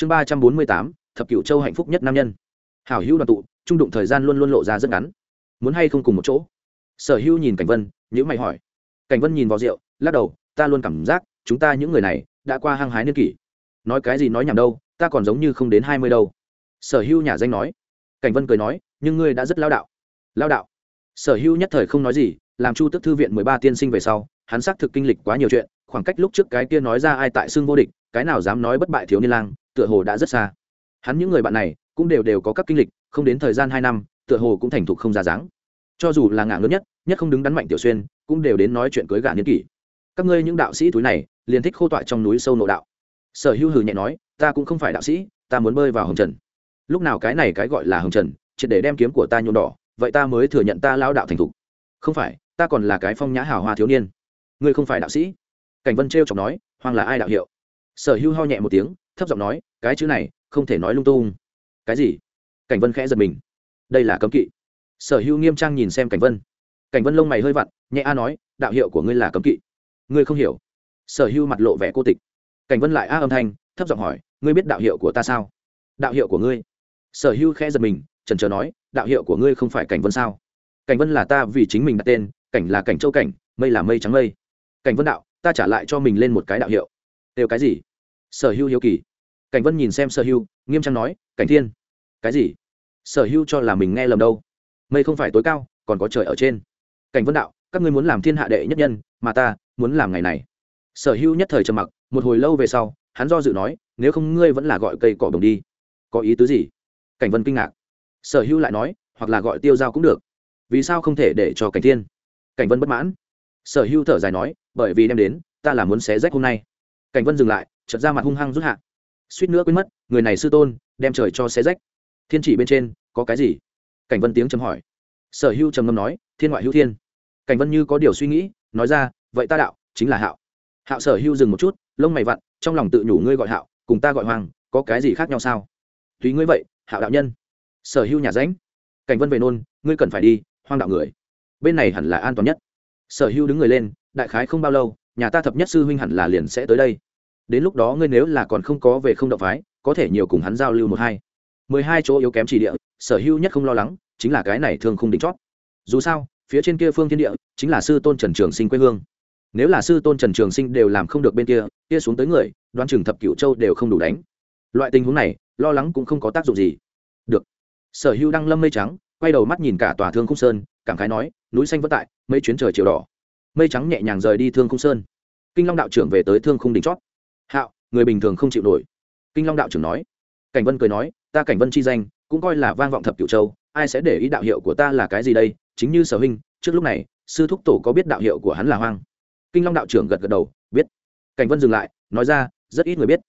chương ba trăm bốn mươi tám, thập cựu châu hạnh phúc nhất nam nhân. Hảo hữu đoàn tụ, trung đụng thời gian luôn luôn lộ ra rất ngắn. Muốn hay không cùng một chỗ? Sở hữu nhìn cảnh vân nhữ mày hỏi. Cảnh vân nhìn vào rượu, lắc đầu, ta luôn cảm giác, chúng ta những người này, đã qua hăng hái niên kỷ. Nói cái gì nói nhảm đâu, ta còn giống như không đến hai mươi đâu. Sở hữu nhà danh nói. Cảnh vân cười nói, nhưng ngươi đã rất lao đạo. Lao đạo? Sở hữu nhất thời không nói gì, làm chu tức thư viện mười ba tiên sinh về sau, hắn xác thực kinh lịch quá nhiều chuyện, khoảng cách lúc trước cái kia nói ra ai tại xưng vô địch, cái nào dám nói bất bại thiếu niên lang tựa hồ đã rất xa. Hắn những người bạn này cũng đều đều có các kinh lịch, không đến thời gian hai năm, tựa hồ cũng thành thục không ra dáng. Cho dù là ngã lớn nhất nhất không đứng đắn mạnh tiểu xuyên, cũng đều đến nói chuyện cưới gà niên kỷ. Các ngươi những đạo sĩ túi này, liền thích khô tọa trong núi sâu nội đạo. Sở hữu hừ nhẹ nói, ta cũng không phải đạo sĩ, ta muốn bơi vào hồng trần. Lúc nào cái này cái gọi là hồng trần, triệt để đem kiếm của ta nhuộm đỏ, vậy ta mới thừa nhận ta lao đạo thành thục. Không phải, ta còn là cái phong nhã hào hoa thiếu niên. Ngươi không phải đạo sĩ. Cảnh vân t r chọc nói hoàng là ai đạo hiệu? Sở hữu ho nhẹ một tiếng thấp giọng nói, cái chữ này, không thể nói lung tung. Cái gì? Cảnh vân khẽ giật mình. Đây là cấm kỵ. Sở hữu nghiêm trang nhìn xem cảnh vân. Cảnh vân lông mày hơi vặn, nhẹ a nói, đạo hiệu của ngươi là cấm kỵ. Ngươi không hiểu. Sở hữu mặt lộ vẻ cô tịch. Cảnh vân lại a âm thanh, thấp giọng hỏi, ngươi biết đạo hiệu của ta sao? Đạo hiệu của ngươi? Sở hữu khẽ giật mình trần trờ nói, đạo hiệu của ngươi không phải cảnh vân sao? Cảnh vân là ta vì chính mình đặt tên, cảnh là cảnh châu cảnh, mây là mây trắng mây. Cảnh vân đạo, ta trả lại cho mình lên một cái đạo hiệu. Đều cái gì? Sở Hưu hiếu kỳ. Cảnh vân nhìn xem sở Hưu, nghiêm trang nói cảnh thiên. Cái gì? Sở Hưu cho là mình nghe lầm đâu? Mây không phải tối cao còn có trời ở trên. Cảnh vân đạo các ngươi muốn làm thiên hạ đệ nhất nhân mà ta muốn làm ngày này. Sở Hưu nhất thời trầm mặc một hồi lâu về sau hắn do dự nói nếu không ngươi vẫn là gọi cây cỏ đồng đi. Có ý tứ gì? Cảnh vân kinh ngạc. Sở Hưu lại nói hoặc là gọi tiêu dao cũng được. Vì sao không thể để cho cảnh thiên? Cảnh vân bất mãn. Sở Hưu thở dài nói bởi vì đem đến ta là muốn xé rách hôm nay cảnh vân dừng lại, chợt ra mặt hung hăng rút hạ. Suýt nữa quên mất, người này sư tôn, đem trời cho xé rách. Thiên chỉ bên trên, có cái gì? Cảnh vân tiếng chấm hỏi. Sở hữu trầm ngâm nói, thiên ngoại hữu thiên. Cảnh vân như có điều suy nghĩ, nói ra, vậy ta đạo, chính là hạo. Hạo sở hữu dừng một chút, lông mày vặn, trong lòng tự nhủ ngươi gọi hạo, cùng ta gọi hoàng, có cái gì khác nhau sao? Tùy ngươi vậy, hạo đạo nhân. Sở hữu nhà ránh. Cảnh vân về nôn, ngươi cần phải đi hoang đạo người. Bên này hẳn là an toàn nhất. Sở hữu đứng người lên, đại khái không bao lâu, nhà ta thập nhất sư huynh hẳn là liền sẽ tới đây đến lúc đó ngươi nếu là còn không có về không động phái, có thể nhiều cùng hắn giao lưu một hai. Mười hai chỗ yếu kém chỉ địa, sở hữu nhất không lo lắng, chính là cái này thường không đỉnh chót. Dù sao, phía trên kia phương thiên địa, chính là sư tôn trần trường sinh quê hương. Nếu là sư tôn trần trường sinh đều làm không được bên kia kia xuống tới người, đoán chừng thập cựu châu đều không đủ đánh. Loại tình huống này, lo lắng cũng không có tác dụng gì. Được. Sở hữu đăng lâm mây trắng, quay đầu mắt nhìn cả tòa thương khung sơn, cảm khái nói, núi xanh vất tại, mấy chuyến trời chiều đỏ. Mây trắng nhẹ nhàng rời đi thương khung sơn. Kinh long đạo trưởng về tới thương khung đỉnh chót hạo, người bình thường không chịu nổi. Kinh long đạo trưởng nói. Cảnh vân cười nói, ta cảnh vân chi danh, cũng coi là vang vọng thập cửu châu, ai sẽ để ý đạo hiệu của ta là cái gì đây? Chính như sở huynh trước lúc này, sư thúc tổ có biết đạo hiệu của hắn là hoang. Kinh long đạo trưởng gật gật đầu, biết. Cảnh vân dừng lại, nói ra, rất ít người biết.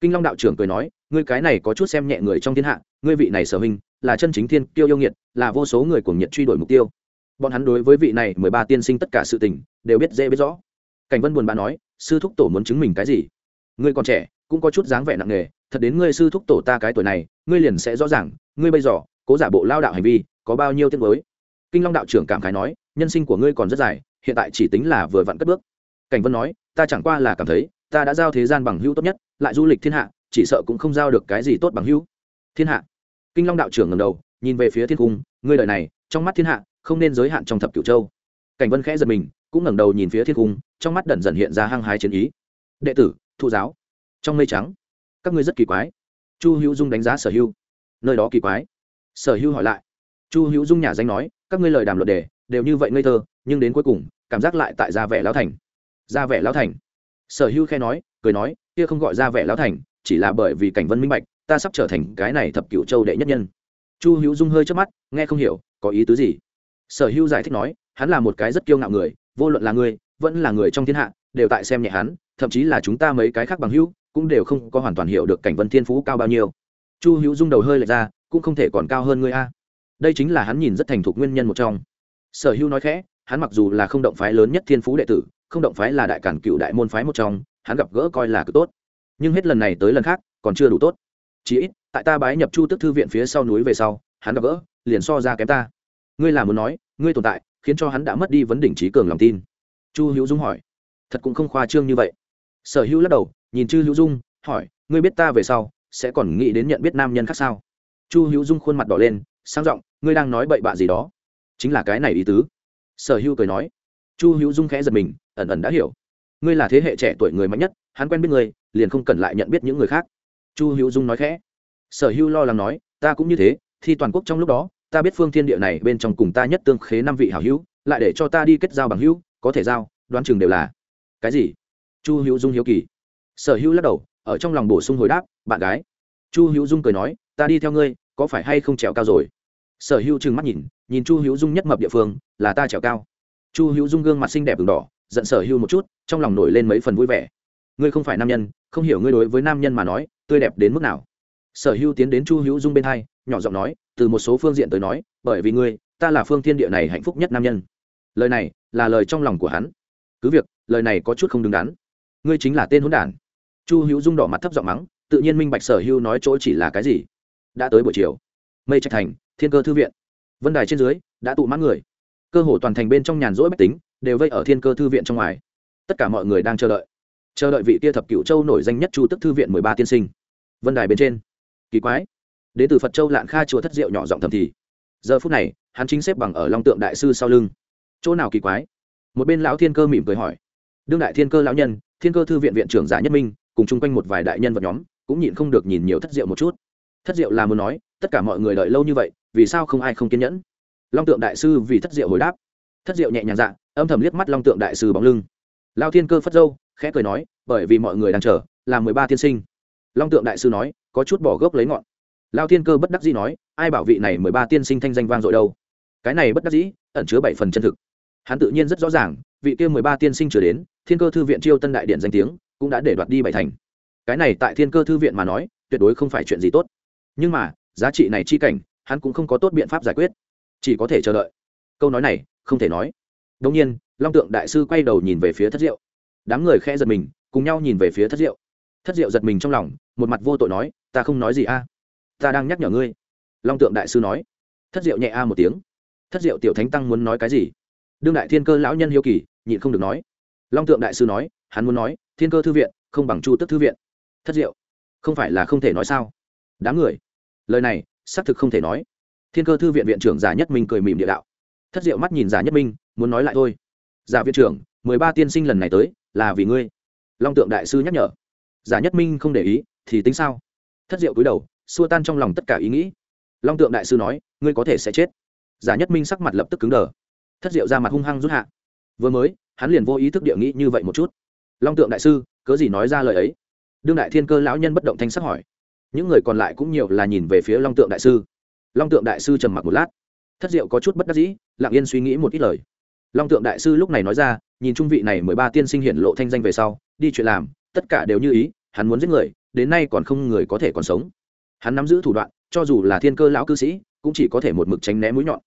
Kinh long đạo trưởng cười nói, ngươi cái này có chút xem nhẹ người trong thiên hạ, ngươi vị này sở huynh là chân chính thiên kiêu yêu nghiệt, là vô số người cuồng nhiệt truy đuổi mục tiêu. Bọn hắn đối với vị này mười ba tiên sinh tất cả sự tình, đều biết dễ biết rõ. Cảnh vân buồn bã nói, sư thúc tổ muốn chứng minh cái gì? Ngươi còn trẻ, cũng có chút dáng vẻ nặng nề, thật đến ngươi sư thúc tổ ta cái tuổi này, ngươi liền sẽ rõ ràng, ngươi bây giờ, cố giả bộ lao đạo hành vi, có bao nhiêu tiết mới kinh long đạo trưởng cảm khái nói, nhân sinh của ngươi còn rất dài, hiện tại chỉ tính là vừa vặn cất bước. Cảnh vân nói, ta chẳng qua là cảm thấy, ta đã giao thế gian bằng hữu tốt nhất, lại du lịch thiên hạ, chỉ sợ cũng không giao được cái gì tốt bằng hữu. Thiên hạ. Kinh long đạo trưởng ngầm đầu, nhìn về phía thiên cung, ngươi đời này, trong mắt thiên hạ, không nên giới hạn trong thập cửu châu. Cảnh vân khẽ giật mình, cũng ngẩng đầu nhìn phía thiên cung, trong mắt đần dần hiện ra hăng hái chiến ý. Đệ tử thụ giáo. Trong mây trắng, các ngươi rất kỳ quái. Chu hữu dung đánh giá sở hữu. Nơi đó kỳ quái. Sở hữu hỏi lại. Chu hữu dung nhà danh nói, các ngươi lời đàm luận đề, đều như vậy ngây thơ, nhưng đến cuối cùng, cảm giác lại tại gia vẻ lão thành. Gia vẻ lão thành. Sở hữu khe nói, cười nói, kia không gọi gia vẻ lão thành, chỉ là bởi vì cảnh vân minh bạch, ta sắp trở thành cái này thập cựu châu đệ nhất nhân. Chu hữu dung hơi trước mắt, nghe không hiểu, có ý tứ gì? Sở hữu giải thích nói, hắn là một cái rất kiêu ngạo người, vô luận là người, vẫn là người trong thiên hạ, đều tại xem nhẹ hắn thậm chí là chúng ta mấy cái khác bằng hữu cũng đều không có hoàn toàn hiểu được cảnh vân thiên phú cao bao nhiêu. Chu hữu dung đầu hơi lệch ra, cũng không thể còn cao hơn ngươi a. Đây chính là hắn nhìn rất thành thục nguyên nhân một trong. Sở hữu nói khẽ, hắn mặc dù là không động phái lớn nhất thiên phú đệ tử, không động phái là đại cản cựu đại môn phái một trong, hắn gặp gỡ coi là cực tốt. Nhưng hết lần này tới lần khác, còn chưa đủ tốt. Chỉ ít, tại ta bái nhập chu tức thư viện phía sau núi về sau, hắn gặp gỡ, liền so ra kém ta. Ngươi là muốn nói, ngươi tồn tại, khiến cho hắn đã mất đi vấn đỉnh trí cường lòng tin. Chu hữu dung hỏi. Thật cũng không khoa trương như vậy sở hữu lắc đầu, nhìn chư hữu dung, hỏi, ngươi biết ta về sau sẽ còn nghĩ đến nhận biết nam nhân khác sao? Chu hữu dung khuôn mặt đỏ lên, sang giọng, ngươi đang nói bậy bạ gì đó? Chính là cái này ý tứ. Sở hữu cười nói. Chu hữu dung khẽ giật mình, ẩn ẩn đã hiểu. Ngươi là thế hệ trẻ tuổi người mạnh nhất, hắn quen biết ngươi, liền không cần lại nhận biết những người khác. Chu hữu dung nói khẽ. Sở hữu lo lắng nói, ta cũng như thế, thi toàn quốc trong lúc đó, ta biết phương thiên địa này bên trong cùng ta nhất tương khế năm vị hảo hữu, lại để cho ta đi kết giao bằng hữu, có thể giao, đoán chừng đều là. Cái gì? Chu hữu dung hiếu kỳ. Sở hữu lắc đầu, ở trong lòng bổ sung hồi đáp, bạn gái. Chu hữu dung cười nói, ta đi theo ngươi, có phải hay không trèo cao rồi? Sở hữu trừng mắt nhìn nhìn chu hữu dung nhất mập địa phương, là ta trèo cao. Chu hữu dung gương mặt xinh đẹp v đỏ, giận sở hữu một chút, trong lòng nổi lên mấy phần vui vẻ. Ngươi không phải nam nhân, không hiểu ngươi đối với nam nhân mà nói, tươi đẹp đến mức nào. Sở hữu tiến đến chu hữu dung bên hai, nhỏ giọng nói, từ một số phương diện tới nói, bởi vì ngươi, ta là phương thiên địa này hạnh phúc nhất nam nhân. Lời này là lời trong lòng của hắn. Cứ việc, lời này có chút không đứng đắn ngươi chính là tên hỗn đản. Chu hữu dung đỏ mặt thấp giọng mắng, tự nhiên minh bạch sở hữu nói chỗ chỉ là cái gì. Đã tới buổi chiều. Mây trạch thành, thiên cơ thư viện. Vân đài trên dưới, đã tụ mãn người. Cơ hồ toàn thành bên trong nhàn rỗi bách tính, đều vây ở thiên cơ thư viện trong ngoài. Tất cả mọi người đang chờ đợi. Chờ đợi vị tia thập cựu châu nổi danh nhất chu tức thư viện mười ba tiên sinh. Vân đài bên trên. Kỳ quái. Đến từ phật châu lạn kha chùa thất diệu nhỏ giọng thầm thì. Giờ phút này, hắn chính xếp bằng ở long tượng đại sư sau lưng. Chỗ nào kỳ quái? Một bên lão thiên cơ mỉm cười hỏi. Đương đại thiên cơ lão nhân thiên cơ thư viện viện trưởng giả nhất minh, cùng chung quanh một vài đại nhân vật nhóm, cũng nhịn không được nhìn nhiều thất diệu một chút. Thất diệu là muốn nói, tất cả mọi người đợi lâu như vậy, vì sao không ai không kiên nhẫn? Long tượng đại sư vì thất diệu hồi đáp. Thất diệu nhẹ nhàng dạ âm thầm liếc mắt long tượng đại sư bóng lưng. Lao thiên cơ phất dâu khẽ cười nói, bởi vì mọi người đang chờ, là mười ba tiên sinh. Long tượng đại sư nói, có chút bỏ gốc lấy ngọn. Lao thiên cơ bất đắc dĩ nói, ai bảo vị này mười ba tiên sinh thanh danh vang dội đâu? Cái này bất đắc dĩ, ẩn chứa bảy phần chân thực. Hắn tự nhiên rất rõ ràng, vị kia mười ba tiên sinh trở đến thiên cơ thư viện chiêu tân đại điện danh tiếng cũng đã để đoạt đi bảy thành. Cái này tại thiên cơ thư viện mà nói, tuyệt đối không phải chuyện gì tốt. Nhưng mà, giá trị này chi cảnh, hắn cũng không có tốt biện pháp giải quyết. Chỉ có thể chờ đợi. Câu nói này, không thể nói. Đông nhiên, long tượng đại sư quay đầu nhìn về phía thất diệu. Đám người khẽ giật mình, cùng nhau nhìn về phía thất diệu. Thất diệu giật mình trong lòng, một mặt vô tội nói, ta không nói gì a. Ta đang nhắc nhở ngươi. Long tượng đại sư nói. Thất diệu nhẹ a một tiếng. Thất diệu tiểu thánh tăng muốn nói cái gì? Đương đại thiên cơ lão nhân hiếu kỳ, nhịn không được nói long tượng đại sư nói, hắn muốn nói, thiên cơ thư viện, không bằng chu tức thư viện. Thất diệu. Không phải là không thể nói sao? Đám người. Lời này, xác thực không thể nói. Thiên cơ thư viện viện trưởng giả nhất minh cười mỉm địa đạo. Thất diệu mắt nhìn giả nhất minh, muốn nói lại thôi. Giả viện trưởng, mười ba tiên sinh lần này tới, là vì ngươi. Long tượng đại sư nhắc nhở. Giả nhất minh không để ý, thì tính sao? Thất diệu cúi đầu, xua tan trong lòng tất cả ý nghĩ. Long tượng đại sư nói, ngươi có thể sẽ chết. Giả nhất minh sắc mặt lập tức cứng đờ. Thất diệu ra mặt hung hăng rút hạ. Vừa mới hắn liền vô ý thức địa nghĩ như vậy một chút. Long tượng đại sư, cớ gì nói ra lời ấy? Đương đại thiên cơ lão nhân bất động thanh sắc hỏi. Những người còn lại cũng nhiều là nhìn về phía long tượng đại sư. Long tượng đại sư trầm mặc một lát. Thất diệu có chút bất đắc dĩ, lặng yên suy nghĩ một ít lời. Long tượng đại sư lúc này nói ra, nhìn trung vị này mười ba tiên sinh hiển lộ thanh danh về sau, đi chuyện làm, tất cả đều như ý, hắn muốn giết người, đến nay còn không người có thể còn sống. Hắn nắm giữ thủ đoạn, cho dù là thiên cơ lão cư sĩ, cũng chỉ có thể một mực tránh né mũi nhọn.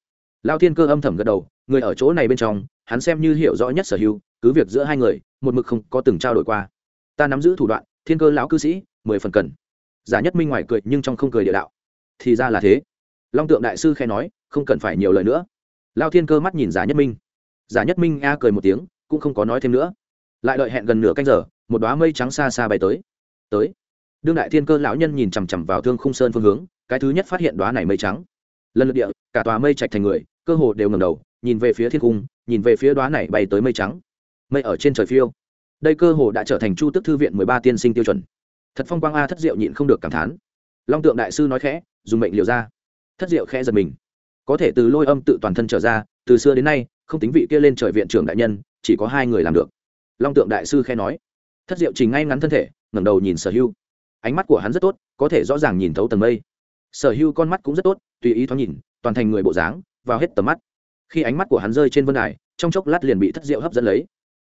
Lao thiên cơ âm thầm gật đầu, người ở chỗ này bên trong hắn xem như hiểu rõ nhất sở hữu, cứ việc giữa hai người, một mực không có từng trao đổi qua. Ta nắm giữ thủ đoạn, thiên cơ lão cư sĩ, mười phần cần. Giả nhất minh ngoài cười nhưng trong không cười địa đạo. Thì ra là thế. Long tượng đại sư khẽ nói, không cần phải nhiều lời nữa. Lao thiên cơ mắt nhìn giả nhất minh. Giả nhất minh a cười một tiếng, cũng không có nói thêm nữa. Lại đợi hẹn gần nửa canh giờ, một đoá mây trắng xa xa bay tới. Tới. Đương đại thiên cơ lão nhân nhìn chằm chằm vào thương khung sơn phương hướng, cái thứ nhất phát hiện đoá này mây trắng. Lần lượt địa, cả tòa mây chạch thành người, cơ hồ đều ngầm đầu, nhìn về phía thiên cung nhìn về phía đoá này bay tới mây trắng. Mây ở trên trời phiêu. Đây cơ hồ đã trở thành chu tức thư viện mười ba tiên sinh tiêu chuẩn. Thật phong quang a thất diệu nhịn không được cảm thán. Long tượng đại sư nói khẽ, dùng mệnh liều ra. Thất diệu khẽ giật mình. Có thể từ lôi âm tự toàn thân trở ra, từ xưa đến nay, không tính vị kia lên trời viện trưởng đại nhân, chỉ có hai người làm được. Long tượng đại sư khẽ nói. Thất diệu chỉ ngay ngắn thân thể, ngẩng đầu nhìn sở hưu. Ánh mắt của hắn rất tốt, có thể rõ ràng nhìn thấu tầng mây. Sở hưu con mắt cũng rất tốt, tùy ý thoáng nhìn, toàn thành người bộ dáng, vào hết tầm mắt khi ánh mắt của hắn rơi trên vân đài, trong chốc lát liền bị thất diệu hấp dẫn lấy.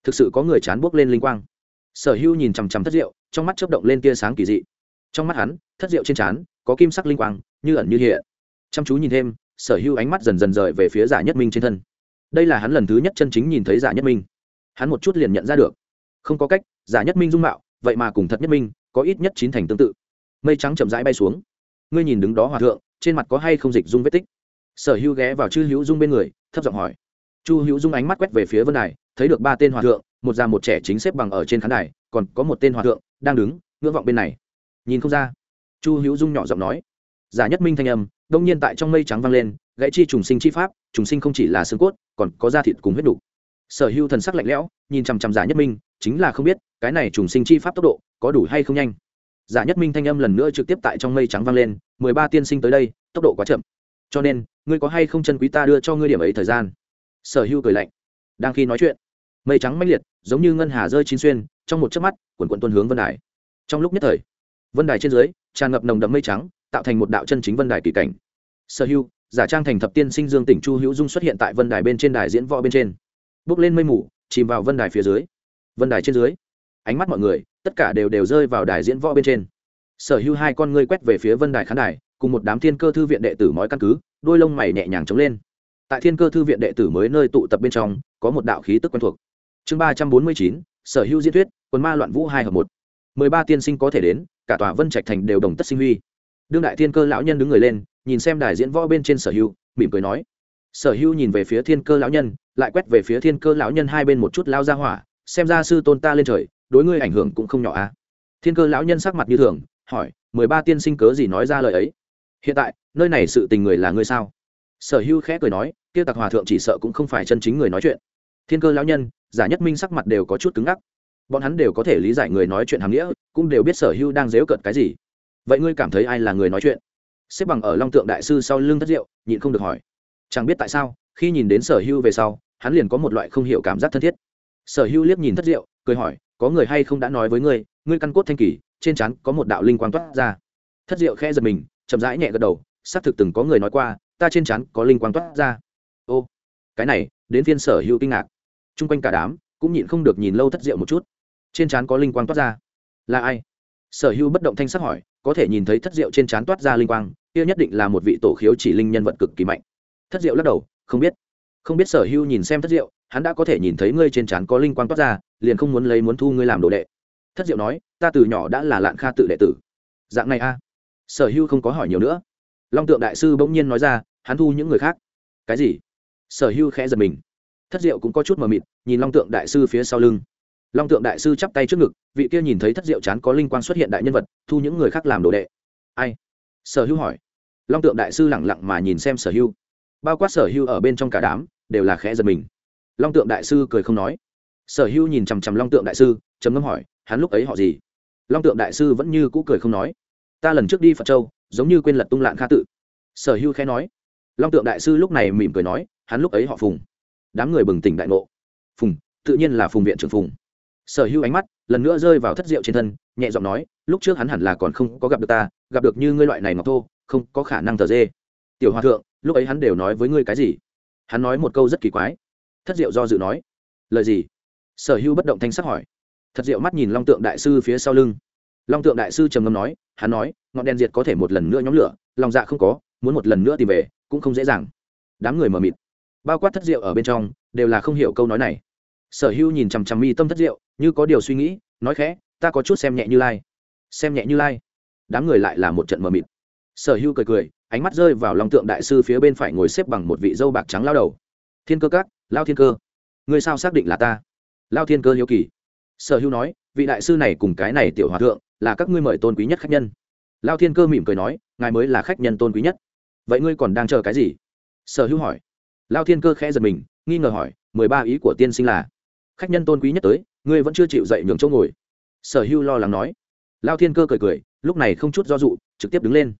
Thực sự có người chán buốc lên linh quang. Sở hưu nhìn chằm chằm thất diệu, trong mắt chớp động lên tia sáng kỳ dị. Trong mắt hắn, thất diệu trên trán, có kim sắc linh quang, như ẩn như hiện. Chăm chú nhìn thêm, sở hưu ánh mắt dần dần rời về phía giả nhất minh trên thân. Đây là hắn lần thứ nhất chân chính nhìn thấy giả nhất minh. Hắn một chút liền nhận ra được. Không có cách, giả nhất minh dung mạo, vậy mà cùng thật nhất minh, có ít nhất chín thành tương tự. Mây trắng chậm rãi bay xuống. Ngươi nhìn đứng đó hòa thượng, trên mặt có hay không dịch dung vết tích? Sở hữu ghé vào chư hữu dung bên người, thấp giọng hỏi. Chu hữu dung ánh mắt quét về phía vân đài, thấy được ba tên hòa thượng, một già một trẻ chính xếp bằng ở trên khán đài, còn có một tên hòa thượng đang đứng, ngưỡng vọng bên này. Nhìn không ra. Chu hữu dung nhỏ giọng nói. Giả nhất minh thanh âm, đông nhiên tại trong mây trắng vang lên, gãy chi trùng sinh chi pháp, trùng sinh không chỉ là xương cốt, còn có da thịt cùng huyết đủ. sở hữu thần sắc lạnh lẽo, nhìn chằm chằm giả nhất minh, chính là không biết, cái này trùng sinh chi pháp tốc độ có đủ hay không nhanh. Giả nhất minh thanh âm lần nữa trực tiếp tại trong mây trắng vang lên, mười ba tiên sinh tới đây, tốc độ quá chậm cho nên, ngươi có hay không chân quý ta đưa cho ngươi điểm ấy thời gian? Sở hữu cười lạnh. Đang khi nói chuyện, mây trắng mãnh liệt, giống như ngân hà rơi chín xuyên, trong một chớp mắt, quần quận tuân hướng vân đài. Trong lúc nhất thời, vân đài trên dưới, tràn ngập nồng đậm mây trắng, tạo thành một đạo chân chính vân đài kỳ cảnh. Sở hữu giả trang thành thập tiên sinh dương tỉnh chu hữu dung xuất hiện tại vân đài bên trên đài diễn võ bên trên. Bước lên mây mù, chìm vào vân đài phía dưới. Vân đài trên dưới, ánh mắt mọi người, tất cả đều đều rơi vào đài diễn võ bên trên. Sở hữu hai con ngươi quét về phía vân đài khán đài cùng một đám thiên cơ thư viện đệ tử mói căn cứ, đôi lông mày nhẹ nhàng chống lên. Tại thiên cơ thư viện đệ tử mới nơi tụ tập bên trong, có một đạo khí tức quen thuộc. Chương ba trăm bốn mươi chín, sở hữu diễn thuyết quân ma loạn vũ hai hợp một. Mười ba tiên sinh có thể đến, cả tòa vân trạch thành đều đồng tất sinh huy. Đương đại thiên cơ lão nhân đứng người lên, nhìn xem đài diễn võ bên trên sở hữu, mỉm cười nói. Sở hữu nhìn về phía thiên cơ lão nhân, lại quét về phía thiên cơ lão nhân hai bên một chút lao ra hỏa, xem ra sư tôn ta lên trời, đối ngươi ảnh hưởng cũng không nhỏ a à. thiên cơ lão nhân sắc mặt như thường, hỏi, mười ba tiên sinh cớ gì nói ra lời ấy? Hiện tại, nơi này sự tình người là ngươi sao? Sở hữu khẽ cười nói, kia tặc hòa thượng chỉ sợ cũng không phải chân chính người nói chuyện. Thiên cơ lão nhân, giả nhất minh sắc mặt đều có chút cứng ngắc. Bọn hắn đều có thể lý giải người nói chuyện hàm nghĩa, cũng đều biết sở hữu đang dếu cợt cái gì. Vậy ngươi cảm thấy ai là người nói chuyện? Xếp bằng ở long tượng đại sư sau lưng thất diệu, nhịn không được hỏi. Chẳng biết tại sao, khi nhìn đến sở hữu về sau, hắn liền có một loại không hiểu cảm giác thân thiết. Sở hữu liếc nhìn thất diệu, cười hỏi, có người hay không đã nói với ngươi ngươi căn cốt thanh kỳ, trên trán có một đạo linh quang toát ra. Thất diệu khẽ giật mình chậm rãi nhẹ gật đầu, xác thực từng có người nói qua, ta trên chắn có linh quang toát ra. Ô, cái này, đến phiên sở hữu kinh ngạc. T r u n g quanh cả đám cũng nhịn không được nhìn lâu thất diệu một chút. Trên trán có linh quang toát ra. Là ai? Sở hữu bất động thanh sắc hỏi, có thể nhìn thấy thất diệu trên trán toát ra linh quang, kia nhất định là một vị tổ khiếu chỉ linh nhân vật cực kỳ mạnh. Thất diệu lắc đầu, không biết. Không biết sở hữu nhìn xem thất diệu, hắn đã có thể nhìn thấy ngươi trên trán có linh quang toát ra, liền không muốn lấy muốn thu ngươi làm đồ đệ. Thất diệu nói, ta từ nhỏ đã là lạn kha tự đệ tử. Dạng này a sở hữu không có hỏi nhiều nữa. Long tượng đại sư bỗng nhiên nói ra, hắn thu những người khác. Cái gì? Sở hưu khẽ giật mình. Thất diệu cũng có chút mờ mịt, nhìn long tượng đại sư phía sau lưng. Long tượng đại sư chắp tay trước ngực, vị kia nhìn thấy thất diệu chán có linh quan xuất hiện đại nhân vật, thu những người khác làm đồ đệ. Ai? Sở hưu hỏi. Long tượng đại sư lẳng lặng mà nhìn xem sở hưu bao quát sở hưu ở bên trong cả đám, đều là khẽ giật mình. Long tượng đại sư cười không nói. Sở hưu nhìn chằm chằm long tượng đại sư, trầm ngâm hỏi, hắn lúc ấy họ gì? Long tượng đại sư vẫn như cũ cười không nói ta lần trước đi phật châu giống như quên lật tung lạn kha tự sở hưu khẽ nói long tượng đại sư lúc này mỉm cười nói hắn lúc ấy họ phùng đám người bừng tỉnh đại ngộ phùng tự nhiên là phùng viện trưởng phùng sở Hưu ánh mắt lần nữa rơi vào thất diệu trên thân nhẹ giọng nói lúc trước hắn hẳn là còn không có gặp được ta gặp được như ngươi loại này ngọc thô không có khả năng thờ dê tiểu hòa thượng lúc ấy hắn đều nói với ngươi cái gì hắn nói một câu rất kỳ quái thất diệu do dự nói lời gì sở hữu bất động thanh sắc hỏi thật diệu mắt nhìn long tượng đại sư phía sau lưng long tượng đại sư trầm ngâm nói, hắn nói, ngọn đèn diệt có thể một lần nữa nhóm lửa, lòng dạ không có, muốn một lần nữa tìm về, cũng không dễ dàng. Đám người mờ mịt. Bao quát thất diệu ở bên trong, đều là không hiểu câu nói này. Sở hữu nhìn chằm chằm mi tâm thất diệu, như có điều suy nghĩ, nói khẽ, ta có chút xem nhẹ như lai. Xem nhẹ như lai? Đám người lại là một trận mờ mịt. Sở hữu cười cười, ánh mắt rơi vào lòng tượng đại sư phía bên phải ngồi xếp bằng một vị dâu bạc trắng lao đầu. Thiên cơ các, lao thiên cơ người sao xác định là ta? Lao thiên cơ hiếu kỳ sở hữu nói, vị đại sư này cùng cái này tiểu hòa thượng, là các ngươi mời tôn quý nhất khách nhân. Lao thiên cơ mỉm cười nói, ngài mới là khách nhân tôn quý nhất. Vậy ngươi còn đang chờ cái gì? Sở hữu hỏi. Lao thiên cơ khẽ giật mình, nghi ngờ hỏi, mười ba ý của tiên sinh là, khách nhân tôn quý nhất tới, ngươi vẫn chưa chịu dậy nhường chỗ ngồi. Sở hữu lo lắng nói. Lao thiên cơ cười cười, lúc này không chút do dụ trực tiếp đứng lên.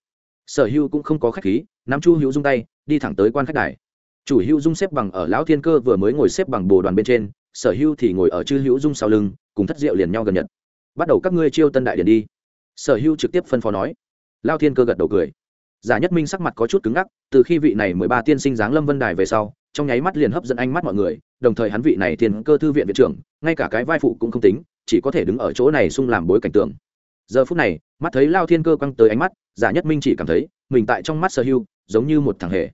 Sở hữu cũng không có khách khí, nắm chu hữu dung tay, đi thẳng tới quan khách đài. Chủ hữu dung xếp bằng ở lão thiên cơ vừa mới ngồi xếp bằng bồ đoàn bên trên sở Hưu thì ngồi ở chư hữu dung sau lưng, cùng thất diệu liền nhau gần nhật. Bắt đầu các ngươi chiêu tân đại điện đi. Sở Hưu trực tiếp phân phó nói. Lao thiên cơ gật đầu cười. Giả nhất minh sắc mặt có chút cứng ngắc, từ khi vị này mười ba tiên sinh giáng lâm vân đài về sau, trong nháy mắt liền hấp dẫn ánh mắt mọi người, đồng thời hắn vị này thiên cơ thư viện viện trưởng, ngay cả cái vai phụ cũng không tính, chỉ có thể đứng ở chỗ này xung làm bối cảnh tượng. Giờ phút này, mắt thấy lao thiên cơ quăng tới ánh mắt, giả nhất minh chỉ cảm thấy, mình tại trong mắt sở hưu giống như một thằng hề.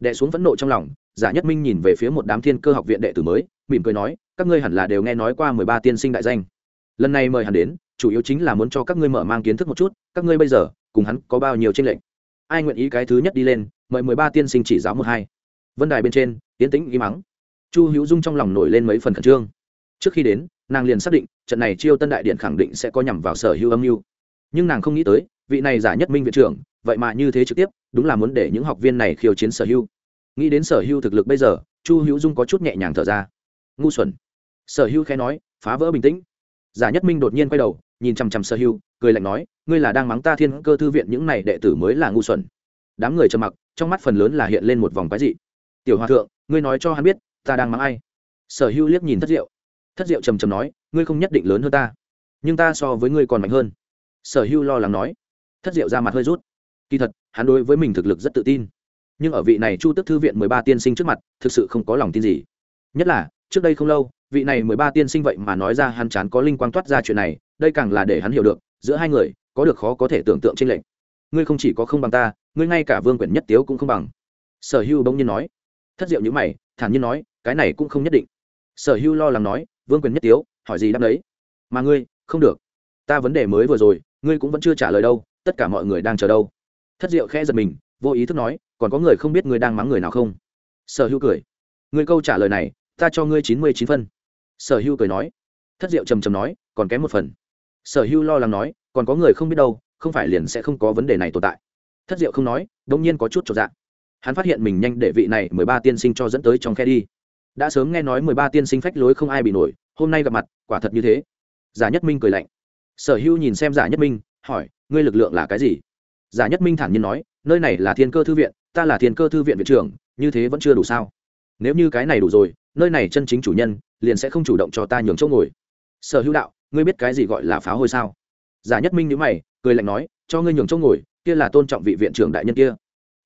Đẻ xuống phẫn nộ trong lòng giả nhất minh nhìn về phía một đám thiên cơ học viện đệ tử mới, mỉm cười nói, các ngươi hẳn là đều nghe nói qua mười ba tiên sinh đại danh. Lần này mời hắn đến, chủ yếu chính là muốn cho các ngươi mở mang kiến thức một chút, các ngươi bây giờ, cùng hắn có bao nhiêu tranh lệch? Ai nguyện ý cái thứ nhất đi lên, mời mười ba tiên sinh chỉ giáo một hai? Vân đài bên trên tiến tĩnh im mắng. Chu hữu dung trong lòng nổi lên mấy phần khẩn trương. Trước khi đến, nàng liền xác định, trận này chiêu tân đại điện khẳng định sẽ có nhằm vào sở hữu âm mưu. Nhưng nàng không nghĩ tới, vị này giả nhất minh viện trưởng, vậy mà như thế trực tiếp, đúng là muốn để những học viên này khiêu chiến sở hữu nghĩ đến sở hữu thực lực bây giờ, chu hữu dung có chút nhẹ nhàng thở ra. Ngu xuẩn. Sở hữu khẽ nói, phá vỡ bình tĩnh. Giả nhất minh đột nhiên quay đầu, nhìn chằm chằm sở hữu, cười lạnh nói, ngươi là đang mắng ta thiên cơ thư viện những này đệ tử mới là ngu xuẩn. Đám người trầm mặc, trong mắt phần lớn là hiện lên một vòng cái dị. Tiểu hòa thượng, ngươi nói cho hắn biết, ta đang mắng ai? Sở hữu liếc nhìn thất diệu. Thất diệu trầm trầm nói, ngươi không nhất định lớn hơn ta, nhưng ta so với ngươi còn mạnh hơn. Sở hữu lo lắng nói. Thất diệu ra mặt hơi rút. Kỳ thật, hắn đối với mình thực lực rất tự tin nhưng ở vị này chu tức thư viện mười ba tiên sinh trước mặt, thực sự không có lòng tin gì. Nhất là, trước đây không lâu, vị này mười ba tiên sinh vậy mà nói ra hắn chán có linh quang toát ra chuyện này, đây càng là để hắn hiểu được, giữa hai người, có được khó có thể tưởng tượng trên lệnh ngươi không chỉ có không bằng ta, ngươi ngay cả vương quyển nhất tiếu cũng không bằng. Sở hưu bỗng nhiên nói. Thất diệu như mày, thản nhiên nói, cái này cũng không nhất định. Sở hưu lo lắng nói, vương quyền nhất tiếu, hỏi gì đáp đấy? Mà ngươi, không được. Ta vấn đề mới vừa rồi, ngươi cũng vẫn chưa trả lời đâu, tất cả mọi người đang chờ đâu. Thất diệu khẽ giật mình vô ý thức nói, còn có người không biết ngươi đang mắng người nào không? Sở hữu cười. Ngươi câu trả lời này, ta cho ngươi chín mươi chín phân. Sở hữu cười nói. Thất diệu trầm trầm nói, còn kém một phần. Sở hữu lo lắng nói, còn có người không biết đâu, không phải liền sẽ không có vấn đề này tồn tại. Thất diệu không nói đông nhiên có chút trọn dạng hắn phát hiện mình nhanh để vị này mười ba tiên sinh cho dẫn tới trong khe đi. Đã sớm nghe nói mười ba tiên sinh phách lối không ai bị nổi, hôm nay gặp mặt, quả thật như thế. Giả nhất minh cười lạnh. Sở hữu nhìn xem giả nhất minh, hỏi, ngươi lực lượng là cái gì? Giả nhất minh thản nhiên nói nơi này là thiên cơ thư viện, ta là thiên cơ thư viện viện trưởng, như thế vẫn chưa đủ sao? Nếu như cái này đủ rồi, nơi này chân chính chủ nhân, liền sẽ không chủ động cho ta nhường chỗ ngồi. Sở hữu đạo, ngươi biết cái gì gọi là phá hôi sao? Giả nhất minh nhữ mày, cười lạnh nói, cho ngươi nhường chỗ ngồi, kia là tôn trọng vị viện trưởng đại nhân kia.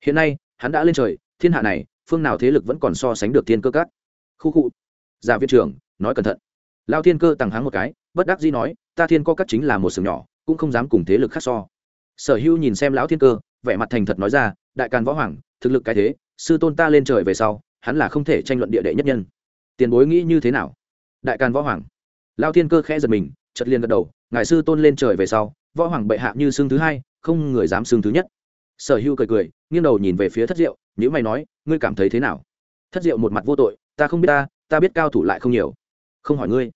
Hiện nay, hắn đã lên trời, thiên hạ này, phương nào thế lực vẫn còn so sánh được thiên cơ cát khu khu. Giả viện trưởng, nói cẩn thận. Lao thiên cơ tằng háng một cái, bất đắc dĩ nói, ta thiên co cát chính là một sừng nhỏ, cũng không dám cùng thế lực khác so. Sở hữu nhìn xem lão thiên cơ vẻ mặt thành thật nói ra, đại càn võ hoàng, thực lực cái thế, sư tôn ta lên trời về sau, hắn là không thể tranh luận địa đệ nhất nhân. Tiền bối nghĩ như thế nào? Đại càn võ hoàng. Lao thiên cơ khẽ giật mình chật liền gật đầu, ngài sư tôn lên trời về sau, võ hoàng bệ hạ như xương thứ hai, không người dám xương thứ nhất. Sở hữu cười cười, nghiêng đầu nhìn về phía thất diệu nhữ mày nói, ngươi cảm thấy thế nào? Thất diệu một mặt vô tội, ta không biết ta ta biết cao thủ lại không nhiều. Không hỏi ngươi.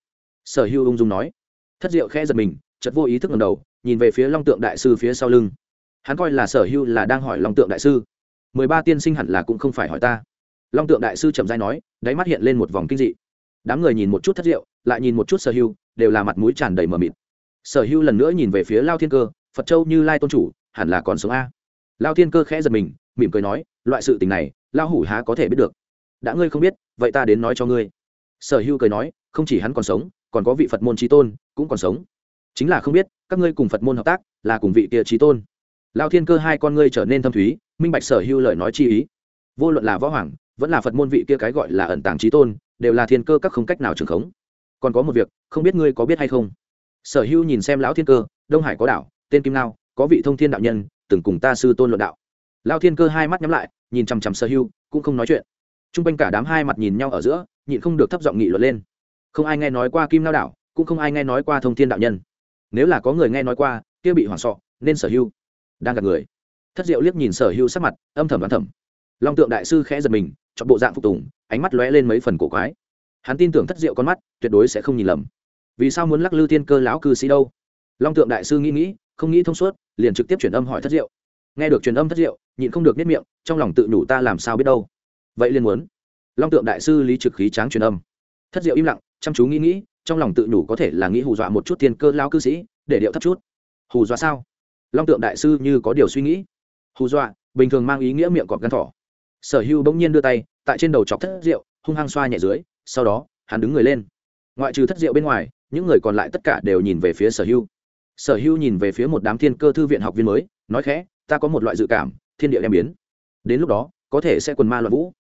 Sở hữu ung dung nói. Thất diệu khẽ giật mình chật vô ý thức ngầm đầu, nhìn về phía long tượng đại sư phía sau lưng hắn coi là sở hưu là đang hỏi long tượng đại sư. Mười ba tiên sinh hẳn là cũng không phải hỏi ta. Long tượng đại sư trầm dai nói đáy mắt hiện lên một vòng kinh dị. Đám người nhìn một chút thất diệu lại nhìn một chút sở hưu, đều là mặt mũi tràn đầy mờ mịt. Sở hưu lần nữa nhìn về phía lao thiên cơ phật châu như lai tôn chủ hẳn là còn sống a. Lao thiên cơ khẽ giật mình mỉm cười nói loại sự tình này lao hủ há có thể biết được. Đã ngươi không biết vậy ta đến nói cho ngươi. Sở hưu cười nói không chỉ hắn còn sống còn có vị phật môn trí tôn cũng còn sống. Chính là không biết các ngươi cùng phật môn hợp tác là cùng vị kia trí tôn lao thiên cơ hai con ngươi trở nên thâm thúy, minh bạch sở hữu lời nói chi ý. Vô luận là võ hoàng, vẫn là phật môn vị kia cái gọi là ẩn tàng trí tôn, đều là thiên cơ các không cách nào trường khống. Còn có một việc, không biết ngươi có biết hay không? Sở hữu nhìn xem lão thiên cơ, đông hải có đảo, tên kim lao có vị thông thiên đạo nhân, từng cùng ta sư tôn luận đạo. Lao thiên cơ hai mắt nhắm lại, nhìn chằm chằm sở hữu, cũng không nói chuyện. T r u n g quanh cả đám hai mặt nhìn nhau ở giữa, nhịn không được thấp giọng nghị luận lên. Không ai nghe nói qua kim lao đảo, cũng không ai nghe nói qua thông thiên đạo nhân. Nếu là có người nghe nói qua, kia bị hoảng sọ, nên sở hữu đang gặp người. Thất diệu liếc nhìn sở hữu sắc mặt, âm thầm đoán thầm. Long tượng đại sư khẽ giật mình, chọn bộ dạng phục tùng, ánh mắt lóe lên mấy phần cổ quái. Hắn tin tưởng thất diệu con mắt, tuyệt đối sẽ không nhìn lầm. Vì sao muốn lắc lư thiên cơ lão cư sĩ đâu? Long tượng đại sư nghĩ nghĩ, không nghĩ thông suốt, liền trực tiếp truyền âm hỏi thất diệu. Nghe được truyền âm thất diệu, nhịn không được nếp miệng, trong lòng tự nhủ ta làm sao biết đâu. Vậy liền muốn. Long tượng đại sư lý trực khí tráng truyền âm. Thất diệu im lặng, chăm chú nghĩ nghĩ, trong lòng tự nhủ có thể là nghĩ hù dọa một chút thiên cơ lao cư sĩ, để điệu thấp chút. Hù dọa sao? Long tượng đại sư như có điều suy nghĩ. Hù dọa, bình thường mang ý nghĩa miệng cọp gắn thỏ. Sở hưu bỗng nhiên đưa tay, tại trên đầu chọc thất rượu, hung hăng xoa nhẹ dưới, sau đó, hắn đứng người lên. Ngoại trừ thất rượu bên ngoài, những người còn lại tất cả đều nhìn về phía sở hưu. Sở hưu nhìn về phía một đám thiên cơ thư viện học viên mới, nói khẽ, ta có một loại dự cảm, thiên địa đem biến. Đến lúc đó, có thể sẽ quần ma loạn vũ.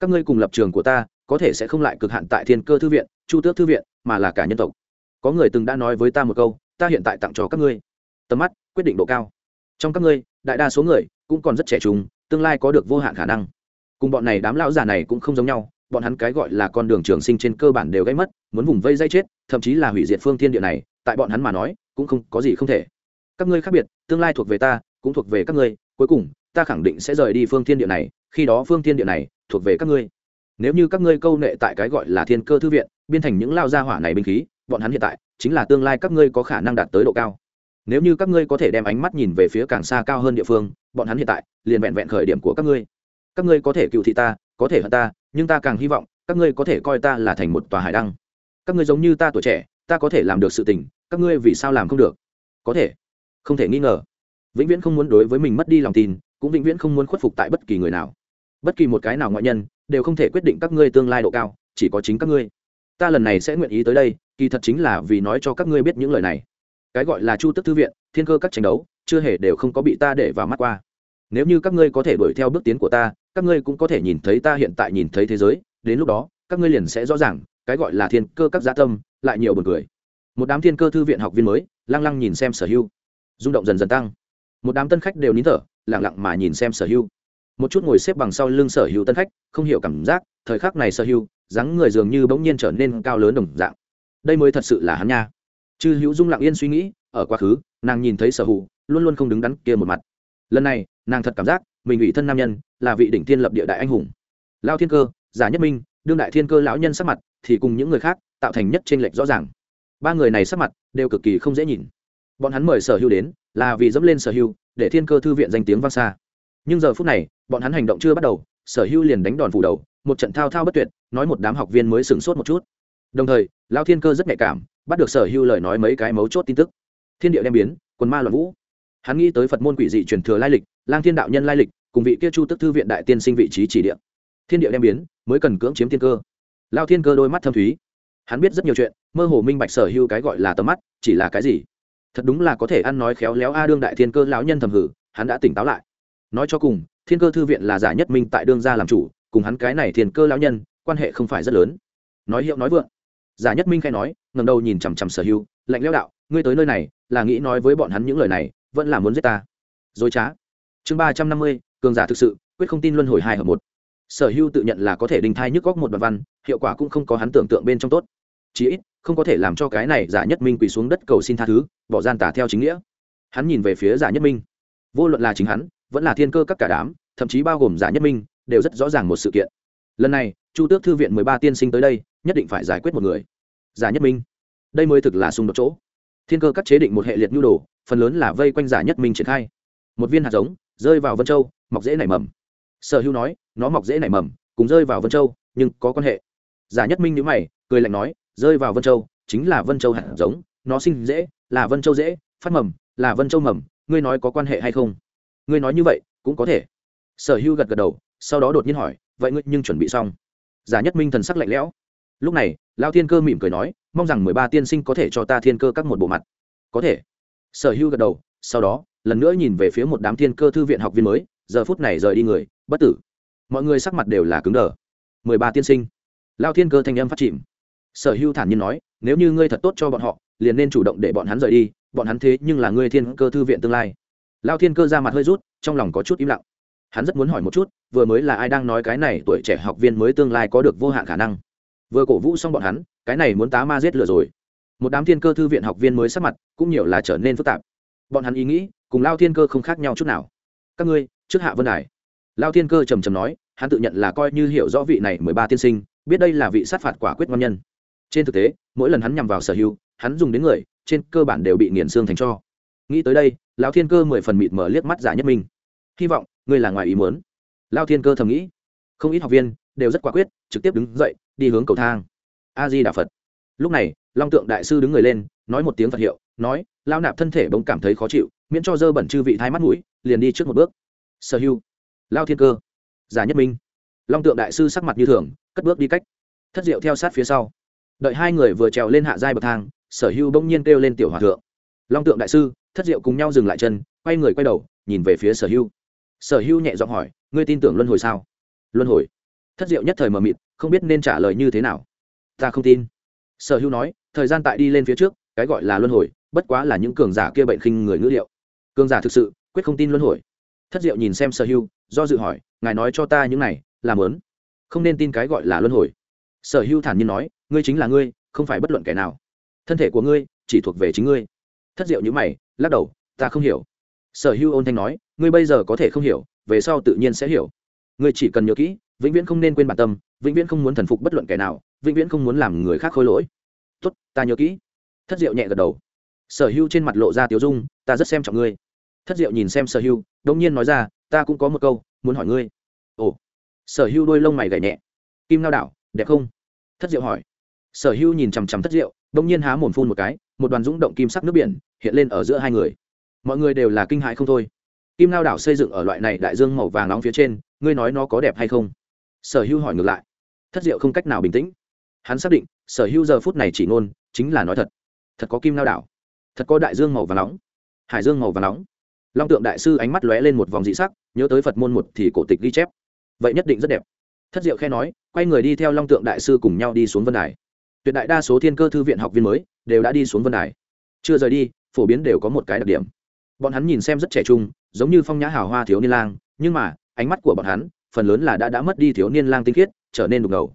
Các ngươi cùng lập trường của ta, có thể sẽ không lại cực hạn tại thiên cơ thư viện, chu tước thư viện, mà là cả nhân tộc. Có người từng đã nói với ta một câu, ta hiện tại tặng cho các ngươi. Tầm mắt quyết định độ cao. Trong các ngươi, đại đa số người cũng còn rất trẻ trung, tương lai có được vô hạn khả năng. Cùng bọn này đám lão già này cũng không giống nhau, bọn hắn cái gọi là con đường trường sinh trên cơ bản đều gây mất, muốn vùng vây dây chết, thậm chí là hủy diệt phương thiên địa này, tại bọn hắn mà nói, cũng không có gì không thể. Các ngươi khác biệt, tương lai thuộc về ta, cũng thuộc về các ngươi, cuối cùng, ta khẳng định sẽ rời đi phương thiên địa này, khi đó phương thiên địa này thuộc về các ngươi. Nếu như các ngươi câu nệ tại cái gọi là thiên cơ thư viện, biên thành những lao gia hỏa này binh khí, bọn hắn hiện tại chính là tương lai các ngươi có khả năng đạt tới độ cao nếu như các ngươi có thể đem ánh mắt nhìn về phía càng xa cao hơn địa phương, bọn hắn hiện tại liền vẹn vẹn khởi điểm của các ngươi. Các ngươi có thể cựu thị ta, có thể hận ta, nhưng ta càng hy vọng, các ngươi có thể coi ta là thành một tòa hải đăng. Các ngươi giống như ta tuổi trẻ, ta có thể làm được sự tình, các ngươi vì sao làm không được? Có thể. Không thể nghi ngờ. Vĩnh viễn không muốn đối với mình mất đi lòng tin, cũng vĩnh viễn không muốn khuất phục tại bất kỳ người nào. Bất kỳ một cái nào ngoại nhân, đều không thể quyết định các ngươi tương lai độ cao, chỉ có chính các ngươi. Ta lần này sẽ nguyện ý tới đây, kỳ thật chính là vì nói cho các ngươi biết những lời này cái gọi là chu tức thư viện, thiên cơ các tranh đấu, chưa hề đều không có bị ta để vào mắt qua. Nếu như các ngươi có thể đuổi theo bước tiến của ta, các ngươi cũng có thể nhìn thấy ta hiện tại nhìn thấy thế giới, đến lúc đó, các ngươi liền sẽ rõ ràng, cái gọi là thiên cơ các gia tâm, lại nhiều buồn cười. Một đám thiên cơ thư viện học viên mới, lăng lăng nhìn xem sở hưu rung động dần dần tăng. Một đám tân khách đều nín thở lẳng lặng mà nhìn xem sở hưu một chút ngồi xếp bằng sau lưng sở hưu tân khách, không hiểu cảm giác, thời khắc này sở hưu dáng người dường như bỗng nhiên trở nên cao lớn đồng dạng. Đây mới thật sự là hắn nha chư hữu dung lặng yên suy nghĩ, ở quá khứ, nàng nhìn thấy sở hữu luôn luôn không đứng đắn kia một mặt. Lần này, nàng thật cảm giác mình ủy thân nam nhân là vị đỉnh thiên lập địa đại anh hùng. Lao thiên cơ, giả nhất minh, đương đại thiên cơ lão nhân sắc mặt thì cùng những người khác tạo thành nhất t r ê n lệch rõ ràng. Ba người này sắc mặt đều cực kỳ không dễ nhìn. Bọn hắn mời sở hữu đến là vì dẫm lên sở hữu, để thiên cơ thư viện danh tiếng vang xa. Nhưng giờ phút này, bọn hắn hành động chưa bắt đầu, sở hữu liền đánh đòn phủ đầu, một trận thao thao bất tuyệt, nói một đám học viên mới sửng sốt một chút. Đồng thời lao thiên cơ rất nhạy cảm bắt được sở hưu lời nói mấy cái mấu chốt tin tức. Thiên địa đem biến, quần ma loạn vũ. Hắn nghĩ tới phật môn quỷ dị truyền thừa lai lịch, lang thiên đạo nhân lai lịch, cùng vị kia chu tức thư viện đại tiên sinh vị trí chỉ địa. Thiên địa đem biến, mới cần cưỡng chiếm thiên cơ. Lao thiên cơ đôi mắt thâm thúy. Hắn biết rất nhiều chuyện, mơ hồ minh bạch sở hưu cái gọi là tầm mắt, chỉ là cái gì? Thật đúng là có thể ăn nói khéo léo a đương đại thiên cơ lão nhân thầm hử, hắn đã tỉnh táo lại. Nói cho cùng, thiên cơ thư viện là giả nhất minh tại đương gia làm chủ, cùng hắn cái này thiên cơ lão nhân, quan hệ không phải rất lớn. Nói hiệu nói vượng giả nhất minh khai nói ngầm đầu nhìn chằm chằm sở hưu, lạnh lẽo đạo, ngươi tới nơi này, là nghĩ nói với bọn hắn những lời này, vẫn là muốn giết ta? Dối trá. Chương ba trăm năm mươi, cường giả thực sự, quyết không tin luân hồi hai hợp một. Sở hưu tự nhận là có thể đình thai nhức góc một đoạn văn, hiệu quả cũng không có hắn tưởng tượng bên trong tốt. Chí ít, không có thể làm cho cái này giả nhất minh quỳ xuống đất cầu xin tha thứ, bỏ gian tả theo chính nghĩa. Hắn nhìn về phía giả nhất minh. Vô luận là chính hắn, vẫn là thiên cơ các cả đám, thậm chí bao gồm giả nhất minh, đều rất rõ ràng một sự kiện. Lần này, chu tước thư viện mười ba tiên sinh tới đây, nhất định phải giải quyết một người giả nhất minh. Đây mới thực là xung đột chỗ. Thiên cơ các chế định một hệ liệt nhu đồ, phần lớn là vây quanh giả nhất minh triển khai. Một viên hạt giống, rơi vào vân châu, mọc dễ nảy mầm. Sở hữu nói, nó mọc dễ nảy mầm, cùng rơi vào vân châu, nhưng có quan hệ. Giả nhất minh nhữ mày, cười lạnh nói, rơi vào vân châu, chính là vân châu hạt giống, nó sinh dễ, là vân châu dễ, phát mầm, là vân châu mầm, ngươi nói có quan hệ hay không? Ngươi nói như vậy, cũng có thể. Sở hữu gật gật đầu, sau đó đột nhiên hỏi, vậy ngươi nhưng chuẩn bị xong? Giả nhất minh thần sắc lạnh lẽo. Lúc này lao thiên cơ mỉm cười nói, mong rằng mười ba tiên sinh có thể cho ta thiên cơ các một bộ mặt. Có thể. Sở hữu gật đầu, sau đó, lần nữa nhìn về phía một đám thiên cơ thư viện học viên mới, giờ phút này rời đi người, bất tử. Mọi người sắc mặt đều là cứng đờ. Mười ba tiên sinh. Lao thiên cơ thanh âm phát chìm. Sở hữu thản nhiên nói, nếu như ngươi thật tốt cho bọn họ, liền nên chủ động để bọn hắn rời đi, bọn hắn thế nhưng là ngươi thiên cơ thư viện tương lai. Lao thiên cơ ra mặt hơi rút, trong lòng có chút im lặng. Hắn rất muốn hỏi một chút, vừa mới là ai đang nói cái này tuổi trẻ học viên mới tương lai có được vô hạn khả năng? Vừa cổ vũ xong bọn hắn, cái này muốn tá ma giết lừa rồi. Một đám thiên cơ thư viện học viên mới sắp mặt cũng nhiều là trở nên phức tạp. Bọn hắn ý nghĩ, cùng lao thiên cơ không khác nhau chút nào. Các ngươi, trước hạ vân đài. Lao thiên cơ trầm trầm nói, hắn tự nhận là coi như hiểu rõ vị này mười ba tiên sinh, biết đây là vị sát phạt quả quyết ngon nhân. Trên thực tế, mỗi lần hắn nhằm vào sở hữu, hắn dùng đến người, trên cơ bản đều bị nghiền xương thành cho. Nghĩ tới đây lão thiên cơ mười phần mịt mở liếc mắt giả nhất minh hy vọng, ngươi là ngoài ý muốn. Lao thiên cơ thầm nghĩ. Không ít học viên đều rất quả quyết, trực tiếp đứng dậy, đi hướng cầu thang. A di đà phật lúc này, long tượng đại sư đứng người lên, nói một tiếng phật hiệu, nói, lao nạp thân thể bỗng cảm thấy khó chịu, miễn cho dơ bẩn chư vị thái mắt mũi, liền đi trước một bước. Sở hưu. Lao thiên cơ. Giả nhất minh. Long tượng đại sư sắc mặt như thường, cất bước đi cách. Thất diệu theo sát phía sau. Đợi hai người vừa trèo lên hạ giai bậc thang, sở hưu bỗng nhiên kêu lên tiểu hòa thượng. Long tượng đại sư, thất diệu cùng nhau dừng lại chân, quay người quay đầu, nhìn về phía sở hưu. Sở hưu nhẹ giọng hỏi, ngươi tin tưởng luân hồi sao? Luân hồi thất diệu nhất thời mờ mịt, không biết nên trả lời như thế nào. Ta không tin. Sở hữu nói, thời gian tại đi lên phía trước, cái gọi là luân hồi, bất quá là những cường giả kia bệnh khinh người ngữ liệu. Cường giả thực sự, quyết không tin luân hồi. Thất diệu nhìn xem sở hữu, do dự hỏi, ngài nói cho ta những này, làm lớn không nên tin cái gọi là luân hồi. Sở hữu thản nhiên nói, ngươi chính là ngươi, không phải bất luận kẻ nào. Thân thể của ngươi, chỉ thuộc về chính ngươi. Thất diệu nhữ mày, lắc đầu, ta không hiểu. Sở hữu ôn thanh nói, ngươi bây giờ có thể không hiểu, về sau tự nhiên sẽ hiểu. Ngươi chỉ cần nhớ kỹ vĩnh viễn không nên quên bản tâm, vĩnh viễn không muốn thần phục bất luận kẻ nào, vĩnh viễn không muốn làm người khác khôi lỗi. Tốt, ta nhớ kỹ. Thất diệu nhẹ gật đầu. Sở hưu trên mặt lộ ra tiếu dung, ta rất xem trọng ngươi. Thất diệu nhìn xem sở hưu đông nhiên nói ra, ta cũng có một câu, muốn hỏi ngươi. Ồ. Sở hưu đôi lông mày gảy nhẹ. Kim lao đảo, đẹp không? Thất diệu hỏi. Sở hưu nhìn chằm chằm thất diệu đông nhiên há mồm phun một cái, một đoàn rúng động kim sắc nước biển hiện lên ở giữa hai người. Mọi người đều là kinh hại không thôi. Kim lao đảo xây dựng ở loại này đại dương màu vàng nóng phía trên, ngươi nói nó có đẹp hay không? Sở hưu hỏi ngược lại. Thất diệu không cách nào bình tĩnh. Hắn xác định, sở hưu giờ phút này chỉ ngôn, chính là nói thật. Thật có kim lao đảo. Thật có đại dương màu và nóng. Hải dương màu và nóng. Long tượng đại sư ánh mắt lóe lên một vòng dị sắc, nhớ tới phật môn một thì cổ tịch ghi chép. Vậy nhất định rất đẹp. Thất diệu khe nói, quay người đi theo long tượng đại sư cùng nhau đi xuống vân đài. Tuyệt đại đa số thiên cơ thư viện học viên mới đều đã đi xuống vân đài. Chưa rời đi, phổ biến đều có một cái đặc điểm. Bọn hắn nhìn xem rất trẻ trung, giống như phong nhã hào hoa thiếu niên lang, nhưng mà, ánh mắt của bọn hắn phần lớn là đã đã mất đi thiếu niên lang tinh khiết, trở nên đục ngầu.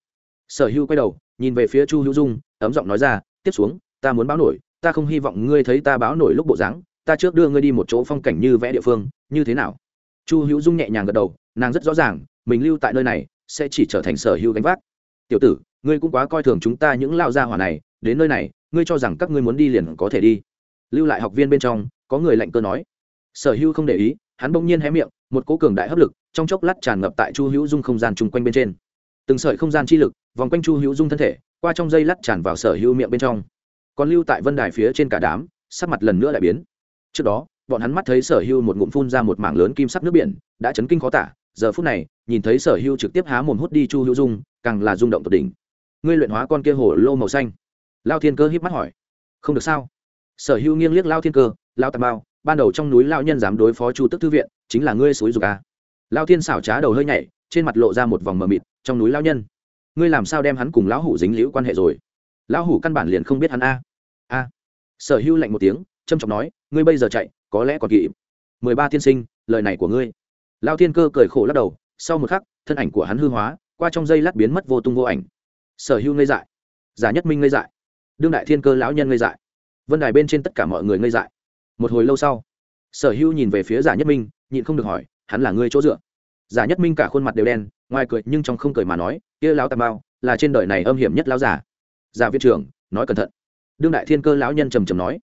Sở hưu quay đầu, nhìn về phía chu hữu dung, ấm giọng nói ra, tiếp xuống, ta muốn báo nổi, ta không hy vọng ngươi thấy ta báo nổi lúc bộ dáng, ta trước đưa ngươi đi một chỗ phong cảnh như vẽ địa phương, như thế nào? Chu hữu dung nhẹ nhàng gật đầu, nàng rất rõ ràng, mình lưu tại nơi này sẽ chỉ trở thành sở hữu gánh vác. Tiểu tử, ngươi cũng quá coi thường chúng ta những lao gia hỏa này, đến nơi này, ngươi cho rằng các ngươi muốn đi liền có thể đi. Lưu lại học viên bên trong, có người lạnh cơ nói. Sở hữu không để ý, hắn bỗng nhiên hé miệng một cố cường đại hấp lực, trong chốc lát tràn ngập tại chu hữu dung không gian chung quanh bên trên. Từng sợi không gian chi lực, vòng quanh chu hữu dung thân thể, qua trong dây lát tràn vào sở hữu miệng bên trong. Còn lưu tại vân đài phía trên cả đám, sắc mặt lần nữa lại biến. Trước đó, bọn hắn mắt thấy sở hữu một ngụm phun ra một mảng lớn kim sắc nước biển, đã chấn kinh khó tả. Giờ phút này, nhìn thấy sở hữu trực tiếp há mồm hút đi chu hữu dung, càng là rung động tột đỉnh. Ngươi luyện hóa con kia hổ lô màu xanh. Lao thiên cơ híp mắt hỏi. Không được sao? Sở hữu nghiêng liếc lao thiên cơ, lao tà mao ban đầu trong núi lao nhân dám đối phó chu tức thư viện, chính là ngươi suối dục à? a lao thiên xảo trá đầu hơi nhảy, trên mặt lộ ra một vòng mờ mịt, trong núi lao nhân. Ngươi làm sao đem hắn cùng lão hủ dính liễu quan hệ rồi? Lão hủ căn bản liền không biết hắn a. A. Sở hữu lạnh một tiếng trâm trọng nói, ngươi bây giờ chạy, có lẽ còn kỵ mười ba tiên sinh, lời này của ngươi. Lao thiên cơ cười khổ lắc đầu, sau một khắc, thân ảnh của hắn hư hóa, qua trong dây lát biến mất vô tung vô ảnh. Sở hữu ngây dại. Giả nhất minh ngây dại. Đương đại thiên cơ lão nhân ngây dại. Vân đài bên trên tất cả mọi người ngây dại một hồi lâu sau, sở hữu nhìn về phía giả nhất minh, nhịn không được hỏi, hắn là ngươi chỗ dựa? Giả nhất minh cả khuôn mặt đều đen, ngoài cười nhưng trong không cười mà nói, kia lão tàm bao, là trên đời này âm hiểm nhất lão giả. Giả viện trưởng, nói cẩn thận. Đương đại thiên cơ lão nhân trầm trầm nói.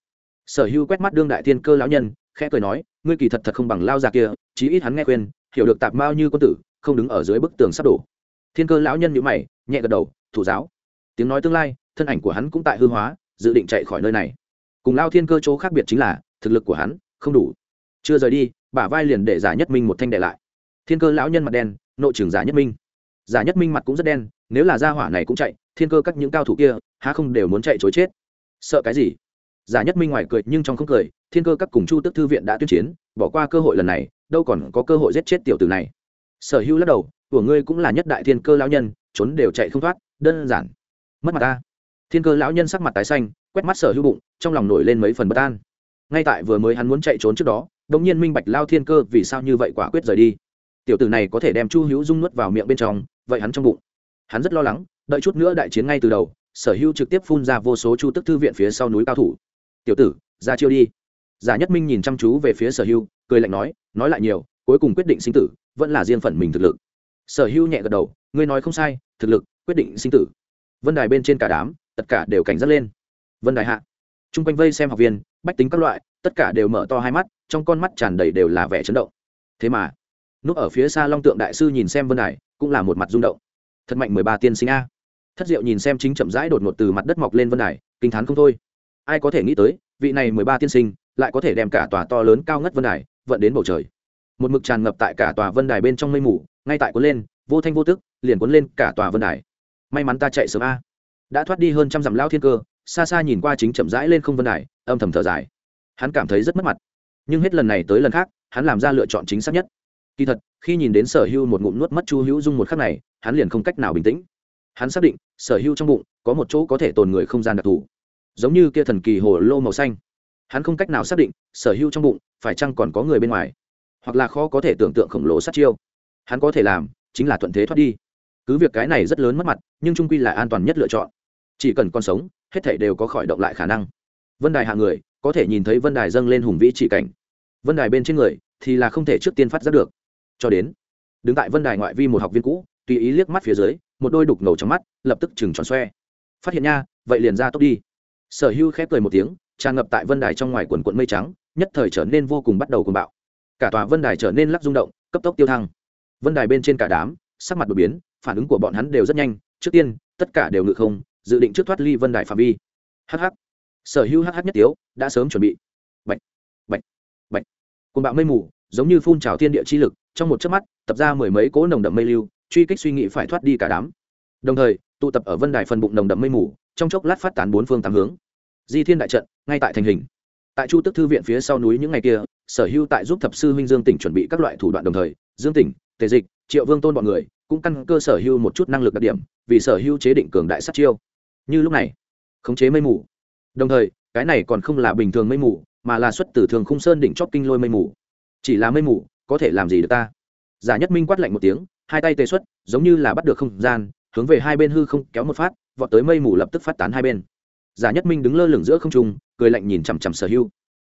Sở hữu quét mắt đương đại thiên cơ lão nhân, khẽ cười nói, ngươi kỳ thật thật không bằng lao già kia, chí ít hắn nghe khuyên, hiểu được tạp mao như quân tử, không đứng ở dưới bức tường sắp đổ. Thiên cơ lão nhân nhũ mày, nhẹ gật đầu, thủ giáo. Tiếng nói tương lai, thân ảnh của hắn cũng tại hư hóa, dự định chạy khỏi nơi này. Cùng lao thiên cơ chỗ khác biệt chính là thực lực của hắn không đủ. Chưa rời đi, bả vai liền để giả nhất minh một thanh đệ lại. Thiên cơ lão nhân mặt đen, nội trưởng giả nhất minh. Giả nhất minh mặt cũng rất đen, nếu là gia hỏa này cũng chạy, thiên cơ các những cao thủ kia, há không đều muốn chạy chối chết. Sợ cái gì? Giả nhất minh ngoài cười nhưng trong không cười, thiên cơ các cùng chu tức thư viện đã tuyên chiến, bỏ qua cơ hội lần này, đâu còn có cơ hội giết chết tiểu tử này. Sở hữu lắc đầu, của ngươi cũng là nhất đại thiên cơ lão nhân, trốn đều chạy không thoát, đơn giản. Mất mặt ta. Thiên cơ lão nhân sắc mặt tái xanh, quét mắt sở hữu bụng, trong lòng nổi lên mấy phần bất an ngay tại vừa mới hắn muốn chạy trốn trước đó đ ỗ n g nhiên minh bạch lao thiên cơ vì sao như vậy quả quyết rời đi. Tiểu tử này có thể đem chu hữu dung nuốt vào miệng bên trong, vậy hắn trong bụng. Hắn rất lo lắng, đợi chút nữa đại chiến ngay từ đầu, sở hữu trực tiếp phun ra vô số chu tức thư viện phía sau núi cao thủ. Tiểu tử, ra chiêu đi. Giả nhất minh nhìn chăm chú về phía sở hữu, cười lạnh nói nói lại nhiều, cuối cùng quyết định sinh tử, vẫn là riêng phần mình thực lực. Sở hữu nhẹ gật đầu, ngươi nói không sai, thực lực, quyết định sinh tử. Vân đài bên trên cả đám, tất cả đều cảnh giác lên. Vân đài hạ. T r u n g quanh vây xem học viên bách tính các loại, tất cả đều mở to hai mắt, trong con mắt tràn đầy đều là vẻ chấn động. Thế mà, núp ở phía xa long tượng đại sư nhìn xem vân đài, cũng là một mặt rung động. Thật mạnh mười ba tiên sinh a. Thất diệu nhìn xem chính chậm rãi đột ngột từ mặt đất mọc lên vân đài, kinh t h á n không thôi. Ai có thể nghĩ tới, vị này mười ba tiên sinh lại có thể đem cả tòa to lớn cao ngất vân đài vận đến bầu trời. Một mực tràn ngập tại cả tòa vân đài bên trong mây mù, ngay tại cuốn lên, vô thanh vô tức, liền cuốn lên cả tòa vân đài. May mắn ta chạy sớm a. Đã thoát đi hơn trăm dặm lao thiên cơ xa xa nhìn qua chính chậm rãi lên không vân đài, âm thầm thở dài. Hắn cảm thấy rất mất mặt. Nhưng hết lần này tới lần khác, hắn làm ra lựa chọn chính xác nhất. Kỳ thật, khi nhìn đến sở hưu một ngụm nuốt mất chu hữu dung một khắc này, hắn liền không cách nào bình tĩnh. Hắn xác định, sở hưu trong bụng, có một chỗ có thể tồn người không gian đặc thù. Giống như kia thần kỳ hồ lô màu xanh. Hắn không cách nào xác định, sở hưu trong bụng, phải chăng còn có người bên ngoài. Hoặc là khó có thể tưởng tượng khổng lồ sát chiêu. Hắn có thể làm, chính là thuận thế thoát đi. Cứ việc cái này rất lớn mất mặt, nhưng trung quy là an toàn nhất lựa chọn. Chỉ cần còn sống hết thảy đều có khỏi động lại khả năng. Vân đài hạ người, có thể nhìn thấy vân đài dâng lên hùng vĩ chỉ cảnh. Vân đài bên trên người, thì là không thể trước tiên phát giác được. Cho đến, đứng tại vân đài ngoại vi một học viên cũ, tùy ý liếc mắt phía dưới, một đôi đục ngầu trong mắt, lập tức chừng tròn xoe. Phát hiện nha, vậy liền ra tốc đi. Sở hưu khép cười một tiếng, tràn ngập tại vân đài trong ngoài quần quận mây trắng, nhất thời trở nên vô cùng bắt đầu cuồng bạo. Cả tòa vân đài trở nên lắc rung động, cấp tốc tiêu thăng. Vân đài bên trên cả đám, sắc mặt đột biến, phản ứng của bọn hắn đều rất nhanh, trước tiên, tất cả đều ngự không dự định trước thoát ly vân đài phạm vi. Hh sở hữu hh nhất tiếu đã sớm chuẩn bị. Bệnh bệnh bệnh côn bạo mây mù, giống như phun trào thiên địa chi lực, trong một chớp mắt, tập ra mười mấy cỗ nồng đậm mây lưu, truy kích suy nghĩ phải thoát đi cả đám. Đồng thời, tụ tập ở vân đài phần bụng nồng đậm mây mù, trong chốc lát phát tán bốn phương tám hướng. Di thiên đại trận, ngay tại thành hình. Tại chu tức thư viện phía sau núi những ngày kia, sở hữu tại giúp thập sư huynh dương tỉnh chuẩn bị các loại thủ đoạn đồng thời, dương tỉnh, tề dịch, triệu vương tôn bọn người, cũng căn cơ sở hữu một chút năng lực đặc điểm, vì sở hữu chế định cường đại sát chiêu như lúc này, khống chế mây mù. Đồng thời, cái này còn không là bình thường mây mù, mà là xuất từ thường khung sơn đỉnh chóp kinh lôi mây mù. Chỉ là mây mù, có thể làm gì được ta? Giả nhất minh quát lạnh một tiếng, hai tay tê xuất, giống như là bắt được không gian, hướng về hai bên hư không kéo một phát, vọt tới mây mù lập tức phát tán hai bên. Giả nhất minh đứng lơ lửng giữa không trung, cười lạnh nhìn chằm chằm sở hưu.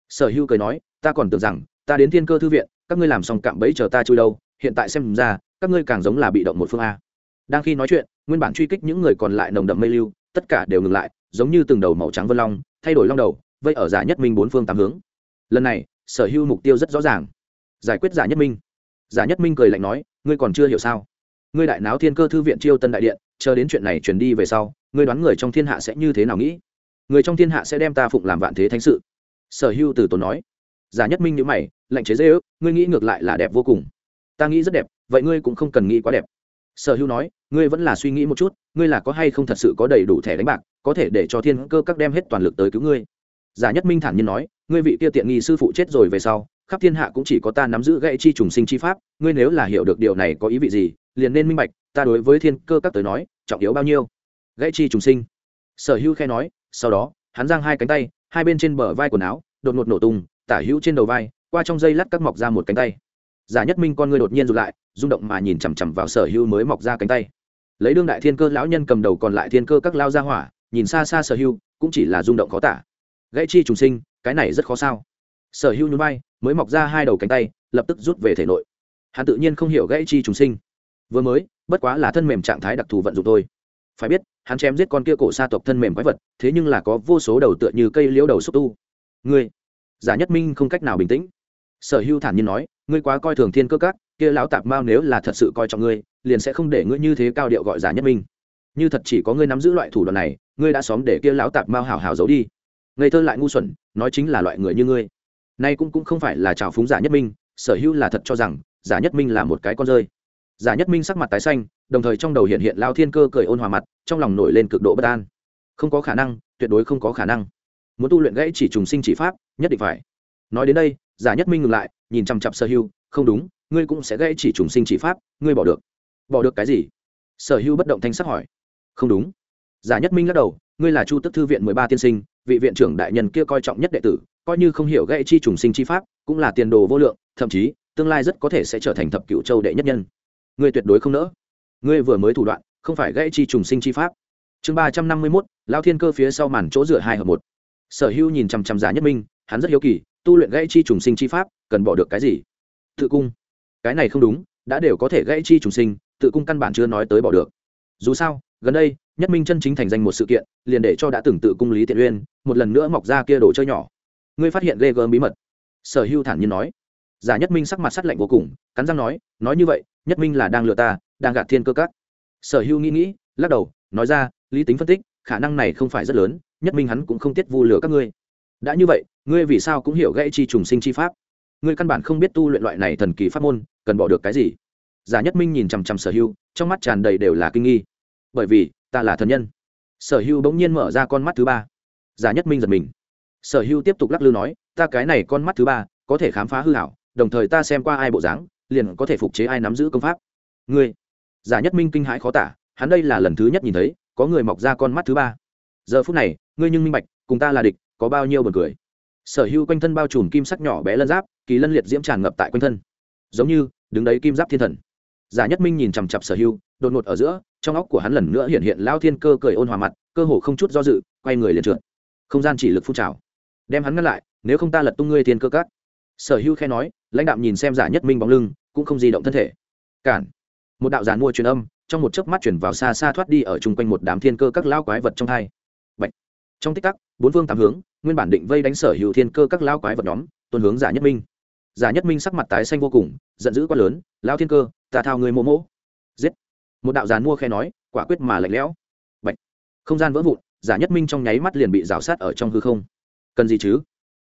Sở hưu cười nói, ta còn tưởng rằng, ta đến thiên cơ thư viện, các ngươi làm xong cạm bẫy chờ ta chui đâu, hiện tại xem ra, các ngươi càng giống là bị động một phương a. Đang khi nói chuyện, nguyên bản truy kích những người còn lại nồng đậm mây lưu tất cả đều ngừng lại, giống như từng đầu màu trắng vân long, thay đổi long đầu, vây ở giả nhất minh bốn phương tám hướng. Lần này, sở hưu mục tiêu rất rõ ràng. Giải quyết giả nhất minh. Giả nhất minh cười lạnh nói, ngươi còn chưa hiểu sao? Ngươi đại náo thiên cơ thư viện chiêu tân đại điện, chờ đến chuyện này truyền đi về sau, ngươi đoán người trong thiên hạ sẽ như thế nào nghĩ? Người trong thiên hạ sẽ đem ta phụng làm vạn thế thánh sự. Sở hưu từ tốn nói. Giả nhất minh nhữ mày, lạnh chế dễ ước ngươi nghĩ ngược lại là đẹp vô cùng. Ta nghĩ rất đẹp, vậy ngươi cũng không cần nghĩ quá đẹp sở hưu nói, ngươi vẫn là suy nghĩ một chút, ngươi là có hay không thật sự có đầy đủ thẻ đánh bạc, có thể để cho thiên cơ các đem hết toàn lực tới cứu ngươi. Giả nhất minh thản nhiên nói, ngươi vị kia tiện nghi sư phụ chết rồi về sau, khắp thiên hạ cũng chỉ có ta nắm giữ gãy chi trùng sinh chi pháp, ngươi nếu là hiểu được điều này có ý vị gì, liền nên minh bạch, ta đối với thiên cơ các tới nói, trọng yếu bao nhiêu. Gãy chi trùng sinh. Sở hữu khe nói, sau đó, hắn giang hai cánh tay, hai bên trên bờ vai quần áo, đột ngột nổ tung, tả hữu trên đầu vai, qua trong dây lát các mọc ra một cánh tay giả nhất minh con ngươi đột nhiên rụt lại, rung động mà nhìn chằm chằm vào sở hữu mới mọc ra cánh tay. Lấy đương đại thiên cơ lão nhân cầm đầu còn lại thiên cơ các lao ra hỏa, nhìn xa xa sở hữu, cũng chỉ là rung động khó tả. Gãy chi trùng sinh, cái này rất khó sao? Sở hữu núi bay mới mọc ra hai đầu cánh tay, lập tức rút về thể nội. Hắn tự nhiên không hiểu gãy chi trùng sinh. Vừa mới, bất quá là thân mềm trạng thái đặc thù vận dụng thôi. Phải biết, hắn chém giết con kia cổ sa tộc thân mềm quái vật, thế nhưng là có vô số đầu tựa như cây liễu đầu xúc tu. Ngươi, giả nhất minh không cách nào bình tĩnh. Sở hưu thản nhiên nói ngươi quá coi thường thiên cơ các, kia lão tạp mao nếu là thật sự coi trọng ngươi, liền sẽ không để ngươi như thế cao điệu gọi giả nhất minh. Như thật chỉ có ngươi nắm giữ loại thủ đoạn này, ngươi đã xóm để kia lão tạp mao hào hào giấu đi. Ngây thơ lại ngu xuẩn, nói chính là loại người như ngươi. Nay cũng cũng không phải là trào phúng giả nhất minh, sở hữu là thật cho rằng, giả nhất minh là một cái con rơi. Giả nhất minh sắc mặt tái xanh, đồng thời trong đầu hiện hiện lao thiên cơ cười ôn hòa mặt, trong lòng nổi lên cực độ bất an. Không có khả năng, tuyệt đối không có khả năng. Muốn tu luyện gãy chỉ trùng sinh chỉ pháp, nhất định phải. Nói đến đây, giả nhất minh ngừng lại nhìn chằm chặp sở hưu không đúng, ngươi cũng sẽ gây chỉ trùng sinh chỉ pháp, ngươi bỏ được. Bỏ được cái gì? Sở hưu bất động thanh sắc hỏi. Không đúng. Giả nhất minh lắc đầu, ngươi là chu tức thư viện mười ba tiên sinh, vị viện trưởng đại nhân kia coi trọng nhất đệ tử, coi như không hiểu gây chi trùng sinh chi pháp, cũng là tiền đồ vô lượng, thậm chí, tương lai rất có thể sẽ trở thành thập cựu châu đệ nhất nhân. Ngươi tuyệt đối không nỡ. Ngươi vừa mới thủ đoạn, không phải gây chi trùng sinh chi pháp. Chương ba trăm năm mươi mốt, lao thiên cơ phía sau màn chỗ dựa hai hợp một. Sở hữu nhìn chằm chằm giả nhất minh, hắn rất hiếu kỳ tu luyện gãy chi trùng sinh chi pháp, cần bỏ được cái gì? Tự cung. Cái này không đúng, đã đều có thể gãy chi trùng sinh, tự cung căn bản chưa nói tới bỏ được. Dù sao, gần đây, nhất minh chân chính thành danh một sự kiện, liền để cho đã từng tự cung lý tiện uyên, một lần nữa mọc ra kia đồ chơi nhỏ. Ngươi phát hiện ghê gớm bí mật. Sở hưu thản nhiên nói. Giả nhất minh sắc mặt sắt lạnh vô cùng, cắn răng nói nói như vậy, nhất minh là đang lừa ta, đang gạt thiên cơ các. Sở hưu nghĩ nghĩ, lắc đầu, nói ra, lý tính phân tích, khả năng này không phải rất lớn, nhất minh hắn cũng không tiết vu lừa các ngươi đã như vậy, ngươi vì sao cũng hiểu gãy chi trùng sinh chi pháp? Ngươi căn bản không biết tu luyện loại này thần kỳ pháp môn, cần bỏ được cái gì? Giả nhất minh nhìn chằm chằm sở hưu, trong mắt tràn đầy đều là kinh nghi. Bởi vì, ta là thần nhân. Sở hưu bỗng nhiên mở ra con mắt thứ ba. Giả nhất minh giật mình. Sở hưu tiếp tục lắc lư nói, ta cái này con mắt thứ ba, có thể khám phá hư hảo đồng thời ta xem qua ai bộ dáng, liền có thể phục chế ai nắm giữ công pháp. Ngươi? Giả nhất minh kinh hãi khó tả, hắn đây là lần thứ nhất nhìn thấy, có người mọc ra con mắt thứ ba. Giờ phút này, ngươi nhưng minh bạch, cùng ta là địch có bao nhiêu buồn cười. Sở hưu quanh thân bao trùm kim sắc nhỏ bé lân giáp, kỳ lân liệt diễm tràn ngập tại quanh thân. Giống như, đứng đấy kim giáp thiên thần. Giả nhất minh nhìn chằm chặp sở hưu, đột ngột ở giữa, trong óc của hắn lần nữa hiện hiện lao thiên cơ cười ôn hòa mặt, cơ hồ không chút do dự, quay người liền trượt. Không gian chỉ lực phun trào. Đem hắn ngăn lại, nếu không ta lật tung ngươi thiên cơ cát. sở hưu khe nói, lãnh đạo nhìn xem giả nhất minh bóng lưng, cũng không di động thân thể. Cản. Một đạo giàn mua truyền âm, trong một chớp mắt chuyển vào xa xa thoát đi ở chung quanh một đám thiên cơ các lao quái vật trong hai trong tích tắc, bốn phương tám hướng, nguyên bản định vây đánh sở hữu thiên cơ các lao quái vật nhóm, tuần hướng giả nhất minh. Giả nhất minh sắc mặt tái xanh vô cùng, giận dữ quá lớn lao thiên cơ, ta thao người mô mỗ giết. Một đạo giàn mua khe nói, quả quyết mà lạnh lẽo. Bạch. không gian vỡ vụn, giả nhất minh trong nháy mắt liền bị rào sát ở trong hư không. Cần gì chứ?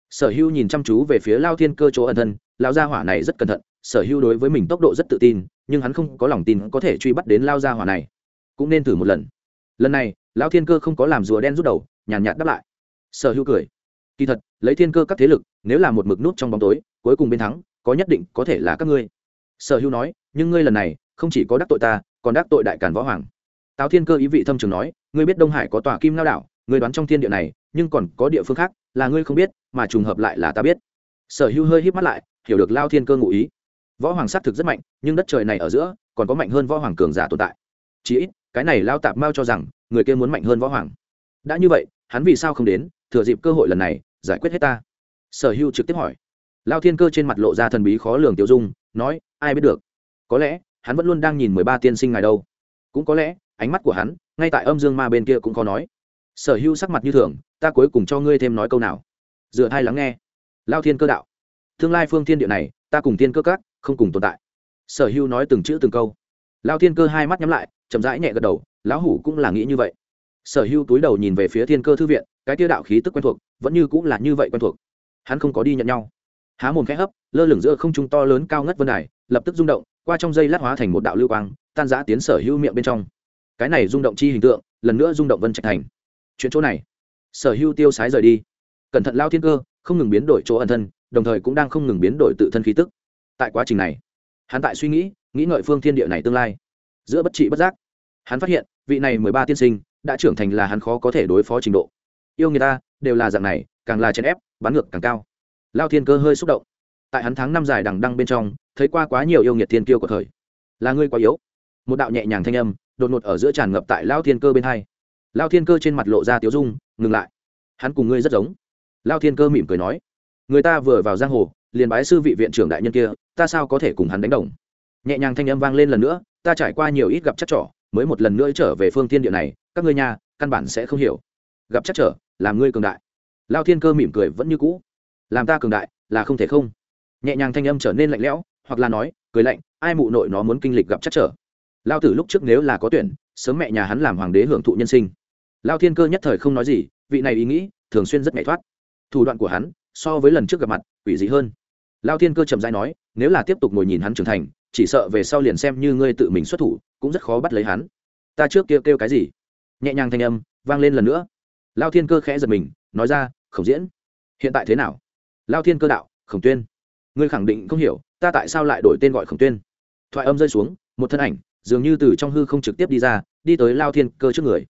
Sở hưu nhìn chăm chú về phía lao thiên cơ chỗ ẩn thân lao gia hỏa này rất cẩn thận, sở hưu đối với mình tốc độ rất tự tin, nhưng hắn không có lòng tin có thể truy bắt đến lao gia hỏa này. Cũng nên thử một lần. Lần này Lão thiên cơ không có làm rùa đen rút đầu, nhàn nhạt đáp lại. Sở hưu cười. Kỳ thật, lấy thiên cơ các thế lực, nếu là một mực nút trong bóng tối, cuối cùng bên thắng, có nhất định có thể là các ngươi. Sở hưu nói, nhưng ngươi lần này, không chỉ có đắc tội ta, còn đắc tội đại cản võ hoàng. Tào thiên cơ ý vị thâm trường nói, ngươi biết đông hải có tòa kim lao đảo, ngươi đoán trong thiên địa này, nhưng còn có địa phương khác, là ngươi không biết, mà trùng hợp lại là ta biết. Sở hữu hơi híp mắt lại, hiểu được lao thiên cơ ngụ ý. Võ hoàng xác thực rất mạnh, nhưng đất trời này ở giữa, còn có mạnh hơn võ hoàng cường giả tồn tại chí ít, cái này lao tạp mao cho rằng, người kia muốn mạnh hơn võ hoàng. Đã như vậy, hắn vì sao không đến, thừa dịp cơ hội lần này, giải quyết hết ta? Sở hữu trực tiếp hỏi. Lao thiên cơ trên mặt lộ ra thần bí khó lường tiêu dung, nói, ai biết được. Có lẽ, hắn vẫn luôn đang nhìn mười ba tiên sinh ngài đâu. Cũng có lẽ, ánh mắt của hắn, ngay tại âm dương ma bên kia cũng khó nói. Sở hữu sắc mặt như thường, ta cuối cùng cho ngươi thêm nói câu nào? Dựa hai lắng nghe. Lao thiên cơ đạo, tương lai phương thiên địa này, ta cùng thiên cơ các, không cùng tồn tại. Sở hữu nói từng chữ từng câu. Lao thiên cơ hai mắt nhắm lại chậm rãi nhẹ gật đầu, lão hủ cũng là nghĩ như vậy. Sở hữu túi đầu nhìn về phía thiên cơ thư viện, cái tiêu đạo khí tức quen thuộc, vẫn như cũng là như vậy quen thuộc. Hắn không có đi nhận nhau. Há mồm khẽ hấp, lơ lửng giữa không trung to lớn cao ngất vân đài, lập tức rung động, qua trong dây lát hóa thành một đạo lưu quang, tan giã tiến sở hữu miệng bên trong. Cái này rung động chi hình tượng, lần nữa rung động vân trạch thành. Chuyện chỗ này. Sở hữu tiêu sái rời đi. Cẩn thận lao thiên cơ, không ngừng biến đổi chỗ ẩn thân, đồng thời cũng đang không ngừng biến đổi tự thân khí tức. Tại quá trình này, hắn tại suy nghĩ nghĩ ngợi phương thiên địa này tương lai giữa bất trị bất giác. Hắn phát hiện, vị này mười ba tiên sinh đã trưởng thành là hắn khó có thể đối phó trình độ. Yêu người ta đều là dạng này, càng là chèn ép bắn ngược càng cao. Lao thiên cơ hơi xúc động. Tại hắn tháng năm dài đằng đăng bên trong, thấy qua quá nhiều yêu nghiệt thiên kiêu của thời. Là ngươi quá yếu. Một đạo nhẹ nhàng thanh âm đột ngột ở giữa tràn ngập tại lao thiên cơ bên hai. Lao thiên cơ trên mặt lộ ra tiếu dung, ngừng lại. Hắn cùng ngươi rất giống. Lao thiên cơ mỉm cười nói. Người ta vừa vào giang hồ, liền bái sư vị viện trưởng đại nhân kia, ta sao có thể cùng hắn đánh đồng? Nhẹ nhàng thanh âm vang lên lần nữa, ta trải qua nhiều ít gặp chắc trở, mới một lần nữa trở về phương thiên địa này, các ngươi nhà căn bản sẽ không hiểu. Gặp chắc trở, làm ngươi cường đại. Lao thiên cơ mỉm cười vẫn như cũ. Làm ta cường đại, là không thể không. Nhẹ nhàng thanh âm trở nên lạnh lẽo, hoặc là nói, cười lạnh, ai mụ nội nó muốn kinh lịch gặp chắc trở? Lao tử lúc trước nếu là có tuyển, sớm mẹ nhà hắn làm hoàng đế hưởng thụ nhân sinh. Lao thiên cơ nhất thời không nói gì, vị này ý nghĩ thường xuyên rất nhảy thoát. Thủ đoạn của hắn, so với lần trước gặp mặt ủy dị hơn. Lao thiên cơ chậm dãi nói, nếu là tiếp tục ngồi nhìn hắn trưởng thành chỉ sợ về sau liền xem như ngươi tự mình xuất thủ cũng rất khó bắt lấy hắn. Ta trước kia kêu, kêu cái gì? Nhẹ nhàng thanh âm vang lên lần nữa. Lao thiên cơ khẽ giật mình nói ra khổng diễn hiện tại thế nào? Lao thiên cơ đạo khổng tuyên ngươi khẳng định không hiểu ta tại sao lại đổi tên gọi khổng tuyên? Thoại âm rơi xuống một thân ảnh dường như từ trong hư không trực tiếp đi ra đi tới lao thiên cơ trước người.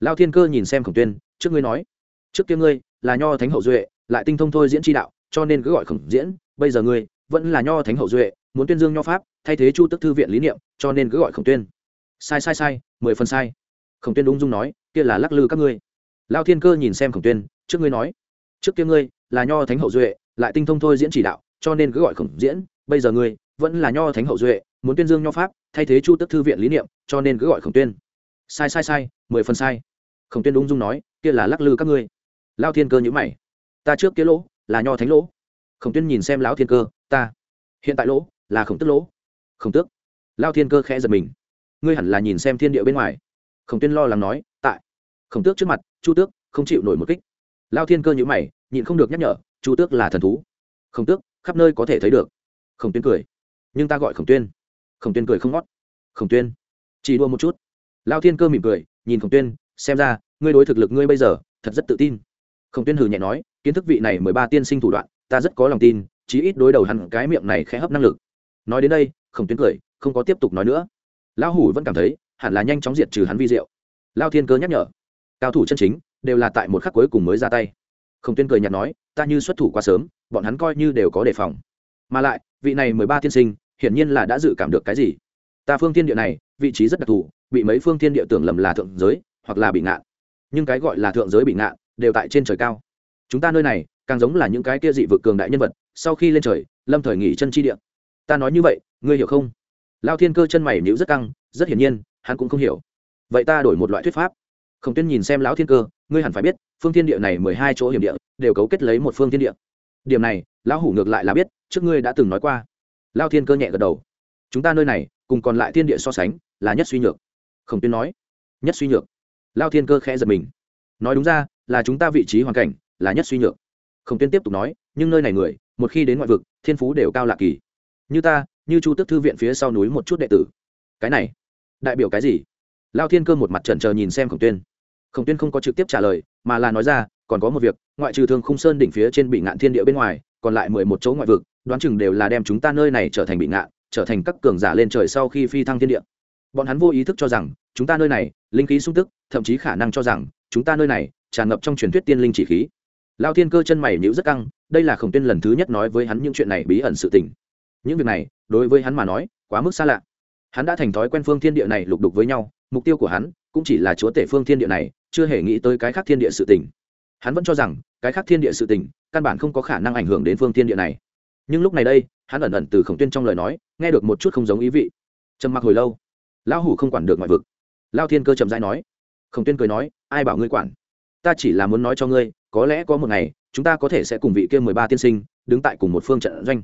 Lao thiên cơ nhìn xem khổng tuyên trước ngươi nói trước kia ngươi là nho thánh hậu duệ lại tinh thông thôi diễn tri đạo cho nên cứ gọi khổng diễn bây giờ ngươi vẫn là nho thánh hậu duệ muốn tuyên dương nho pháp thay thế chu tức thư viện lý niệm, cho nên cứ gọi khổng tuyên. Sai sai sai, mười phần sai. Khổng tuyên ung dung nói, kia là lắc lư các ngươi. Lao thiên cơ nhìn xem khổng tuyên, trước ngươi nói. Trước kia ngươi là nho thánh hậu duệ, lại tinh thông thôi diễn chỉ đạo, cho nên cứ gọi khổng diễn. Bây giờ ngươi vẫn là nho thánh hậu duệ, muốn tuyên dương nho pháp, thay thế chu tức thư viện lý niệm, cho nên cứ gọi khổng tuyên. Sai sai sai, mười phần sai. Khổng tuyên ung dung nói, kia là lắc lư các ngươi. Lao thiên cơ nhữ mày. Ta trước kia lỗ là nho thánh lỗ. Khổng tuyên nhìn xem lão thiên cơ, ta. Hiện tại lỗ là khổng tức lỗ. Không tước. Lao thiên cơ khẽ giật mình. Ngươi hẳn là nhìn xem thiên địa bên ngoài. Khổng tuyên lo lắng nói, tại. Khổng tước trước mặt, chu tước không chịu nổi một kích. Lao thiên cơ nhữ mày, nhịn không được nhắc nhở, chu tước là thần thú. Khổng tước, khắp nơi có thể thấy được. Khổng tuyên cười. Nhưng ta gọi khổng tuyên. Khổng tuyên cười không ngót. Khổng tuyên, chỉ đua một chút. Lao thiên cơ mỉm cười, nhìn khổng tuyên, xem ra, ngươi đối thực lực ngươi bây giờ, thật rất tự tin. Khổng tuyên hừ nhẹ nói, kiến thức vị này mười ba tiên sinh thủ đoạn, ta rất có lòng tin, chí ít đối đầu hẳn cái miệng này khẽ hấp năng lực nói đến đây, khổng tuyên cười, không có tiếp tục nói nữa. Lão hủ vẫn cảm thấy, hẳn là nhanh chóng diệt trừ hắn vi diệu. Lao thiên cơ nhắc nhở. Cao thủ chân chính, đều là tại một khắc cuối cùng mới ra tay. Khổng tuyên cười nhạt nói, ta như xuất thủ quá sớm, bọn hắn coi như đều có đề phòng. Mà lại, vị này mười ba tiên sinh, hiển nhiên là đã dự cảm được cái gì. Ta phương thiên địa này, vị trí rất đặc thù, bị mấy phương thiên địa tưởng lầm là thượng giới, hoặc là bị ngạn. Nhưng cái gọi là thượng giới bị ngạn, đều tại trên trời cao. Chúng ta nơi này, càng giống là những cái kia dị vực cường đại nhân vật, sau khi lên trời, lâm thời nghỉ chân chi địa ta nói như vậy, ngươi hiểu không? Lao thiên cơ chân mày nhữ rất căng, rất hiển nhiên, hắn cũng không hiểu. Vậy ta đổi một loại thuyết pháp. Khổng tuyên nhìn xem lão thiên cơ, ngươi hẳn phải biết, phương thiên địa này mười hai chỗ hiểm địa, đều cấu kết lấy một phương thiên địa. Điểm này, lão hủ ngược lại là biết, trước ngươi đã từng nói qua. Lao thiên cơ nhẹ gật đầu. Chúng ta nơi này, cùng còn lại thiên địa so sánh, là nhất suy nhược. Khổng tuyên nói. Nhất suy nhược. Lao thiên cơ khẽ giật mình. Nói đúng ra, là chúng ta vị trí hoàn cảnh, là nhất suy nhược. Khổng tuyên tiếp tục nói, nhưng nơi này người, một khi đến ngoại vực, thiên phú đều cao lạ kỳ như ta, như chu tức thư viện phía sau núi một chút đệ tử. Cái này, đại biểu cái gì? Lao thiên cơ một mặt trần trờ nhìn xem khổng tuyên. Khổng tuyên không có trực tiếp trả lời, mà là nói ra, còn có một việc, ngoại trừ thương khung sơn đỉnh phía trên bị ngạn thiên địa bên ngoài, còn lại mười một chỗ ngoại vực, đoán chừng đều là đem chúng ta nơi này trở thành bị ngạn, trở thành các cường giả lên trời sau khi phi thăng thiên địa. Bọn hắn vô ý thức cho rằng, chúng ta nơi này, linh khí sung tức thậm chí khả năng cho rằng, chúng ta nơi này, tràn ngập trong truyền thuyết tiên linh chỉ khí. Lao thiên cơ chân mày nhíu rất căng, đây là khổng tuyên lần thứ nhất nói với hắn những chuyện này bí ẩn sự tình những việc này, đối với hắn mà nói, quá mức xa lạ. Hắn đã thành thói quen phương thiên địa này lục đục với nhau, mục tiêu của hắn cũng chỉ là chúa tể phương thiên địa này, chưa hề nghĩ tới cái khác thiên địa sự tình. Hắn vẫn cho rằng, cái khác thiên địa sự tình, căn bản không có khả năng ảnh hưởng đến phương thiên địa này. Nhưng lúc này đây, hắn ẩn ẩn từ khổng tuyên trong lời nói, nghe được một chút không giống ý vị. Trầm mặc hồi lâu, lão hủ không quản được ngoại vực. Lao thiên cơ chậm rãi nói, khổng tuyên cười nói, ai bảo ngươi quản? Ta chỉ là muốn nói cho ngươi, có lẽ có một ngày, chúng ta có thể sẽ cùng vị kia mười ba tiên sinh, đứng tại cùng một phương trận doanh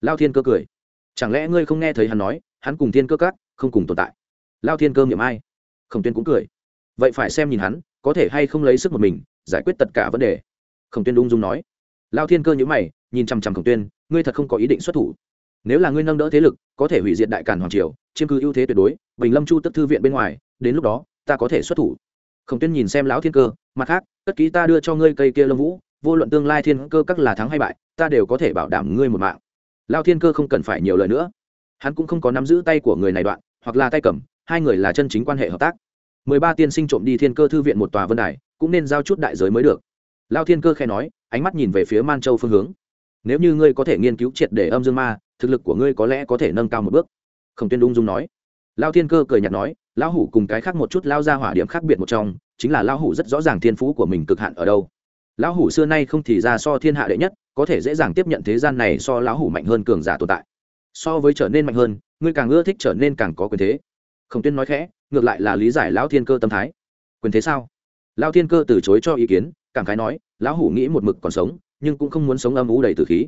lao thiên cơ cười. Chẳng lẽ ngươi không nghe thấy hắn nói, hắn cùng thiên cơ cát không cùng tồn tại? Lao thiên cơ miệng ai? Khổng tuyên cũng cười. Vậy phải xem nhìn hắn, có thể hay không lấy sức một mình, giải quyết tất cả vấn đề. Khổng tuyên ung dung nói. Lao thiên cơ nhữ mày, nhìn chằm chằm khổng tuyên, ngươi thật không có ý định xuất thủ. Nếu là ngươi nâng đỡ thế lực, có thể hủy diệt đại cản hoàng triều, chiếm cứ ưu thế tuyệt đối, bình lâm chu tức thư viện bên ngoài, đến lúc đó, ta có thể xuất thủ. Khổng tuyên nhìn xem lão thiên cơ, mặt khác tất ký ta đưa cho ngươi cây kia lâm vũ, vô luận tương lai thiên cơ các là thắng hay bại, ta đều có thể bảo đảm ngươi một mạng lao thiên cơ không cần phải nhiều lời nữa. Hắn cũng không có nắm giữ tay của người này đoạn, hoặc là tay cầm, hai người là chân chính quan hệ hợp tác. Mười ba tiên sinh trộm đi thiên cơ thư viện một tòa vân đài, cũng nên giao chút đại giới mới được. Lao thiên cơ khe nói, ánh mắt nhìn về phía man châu phương hướng. Nếu như ngươi có thể nghiên cứu triệt để âm dương ma, thực lực của ngươi có lẽ có thể nâng cao một bước. Khổng tuyên ung dung nói. Lao thiên cơ cười nhạt nói, lão hủ cùng cái khác một chút lao ra hỏa điểm khác biệt một trong, chính là lão hủ rất rõ ràng thiên phú của mình cực hạn ở đâu. Lão hủ xưa nay không thì ra so thiên hạ đệ nhất có thể dễ dàng tiếp nhận thế gian này so lão hủ mạnh hơn cường giả tồn tại. So với trở nên mạnh hơn, ngươi càng ưa thích trở nên càng có quyền thế. Khổng tuyên nói khẽ, ngược lại là lý giải lão thiên cơ tâm thái. Quyền thế sao? Lão thiên cơ từ chối cho ý kiến, cảm khái nói, lão hủ nghĩ một mực còn sống, nhưng cũng không muốn sống âm ú đầy tử khí.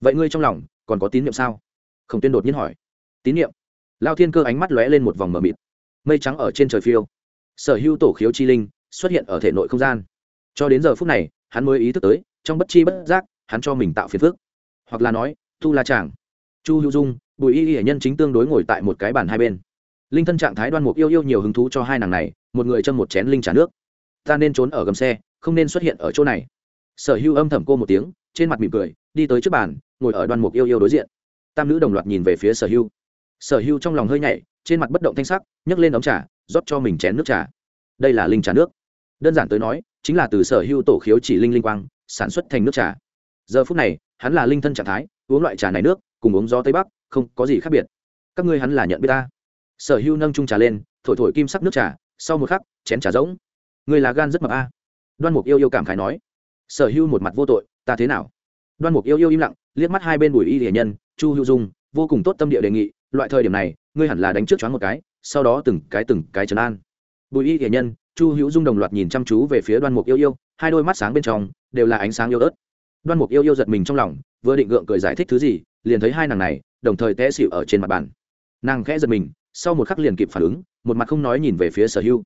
Vậy ngươi trong lòng, còn có tín nhiệm sao? Khổng tuyên đột nhiên hỏi. Tín nhiệm lão thiên cơ ánh mắt lóe lên một vòng mờ mịt. Mây trắng ở trên trời phiêu. Sở hữu tổ khiếu chi linh xuất hiện ở thể nội không gian. Cho đến giờ phút này, hắn mới ý thức tới, trong bất chi bất giác hắn cho mình tạo phiền phước hoặc là nói tu la chàng, chu hữu dung, bùi y y nhân chính tương đối ngồi tại một cái bàn hai bên. Linh thân trạng thái đoan mục yêu yêu nhiều hứng thú cho hai nàng này, một người châm một chén linh trà nước. Ta nên trốn ở gầm xe, không nên xuất hiện ở chỗ này. Sở hữu âm thầm cô một tiếng, trên mặt mỉm cười, đi tới trước bàn, ngồi ở đoan mục yêu yêu đối diện. Tam nữ đồng loạt nhìn về phía sở hữu. Sở hữu trong lòng hơi nhảy, trên mặt bất động thanh sắc, nhấc lên ống trà, rót cho mình chén nước trà. Đây là linh trà nước. Đơn giản tới nói, chính là từ sở hữu tổ khiếu chỉ linh linh quang, sản xuất thành nước trà giờ phút này, hắn là linh thân trạng thái, uống loại trà này nước, cùng uống gió tây bắc, không có gì khác biệt. Các ngươi hắn là nhận biết ta. Sở hưu nâng trung trà lên, thổi thổi kim sắc nước trà, sau một khắc, chén trà rỗng. Người là gan rất mập a. Đoan mục yêu yêu cảm khái nói. Sở hưu một mặt vô tội, ta thế nào? Đoan mục yêu yêu im lặng, liếc mắt hai bên bùi y hiền nhân, chu hữu dung, vô cùng tốt tâm địa đề nghị, loại thời điểm này, ngươi hẳn là đánh trước choáng một cái, sau đó từng cái từng cái trấn an. Bùi y hiền nhân, chu hữu dung đồng loạt nhìn chăm chú về phía đoan mục yêu yêu, hai đôi mắt sáng bên trong, đều là ánh sáng yêu ớt đoan mục yêu yêu giật mình trong lòng, vừa định gượng cười giải thích thứ gì, liền thấy hai nàng này, đồng thời té xịu ở trên mặt bàn. Nàng khẽ giật mình, sau một khắc liền kịp phản ứng, một mặt không nói nhìn về phía sở hưu.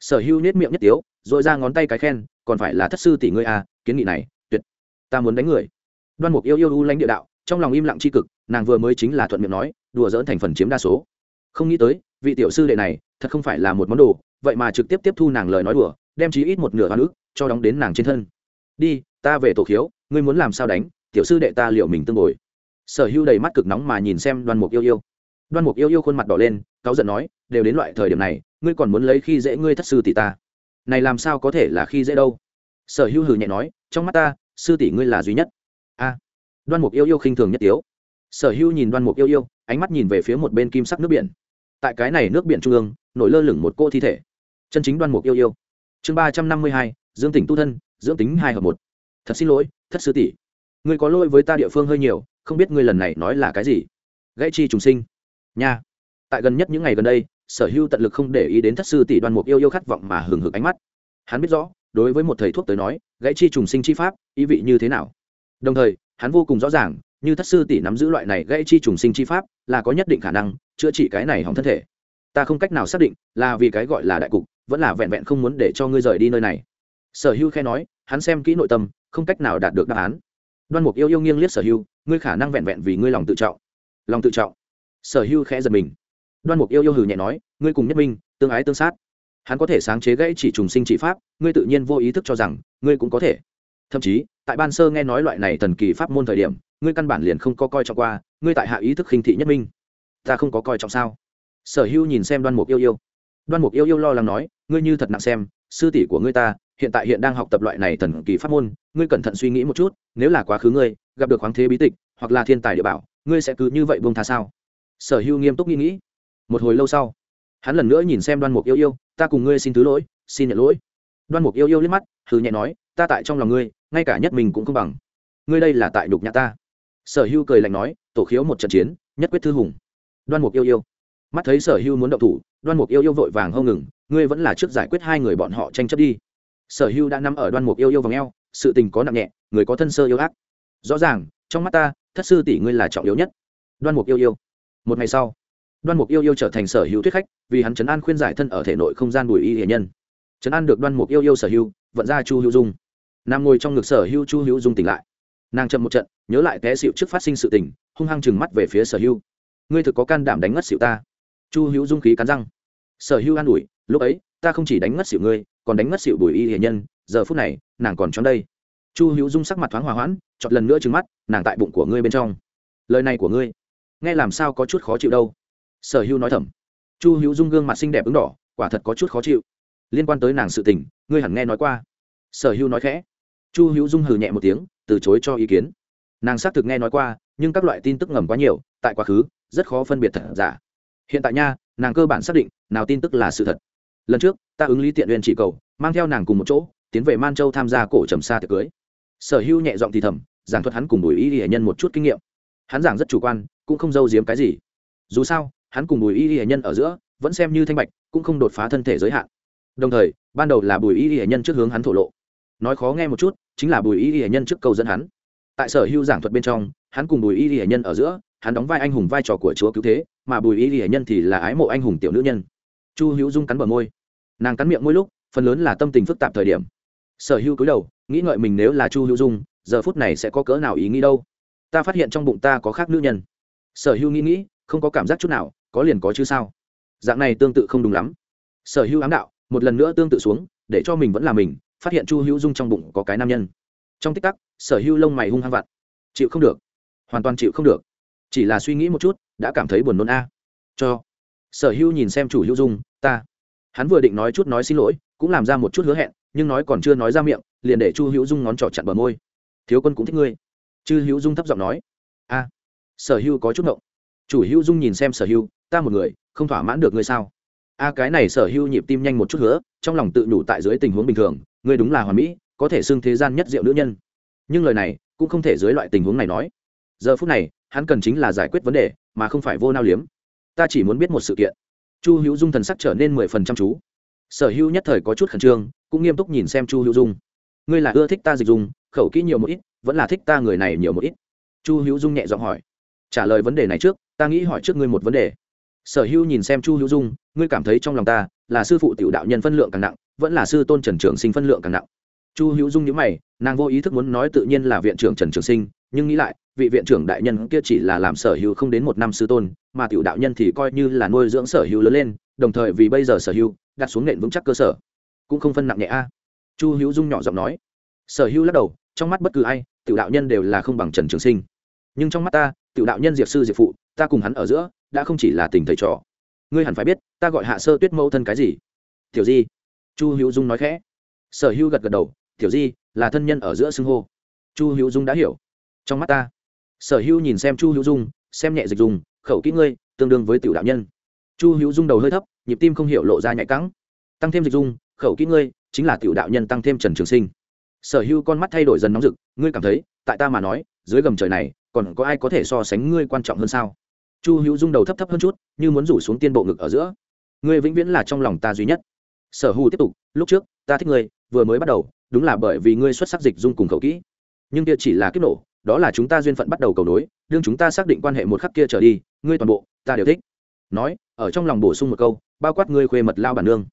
Sở hưu nết miệng nhất tiếu dội ra ngón tay cái khen, còn phải là thất sư tỷ ngươi à kiến nghị này, tuyệt, ta muốn đánh người. Đoan mục yêu yêu u lãnh địa đạo, trong lòng im lặng tri cực, nàng vừa mới chính là thuận miệng nói, đùa dỡn thành phần chiếm đa số. Không nghĩ tới, vị tiểu sư đệ này, thật không phải là một món đồ, vậy mà trực tiếp tiếp thu nàng lời nói đùa, đem chí ít một nửa hoa nữ cho đóng đến nàng trên thân. Đi ta về tổ khiếu, ngươi muốn làm sao đánh, tiểu sư đệ ta liệu mình tương bồi. Sở hữu đầy mắt cực nóng mà nhìn xem đoan mục yêu yêu. Đoan mục yêu yêu khuôn mặt đỏ lên, cáu giận nói, đều đến loại thời điểm này, ngươi còn muốn lấy khi dễ ngươi thất sư tỷ ta. Này làm sao có thể là khi dễ đâu? Sở hữu hừ nhẹ nói, trong mắt ta, sư tỷ ngươi là duy nhất. A. Đoan mục yêu yêu khinh thường nhất tiếu. Sở hữu nhìn đoan mục yêu yêu, ánh mắt nhìn về phía một bên kim sắc nước biển. Tại cái này nước biển trung ương, nổi lơ lửng một cô thi thể. Chân chính đoan mục yêu yêu. Chương ba trăm năm mươi hai, dương tỉnh tu thân dưỡng tính hai hợp một thật xin lỗi, thất sư tỷ. Ngươi có lỗi với ta địa phương hơi nhiều, không biết ngươi lần này nói là cái gì. Gãy chi trùng sinh. Nha. Tại gần nhất những ngày gần đây, sở hưu tận lực không để ý đến thất sư tỷ đoan mục yêu yêu khát vọng mà hừng hực ánh mắt. Hắn biết rõ, đối với một thầy thuốc tới nói, gãy chi trùng sinh chi pháp, ý vị như thế nào. Đồng thời, hắn vô cùng rõ ràng, như thất sư tỷ nắm giữ loại này gãy chi trùng sinh chi pháp, là có nhất định khả năng chữa trị cái này hỏng thân thể. Ta không cách nào xác định, là vì cái gọi là đại cục, vẫn là vẹn vẹn không muốn để cho ngươi rời đi nơi này. Sở hưu khe nói, hắn xem kỹ nội tâm không cách nào đạt được đáp án. Đoan mục yêu yêu nghiêng liếc sở hưu, ngươi khả năng vẹn vẹn vì ngươi lòng tự trọng. Lòng tự trọng? Sở hưu khẽ giật mình. Đoan mục yêu yêu hừ nhẹ nói, ngươi cùng nhất minh, tương ái tương sát. Hắn có thể sáng chế gãy chỉ trùng sinh chỉ pháp, ngươi tự nhiên vô ý thức cho rằng, ngươi cũng có thể. Thậm chí, tại ban sơ nghe nói loại này thần kỳ pháp môn thời điểm, ngươi căn bản liền không có coi trọng qua, ngươi tại hạ ý thức khinh thị nhất minh. Ta không có coi trọng sao? Sở hưu nhìn xem đoan mục yêu yêu. Đoan mục yêu yêu lo lắng nói, ngươi như thật nặng xem, sư tỷ của ngươi ta hiện tại hiện đang học tập loại này thần kỳ pháp môn, ngươi cẩn thận suy nghĩ một chút, nếu là quá khứ ngươi, gặp được khoáng thế bí tịch, hoặc là thiên tài địa bảo, ngươi sẽ cứ như vậy buông tha sao? Sở hưu nghiêm túc nghĩ nghĩ. Một hồi lâu sau, hắn lần nữa nhìn xem đoan mục yêu yêu, ta cùng ngươi xin thứ lỗi, xin nhận lỗi. Đoan mục yêu yêu liếc mắt, hừ nhẹ nói, ta tại trong lòng ngươi, ngay cả nhất mình cũng không bằng. Ngươi đây là tại đục nhã ta. Sở hưu cười lạnh nói, tổ khiếu một trận chiến, nhất quyết thư hùng. Đoan mục yêu yêu. Mắt thấy sở hưu muốn động thủ, đoan mục yêu yêu vội vàng hông ngừng, ngươi vẫn là trước giải quyết hai người bọn họ tranh chấp đi sở hưu đã nằm ở đoan mục yêu yêu v ò sự tình có nặng nhẹ, người có thân sơ yêu ác. Rõ ràng, trong mắt ta, thất sư tỷ ngươi là trọng yếu nhất. Đoan mục yêu yêu. Một ngày sau, đoan mục yêu yêu trở thành sở hữu thuyết khách, vì hắn trấn an khuyên giải thân ở thể nội không gian bùi y hệ nhân. Trấn an được đoan mục yêu yêu sở hữu, vận ra chu hữu dung. Nam ngồi trong ngực sở hữu chu hữu dung tỉnh lại. Nàng chậm một trận, nhớ lại té xịu trước phát sinh sự tình, hung hăng chừng mắt về phía sở hữu. Ngươi thực có can đảm đánh ngất xịu ta? Chu hữu dung khí cắn răng. Sở hữu an ủi, lúc ấy, ta không chỉ đánh ngất xịu ngươi còn đánh ngất xịu bùi y hiền nhân, giờ phút này, nàng còn trong đây. Chu hữu dung sắc mặt thoáng hòa hoãn chọt lần nữa trừng mắt, nàng tại bụng của ngươi bên trong. Lời này của ngươi, nghe làm sao có chút khó chịu đâu? Sở hữu nói thầm. Chu hữu dung gương mặt xinh đẹp ứng đỏ, quả thật có chút khó chịu. Liên quan tới nàng sự tình, ngươi hẳn nghe nói qua. Sở hữu nói khẽ. Chu hữu dung hừ nhẹ một tiếng, từ chối cho ý kiến. Nàng xác thực nghe nói qua, nhưng các loại tin tức ngầm quá nhiều, tại quá khứ, rất khó phân biệt thật giả. Hiện tại nha, nàng cơ bản xác định, nào tin tức là sự thật lần trước, ta ứng lý tiện uyên chỉ cầu, mang theo nàng cùng một chỗ, tiến về man châu tham gia cổ trầm xa tiệc cưới. Sở hữu nhẹ giọng thì thầm, giảng thuật hắn cùng bùi y hệ nhân một chút kinh nghiệm. Hắn giảng rất chủ quan, cũng không giấu giếm cái gì. Dù sao, hắn cùng bùi y hệ nhân ở giữa, vẫn xem như thanh bạch, cũng không đột phá thân thể giới hạn. Đồng thời, ban đầu là bùi y hệ nhân trước hướng hắn thổ lộ. Nói khó nghe một chút, chính là bùi y hệ nhân trước cầu dẫn hắn. Tại sở hữu giảng thuật bên trong, hắn cùng bùi y hệ nhân ở giữa, hắn đóng vai anh hùng vai trò của chúa cứu thế, mà bùi y hệ nhân thì là ái mộ anh hùng tiểu nữ nhân. Chu hữu dung cắn bờ môi nàng cắn miệng mỗi lúc, phần lớn là tâm tình phức tạp thời điểm. Sở hữu cúi đầu, nghĩ ngợi mình nếu là chu hữu dung, giờ phút này sẽ có cỡ nào ý nghĩ đâu. Ta phát hiện trong bụng ta có khác nữ nhân. Sở hữu nghĩ nghĩ, không có cảm giác chút nào, có liền có chứ sao? Dạng này tương tự không đúng lắm. Sở hữu ám đạo, một lần nữa tương tự xuống, để cho mình vẫn là mình, phát hiện chu hữu dung trong bụng có cái nam nhân. Trong tích tắc, sở hữu lông mày hung hăng vặn. Chịu không được. Hoàn toàn chịu không được. Chỉ là suy nghĩ một chút, đã cảm thấy buồn nôn a. Cho. Sở hữu nhìn xem chủ hữu dung, ta hắn vừa định nói chút nói xin lỗi, cũng làm ra một chút hứa hẹn, nhưng nói còn chưa nói ra miệng, liền để chu hữu dung ngón trỏ chặn bờ môi. Thiếu quân cũng thích ngươi. Chư hữu dung thấp giọng nói. A, sở hữu có chút ngộng. Chủ hữu dung nhìn xem sở hữu, ta một người, không thỏa mãn được ngươi sao? A, cái này sở hữu nhịp tim nhanh một chút hứa, trong lòng tự nhủ tại dưới tình huống bình thường, ngươi đúng là hoàn mỹ, có thể xưng thế gian nhất diệu nữ nhân. Nhưng lời này cũng không thể dưới loại tình huống này nói. Giờ phút này, hắn cần chính là giải quyết vấn đề, mà không phải vô nao liếm. Ta chỉ muốn biết một sự kiện chu hữu dung thần sắc trở nên mười phần trăm chú. Sở hữu nhất thời có chút khẩn trương, cũng nghiêm túc nhìn xem chu hữu dung. Ngươi là ưa thích ta dịch dung, khẩu kỹ nhiều một ít, vẫn là thích ta người này nhiều một ít. Chu hữu dung nhẹ giọng hỏi. Trả lời vấn đề này trước, ta nghĩ hỏi trước ngươi một vấn đề. Sở hữu nhìn xem chu hữu dung, ngươi cảm thấy trong lòng ta là sư phụ tiểu đạo nhân phân lượng càng nặng, vẫn là sư tôn trần trường sinh phân lượng càng nặng. Chu hữu dung nhớ mày, nàng vô ý thức muốn nói tự nhiên là viện trưởng trần trường sinh nhưng nghĩ lại, vị viện trưởng đại nhân kia chỉ là làm sở hữu không đến một năm sư tôn, mà tiểu đạo nhân thì coi như là nuôi dưỡng sở hữu lớn lên, đồng thời vì bây giờ sở hữu, đặt xuống nền vững chắc cơ sở. Cũng không phân nặng nhẹ a. Chu hữu dung nhỏ giọng nói. Sở hữu lắc đầu, trong mắt bất cứ ai, tiểu đạo nhân đều là không bằng trần trường sinh. Nhưng trong mắt ta, tiểu đạo nhân diệp sư diệp phụ, ta cùng hắn ở giữa, đã không chỉ là tình thầy trò. Ngươi hẳn phải biết, ta gọi hạ sơ tuyết mẫu thân cái gì? Tiểu di. Chu hữu dung nói khẽ. Sở hữu gật gật đầu. Tiểu di, là thân nhân ở giữa xưng hô. Chu hữu dung đã hiểu trong mắt ta. Sở hữu nhìn xem chu hữu dung, xem nhẹ dịch dùng khẩu kỹ ngươi, tương đương với tiểu đạo nhân. Chu hữu dung đầu hơi thấp, nhịp tim không hiểu lộ ra nhạy cắng tăng thêm dịch dung, khẩu kỹ ngươi, chính là tiểu đạo nhân tăng thêm trần trường sinh. Sở hữu con mắt thay đổi dần nóng rực, ngươi cảm thấy, tại ta mà nói, dưới gầm trời này, còn có ai có thể so sánh ngươi quan trọng hơn sao? Chu hữu dung đầu thấp thấp hơn chút, như muốn rủ xuống tiên bộ ngực ở giữa. Ngươi vĩnh viễn là trong lòng ta duy nhất. Sở hữu tiếp tục, lúc trước, ta thích ngươi, vừa mới bắt đầu, đúng là bởi vì ngươi xuất sắc dịch dung cùng khẩu kỹ. Nhưng kia chỉ là kiếp nổ đó là chúng ta duyên phận bắt đầu cầu nối, đương chúng ta xác định quan hệ một khắc kia trở đi, ngươi toàn bộ, ta đều thích. Nói, ở trong lòng bổ sung một câu, bao quát ngươi khuê mật lao bản nương.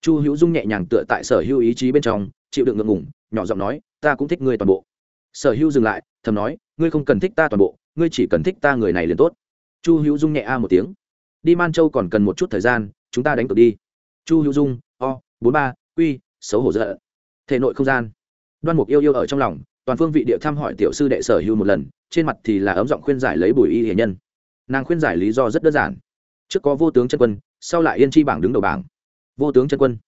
Chu hữu dung nhẹ nhàng tựa tại sở hữu ý chí bên trong, chịu đựng ngượng ngủng nhỏ giọng nói, ta cũng thích ngươi toàn bộ. Sở hữu dừng lại, thầm nói, ngươi không cần thích ta toàn bộ, ngươi chỉ cần thích ta người này liền tốt. Chu hữu dung nhẹ a một tiếng. Đi man châu còn cần một chút thời gian, chúng ta đánh cược đi. Chu hữu dung, o, bốn ba uy xấu hổ dợ thể nội không gian. Đoan mục yêu yêu ở trong lòng toàn phương vị địa thăm hỏi tiểu sư đệ sở hữu một lần, trên mặt thì là ấm giọng khuyên giải lấy bùi y hiền nhân. Nàng khuyên giải lý do rất đơn giản. Trước có vô tướng chân quân, sau lại yên chi bảng đứng đầu bảng. Vô tướng chân quân.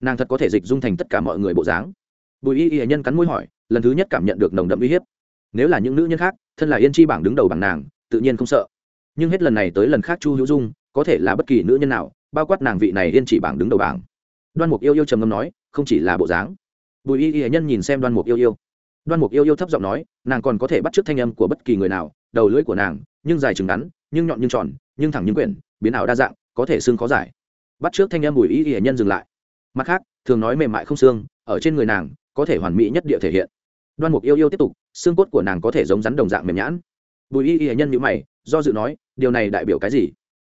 Nàng thật có thể dịch dung thành tất cả mọi người bộ dáng. Bùi y hiền nhân cắn môi hỏi, lần thứ nhất cảm nhận được nồng đậm uy hiếp. Nếu là những nữ nhân khác, thân là yên chi bảng đứng đầu bảng nàng, tự nhiên không sợ. Nhưng hết lần này tới lần khác chu hữu dung, có thể là bất kỳ nữ nhân nào, bao quát nàng vị này yên chỉ bảng đứng đầu bảng. Đoan mục yêu yêu trầm ngâm nói, không chỉ là bộ dáng. Bùi y y nhân nhìn xem đoan mục yêu yêu đoan mục yêu yêu thấp giọng nói, nàng còn có thể bắt t r ư ớ c thanh âm của bất kỳ người nào, đầu lưỡi của nàng, nhưng dài chừng ngắn, nhưng nhọn nhưng tròn, nhưng thẳng nhưng quyển, biến ảo đa dạng, có thể xương khó giải. Bắt t r ư ớ c thanh âm bùi y y nhân dừng lại. Mặt khác, thường nói mềm mại không xương, ở trên người nàng, có thể hoàn mỹ nhất địa thể hiện. Đoan mục yêu yêu tiếp tục, xương cốt của nàng có thể giống rắn đồng dạng mềm nhãn. Bùi y y nhân nhữ mày, do dự nói, điều này đại biểu cái gì?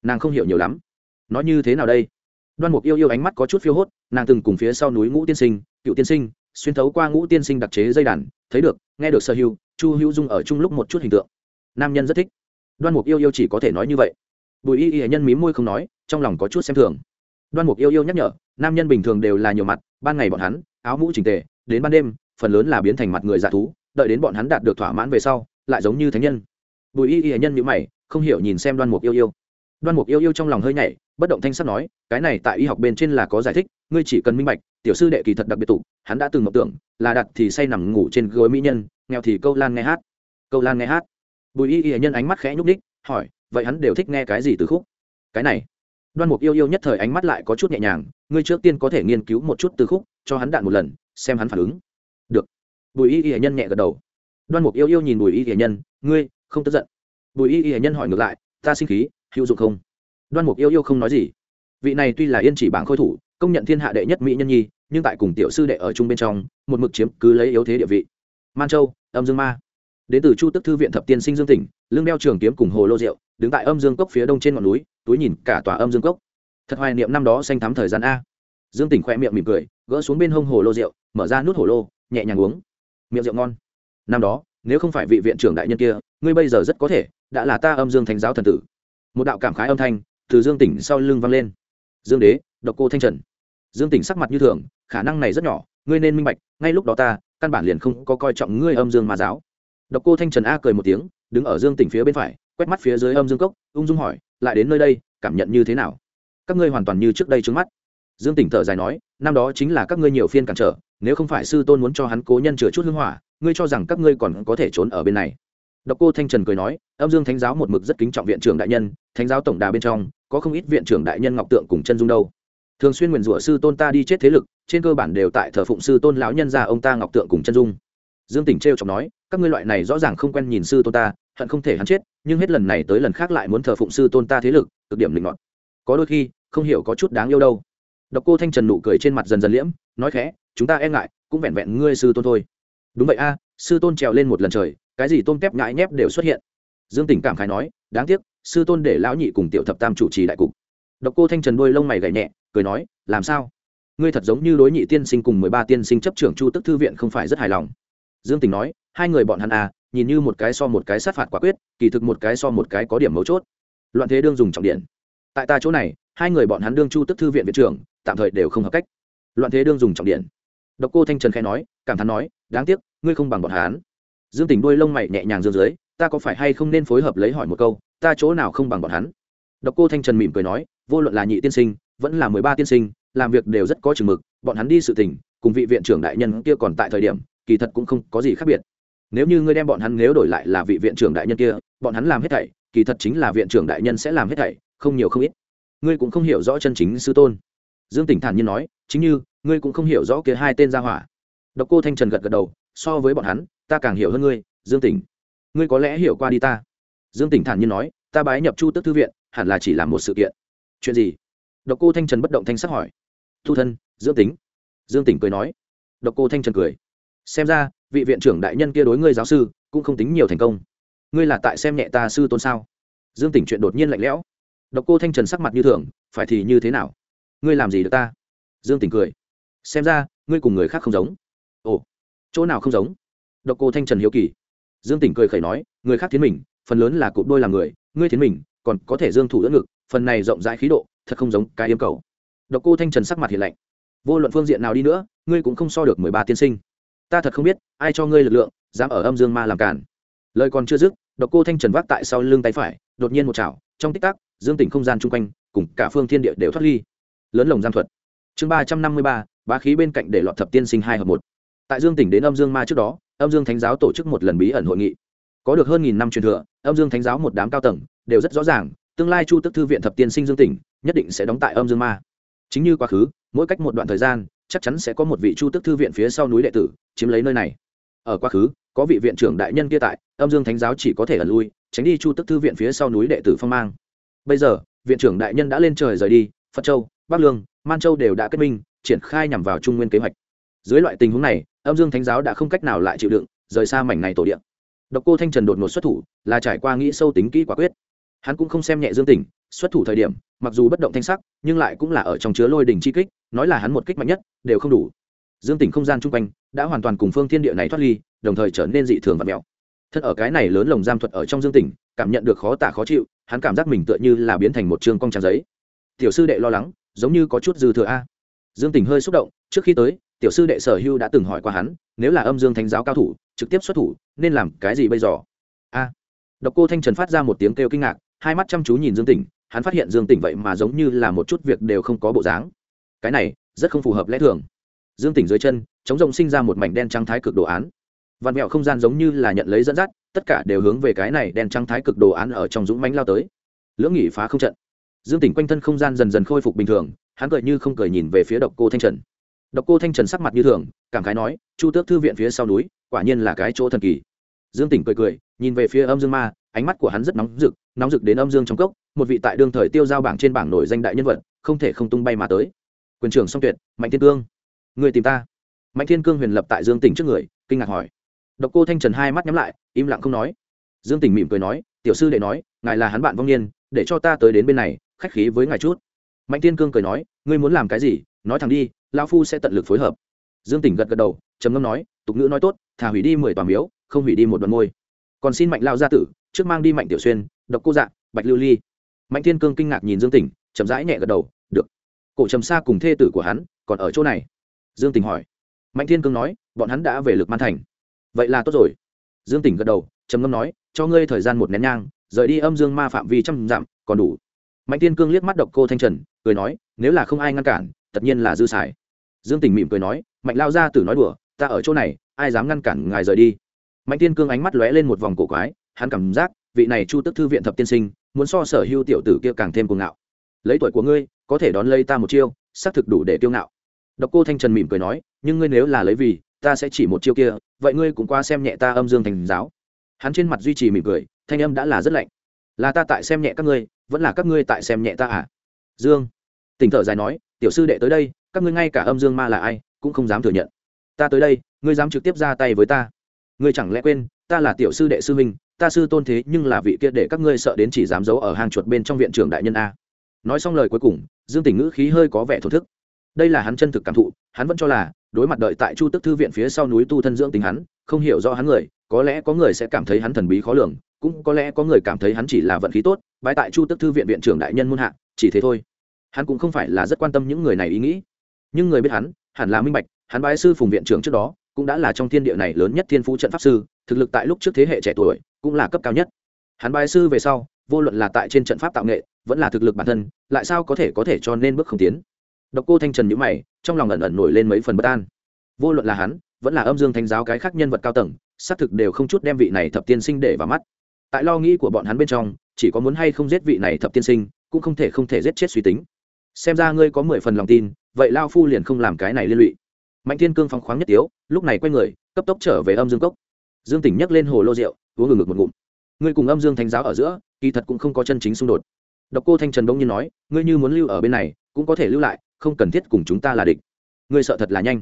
Nàng không hiểu nhiều lắm. Nói như thế nào đây? Đoan mục yêu yêu ánh mắt có chút phiêu hốt, nàng từng cùng phía sau núi ngũ tiên sinh, cựu tiên sinh xuyên thấu qua ngũ tiên sinh đặc chế dây đàn, thấy được, nghe được sở hữu, chu hữu dung ở chung lúc một chút hình tượng. Nam nhân rất thích. Đoan mục yêu yêu chỉ có thể nói như vậy. Bùi y y nhân mí môi không nói, trong lòng có chút xem thường. Đoan mục yêu yêu nhắc nhở, nam nhân bình thường đều là nhiều mặt, ban ngày bọn hắn, áo mũ trình tề, đến ban đêm, phần lớn là biến thành mặt người dạ thú, đợi đến bọn hắn đạt được thỏa mãn về sau, lại giống như thánh nhân. Bùi y y nhân nhữ mày, không hiểu nhìn xem đoan mục yêu yêu. Đoan mục yêu yêu trong lòng hơi nhảy bất động thanh sắt nói, cái này tại y học bên trên là có giải thích, ngươi chỉ cần minh bạch, tiểu sư đệ kỳ thật đặc biệt tụ, hắn đã từng mộng tưởng, là đặt thì say nằm ngủ trên gối mỹ nhân, nghèo thì câu lan nghe hát. Câu lan nghe hát. Bùi y y nhân ánh mắt khẽ nhúc ních hỏi, vậy hắn đều thích nghe cái gì từ khúc? Cái này. Đoan mục yêu yêu nhất thời ánh mắt lại có chút nhẹ nhàng, ngươi trước tiên có thể nghiên cứu một chút từ khúc, cho hắn đạn một lần, xem hắn phản ứng. Được. Bùi y y nhân nhẹ gật đầu. Đoan mục yêu yêu nhìn bùi y y nhân, ngươi, không tức giận. Bùi y y nhân hỏi ngược lại, ta sinh khí, hữu dụng không? Đoan mục yêu yêu không nói gì. Vị này tuy là yên chỉ bảng khôi thủ, công nhận thiên hạ đệ nhất mỹ nhân nhi, nhưng tại cùng tiểu sư đệ ở chung bên trong, một mực chiếm cứ lấy yếu thế địa vị. Man châu, âm dương ma. Đến từ chu tức thư viện thập tiên sinh dương tỉnh lương đeo trường kiếm cùng hồ lô rượu, đứng tại âm dương cốc phía đông trên ngọn núi, túi nhìn cả tòa âm dương cốc. Thật hoài niệm năm đó xanh thắm thời gian a. Dương tỉnh khoe miệng mỉm cười, gỡ xuống bên hông hồ lô rượu, mở ra nút hồ lô, nhẹ nhàng uống. Miệng rượu ngon. Năm đó, nếu không phải vị viện trưởng đại nhân kia, ngươi bây giờ rất có thể đã là ta âm dương thánh giáo thần tử. Một đạo cảm khái âm thanh từ dương tỉnh sau lưng vang lên. Dương đế, độc cô thanh trần. Dương tỉnh sắc mặt như thường, khả năng này rất nhỏ, ngươi nên minh bạch, ngay lúc đó ta, căn bản liền không có coi trọng ngươi âm dương ma giáo. Độc cô thanh trần a cười một tiếng, đứng ở dương tỉnh phía bên phải, quét mắt phía dưới âm dương cốc, ung dung hỏi, lại đến nơi đây, cảm nhận như thế nào? Các ngươi hoàn toàn như trước đây trước mắt. Dương tỉnh thở dài nói, năm đó chính là các ngươi nhiều phiên cản trở, nếu không phải sư tôn muốn cho hắn cố nhân chữa chút hưng hỏa, ngươi cho rằng các ngươi còn có thể trốn ở bên này. Độc cô thanh trần cười nói, âm dương thánh giáo một mực rất kính trọng viện trưởng đại nhân, thánh giáo tổng đà bên trong có không ít viện trưởng đại nhân ngọc tượng cùng chân dung đâu. Thường xuyên nguyền rủa sư tôn ta đi chết thế lực, trên cơ bản đều tại thờ phụng sư tôn lão nhân già ông ta ngọc tượng cùng chân dung. Dương tỉnh t r chọc nói, các ngươi loại này rõ ràng không quen nhìn sư tôn ta, hận không thể hắn chết, nhưng hết lần này tới lần khác lại muốn thờ phụng sư tôn ta thế lực, cực điểm linh luận có đôi khi, không hiểu có chút đáng yêu đâu. Độc cô thanh trần nụ cười trên mặt dần dần liễm, nói khẽ, chúng ta e ngại, cũng vẹn vẹn ngươi sư tôn thôi. Đúng vậy a, sư tôn trèo lên một lần trời, cái gì tôm tép ngại nhép đều xuất hiện. Dương tỉnh cảm khái nói, đáng tiếc sư tôn để lão nhị cùng tiểu thập tam chủ trì đại cục. Độc cô thanh trần đôi lông mày gảy nhẹ, cười nói, làm sao? Ngươi thật giống như đối nhị tiên sinh cùng mười ba tiên sinh chấp trưởng chu tức thư viện không phải rất hài lòng. Dương tình nói, hai người bọn hắn à nhìn như một cái so một cái sát phạt quả quyết, kỳ thực một cái so một cái có điểm mấu chốt. Loạn thế đương dùng trọng điện. Tại ta chỗ này, hai người bọn hắn đương chu tức thư viện viện trưởng, tạm thời đều không hợp cách. Loạn thế đương dùng trọng điện. Độc cô thanh trần khai nói, cảm thán nói, đáng tiếc, ngươi không bằng bọn hắn. Dương tình đôi lông mày nhẹ nhàng dương dưới, ta có phải hay không nên phối hợp lấy hỏi một câu ta chỗ nào không bằng bọn hắn? Độc cô thanh trần mỉm cười nói, vô luận là nhị tiên sinh, vẫn là mười ba tiên sinh, làm việc đều rất có chừng mực, bọn hắn đi sự tình, cùng vị viện trưởng đại nhân kia còn tại thời điểm, kỳ thật cũng không có gì khác biệt. Nếu như ngươi đem bọn hắn nếu đổi lại là vị viện trưởng đại nhân kia, bọn hắn làm hết thảy, kỳ thật chính là viện trưởng đại nhân sẽ làm hết thảy, không nhiều không ít. Ngươi cũng không hiểu rõ chân chính sư tôn. Dương tỉnh thản nhiên nói, chính như, ngươi cũng không hiểu rõ kia hai tên gia hỏa. Độc cô thanh trần gật gật đầu, so với bọn hắn, ta càng hiểu hơn ngươi, dương tỉnh. Ngươi có lẽ hiểu qua đi ta dương tỉnh thản nhiên nói, ta bái nhập chu tức thư viện, hẳn là chỉ là một sự kiện. Chuyện gì? Độc cô thanh trần bất động thanh sắc hỏi. Thu thân, dương tính dương tỉnh cười nói. Độc cô thanh trần cười. Xem ra, vị viện trưởng đại nhân kia đối ngươi giáo sư, cũng không tính nhiều thành công. Ngươi là tại xem nhẹ ta sư tôn sao? Dương tỉnh chuyện đột nhiên lạnh lẽo. Độc cô thanh trần sắc mặt như thường, phải thì như thế nào? Ngươi làm gì được ta? Dương tỉnh cười. Xem ra, ngươi cùng người khác không giống. Ồ, chỗ nào không giống? Độc cô thanh trần hiếu kỳ. Dương tỉnh cười khẩy nói, người khác thiến mình phần lớn là cụp đôi làm người, ngươi thiến mình, còn có thể dương thủ đỡ ngực, phần này rộng rãi khí độ, thật không giống cái yêu cầu. Độc cô thanh trần sắc mặt hiện lạnh. Vô luận phương diện nào đi nữa, ngươi cũng không so được mười ba tiên sinh. Ta thật không biết, ai cho ngươi lực lượng, dám ở âm dương ma làm cản lời còn chưa dứt, độc cô thanh trần vác tại sau lưng tay phải, đột nhiên một chảo, trong tích tắc, dương tỉnh không gian chung quanh, cùng cả phương thiên địa đều thoát ly. Lớn lồng giam thuật. Chương ba trăm năm mươi ba, bá khí bên cạnh để lọt thập tiên sinh hai hợp một. Tại dương tỉnh đến âm dương ma trước đó, âm dương thánh giáo tổ chức một lần bí ẩn hội nghị có được hơn nghìn năm truyền thừa, âm dương thánh giáo một đám cao tầng, đều rất rõ ràng, tương lai chu tức thư viện thập tiên sinh dương tỉnh, nhất định sẽ đóng tại âm dương ma. Chính như quá khứ, mỗi cách một đoạn thời gian, chắc chắn sẽ có một vị chu tức thư viện phía sau núi đệ tử, chiếm lấy nơi này. Ở quá khứ, có vị viện trưởng đại nhân kia tại, âm dương thánh giáo chỉ có thể ẩn lui, tránh đi chu tức thư viện phía sau núi đệ tử phong mang. Bây giờ, viện trưởng đại nhân đã lên trời rời đi, phật châu, bắc lương, man châu đều đã kết minh, triển khai nhằm vào trung nguyên kế hoạch. Dưới loại tình huống này, âm dương thánh giáo đã không cách nào lại chịu đựng, rời xa mảnh này tổ điện độc cô thanh trần đột ngột xuất thủ, là trải qua nghĩ sâu tính kỹ quả quyết. Hắn cũng không xem nhẹ dương tỉnh, xuất thủ thời điểm, mặc dù bất động thanh sắc, nhưng lại cũng là ở trong chứa lôi đỉnh chi kích, nói là hắn một kích mạnh nhất, đều không đủ. Dương tỉnh không gian chung quanh, đã hoàn toàn cùng phương thiên địa này thoát ly, đồng thời trở nên dị thường và mèo. Thật ở cái này lớn lồng giam thuật ở trong dương tỉnh, cảm nhận được khó tả khó chịu, hắn cảm giác mình tựa như là biến thành một chương cong trang giấy. Tiểu sư đệ lo lắng, giống như có chút dư thừa a. Dương tỉnh hơi xúc động, trước khi tới, tiểu sư đệ sở hưu đã từng hỏi qua hắn, nếu là âm dương thánh giáo cao thủ trực tiếp xuất thủ, nên làm cái gì bây giờ? A. Độc cô thanh trần phát ra một tiếng kêu kinh ngạc, hai mắt chăm chú nhìn dương tỉnh, hắn phát hiện dương tỉnh vậy mà giống như là một chút việc đều không có bộ dáng. Cái này, rất không phù hợp lẽ thường. Dương tỉnh dưới chân, chống rồng sinh ra một mảnh đen trắng thái cực đồ án. Vạn mẹo không gian giống như là nhận lấy dẫn dắt, tất cả đều hướng về cái này đen trắng thái cực đồ án ở trong dũng mánh lao tới. Lưỡng nghỉ phá không trận. Dương tỉnh quanh thân không gian dần dần khôi phục bình thường, hắn cười như không cười nhìn về phía độc cô thanh trần. Độc cô thanh trần sắc mặt như thường, cảm khái nói, chu tước thư viện phía sau núi quả nhiên là cái chỗ thần kỳ. Dương tỉnh cười cười, nhìn về phía âm dương ma, ánh mắt của hắn rất nóng rực nóng rực đến âm dương trong cốc, một vị tại đương thời tiêu giao bảng trên bảng nổi danh đại nhân vật, không thể không tung bay mà tới. Quyền trưởng song tuyệt, mạnh thiên cương. Người tìm ta. Mạnh thiên cương huyền lập tại dương tỉnh trước người, kinh ngạc hỏi. Độc cô thanh trần hai mắt nhắm lại, im lặng không nói. Dương tỉnh mỉm cười nói, tiểu sư đệ nói, ngài là hắn bạn vong niên, để cho ta tới đến bên này, khách khí với ngài chút. Mạnh thiên cương cười nói, ngươi muốn làm cái gì, nói thẳng đi lao phu sẽ tận lực phối hợp. Dương tỉnh gật gật đầu, trầm ngâm nói tục ngữ nói tốt, thả hủy đi mười tòa miếu, không hủy đi một đoạn môi còn xin mạnh lao gia tử, trước mang đi mạnh tiểu xuyên, độc cô dạ bạch lưu ly. Mạnh thiên cương kinh ngạc nhìn dương tỉnh, chậm rãi nhẹ gật đầu, được. Cổ trầm xa cùng thê tử của hắn còn ở chỗ này. Dương tỉnh hỏi. Mạnh thiên cương nói, bọn hắn đã về lực man thành. Vậy là tốt rồi. Dương tỉnh gật đầu, trầm ngâm nói, cho ngươi thời gian một nén nhang, rời đi âm dương ma phạm vi trăm dặm, còn đủ. Mạnh thiên cương liếc mắt độc cô thanh trần, cười nói, nếu là không ai ngăn cản, tất nhiên là dư xài. Dương tỉnh mỉm cười nói, mạnh lao ra tử nói đùa ta ở chỗ này, ai dám ngăn cản ngài rời đi? Mạnh thiên cương ánh mắt lóe lên một vòng cổ quái, hắn cảm giác, vị này chu tức thư viện thập tiên sinh, muốn so sở hưu tiểu tử kia càng thêm cuồng ngạo. Lấy tuổi của ngươi, có thể đón lấy ta một chiêu, xác thực đủ để kiêu ngạo. Độc cô thanh trần mỉm cười nói, nhưng ngươi nếu là lấy vì, ta sẽ chỉ một chiêu kia, vậy ngươi cũng qua xem nhẹ ta âm dương thành giáo. Hắn trên mặt duy trì mỉm cười, thanh âm đã là rất lạnh. Là ta tại xem nhẹ các ngươi, vẫn là các ngươi tại xem nhẹ ta à? Dương. Tỉnh thở dài nói, tiểu sư đệ tới đây, các ngươi ngay cả âm dương ma là ai, cũng không dám thừa nhận ta tới đây, ngươi dám trực tiếp ra tay với ta. Ngươi chẳng lẽ quên, ta là tiểu sư đệ sư minh ta sư tôn thế nhưng là vị kia để các ngươi sợ đến chỉ dám giấu ở hang chuột bên trong viện trưởng đại nhân a. Nói xong lời cuối cùng, dương tỉnh ngữ khí hơi có vẻ thổ thức. Đây là hắn chân thực cảm thụ, hắn vẫn cho là, đối mặt đợi tại chu tức thư viện phía sau núi tu thân dưỡng tính hắn, không hiểu rõ hắn người, có lẽ có người sẽ cảm thấy hắn thần bí khó lường, cũng có lẽ có người cảm thấy hắn chỉ là vận khí tốt bãi tại chu tức thư viện viện trưởng đại nhân muôn hạ, chỉ thế thôi. Hắn cũng không phải là rất quan tâm những người này ý nghĩ. Nhưng người biết hắn, hẳn là minh bạch hắn bái sư phùng viện trưởng trước đó, cũng đã là trong thiên địa này lớn nhất thiên phú trận pháp sư, thực lực tại lúc trước thế hệ trẻ tuổi, cũng là cấp cao nhất. Hắn bái sư về sau, vô luận là tại trên trận pháp tạo nghệ, vẫn là thực lực bản thân, lại sao có thể có thể cho nên bước không tiến? Độc cô thanh trần nhữ mày, trong lòng ẩn ẩn nổi lên mấy phần bất an. Vô luận là hắn, vẫn là âm dương thanh giáo cái khác nhân vật cao tầng, xác thực đều không chút đem vị này thập tiên sinh để vào mắt. Tại lo nghĩ của bọn hắn bên trong, chỉ có muốn hay không giết vị này thập tiên sinh, cũng không thể không thể giết chết suy tính. Xem ra ngươi có mười phần lòng tin, vậy lao phu liền không làm cái này liên lụy mạnh thiên cương phong khoáng nhất tiếu, lúc này quay người, cấp tốc trở về âm dương cốc. Dương tỉnh nhấc lên hồ lô rượu, uống ngừng ngực một ngụm. Ngươi cùng âm dương thánh giáo ở giữa, kỳ thật cũng không có chân chính xung đột. Độc cô thanh trần đông nhiên nói, ngươi như muốn lưu ở bên này, cũng có thể lưu lại, không cần thiết cùng chúng ta là địch. Ngươi sợ thật là nhanh.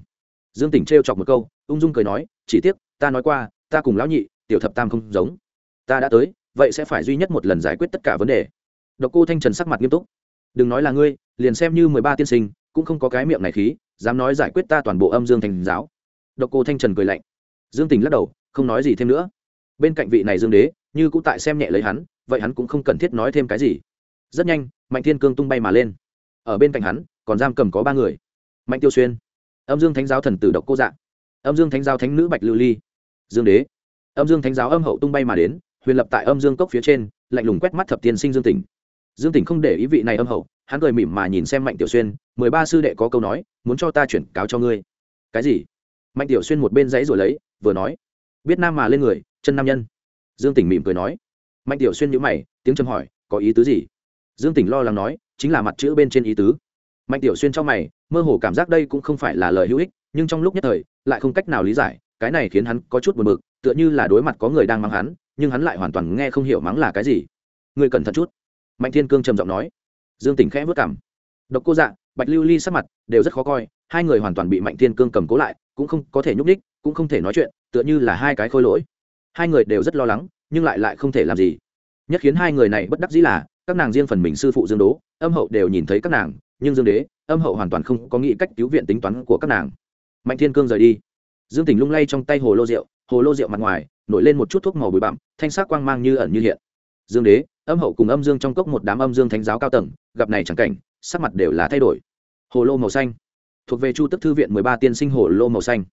Dương tỉnh trêu chọc một câu, ung dung cười nói, chỉ tiếc, ta nói qua, ta cùng lão nhị, tiểu thập tam không giống. Ta đã tới, vậy sẽ phải duy nhất một lần giải quyết tất cả vấn đề. Độc cô thanh trần sắc mặt nghiêm túc. Đừng nói là ngươi, liền xem như mười ba tiên sinh, cũng không có cái miệng này khí dám nói giải quyết ta toàn bộ âm dương thành giáo. Độc cô thanh trần cười lạnh. Dương tình lắc đầu, không nói gì thêm nữa. Bên cạnh vị này dương đế, như cũng tại xem nhẹ lấy hắn, vậy hắn cũng không cần thiết nói thêm cái gì. Rất nhanh, mạnh thiên cương tung bay mà lên. Ở bên cạnh hắn, còn giam cầm có ba người. Mạnh tiêu xuyên, âm dương thánh giáo thần tử độc cô dạ âm dương thánh giáo thánh nữ bạch lưu ly, dương đế. Âm dương thánh giáo âm hậu tung bay mà đến, huyền lập tại âm dương cốc phía trên, lạnh lùng quét mắt thập tiên sinh dương tỉnh dương tỉnh không để ý vị này âm hậu hắn cười mỉm mà nhìn xem mạnh tiểu xuyên, mười ba sư đệ có câu nói, muốn cho ta chuyển cáo cho ngươi. Cái gì? Mạnh tiểu xuyên một bên giấy rồi lấy, vừa nói, biết nam mà lên người, chân nam nhân. Dương tỉnh mỉm cười nói. Mạnh tiểu xuyên nhữ mày, tiếng châm hỏi, có ý tứ gì? Dương tỉnh lo lắng nói, chính là mặt chữ bên trên ý tứ. Mạnh tiểu xuyên trong mày, mơ hồ cảm giác đây cũng không phải là lời hữu ích, nhưng trong lúc nhất thời, lại không cách nào lý giải, cái này khiến hắn có chút buồn bực, tựa như là đối mặt có người đang mắng hắn, nhưng hắn lại hoàn toàn nghe không hiểu mắng là cái gì. Người cẩn thận chút. Mạnh thiên cương trầm giọng nói dương tỉnh khẽ vất cảm độc cô dạ bạch lưu ly sắc mặt đều rất khó coi, hai người hoàn toàn bị mạnh thiên cương cầm cố lại, cũng không có thể nhúc ních cũng không thể nói chuyện, tựa như là hai cái khôi lỗi. Hai người đều rất lo lắng, nhưng lại lại không thể làm gì. Nhất khiến hai người này bất đắc dĩ là, các nàng riêng phần mình sư phụ dương đố, âm hậu đều nhìn thấy các nàng, nhưng dương đế, âm hậu hoàn toàn không có nghĩ cách cứu viện tính toán của các nàng. Mạnh thiên cương rời đi. Dương tỉnh lung lay trong tay hồ lô rượu, hồ lô rượu mặt ngoài, nổi lên một chút thuốc màu bụi bặm, thanh sắc quang mang như ẩn như hiện. Dương đế âm hậu cùng âm dương trong cốc một đám âm dương thánh giáo cao tầng, gặp này chẳng cảnh, sắc mặt đều là thay đổi. Hồ lô màu xanh. Thuộc về chu tức thư viện mười ba tiên sinh hồ lô màu xanh.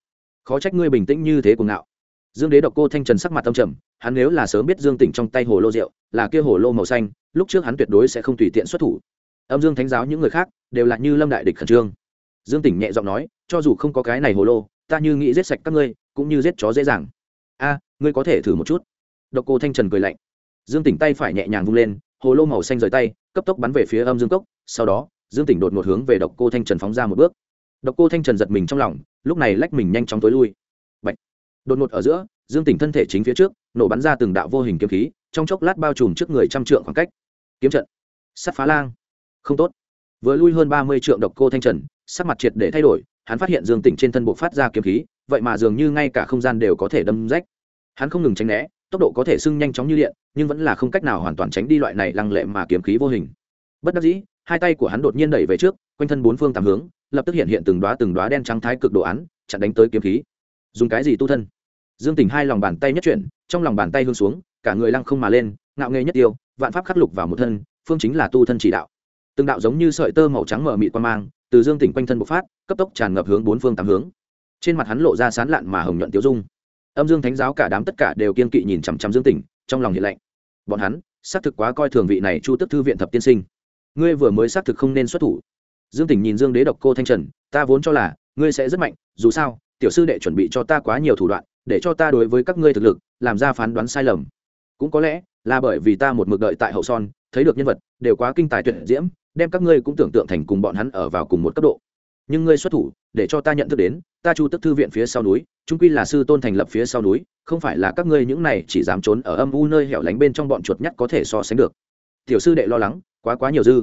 Khó trách ngươi bình tĩnh như thế cùng ngạo. Dương đế độc cô thanh trần sắc mặt tâm trầm, hắn nếu là sớm biết dương tỉnh trong tay hồ lô rượu, là kia hồ lô màu xanh, lúc trước hắn tuyệt đối sẽ không tùy tiện xuất thủ. Âm dương thánh giáo những người khác, đều là như lâm đại địch khẩn trương. Dương tỉnh nhẹ giọng nói, cho dù không có cái này hồ lô, ta như nghĩ giết sạch các ngươi, cũng như giết chó dễ dàng. A, ngươi có thể thử một chút. Độc cô thanh trần cười lạnh dương tỉnh tay phải nhẹ nhàng vung lên, hồ lô màu xanh rời tay, cấp tốc bắn về phía âm dương cốc, sau đó, dương tỉnh đột ngột hướng về độc cô thanh trần phóng ra một bước. Độc cô thanh trần giật mình trong lòng, lúc này lách mình nhanh chóng tối lui. Bạch. đột ngột ở giữa, dương tỉnh thân thể chính phía trước, nổ bắn ra từng đạo vô hình kiếm khí, trong chốc lát bao trùm trước người trăm trượng khoảng cách. Kiếm trận. Sắt phá lang. Không tốt. Vừa lui hơn ba mươi trượng độc cô thanh trần, sắc mặt triệt để thay đổi, hắn phát hiện dương tỉnh trên thân bộ phát ra kiếm khí, vậy mà dường như ngay cả không gian đều có thể đâm rách. Hắn không ngừng tránh né tốc độ có thể sưng nhanh chóng như điện, nhưng vẫn là không cách nào hoàn toàn tránh đi loại này lăng lệ mà kiếm khí vô hình. Bất đắc dĩ, hai tay của hắn đột nhiên đẩy về trước, quanh thân bốn phương tám hướng, lập tức hiện hiện từng đoá từng đoá đen trắng thái cực đồ án, chặn đánh tới kiếm khí. Dùng cái gì tu thân? Dương tình hai lòng bàn tay nhất chuyển, trong lòng bàn tay hướng xuống, cả người lăng không mà lên, ngạo nghề nhất tiêu, vạn pháp khắc lục vào một thân, phương chính là tu thân chỉ đạo. Từng đạo giống như sợi tơ màu trắng mờ mịt quan mang, từ dương tỉnh quanh thân bộc phát, cấp tốc tràn ngập hướng bốn phương tám hướng. Trên mặt hắn lộ ra sán lạn mà hồng nhuận tiêu dung âm dương thánh giáo cả đám tất cả đều kiên kỵ nhìn chằm chằm dương tỉnh, trong lòng hiện lạnh. Bọn hắn, xác thực quá coi thường vị này chu tức thư viện thập tiên sinh. Ngươi vừa mới xác thực không nên xuất thủ. Dương tỉnh nhìn dương đế độc cô thanh trần, ta vốn cho là, ngươi sẽ rất mạnh, dù sao, tiểu sư đệ chuẩn bị cho ta quá nhiều thủ đoạn, để cho ta đối với các ngươi thực lực, làm ra phán đoán sai lầm. Cũng có lẽ, là bởi vì ta một mực đợi tại hậu son, thấy được nhân vật, đều quá kinh tài tuyệt diễm, đem các ngươi cũng tưởng tượng thành cùng bọn hắn ở vào cùng một cấp độ nhưng ngươi xuất thủ, để cho ta nhận thức đến, ta chu tức thư viện phía sau núi trung quy là sư tôn thành lập phía sau núi, không phải là các ngươi những này chỉ dám trốn ở âm u nơi hẻo lánh bên trong bọn chuột nhắt có thể so sánh được. Tiểu sư đệ lo lắng, quá quá nhiều dư.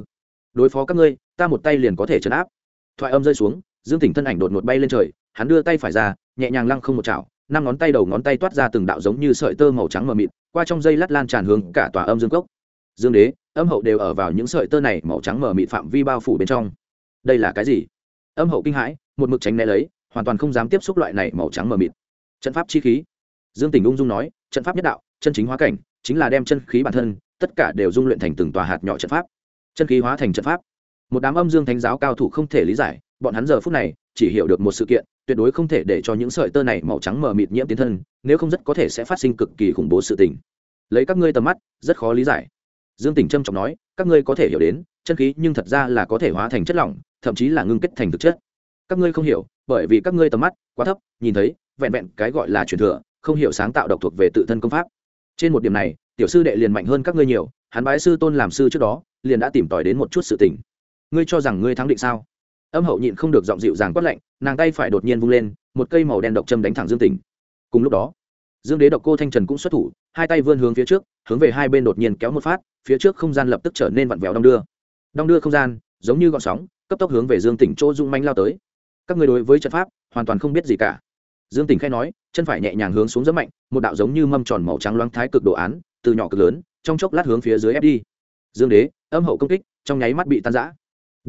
Đối phó các ngươi, ta một tay liền có thể chấn áp. Thoại âm rơi xuống, dương tỉnh thân ảnh đột ngột bay lên trời, hắn đưa tay phải ra, nhẹ nhàng lăng không một chảo, năm ngón tay đầu ngón tay toát ra từng đạo giống như sợi tơ màu trắng mờ mịt, qua trong dây lát lan tràn hướng cả tòa âm dương cốc. Dương đế, âm hậu đều ở vào những sợi tơ này màu trắng mờ mịt phạm vi bao phủ bên trong. Đây là cái gì? Âm hậu kinh hãi, một mực tránh né lấy, hoàn toàn không dám tiếp xúc loại này màu trắng mờ mịt. Trận pháp chi khí. Dương tình ung dung nói, trận pháp nhất đạo, chân chính hóa cảnh, chính là đem chân khí bản thân, tất cả đều dung luyện thành từng tòa hạt nhỏ trận pháp. Chân khí hóa thành trận pháp. Một đám âm dương thánh giáo cao thủ không thể lý giải, bọn hắn giờ phút này, chỉ hiểu được một sự kiện, tuyệt đối không thể để cho những sợi tơ này màu trắng mờ mịt nhiễm tiến thân, nếu không rất có thể sẽ phát sinh cực kỳ khủng bố sự tình. Lấy các ngươi tầm mắt, rất khó lý giải. Dương tỉnh trâm trọng nói, các ngươi có thể hiểu đến chân khí nhưng thật ra là có thể hóa thành chất lỏng, thậm chí là ngưng kết thành thực chất. Các ngươi không hiểu, bởi vì các ngươi tầm mắt quá thấp, nhìn thấy, vẹn vẹn cái gọi là truyền thừa, không hiểu sáng tạo độc thuộc về tự thân công pháp. Trên một điểm này, tiểu sư đệ liền mạnh hơn các ngươi nhiều, hắn bái sư tôn làm sư trước đó, liền đã tìm tòi đến một chút sự tình. Ngươi cho rằng ngươi thắng định sao? Âm hậu nhịn không được giọng dịu dàng quát lạnh, nàng tay phải đột nhiên vung lên, một cây màu đen độc châm đánh thẳng dương tình cùng lúc đó, dương đế độc cô thanh trần cũng xuất thủ, hai tay vươn hướng phía trước, hướng về hai bên đột nhiên kéo một phát, phía trước không gian lập tức trở nên vặn vẹo đong đưa đong đưa không gian, giống như gọn sóng, cấp tốc hướng về dương tỉnh chỗ dung manh lao tới. Các người đối với trận pháp, hoàn toàn không biết gì cả. Dương tỉnh khai nói, chân phải nhẹ nhàng hướng xuống rất mạnh, một đạo giống như mâm tròn màu trắng loáng thái cực đồ án, từ nhỏ cực lớn, trong chốc lát hướng phía dưới ép đi. Dương đế, âm hậu công kích, trong nháy mắt bị tan giã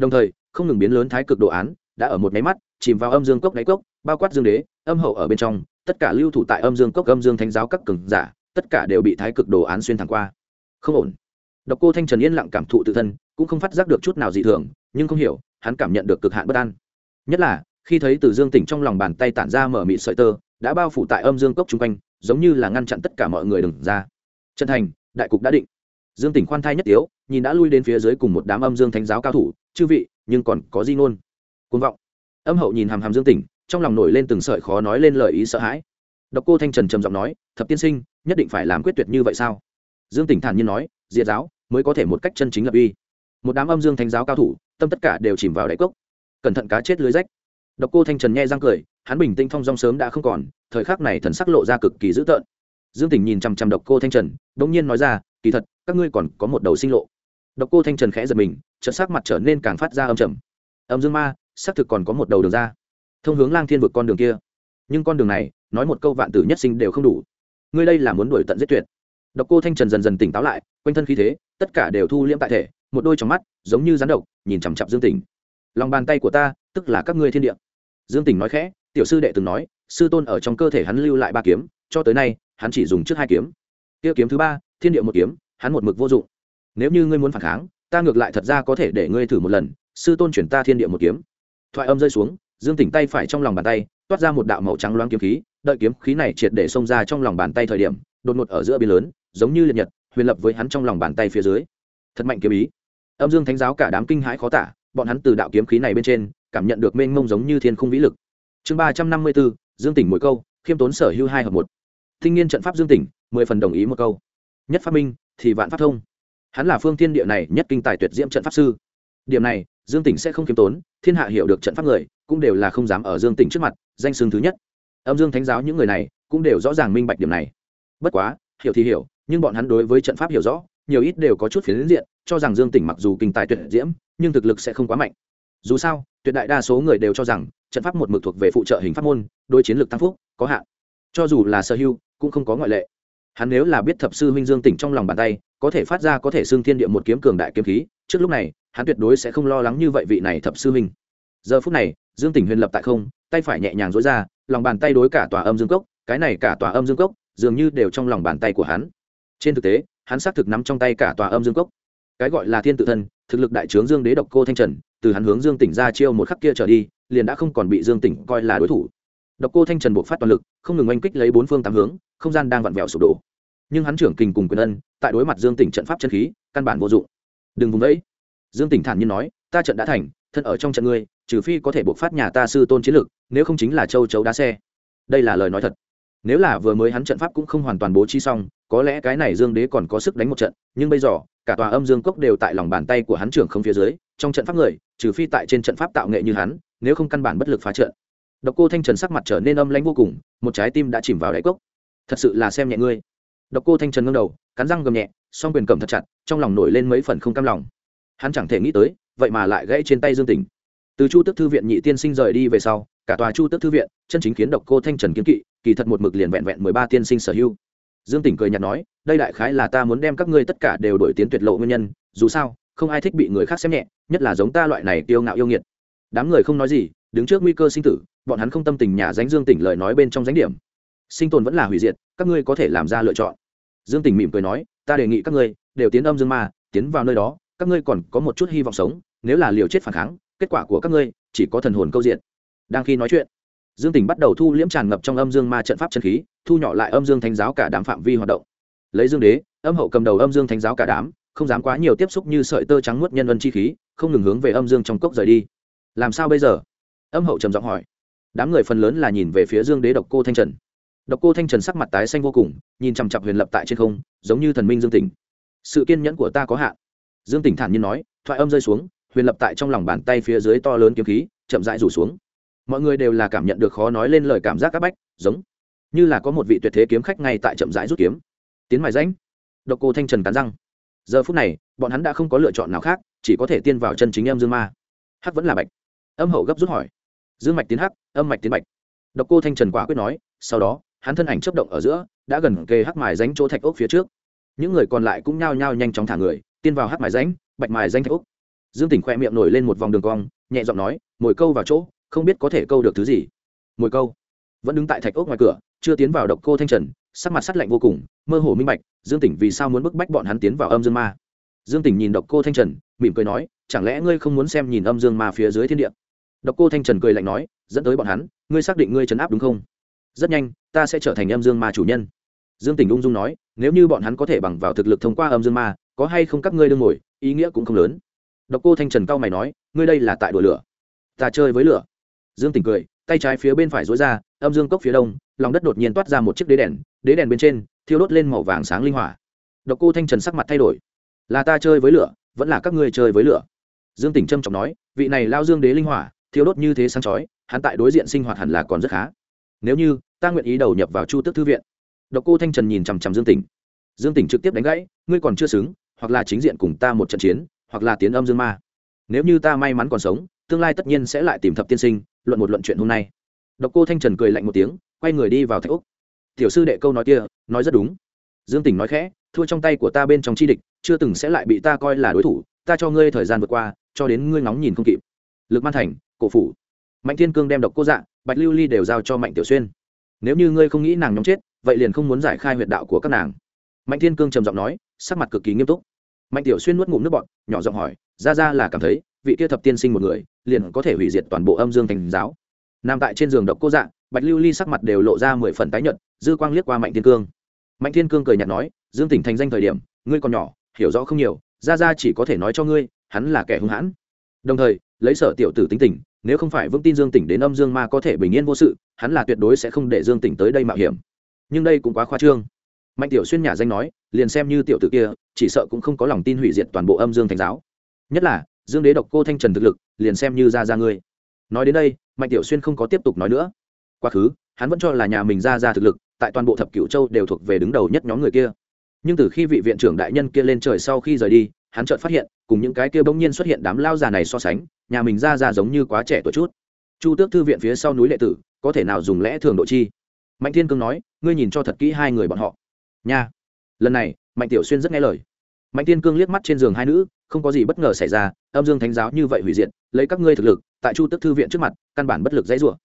đồng thời, không ngừng biến lớn thái cực đồ án, đã ở một nháy mắt, chìm vào âm dương cốc đáy cốc, bao quát dương đế, âm hậu ở bên trong, tất cả lưu thủ tại âm dương cốc, âm dương thánh giáo các cường giả, tất cả đều bị thái cực đồ án xuyên thẳng qua. Không ổn độc cô thanh trần yên lặng cảm thụ tự thân, cũng không phát giác được chút nào dị thường, nhưng không hiểu, hắn cảm nhận được cực hạn bất an. Nhất là, khi thấy từ dương tỉnh trong lòng bàn tay tản ra mở mịt sợi tơ, đã bao phủ tại âm dương cốc chung quanh, giống như là ngăn chặn tất cả mọi người đừng ra. Chân thành, đại cục đã định. Dương tỉnh khoan thai nhất yếu nhìn đã lui đến phía dưới cùng một đám âm dương thánh giáo cao thủ, chư vị, nhưng còn có di ngôn. Côn vọng. Âm hậu nhìn hàm hàm dương tỉnh, trong lòng nổi lên từng sợi khó nói lên lời ý sợ hãi. Độc cô thanh trần trầm giọng nói, thập tiên sinh, nhất định phải làm quyết tuyệt như vậy sao? Dương tỉnh thản nhiên nói, diệt giáo mới có thể một cách chân chính lập uy. Một đám âm dương thánh giáo cao thủ, tâm tất cả đều chìm vào đáy cốc. Cẩn thận cá chết lưới rách. Độc cô thanh trần nghe răng cười, hắn bình tĩnh phong dong sớm đã không còn, thời khắc này thần sắc lộ ra cực kỳ dữ tợn. Dương tỉnh nhìn chằm chằm độc cô thanh trần đ ỗ n g nhiên nói ra, kỳ thật, các ngươi còn có một đầu sinh lộ. Độc cô thanh trần khẽ giật mình, chợt sắc mặt trở nên càng phát ra âm trầm. Âm dương ma, xác thực còn có một đầu đường ra. Thông hướng lang thiên vực con đường kia. Nhưng con đường này, nói một câu vạn tử nhất sinh đều không đủ. Ngươi đây là muốn đuổi tận giết tuyệt. Độc cô thanh trần dần dần tỉnh táo lại, quanh thân khí thế tất cả đều thu liễm tại thể, một đôi trong mắt, giống như rắn độc, nhìn chằm chặp dương tỉnh. Lòng bàn tay của ta, tức là các ngươi thiên địa. Dương tỉnh nói khẽ, tiểu sư đệ từng nói, sư tôn ở trong cơ thể hắn lưu lại ba kiếm, cho tới nay, hắn chỉ dùng trước hai kiếm. Tiêu kiếm thứ ba, thiên địa một kiếm, hắn một mực vô dụng. Nếu như ngươi muốn phản kháng, ta ngược lại thật ra có thể để ngươi thử một lần, sư tôn chuyển ta thiên địa một kiếm. Thoại âm rơi xuống, dương tỉnh tay phải trong lòng bàn tay, toát ra một đạo màu trắng loáng kiếm khí, đợi kiếm khí này triệt để xông ra trong lòng bàn tay thời điểm, đột ngột ở giữa biên lớn, giống như liệt nhật huyền lập với hắn trong lòng bàn tay phía dưới. Thật mạnh kiếm ý. Âm dương thánh giáo cả đám kinh hãi khó tả, bọn hắn từ đạo kiếm khí này bên trên, cảm nhận được mênh mông giống như thiên khung vĩ lực. Chương ba trăm năm mươi bốn, dương tỉnh mỗi câu, khiêm tốn sở hữu hai hợp một. Thanh niên trận pháp dương tỉnh, mười phần đồng ý một câu. Nhất phát minh, thì vạn pháp thông. Hắn là phương thiên địa này nhất kinh tài tuyệt diễm trận pháp sư. Điểm này, dương tỉnh sẽ không khiêm tốn, thiên hạ hiểu được trận pháp người, cũng đều là không dám ở dương tỉnh trước mặt, danh xương thứ nhất. Âm dương thánh giáo những người này, cũng đều rõ ràng minh bạch điểm này. Bất quá, hiểu thì hiểu nhưng bọn hắn đối với trận pháp hiểu rõ, nhiều ít đều có chút phiến diện, cho rằng dương tỉnh mặc dù kinh tài tuyệt diễm, nhưng thực lực sẽ không quá mạnh. Dù sao, tuyệt đại đa số người đều cho rằng, trận pháp một mực thuộc về phụ trợ hình pháp môn đôi chiến lược tăng phúc, có hạn. Cho dù là sở hưu cũng không có ngoại lệ. Hắn nếu là biết thập sư huynh dương tỉnh trong lòng bàn tay, có thể phát ra có thể xương thiên địa một kiếm cường đại kiếm khí, trước lúc này, hắn tuyệt đối sẽ không lo lắng như vậy vị này thập sư huynh. Giờ phút này, dương tỉnh huyền lập tại không, tay phải nhẹ nhàng dối ra, lòng bàn tay đối cả tòa âm dương cốc, cái này cả tòa âm dương cốc, dường như đều trong lòng bàn tay của hắn trên thực tế, hắn xác thực nắm trong tay cả tòa âm dương cốc. Cái gọi là thiên tự thân, thực lực đại trướng dương đế độc cô thanh trần, từ hắn hướng dương tỉnh ra chiêu một khắc kia trở đi, liền đã không còn bị dương tỉnh coi là đối thủ. Độc cô thanh trần buộc phát toàn lực, không ngừng oanh kích lấy bốn phương tám hướng, không gian đang vặn vẹo sụp đổ. Nhưng hắn trưởng kình cùng quyền ân, tại đối mặt dương tỉnh trận pháp chân khí, căn bản vô dụng. Đừng vùng đấy dương tỉnh thản nhiên nói, ta trận đã thành, thân ở trong trận ngươi, trừ phi có thể buộc phát nhà ta sư tôn chiến lực, nếu không chính là châu chấu đá xe. Đây là lời nói thật nếu là vừa mới hắn trận pháp cũng không hoàn toàn bố trí xong, có lẽ cái này dương đế còn có sức đánh một trận, nhưng bây giờ, cả tòa âm dương cốc đều tại lòng bàn tay của hắn trưởng không phía dưới, trong trận pháp người, trừ phi tại trên trận pháp tạo nghệ như hắn, nếu không căn bản bất lực phá trận. Độc cô thanh trần sắc mặt trở nên âm lãnh vô cùng, một trái tim đã chìm vào đáy cốc. Thật sự là xem nhẹ ngươi. Độc cô thanh trần ngâm đầu, cắn răng gầm nhẹ, song quyền cầm thật chặt, trong lòng nổi lên mấy phần không cam lòng. Hắn chẳng thể nghĩ tới, vậy mà lại gãy trên tay dương tình từ chu tức thư viện nhị tiên sinh rời đi về sau, cả tòa chu tức thư viện, chân chính khiến độc cô thanh trần kiếm kỵ kỳ thật một mực liền vẹn vẹn mười ba tiên sinh sở hữu. Dương tỉnh cười nhạt nói, đây đại khái là ta muốn đem các ngươi tất cả đều đổi tiến tuyệt lộ nguyên nhân, dù sao, không ai thích bị người khác xem nhẹ, nhất là giống ta loại này tiêu ngạo yêu nghiệt. Đám người không nói gì, đứng trước nguy cơ sinh tử, bọn hắn không tâm tình nhà danh dương tỉnh lời nói bên trong danh điểm. Sinh tồn vẫn là hủy diệt, các ngươi có thể làm ra lựa chọn. Dương tỉnh mỉm cười nói, ta đề nghị các ngươi, đều tiến âm dương ma, tiến vào nơi đó, các ngươi còn có một chút hy vọng sống, nếu là liều chết phản kháng, kết quả của các ngươi chỉ có thần hồn câu diện. Đang khi nói chuyện dương tỉnh bắt đầu thu liễm tràn ngập trong âm dương ma trận pháp chân khí, thu nhỏ lại âm dương thánh giáo cả đám phạm vi hoạt động. Lấy dương đế, âm hậu cầm đầu âm dương thánh giáo cả đám, không dám quá nhiều tiếp xúc như sợi tơ trắng nuốt nhân vân chi khí, không ngừng hướng về âm dương trong cốc rời đi. Làm sao bây giờ? Âm hậu trầm giọng hỏi. Đám người phần lớn là nhìn về phía dương đế độc cô thanh trần. Độc cô thanh trần sắc mặt tái xanh vô cùng, nhìn chằm chặp huyền lập tại trên không, giống như thần minh dương tỉnh sự kiên nhẫn của ta có hạn. Dương tỉnh thản nhiên nói, thoại âm rơi xuống, huyền lập tại trong lòng bàn tay phía dưới to lớn kiếm khí, chậm rãi rủ xuống mọi người đều là cảm nhận được khó nói lên lời cảm giác áp bách, giống như là có một vị tuyệt thế kiếm khách ngay tại chậm rãi rút kiếm. Tiến mài rãnh, độc cô thanh trần cắn răng. Giờ phút này, bọn hắn đã không có lựa chọn nào khác, chỉ có thể tiên vào chân chính âm dương ma. Hắc vẫn là bạch. Âm hậu gấp rút hỏi. Dương mạch tiến hắc, âm mạch tiến bạch. Độc cô thanh trần quả quyết nói, sau đó, hắn thân ảnh chấp động ở giữa, đã gần kề hắc mài ránh chỗ thạch ốc phía trước. Những người còn lại cũng nhao nhao nhanh chóng thả người, tiên vào hắc mài ránh bạch mài ránh thạch ốc. Dương tỉnh khoe miệng nổi lên một vòng đường cong, nhẹ giọng nói mồi câu vào chỗ không biết có thể câu được thứ gì. Mồi câu. Vẫn đứng tại thạch ốc ngoài cửa, chưa tiến vào độc cô thanh trần, sắc mặt sắt lạnh vô cùng, mơ hồ minh bạch, dương tỉnh vì sao muốn bức bách bọn hắn tiến vào âm dương ma. Dương tỉnh nhìn độc cô thanh trần, mỉm cười nói, chẳng lẽ ngươi không muốn xem nhìn âm dương ma phía dưới thiên địa? Độc cô thanh trần cười lạnh nói, dẫn tới bọn hắn, ngươi xác định ngươi trấn áp đúng không? Rất nhanh, ta sẽ trở thành âm dương ma chủ nhân. Dương tỉnh ung dung nói, nếu như bọn hắn có thể bằng vào thực lực thông qua âm dương ma, có hay không các ngươi đương ngồi, ý nghĩa cũng không lớn. Độc cô thanh trần cao mày nói, ngươi đây là tại đùa lửa. Ta chơi với lửa dương tỉnh cười, tay trái phía bên phải dối ra, âm dương cốc phía đông, lòng đất đột nhiên toát ra một chiếc đế đèn đế đèn bên trên, thiêu đốt lên màu vàng sáng linh hỏa. Độc cô thanh trần sắc mặt thay đổi. Là ta chơi với lửa, vẫn là các ngươi chơi với lửa? Dương tỉnh trâm trọng nói, vị này lao dương đế linh hỏa, thiêu đốt như thế sáng chói, hắn tại đối diện sinh hoạt hẳn là còn rất khá. Nếu như, ta nguyện ý đầu nhập vào chu tước thư viện. Độc cô thanh trần nhìn chằm chằm dương tỉnh dương tỉnh trực tiếp đánh gãy, ngươi còn chưa xứng, hoặc là chính diện cùng ta một trận chiến, hoặc là tiến âm dương ma. Nếu như ta may mắn còn sống, tương lai tất nhiên sẽ lại tìm thập tiên sinh luận một luận chuyện hôm nay. Độc cô thanh trần cười lạnh một tiếng, quay người đi vào thạch úc. Tiểu sư đệ câu nói kia, nói rất đúng. Dương tỉnh nói khẽ, thua trong tay của ta bên trong chi địch, chưa từng sẽ lại bị ta coi là đối thủ, ta cho ngươi thời gian vượt qua, cho đến ngươi ngóng nhìn không kịp. Lực man thành, cổ phủ. Mạnh thiên cương đem độc cô dạ bạch lưu ly đều giao cho mạnh tiểu xuyên. Nếu như ngươi không nghĩ nàng nhóm chết, vậy liền không muốn giải khai huyệt đạo của các nàng. Mạnh thiên cương trầm giọng nói, sắc mặt cực kỳ nghiêm túc. Mạnh tiểu xuyên nuốt ngụm nước bọn nhỏ giọng hỏi, ra ra là cảm thấy, vị kia thập tiên sinh một người liền có thể hủy diệt toàn bộ âm dương thành giáo. Nằm tại trên giường độc cô dạ bạch lưu ly sắc mặt đều lộ ra mười phần tái nhợt, dư quang liếc qua mạnh thiên cương. Mạnh thiên cương cười nhạt nói, dương tỉnh thành danh thời điểm, ngươi còn nhỏ, hiểu rõ không nhiều, ra ra chỉ có thể nói cho ngươi, hắn là kẻ hung hãn. Đồng thời, lấy sở tiểu tử tính tình, nếu không phải vững tin dương tỉnh đến âm dương ma có thể bình yên vô sự, hắn là tuyệt đối sẽ không để dương tỉnh tới đây mạo hiểm. Nhưng đây cũng quá khoa trương. Mạnh tiểu xuyên nhà danh nói, liền xem như tiểu tử kia, chỉ sợ cũng không có lòng tin hủy diệt toàn bộ âm dương thành giáo. Nhất là, dương đế độc cô thanh trần thực lực liền xem như ra ra ngươi. Nói đến đây, mạnh tiểu xuyên không có tiếp tục nói nữa. Quá khứ, hắn vẫn cho là nhà mình ra ra thực lực, tại toàn bộ thập cửu châu đều thuộc về đứng đầu nhất nhóm người kia. Nhưng từ khi vị viện trưởng đại nhân kia lên trời sau khi rời đi, hắn chợt phát hiện, cùng những cái kia bỗng nhiên xuất hiện đám lao già này so sánh, nhà mình ra ra giống như quá trẻ tuổi chút. Chu tước thư viện phía sau núi lệ tử, có thể nào dùng lẽ thường độ chi? Mạnh thiên cương nói, ngươi nhìn cho thật kỹ hai người bọn họ. Nha! Lần này, mạnh tiểu xuyên rất nghe lời mạnh thiên cương liếc mắt trên giường hai nữ, không có gì bất ngờ xảy ra, âm dương thánh giáo như vậy hủy diệt, lấy các ngươi thực lực, tại chu tước thư viện trước mặt, căn bản bất lực dãy rủa.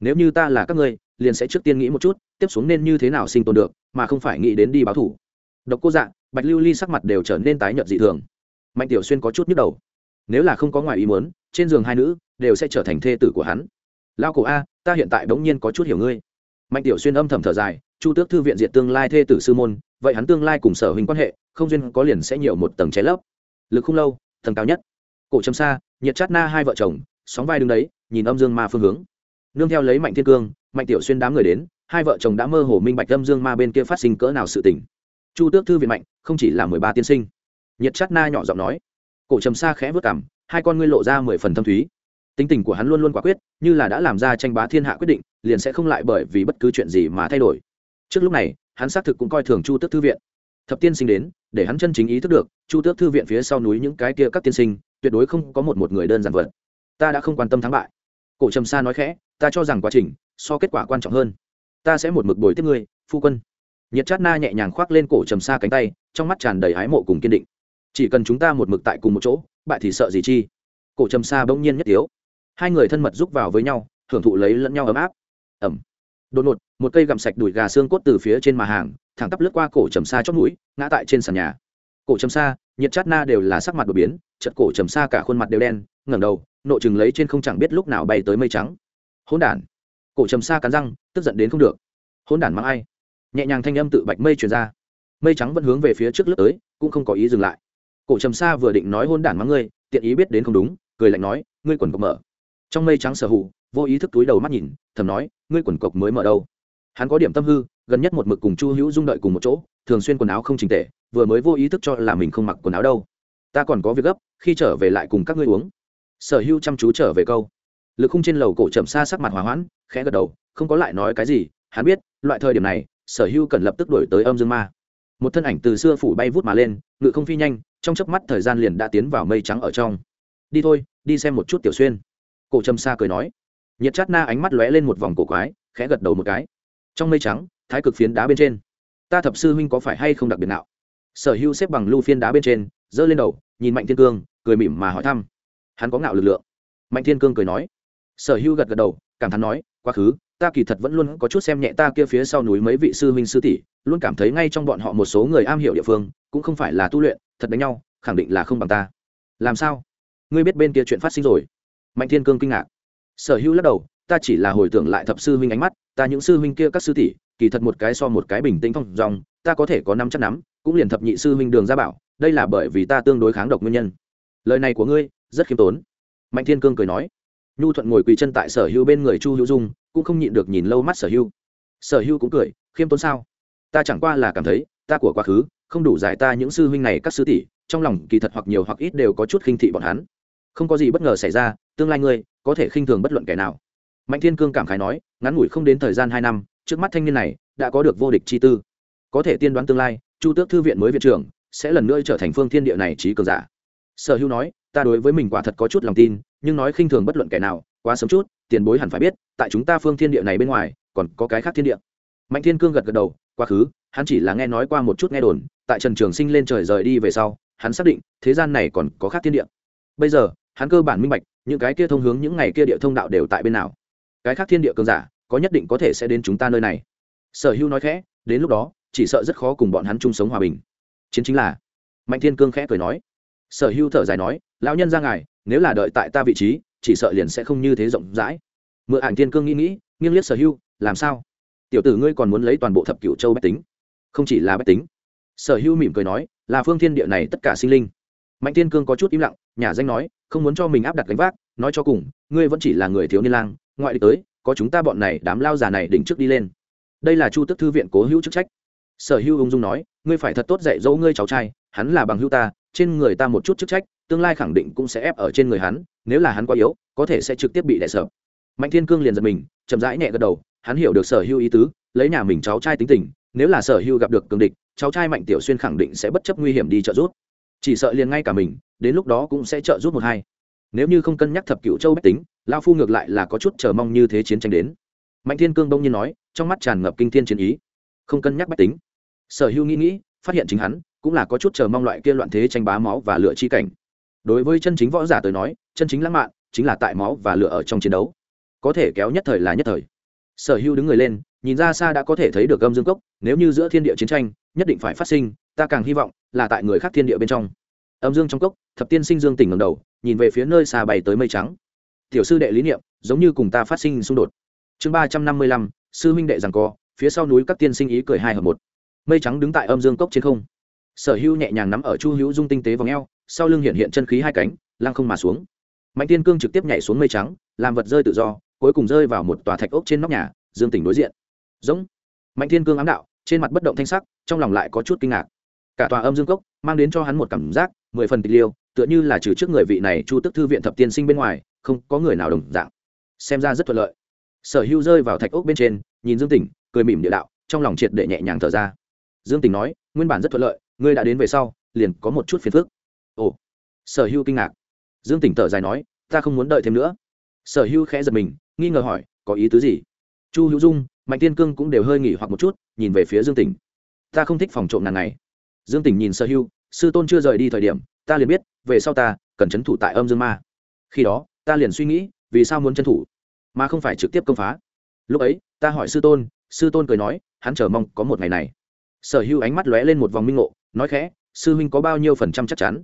Nếu như ta là các ngươi, liền sẽ trước tiên nghĩ một chút, tiếp xuống nên như thế nào sinh tồn được, mà không phải nghĩ đến đi báo thủ. Độc cô dạ bạch lưu ly sắc mặt đều trở nên tái nhợt dị thường. Mạnh tiểu xuyên có chút nhức đầu. Nếu là không có ngoài ý muốn, trên giường hai nữ đều sẽ trở thành thê tử của hắn. Lao cổ a, ta hiện tại bỗng nhiên có chút hiểu ngươi. Mạnh tiểu xuyên âm thầm thở dài, chu tước thư viện diệt tương lai thê tử sư môn vậy hắn tương lai cùng sở hình quan hệ, không duyên có liền sẽ nhiều một tầng trái lấp. Lực không lâu, tầng cao nhất. Cổ trầm xa nhiệt chát na hai vợ chồng, sóng vai đứng đấy, nhìn âm dương ma phương hướng. Nương theo lấy mạnh thiên cương, mạnh tiểu xuyên đám người đến, hai vợ chồng đã mơ hồ minh bạch âm dương ma bên kia phát sinh cỡ nào sự tình. Chu tước thư viện mạnh, không chỉ là mười ba tiên sinh. Nhiệt chát na nhỏ giọng nói. Cổ trầm xa khẽ vớt cảm hai con ngươi lộ ra mười phần thâm thúy. Tính tình của hắn luôn luôn quả quyết, như là đã làm ra tranh bá thiên hạ quyết định, liền sẽ không lại bởi vì bất cứ chuyện gì mà thay đổi. Trước lúc này hắn xác thực cũng coi thường chu tước thư viện. Thập tiên sinh đến, để hắn chân chính ý thức được, chu tước thư viện phía sau núi những cái kia các tiên sinh, tuyệt đối không có một một người đơn giản vật. Ta đã không quan tâm thắng bại. Cổ trầm sa nói khẽ, ta cho rằng quá trình, so kết quả quan trọng hơn. Ta sẽ một mực bồi tiếp ngươi, phu quân. Nhiệt chát na nhẹ nhàng khoác lên cổ trầm sa cánh tay, trong mắt tràn đầy ái mộ cùng kiên định. Chỉ cần chúng ta một mực tại cùng một chỗ, bại thì sợ gì chi? Cổ trầm sa bỗng nhiên nhất tiếu. Hai người thân mật giúp vào với nhau, hưởng thụ lấy lẫn nhau ấm áp. Ẩm đột ngột, một cây gặm sạch đùi gà xương cốt từ phía trên mà hàng, thẳng tắp lướt qua cổ trầm sa chót mũi, ngã tại trên sàn nhà. Cổ trầm sa nhiệt chát na đều là sắc mặt đột biến chật cổ trầm sa cả khuôn mặt đều đen, ngẩng đầu nộ chừng lấy trên không chẳng biết lúc nào bay tới mây trắng. Hỗn đản. Cổ trầm sa cắn răng, tức giận đến không được. Hỗn đản mắng ai? Nhẹ nhàng thanh âm tự bạch mây truyền ra. Mây trắng vẫn hướng về phía trước lướt tới, cũng không có ý dừng lại. Cổ trầm sa vừa định nói hôn đản mắng ngươi, tiện ý biết đến không đúng, cười lạnh nói, ngươi quần cộc mở. Trong mây trắng sở hữu vô ý thức túi đầu mắt nhìn, thầm nói, ngươi quần cộc mới mở đâu? Hắn có điểm tâm hư, gần nhất một mực cùng chu hữu dung đợi cùng một chỗ, thường xuyên quần áo không trình tệ vừa mới vô ý thức cho là mình không mặc quần áo đâu. Ta còn có việc gấp, khi trở về lại cùng các ngươi uống. Sở hữu chăm chú trở về câu. Lực khung trên lầu cổ chậm xa sắc mặt hòa hoãn, khẽ gật đầu, không có lại nói cái gì, hắn biết, loại thời điểm này, sở hữu cần lập tức đổi tới âm dương ma. Một thân ảnh từ xưa phủ bay vút mà lên, ngự không phi nhanh, trong chớp mắt thời gian liền đã tiến vào mây trắng ở trong. Đi thôi, đi xem một chút tiểu xuyên. Cổ trầm xa cười nói nhiệt chát na ánh mắt lóe lên một vòng cổ quái, khẽ gật đầu một cái. Trong mây trắng, thái cực phiến đá bên trên. Ta thập sư huynh có phải hay không đặc biệt nào sở hữu xếp bằng lưu phiến đá bên trên, giơ lên đầu, nhìn mạnh thiên cương, cười mỉm mà hỏi thăm. Hắn có ngạo lực lượng. Mạnh thiên cương cười nói. Sở hữu gật gật đầu, cảm thán nói, quá khứ, ta kỳ thật vẫn luôn có chút xem nhẹ ta kia phía sau núi mấy vị sư huynh sư tỷ, luôn cảm thấy ngay trong bọn họ một số người am hiểu địa phương, cũng không phải là tu luyện, thật đánh nhau, khẳng định là không bằng ta. Làm sao? Ngươi biết bên kia chuyện phát sinh rồi. Mạnh thiên cương kinh ngạc sở hữu lắc đầu, ta chỉ là hồi tưởng lại thập sư huynh ánh mắt, ta những sư huynh kia các sư tỷ, kỳ thật một cái so một cái bình tĩnh phong dòng, ta có thể có năm chắc nắm, cũng liền thập nhị sư huynh đường ra bảo, đây là bởi vì ta tương đối kháng độc nguyên nhân. Lời này của ngươi, rất khiêm tốn. Mạnh thiên cương cười nói. Nhu thuận ngồi quỳ chân tại sở hữu bên người chu hữu dung, cũng không nhịn được nhìn lâu mắt sở hữu. Sở hữu cũng cười, khiêm tốn sao? Ta chẳng qua là cảm thấy, ta của quá khứ, không đủ giải ta những sư huynh này các sư tỷ, trong lòng kỳ thật hoặc nhiều hoặc ít đều có chút khinh thị bọn hắn. Không có gì bất ngờ xảy ra, tương lai ngươi có thể khinh thường bất luận kẻ nào. Mạnh thiên cương cảm khái nói, ngắn ngủi không đến thời gian hai năm, trước mắt thanh niên này đã có được vô địch chi tư. Có thể tiên đoán tương lai, chu tước thư viện mới viện trưởng sẽ lần nữa trở thành phương thiên địa này trí cường giả. Sở hữu nói, ta đối với mình quả thật có chút lòng tin, nhưng nói khinh thường bất luận kẻ nào, quá sớm chút, tiền bối hẳn phải biết, tại chúng ta phương thiên địa này bên ngoài, còn có cái khác thiên địa. Mạnh thiên cương gật gật đầu, quá khứ, hắn chỉ là nghe nói qua một chút nghe đồn, tại trần trường sinh lên trời rời đi về sau, hắn xác định thế gian này còn có khác thiên địa. Bây giờ, hắn cơ bản minh bạch những cái kia thông hướng những ngày kia địa thông đạo đều tại bên nào. Cái khác thiên địa cường giả, có nhất định có thể sẽ đến chúng ta nơi này. Sở hữu nói khẽ, đến lúc đó, chỉ sợ rất khó cùng bọn hắn chung sống hòa bình. Chiến chính là, mạnh thiên cương khẽ cười nói. Sở hữu thở dài nói, lão nhân ra ngài, nếu là đợi tại ta vị trí, chỉ sợ liền sẽ không như thế rộng rãi. Mượn ảnh thiên cương nghĩ nghĩ, nghiêng liếc sở hữu làm sao? Tiểu tử ngươi còn muốn lấy toàn bộ thập cửu châu bách tính? Không chỉ là bách tính. Sở hữu mỉm cười nói, là phương thiên địa này tất cả sinh linh. Mạnh thiên cương có chút im lặng, nhà danh nói không muốn cho mình áp đặt gánh vác, nói cho cùng, ngươi vẫn chỉ là người thiếu niên lang, ngoại địch tới, có chúng ta bọn này đám lao già này đỉnh trước đi lên. Đây là chu tức thư viện cố hữu chức trách. Sở hữu ung dung nói, ngươi phải thật tốt dạy dỗ ngươi cháu trai, hắn là bằng hữu ta, trên người ta một chút chức trách, tương lai khẳng định cũng sẽ ép ở trên người hắn, nếu là hắn quá yếu, có thể sẽ trực tiếp bị đẻ sợ mạnh thiên cương liền giật mình, chậm rãi nhẹ gật đầu, hắn hiểu được sở hữu ý tứ, lấy nhà mình cháu trai tính tình, nếu là sở hữu gặp được cường địch, cháu trai mạnh tiểu xuyên khẳng định sẽ bất chấp nguy hiểm đi trợ giúp chỉ sợ liền ngay cả mình, đến lúc đó cũng sẽ trợ giúp một hai. Nếu như không cân nhắc thập cựu châu bách tính, lao phu ngược lại là có chút chờ mong như thế chiến tranh đến. Mạnh thiên cương đông nhiên nói, trong mắt tràn ngập kinh thiên chiến ý. Không cân nhắc bách tính. Sở hữu nghĩ nghĩ, phát hiện chính hắn, cũng là có chút chờ mong loại kia loạn thế tranh bá máu và lựa chi cảnh. Đối với chân chính võ giả tới nói, chân chính lãng mạn, chính là tại máu và lựa ở trong chiến đấu. Có thể kéo nhất thời là nhất thời. Sở hữu đứng người lên, nhìn ra xa đã có thể thấy được gâm dương cốc, nếu như giữa thiên địa chiến tranh, nhất định phải phát sinh ta càng hy vọng là tại người khác thiên địa bên trong. Âm dương trong cốc, thập tiên sinh dương tỉnh ngầm đầu, nhìn về phía nơi xa bay tới mây trắng. Tiểu sư đệ lý niệm, giống như cùng ta phát sinh xung đột. Chương ba trăm năm mươi lăm, sư huynh đệ rằng co, phía sau núi các tiên sinh ý cười hai hợp một. Mây trắng đứng tại âm dương cốc trên không. Sở hữu nhẹ nhàng nắm ở chu hữu dung tinh tế v ò sau lưng hiện hiện chân khí hai cánh, lăng không mà xuống. Mạnh tiên cương trực tiếp nhảy xuống mây trắng, làm vật rơi tự do, cuối cùng rơi vào một tòa thạch ốc trên nóc nhà, dương tỉnh đối diện. Giống. Mạnh thiên cương ám đạo, trên mặt bất động thanh sắc, trong lòng lại có chút kinh ngạc cả tòa âm dương cốc mang đến cho hắn một cảm giác mười phần tịch liêu, tựa như là trừ trước người vị này chu tức thư viện thập tiên sinh bên ngoài, không có người nào đồng dạng. Xem ra rất thuận lợi. Sở hữu rơi vào thạch ốc bên trên, nhìn dương tỉnh, cười mỉm địa đạo, trong lòng triệt để nhẹ nhàng thở ra. Dương tỉnh nói, nguyên bản rất thuận lợi, ngươi đã đến về sau, liền có một chút phiền phức. Ồ. Sở hữu kinh ngạc. Dương tỉnh thở dài nói, ta không muốn đợi thêm nữa. Sở hữu khẽ giật mình, nghi ngờ hỏi, có ý tứ gì? Chu hữu dung, mạnh tiên cương cũng đều hơi nghỉ hoặc một chút, nhìn về phía dương tỉnh. Ta không thích phòng trộm nàng này dương tỉnh nhìn sở hưu, sư tôn chưa rời đi thời điểm, ta liền biết, về sau ta cần c h ấ n thủ tại âm dương ma. Khi đó, ta liền suy nghĩ, vì sao muốn c h n thủ, mà không phải trực tiếp công phá. Lúc ấy, ta hỏi sư tôn sư tôn cười nói, hắn chờ mong có một ngày này. Sở hữu ánh mắt lóe lên một vòng minh ngộ, nói khẽ, sư huynh có bao nhiêu phần trăm chắc chắn?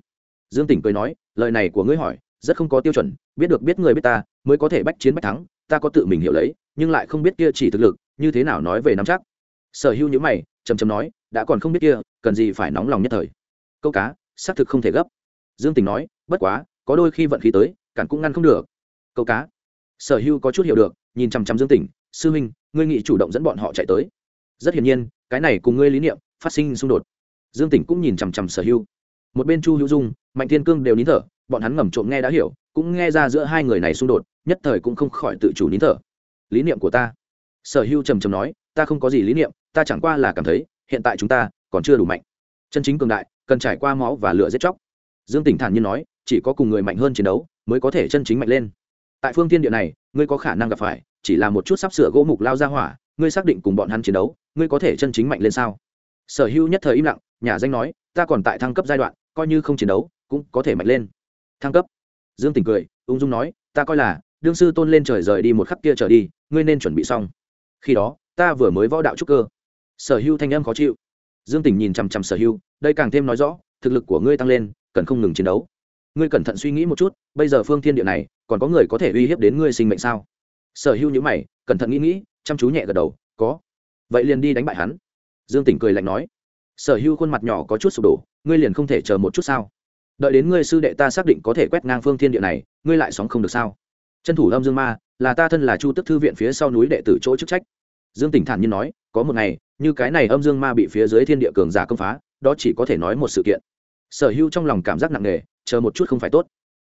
Dương tỉnh cười nói, lời này của ngươi hỏi, rất không có tiêu chuẩn, biết được biết người biết ta, mới có thể bách chiến bách thắng, ta có tự mình hiểu lấy, nhưng lại không biết kia chỉ thực lực, như thế nào nói về nắm chắc. Sở hữu nhữ mày chầm chầm nói, đã còn không biết kia cần gì phải nóng lòng nhất thời. Câu cá, xác thực không thể gấp. Dương tình nói, bất quá, có đôi khi vận khí tới, cản cũng ngăn không được. Câu cá, sở hưu có chút hiểu được, nhìn chằm chằm dương tình, sư huynh, ngươi nghị chủ động dẫn bọn họ chạy tới. Rất hiển nhiên, cái này cùng ngươi lý niệm, phát sinh xung đột. Dương tỉnh cũng nhìn chằm chằm sở hưu một bên chu hữu dung, mạnh thiên cương đều nín thở, bọn hắn ngầm trộm nghe đã hiểu, cũng nghe ra giữa hai người này xung đột, nhất thời cũng không khỏi tự chủ nín thở. Lý niệm của ta. Sở hưu trầm trầm nói, ta không có gì lý niệm, ta chẳng qua là cảm thấy, hiện tại chúng ta còn chưa đủ mạnh. Chân chính cường đại, cần trải qua máu và lửa giết chóc. Dương tỉnh thản nhiên nói, chỉ có cùng người mạnh hơn chiến đấu mới có thể chân chính mạnh lên. Tại phương tiên địa này, ngươi có khả năng gặp phải, chỉ là một chút sắp sửa gỗ mục lao ra hỏa, ngươi xác định cùng bọn hắn chiến đấu, ngươi có thể chân chính mạnh lên sao? Sở hữu nhất thời im lặng, nhà danh nói, ta còn tại thăng cấp giai đoạn, coi như không chiến đấu, cũng có thể mạnh lên. Thăng cấp. Dương tỉnh cười, ung dung nói, ta coi là, đương sư tôn lên trời rời đi một khắc kia trở đi, ngươi nên chuẩn bị xong. Khi đó, ta vừa mới võ đạo trúc cơ. Sở hữu thanh âm khó chịu dương tỉnh nhìn chằm chằm sở hưu đây càng thêm nói rõ, thực lực của ngươi tăng lên, cần không ngừng chiến đấu. Ngươi cẩn thận suy nghĩ một chút, bây giờ phương thiên địa này, còn có người có thể uy hiếp đến ngươi sinh mệnh sao? Sở hưu nhữ mày, cẩn thận nghĩ nghĩ, chăm chú nhẹ gật đầu, có. Vậy liền đi đánh bại hắn. Dương tỉnh cười lạnh nói. Sở hưu khuôn mặt nhỏ có chút sụp đổ, ngươi liền không thể chờ một chút sao? Đợi đến ngươi sư đệ ta xác định có thể quét ngang phương thiên địa này, ngươi lại sóng không được sao? Chân thủ lâm dương ma, là ta thân là chu tức thư viện phía sau núi đệ tử chỗ chức trách. Dương tỉnh thản nhiên nói, có một ngày như cái này âm dương ma bị phía dưới thiên địa cường giả công phá, đó chỉ có thể nói một sự kiện. Sở hữu trong lòng cảm giác nặng nề, chờ một chút không phải tốt.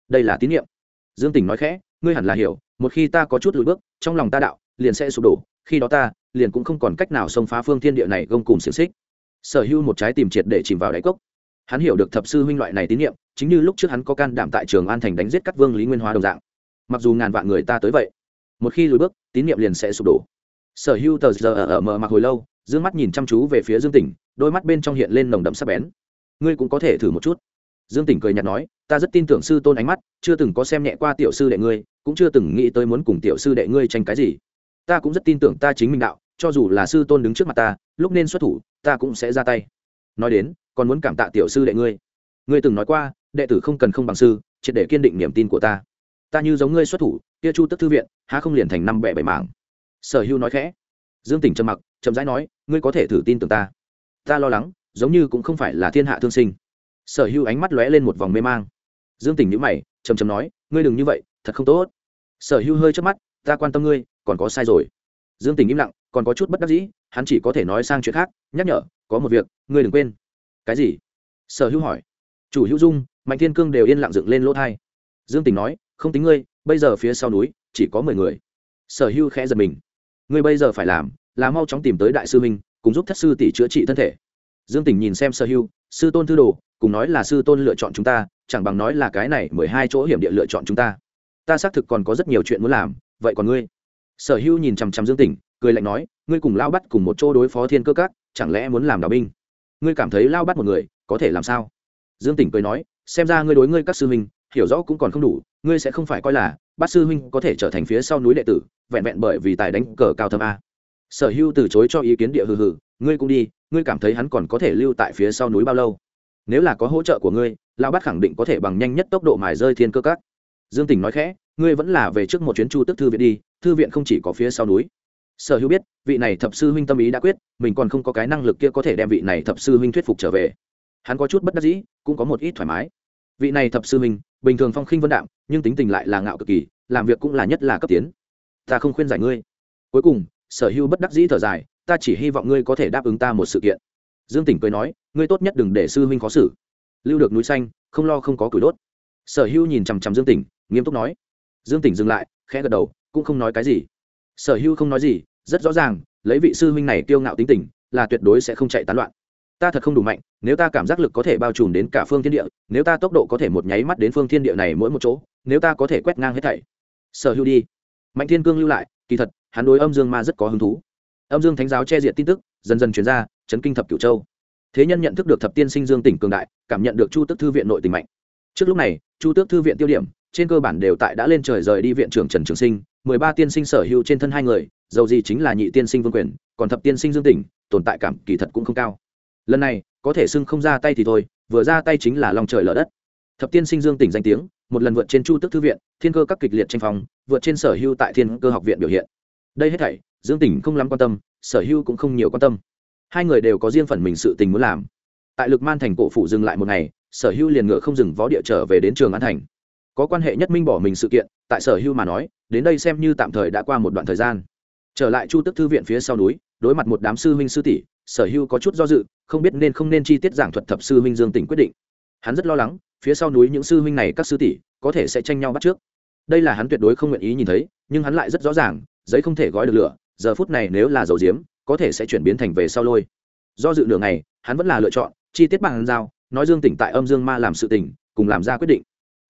Đây là tín nhiệm dương tỉnh nói khẽ, ngươi hẳn là hiểu, một khi ta có chút lùi bước, trong lòng ta đạo, liền sẽ sụp đổ, khi đó ta, liền cũng không còn cách nào xông phá phương thiên địa này gông cùng xiềng xích. Sở hữu một trái tìm triệt để chìm vào đáy cốc. Hắn hiểu được thập sư huynh loại này tín nhiệm chính như lúc trước hắn có can đảm tại trường an thành đánh giết các vương lý nguyên hóa đồng dạng. Mặc dù ngàn vạn người ta tới vậy, một khi lùi bước, tín nhiệm liền sẽ sụp đổ. Sở hữu tờ giờ ở mờ mặc hồi lâu d ư ơ n g mắt nhìn chăm chú về phía dương tỉnh, đôi mắt bên trong hiện lên nồng đậm sắc bén. Ngươi cũng có thể thử một chút. Dương tỉnh cười nhạt nói, ta rất tin tưởng sư tôn ánh mắt, chưa từng có xem nhẹ qua tiểu sư đệ ngươi, cũng chưa từng nghĩ tới muốn cùng tiểu sư đệ ngươi tranh cái gì. Ta cũng rất tin tưởng ta chính mình đạo, cho dù là sư tôn đứng trước mặt ta, lúc nên xuất thủ, ta cũng sẽ ra tay. Nói đến, còn muốn cảm tạ tiểu sư đệ ngươi. Ngươi từng nói qua, đệ tử không cần không bằng sư, triệt để kiên định niềm tin của ta. Ta như giống ngươi xuất thủ, kia chu tức thư viện, há không liền thành năm bẻ bảy mảng. Sở hưu nói khẽ. Dương tỉnh trầm mặc chậm rãi nói, ngươi có thể thử tin tưởng ta. Ta lo lắng, giống như cũng không phải là thiên hạ thương sinh. Sở hữu ánh mắt lóe lên một vòng mê mang. Dương tỉnh nhữ mày chầm chầm nói, ngươi đừng như vậy, thật không tốt. Sở hữu hơi trước mắt, ta quan tâm ngươi, còn có sai rồi. Dương tỉnh im lặng, còn có chút bất đắc dĩ, hắn chỉ có thể nói sang chuyện khác, nhắc nhở, có một việc, ngươi đừng quên. Cái gì? Sở hữu hỏi. Chủ hữu dung, mạnh thiên cương đều yên lặng dựng lên lỗ thai. Dương tỉnh nói, không tính ngươi, bây giờ phía sau núi chỉ có mười người. Sở hữu khẽ giật mình. Ngươi bây giờ phải làm là mau chóng tìm tới đại sư minh cùng giúp thất sư tỷ chữa trị thân thể. Dương tỉnh nhìn xem sở hưu, sư tôn thư đồ cùng nói là sư tôn lựa chọn chúng ta chẳng bằng nói là cái này mười hai chỗ hiểm địa lựa chọn chúng ta. Ta xác thực còn có rất nhiều chuyện muốn làm vậy còn ngươi? Sở Hưu nhìn chằm chằm dương tỉnh cười lạnh nói ngươi cùng lao bắt cùng một chỗ đối phó thiên cơ các chẳng lẽ muốn làm đạo binh? Ngươi cảm thấy lao bắt một người có thể làm sao? Dương tỉnh cười nói xem ra ngươi đối ngươi các sư huynh hiểu rõ cũng còn không đủ ngươi sẽ không phải coi là bát sư huynh có thể trở thành phía sau núi đệ tử vẹn vẹn bởi vì tài đánh cờ cao thâm a sở Hưu từ chối cho ý kiến địa hừ hừ, ngươi cũng đi, ngươi cảm thấy hắn còn có thể lưu tại phía sau núi bao lâu? Nếu là có hỗ trợ của ngươi lao bắt khẳng định có thể bằng nhanh nhất tốc độ mài rơi thiên cơ các. Dương tỉnh nói khẽ, ngươi vẫn là về trước một chuyến chu tức thư viện đi, thư viện không chỉ có phía sau núi. Sở hữu biết, vị này thập sư huynh tâm ý đã quyết, mình còn không có cái năng lực kia có thể đem vị này thập sư huynh thuyết phục trở về. Hắn có chút bất đắc dĩ, cũng có một ít thoải mái. Vị này thập sư huynh, bình thường phong khinh vân đạm, nhưng tính tình lại là ngạo cực kỳ, làm việc cũng là nhất là cấp tiến. Ta không khuyên giải ngươi. Cuối cùng sở hữu bất đắc dĩ thở dài, ta chỉ hy vọng ngươi có thể đáp ứng ta một sự kiện. Dương tỉnh cười nói, ngươi tốt nhất đừng để sư huynh khó xử. Lưu được núi xanh, không lo không có củi đốt. Sở hữu nhìn chằm chằm dương tỉnh, nghiêm túc nói. Dương tỉnh dừng lại, khẽ gật đầu, cũng không nói cái gì. Sở hữu không nói gì, rất rõ ràng, lấy vị sư huynh này kiêu ngạo tính tình, là tuyệt đối sẽ không chạy tán loạn. Ta thật không đủ mạnh, nếu ta cảm giác lực có thể bao trùm đến cả phương thiên địa, nếu ta tốc độ có thể một nháy mắt đến phương thiên địa này mỗi một chỗ, nếu ta có thể quét ngang hết thảy. Sở hữu đi. Mạnh thiên cương lưu lại, kỳ thật hắn đối âm dương ma rất có hứng thú. Âm dương thánh giáo che diệt tin tức, dần dần chuyển ra, chấn kinh thập cửu châu. Thế nhân nhận thức được thập tiên sinh dương tỉnh cường đại, cảm nhận được chu tước thư viện nội tình mạnh. Trước lúc này, chu tước thư viện tiêu điểm, trên cơ bản đều tại đã lên trời rời đi viện trưởng trần trường sinh, mười ba tiên sinh sở hữu trên thân hai người, dầu gì chính là nhị tiên sinh vương quyền, còn thập tiên sinh dương tỉnh, tồn tại cảm kỳ thật cũng không cao. Lần này, có thể xưng không ra tay thì thôi, vừa ra tay chính là lòng trời lở đất. Thập tiên sinh dương tỉnh danh tiếng, một lần vượt trên chu tước thư viện, thiên cơ các kịch liệt tranh phong, vượt trên sở hữu tại thiên cơ học viện biểu hiện đây hết thảy, dương tỉnh không lắm quan tâm, sở hữu cũng không nhiều quan tâm. Hai người đều có riêng phần mình sự tình muốn làm. Tại lực man thành cổ phủ dừng lại một ngày, sở hữu liền ngựa không dừng vó địa trở về đến trường an thành. Có quan hệ nhất minh bỏ mình sự kiện, tại sở hữu mà nói, đến đây xem như tạm thời đã qua một đoạn thời gian. Trở lại chu tức thư viện phía sau núi, đối mặt một đám sư huynh sư tỷ, sở hữu có chút do dự, không biết nên không nên chi tiết giảng thuật thập sư huynh dương tỉnh quyết định. Hắn rất lo lắng, phía sau núi những sư huynh này các sư tỷ, có thể sẽ tranh nhau bắt trước. Đây là hắn tuyệt đối không nguyện ý nhìn thấy, nhưng hắn lại rất rõ ràng giấy không thể gói được lửa, giờ phút này nếu là dầu diếm, có thể sẽ chuyển biến thành về sau lôi. Do dự nửa ngày, hắn vẫn là lựa chọn, chi tiết bằng giao nói dương tỉnh tại âm dương ma làm sự tỉnh cùng làm ra quyết định.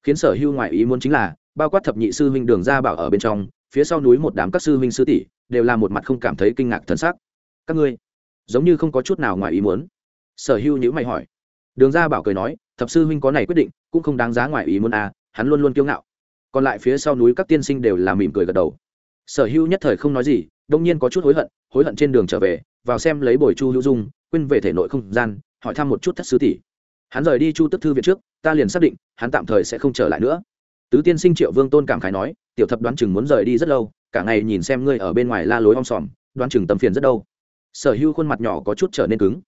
Khiến sở hưu ngoại ý muốn chính là, bao quát thập nhị sư huynh đường gia bảo ở bên trong, phía sau núi một đám các sư huynh sư tỷ, đều là một mặt không cảm thấy kinh ngạc thần sắc. Các ngươi, giống như không có chút nào ngoài ý muốn. Sở hưu nhữ mày hỏi. Đường gia bảo cười nói, thập sư huynh có này quyết định, cũng không đáng giá ngoài ý muốn à hắn luôn luôn kiêu ngạo. Còn lại phía sau núi các tiên sinh đều là mỉm cười gật đầu sở hưu nhất thời không nói gì đông nhiên có chút hối hận hối hận trên đường trở về, vào xem lấy bồi chu hữu dung, quên về thể nội không gian, hỏi thăm một chút thất sứ tỷ. Hắn rời đi chu tức thư viện trước, ta liền xác định, hắn tạm thời sẽ không trở lại nữa. Tứ tiên sinh triệu vương tôn cảm khái nói, tiểu thập đoán chừng muốn rời đi rất lâu, cả ngày nhìn xem ngươi ở bên ngoài la lối om sòm, đoán chừng tầm phiền rất đâu. Sở hưu khuôn mặt nhỏ có chút trở nên cứng.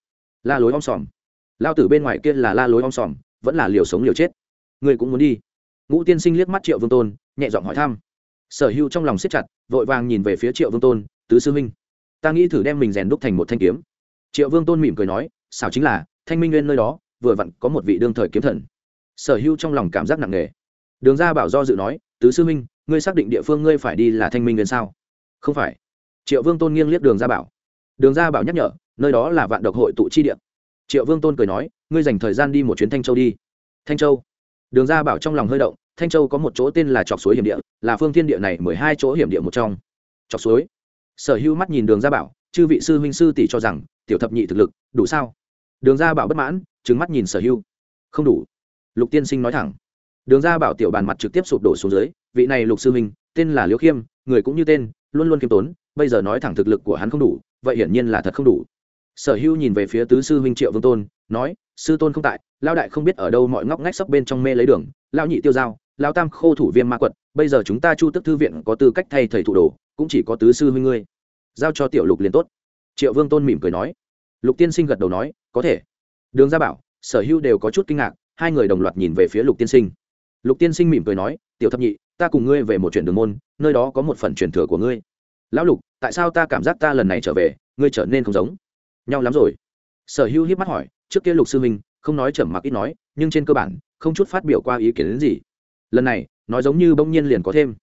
La lối om sòm. Lao tử bên ngoài kia là la lối om sòm, vẫn là liều sống liều chết. Ngươi cũng muốn đi. Ngũ tiên sinh liếc mắt triệu vương tôn, nhẹ giọng hỏi thăm sở hưu trong lòng siết chặt, vội vàng nhìn về phía triệu vương tôn, tứ sư minh ta nghĩ thử đem mình rèn đúc thành một thanh kiếm. Triệu vương tôn mỉm cười nói, xảo chính là, thanh minh nguyên nơi đó, vừa vặn có một vị đương thời kiếm thần. Sở hưu trong lòng cảm giác nặng nề. Đường ra bảo do dự nói, tứ sư minh ngươi xác định địa phương ngươi phải đi là thanh minh nguyên sao? Không phải. Triệu vương tôn nghiêng liếc đường ra bảo. Đường ra bảo nhắc nhở, nơi đó là vạn độc hội tụ chi Điện. triệu vương tôn cười nói, ngươi dành thời gian đi một chuyến thanh châu đi. Thanh châu? Đường ra bảo trong lòng hơi động thanh châu có một chỗ tên là chọc suối hiểm địa, là phương thiên địa này mười hai chỗ hiểm địa một trong. Chọc suối. Sở hữu mắt nhìn đường Gia bảo, chư vị sư huynh sư tỷ cho rằng, tiểu thập nhị thực lực, đủ sao? Đường Gia bảo bất mãn trứng mắt nhìn sở hữu. Không đủ. Lục tiên sinh nói thẳng. Đường Gia bảo tiểu bàn mặt trực tiếp sụp đổ xuống dưới, vị này lục sư huynh, tên là liễu khiêm, người cũng như tên, luôn luôn khiêm tốn, bây giờ nói thẳng thực lực của hắn không đủ, vậy hiển nhiên là thật không đủ. Sở hữu nhìn về phía tứ sư huynh triệu vương tôn, nói, sư tôn không tại lao đại không biết ở đâu mọi ngóc ngách sắp bên trong mê lấy đường lao nhị tiêu dao lao tam khô thủ viêm ma quật, bây giờ chúng ta chu tức thư viện có tư cách thay thầy thủ đồ, cũng chỉ có tứ sư huynh ngươi. Giao cho tiểu lục liền tốt. Triệu vương tôn mỉm cười nói. Lục tiên sinh gật đầu nói, có thể. Đường gia bảo, sở hữu đều có chút kinh ngạc, hai người đồng loạt nhìn về phía lục tiên sinh. Lục tiên sinh mỉm cười nói, tiểu thập nhị, ta cùng ngươi về một chuyện đường môn, nơi đó có một phần truyền thừa của ngươi. Lão lục, tại sao ta cảm giác ta lần này trở về, ngươi trở nên không giống? Nhau lắm rồi. Sở hữu hiếp mắt hỏi, trước kia lục sư huynh, không nói trầm mặc ít nói, nhưng trên cơ bản, không chút phát biểu qua ý kiến đến gì lần này, nói giống như bỗng nhiên liền có thêm.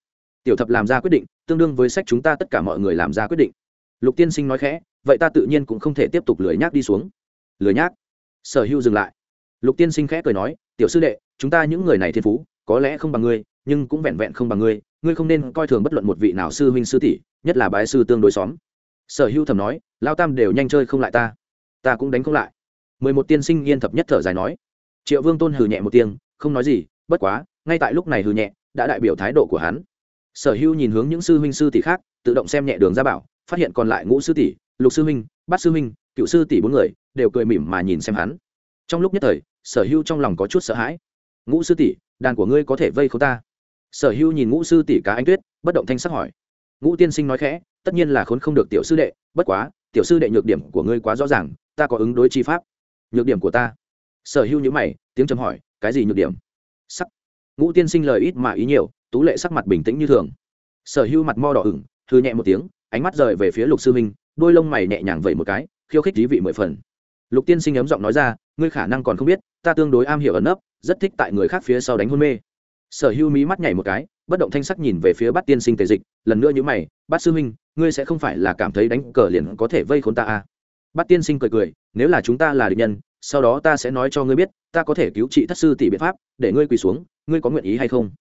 Tiểu thập làm ra quyết định, tương đương với sách chúng ta tất cả mọi người làm ra quyết định. Lục tiên sinh nói khẽ, vậy ta tự nhiên cũng không thể tiếp tục lười nhác đi xuống. Lười nhác? Sở hữu dừng lại. Lục tiên sinh khẽ cười nói, tiểu sư đệ, chúng ta những người này thiên phú, có lẽ không bằng ngươi, nhưng cũng vẹn vẹn không bằng ngươi ngươi không nên coi thường bất luận một vị nào sư huynh sư tỷ, nhất là bái sư tương đối xóm. Sở hữu thầm nói, lao tam đều nhanh chơi không lại ta. Ta cũng đánh không lại. Mười một tiên sinh yên thập nhất thở dài nói. Triệu vương tôn hừ nhẹ một tiếng, không nói gì, bất quá ngay tại lúc này hừ nhẹ, đã đại biểu thái độ của hắn. Sở hữu nhìn hướng những sư huynh sư tỷ khác, tự động xem nhẹ đường gia bảo, phát hiện còn lại ngũ sư tỷ, lục sư huynh, bát sư huynh, cựu sư tỷ bốn người, đều cười mỉm mà nhìn xem hắn. Trong lúc nhất thời, sở hữu trong lòng có chút sợ hãi. Ngũ sư tỷ, đàn của ngươi có thể vây k ta? Sở hữu nhìn ngũ sư tỷ cá anh tuyết, bất động thanh sắc hỏi. Ngũ tiên sinh nói khẽ, tất nhiên là khốn không được tiểu sư đệ, bất quá, tiểu sư đệ nhược điểm của ngươi quá rõ ràng, ta có ứng đối chi pháp. Nhược điểm của ta? Sở hữu nhữ mày, tiếng trầm hỏi, cái gì nhược điểm? Sắc ngũ tiên sinh lời ít mà ý nhiều, tú lệ sắc mặt bình tĩnh như thường. Sở hữu mặt mo đỏ ửng thư nhẹ một tiếng, ánh mắt rời về phía lục sư minh, đôi lông mày nhẹ nhàng vẩy một cái, khiêu khích dí vị mười phần. Lục tiên sinh ấm giọng nói ra, ngươi khả năng còn không biết, ta tương đối am hiểu ẩn nấp, rất thích tại người khác phía sau đánh hôn mê. Sở hữu mí mắt nhảy một cái, bất động thanh sắc nhìn về phía bát tiên sinh tề dịch, lần nữa như mày, bát sư minh, ngươi sẽ không phải là cảm thấy đánh cờ liền có thể vây khốn ta à. bát tiên sinh cười cười, nếu là chúng ta là địch nhân, sau đó ta sẽ nói cho ngươi biết, ta có thể cứu trị thất sư tỷ biện pháp, để ngươi quỳ xuống ngươi có nguyện ý hay không?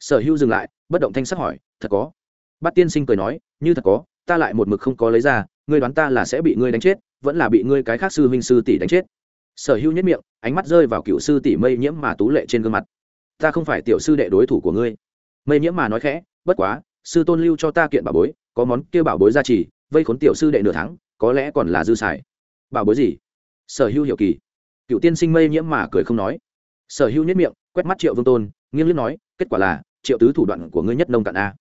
Sở hữu dừng lại, bất động thanh sắc hỏi, thật có. Bát tiên sinh cười nói, như thật có, ta lại một mực không có lấy ra, ngươi đoán ta là sẽ bị ngươi đánh chết, vẫn là bị ngươi cái khác sư huynh sư tỷ đánh chết. Sở hữu nhất miệng, ánh mắt rơi vào cựu sư tỷ mây nhiễm mà tú lệ trên gương mặt. Ta không phải tiểu sư đệ đối thủ của ngươi. Mây nhiễm mà nói khẽ, bất quá, sư tôn lưu cho ta kiện bảo bối, có món kia bảo bối ra trì vây khốn tiểu sư đệ nửa tháng, có lẽ còn là dư xài. Bảo bối gì? Sở hữu hiểu kỳ. Cựu tiên sinh mây nhiễm mà cười không nói. Sở hữu nhất miệng quét mắt triệu vương tôn nghiêng liếc nói kết quả là triệu tứ thủ đoạn của ngươi nhất nông cạn a.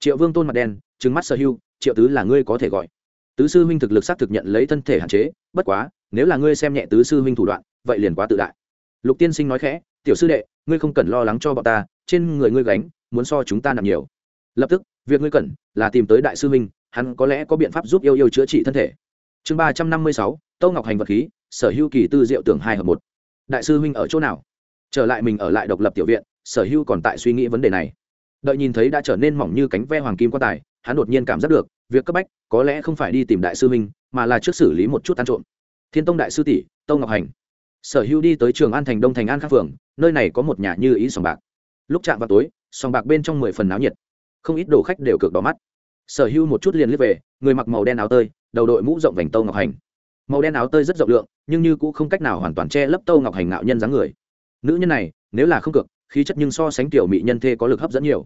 Triệu vương tôn mặt đen trứng mắt sở hưu, triệu tứ là ngươi có thể gọi. Tứ sư huynh thực lực xác thực nhận lấy thân thể hạn chế bất quá nếu là ngươi xem nhẹ tứ sư huynh thủ đoạn vậy liền quá tự đại. Lục tiên sinh nói khẽ tiểu sư đệ ngươi không cần lo lắng cho bọn ta trên người ngươi gánh muốn so chúng ta nặng nhiều. Lập tức việc ngươi cần là tìm tới đại sư huynh hắn có lẽ có biện pháp giúp yêu yêu chữa trị thân thể. Chương ba trăm năm mươi sáu tâu ngọc hành vật khí sở hữu kỳ tư diệu tưởng hai hợp một. Đại sư huynh ở chỗ nào? Trở lại mình ở lại độc lập tiểu viện, sở hữu còn tại suy nghĩ vấn đề này. Đợi nhìn thấy đã trở nên mỏng như cánh ve hoàng kim quan tài, hắn đột nhiên cảm giác được, việc cấp bách, có lẽ không phải đi tìm đại sư minh mà là trước xử lý một chút ăn trộm. Thiên tông đại sư tỷ tâu ngọc hành. Sở hữu đi tới trường an thành đông thành an khắc phường, nơi này có một nhà như ý sòng bạc. Lúc chạm vào tối, sòng bạc bên trong mười phần náo nhiệt. Không ít đồ khách đều cực đỏ mắt. Sở hưu một chút liền liếc về, người mặc màu đen áo tơi, đầu đội mũ rộng vành tâu ngọc hành. Màu đen áo tơi rất rộng lượng, nhưng như cũng không cách nào hoàn toàn che lấp tâu ngọc hành ngạo nhân dáng người nữ nhân này, nếu là không cực khí chất nhưng so sánh tiểu mỹ nhân thê có lực hấp dẫn nhiều.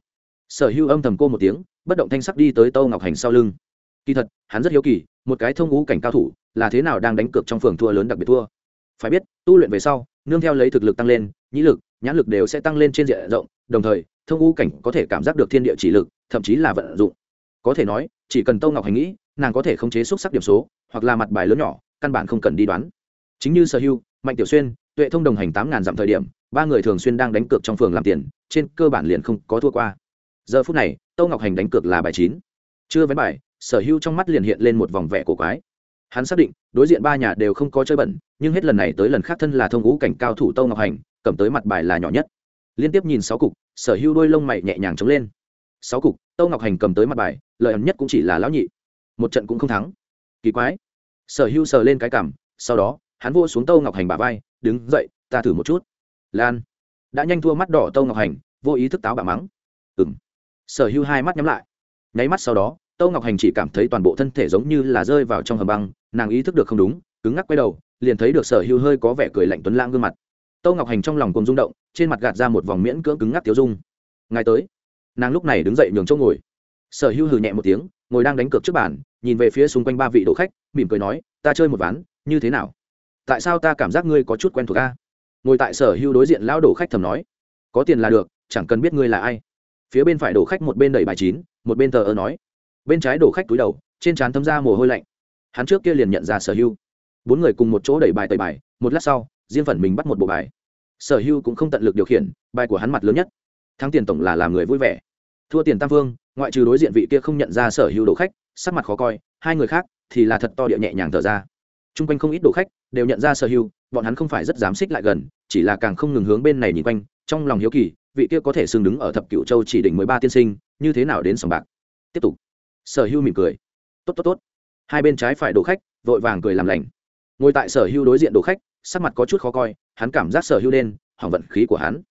Sở hưu âm thầm cô một tiếng, bất động thanh sắc đi tới tâu ngọc hành sau lưng. Kỳ thật, hắn rất hiếu kỳ, một cái thông ngũ cảnh cao thủ, là thế nào đang đánh cược trong phường thua lớn đặc biệt thua. Phải biết, tu luyện về sau, nương theo lấy thực lực tăng lên, nhĩ lực, nhãn lực đều sẽ tăng lên trên diện rộng, đồng thời, thông ngũ cảnh có thể cảm giác được thiên địa chỉ lực, thậm chí là vận dụng. Có thể nói, chỉ cần tâu ngọc hành nghĩ, nàng có thể khống chế xúc sắc điểm số, hoặc là mặt bài lớn nhỏ, căn bản không cần đi đoán. Chính như sở hưu mạnh tiểu xuyên tuệ thông đồng hành tám ngàn dặm thời điểm, ba người thường xuyên đang đánh cược trong phường làm tiền, trên cơ bản liền không có thua qua. Giờ phút này, tâu ngọc hành đánh cược là bài chín. Chưa vén bài, sở hưu trong mắt liền hiện lên một vòng vẽ cổ quái. Hắn xác định, đối diện ba nhà đều không có chơi bẩn, nhưng hết lần này tới lần khác thân là thông ngũ cảnh cao thủ tâu ngọc hành, cầm tới mặt bài là nhỏ nhất. Liên tiếp nhìn sáu cục, sở hưu đôi lông mày nhẹ nhàng chống lên. Sáu cục, tâu ngọc hành cầm tới mặt bài, lợi ẩn nhất cũng chỉ là lão nhị. Một trận cũng không thắng. Kỳ quái. Sở hưu sờ lên cái cảm sau đó, hắn vô xuống tâu ngọc hành bà vai đứng dậy, ta thử một chút. Lan, đã nhanh thua mắt đỏ tâu ngọc hành, vô ý thức táo bạ mắng. Ừng sở hưu hai mắt nhắm lại. Nháy mắt sau đó, tâu ngọc hành chỉ cảm thấy toàn bộ thân thể giống như là rơi vào trong hầm băng, nàng ý thức được không đúng, cứng ngắc quay đầu, liền thấy được sở hưu hơi có vẻ cười lạnh tuấn lãng gương mặt. Tâu ngọc hành trong lòng cùng rung động, trên mặt gạt ra một vòng miễn cưỡng cứng ngắc tiêu dung. Ngài tới. Nàng lúc này đứng dậy nhường chỗ ngồi. Sở hưu hừ nhẹ một tiếng, ngồi đang đánh cược trước bàn, nhìn về phía xung quanh ba vị đồ khách, mỉm cười nói, ta chơi một ván, như thế nào? Tại sao ta cảm giác ngươi có chút quen thuộc a? Ngồi tại sở hưu đối diện lão đồ khách thầm nói. Có tiền là được, chẳng cần biết ngươi là ai. Phía bên phải đổ khách một bên đẩy bài chín, một bên tờ ơ nói. Bên trái đổ khách túi đầu, trên trán thấm ra mồ hôi lạnh. Hắn trước kia liền nhận ra sở hưu bốn người cùng một chỗ đẩy bài tẩy bài, một lát sau, riêng phần mình bắt một bộ bài. Sở hưu cũng không tận lực điều khiển, bài của hắn mặt lớn nhất. Thắng tiền tổng là làm người vui vẻ. Thua tiền tam vương, ngoại trừ đối diện vị kia không nhận ra sở hữu đồ khách, sắc mặt khó coi, hai người khác thì là thật to địa nhẹ nhàng thở ra. T r u n g quanh không ít đồ khách đều nhận ra sở hữu, bọn hắn không phải rất dám xích lại gần, chỉ là càng không ngừng hướng bên này nhìn quanh, trong lòng hiếu kỳ, vị kia có thể xưng đứng ở thập cựu châu chỉ đỉnh mười ba tiên sinh, như thế nào đến sòng bạc. Tiếp tục. Sở hữu mỉm cười. Tốt tốt tốt. Hai bên trái phải đổ khách, vội vàng cười làm lành. Ngồi tại sở hữu đối diện đổ khách, sắc mặt có chút khó coi, hắn cảm giác sở hữu đen, hỏng vận khí của hắn.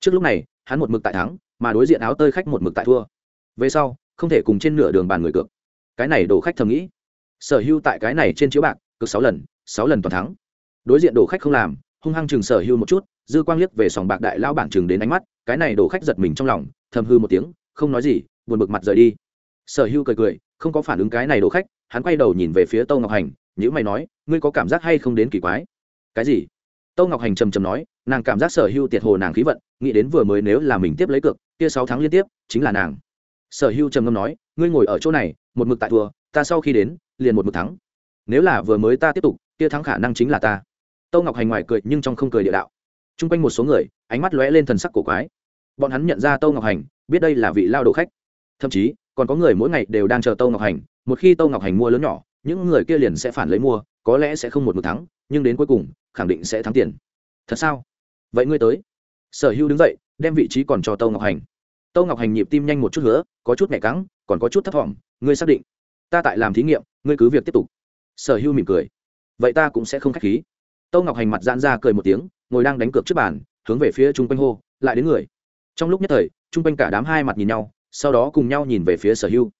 Trước lúc này, hắn một mực tại thắng, mà đối diện áo tơi khách một mực tại thua. Về sau, không thể cùng trên nửa đường bàn người cược. Cái này đổ khách thầm nghĩ. Sở hưu tại cái này trên chiếu bạc cực sáu lần sáu lần toàn thắng. Đối diện đổ khách không làm, hung hăng chừng sở hưu một chút, dư quang liếc về sòng bạc đại lao bản chừng đến ánh mắt, cái này đổ khách giật mình trong lòng, thầm hư một tiếng, không nói gì, buồn bực mặt rời đi. Sở hưu cười cười, không có phản ứng cái này đổ khách, hắn quay đầu nhìn về phía tâu ngọc hành nhữ mày nói, ngươi có cảm giác hay không đến kỳ quái? Cái gì? Tâu ngọc hành trầm trầm nói, nàng cảm giác sở hưu tiệt hồ nàng khí vận, nghĩ đến vừa mới nếu là mình tiếp lấy cược, kia sáu tháng liên tiếp, chính là nàng. Sở hưu trầm ngâm nói, ngươi ngồi ở chỗ này, một mực tại thua, ta sau khi đến, liền một mực thắng nếu là vừa mới ta tiếp tục, kia thắng khả năng chính là ta. Tâu ngọc hành ngoài cười nhưng trong không cười địa đạo. T r u n g quanh một số người, ánh mắt lóe lên thần sắc cổ quái. Bọn hắn nhận ra tâu ngọc hành, biết đây là vị lao đồ khách. Thậm chí, còn có người mỗi ngày đều đang chờ tâu ngọc hành, một khi tâu ngọc hành mua lớn nhỏ, những người kia liền sẽ phản lấy mua, có lẽ sẽ không một một thắng, nhưng đến cuối cùng, khẳng định sẽ thắng tiền. Thật sao? Vậy ngươi tới. Sở hưu đứng dậy, đem vị trí còn cho tâu ngọc hành. Tâu ngọc hành nhịp tim nhanh một chút nữa có chút mẹ cắng còn có chút thấp thỏm, ngươi xác định. Ta tại làm thí nghiệm, ngươi cứ việc tiếp tục sở hưu mỉm cười. Vậy ta cũng sẽ không k h á c h khí. Tâu ngọc hành mặt giãn ra cười một tiếng, ngồi đang đánh cược trước bàn, hướng về phía chung quanh hô, lại đến người. Trong lúc nhất thời, chung quanh cả đám hai mặt nhìn nhau, sau đó cùng nhau nhìn về phía sở hưu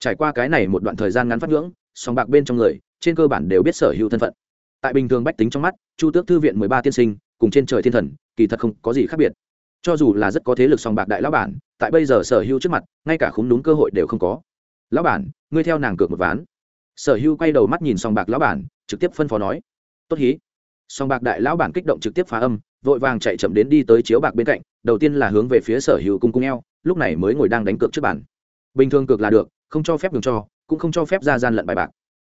trải qua cái này một đoạn thời gian ngắn phát ngưỡng song bạc bên trong người, trên cơ bản đều biết sở hưu thân phận. Tại bình thường bách tính trong mắt, chu tước thư viện mười ba tiên sinh, cùng trên trời thiên thần, kỳ thật không có gì khác biệt. Cho dù là rất có thế lực song bạc đại lão bản, tại bây giờ sở hữu trước mặt, ngay cả khúng đúng cơ hội đều không có. Lão bản, ngươi theo nàng cược một ván sở Hưu quay đầu mắt nhìn song bạc lão bản, trực tiếp phân phó nói, tốt hí. Song bạc đại lão bản kích động trực tiếp phá âm, vội vàng chạy chậm đến đi tới chiếu bạc bên cạnh, đầu tiên là hướng về phía sở hữu cung cung eo, lúc này mới ngồi đang đánh cược trước bản bình thường cược là được, không cho phép đường cho, cũng không cho phép ra gian lận bài bạc.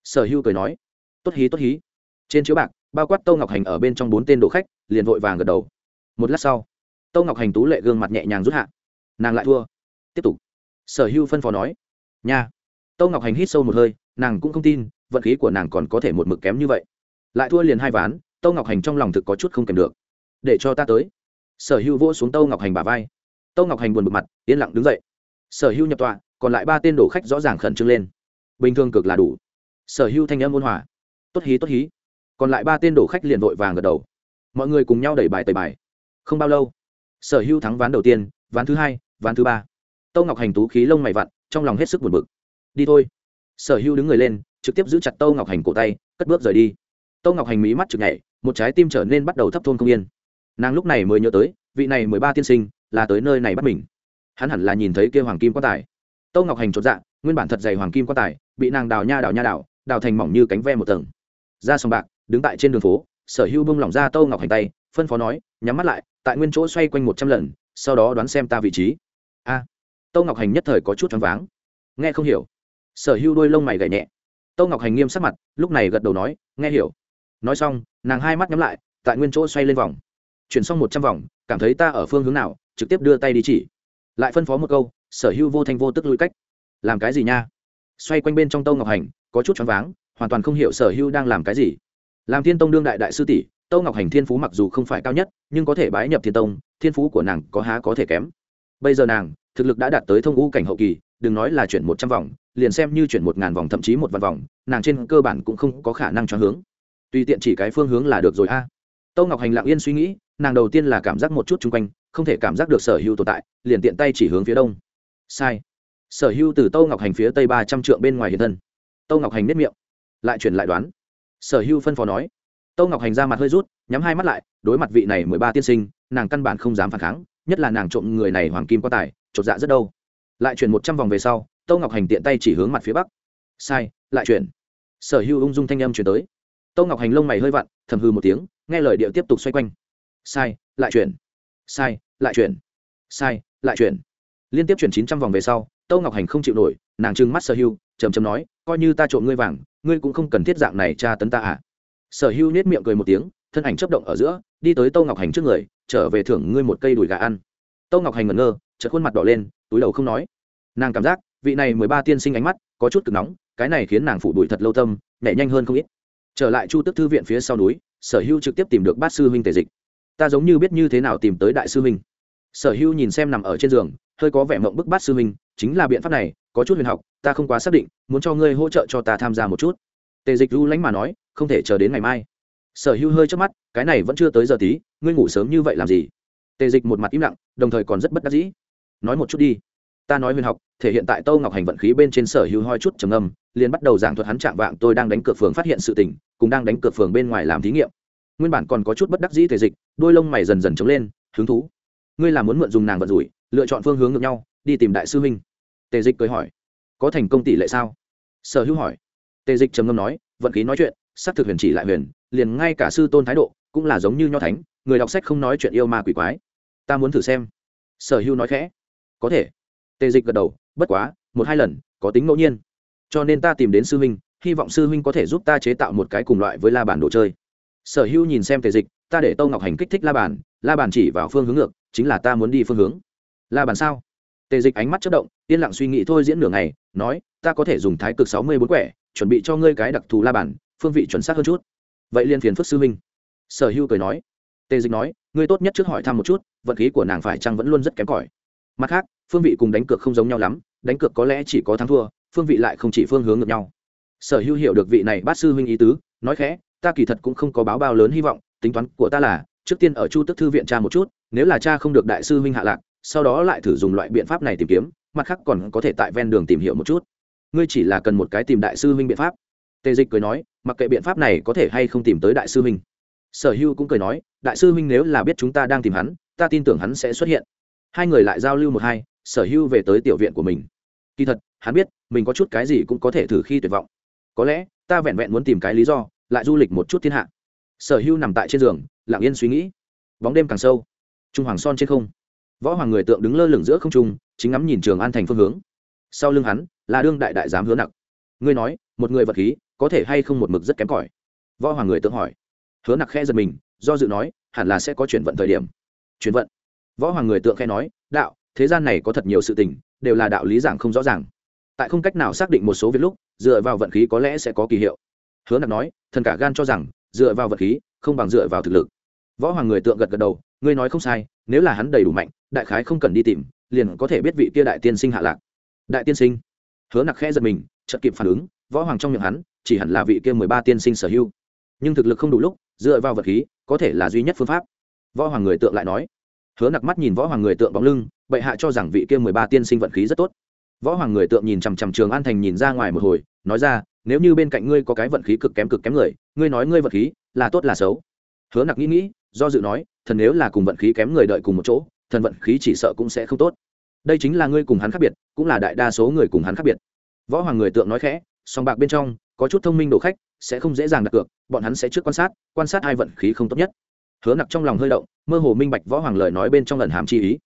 Sở hữu cười nói, tốt hí tốt hí. Trên chiếu bạc, bao quát Tâu ngọc hành ở bên trong bốn tên đồ khách, liền vội vàng gật đầu. Một lát sau Tâu ngọc hành tú lệ gương mặt nhẹ nhàng rút hạ. Nàng lại thua. Tiếp tục. Sở hưu phân phó nói, nha tô ngọc hành hít sâu một hơi, nàng cũng không tin, vận khí của nàng còn có thể một mực kém như vậy. Lại thua liền hai ván tô ngọc hành trong lòng thực có chút không kèm được. Để cho ta tới. Sở hưu vỗ xuống tô ngọc hành bả vai. Tô ngọc hành buồn bực mặt, yên lặng đứng dậy. Sở hưu nhập tọa, còn lại ba tên đổ khách rõ ràng khẩn trương lên. Bình thường cực là đủ. Sở hưu thanh âm ôn hòa. Tốt hí tốt hí. Còn lại ba tên đổ khách liền vội vàng gật đầu. Mọi người cùng nhau đẩy bài tẩy bài. Không bao lâu, sở hưu thắng ván đầu tiên, ván thứ hai, ván thứ ba. Tâu ngọc hành tú khí lông mày vặn, trong lòng hết sức buồn bực đi thôi. Sở hữu đứng người lên trực tiếp giữ chặt tâu ngọc hành cổ tay cất bước rời đi. Tâu ngọc hành mí mắt chực nhảy một trái tim trở nên bắt đầu thấp thôn không yên. Nàng lúc này mới nhớ tới vị này mười ba tiên sinh là tới nơi này bắt mình. Hắn hẳn là nhìn thấy kia hoàng kim quan tài. Tâu ngọc hành chột dạ nguyên bản thật dày hoàng kim quan tài bị nàng đào nha đào nha đào đào thành mỏng như cánh ve một tầng. Ra sòng bạc đứng tại trên đường phố sở hữu bông lỏng ra tâu ngọc hành tay phân phó nói nhắm mắt lại tại nguyên chỗ xoay quanh một trăm lần sau đó đoán xem ta vị trí. A. À, tâu ngọc hành nhất thời có chút choáng váng. Nghe không hiểu sở hữu đôi lông mày gậy nhẹ. Tâu ngọc hành nghiêm sắc mặt, lúc này gật đầu nói, nghe hiểu. Nói xong, nàng hai mắt nhắm lại, tại nguyên chỗ xoay lên vòng. Chuyển xong một trăm vòng, cảm thấy ta ở phương hướng nào, trực tiếp đưa tay đi chỉ. Lại phân phó một câu, sở hữu vô thanh vô tức lui cách. Làm cái gì nha? Xoay quanh bên trong tâu ngọc hành, có chút choáng váng, hoàn toàn không hiểu sở hữu đang làm cái gì. Làm thiên tông đương đại đại sư tỷ, tâu ngọc hành thiên phú mặc dù không phải cao nhất, nhưng có thể bái nhập thiên tông, thiên phú của nàng có há có thể kém. Bây giờ nàng, thực lực đã đạt tới thông ngũ cảnh hậu kỳ, đừng nói là chuyển một trăm vòng liền xem như chuyển một ngàn vòng, thậm chí một vạn vòng, nàng trên cơ bản cũng không có khả năng cho hướng. Tùy tiện chỉ cái phương hướng là được rồi a. Tâu ngọc hành lặng yên suy nghĩ, nàng đầu tiên là cảm giác một chút chung quanh, không thể cảm giác được sở hữu tồn tại, liền tiện tay chỉ hướng phía đông. Sai. Sở hữu từ tâu ngọc hành phía tây ba trăm trượng bên ngoài hiện thân. Tâu ngọc hành nếp miệng, lại chuyển lại đoán. Sở hữu phân phó nói. Tâu ngọc hành ra mặt hơi rút, nhắm hai mắt lại, đối mặt vị này mười ba tiên sinh, nàng căn bản không dám phản kháng, nhất là nàng trộm người này hoàng kim quá tài, chột dạ rất đâu. Lại chuyển một trăm vòng về sau tâu ngọc hành tiện tay chỉ hướng mặt phía bắc. Sai, lại chuyển. Sở hữu ung dung thanh âm chuyển tới. Tâu ngọc hành lông mày hơi vặn, thầm hư một tiếng, nghe lời điệu tiếp tục xoay quanh. Sai, lại chuyển. Sai, lại chuyển. Sai, lại chuyển. Liên tiếp chuyển chín trăm vòng về sau, tâu ngọc hành không chịu nổi, nàng trừng mắt sở hữu chầm chầm nói, coi như ta trộm ngươi vàng, ngươi cũng không cần thiết dạng này tra tấn ta à. Sở hữu nết miệng cười một tiếng, thân ảnh chấp động ở giữa, đi tới tâu ngọc hành trước người, trở về thưởng ngươi một cây đùi gà ăn. Tâu ngọc hành ngẩn ngơ, chợt khuôn mặt đỏ lên, túi đầu không nói. Nàng cảm giác vị này mười ba tiên sinh ánh mắt có chút cực nóng, cái này khiến nàng phủ đuổi thật lâu tâm, nhẹ nhanh hơn không ít. Trở lại chu tức thư viện phía sau núi, sở hữu trực tiếp tìm được bát sư huynh tề dịch. Ta giống như biết như thế nào tìm tới đại sư huynh. Sở hữu nhìn xem nằm ở trên giường, hơi có vẻ mộng bức bát sư huynh, chính là biện pháp này, có chút huyền học, ta không quá xác định, muốn cho ngươi hỗ trợ cho ta tham gia một chút. Tề dịch du lánh mà nói, không thể chờ đến ngày mai. Sở hữu hơi trước mắt, cái này vẫn chưa tới giờ tí, ngươi ngủ sớm như vậy làm gì? Tề dịch một mặt im lặng, đồng thời còn rất bất đắc dĩ. Nói một chút đi ta nói huyền học, thể hiện tại tâu ngọc hành vận khí bên trên sở hữu hoi chút trầm âm liền bắt đầu giảng thuật hắn chạm vạng, tôi đang đánh cược phường phát hiện sự tình cũng đang đánh cược phường bên ngoài làm thí nghiệm. Nguyên bản còn có chút bất đắc dĩ thể dịch, đôi lông mày dần dần trống lên, hứng thú. Ngươi là muốn mượn dùng nàng vận rủi, lựa chọn phương hướng ngược nhau, đi tìm đại sư huynh. Tề dịch cười hỏi. Có thành công tỷ lệ sao? Sở hữu hỏi. Tề dịch trầm ngâm nói, vận khí nói chuyện sắc thực huyền chỉ lại huyền, liền ngay cả sư tôn thái độ cũng là giống như nho thánh, người đọc sách không nói chuyện yêu ma quỷ quái. Ta muốn thử xem. Sở hữu nói khẽ. Có thể tề dịch gật đầu, bất quá, một hai lần, có tính ngẫu nhiên. Cho nên ta tìm đến sư huynh, hy vọng sư huynh có thể giúp ta chế tạo một cái cùng loại với la bàn đồ chơi. Sở hữu nhìn xem tề dịch, ta để tâu ngọc hành kích thích la bàn la bàn chỉ vào phương hướng ngược, chính là ta muốn đi phương hướng. La bàn sao? Tề dịch ánh mắt chất động, yên lặng suy nghĩ thôi diễn nửa ngày, nói, ta có thể dùng thái cực sáu mươi bốn quẻ, chuẩn bị cho ngươi cái đặc thù la bàn, phương vị chuẩn xác hơn chút. Vậy liên phiền phức sư huynh. Sở hữu cười nói. Tề dịch nói, ngươi tốt nhất trước hỏi thăm một chút, vận khí của nàng phải chăng vẫn luôn rất kém cỏi? Mặt khác, phương vị cùng đánh cược không giống nhau lắm, đánh cược có lẽ chỉ có thắng thua, phương vị lại không chỉ phương hướng ngược nhau. Sở hữu hiểu được vị này bát sư huynh ý tứ, nói khẽ, ta kỳ thật cũng không có báo bao lớn hy vọng, tính toán của ta là, trước tiên ở chu tức thư viện cha một chút, nếu là cha không được đại sư huynh hạ lạc, sau đó lại thử dùng loại biện pháp này tìm kiếm, mặt khác còn có thể tại ven đường tìm hiểu một chút. Ngươi chỉ là cần một cái tìm đại sư huynh biện pháp. Tề dịch cười nói, mặc kệ biện pháp này có thể hay không tìm tới đại sư huynh. Sở hưu cũng cười nói, đại sư huynh nếu là biết chúng ta đang tìm hắn, ta tin tưởng hắn sẽ xuất hiện hai người lại giao lưu một hai, sở hưu về tới tiểu viện của mình. Kỳ thật, hắn biết, mình có chút cái gì cũng có thể thử khi tuyệt vọng. Có lẽ, ta vẹn vẹn muốn tìm cái lý do, lại du lịch một chút thiên hạ. Sở hưu nằm tại trên giường, lặng yên suy nghĩ. Bóng đêm càng sâu. Trung hoàng son trên không. Võ hoàng người tượng đứng lơ lửng giữa không trung, chính ngắm nhìn trường an thành phương hướng. Sau lưng hắn, là đương đại đại giám hứa nặc. Ngươi nói, một người vật khí, có thể hay không một mực rất kém cỏi? Võ hoàng người tượng hỏi. Hứa nặc khe giật mình, do dự nói, hẳn là sẽ có chuyển vận thời điểm. Chuyển vận? Võ hoàng người tượng khe nói, đạo, thế gian này có thật nhiều sự tình, đều là đạo lý giảng không rõ ràng. Tại không cách nào xác định một số việc lúc, dựa vào vận khí có lẽ sẽ có kỳ hiệu. Hứa nặc nói, thần cả gan cho rằng, dựa vào vận khí, không bằng dựa vào thực lực. Võ hoàng người tượng gật gật đầu, ngươi nói không sai, nếu là hắn đầy đủ mạnh, đại khái không cần đi tìm, liền có thể biết vị kia đại tiên sinh hạ lạc. Đại tiên sinh? Hứa nặc khẽ giật mình, chợt kịp phản ứng, võ hoàng trong miệng hắn, chỉ hẳn là vị kia mười ba tiên sinh sở hữu. Nhưng thực lực không đủ lúc, dựa vào vật khí, có thể là duy nhất phương pháp. Võ hoàng người tượng lại nói hứa nặc mắt nhìn võ hoàng người tượng bóng lưng, bệ hạ cho rằng vị kia mười ba tiên sinh vận khí rất tốt. Võ hoàng người tượng nhìn chằm chằm trường an thành nhìn ra ngoài một hồi, nói ra, nếu như bên cạnh ngươi có cái vận khí cực kém cực kém người, ngươi nói ngươi vận khí là tốt là xấu. Hứa nặc nghĩ nghĩ, do dự nói, thần nếu là cùng vận khí kém người đợi cùng một chỗ, thần vận khí chỉ sợ cũng sẽ không tốt. Đây chính là ngươi cùng hắn khác biệt, cũng là đại đa số người cùng hắn khác biệt. Võ hoàng người tượng nói khẽ, song bạc bên trong, có chút thông minh đồ khách, sẽ không dễ dàng đặt cược, bọn hắn sẽ trước quan sát quan sát hai vận khí không tốt nhất hứa nặc trong lòng hơi động, mơ hồ minh bạch võ hoàng lời nói bên trong lần hàm chi ý.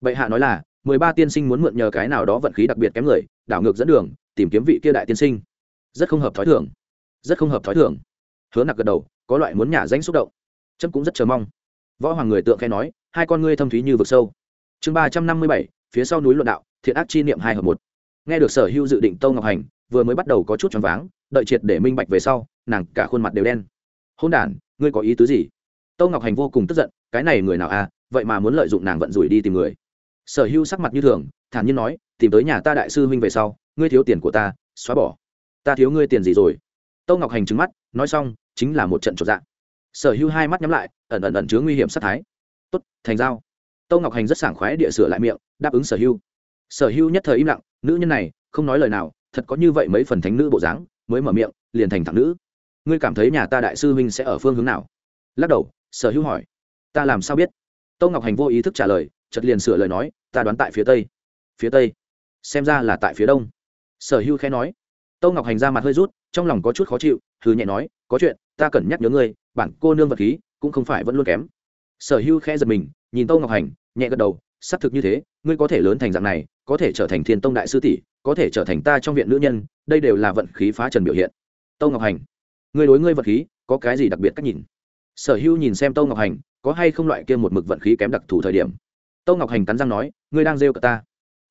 Bệ hạ nói là, mười ba tiên sinh muốn mượn nhờ cái nào đó vận khí đặc biệt kém người, đảo ngược dẫn đường, tìm kiếm vị kia đại tiên sinh. Rất không hợp thói thường. Rất không hợp thói thường. Hứa nặc gật đầu, có loại muốn nhả danh xúc động. Trâm cũng rất chờ mong. Võ hoàng người tượng khai nói, hai con ngươi thâm thúy như vực sâu. Chương ba trăm năm mươi bảy, phía sau núi luận đạo, thiện ác chi niệm hai hợp một. Nghe được sở hữu dự định tâu ngọc hành, vừa mới bắt đầu có chút choáng váng, đợi triệt để minh bạch về sau, nàng cả khuôn mặt đều đen. Hôn đ ngươi có ý tứ gì? Tâu ngọc hành vô cùng tức giận, cái này người nào à vậy mà muốn lợi dụng nàng vận rủi đi tìm người. Sở hữu sắc mặt như thường, thản nhiên nói, tìm tới nhà ta đại sư huynh về sau, ngươi thiếu tiền của ta, xóa bỏ. Ta thiếu ngươi tiền gì rồi? Tâu ngọc hành trứng mắt, nói xong, chính là một trận trọn dạng. Sở hữu hai mắt nhắm lại, ẩn ẩn ẩn chứa nguy hiểm sát thái. Tốt, thành giao. Tâu ngọc hành rất sảng khoái địa sửa lại miệng, đáp ứng sở hữu sở hữu nhất thời im lặng, nữ nhân này, không nói lời nào, thật có như vậy mấy phần thánh nữ bộ dáng, mới mở miệng, liền thành thẳng nữ. Ngươi cảm thấy nhà ta đại sư huynh sẽ ở phương hướng nào? Lắc đầu sở hữu hỏi. Ta làm sao biết? Tâu ngọc hành vô ý thức trả lời chật liền sửa lời nói, ta đoán tại phía tây. Phía tây? Xem ra là tại phía đông. Sở hữu khẽ nói. Tâu ngọc hành ra mặt hơi rút, trong lòng có chút khó chịu thứ nhẹ nói, có chuyện, ta cần nhắc nhớ ngươi, bản cô nương vật khí, cũng không phải vẫn luôn kém. Sở hữu khẽ giật mình, nhìn tâu ngọc hành, nhẹ gật đầu, xác thực như thế, ngươi có thể lớn thành dạng này, có thể trở thành thiên tông đại sư tỷ, có thể trở thành ta trong viện nữ nhân, đây đều là vận khí phá trần biểu hiện. Tâu ngọc hành, ngươi đối ngươi vật khí, có cái gì đặc biệt cách nhìn? Sở hữu nhìn xem tâu ngọc hành, có hay không loại kia một mực vận khí kém đặc thù thời điểm? Tâu ngọc hành cắn răng nói, ngươi đang rêu cả ta.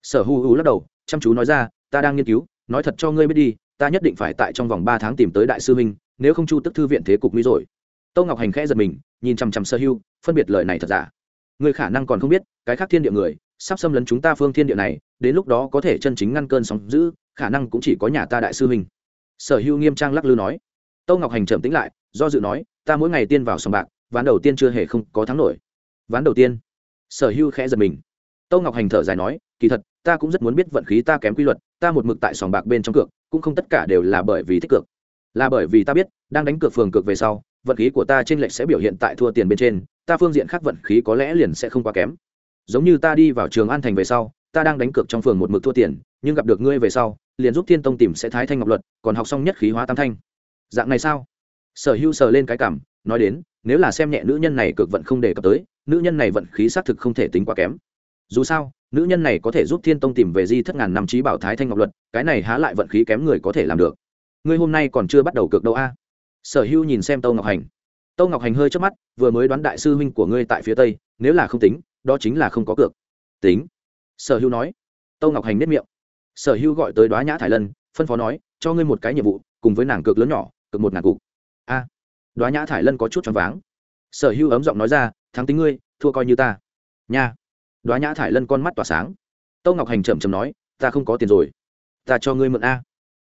Sở hữu hữu lắc đầu, chăm chú nói ra, ta đang nghiên cứu, nói thật cho ngươi biết đi, ta nhất định phải tại trong vòng ba tháng tìm tới đại sư minh nếu không chu tức thư viện thế cục nguy rồi. Tâu ngọc hành khẽ giật mình, nhìn chằm chằm sở hữu, phân biệt lời này thật giả. Người khả năng còn không biết, cái khác thiên địa người, sắp xâm lấn chúng ta phương thiên địa này, đến lúc đó có thể chân chính ngăn cơn sóng giữ khả năng cũng chỉ có nhà ta đại sư huynh. Sở hữu nghiêm trang lắc lư nói. Tâu ngọc hành trầm tĩnh lại, do dự nói ta mỗi ngày tiên vào sòng bạc, ván đầu tiên chưa hề không có thắng nổi. Ván đầu tiên. Sở hữu khẽ giật mình. Tâu ngọc hành thở dài nói, kỳ thật, ta cũng rất muốn biết vận khí ta kém quy luật, ta một mực tại sòng bạc bên trong cược, cũng không tất cả đều là bởi vì thích cược. Là bởi vì ta biết, đang đánh cược phường cược về sau, vận khí của ta trên lệch sẽ biểu hiện tại thua tiền bên trên, ta phương diện khác vận khí có lẽ liền sẽ không quá kém. Giống như ta đi vào trường an thành về sau, ta đang đánh cược trong phường một mực thua tiền, nhưng gặp được ngươi về sau, liền giúp thiên tông tìm sẽ thái thanh ngọc luật, còn học xong nhất khí hóa tam thanh. Dạng này sao? Sở hữu sờ lên cái cảm, nói đến, nếu là xem nhẹ nữ nhân này cực vận không đề cập tới, nữ nhân này vận khí xác thực không thể tính quá kém. Dù sao, nữ nhân này có thể giúp thiên tông tìm về di thất ngàn năm trí bảo thái thanh ngọc luật, cái này há lại vận khí kém người có thể làm được. Ngươi hôm nay còn chưa bắt đầu cược đâu a? Sở hữu nhìn xem tâu ngọc hành. Tâu ngọc hành hơi trước mắt, vừa mới đoán đại sư huynh của ngươi tại phía tây, nếu là không tính, đó chính là không có cược. Tính. Sở hữu nói. Tâu ngọc hành nếp miệng. Sở hữu gọi tới đoá nhã thải lân, phân phó nói, cho ngươi một cái nhiệm vụ, cùng với nàng cược lớn nhỏ, cược một ngàn cục a. À, đoá nhã thải lân có chút choáng váng. Sở hữu ấm giọng nói ra thắng tính ngươi thua coi như ta. Nha. Đoá nhã thải lân con mắt tỏa sáng. Tâu ngọc hành chậm chậm nói ta không có tiền rồi. Ta cho ngươi mượn a.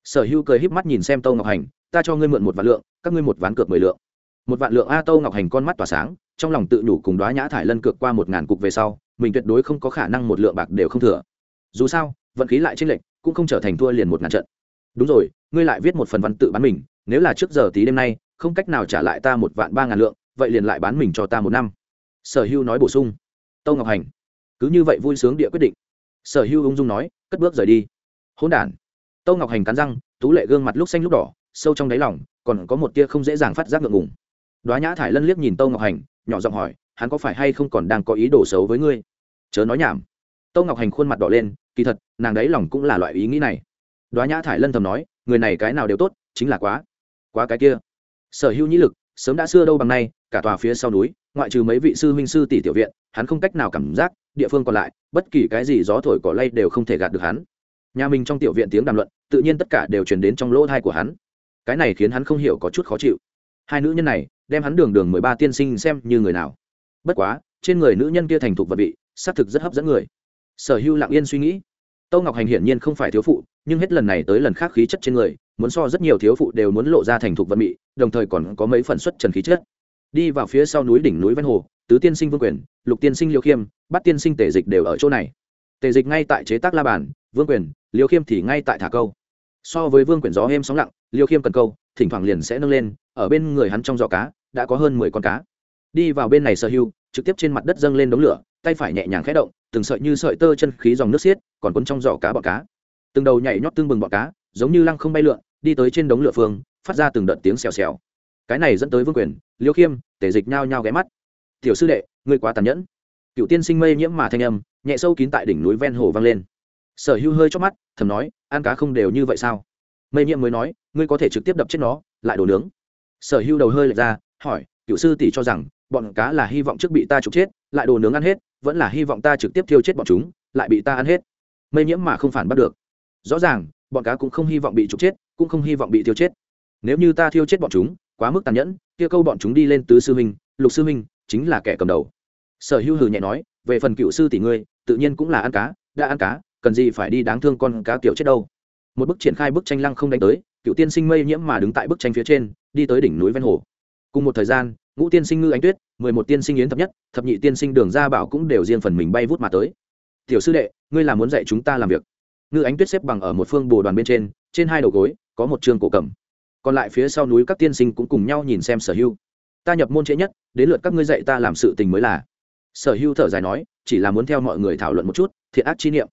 Sở hữu cười híp mắt nhìn xem tâu ngọc hành ta cho ngươi mượn một vạn lượng các ngươi một ván cược mười lượng. Một vạn lượng a tâu ngọc hành con mắt tỏa sáng trong lòng tự nhủ cùng đoá nhã thải lân cược qua một ngàn cục về sau mình tuyệt đối không có khả năng một lượng bạc đều không thừa. Dù sao vận khí lại trên lệch cũng không trở thành thua liền một ngàn trận. Đúng rồi ngươi lại viết một phần văn tự bán mình nếu là trước giờ tí đêm nay không cách nào trả lại ta một vạn ba ngàn lượng, vậy liền lại bán mình cho ta một năm. Sở hưu nói bổ sung. Tâu ngọc hành. Cứ như vậy vui sướng địa quyết định. Sở hưu ung dung nói, cất bước rời đi. Hỗn đản. Tâu ngọc hành cắn răng, tú lệ gương mặt lúc xanh lúc đỏ, sâu trong đáy lòng, còn có một tia không dễ dàng phát giác ngượng ngùng. Đoá nhã thải lân liếc nhìn tâu ngọc hành, nhỏ giọng hỏi, hắn có phải hay không còn đang có ý đồ xấu với ngươi? Chớ nói nhảm. Tâu ngọc hành khuôn mặt đỏ lên, kỳ thật, nàng đáy lòng cũng là loại ý nghĩ này. Đoá nhã thải lân thầm nói, người này cái nào đều tốt, chính là quá. Quá cái kia sở hữu nhĩ lực, sớm đã xưa đâu bằng nay, cả tòa phía sau núi, ngoại trừ mấy vị sư huynh sư tỷ tiểu viện, hắn không cách nào cảm giác, địa phương còn lại, bất kỳ cái gì gió thổi cỏ lay đều không thể gạt được hắn. Nhà mình trong tiểu viện tiếng đàm luận, tự nhiên tất cả đều truyền đến trong lỗ thai của hắn. Cái này khiến hắn không hiểu có chút khó chịu. Hai nữ nhân này, đem hắn đường đường mười ba tiên sinh xem như người nào. Bất quá, trên người nữ nhân kia thành thục vật vị, xác thực rất hấp dẫn người. Sở hưu lặng yên suy nghĩ tâu ngọc hành hiển nhiên không phải thiếu phụ, nhưng hết lần này tới lần khác khí chất trên người, muốn so rất nhiều thiếu phụ đều muốn lộ ra thành thục vận mị, đồng thời còn có mấy phần xuất trần khí chất. Đi vào phía sau núi đỉnh núi ven hồ, tứ tiên sinh vương quyền, lục tiên sinh liêu khiêm bắt tiên sinh tề dịch đều ở chỗ này. Tề dịch ngay tại chế tác la bàn, vương quyền, liêu khiêm thì ngay tại thả câu. So với vương quyền gió êm sóng lặng, liêu khiêm cần câu, thỉnh thoảng liền sẽ nâng lên, ở bên người hắn trong giỏ cá, đã có hơn mười con cá. Đi vào bên này sở hưu, trực tiếp trên mặt đất dâng lên đống lửa, tay phải nhẹ nhàng khẽ động từng sợi như sợi tơ chân khí dòng nước xiết, còn cuốn trong giỏ cá bọt cá. Từng đầu nhảy nhót tương bừng bọt cá, giống như lăng không bay lượn, đi tới trên đống lửa phương, phát ra từng đợt tiếng xèo xèo. Cái này dẫn tới vương quyền, liêu khiêm tể dịch nhao nhao ghé mắt. Tiểu sư đệ, ngươi quá tàn nhẫn. Cựu tiên sinh mây nhiễm mà thanh âm, nhẹ sâu kín tại đỉnh núi ven hồ vang lên. Sở hưu hơi chót mắt, thầm nói, ăn cá không đều như vậy sao? Mây nhiễm mới nói, ngươi có thể trực tiếp đập chết nó, lại đổ nướng. Sở hưu đầu hơi lệch ra, hỏi cựu sư tỷ cho rằng, bọn cá là hy vọng trước bị ta trục chết, lại đồ nướng ăn hết vẫn là hy vọng ta trực tiếp thiêu chết bọn chúng, lại bị ta ăn hết. Mây nhiễm mà không phản bắt được. Rõ ràng, bọn cá cũng không hy vọng bị trục chết, cũng không hy vọng bị thiêu chết. Nếu như ta thiêu chết bọn chúng, quá mức tàn nhẫn, kia câu bọn chúng đi lên tứ sư huynh, lục sư huynh, chính là kẻ cầm đầu. Sở hữu hừ nhẹ nói, về phần cựu sư tỷ ngươi, tự nhiên cũng là ăn cá, đã ăn cá, cần gì phải đi đáng thương con cá kiểu chết đâu. Một bức triển khai bức tranh lăng không đánh tới, cựu tiên sinh mây nhiễm mà đứng tại bức tranh phía trên, đi tới đỉnh núi ven hồ. Cùng một thời gian ngũ tiên sinh ngư ánh tuyết, mười một tiên sinh yến thập nhất, thập nhị tiên sinh đường gia bảo cũng đều riêng phần mình bay vút mà tới. Tiểu sư đệ, ngươi là muốn dạy chúng ta làm việc. Ngư ánh tuyết xếp bằng ở một phương bồ đoàn bên trên trên hai đầu gối, có một trường cổ cầm. Còn lại phía sau núi các tiên sinh cũng cùng nhau nhìn xem sở hưu. Ta nhập môn trễ nhất, đến lượt các ngươi dạy ta làm sự tình mới là. Sở hưu thở dài nói, chỉ là muốn theo mọi người thảo luận một chút, thiện ác chi niệm.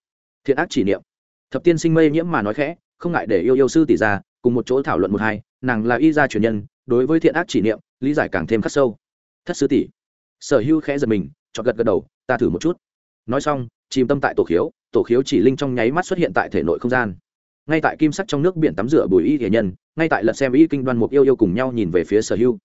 Thiện ác chỉ niệm. Thập tiên sinh mây nhiễm mà nói khẽ, không ngại để yêu yêu sư tỷ ra, cùng một chỗ thảo luận một hai, nàng là y gia truyền nhân, đối với thiện ác chỉ niệm lý giải càng thêm khắc sâu. Thất sư tỷ. Sở hưu khẽ giật mình cho gật gật đầu, ta thử một chút. Nói xong, chìm tâm tại tổ khiếu tổ khiếu chỉ linh trong nháy mắt xuất hiện tại thể nội không gian. Ngay tại kim sắc trong nước biển tắm rửa bùi y thể nhân, ngay tại lật xem y kinh đoan mục yêu yêu cùng nhau nhìn về phía sở hưu.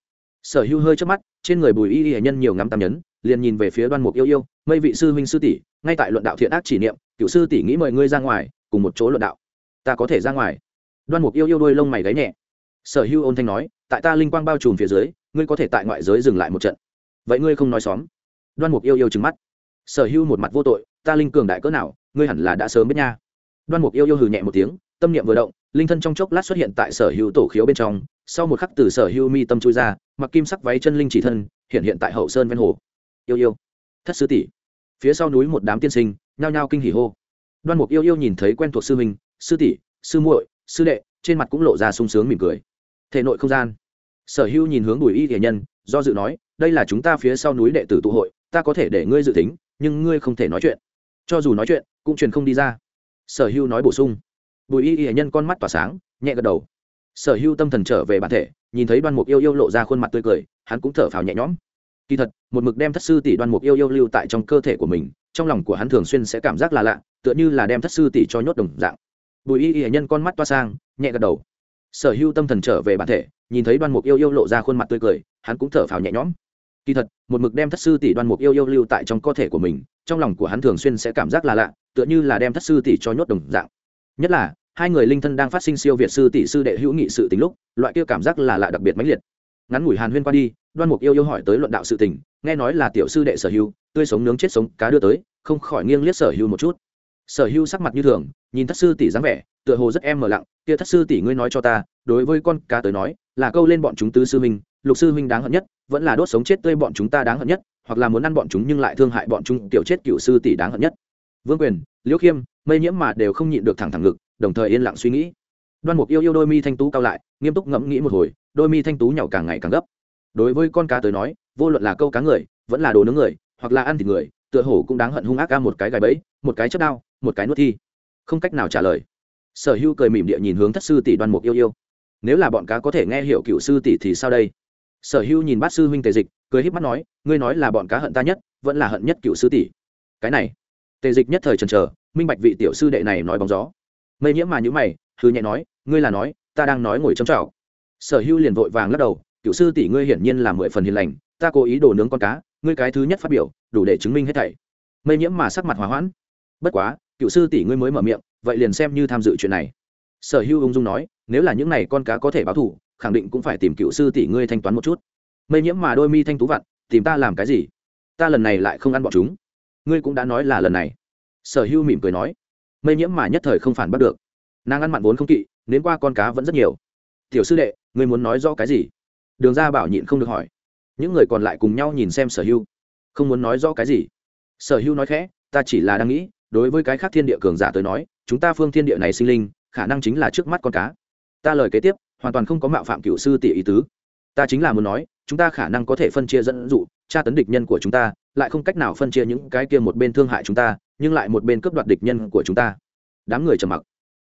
Sở hưu hơi trước mắt, trên người bùi y thể nhân nhiều ngắm tam nhấn, liền nhìn về phía đoan mục yêu yêu, mây vị sư huynh sư tỷ, ngay tại luận đạo thiện ác chỉ niệm, cựu sư tỷ nghĩ mời ngươi ra ngoài, cùng một chỗ luận đạo. Ta có thể ra ngoài. Đoan mục yêu yêu đôi lông mày gáy nhẹ. Sở hưu ôn thanh nói, tại ta linh quang bao trùm phía dưới ngươi có thể tại ngoại giới dừng lại một trận. Vậy ngươi không nói xóm. Đoan mục yêu yêu trừng mắt. Sở hưu một mặt vô tội, ta linh cường đại cỡ nào, ngươi hẳn là đã sớm biết nha. Đoan mục yêu yêu hừ nhẹ một tiếng, tâm niệm vừa động, linh thân trong chốc lát xuất hiện tại sở hữu tổ khiếu bên trong. Sau một khắc từ sở hữu mi tâm chui ra, mặc kim sắc váy chân linh chỉ thân, hiện hiện tại hậu sơn ven hồ. Yêu yêu. Thất sư tỷ. Phía sau núi một đám tiên sinh, nhao nhao kinh hỉ hô. Đoan mục yêu yêu nhìn thấy quen thuộc sư minh sư tỷ, sư muội, sư đệ, trên mặt cũng lộ ra sung sướng mỉm cười. Thể nội không gian sở hữu nhìn hướng bùi y thể nhân, do dự nói, đây là chúng ta phía sau núi đệ tử tụ hội, ta có thể để ngươi dự tính, nhưng ngươi không thể nói chuyện. Cho dù nói chuyện, cũng truyền không đi ra. Sở hữu nói bổ sung. Bùi y y nhân con mắt tỏa sáng, nhẹ gật đầu. Sở hữu tâm thần trở về bản thể, nhìn thấy đoan mục yêu yêu lộ ra khuôn mặt tươi cười, hắn cũng thở phào nhẹ nhõm. Kỳ thật, một mực đem thất sư tỷ đoan mục yêu yêu lưu tại trong cơ thể của mình, trong lòng của hắn thường xuyên sẽ cảm giác là lạ, tựa như là đem thất sư tỷ cho nhốt đồng dạng. Bùi y y nhân con mắt toa sang, nhẹ gật đầu sở hữu tâm thần trở về bản thể, nhìn thấy đoan mục yêu yêu lộ ra khuôn mặt tươi cười, hắn cũng thở phào nhẹ nhõm. Kỳ thật, một mực đem thất sư tỷ đoan mục yêu yêu lưu tại trong cơ thể của mình, trong lòng của hắn thường xuyên sẽ cảm giác là lạ, tựa như là đem thất sư tỷ cho nhốt đồng dạng. Nhất là, hai người linh thân đang phát sinh siêu việt sư tỷ sư đệ hữu nghị sự tình lúc, loại kia cảm giác là lạ đặc biệt mãnh liệt. Ngắn ngủi hàn huyên qua đi, đoan mục yêu yêu hỏi tới luận đạo sự tình, nghe nói là tiểu sư đệ sở hữu, tươi sống nướng chết sống cá đưa tới, không khỏi nghiêng liếc sở hữu một chút sở hữu sắc mặt như thường, nhìn thất sư tỷ dáng vẻ, tựa hồ rất em mờ lặng, kia thất sư tỷ ngươi nói cho ta, đối với con cá tới nói, là câu lên bọn chúng tứ sư minh lục sư minh đáng hận nhất, vẫn là đốt sống chết tươi bọn chúng ta đáng hận nhất, hoặc là muốn ăn bọn chúng nhưng lại thương hại bọn chúng, tiểu chết cựu sư tỷ đáng hận nhất. Vương quyền, liễu khiêm, mây nhiễm mà đều không nhịn được thẳng thẳng ngực, đồng thời yên lặng suy nghĩ. Đoan mục yêu yêu đôi mi thanh tú cao lại, nghiêm túc ngẫm nghĩ một hồi, đôi mi thanh tú nhỏ càng ngày càng gấp. Đối với con cá tới nói, vô luận là câu cá người, vẫn là đồ nướng người, hoặc là ăn thịt người, tựa hổ cũng đáng hận hung ác ca một cái gài bẫy, một cái chất đao một cái nuốt thi. Không cách nào trả lời. Sở hữu cười mỉm địa nhìn hướng thất sư tỷ đoan mục yêu yêu. Nếu là bọn cá có thể nghe hiểu cựu sư tỷ thì sao đây? Sở hữu nhìn bát sư huynh tề dịch, cười híp mắt nói, ngươi nói là bọn cá hận ta nhất, vẫn là hận nhất cựu sư tỷ. Cái này. Tề dịch nhất thời trần trờ minh bạch vị tiểu sư đệ này nói bóng gió. Mây nhiễm mà nhữ mày hư nhẹ nói, ngươi là nói, ta đang nói ngồi trong trào sở hữu liền vội vàng lắc đầu, cựu sư tỷ ngươi hiển nhiên là mười phần hiền lành, ta cố ý đồ nướng con cá, ngươi cái thứ nhất phát biểu, đủ để chứng minh hết thảy. Mây nhiễm mà sắc mặt hòa hoãn. Bất quá cựu sư tỷ ngươi mới mở miệng vậy liền xem như tham dự chuyện này. Sở hữu ung dung nói nếu là những n à y con cá có thể báo thù, khẳng định cũng phải tìm cựu sư tỷ ngươi thanh toán một chút. Mây nhiễm mà đôi mi thanh tú vặn tìm ta làm cái gì? Ta lần này lại không ăn bọn chúng. Ngươi cũng đã nói là lần này. Sở hữu mỉm cười nói mây nhiễm mà nhất thời không phản bắt được. Nàng ăn mặn vốn không kỵ đến qua con cá vẫn rất nhiều. Tiểu sư đệ ngươi muốn nói rõ cái gì? Đường ra bảo nhịn không được hỏi. Những người còn lại cùng nhau nhìn xem sở hưu không muốn nói rõ cái gì. Sở hữu nói khẽ ta chỉ là đang nghĩ đối với cái khác thiên địa cường giả tới nói, chúng ta phương thiên địa này sinh linh, khả năng chính là trước mắt con cá. Ta lời kế tiếp, hoàn toàn không có mạo phạm cựu sư tỷ ý tứ. Ta chính là muốn nói, chúng ta khả năng có thể phân chia dẫn dụ, tra tấn địch nhân của chúng ta, lại không cách nào phân chia những cái kia một bên thương hại chúng ta, nhưng lại một bên cướp đoạt địch nhân của chúng ta. Đám người trầm mặc.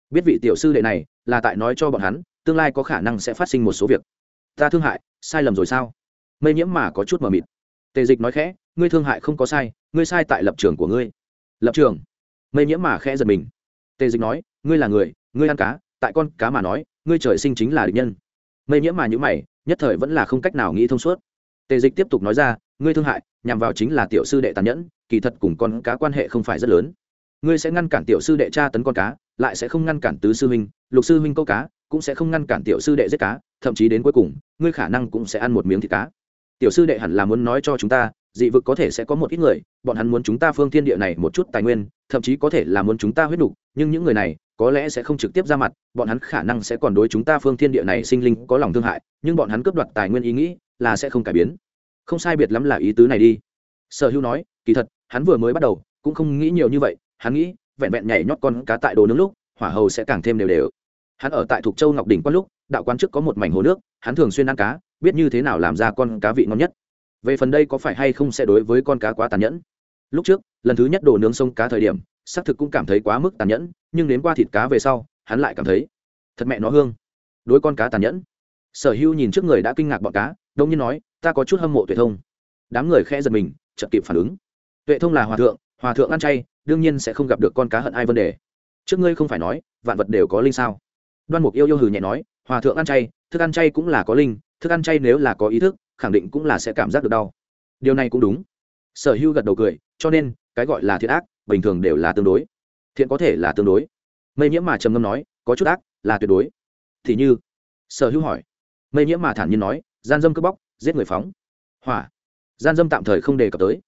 Biết vị tiểu sư đệ này là tại nói cho bọn hắn, tương lai có khả năng sẽ phát sinh một số việc. Ta thương hại, sai lầm rồi sao? Mây nhiễm mà có chút mờ mịt. Tề dịch nói khẽ, ngươi thương hại không có sai, ngươi sai tại lập trường của ngươi. Lập trường? Mây nhiễm mà khẽ giật mình. Tề dịch nói, ngươi là người, ngươi ăn cá, tại con cá mà nói, ngươi trời sinh chính là địch nhân. Mây nhiễm mà nhữ mày, nhất thời vẫn là không cách nào nghĩ thông suốt. Tề dịch tiếp tục nói ra, ngươi thương hại, nhằm vào chính là tiểu sư đệ tàn nhẫn, kỳ thật cùng con cá quan hệ không phải rất lớn. Ngươi sẽ ngăn cản tiểu sư đệ tra tấn con cá, lại sẽ không ngăn cản tứ sư huynh, lục sư huynh câu cá, cũng sẽ không ngăn cản tiểu sư đệ giết cá, thậm chí đến cuối cùng, ngươi khả năng cũng sẽ ăn một miếng thịt cá. Tiểu sư đệ hẳn là muốn nói cho chúng ta dị vực có thể sẽ có một ít người bọn hắn muốn chúng ta phương thiên địa này một chút tài nguyên thậm chí có thể là muốn chúng ta huyết đủ, nhưng những người này có lẽ sẽ không trực tiếp ra mặt bọn hắn khả năng sẽ còn đối chúng ta phương thiên địa này sinh linh có lòng thương hại nhưng bọn hắn cướp đoạt tài nguyên ý nghĩ là sẽ không cải biến. Không sai biệt lắm là ý tứ này đi. Sở hữu nói kỳ thật hắn vừa mới bắt đầu cũng không nghĩ nhiều như vậy hắn nghĩ vẹn vẹn nhảy nhót con cá tại đồ nướng lúc hỏa hầu sẽ càng thêm đều đều. Hắn ở tại thuộc châu ngọc đỉnh quan lúc đạo quan trước có một mảnh hồ nước hắn thường xuyên ăn cá biết như thế nào làm ra con cá vị ngon nhất về phần đây có phải hay không sẽ đối với con cá quá tàn nhẫn? Lúc trước, lần thứ nhất đồ nướng sông cá thời điểm, xác thực cũng cảm thấy quá mức tàn nhẫn, nhưng đến qua thịt cá về sau, hắn lại cảm thấy thật mẹ nó hương. Đối con cá tàn nhẫn. Sở hữu nhìn trước người đã kinh ngạc bọn cá, đông nhiên nói, ta có chút hâm mộ tuệ thông. Đám người khẽ giật mình chậm kịp phản ứng. Tuệ thông là hòa thượng hòa thượng ăn chay, đương nhiên sẽ không gặp được con cá hận ai vấn đề. Trước ngươi không phải nói, vạn vật đều có linh sao? Đoan mục yêu yêu hừ nhẹ nói, hòa thượng ăn chay, thức ăn chay cũng là có linh, thức ăn chay nếu là có ý thức khẳng định cũng là sẽ cảm giác được đau. Điều này cũng đúng. Sở hữu gật đầu cười, cho nên, cái gọi là thiện ác, bình thường đều là tương đối. Thiện có thể là tương đối. Mây nhiễm mà trầm ngâm nói, có chút ác, là tuyệt đối. Thì như, sở hữu hỏi. Mây nhiễm mà thản nhiên nói, gian dâm cướp bóc, giết người phóng. Hỏa. Gian dâm tạm thời không đề cập tới.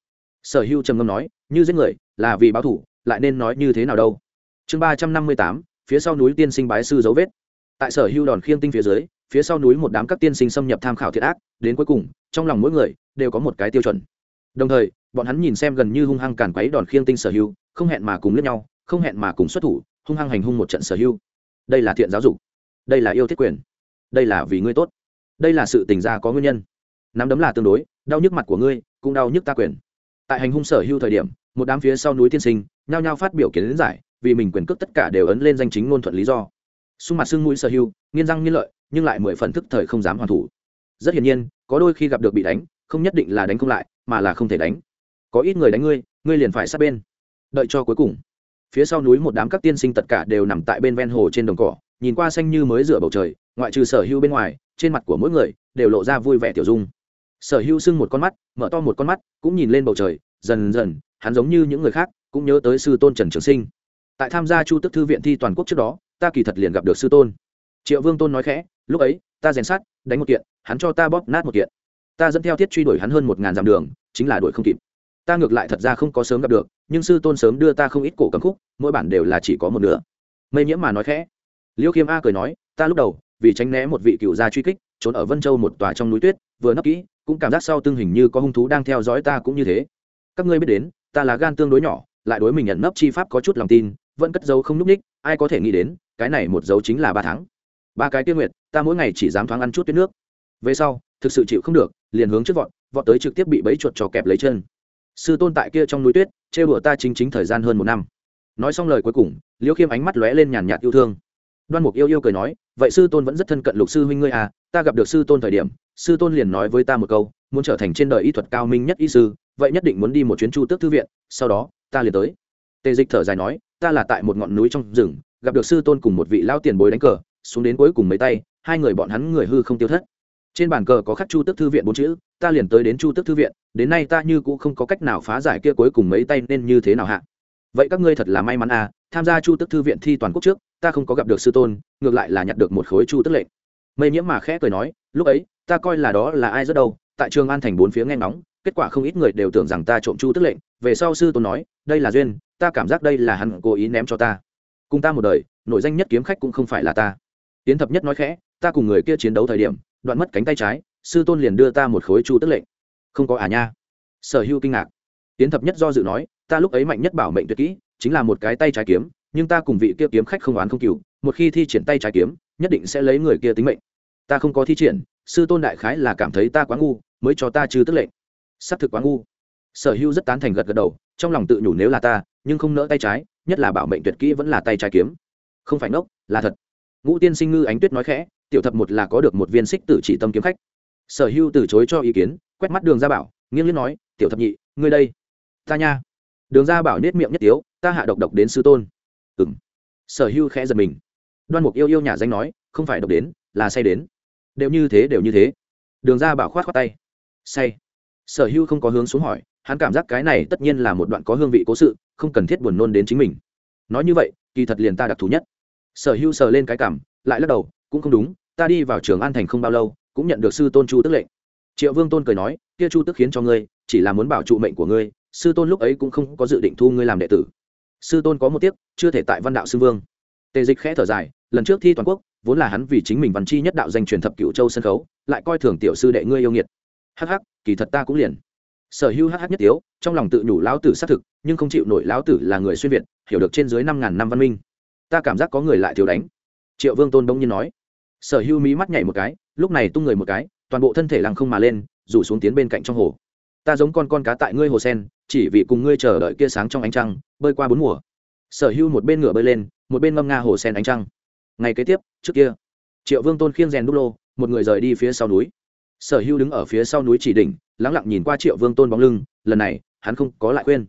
Sở hữu trầm ngâm nói, như giết người, là vì báo thủ, lại nên nói như thế nào đâu. Chương ba trăm năm mươi tám, phía sau núi tiên sinh bái sư dấu vết. Tại sở hữu đòn khiêng tinh phía dưới phía sau núi một đám các tiên sinh xâm nhập tham khảo thiệt ác, đến cuối cùng, trong lòng mỗi người đều có một cái tiêu chuẩn. Đồng thời, bọn hắn nhìn xem gần như hung hăng càn quấy đòn khiêng tinh sở hữu, không hẹn mà cùng lướt nhau, không hẹn mà cùng xuất thủ, hung hăng hành hung một trận sở hữu. Đây là thiện giáo dục. Đây là yêu thiết quyền. Đây là vì ngươi tốt. Đây là sự tình gia có nguyên nhân. Nắm đấm là tương đối, đau nhức mặt của ngươi cũng đau nhức ta quyền. Tại hành hung sở hữu thời điểm, một đám phía sau núi tiên sinh nhao nhao phát biểu kiến giải, vì mình quyền cước tất cả đều ấn lên danh chính ngôn thuận lý do. Xung mặt xương mũi sở hữu nghiên răng nghiên lợi nhưng lại mười phần thức thời không dám hoàn thủ. Rất hiển nhiên, có đôi khi gặp được bị đánh, không nhất định là đánh không lại, mà là không thể đánh. Có ít người đánh ngươi ngươi liền phải sát bên. Đợi cho cuối cùng. Phía sau núi một đám các tiên sinh tất cả đều nằm tại bên ven hồ trên đồng cỏ, nhìn qua xanh như mới rửa bầu trời, ngoại trừ sở hữu bên ngoài, trên mặt của mỗi người đều lộ ra vui vẻ tiểu dung. Sở hữu sưng một con mắt, mở to một con mắt, cũng nhìn lên bầu trời, dần dần, hắn giống như những người khác, cũng nhớ tới sư tôn trần trường sinh. Tại tham gia chu tức thư viện thi toàn quốc trước đó, ta kỳ thật liền gặp được sư tôn triệu vương tôn nói khẽ, lúc ấy, ta rèn sát đánh một kiện, hắn cho ta bóp nát một kiện. Ta dẫn theo thiết truy đuổi hắn hơn một ngàn dặm đường, chính là đuổi không kịp. Ta ngược lại thật ra không có sớm gặp được, nhưng sư tôn sớm đưa ta không ít cổ cầm khúc, mỗi bản đều là chỉ có một nửa. Mây nhiễm mà nói khẽ. Liêu khiêm a cười nói, ta lúc đầu, vì tránh né một vị cựu gia truy kích, trốn ở vân châu một tòa trong núi tuyết, vừa nấp kỹ, cũng cảm giác sau tương hình như có hung thú đang theo dõi ta cũng như thế. Các ngươi biết đến, ta là gan tương đối nhỏ, lại đối mình nhận nấp chi pháp có chút lòng tin, vẫn cất dấu không n ú c ních, ai có thể nghĩ đến, cái này một dấu chính là ba tháng ba cái tiêu nguyệt, ta mỗi ngày chỉ dám thoáng ăn chút tuyết nước. Về sau, thực sự chịu không được, liền hướng trước vọt vọt tới trực tiếp bị bẫy chuột trò kẹp lấy chân. Sư tôn tại kia trong núi tuyết chê bửa ta chính chính thời gian hơn một năm. Nói xong lời cuối cùng, liễu khiêm ánh mắt lóe lên nhàn nhạt yêu thương. Đoan mục yêu yêu cười nói, vậy sư tôn vẫn rất thân cận lục sư huynh ngươi à ta gặp được sư tôn thời điểm, sư tôn liền nói với ta một câu, muốn trở thành trên đời y thuật cao minh nhất y sư, vậy nhất định muốn đi một chuyến chu tước thư viện, sau đó, ta liền tới. Tề dịch thở dài nói, ta là tại một ngọn núi trong rừng, gặp được sư tôn cùng một vị lao tiền bối đánh cờ xuống đến cuối cùng mấy tay, hai người bọn hắn người hư không tiêu thất. Trên bàn cờ có khắc chu tước thư viện bốn chữ, ta liền tới đến chu tước thư viện, đến nay ta như cũng không có cách nào phá giải kia cuối cùng mấy tay nên như thế nào hạ. Vậy các ngươi thật là may mắn à tham gia chu tước thư viện thi toàn quốc trước, ta không có gặp được sư tôn, ngược lại là nhặt được một khối chu tước lệnh. Mây nhiễm mà khẽ cười nói, lúc ấy, ta coi là đó là ai rất đâu, tại trường an thành bốn phía nghe ngóng, kết quả không ít người đều tưởng rằng ta trộm chu tước lệnh, về sau sư tôn nói, đây là duyên, ta cảm giác đây là hắn cố ý ném cho ta. Cùng ta một đời nội danh nhất kiếm khách cũng không phải là ta tiến thập nhất nói khẽ, ta cùng người kia chiến đấu thời điểm, đoạn mất cánh tay trái, sư tôn liền đưa ta một khối chu tức lệnh. Không có à nha. Sở hữu kinh ngạc. Tiến thập nhất do dự nói, ta lúc ấy mạnh nhất bảo mệnh tuyệt kỹ, chính là một cái tay trái kiếm, nhưng ta cùng vị kia kiếm khách không oán không cừu, một khi thi triển tay trái kiếm, nhất định sẽ lấy người kia tính mệnh. Ta không có thi triển, sư tôn đại khái là cảm thấy ta quá ngu, mới cho ta trừ tức lệnh. Xác thực quá ngu. Sở hữu rất tán thành gật gật đầu, trong lòng tự nhủ nếu là ta, nhưng không nỡ tay trái, nhất là bảo mệnh tuyệt kỹ vẫn là tay trái kiếm. Không phải ngốc, là thật ngũ tiên sinh ngư ánh tuyết nói khẽ, tiểu thập một là có được một viên xích tử chỉ tâm kiếm khách. Sở Hưu từ chối cho ý kiến, quét mắt đường Gia bảo, nghiêng liếc nói, tiểu thập nhị, ngươi đây. Ta nha. Đường Gia bảo nết miệng nhất tiếu, ta hạ độc độc đến sư tôn. Ừng sở Hưu khẽ giật mình. Đoan mục yêu yêu nhà danh nói, không phải độc đến, là say đến. Đều như thế, đều như thế. Đường ra bảo khoát khoát tay. Say. Sở Hưu không có hướng xuống hỏi, hắn cảm giác cái này tất nhiên là một đoạn có hương vị cố sự, không cần thiết buồn nôn đến chính mình. Nói như vậy, kỳ thật liền ta đặc thù nhất sở hữu sờ lên cái cảm, lại lắc đầu, cũng không đúng, ta đi vào trường an thành không bao lâu, cũng nhận được sư tôn chu tức lệnh. Triệu vương tôn cười nói, kia chu tức khiến cho ngươi, chỉ là muốn bảo trụ mệnh của ngươi, sư tôn lúc ấy cũng không có dự định thu ngươi làm đệ tử. Sư tôn có một tiếc, chưa thể tại văn đạo sư vương. Tề dịch khẽ thở dài, lần trước thi toàn quốc, vốn là hắn vì chính mình văn chi nhất đạo danh truyền thập cựu châu sân khấu, lại coi thường tiểu sư đệ ngươi yêu nghiệt. Hắc hắc, kỳ thật ta cũng liền. Sở hữu hắc nhất tiếu, trong lòng tự nhủ lão tử xác thực, nhưng không chịu nổi lão tử là người xuyên việt, hiểu được trên dưới năm ngàn năm văn minh ta cảm giác có người lại thiếu đánh. Triệu vương tôn đông nhiên nói. Sở hữu mí mắt nhảy một cái, lúc này tung người một cái, toàn bộ thân thể lăng không mà lên, rủ xuống tiến bên cạnh trong hồ. Ta giống con con cá tại ngươi hồ sen, chỉ vì cùng ngươi chờ đợi kia sáng trong ánh trăng, bơi qua bốn mùa. Sở hữu một bên ngựa bơi lên, một bên ngâm nga hồ sen ánh trăng. Ngày kế tiếp, trước kia, triệu vương tôn khiêng rèn đúc lô, một người rời đi phía sau núi. Sở hữu đứng ở phía sau núi chỉ đỉnh lắng lặng nhìn qua triệu vương tôn bóng lưng, lần này, hắn không có lại khuyên.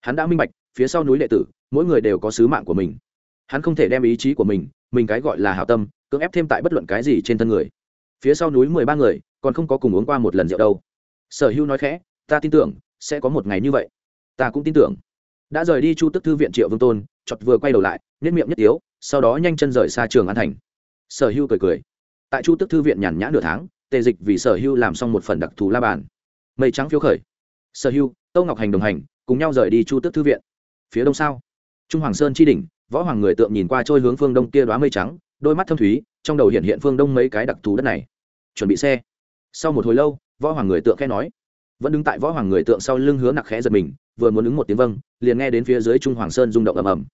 Hắn đã minh bạch, phía sau núi đệ tử, mỗi người đều có sứ mạng của mình hắn không thể đem ý chí của mình mình cái gọi là hảo tâm cưỡng ép thêm tại bất luận cái gì trên thân người. Phía sau núi mười ba người còn không có cùng uống qua một lần rượu đâu. Sở hữu nói khẽ ta tin tưởng sẽ có một ngày như vậy. Ta cũng tin tưởng. Đã rời đi chu tức thư viện triệu vương tôn chọt vừa quay đầu lại nhất miệng nhất yếu, sau đó nhanh chân rời xa trường an thành. Sở hữu cười cười. Tại chu tức thư viện nhàn nhã nửa tháng tề dịch vì sở hữu làm xong một phần đặc thù la bàn. Mây trắng phiếu khởi. Sở hữu tâu ngọc hành đồng hành cùng nhau rời đi chu tức thư viện. Phía đông sao? Trung hoàng sơn chi đỉnh võ hoàng người tượng nhìn qua trôi hướng phương đông kia đoá mây trắng, đôi mắt thâm thúy, trong đầu hiện hiện phương đông mấy cái đặc thù đất này. Chuẩn bị xe. Sau một hồi lâu, võ hoàng người tượng khẽ nói. Vẫn đứng tại võ hoàng người tượng sau lưng hứa nặc khẽ giật mình, vừa muốn ứng một tiếng vâng liền nghe đến phía dưới trung hoàng sơn rung động ầm ầm.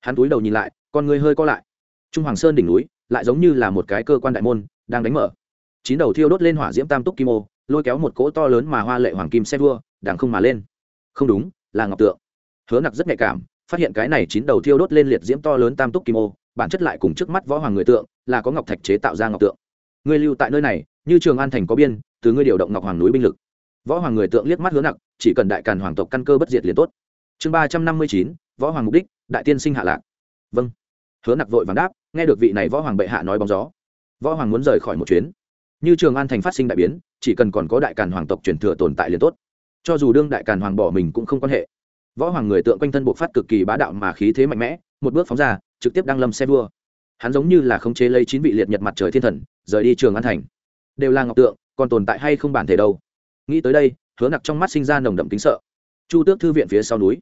Hắn túi đầu nhìn lại, con người hơi co lại. Trung hoàng sơn đỉnh núi, lại giống như là một cái cơ quan đại môn, đang đánh mở. Chín đầu thiêu đốt lên hỏa diễm tam túc kim ô, lôi kéo một cỗ to lớn mà hoa lệ hoàng kim xe vua, đằng không mà lên. Không đúng, là ngọc tượng. Hứa nặc rất nhạy cảm phát hiện cái này chín đầu thiêu đốt lên liệt diễm to lớn tam túc kim ô, bản chất lại cùng trước mắt võ hoàng người tượng, là có ngọc thạch chế tạo ra ngọc tượng. Ngươi lưu tại nơi này, như trường an thành có biên, từ ngươi điều động ngọc hoàng núi binh lực. Võ hoàng người tượng liếc mắt hướng nặng chỉ cần đại càn hoàng tộc căn cơ bất diệt liền tốt. Chương ba trăm năm mươi chín, võ hoàng mục đích, đại tiên sinh hạ lạc. Vâng. Hứa nặc vội vàng đáp, nghe được vị này võ hoàng bệ hạ nói bóng gió. Võ hoàng muốn rời khỏi một chuyến. Như trường an thành phát sinh đại biến, chỉ cần còn có đại càn hoàng tộc truyền thừa tồn tại liền tốt. Cho dù đương đại càn hoàng bỏ mình cũng không quan hệ võ hoàng người tượng quanh thân bộc phát cực kỳ bá đạo mà khí thế mạnh mẽ, một bước phóng ra, trực tiếp đăng lâm xe vua. Hắn giống như là khống chế lấy chín vị liệt nhật mặt trời thiên thần, rời đi trường an thành. Đều là ngọc tượng, còn tồn tại hay không bản thể đâu? Nghĩ tới đây, hứa nặc trong mắt sinh ra nồng đậm kính sợ. Chu tước thư viện phía sau núi.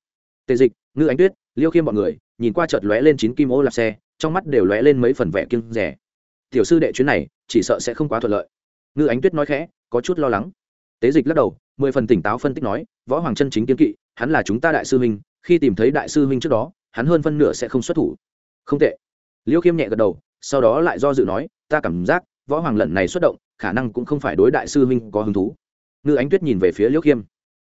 Tề dịch, ngư ánh tuyết, liêu khiêm b ọ n người, nhìn qua chợt lóe lên chín kim ô lạp xe, trong mắt đều lóe lên mấy phần vẻ kiêng rẻ tiểu sư đệ chuyến này, chỉ sợ sẽ không quá thuận lợi. Ngư ánh tuyết nói khẽ, có chút lo lắng. Tế dịch lắc đầu mười phần tỉnh táo phân tích nói, võ hoàng chân chính kiến kỵ, hắn là chúng ta đại sư huynh, khi tìm thấy đại sư huynh trước đó, hắn hơn phân nửa sẽ không xuất thủ. Không tệ. Liêu khiêm nhẹ gật đầu, sau đó lại do dự nói, ta cảm giác, võ hoàng lần này xuất động, khả năng cũng không phải đối đại sư huynh có hứng thú. Ngư ánh tuyết nhìn về phía liêu khiêm.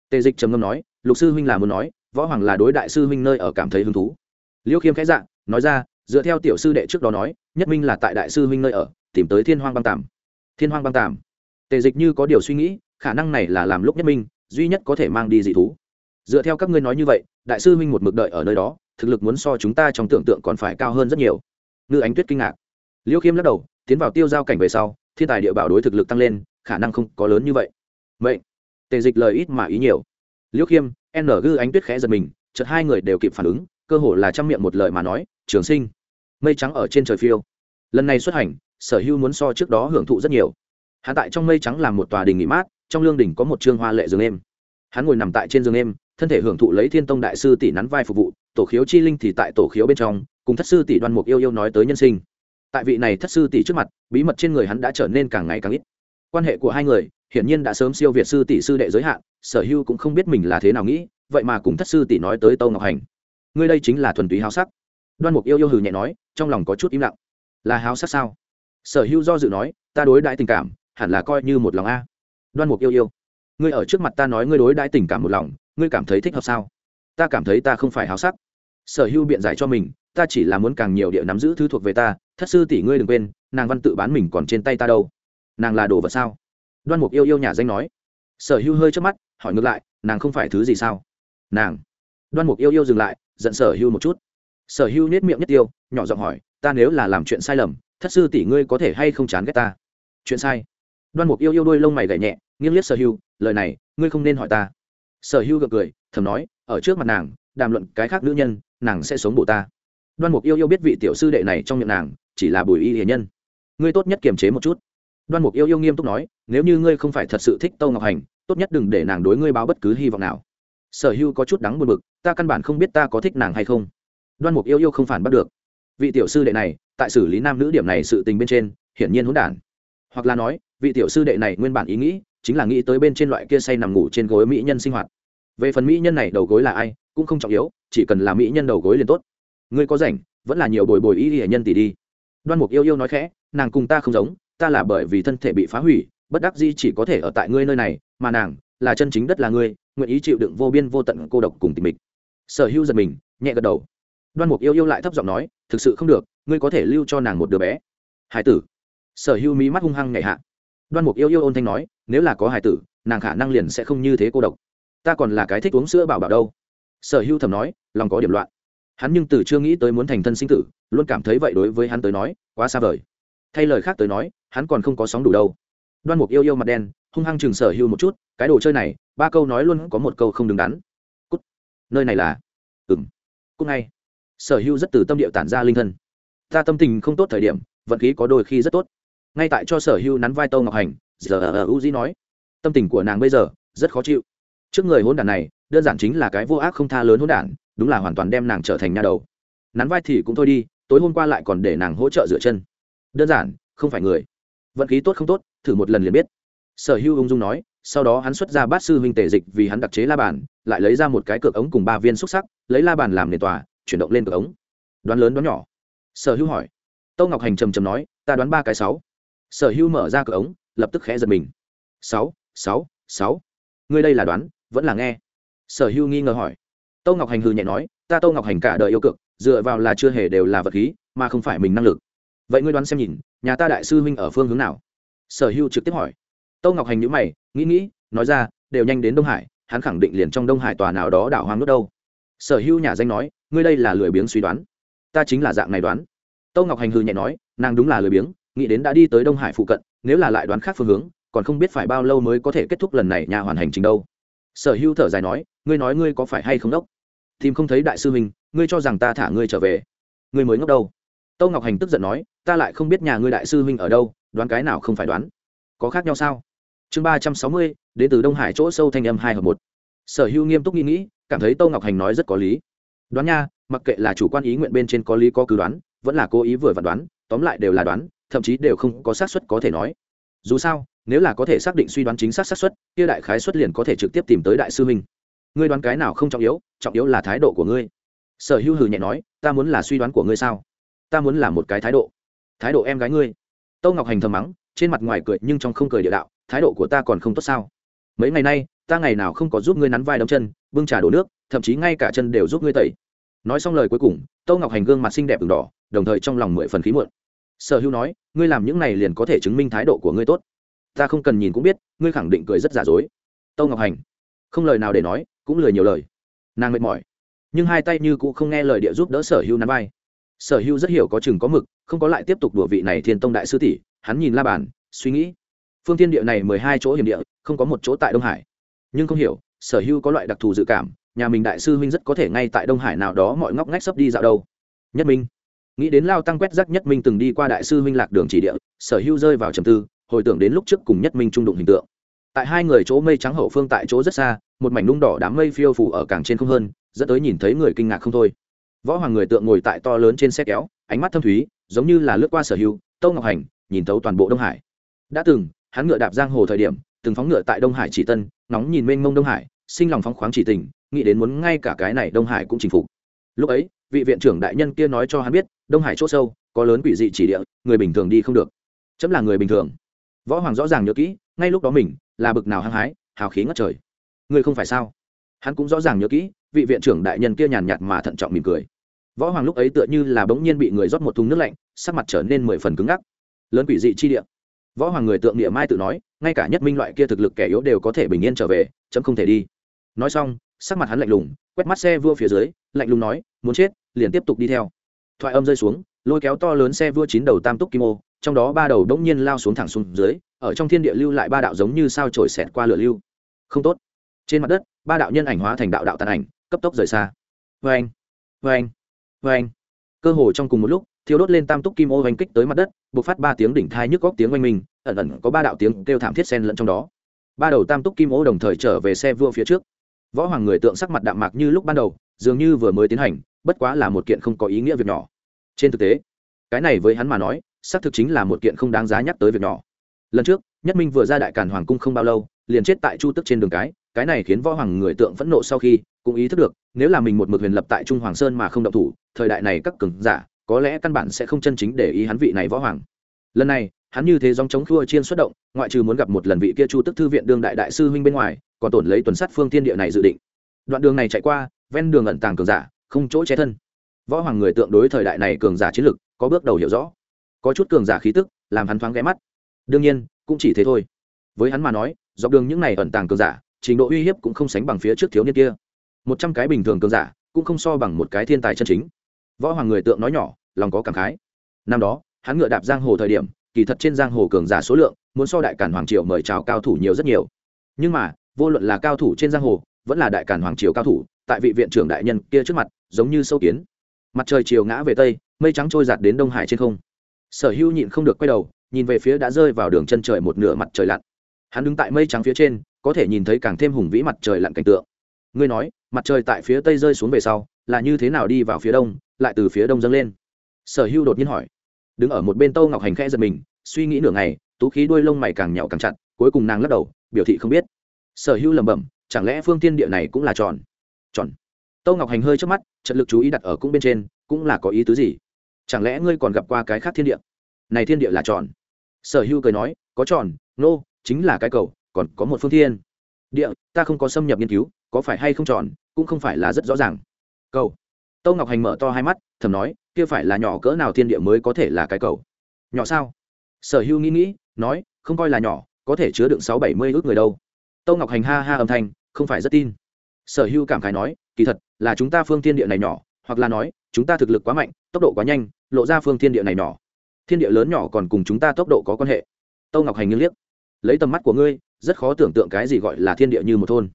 Tề dịch trầm ngâm nói, lục sư huynh là muốn nói, võ hoàng là đối đại sư huynh nơi ở cảm thấy hứng thú. Liêu khiêm khẽ dạng nói ra, dựa theo tiểu sư đệ trước đó nói, nhất minh là tại đại sư huynh nơi ở, tìm tới thiên hoang băng tàm. Thiên hoang băng tàm. Tề dịch như có điều suy nghĩ khả năng này là làm lúc nhất minh, duy nhất có thể mang đi dị thú. Dựa theo các ngươi nói như vậy, đại sư minh một mực đợi ở nơi đó, thực lực muốn so chúng ta trong tưởng tượng còn phải cao hơn rất nhiều. Ngư ánh tuyết kinh ngạc. Liêu khiêm lắc đầu, tiến vào tiêu giao cảnh về sau, thiên tài địa bảo đối thực lực tăng lên, khả năng không có lớn như vậy. Vậy tề dịch lời ít mà ý nhiều. Liêu khiêm, n ngư ánh tuyết khẽ giật mình, chợt hai người đều kịp phản ứng, cơ hồ là chăm miệng một lời mà nói, trường sinh, mây trắng ở trên trời phiêu. Lần này xuất hành, sở hữu muốn so trước đó hưởng thụ rất nhiều. Hạ tại trong mây trắng làm một tòa đình nghỉ mát trong lương đình có một trương hoa lệ giường êm. Hắn ngồi nằm tại trên giường êm, thân thể hưởng thụ lấy thiên tông đại sư tỷ nắn vai phục vụ, tổ khiếu chi linh thì tại tổ khiếu bên trong, cùng thất sư tỷ đoan mục yêu yêu nói tới nhân sinh. Tại vị này thất sư tỷ trước mặt, bí mật trên người hắn đã trở nên càng ngày càng ít. Quan hệ của hai người, hiển nhiên đã sớm siêu việt sư tỷ sư đệ giới hạn, sở hưu cũng không biết mình là thế nào nghĩ, vậy mà cùng thất sư tỷ nói tới tâu ngọc hành. Ngươi đây chính là thuần túy háo sắc. Đoan mục yêu yêu hừ nhẹ nói, trong lòng có chút im lặng. Là háo sắc sao? Sở Hưu do dự nói, ta đối đãi tình cảm, hẳn là coi như một lòng a đoan mục yêu yêu. Ngươi ở trước mặt ta nói ngươi đối đãi tình cảm một lòng, ngươi cảm thấy thích hợp sao? Ta cảm thấy ta không phải háo sắc. Sở hữu biện giải cho mình, ta chỉ là muốn càng nhiều địa nắm giữ thứ thuộc về ta, thất sư tỷ ngươi đừng quên, nàng văn tự bán mình còn trên tay ta đâu. Nàng là đồ vật sao? Đoan mục yêu yêu nhà danh nói. Sở hữu hơi trước mắt, hỏi ngược lại, nàng không phải thứ gì sao? Nàng. Đoan mục yêu yêu dừng lại, giận sở hữu một chút. Sở hữu nết miệng nhất tiêu, nhỏ giọng hỏi, ta nếu là làm chuyện sai lầm, thất sư tỷ ngươi có thể hay không chán ghét ta? Chuyện sai. Đoan mục yêu yêu đôi lông mày gảy nhẹ nghiêng liếc sở hưu, lời này ngươi không nên hỏi ta. Sở hưu gật cười thầm nói ở trước mặt nàng đàm luận cái khác nữ nhân nàng sẽ sống bổ ta. Đoan mục yêu yêu biết vị tiểu sư đệ này trong miệng nàng chỉ là bùi y hiền nhân. Ngươi tốt nhất kiềm chế một chút. Đoan mục yêu yêu nghiêm túc nói nếu như ngươi không phải thật sự thích tâu ngọc hành tốt nhất đừng để nàng đối ngươi báo bất cứ hy vọng nào. Sở hưu có chút đắng buồn bực ta căn bản không biết ta có thích nàng hay không. Đoan mục yêu yêu không phản bắt được. Vị tiểu sư đệ này tại xử lý nam nữ điểm này sự tình bên trên hiển nhiên hỗn đản. Hoặc là nói vị tiểu sư đệ này nguyên bản ý nghĩ chính là nghĩ tới bên trên loại kia say nằm ngủ trên gối mỹ nhân sinh hoạt. Về phần mỹ nhân này đầu gối là ai, cũng không trọng yếu, chỉ cần là mỹ nhân đầu gối liền tốt. Ngươi có rảnh, vẫn là nhiều bồi bồi y hệ nhân tỷ đi. Đoan mục yêu yêu nói khẽ, nàng cùng ta không giống, ta là bởi vì thân thể bị phá hủy, bất đắc di chỉ có thể ở tại ngươi nơi này, mà nàng là chân chính đất là ngươi, nguyện ý chịu đựng vô biên vô tận cô độc cùng tình mình sở hữu giật mình, nhẹ gật đầu. Đoan mục yêu yêu lại thấp giọng nói, thực sự không được, ngươi có thể lưu cho nàng một đứa bé. Hải tử. Sở hữu mí mắt hung hăng nhảy hạ. Đoan mục yêu yêu ôn thanh nói nếu là có hải tử, nàng khả năng liền sẽ không như thế cô độc. Ta còn là cái thích uống sữa bảo bảo đâu. Sở hữu thầm nói, lòng có điểm loạn. Hắn nhưng từ chưa nghĩ tới muốn thành thân sinh tử, luôn cảm thấy vậy đối với hắn tới nói, quá xa vời. Thay lời khác tới nói, hắn còn không có sóng đủ đâu. Đoan mục yêu yêu mặt đen, hung hăng chừng sở hưu một chút, cái đồ chơi này, ba câu nói luôn có một câu không đứng đắn. Cút. Nơi này là? Ừng cút ngay. Sở hưu rất từ tâm điệu tản ra linh thân. Ta tâm tình không tốt thời điểm, vận khí có đôi khi rất tốt. Ngay tại cho sở hưu nắn vai tâu ngọc hành giờ ở u di nói. Tâm tình của nàng bây giờ rất khó chịu. Trước người hôn đản này, đơn giản chính là cái vô ác không tha lớn hôn đản, đúng là hoàn toàn đem nàng trở thành nhà đầu. Nắn vai thì cũng thôi đi, tối hôm qua lại còn để nàng hỗ trợ rửa chân. Đơn giản, không phải người. Vận khí tốt không tốt, thử một lần liền biết. Sở hữu ung dung nói, sau đó hắn xuất ra bát sư huynh tề dịch vì hắn đặc chế la bàn, lại lấy ra một cái cược ống cùng ba viên xúc sắc, lấy la bàn làm nền tòa, chuyển động lên cược ống. Đoán lớn đoán nhỏ. Sở hữu hỏi. Tâu ngọc hành trầm trầm nói, ta đoán ba cái sáu sở hữu mở ra cửa ống, lập tức khẽ giật mình. Sáu sáu sáu. Ngươi đây là đoán, vẫn là nghe? Sở hữu nghi ngờ hỏi. Tâu ngọc hành hư nhẹ nói, ta tâu ngọc hành cả đời yêu cực, dựa vào là chưa hề đều là vật khí, mà không phải mình năng lực. Vậy ngươi đoán xem nhìn, nhà ta đại sư huynh ở phương hướng nào? Sở hưu trực tiếp hỏi. Tâu ngọc hành nhữ mày, nghĩ nghĩ, nói ra, đều nhanh đến đông hải, hắn khẳng định liền trong đông hải tòa nào đó đảo hoang nước đâu. Sở hưu nhà danh nói, ngươi đây là lười biếng suy đoán. Ta chính là dạng này đoán. Tâu ngọc hành hư nhẹ nói, nàng đúng là lười biếng nghĩ đến đã đi tới đông hải phụ cận, nếu là lại đoán khác phương hướng, còn không biết phải bao lâu mới có thể kết thúc lần này nhà hoàn hành trình đâu. Sở hưu thở dài nói, ngươi nói ngươi có phải hay không đốc? Tìm không thấy đại sư mình ngươi cho rằng ta thả ngươi trở về. Ngươi mới ngốc đâu? Tâu ngọc hành tức giận nói, ta lại không biết nhà ngươi đại sư huynh ở đâu, đoán cái nào không phải đoán. Có khác nhau sao? Chương ba trăm sáu mươi, đến từ đông hải chỗ sâu thanh âm hai hợp một. Sở hữu nghiêm túc nghĩ nghĩ, cảm thấy tâu ngọc hành nói rất có lý. Đoán nha, mặc kệ là chủ quan ý nguyện bên trên có lý có cứ đoán, vẫn là cố ý vừa vặn đoán, tóm lại đều là đoán thậm chí đều không có xác suất có thể nói. Dù sao, nếu là có thể xác định suy đoán chính xác xác suất, kia đại khái xuất liền có thể trực tiếp tìm tới đại sư huynh. Ngươi đoán cái nào không trọng yếu trọng yếu là thái độ của ngươi. Sở hữu hừ nhẹ nói, ta muốn là suy đoán của ngươi sao? Ta muốn là một cái thái độ. Thái độ em gái ngươi. Tâu ngọc hành thầm mắng, trên mặt ngoài cười nhưng trong không cười địa đạo, thái độ của ta còn không tốt sao? Mấy ngày nay, ta ngày nào không có giúp ngươi nắn vai đấm chân, bưng trà đổ nước, thậm chí ngay cả chân đều giúp ngươi tẩy. Nói xong lời cuối cùng, tâu ngọc hành gương mặt xinh đẹp ửng đỏ, đồng thời trong lòng mười phần khí muộn sở hữu nói, ngươi làm những này liền có thể chứng minh thái độ của ngươi tốt. Ta không cần nhìn cũng biết, ngươi khẳng định cười rất giả dối. Tâu ngọc hành không lời nào để nói, cũng lười nhiều lời. Nàng mệt mỏi, nhưng hai tay như cũ không nghe lời địa giúp đỡ sở hữu nắm vai. Sở hữu rất hiểu có chừng có mực, không có lại tiếp tục đùa vị này thiên tông đại sư tỷ, hắn nhìn la bàn, suy nghĩ. Phương thiên địa này mười hai chỗ hiểm địa, không có một chỗ tại đông hải. Nhưng không hiểu, sở hữu có loại đặc thù dự cảm, nhà mình đại sư huynh rất có thể ngay tại đông hải nào đó mọi ngóc ngách sắp đi dạo đâu. Nhất minh nghĩ đến lao tăng quét rắc nhất minh từng đi qua đại sư huynh lạc đường chỉ địa, sở hữu rơi vào trầm tư, hồi tưởng đến lúc trước cùng nhất minh trung đụng hình tượng. Tại hai người chỗ mây trắng hậu phương tại chỗ rất xa, một mảnh nung đỏ đám mây phiêu phủ ở càng trên không hơn, dẫn tới nhìn thấy người kinh ngạc không thôi. Võ hoàng người tượng ngồi tại to lớn trên xe kéo, ánh mắt thâm thúy, giống như là lướt qua sở hữu tâu ngọc hành, nhìn thấu toàn bộ đông hải. Đã từng, hắn ngựa đạp giang hồ thời điểm, từng phóng ngựa tại đông hải chỉ tân nóng nhìn mênh mông đông hải, sinh lòng phóng khoáng chỉ tình nghĩ đến muốn ngay cả cái này đông hải cũng chinh phục. Lúc ấy vị viện trưởng đại nhân kia nói cho hắn biết, đông hải c h ỗ sâu, có lớn quỷ dị chỉ địa, người bình thường đi không được. Chấm là người bình thường. Võ hoàng rõ ràng nhớ kỹ, ngay lúc đó mình là bực nào hăng hái, hào khí ngất trời. Ngươi không phải sao? Hắn cũng rõ ràng nhớ kỹ, vị viện trưởng đại nhân kia nhàn nhạt mà thận trọng mỉm cười. Võ hoàng lúc ấy tựa như là bỗng nhiên bị người rót một thùng nước lạnh, sắc mặt trở nên mười phần cứng ngắc. Lớn quỷ dị chi địa. Võ hoàng người tượng địa mai tự nói, ngay cả nhất minh loại kia thực lực kẻ yếu đều có thể bình yên trở về, chấm không thể đi. Nói xong, sắc mặt hắn lạnh lùng, quét mắt xe vua phía dưới lạnh lùng nói muốn chết liền tiếp tục đi theo. Thoại âm rơi xuống lôi kéo to lớn xe vua chín đầu tam túc kim ô trong đó ba đầu đống nhiên lao xuống thẳng xuống dưới ở trong thiên địa lưu lại ba đạo giống như sao trổi xẹt qua lửa lưu. Không tốt. Trên mặt đất ba đạo nhân ảnh hóa thành đạo đạo tàn ảnh cấp tốc rời xa. Vê anh vê anh vê anh cơ hồ trong cùng một lúc thiếu đốt lên tam túc kim ô oanh kích tới mặt đất buộc phát ba tiếng đỉnh thai nhức góc tiếng oanh mình, ẩn ẩn có ba đạo tiếng kêu thảm thiết sen lẫn trong đó. Ba đầu tam túc kim ô đồng thời trở về xe vua phía trước. Võ hoàng người tượng sắc mặt đạm mạc như lúc ban đầu dường như vừa mới tiến hành, bất quá là một kiện không có ý nghĩa việc nhỏ. Trên thực tế, cái này với hắn mà nói, xác thực chính là một kiện không đáng giá nhắc tới việc nhỏ. Lần trước, nhất minh vừa ra đại càn hoàng cung không bao lâu, liền chết tại chu tức trên đường cái cái này khiến võ hoàng người tượng phẫn nộ sau khi cũng ý thức được, nếu là mình một mực huyền lập tại trung hoàng sơn mà không động thủ, thời đại này các cường giả, có lẽ căn bản sẽ không chân chính để ý hắn vị này võ hoàng. Lần này, hắn như thế dòng chống khua chiên xuất động, ngoại trừ muốn gặp một lần vị kia chu tức thư viện đương đại đại sư huynh bên ngoài, còn tổn lấy tuần sát phương thiên địa này dự định. Đoạn đường này chạy qua ven đường ẩn tàng cường giả, không chỗ che thân. Võ hoàng người tượng đối thời đại này cường giả chiến lực, có bước đầu hiểu rõ. Có chút cường giả khí tức, làm hắn thoáng ghé mắt. Đương nhiên, cũng chỉ thế thôi. Với hắn mà nói, dọc đường những này ẩn tàng cường giả, trình độ uy hiếp cũng không sánh bằng phía trước thiếu niên kia. Một trăm cái bình thường cường giả, cũng không so bằng một cái thiên tài chân chính. Võ hoàng người tượng nói nhỏ, lòng có cảm khái. Năm đó, hắn ngựa đạp giang hồ thời điểm, kỳ thật trên giang hồ cường giả số lượng, muốn so đại cản hoàng triều mời chào cao thủ nhiều rất nhiều. Nhưng mà, vô luận là cao thủ trên giang hồ, vẫn là đại cản hoàng triều cao thủ tại vị viện trưởng đại nhân kia trước mặt, giống như sâu kiến. Mặt trời chiều ngã về tây, mây trắng trôi giạt đến đông hải trên không. Sở hữu nhịn không được quay đầu, nhìn về phía đã rơi vào đường chân trời một nửa mặt trời lặn. Hắn đứng tại mây trắng phía trên, có thể nhìn thấy càng thêm hùng vĩ mặt trời lặn cảnh tượng. Ngươi nói, mặt trời tại phía tây rơi xuống về sau, là như thế nào đi vào phía đông, lại từ phía đông dâng lên? Sở hữu đột nhiên hỏi. Đứng ở một bên tâu ngọc hành khẽ giật mình, suy nghĩ nửa ngày, tú khí đuôi lông mày càng nhạo càng chặt, cuối cùng nàng lắc đầu, biểu thị không biết. Sở hữu lẩm bẩm, chẳng lẽ phương tiên địa này cũng là tròn? Tròn. Tâu ngọc hành hơi trước mắt trận lực chú ý đặt ở cũng bên trên cũng là có ý tứ gì? Chẳng lẽ ngươi còn gặp qua cái khác thiên địa? Này thiên địa là tròn. Sở hữu cười nói có tròn nô、no, chính là cái cầu còn có một phương thiên. Địa ta không có xâm nhập nghiên cứu có phải hay không tròn cũng không phải là rất rõ ràng. Cầu. Tâu ngọc hành mở to hai mắt thầm nói kia phải là nhỏ cỡ nào thiên địa mới có thể là cái cầu? Nhỏ sao? Sở hữu nghĩ nghĩ nói không coi là nhỏ có thể chứa đựng sáu bảy mươi ước người đâu. Tâu ngọc hành ha ha âm thanh không phải rất tin sở hữu cảm khái nói, kỳ thật, là chúng ta phương thiên địa này nhỏ, hoặc là nói, chúng ta thực lực quá mạnh, tốc độ quá nhanh, lộ ra phương thiên địa này nhỏ. Thiên địa lớn nhỏ còn cùng chúng ta tốc độ có quan hệ. Tâu ngọc hành nghiêng liếc. Lấy tầm mắt của ngươi, rất khó tưởng tượng cái gì gọi là thiên địa như một thôn.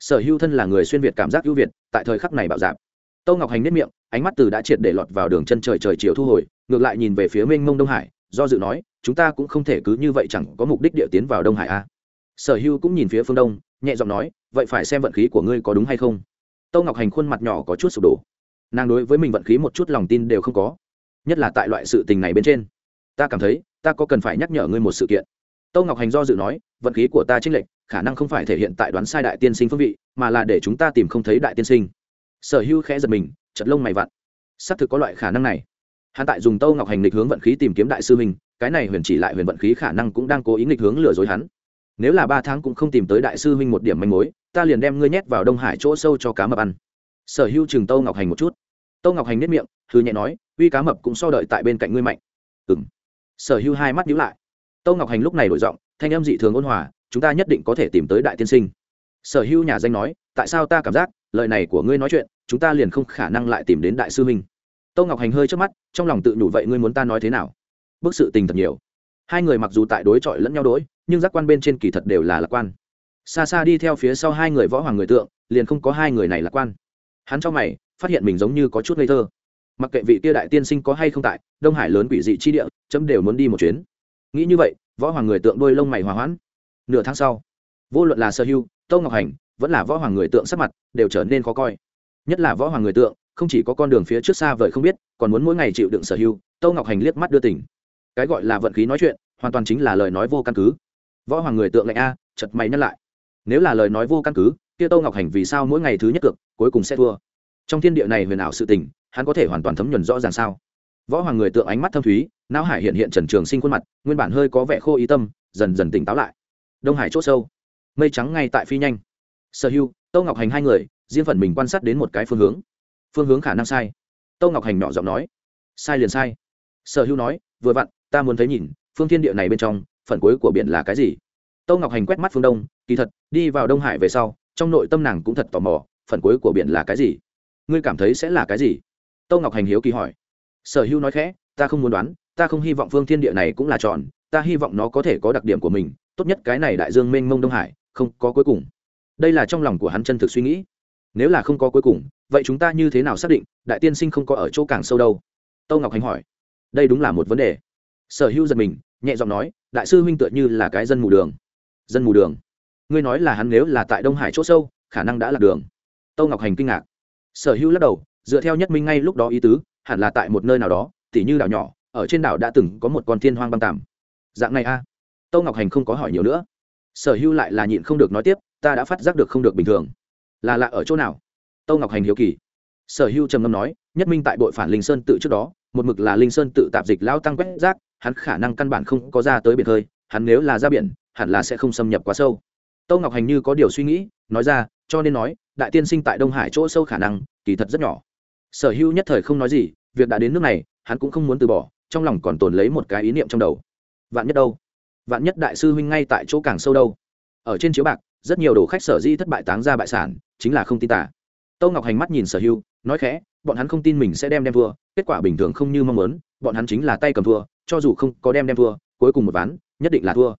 Sở hữu thân là người xuyên việt cảm giác ưu việt, tại thời khắc này bạo dạp tâu ngọc hành nếp miệng, ánh mắt từ đã triệt để lọt vào đường chân trời trời chiều thu hồi, ngược lại nhìn về phía mênh mông đông hải, do dự nói, chúng ta cũng không thể cứ như vậy chẳng có mục đích địa tiến vào đông hải a à sở Hưu cũng nhìn phía phương đông, nhẹ giọng nói, vậy phải xem vận khí của ngươi có đúng hay không? Tâu ngọc hành khuôn mặt nhỏ có chút sụp đổ. Nàng đối với mình vận khí một chút lòng tin đều không có, nhất là tại loại sự tình này bên trên. Ta cảm thấy, ta có cần phải nhắc nhở ngươi một sự kiện. Tâu ngọc hành do dự nói, vận khí của ta trinh lệch, khả năng không phải thể hiện tại đoán sai đại tiên sinh phương vị, mà là để chúng ta tìm không thấy đại tiên sinh. Sở Hưu khẽ giật mình chật lông mày vặn. Xác thực có loại khả năng này. Hắn tại dùng tâu ngọc hành lịch hướng vận khí tìm kiếm đại sư mình cái này huyền chỉ lại huyền vận khí khả năng cũng đang cố ý nghịch hướng lừa dối hắn nếu là ba tháng cũng không tìm tới đại sư huynh một điểm manh mối, ta liền đem ngươi nhét vào đông hải chỗ sâu cho cá mập ăn. Sở hữu chừng tâu ngọc hành một chút. Tâu ngọc hành nếp miệng thư nhẹ nói, uy cá mập cũng so đợi tại bên cạnh ngươi mạnh. Ừ m sở hữu hai mắt nhíu lại. Tâu ngọc hành lúc này đổi giọng, thanh âm dị thường ôn hòa, chúng ta nhất định có thể tìm tới đại tiên sinh. Sở hữu nhà danh nói, tại sao ta cảm giác, lời này của ngươi nói chuyện, chúng ta liền không khả năng lại tìm đến đại sư huynh? Tâu ngọc hành hơi trước mắt, trong lòng tự nhủ, vậy ngươi muốn ta nói thế nào? Bức sự tình thật nhiều. Hai người mặc dù tại đối chọi lẫn nhau đối nhưng giác quan bên trên kỳ thật đều là lạc quan. Xa xa đi theo phía sau hai người võ hoàng người tượng, liền không có hai người này lạc quan. Hắn cho mày, phát hiện mình giống như có chút ngây thơ. Mặc kệ vị kia đại tiên sinh có hay không tại, đông hải lớn quỷ dị chi địa, chấm đều muốn đi một chuyến. Nghĩ như vậy, võ hoàng người tượng đôi lông mày hòa hoãn. Nửa tháng sau, vô luận là sơ hưu tâu ngọc hành, vẫn là võ hoàng người tượng sắc mặt, đều trở nên khó coi. Nhất là võ hoàng người tượng, không chỉ có con đường phía trước xa vời không biết, còn muốn mỗi ngày chịu đựng sở hưu tâu ngọc hành liếc mắt đưa tỉnh. Cái gọi là vận khí nói chuyện, hoàn toàn chính là lời nói vô căn cứ võ hoàng người tượng lạnh a, chật mày nhắc lại. Nếu là lời nói vô căn cứ, kia tô ngọc hành vì sao mỗi ngày thứ nhất cực cuối cùng sẽ thua? Trong thiên địa này huyền ảo sự tình, hắn có thể hoàn toàn thấm nhuần rõ ràng sao? Võ hoàng người tượng ánh mắt thâm thúy, não hải hiện hiện trần trường sinh khuôn mặt, nguyên bản hơi có vẻ khô ý tâm, dần dần tỉnh táo lại. Đông hải c h ỗ sâu. Mây trắng ngay tại phi nhanh. Sở hưu, Tô ngọc hành hai người, riêng phần mình quan sát đến một cái phương hướng. Phương hướng khả năng sai. Tâu ngọc hành nhỏ giọng nói. Sai liền sai. Sở hưu nói, vừa vặn, ta muốn thấy nhìn, phương thiên địa này bên trong phần cuối của biển là cái gì? Tâu ngọc hành quét mắt phương đông, kỳ thật, đi vào đông hải về sau, trong nội tâm nàng cũng thật tò mò, phần cuối của biển là cái gì? Ngươi cảm thấy sẽ là cái gì? Tâu ngọc hành hiếu kỳ hỏi. Sở hữu nói khẽ, ta không muốn đoán, ta không hy vọng phương thiên địa này cũng là tròn, ta hy vọng nó có thể có đặc điểm của mình, tốt nhất cái này đại dương mênh mông đông hải, không có cuối cùng. Đây là trong lòng của hắn chân thực suy nghĩ. Nếu là không có cuối cùng, vậy chúng ta như thế nào xác định, đại tiên sinh không có ở chỗ càng sâu đâu? Tâu ngọc hành hỏi. Đây đúng là một vấn đề. Sở hữu giật mình nhẹ giọng nói, đại sư huynh tựa như là cái dân mù đường. Dân mù đường? Ngươi nói là hắn nếu là tại đông hải chỗ sâu, khả năng đã lạc đường. Tâu ngọc hành kinh ngạc. Sở hữu lắc đầu, dựa theo nhất minh ngay lúc đó ý tứ, hẳn là tại một nơi nào đó, tỉ như đảo nhỏ, ở trên đảo đã từng có một con thiên hoang băng tàm. Dạng này a. À? tâu ngọc hành không có hỏi nhiều nữa. Sở hữu lại là nhịn không được nói tiếp, ta đã phát giác được không được bình thường. Là lạ ở chỗ nào? Tâu ngọc hành hiếu kỳ. Sở hữu trầm ngâm nói, nhất minh tại bội phản linh sơn tự trước đó, một mực là linh sơn tự tạp dịch lao tăng quét rác hắn khả năng căn bản không có ra tới biển hơi hắn nếu là ra biển, hẳn là sẽ không xâm nhập quá sâu. Tâu ngọc hành như có điều suy nghĩ, nói ra, cho nên nói, đại tiên sinh tại đông hải chỗ sâu khả năng, kỳ thật rất nhỏ. Sở hữu nhất thời không nói gì, việc đã đến nước này, hắn cũng không muốn từ bỏ, trong lòng còn tồn lấy một cái ý niệm trong đầu. Vạn nhất đâu? Vạn nhất đại sư huynh ngay tại chỗ càng sâu đâu? Ở trên chiếu bạc, rất nhiều đồ khách sở di thất bại táng ra bại sản, chính là không tin tả tâu ngọc hành mắt nhìn sở hữu, nói khẽ, bọn hắn không tin mình sẽ đem đem thua, kết quả bình thường không như mong muốn, bọn hắn chính là tay cầm thua cho dù không có đem đem thua, cuối cùng một ván, nhất định là thua.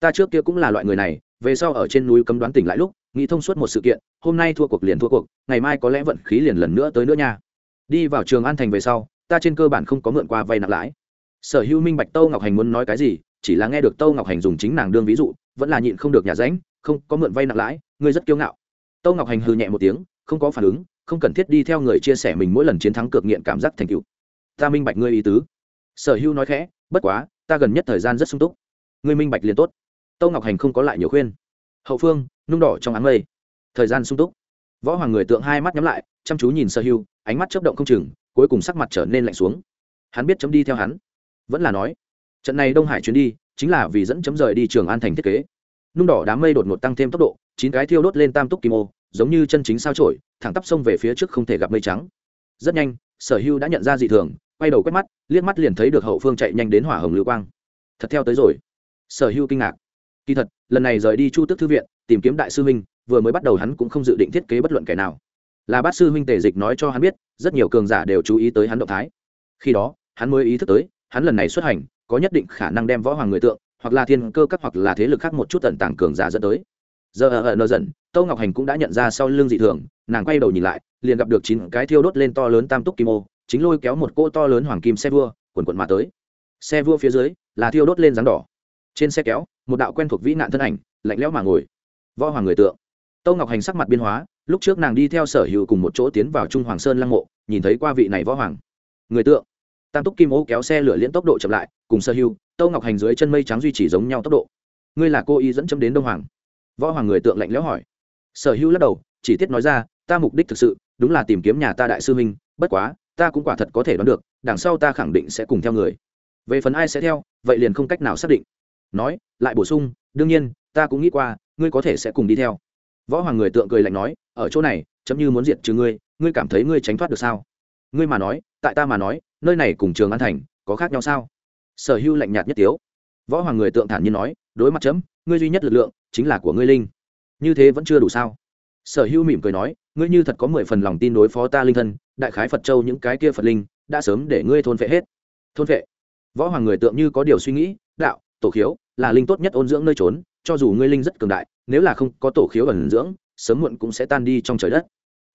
Ta trước kia cũng là loại người này, về sau ở trên núi cấm đoán tỉnh lại lúc, nghĩ thông suốt một sự kiện, hôm nay thua cuộc liền thua cuộc, ngày mai có lẽ vận khí liền lần nữa tới nữa nha. Đi vào trường an thành về sau, ta trên cơ bản không có mượn qua vay nặng lãi. Sở hữu minh bạch tâu ngọc hành muốn nói cái gì, chỉ là nghe được tâu ngọc hành dùng chính nàng đương ví dụ, vẫn là nhịn không được nhà ránh, không có mượn vay nặng lãi, ngươi rất kiêu ngạo. Tâu ngọc hành hư nhẹ một tiếng, không có phản ứng, không cần thiết đi theo người chia sẻ mình mỗi lần chiến thắng cược nghiện cảm giác thành cựu ta minh bạch ngươi ý tứ sở hữu nói khẽ, bất quá, ta gần nhất thời gian rất sung túc. Ngươi minh bạch liền tốt. Tâu ngọc hành không có lại nhiều khuyên. Hậu phương, nung đỏ trong áng mây. Thời gian sung túc. Võ hoàng người tượng hai mắt nhắm lại, chăm chú nhìn sở hưu ánh mắt chấp động không chừng, cuối cùng sắc mặt trở nên lạnh xuống. Hắn biết chấm đi theo hắn. Vẫn là nói, trận này đông hải chuyến đi, chính là vì dẫn chấm rời đi trường an thành thiết kế. Nung đỏ đám mây đột ngột tăng thêm tốc độ, chín cái thiêu đốt lên tam túc kim ô, giống như chân chính sao trổi thẳng tắp sông về phía trước không thể gặp mây trắng. Rất nhanh, sở hưu đã nhận ra dị thường quay đầu quét mắt, liếc mắt liền thấy được hậu phương chạy nhanh đến hỏa hồng lưu quang. Thật theo tới rồi. Sở hưu kinh ngạc. Kỳ thật, lần này rời đi chu tước thư viện, tìm kiếm đại sư huynh, vừa mới bắt đầu hắn cũng không dự định thiết kế bất luận kẻ nào. Là bát sư huynh tề dịch nói cho hắn biết, rất nhiều cường giả đều chú ý tới hắn động thái. Khi đó, hắn mới ý thức tới, hắn lần này xuất hành, có nhất định khả năng đem võ hoàng người tượng, hoặc là thiên cơ các hoặc là thế lực khác một chút tận tàng cường giả dẫn tới. Giờ ở nơ dần tâu ngọc hành cũng đã nhận ra sau lưng dị thường, nàng quay đầu nhìn lại, liền gặp được chín cái thiêu đốt lên to lớn tam túc kim ô chính lôi kéo một cỗ to lớn hoàng kim xe vua, quần quận mà tới. Xe vua phía dưới là thiêu đốt lên rắn đỏ. Trên xe kéo, một đạo quen thuộc vĩ nạn thân ảnh, lạnh lẽo mà ngồi, võ hoàng người tượng. Tâu ngọc hành sắc mặt biên hóa, lúc trước nàng đi theo sở hữu cùng một chỗ tiến vào trung hoàng sơn lăng mộ, nhìn thấy qua vị này võ hoàng. Người tượng. Tam túc kim ô kéo xe lửa liễn tốc độ chậm lại, cùng sở hữu, tâu ngọc hành dưới chân mây trắng duy trì giống nhau tốc độ. Ngươi là cô ý dẫn chấm đến đông hoàng. Võ hoàng người tượng lạnh lẽo hỏi. Sở hữu lắc đầu, chỉ tiết nói ra, ta mục đích thực sự, đúng là tìm kiếm nhà ta đại sư minh bất quá ta cũng quả thật có thể đoán được, đằng sau ta khẳng định sẽ cùng theo người. Về phần ai sẽ theo, vậy liền không cách nào xác định. Nói, lại bổ sung, đương nhiên, ta cũng nghĩ qua, ngươi có thể sẽ cùng đi theo. Võ hoàng người tượng cười lạnh nói, ở chỗ này, chấm như muốn diệt trừ ngươi ngươi cảm thấy ngươi tránh thoát được sao? Ngươi mà nói, tại ta mà nói, nơi này cùng trường an thành, có khác nhau sao? Sở hưu lạnh nhạt nhất tiếu. Võ hoàng người tượng thản nhiên nói, đối mặt chấm, ngươi duy nhất lực lượng, chính là của ngươi linh. Như thế vẫn chưa đủ sao? Sở hưu mỉm cười nói, ngươi như thật có mười phần lòng tin đối phó ta linh thân, đại khái phật châu những cái kia phật linh, đã sớm để ngươi thôn vệ hết. Thôn vệ võ hoàng người tượng như có điều suy nghĩ, đạo, tổ khiếu, là linh tốt nhất ôn dưỡng nơi trốn, cho dù ngươi linh rất cường đại, nếu là không có tổ khiếu ẩn dưỡng, sớm muộn cũng sẽ tan đi trong trời đất.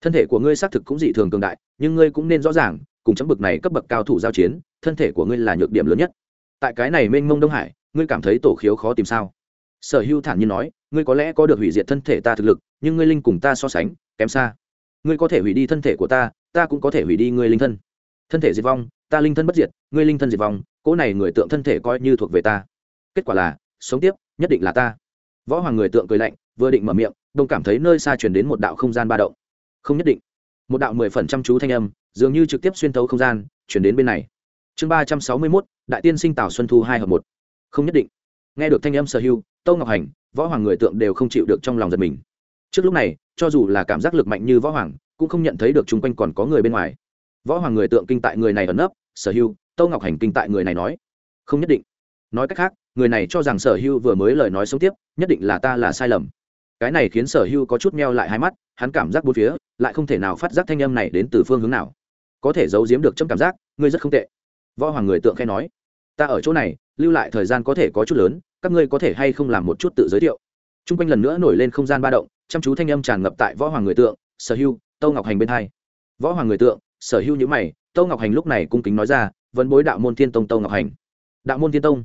Thân thể của ngươi xác thực cũng dị thường cường đại, nhưng ngươi cũng nên rõ ràng, cùng chấm bực này cấp bậc cao thủ giao chiến, thân thể của ngươi là nhược điểm lớn nhất. Tại cái này mênh mông đông hải, ngươi cảm thấy tổ khiếu khó tìm sao? Sở hưu thản nhiên nói ngươi có lẽ có được hủy diệt thân thể ta thực lực, nhưng ngươi linh cùng ta so sánh, kém xa. Ngươi có thể hủy đi thân thể của ta ta cũng có thể hủy đi ngươi linh thân. Thân thể diệt vong, ta linh thân bất diệt, ngươi linh thân diệt vong, cỗ này người tượng thân thể coi như thuộc về ta. Kết quả là, sống tiếp, nhất định là ta. Võ hoàng người tượng cười lạnh, vừa định mở miệng đông cảm thấy nơi xa chuyển đến một đạo không gian ba động. Không nhất định. Một đạo mười phần trăm chú thanh âm, dường như trực tiếp xuyên thấu không gian chuyển đến bên này. Chương ba trăm sáu mươi mốt, đại tiên sinh tào xuân thu hai hợp một. Không nhất định. Nghe được thanh âm sở hưu tâu ngọc hành võ hoàng người tượng đều không chịu được trong lòng giật mình. Trước lúc này, cho dù là cảm giác lực mạnh như võ hoàng, cũng không nhận thấy được chung quanh còn có người bên ngoài. Võ hoàng người tượng kinh tại người này ẩn nấp, sở hưu tâu ngọc hành kinh tại người này nói. Không nhất định. Nói cách khác, người này cho rằng sở hưu vừa mới lời nói sống tiếp, nhất định là ta là sai lầm. Cái này khiến sở hưu có chút meo lại hai mắt, hắn cảm giác bốn phía, lại không thể nào phát giác thanh âm này đến từ phương hướng nào. Có thể giấu giếm được trong cảm giác, ngươi rất không tệ. Võ hoàng người tượng khen nói. Ta ở chỗ này, lưu lại thời gian có thể có chút lớn các ngươi có thể hay không làm một chút tự giới thiệu? T r u n g quanh lần nữa nổi lên không gian ba động, chăm chú thanh âm tràn ngập tại võ hoàng người tượng, sở hưu, tâu ngọc hành bên hai. Võ hoàng người tượng, sở hưu nhữ mày, tâu ngọc hành lúc này cung kính nói ra vẫn bối đạo môn thiên tông tâu ngọc hành. Đạo môn thiên tông?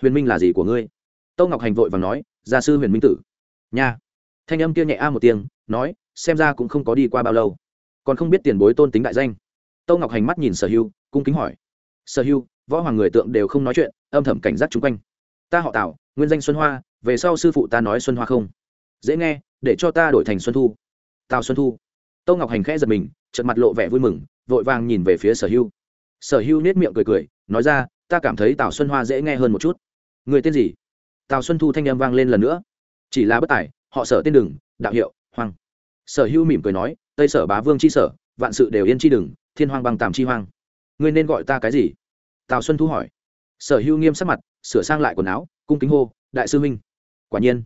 Huyền minh là gì của ngươi? Tâu ngọc hành vội và nói, gia sư huyền minh tử. Nha. Thanh âm kia nhẹ a một tiếng, nói, xem ra cũng không có đi qua bao lâu. Còn không biết tiền bối tôn tính đại danh. Tâu ngọc hành mắt nhìn sở hưu, cung kính hỏi. Sở hưu, võ hoàng người tượng đều không nói chuyện, âm thầm cảnh giác chung quanh ta họ tào, nguyên danh xuân hoa, về sau sư phụ ta nói xuân hoa không. Dễ nghe, để cho ta đổi thành xuân thu. Tào xuân thu. Tâu ngọc hành khẽ giật mình trận mặt lộ vẻ vui mừng, vội vàng nhìn về phía sở hưu. Sở hưu nết miệng cười cười, nói ra, ta cảm thấy tào xuân hoa dễ nghe hơn một chút. Người tên gì? Tào xuân thu thanh â m vang lên lần nữa. Chỉ là bất tài, họ sở tên đừng, đạo hiệu, hoang. Sở hưu mỉm cười nói, tây sở bá vương c h i sở, vạn sự đều yên c h i đừng, thiên hoang bằng tàm chi hoang. Ngươi nên gọi ta cái gì? Tào xuân thu hỏi sở hữu nghiêm sắc mặt, sửa sang lại quần áo, cung kính hô, đại sư minh quả nhiên,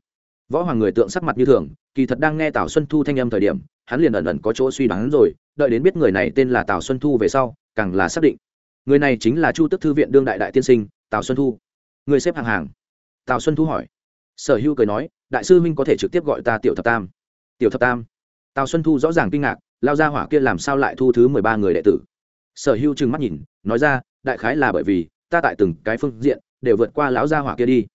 võ hoàng người tượng sắc mặt như thường, kỳ thật đang nghe tào xuân thu thanh âm thời điểm, hắn liền ẩn ẩn có chỗ suy đoán rồi, đợi đến biết người này tên là tào xuân thu về sau, càng là xác định. Người này chính là chu tức thư viện đương đại đại tiên sinh, tào xuân thu. Người xếp hàng hàng. Tào xuân thu hỏi. Sở hữu cười nói, đại sư minh có thể trực tiếp gọi ta tiểu thập tam. Tiểu thập tam? Tào xuân thu rõ ràng kinh ngạc, lao ra hỏa kia làm sao lại thu thứ mười ba người đệ tử? Sở hữu trừng mắt nhìn, nói ra, đại khái là bởi vì ta tại từng cái phương diện đều vượt qua lão gia hỏa kia đi.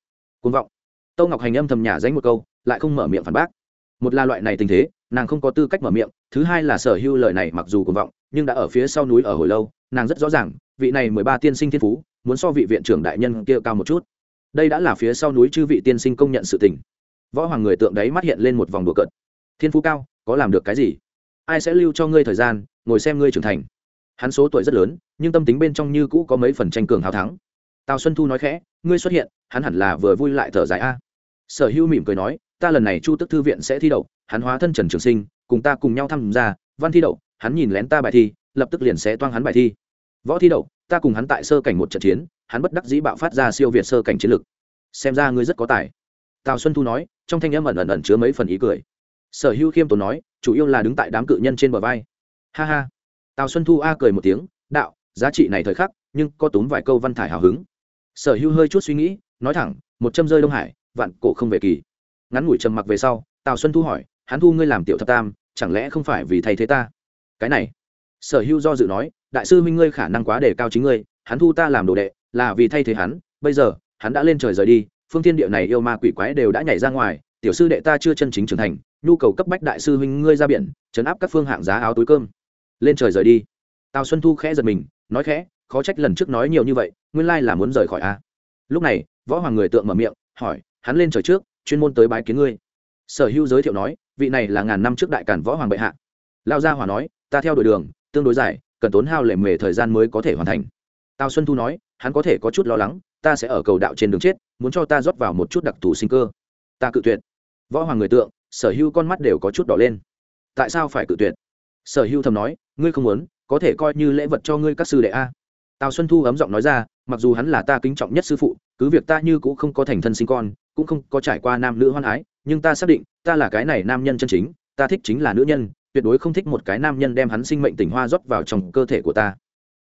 Côn vọng. Tâu ngọc hành âm thầm nhả danh một câu, lại không mở miệng phản bác. Một là loại này tình thế, nàng không có tư cách mở miệng, thứ hai là sở hữu lời này mặc dù côn vọng, nhưng đã ở phía sau núi ở hồi lâu, nàng rất rõ ràng, vị này mười ba tiên sinh thiên phú, muốn so vị viện trưởng đại nhân kia cao một chút. Đây đã là phía sau núi chư vị tiên sinh công nhận sự tình. Võ hoàng người tượng đấy mắt hiện lên một vòng đùa cợt. Thiên phú cao, có làm được cái gì? Ai sẽ lưu cho ngươi thời gian, ngồi xem ngươi trưởng thành? Hắn số tuổi rất lớn, nhưng tâm tính bên trong như cũ có mấy phần tranh cường hào thắng. Tào xuân thu nói khẽ, ngươi xuất hiện, hắn hẳn là vừa vui lại thở dài a. Sở hữu mỉm cười nói, ta lần này chu tức thư viện sẽ thi đậu, hắn hóa thân trần trường sinh, cùng ta cùng nhau tham gia, văn thi đậu, hắn nhìn lén ta bài thi, lập tức liền sẽ toang hắn bài thi. Võ thi đậu, ta cùng hắn tại sơ cảnh một trận chiến, hắn bất đắc dĩ bạo phát ra siêu việt sơ cảnh chiến lực. Xem ra ngươi rất có tài. Tào xuân thu nói, trong thanh âm ẩn ẩn ẩn chứa mấy phần ý cười. Sở hữu khiêm tốn nói, chủ yếu là đứng tại đám cự nhân trên bờ vai. Ha ha tào xuân thu a cười một tiếng, đạo, giá trị này thời khắc, nhưng có túm vài câu văn thải hào hứng. Sở hữu hơi chút suy nghĩ, nói thẳng, một châm rơi đông hải, vạn cổ không về kỳ. Ngắn ngủi trầm mặc về sau, tào xuân thu hỏi, hắn thu ngươi làm tiểu thập tam, chẳng lẽ không phải vì thay thế ta? Cái này. Sở hữu do dự nói, đại sư minh ngươi khả năng quá đề cao chính ngươi, hắn thu ta làm đồ đệ, là vì thay thế hắn, bây giờ, hắn đã lên trời rời đi, phương thiên địa này yêu ma quỷ quái đều đã nhảy ra ngoài, tiểu sư đệ ta chưa chân chính trưởng thành, nhu cầu cấp bách đại sư huynh ngươi ra biển, chấn áp các phương hạng giá áo túi cơm lên trời rời đi. Tào xuân thu khẽ giật mình, nói khẽ, khó trách lần trước nói nhiều như vậy, nguyên lai là muốn rời khỏi a lúc này, võ hoàng người tượng mở miệng, hỏi, hắn lên trời trước, chuyên môn tới bái kiến ngươi. Sở hữu giới thiệu nói, vị này là ngàn năm trước đại cản võ hoàng bệ hạ. Lao gia hỏa nói, ta theo đuổi đường, tương đối dài, cần tốn hao lệ mề thời gian mới có thể hoàn thành. Tào xuân thu nói, hắn có thể có chút lo lắng, ta sẽ ở cầu đạo trên đường chết, muốn cho ta rót vào một chút đặc thù sinh cơ. Ta cự tuyệt. Võ hoàng người tượng, sở hữu con mắt đều có chút đỏ lên. Tại sao phải cự tuyệt? Sở hữu thầm nói, ngươi không muốn, có thể coi như lễ vật cho ngươi các sư đệ a. Tào xuân thu ấm giọng nói ra, mặc dù hắn là ta kính trọng nhất sư phụ, cứ việc ta như cũng không có thành thân sinh con, cũng không có trải qua nam nữ hoan ái, nhưng ta xác định, ta là cái này nam nhân chân chính, ta thích chính là nữ nhân, tuyệt đối không thích một cái nam nhân đem hắn sinh mệnh tình hoa rót vào trong cơ thể của ta.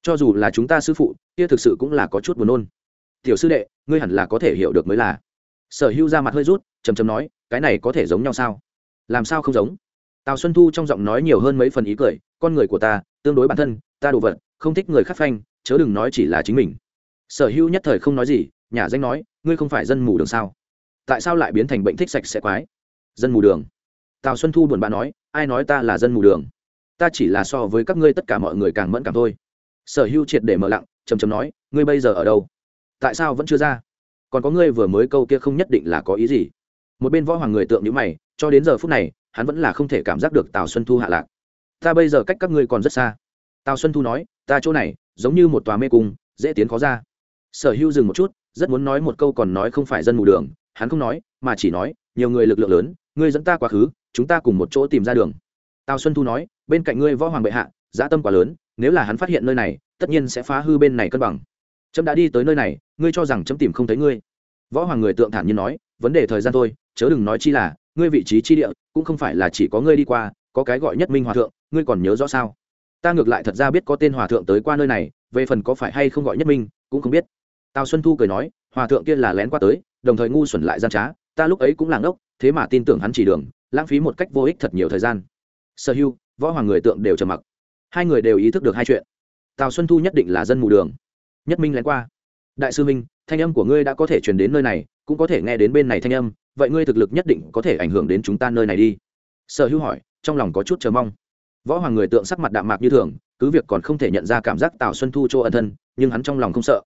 Cho dù là chúng ta sư phụ, kia thực sự cũng là có chút buồn nôn. Tiểu sư đệ, ngươi hẳn là có thể hiểu được mới là. Sở hữu ra mặt hơi rút chầm chầm nói, cái này có thể giống nhau sao? Làm sao không giống? Tào xuân thu trong giọng nói nhiều hơn mấy phần ý cười, con người của ta, tương đối bản thân, ta đồ vật, không thích người khác phanh, chớ đừng nói chỉ là chính mình. Sở hữu nhất thời không nói gì, nhà danh nói, ngươi không phải dân mù đường sao? Tại sao lại biến thành bệnh thích sạch sẽ quái? Dân mù đường. Tào xuân thu buồn bã nói, ai nói ta là dân mù đường? Ta chỉ là so với các ngươi tất cả mọi người càng mẫn cảm thôi. Sở hữu triệt để mở lặng chầm chầm nói, ngươi bây giờ ở đâu? Tại sao vẫn chưa ra? Còn có ngươi vừa mới câu kia không nhất định là có ý gì. Một bên võ hoàng người tượng nhữ mày, cho đến giờ phút này hắn vẫn là không thể cảm giác được tào xuân thu hạ lạc ta bây giờ cách các ngươi còn rất xa tào xuân thu nói ta chỗ này giống như một tòa mê cung dễ tiến khó ra sở hữu dừng một chút rất muốn nói một câu còn nói không phải dân mù đường hắn không nói mà chỉ nói nhiều người lực lượng lớn ngươi dẫn ta quá khứ chúng ta cùng một chỗ tìm ra đường tào xuân thu nói bên cạnh ngươi võ hoàng bệ hạ dã tâm quá lớn nếu là hắn phát hiện nơi này tất nhiên sẽ phá hư bên này cân bằng trâm đã đi tới nơi này ngươi cho rằng trâm tìm không thấy ngươi võ hoàng người tượng thản nhiên nói vấn đề thời gian thôi chớ đừng nói chi là ngươi vị trí chi địa, cũng không phải là chỉ có ngươi đi qua, có cái gọi nhất minh hòa thượng, ngươi còn nhớ rõ sao? Ta ngược lại thật ra biết có tên hòa thượng tới qua nơi này, về phần có phải hay không gọi nhất minh, cũng không biết. Tào xuân thu cười nói, hòa thượng kia là lén qua tới, đồng thời ngu xuẩn lại gian trá, ta lúc ấy cũng làng ốc thế mà tin tưởng hắn chỉ đường, lãng phí một cách vô ích thật nhiều thời gian. Sở hữu võ hoàng người tượng đều trầm mặc. Hai người đều ý thức được hai chuyện. Tào xuân thu nhất định là dân mù đường. Nhất minh lén qua. Đại sư minh, thanh âm của ngươi đã có thể truyền đến nơi này, cũng có thể nghe đến bên này thanh âm vậy ngươi thực lực nhất định có thể ảnh hưởng đến chúng ta nơi này đi. Sở hữu hỏi, trong lòng có chút chờ mong. Võ hoàng người tượng sắc mặt đạm mạc như thường, cứ việc còn không thể nhận ra cảm giác tào xuân thu chỗ ân thân, nhưng hắn trong lòng không sợ.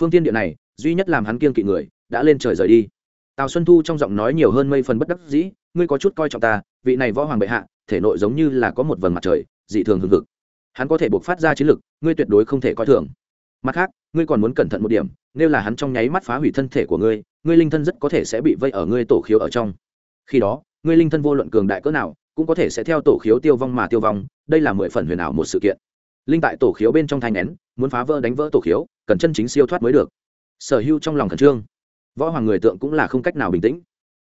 Phương tiên địa này, duy nhất làm hắn kiên kỵ người, đã lên trời rời đi. Tào xuân thu trong giọng nói nhiều hơn mây phần bất đắc dĩ, ngươi có chút coi trọng ta, vị này võ hoàng bệ hạ, thể nội giống như là có một vầng mặt trời, dị thường hừng hực. Hắn có thể buộc phát ra chiến lực, ngươi tuyệt đối không thể coi thường. Mặt khác, ngươi còn muốn cẩn thận một điểm nếu là hắn trong nháy mắt phá hủy thân thể của ngươi ngươi linh thân rất có thể sẽ bị vây ở ngươi tổ khiếu ở trong. Khi đó, ngươi linh thân vô luận cường đại cỡ nào, cũng có thể sẽ theo tổ khiếu tiêu vong mà tiêu vong, đây là mười phần huyền ảo một sự kiện. Linh tại tổ khiếu bên trong thanh nén, muốn phá vỡ đánh vỡ tổ khiếu, cần chân chính siêu thoát mới được. Sở hữu trong lòng khẩn trương. Võ hoàng người tượng cũng là không cách nào bình tĩnh.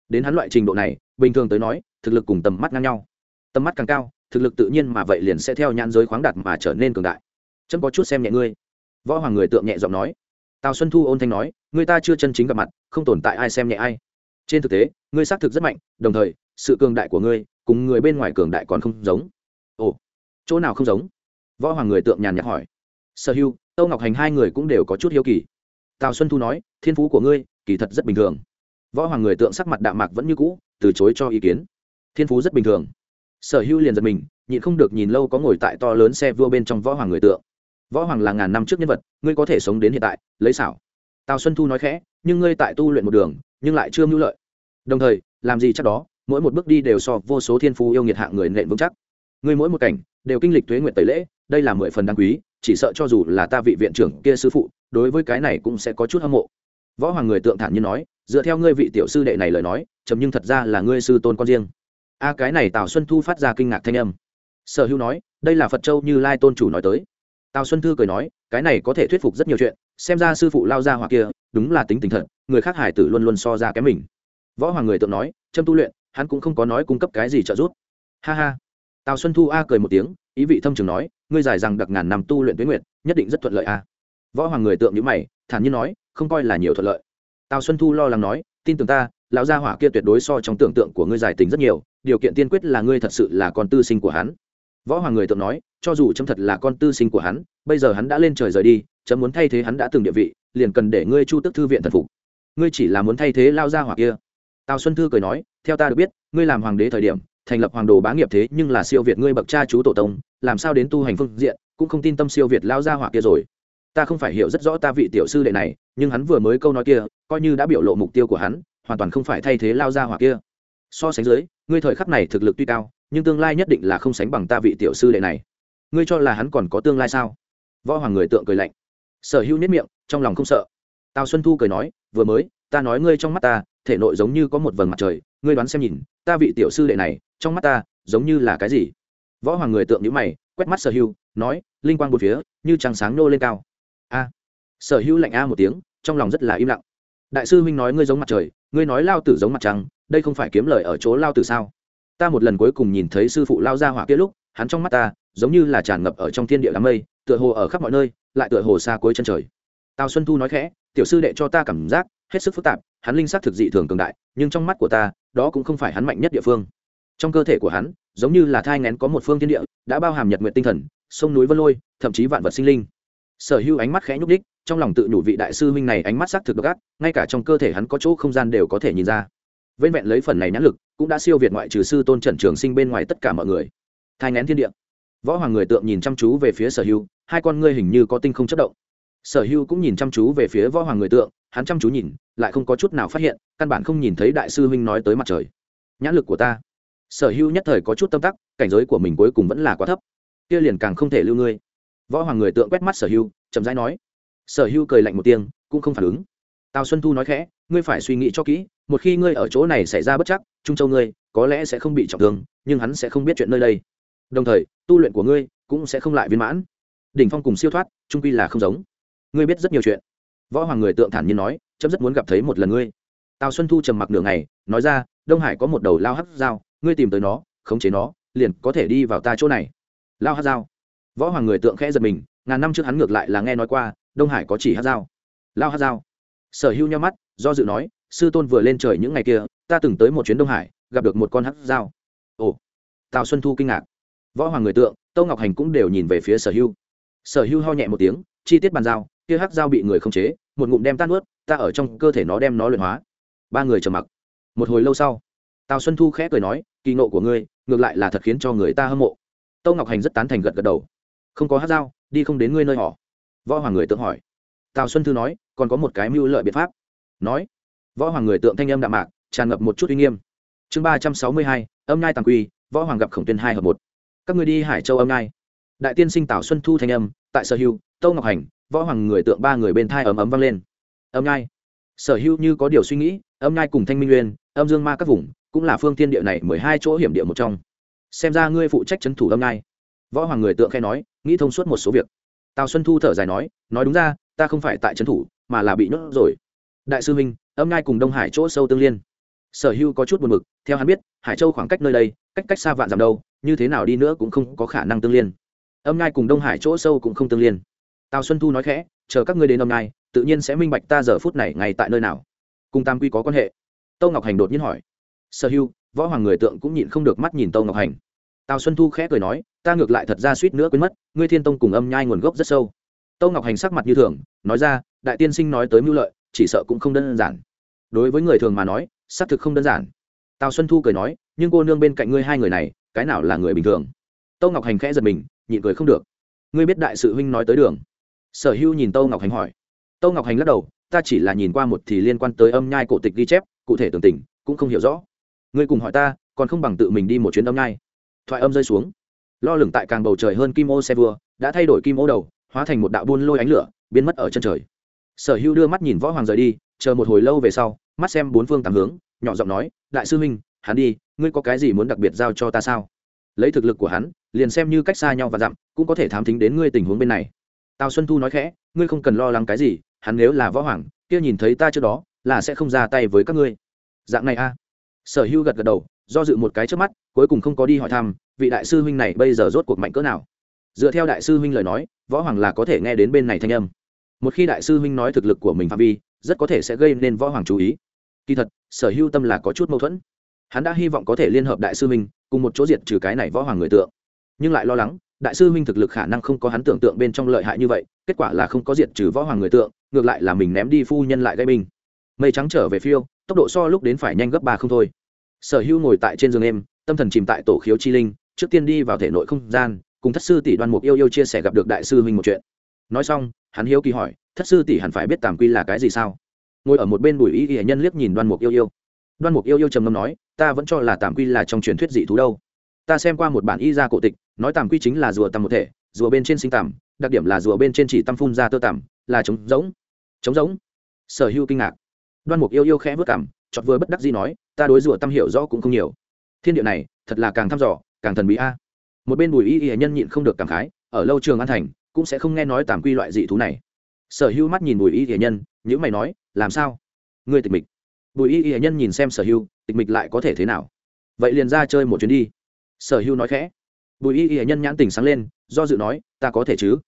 Đến hắn loại trình độ này, bình thường tới nói, thực lực cùng tầm mắt ngang nhau. Tầm mắt càng cao, thực lực tự nhiên mà vậy liền sẽ theo nhãn giới khoáng đạt mà trở nên cường đại. Chấm có chút xem nhẹ ngươi. Võ hoàng người tượng nhẹ giọng nói tào xuân thu ôn thanh nói, người ta chưa chân chính gặp mặt, không tồn tại ai xem nhẹ ai. Trên thực tế, ngươi xác thực rất mạnh, đồng thời, sự cường đại của ngươi cùng người bên ngoài cường đại còn không giống. Ồ, chỗ nào không giống? Võ hoàng người tượng nhàn nhạt hỏi. Sở hưu, tâu ngọc hành hai người cũng đều có chút hiếu kỳ. Tào xuân thu nói, thiên phú của ngươi, kỳ thật rất bình thường. Võ hoàng người tượng sắc mặt đạm mạc vẫn như cũ, từ chối cho ý kiến. Thiên phú rất bình thường. Sở hưu liền giật mình, nhịn không được nhìn lâu có ngồi tại to lớn xe vua bên trong võ hoàng người tượng võ hoàng là ngàn năm trước nhân vật, ngươi có thể sống đến hiện tại, lấy xảo. Tào xuân thu nói khẽ, nhưng ngươi tại tu luyện một đường, nhưng lại chưa mưu lợi. Đồng thời, làm gì chắc đó, mỗi một bước đi đều so vô số thiên phú yêu nghiệt hạng người nện vững chắc. Ngươi mỗi một cảnh, đều kinh lịch tuế nguyện tẩy lễ, đây là mười phần đáng quý, chỉ sợ cho dù là ta vị viện trưởng kia sư phụ, đối với cái này cũng sẽ có chút hâm mộ. Võ hoàng người tượng thản như nói, dựa theo ngươi vị tiểu sư đệ này lời nói, chấm nhưng thật ra là ngươi sư tôn con riêng. A, cái này tào xuân thu phát ra kinh ngạc thanh âm. Sở hữu nói, đây là phật châu như lai tôn chủ nói tới tào xuân thư cười nói, cái này có thể thuyết phục rất nhiều chuyện, xem ra sư phụ lao ra hoặc kia, đúng là tính tình thật, người khác hải tử luôn luôn so ra kém mình. Võ hoàng người tượng nói, trâm tu luyện, hắn cũng không có nói cung cấp cái gì trợ giúp. Ha ha. Tào xuân thu a cười một tiếng, ý vị thâm trường nói, ngươi giải rằng đặc ngàn năm tu luyện tuyến nguyện nhất định rất thuận lợi a. Võ hoàng người tượng nhữ mày, thản nhiên nói, không coi là nhiều thuận lợi. Tào xuân thu lo lắng nói, tin tưởng ta, lão gia hỏa kia tuyệt đối so trong tưởng tượng của ngươi giải tình rất nhiều, điều kiện tiên quyết là ngươi thật sự là con tư sinh của hắn. Võ hoàng người tượng nói cho dù chấm thật là con tư sinh của hắn, bây giờ hắn đã lên trời rời đi, chấm muốn thay thế hắn đã từng địa vị, liền cần để ngươi chu tức thư viện thần phục. Ngươi chỉ là muốn thay thế lao ra hoặc kia. Tào xuân thư cười nói, theo ta được biết, ngươi làm hoàng đế thời điểm, thành lập hoàng đồ bá nghiệp thế nhưng là siêu việt ngươi bậc cha chú tổ tông, làm sao đến tu hành phương diện, cũng không tin tâm siêu việt lao ra hoặc kia rồi. Ta không phải hiểu rất rõ ta vị tiểu sư đệ này, nhưng hắn vừa mới câu nói kia, coi như đã biểu lộ mục tiêu của hắn, hoàn toàn không phải thay thế lao ra hoặc kia. So sánh dưới, ngươi thời khắc này thực lực tuy cao, nhưng tương lai nhất định là không sánh bằng ta vị tiểu sư đệ này ngươi cho là hắn còn có tương lai sao? Võ hoàng người tượng cười lạnh. Sở hữu nhất miệng, trong lòng không sợ. Tào xuân thu cười nói, vừa mới, ta nói ngươi trong mắt ta, thể nội giống như có một vầng mặt trời, ngươi đoán xem nhìn, ta vị tiểu sư đệ này, trong mắt ta, giống như là cái gì? Võ hoàng người tượng nhữ mày, quét mắt sở hữu, nói, linh quang một phía, như trăng sáng nô lên cao. A. Sở hữu lạnh a một tiếng, trong lòng rất là im lặng. Đại sư huynh nói ngươi giống mặt trời, ngươi nói lao tử giống mặt trăng, đây không phải kiếm lời ở chỗ lao tử sao? Ta một lần cuối cùng nhìn thấy sư phụ lao ra hỏa kia lúc, hắn trong mắt ta giống như là tràn ngập ở trong thiên địa đám mây, tựa hồ ở khắp mọi nơi, lại tựa hồ xa cuối chân trời. Tào xuân thu nói khẽ, tiểu sư đệ cho ta cảm giác, hết sức phức tạp, hắn linh sắc thực dị thường cường đại, nhưng trong mắt của ta, đó cũng không phải hắn mạnh nhất địa phương. Trong cơ thể của hắn, giống như là thai ngén có một phương thiên địa, đã bao hàm nhật nguyện tinh thần, sông núi vân lôi, thậm chí vạn vật sinh linh. Sở hữu ánh mắt khẽ nhúc đích trong lòng tự nhủ vị đại sư huynh này ánh mắt sắc thực độc ác, ngay cả trong cơ thể hắn có chỗ không gian đều có thể nhìn ra vẹn vẹn lấy phần này nhãn lực, cũng đã siêu việt ngoại trừ sư tôn trần trường sinh bên ngoài tất cả mọi người. Thai ngén thiên địa. Võ hoàng người tượng nhìn chăm chú về phía sở hưu, hai con ngươi hình như có tinh không chất động. Sở hưu cũng nhìn chăm chú về phía võ hoàng người tượng, hắn chăm chú nhìn, lại không có chút nào phát hiện, căn bản không nhìn thấy đại sư huynh nói tới mặt trời. Nhãn lực của ta. Sở hưu nhất thời có chút tâm tắc, cảnh giới của mình cuối cùng vẫn là quá thấp. Kia liền càng không thể lưu ngươi. Võ hoàng người tượng quét mắt sở hưu, chậm rãi nói. Sở hưu cười lạnh một tiếng, cũng không phản ứng. Tào xuân thu nói khẽ ngươi phải suy nghĩ cho kỹ, một khi ngươi ở chỗ này xảy ra bất chắc, trung châu ngươi có lẽ sẽ không bị trọng thương, nhưng hắn sẽ không biết chuyện nơi đây. Đồng thời, tu luyện của ngươi cũng sẽ không lại viên mãn. Đỉnh phong cùng siêu thoát, trung quy là không giống. Ngươi biết rất nhiều chuyện. Võ hoàng người tượng thản nhiên nói, chấm rất muốn gặp thấy một lần ngươi. Tào xuân thu trầm mặc nửa ngày, nói ra, đông hải có một đầu lao hắt dao ngươi tìm tới nó, khống chế nó, liền có thể đi vào ta chỗ này. Lao hắc dao võ hoàng người tượng khẽ giật mình, ngàn năm trước hắn ngược lại là nghe nói qua, đông hải có chỉ hắc dao lao hắc dao sở hữu nhau mắt, do dự nói, sư tôn vừa lên trời những ngày kia, ta từng tới một chuyến đông hải, gặp được một con hắc dao ồ, tào xuân thu kinh ngạc. Võ hoàng người tượng, tâu ngọc hành cũng đều nhìn về phía sở hữu. Sở hữu ho nhẹ một tiếng, chi tiết bàn giao, kia hắc dao bị người không chế, một ngụm đem tan ướt ta ở trong cơ thể nó đem nó luyện hóa. Ba người trầm mặc. Một hồi lâu sau, tào xuân thu khẽ cười nói, kỳ nộ của ngươi, ngược lại là thật khiến cho người ta hâm mộ. Tâu ngọc hành rất tán thành gật gật đầu. Không có hát dao đi không đến ngươi nơi họ. Võ hoàng người tượng hỏi. Tào xuân thư nói còn có một cái mưu lợi biện pháp. Nói, võ hoàng người tượng thanh âm đạm mạc, tràn ngập một chút uy nghiêm. Chương ba trăm sáu mươi hai, âm nhai tàng quy, võ hoàng gặp khổng tuyên hai hợp một. Các người đi hải châu âm nhai. Đại tiên sinh tảo xuân thu thanh âm, tại sở hưu tâu ngọc hành, võ hoàng người tượng ba người bên thai ấm ấm vang lên. Âm nhai. Sở hưu như có điều suy nghĩ, âm nhai cùng thanh minh nguyên, âm dương ma các vùng, cũng là phương tiên địa này mười hai chỗ hiểm địa một trong. Xem ra ngươi phụ trách c h ấ n thủ âm nhai. Võ hoàng người tượng khe nói, nghĩ thông suốt một số việc. Tào xuân thu thở dài nói nói đúng ra, ta không phải tại c h ấ n thủ mà là bị nhốt rồi. Đại sư minh, âm ngai cùng đông hải chỗ sâu tương liên. Sở hưu có chút buồn mực theo hắn biết, hải châu khoảng cách nơi đây, cách cách xa vạn dặm đâu, như thế nào đi nữa cũng không có khả năng tương liên. Âm ngai cùng đông hải chỗ sâu cũng không tương liên. Tào xuân thu nói khẽ, chờ các ngươi đến âm ngai tự nhiên sẽ minh bạch ta giờ phút này ngay tại nơi nào. Cùng tam quy có quan hệ? Tâu ngọc hành đột nhiên hỏi. Sở hưu, võ hoàng người tượng cũng nhịn không được mắt nhìn tâu ngọc hành. Tào xuân thu khẽ cười nói, ta ngược lại thật ra suýt nữa quên mất, ngươi thiên tông cùng âm nhai nguồn gốc rất sâu. Tâu ngọc hành sắc mặt như thường, nói ra đại tiên sinh nói tới mưu lợi, chỉ sợ cũng không đơn giản. Đối với người thường mà nói, xác thực không đơn giản. Tào xuân thu cười nói, nhưng cô nương bên cạnh ngươi hai người này, cái nào là người bình thường? Tâu ngọc hành khẽ giật mình, nhịn cười không được. Ngươi biết đại sự huynh nói tới đường. Sở hưu nhìn tâu ngọc hành hỏi. Tâu ngọc hành lắc đầu, ta chỉ là nhìn qua một thì liên quan tới âm nhai cổ tịch ghi chép, cụ thể tường tình, cũng không hiểu rõ. Ngươi cùng hỏi ta, còn không bằng tự mình đi một chuyến âm nhai. Thoại âm rơi xuống. Lo lửng tại càng bầu trời hơn kim ô xe vừa đã thay đổi kim ô đầu, hóa thành một đạo buôn lôi ánh lửa, biến mất ở chân trời sở hữu đưa mắt nhìn võ hoàng rời đi, chờ một hồi lâu về sau, mắt xem bốn phương tám hướng, nhỏ giọng nói, đại sư huynh, hắn đi, ngươi có cái gì muốn đặc biệt giao cho ta sao? Lấy thực lực của hắn, liền xem như cách xa nhau và dặm, cũng có thể thám thính đến ngươi tình huống bên này. Tào xuân thu nói khẽ, ngươi không cần lo lắng cái gì, hắn nếu là võ hoàng, kia nhìn thấy ta trước đó, là sẽ không ra tay với các ngươi. Dạng này a. Sở hữu gật gật đầu, do dự một cái trước mắt, cuối cùng không có đi hỏi thăm, vị đại sư huynh này bây giờ rốt cuộc mạnh cỡ nào? Dựa theo đại sư huynh lời nói, võ hoàng là có thể nghe đến bên này thanh âm một khi đại sư huynh nói thực lực của mình phạm vi, rất có thể sẽ gây nên võ hoàng chú ý. Kỳ thật, sở hữu tâm là có chút mâu thuẫn. Hắn đã hy vọng có thể liên hợp đại sư huynh, cùng một chỗ diệt trừ cái này võ hoàng người tượng. Nhưng lại lo lắng, đại sư huynh thực lực khả năng không có hắn tưởng tượng bên trong lợi hại như vậy, kết quả là không có diệt trừ võ hoàng người tượng, ngược lại là mình ném đi phu nhân lại gây binh. Mây trắng trở về phiêu, tốc độ so lúc đến phải nhanh gấp ba không thôi. Sở hữu ngồi tại trên giường em tâm thần chìm tại tổ khiếu chi linh, trước tiên đi vào thể nội không gian, cùng thất sư tỷ đoan mục yêu yêu chia sẻ gặp được đại sư huynh một chuyện nói xong, hắn hiếu kỳ hỏi, thất sư tỷ hẳn phải biết tàm quy là cái gì sao? Ngồi ở một bên bùi y y nhân liếc nhìn đoan mục yêu yêu. Đoan mục yêu yêu trầm ngâm nói, ta vẫn cho là tàm quy là trong truyền thuyết dị thú đâu. Ta xem qua một bản y gia cổ tịch, nói tàm quy chính là rùa tầm một thể, rùa bên trên sinh tằm, đặc điểm là rùa bên trên chỉ tăm phun ra tơ tằm, là trống giống trống giống sở hữu kinh ngạc. Đoan mục yêu yêu khẽ vất cảm chọt vừa bất đắc gì nói, ta đối rùa tâm hiểu rõ cũng không nhiều. Thiên địa này, thật là càng thăm dò, càng thần bí a. Một bên bùi y y nhân nhịn không được cảm khái, ở lâu trường an thành cũng sẽ không nghe nói tàm quy loại dị thú này. Sở hữu mắt nhìn bùi y y nhân nhữ mày nói, làm sao? Ngươi tịch mịch. Bùi y y nhân nhìn xem sở hữu tịch mịch lại có thể thế nào? Vậy liền ra chơi một chuyến đi. Sở hữu nói khẽ. Bùi y y nhân nhãn tình sáng lên, do dự nói, ta có thể chứ?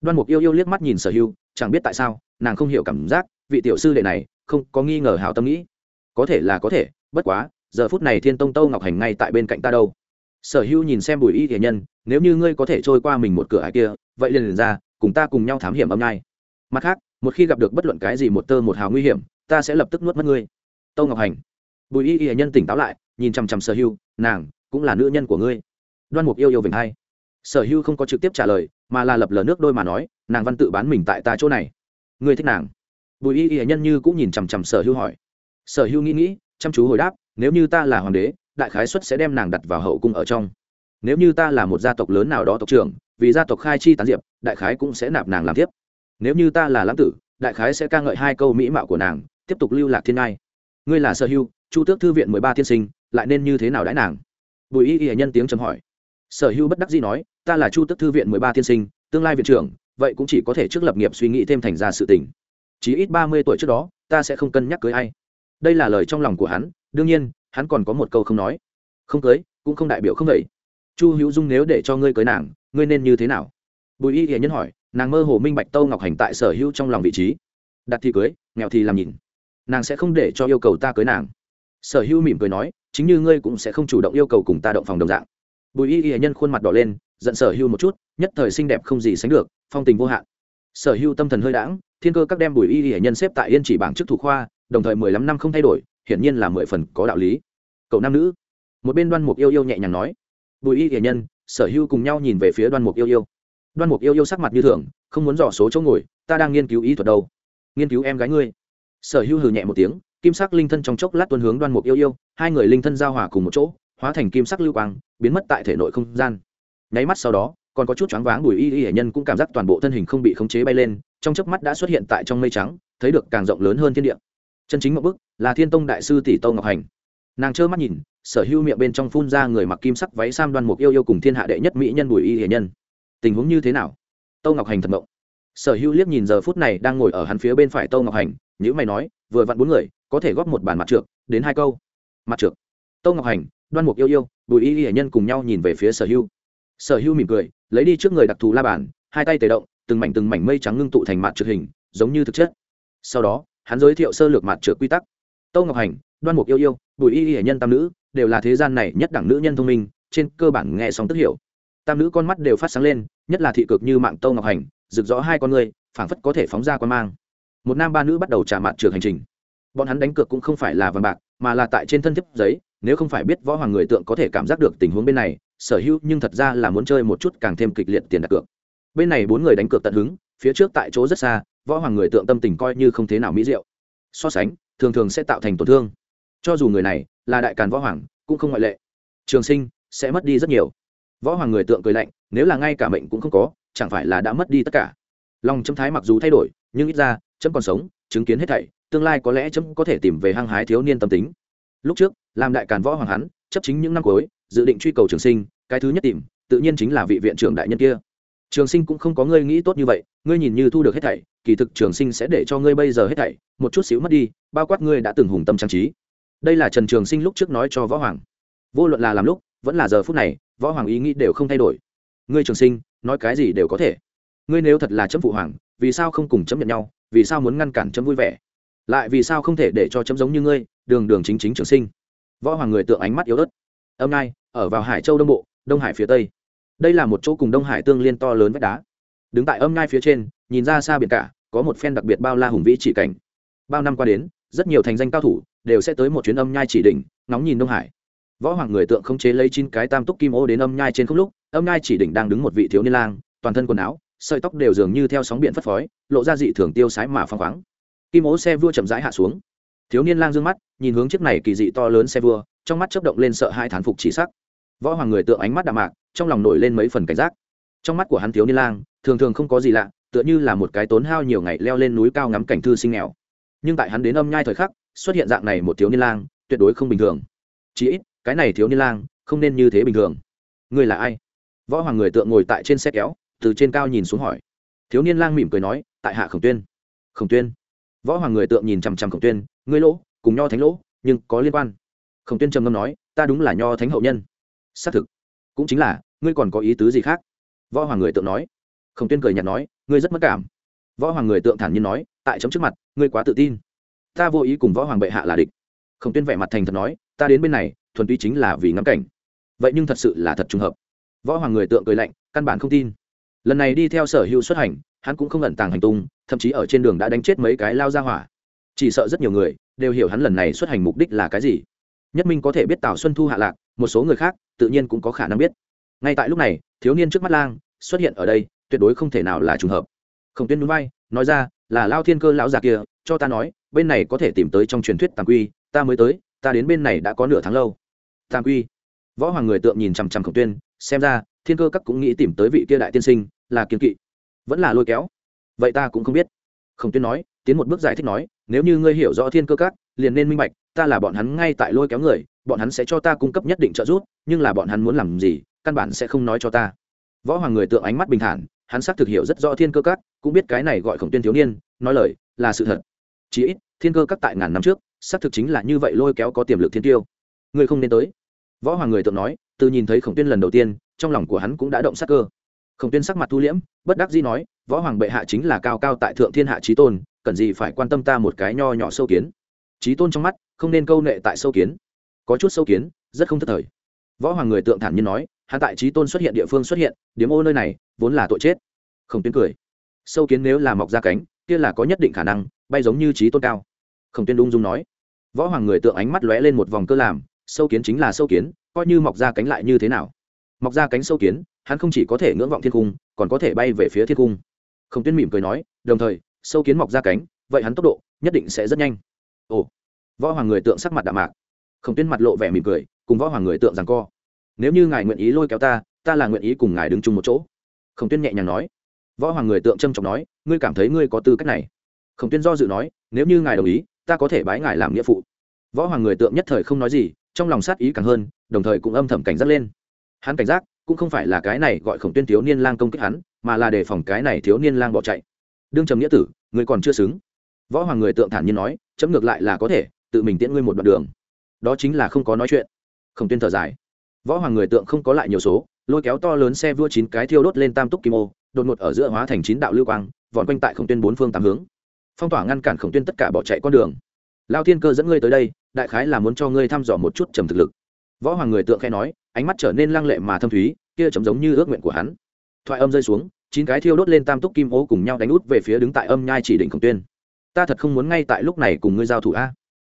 Đoan mục yêu yêu liếc mắt nhìn sở hữu chẳng biết tại sao, nàng không hiểu cảm giác, vị tiểu sư đệ này, không có nghi ngờ hảo tâm nghĩ. Có thể là có thể, bất quá, giờ phút này thiên tông tâu ngọc hành ngay tại bên cạnh ta đâu sở hữu nhìn xem bùi y thể nhân nếu như ngươi có thể trôi qua mình một cửa hải kia vậy liền, liền ra cùng ta cùng nhau thám hiểm âm ngay mặt khác một khi gặp được bất luận cái gì một tơ một hào nguy hiểm ta sẽ lập tức nuốt mất ngươi. Tâu ngọc hành. Bùi y y nhân tỉnh táo lại nhìn chằm chằm sở hữu nàng cũng là nữ nhân của ngươi. Đoan mục yêu yêu vịnh hay sở hữu không có trực tiếp trả lời mà là lập lờ nước đôi mà nói nàng văn tự bán mình tại ta chỗ này. Ngươi thích nàng. Bùi y y nhân như cũng nhìn chằm chằm sở hữu hỏi. Sở hữu nghĩ nghĩ chăm chú hồi đáp nếu như ta là hoàng đế đại khái xuất sẽ đem nàng đặt vào hậu cung ở trong. Nếu như ta là một gia tộc lớn nào đó tộc trưởng, vì gia tộc khai chi tán diệp, đại khái cũng sẽ nạp nàng làm tiếp. Nếu như ta là lãng tử, đại khái sẽ ca ngợi hai câu mỹ mạo của nàng, tiếp tục lưu lạc thiên ngai. Ngươi là sở hưu, chu tước thư viện mười ba tiên sinh, lại nên như thế nào đãi nàng? Bùi y y nhân tiếng chấm hỏi. Sở hưu bất đắc dĩ nói, ta là chu tước thư viện mười ba tiên sinh, tương lai viện trưởng, vậy cũng chỉ có thể trước lập nghiệp suy nghĩ thêm thành ra sự tình. Chí ít ba mươi tuổi trước đó, ta sẽ không cân nhắc cưới ai. Đây là lời trong lòng của hắn, đương nhiên hắn còn có một câu không nói. Không cưới, cũng không đại biểu không vậy. Chu hữu dung nếu để cho ngươi cưới nàng, ngươi nên như thế nào? Bùi y hiền nhân hỏi, nàng mơ hồ minh bạch tâu ngọc hành tại sở hữu trong lòng vị trí. Đặt thì cưới, nghèo thì làm nhìn nàng sẽ không để cho yêu cầu ta cưới nàng. Sở hữu mỉm cười nói, chính như ngươi cũng sẽ không chủ động yêu cầu cùng ta động phòng đồng dạng. Bùi y hiền nhân khuôn mặt đỏ lên, giận sở hữu một chút, nhất thời xinh đẹp không gì sánh được, phong tình vô hạn. Sở hữu tâm thần hơi đãng, thiên cơ các đem bùi y hiền nhân xếp tại yên chỉ bảng chức thủ khoa, đồng thời mười lăm năm không thay đổi hiển nhiên là mười phần có đạo lý. Cậu nam nữ. Một bên đoan mục yêu yêu nhẹ nhàng nói. Bùi y hiền nhân, sở hữu cùng nhau nhìn về phía đoan mục yêu yêu. Đoan mục yêu yêu sắc mặt như thường, không muốn dò số chỗ ngồi, ta đang nghiên cứu ý thuật đâu. Nghiên cứu em gái ngươi. Sở hữu hừ nhẹ một tiếng, kim sắc linh thân trong chốc lát tuân hướng đoan mục yêu yêu, hai người linh thân giao hòa cùng một chỗ, hóa thành kim sắc lưu quang, biến mất tại thể nội không gian. Nháy mắt sau đó, còn có chút choáng váng, bùi y y hệ nhân cũng cảm giác toàn bộ thân hình không bị khống chế bay lên, trong chớp mắt đã xuất hiện tại trong mây trắng, thấy được càng rộng lớn hơn thiên địa chân chính một bức là thiên tông đại sư tỷ tông ngọc hành nàng trơ mắt nhìn sở hữu miệng bên trong phun ra người mặc kim sắc váy sam đoan mục yêu yêu cùng thiên hạ đệ nhất mỹ nhân bùi y hệ nhân tình huống như thế nào tâu ngọc hành thật mộng sở hữu liếc nhìn giờ phút này đang ngồi ở hắn phía bên phải tâu ngọc hành nhữ mày nói vừa vặn bốn người có thể góp một bản mặt trượt đến hai câu mặt trượt tâu ngọc hành đoan mục yêu yêu bùi y hệ nhân cùng nhau nhìn về phía sở hữu sở hữu mỉm cười lấy đi trước người đặc thù la bàn hai tay tề động từng mảnh từng mảnh mây trắng ngưng tụ thành mặt trượt hình giống như thực chất sau đó hắn giới thiệu sơ lược mặt trượt quy tắc. Tâu ngọc hành, đoan mục yêu yêu, bùi y hệ nhân tam nữ, đều là thế gian này nhất đẳng nữ nhân thông minh, trên cơ bản nghe xong tức hiểu. Tam nữ con mắt đều phát sáng lên, nhất là thị cực như mạng tâu ngọc hành, rực rõ hai con người, phảng phất có thể phóng ra quan mang. Một nam ba nữ bắt đầu trả mặt trượt hành trình. Bọn hắn đánh cược cũng không phải là vàng bạc, mà là tại trên thân thiếp giấy, nếu không phải biết võ hoàng người tượng có thể cảm giác được tình huống bên này, sở hữu nhưng thật ra là muốn chơi một chút càng thêm kịch liệt tiền đặt cược. Bên này bốn người đánh cược tận hứng, phía trước tại chỗ rất xa võ hoàng người tượng tâm tình coi như không thế nào mỹ diệu. So sánh, thường thường sẽ tạo thành tổn thương. Cho dù người này là đại càn võ hoàng, cũng không ngoại lệ. Trường sinh sẽ mất đi rất nhiều. Võ hoàng người tượng cười lạnh, nếu là ngay cả mệnh cũng không có, chẳng phải là đã mất đi tất cả. Lòng chấm thái mặc dù thay đổi, nhưng ít ra, chấm còn sống, chứng kiến hết thảy, tương lai có lẽ chấm có thể tìm về hăng hái thiếu niên tâm tính. Lúc trước, làm đại càn võ hoàng hắn, chấp chính những năm cuối, dự định truy cầu trường sinh, cái thứ nhất tìm, tự nhiên chính là vị viện trưởng đại nhân kia trường sinh cũng không có ngươi nghĩ tốt như vậy, ngươi nhìn như thu được hết thảy, kỳ thực trường sinh sẽ để cho ngươi bây giờ hết thảy, một chút xíu mất đi, bao quát ngươi đã từng hùng tâm trang trí. Đây là trần trường sinh lúc trước nói cho võ hoàng. Vô luận là làm lúc, vẫn là giờ phút này, võ hoàng ý nghĩ đều không thay đổi. Ngươi trường sinh, nói cái gì đều có thể. Ngươi nếu thật là chấm phụ hoàng, vì sao không cùng chấm nhận nhau, vì sao muốn ngăn cản chấm vui vẻ? Lại vì sao không thể để cho chấm giống như ngươi, đường đường chính chính trường sinh? Võ hoàng người tượng ánh mắt yếu ớt. Âm nay ở vào hải châu đông bộ, đông hải phía tây đây là một chỗ cùng đông hải tương liên to lớn vách đá. Đứng tại âm ngai phía trên, nhìn ra xa biển cả, có một phen đặc biệt bao la hùng vĩ chỉ cảnh. Bao năm qua đến, rất nhiều thành danh cao thủ đều sẽ tới một chuyến âm nhai chỉ đỉnh, ngóng nhìn đông hải. Võ hoàng người tượng không chế lấy chín cái tam túc kim ô đến âm nhai trên không lúc, âm nhai chỉ đỉnh đang đứng một vị thiếu niên lang, toàn thân quần áo, sợi tóc đều dường như theo sóng biển phất phới, lộ ra dị thường tiêu sái mà phăng khoáng. Kim ô xe vua chậm rãi hạ xuống. Thiếu niên lang d mắt, nhìn hướng chiếc này kỳ dị to lớn xe vua, trong mắt chấp động lên sợ hai thán phục chỉ sắc. Võ hoàng người tượng ánh mắt đạm mạc trong lòng nổi lên mấy phần cảnh giác. Trong mắt của hắn thiếu niên lang, thường thường không có gì lạ, tựa như là một cái tốn hao nhiều ngày leo lên núi cao ngắm cảnh thư sinh nghèo. Nhưng tại hắn đến âm nhai thời khắc, xuất hiện dạng này một thiếu niên lang, tuyệt đối không bình thường. Chí ít, cái này thiếu niên lang, không nên như thế bình thường. Ngươi là ai? Võ hoàng người tượng ngồi tại trên xe kéo, từ trên cao nhìn xuống hỏi. Thiếu niên lang mỉm cười nói, tại hạ khổng tuyên. Khổng tuyên? Võ hoàng người tượng nhìn chằm chằm khổng tuyên, ngươi lỗ, cùng nho thánh lỗ, nhưng có liên quan. Khổng tuyên trầm ngâm nói, ta đúng là nho thánh hậu nhân. Xác thực cũng chính là, ngươi còn có ý tứ gì khác? Võ hoàng người tượng nói. Khổng tuyên cười nhạt nói, ngươi rất mất cảm. Võ hoàng người tượng thản nhiên nói, tại chấm trước mặt, ngươi quá tự tin. Ta vô ý cùng võ hoàng bệ hạ là địch. Khổng tuyên vẻ mặt thành thật nói, ta đến bên này, thuần túy chính là vì ngắm cảnh. Vậy nhưng thật sự là thật trùng hợp. Võ hoàng người tượng cười lạnh, căn bản không tin. Lần này đi theo sở hữu xuất hành, hắn cũng không ẩn tàng hành tung, thậm chí ở trên đường đã đánh chết mấy cái lao ra hỏa. Chỉ sợ rất nhiều người đều hiểu hắn lần này xuất hành mục đích là cái gì. Nhất minh có thể biết tào xuân thu hạ lạc một số người khác tự nhiên cũng có khả năng biết. Ngay tại lúc này, thiếu niên trước mắt lang xuất hiện ở đây, tuyệt đối không thể nào là trùng hợp. Khổng tuyên núi bay nói ra, là lao thiên cơ lão già kia, cho ta nói, bên này có thể tìm tới trong truyền thuyết tàng quy, ta mới tới, ta đến bên này đã có nửa tháng lâu. Tam quy? Võ hoàng người tượng nhìn chằm chằm khổng tuyên, xem ra, thiên cơ các cũng nghĩ tìm tới vị kia đại tiên sinh, là kiên kỵ. Vẫn là lôi kéo. Vậy ta cũng không biết. Khổng tuyên nói, tiến một bước giải thích nói, nếu như ngươi hiểu rõ thiên cơ các, liền nên minh bạch ta là bọn hắn ngay tại lôi kéo người, bọn hắn sẽ cho ta cung cấp nhất định trợ giúp, nhưng là bọn hắn muốn làm gì, căn bản sẽ không nói cho ta. Võ hoàng người tượng ánh mắt bình thản, hắn xác thực hiểu rất rõ thiên cơ các, cũng biết cái này gọi khổng tuyên thiếu niên, nói lời, là sự thật. Chí ít, thiên cơ các tại ngàn năm trước, xác thực chính là như vậy lôi kéo có tiềm lực thiên tiêu. Người không nên tới. Võ hoàng người tượng nói, từ nhìn thấy khổng tuyên lần đầu tiên, trong lòng của hắn cũng đã động sắc cơ. Khổng tuyên sắc mặt thu liễm, bất đắc dĩ nói, võ hoàng bệ hạ chính là cao cao tại thượng thiên hạ trí tôn, cần gì phải quan tâm ta một cái nho nhỏ sâu kiến? Trí tôn trong mắt không nên câu nệ tại sâu kiến. Có chút sâu kiến, rất không thất thời. Võ hoàng người tượng thản nhiên nói, hắn tại trí tôn xuất hiện địa phương xuất hiện, điếm ô nơi này, vốn là tội chết. Khổng tuyên cười. Sâu kiến nếu là mọc ra cánh, kia là có nhất định khả năng, bay giống như trí tôn cao. Khổng tuyên ung dung nói. Võ hoàng người tượng ánh mắt lóe lên một vòng cơ làm, sâu kiến chính là sâu kiến, coi như mọc ra cánh lại như thế nào? Mọc ra cánh sâu kiến, hắn không chỉ có thể ngưỡng vọng thiên cung, còn có thể bay về phía thiên cung. Khổng tuyên mỉm cười nói, đồng thời, sâu kiến mọc ra cánh, vậy hắn tốc độ nhất định sẽ rất nhanh. Ồ võ hoàng người tượng sắc mặt đạm mạc. Khổng tuyên mặt lộ vẻ mỉm cười, cùng võ hoàng người tượng rằng co. Nếu như ngài nguyện ý lôi kéo ta ta là nguyện ý cùng ngài đứng chung một chỗ. Khổng tuyên nhẹ nhàng nói. Võ hoàng người tượng trâm trọng nói, ngươi cảm thấy ngươi có tư cách này. Khổng tuyên do dự nói, nếu như ngài đồng ý, ta có thể bái ngài làm nghĩa phụ. Võ hoàng người tượng nhất thời không nói gì, trong lòng sát ý càng hơn, đồng thời cũng âm thầm cảnh giác lên. Hắn cảnh giác, cũng không phải là cái này gọi khổng tuyên thiếu niên lang công kích hắn, mà là đề phòng cái này thiếu niên lang bỏ chạy. Đương trầm nghĩa tử người còn chưa xứng. Võ hoàng người tượng thản nhiên nói, chấm ngược lại là có thể tự mình tiễn ngươi một đoạn đường. Đó chính là không có nói chuyện. Khổng tuyên thở dài. Võ hoàng người tượng không có lại nhiều số, lôi kéo to lớn xe vua chín cái thiêu đốt lên tam túc kim ô, đột ngột ở giữa hóa thành chín đạo lưu quang vòn quanh tại khổng tuyên bốn phương tám hướng. Phong tỏa ngăn cản khổng tuyên tất cả bỏ chạy con đường. Lao thiên cơ dẫn ngươi tới đây, đại khái là muốn cho ngươi thăm dò một chút trầm thực lực. Võ hoàng người tượng khẽ nói, ánh mắt trở nên lăng lệ mà thâm thúy, kia chấm giống như ước nguyện của hắn. Thoại âm rơi xuống, chín cái thiêu đốt lên tam túc kim ô cùng nhau đánh út về phía đứng tại âm nhai chỉ định khổng tuyên. Ta thật không muốn ngay tại lúc này cùng ngươi giao thủ a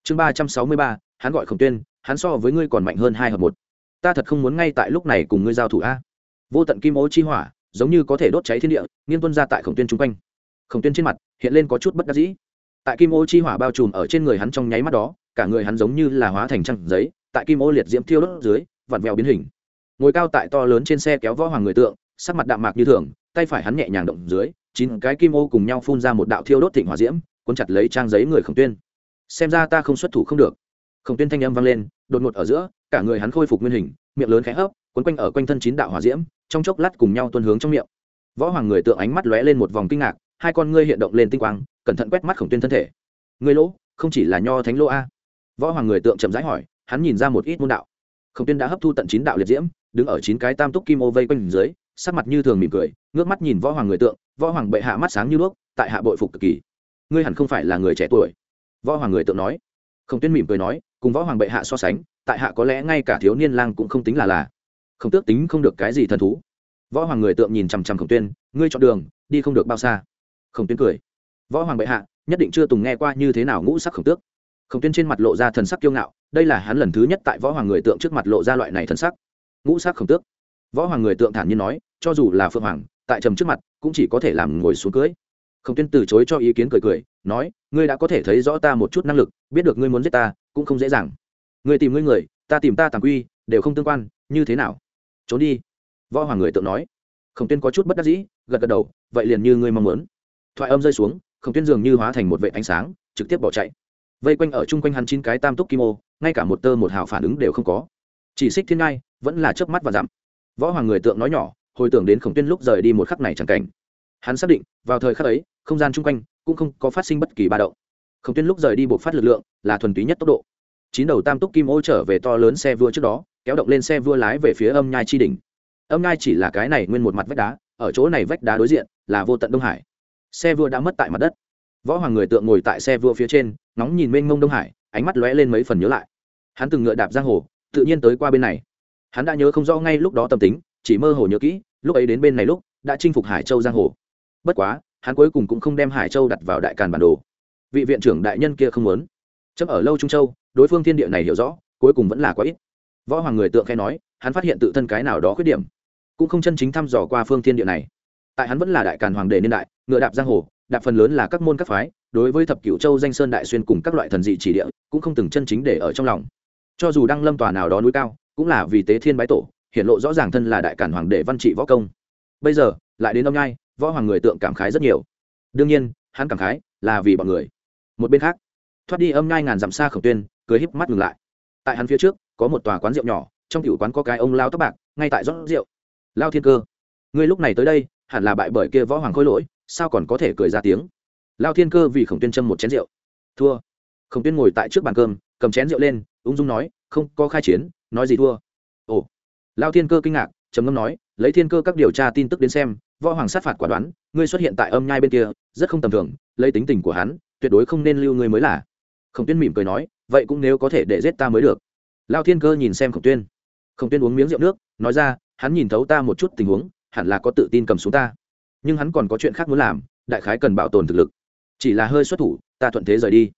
chương ba trăm sáu mươi ba, hắn gọi khổng tuyên, hắn so với ngươi còn mạnh hơn hai hợp một. Ta thật không muốn ngay tại lúc này cùng ngươi giao thủ a. Vô tận kim ô chi hỏa, giống như có thể đốt cháy thiên địa nghiên tuân ra tại khổng tuyên chung quanh. Khổng tuyên trên mặt hiện lên có chút bất đắc dĩ. Tại kim ô chi hỏa bao trùm ở trên người hắn trong nháy mắt đó, cả người hắn giống như là hóa thành trăng giấy, tại kim ô liệt diễm thiêu đốt dưới, vặn vẹo biến hình. Ngồi cao tại to lớn trên xe kéo võ hoàng người tượng, sắc mặt đạm mạc như thường, tay phải hắn nhẹ nhàng động dưới, chín cái kim ô cùng nhau phun ra một đạo thiêu đốt thịnh hỏa diễm, cuốn chặt lấy trang giấy người khổng tuyên xem ra ta không xuất thủ không được. Khổng tuyên thanh âm vang lên, đột ngột ở giữa, cả người hắn khôi phục nguyên hình, miệng lớn khẽ hấp quấn quanh ở quanh thân chín đạo hỏa diễm, trong chốc lát cùng nhau tuôn hướng trong miệng. Võ hoàng người tượng ánh mắt lóe lên một vòng kinh ngạc, hai con ngươi hiện động lên tinh quang, cẩn thận quét mắt khổng tuyên thân thể. Ngươi lỗ, không chỉ là nho thánh lỗ a. Võ hoàng người tượng chậm rãi hỏi, hắn nhìn ra một ít môn đạo. Khổng tuyên đã hấp thu tận chín đạo liệt diễm, đứng ở chín cái tam túc kim ô vây quanh dưới, sắc mặt như thường mỉm cười, ngước mắt nhìn võ hoàng người tượng, võ hoàng bệ hạ mắt sáng như đuốc, tại hạ bội phục cực kỳ. Ngươi hẳn không phải là người trẻ tuổi võ hoàng người tượng nói. Khổng tuyên mỉm cười nói, cùng võ hoàng bệ hạ so sánh, tại hạ có lẽ ngay cả thiếu niên lang cũng không tính là là. Khổng tước tính không được cái gì thần thú. Võ hoàng người tượng nhìn chằm chằm khổng tuyên, ngươi chọn đường, đi không được bao xa. Khổng tuyên cười. Võ hoàng bệ hạ, nhất định chưa từng nghe qua như thế nào ngũ sắc khổng tước. Khổng tuyên trên mặt lộ ra thần sắc kiêu ngạo, đây là hắn lần thứ nhất tại võ hoàng người tượng trước mặt lộ ra loại này thần sắc. Ngũ sắc khổng tước. Võ hoàng người tượng thản nhiên nói, cho dù là phượng hoàng, tại trầm trước mặt, cũng chỉ có thể làm ngồi xuống cưới khổng tuyên từ chối cho ý kiến cười cười, nói, ngươi đã có thể thấy rõ ta một chút năng lực, biết được ngươi muốn giết ta, cũng không dễ dàng. Ngươi tìm ngươi người, ta tìm ta tàng quy, đều không tương quan, như thế nào? Trốn đi. Võ hoàng người tượng nói. Khổng tuyên có chút bất đắc dĩ, gật gật đầu, vậy liền như ngươi mong muốn. Thoại âm rơi xuống, khổng tuyên dường như hóa thành một vệ ánh sáng, trực tiếp bỏ chạy. Vây quanh ở chung quanh hắn chín cái tam túc kim ô, ngay cả một tơ một hào phản ứng đều không có. Chỉ xích thiên ngai, vẫn là chớp mắt và dặm võ hoàng người tượng nói nhỏ, hồi tưởng đến khổng tuyên lúc rời đi một khắc này chẳng cảnh hắn xác định, vào thời khắc ấy, không gian chung quanh cũng không có phát sinh bất kỳ ba động. Khổng tuyên lúc rời đi buộc phát lực lượng là thuần túy nhất tốc độ. Chín đầu tam túc kim ô trở về to lớn xe vua trước đó, kéo động lên xe vua lái về phía âm nhai chi đỉnh. Âm nhai chỉ là cái này nguyên một mặt vách đá, ở chỗ này vách đá đối diện là vô tận đông hải. Xe vua đã mất tại mặt đất. Võ hoàng người tượng ngồi tại xe vua phía trên nóng nhìn mênh mông đông hải, ánh mắt lóe lên mấy phần nhớ lại. Hắn từng ngựa đạp giang hồ, tự nhiên tới qua bên này. Hắn đã nhớ không rõ ngay lúc đó tâm tính, chỉ mơ hồ nhớ kỹ, lúc ấy đến bên này lúc, đã chinh phục hải châu giang hồ bất quá, hắn cuối cùng cũng không đem hải châu đặt vào đại càn bản đồ. Vị viện trưởng đại nhân kia không muốn. Chấm ở lâu trung châu, đối phương thiên địa này hiểu rõ, cuối cùng vẫn là quá ít. Võ hoàng người tượng khai nói, hắn phát hiện tự thân cái nào đó khuyết điểm, cũng không chân chính thăm dò qua phương thiên địa này. Tại hắn vẫn là đại càn hoàng đề niên đại, ngựa đạp giang hồ, đạp phần lớn là các môn các phái, đối với thập cửu châu danh sơn đại xuyên cùng các loại thần dị chỉ địa, cũng không từng chân chính để ở trong lòng. Cho dù đăng lâm tòa nào đó núi cao, cũng là vì tế thiên bái tổ, hiện lộ rõ ràng thân là đại cản hoàng đệ văn trị võ công. Bây giờ, lại đến đông nhai võ hoàng người tượng cảm khái rất nhiều. Đương nhiên, hắn cảm khái là vì bọn người. Một bên khác, thoát đi âm ngai ngàn dặm xa khổng tuyên, cười híp mắt ngừng lại. Tại hắn phía trước, có một tòa quán rượu nhỏ, trong cựu quán có cái ông lao tóc bạc, ngay tại rót rượu. Lao thiên cơ, ngươi lúc này tới đây, hẳn là bại bởi kia võ hoàng khôi lỗi, sao còn có thể cười ra tiếng? Lao thiên cơ vì khổng tuyên châm một chén rượu. Thua. Khổng tuyên ngồi tại trước bàn cơm, cầm chén rượu lên, ung dung nói, không, có khai chiến, nói gì thua? Ồ. Lao thiên cơ kinh ngạc, trầm ngâm nói, lấy thiên cơ các điều tra tin tức đến xem võ hoàng sát phạt quả đoán, ngươi xuất hiện tại âm nhai bên kia, rất không tầm thường, lấy tính tình của hắn, tuyệt đối không nên lưu ngươi mới là. Khổng tuyên mỉm cười nói, vậy cũng nếu có thể để giết ta mới được. Lao thiên cơ nhìn xem khổng tuyên. Khổng tuyên uống miếng rượu nước, nói ra, hắn nhìn thấu ta một chút tình huống, hẳn là có tự tin cầm xuống ta. Nhưng hắn còn có chuyện khác muốn làm, đại khái cần bảo tồn thực lực. Chỉ là hơi xuất thủ, ta thuận thế rời đi.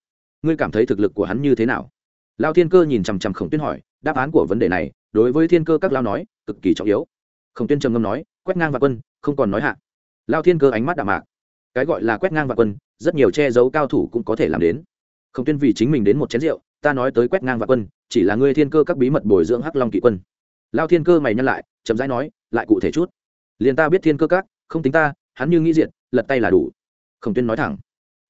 Ngươi cảm thấy thực lực của hắn như thế nào? Lao thiên cơ nhìn chằm chằm khổng tuyên hỏi, đáp án của vấn đề này, đối với thiên cơ các lao nói, cực kỳ trọng yếu. Khổng tuyên trầm ngâm nói, quét ngang và quân không còn nói hạ. Lao thiên cơ ánh mắt đạm mạc. Cái gọi là quét ngang và quân, rất nhiều che giấu cao thủ cũng có thể làm đến. Không tuyên vì chính mình đến một chén rượu, ta nói tới quét ngang và quân, chỉ là ngươi thiên cơ các bí mật bồi dưỡng hắc long kỵ quân. Lao thiên cơ mày nhăn lại, chậm rãi nói, lại cụ thể chút. Liền ta biết thiên cơ các, không tính ta, hắn như nghĩ diện lật tay là đủ. Khổng tuyên nói thẳng.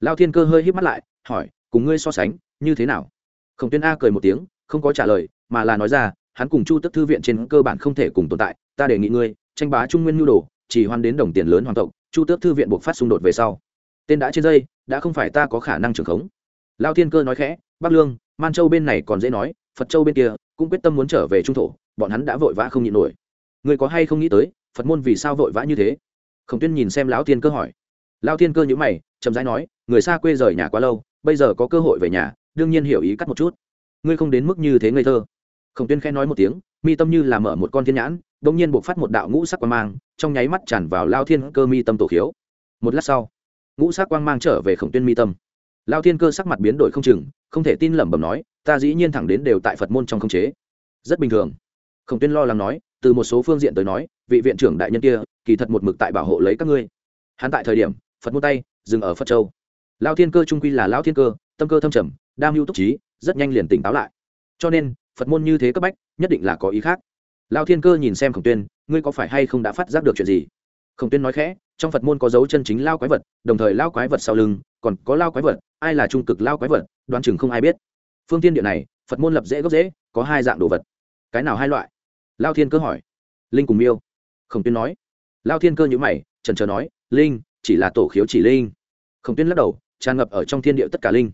Lao thiên cơ hơi hít mắt lại, hỏi, cùng ngươi so sánh, như thế nào? Khổng tuyên a cười một tiếng, không có trả lời, mà là nói ra, hắn cùng chu tức thư viện trên cơ bản không thể cùng tồn tại, ta đề nghị ngươi, tranh bá trung nguyên nhu đồ chỉ hoan đến đồng tiền lớn hoàng tộc, chu tước thư viện buộc phát xung đột về sau. Tên đã trên dây, đã không phải ta có khả năng trưởng khống. Lao thiên cơ nói khẽ, bắc lương, man châu bên này còn dễ nói, phật châu bên kia cũng quyết tâm muốn trở về trung thổ, bọn hắn đã vội vã không nhịn nổi. Người có hay không nghĩ tới, phật môn vì sao vội vã như thế? Khổng tuyên nhìn xem lão thiên cơ hỏi. Lao thiên cơ nhữ mày, chậm rãi nói, người xa quê rời nhà quá lâu, bây giờ có cơ hội về nhà, đương nhiên hiểu ý cắt một chút. Ngươi không đến mức như thế ngây thơ. Khổng tuyên khẽ nói một tiếng, mi tâm như là mở một con thiên nhãn đông nhiên buộc phát một đạo ngũ sắc quang mang, trong nháy mắt tràn vào lao thiên cơ mi tâm tổ khiếu. Một lát sau, ngũ sắc quang mang trở về khổng tuyên mi tâm. Lao thiên cơ sắc mặt biến đổi không chừng, không thể tin lẩm bẩm nói, ta dĩ nhiên thẳng đến đều tại phật môn trong không chế. Rất bình thường. Khổng tuyên lo lắng nói, từ một số phương diện tới nói, vị viện trưởng đại nhân kia, kỳ thật một mực tại bảo hộ lấy các ngươi. Hắn tại thời điểm, phật môn tay, dừng ở phật châu. Lao thiên cơ trung quy là lao thiên cơ, tâm cơ thâm trầm, đam mưu túc trí, rất nhanh liền tỉnh táo lại. Cho nên, phật môn như thế cấp bách, nhất định là có ý khác lao thiên cơ nhìn xem khổng tuyên, ngươi có phải hay không đã phát giác được chuyện gì? Khổng tuyên nói khẽ, trong phật môn có dấu chân chính lao quái vật, đồng thời lao quái vật sau lưng còn có lao quái vật, ai là trung cực lao quái vật, đoán chừng không ai biết. Phương tiên địa này, phật môn lập dễ gốc dễ, có hai dạng đồ vật. Cái nào hai loại? Lao thiên cơ hỏi. Linh cùng miêu. Khổng tuyên nói. Lao thiên cơ nhữ mày trần trờ nói, linh, chỉ là tổ khiếu chỉ linh. Khổng tuyên lắc đầu, tràn ngập ở trong thiên địa tất cả linh.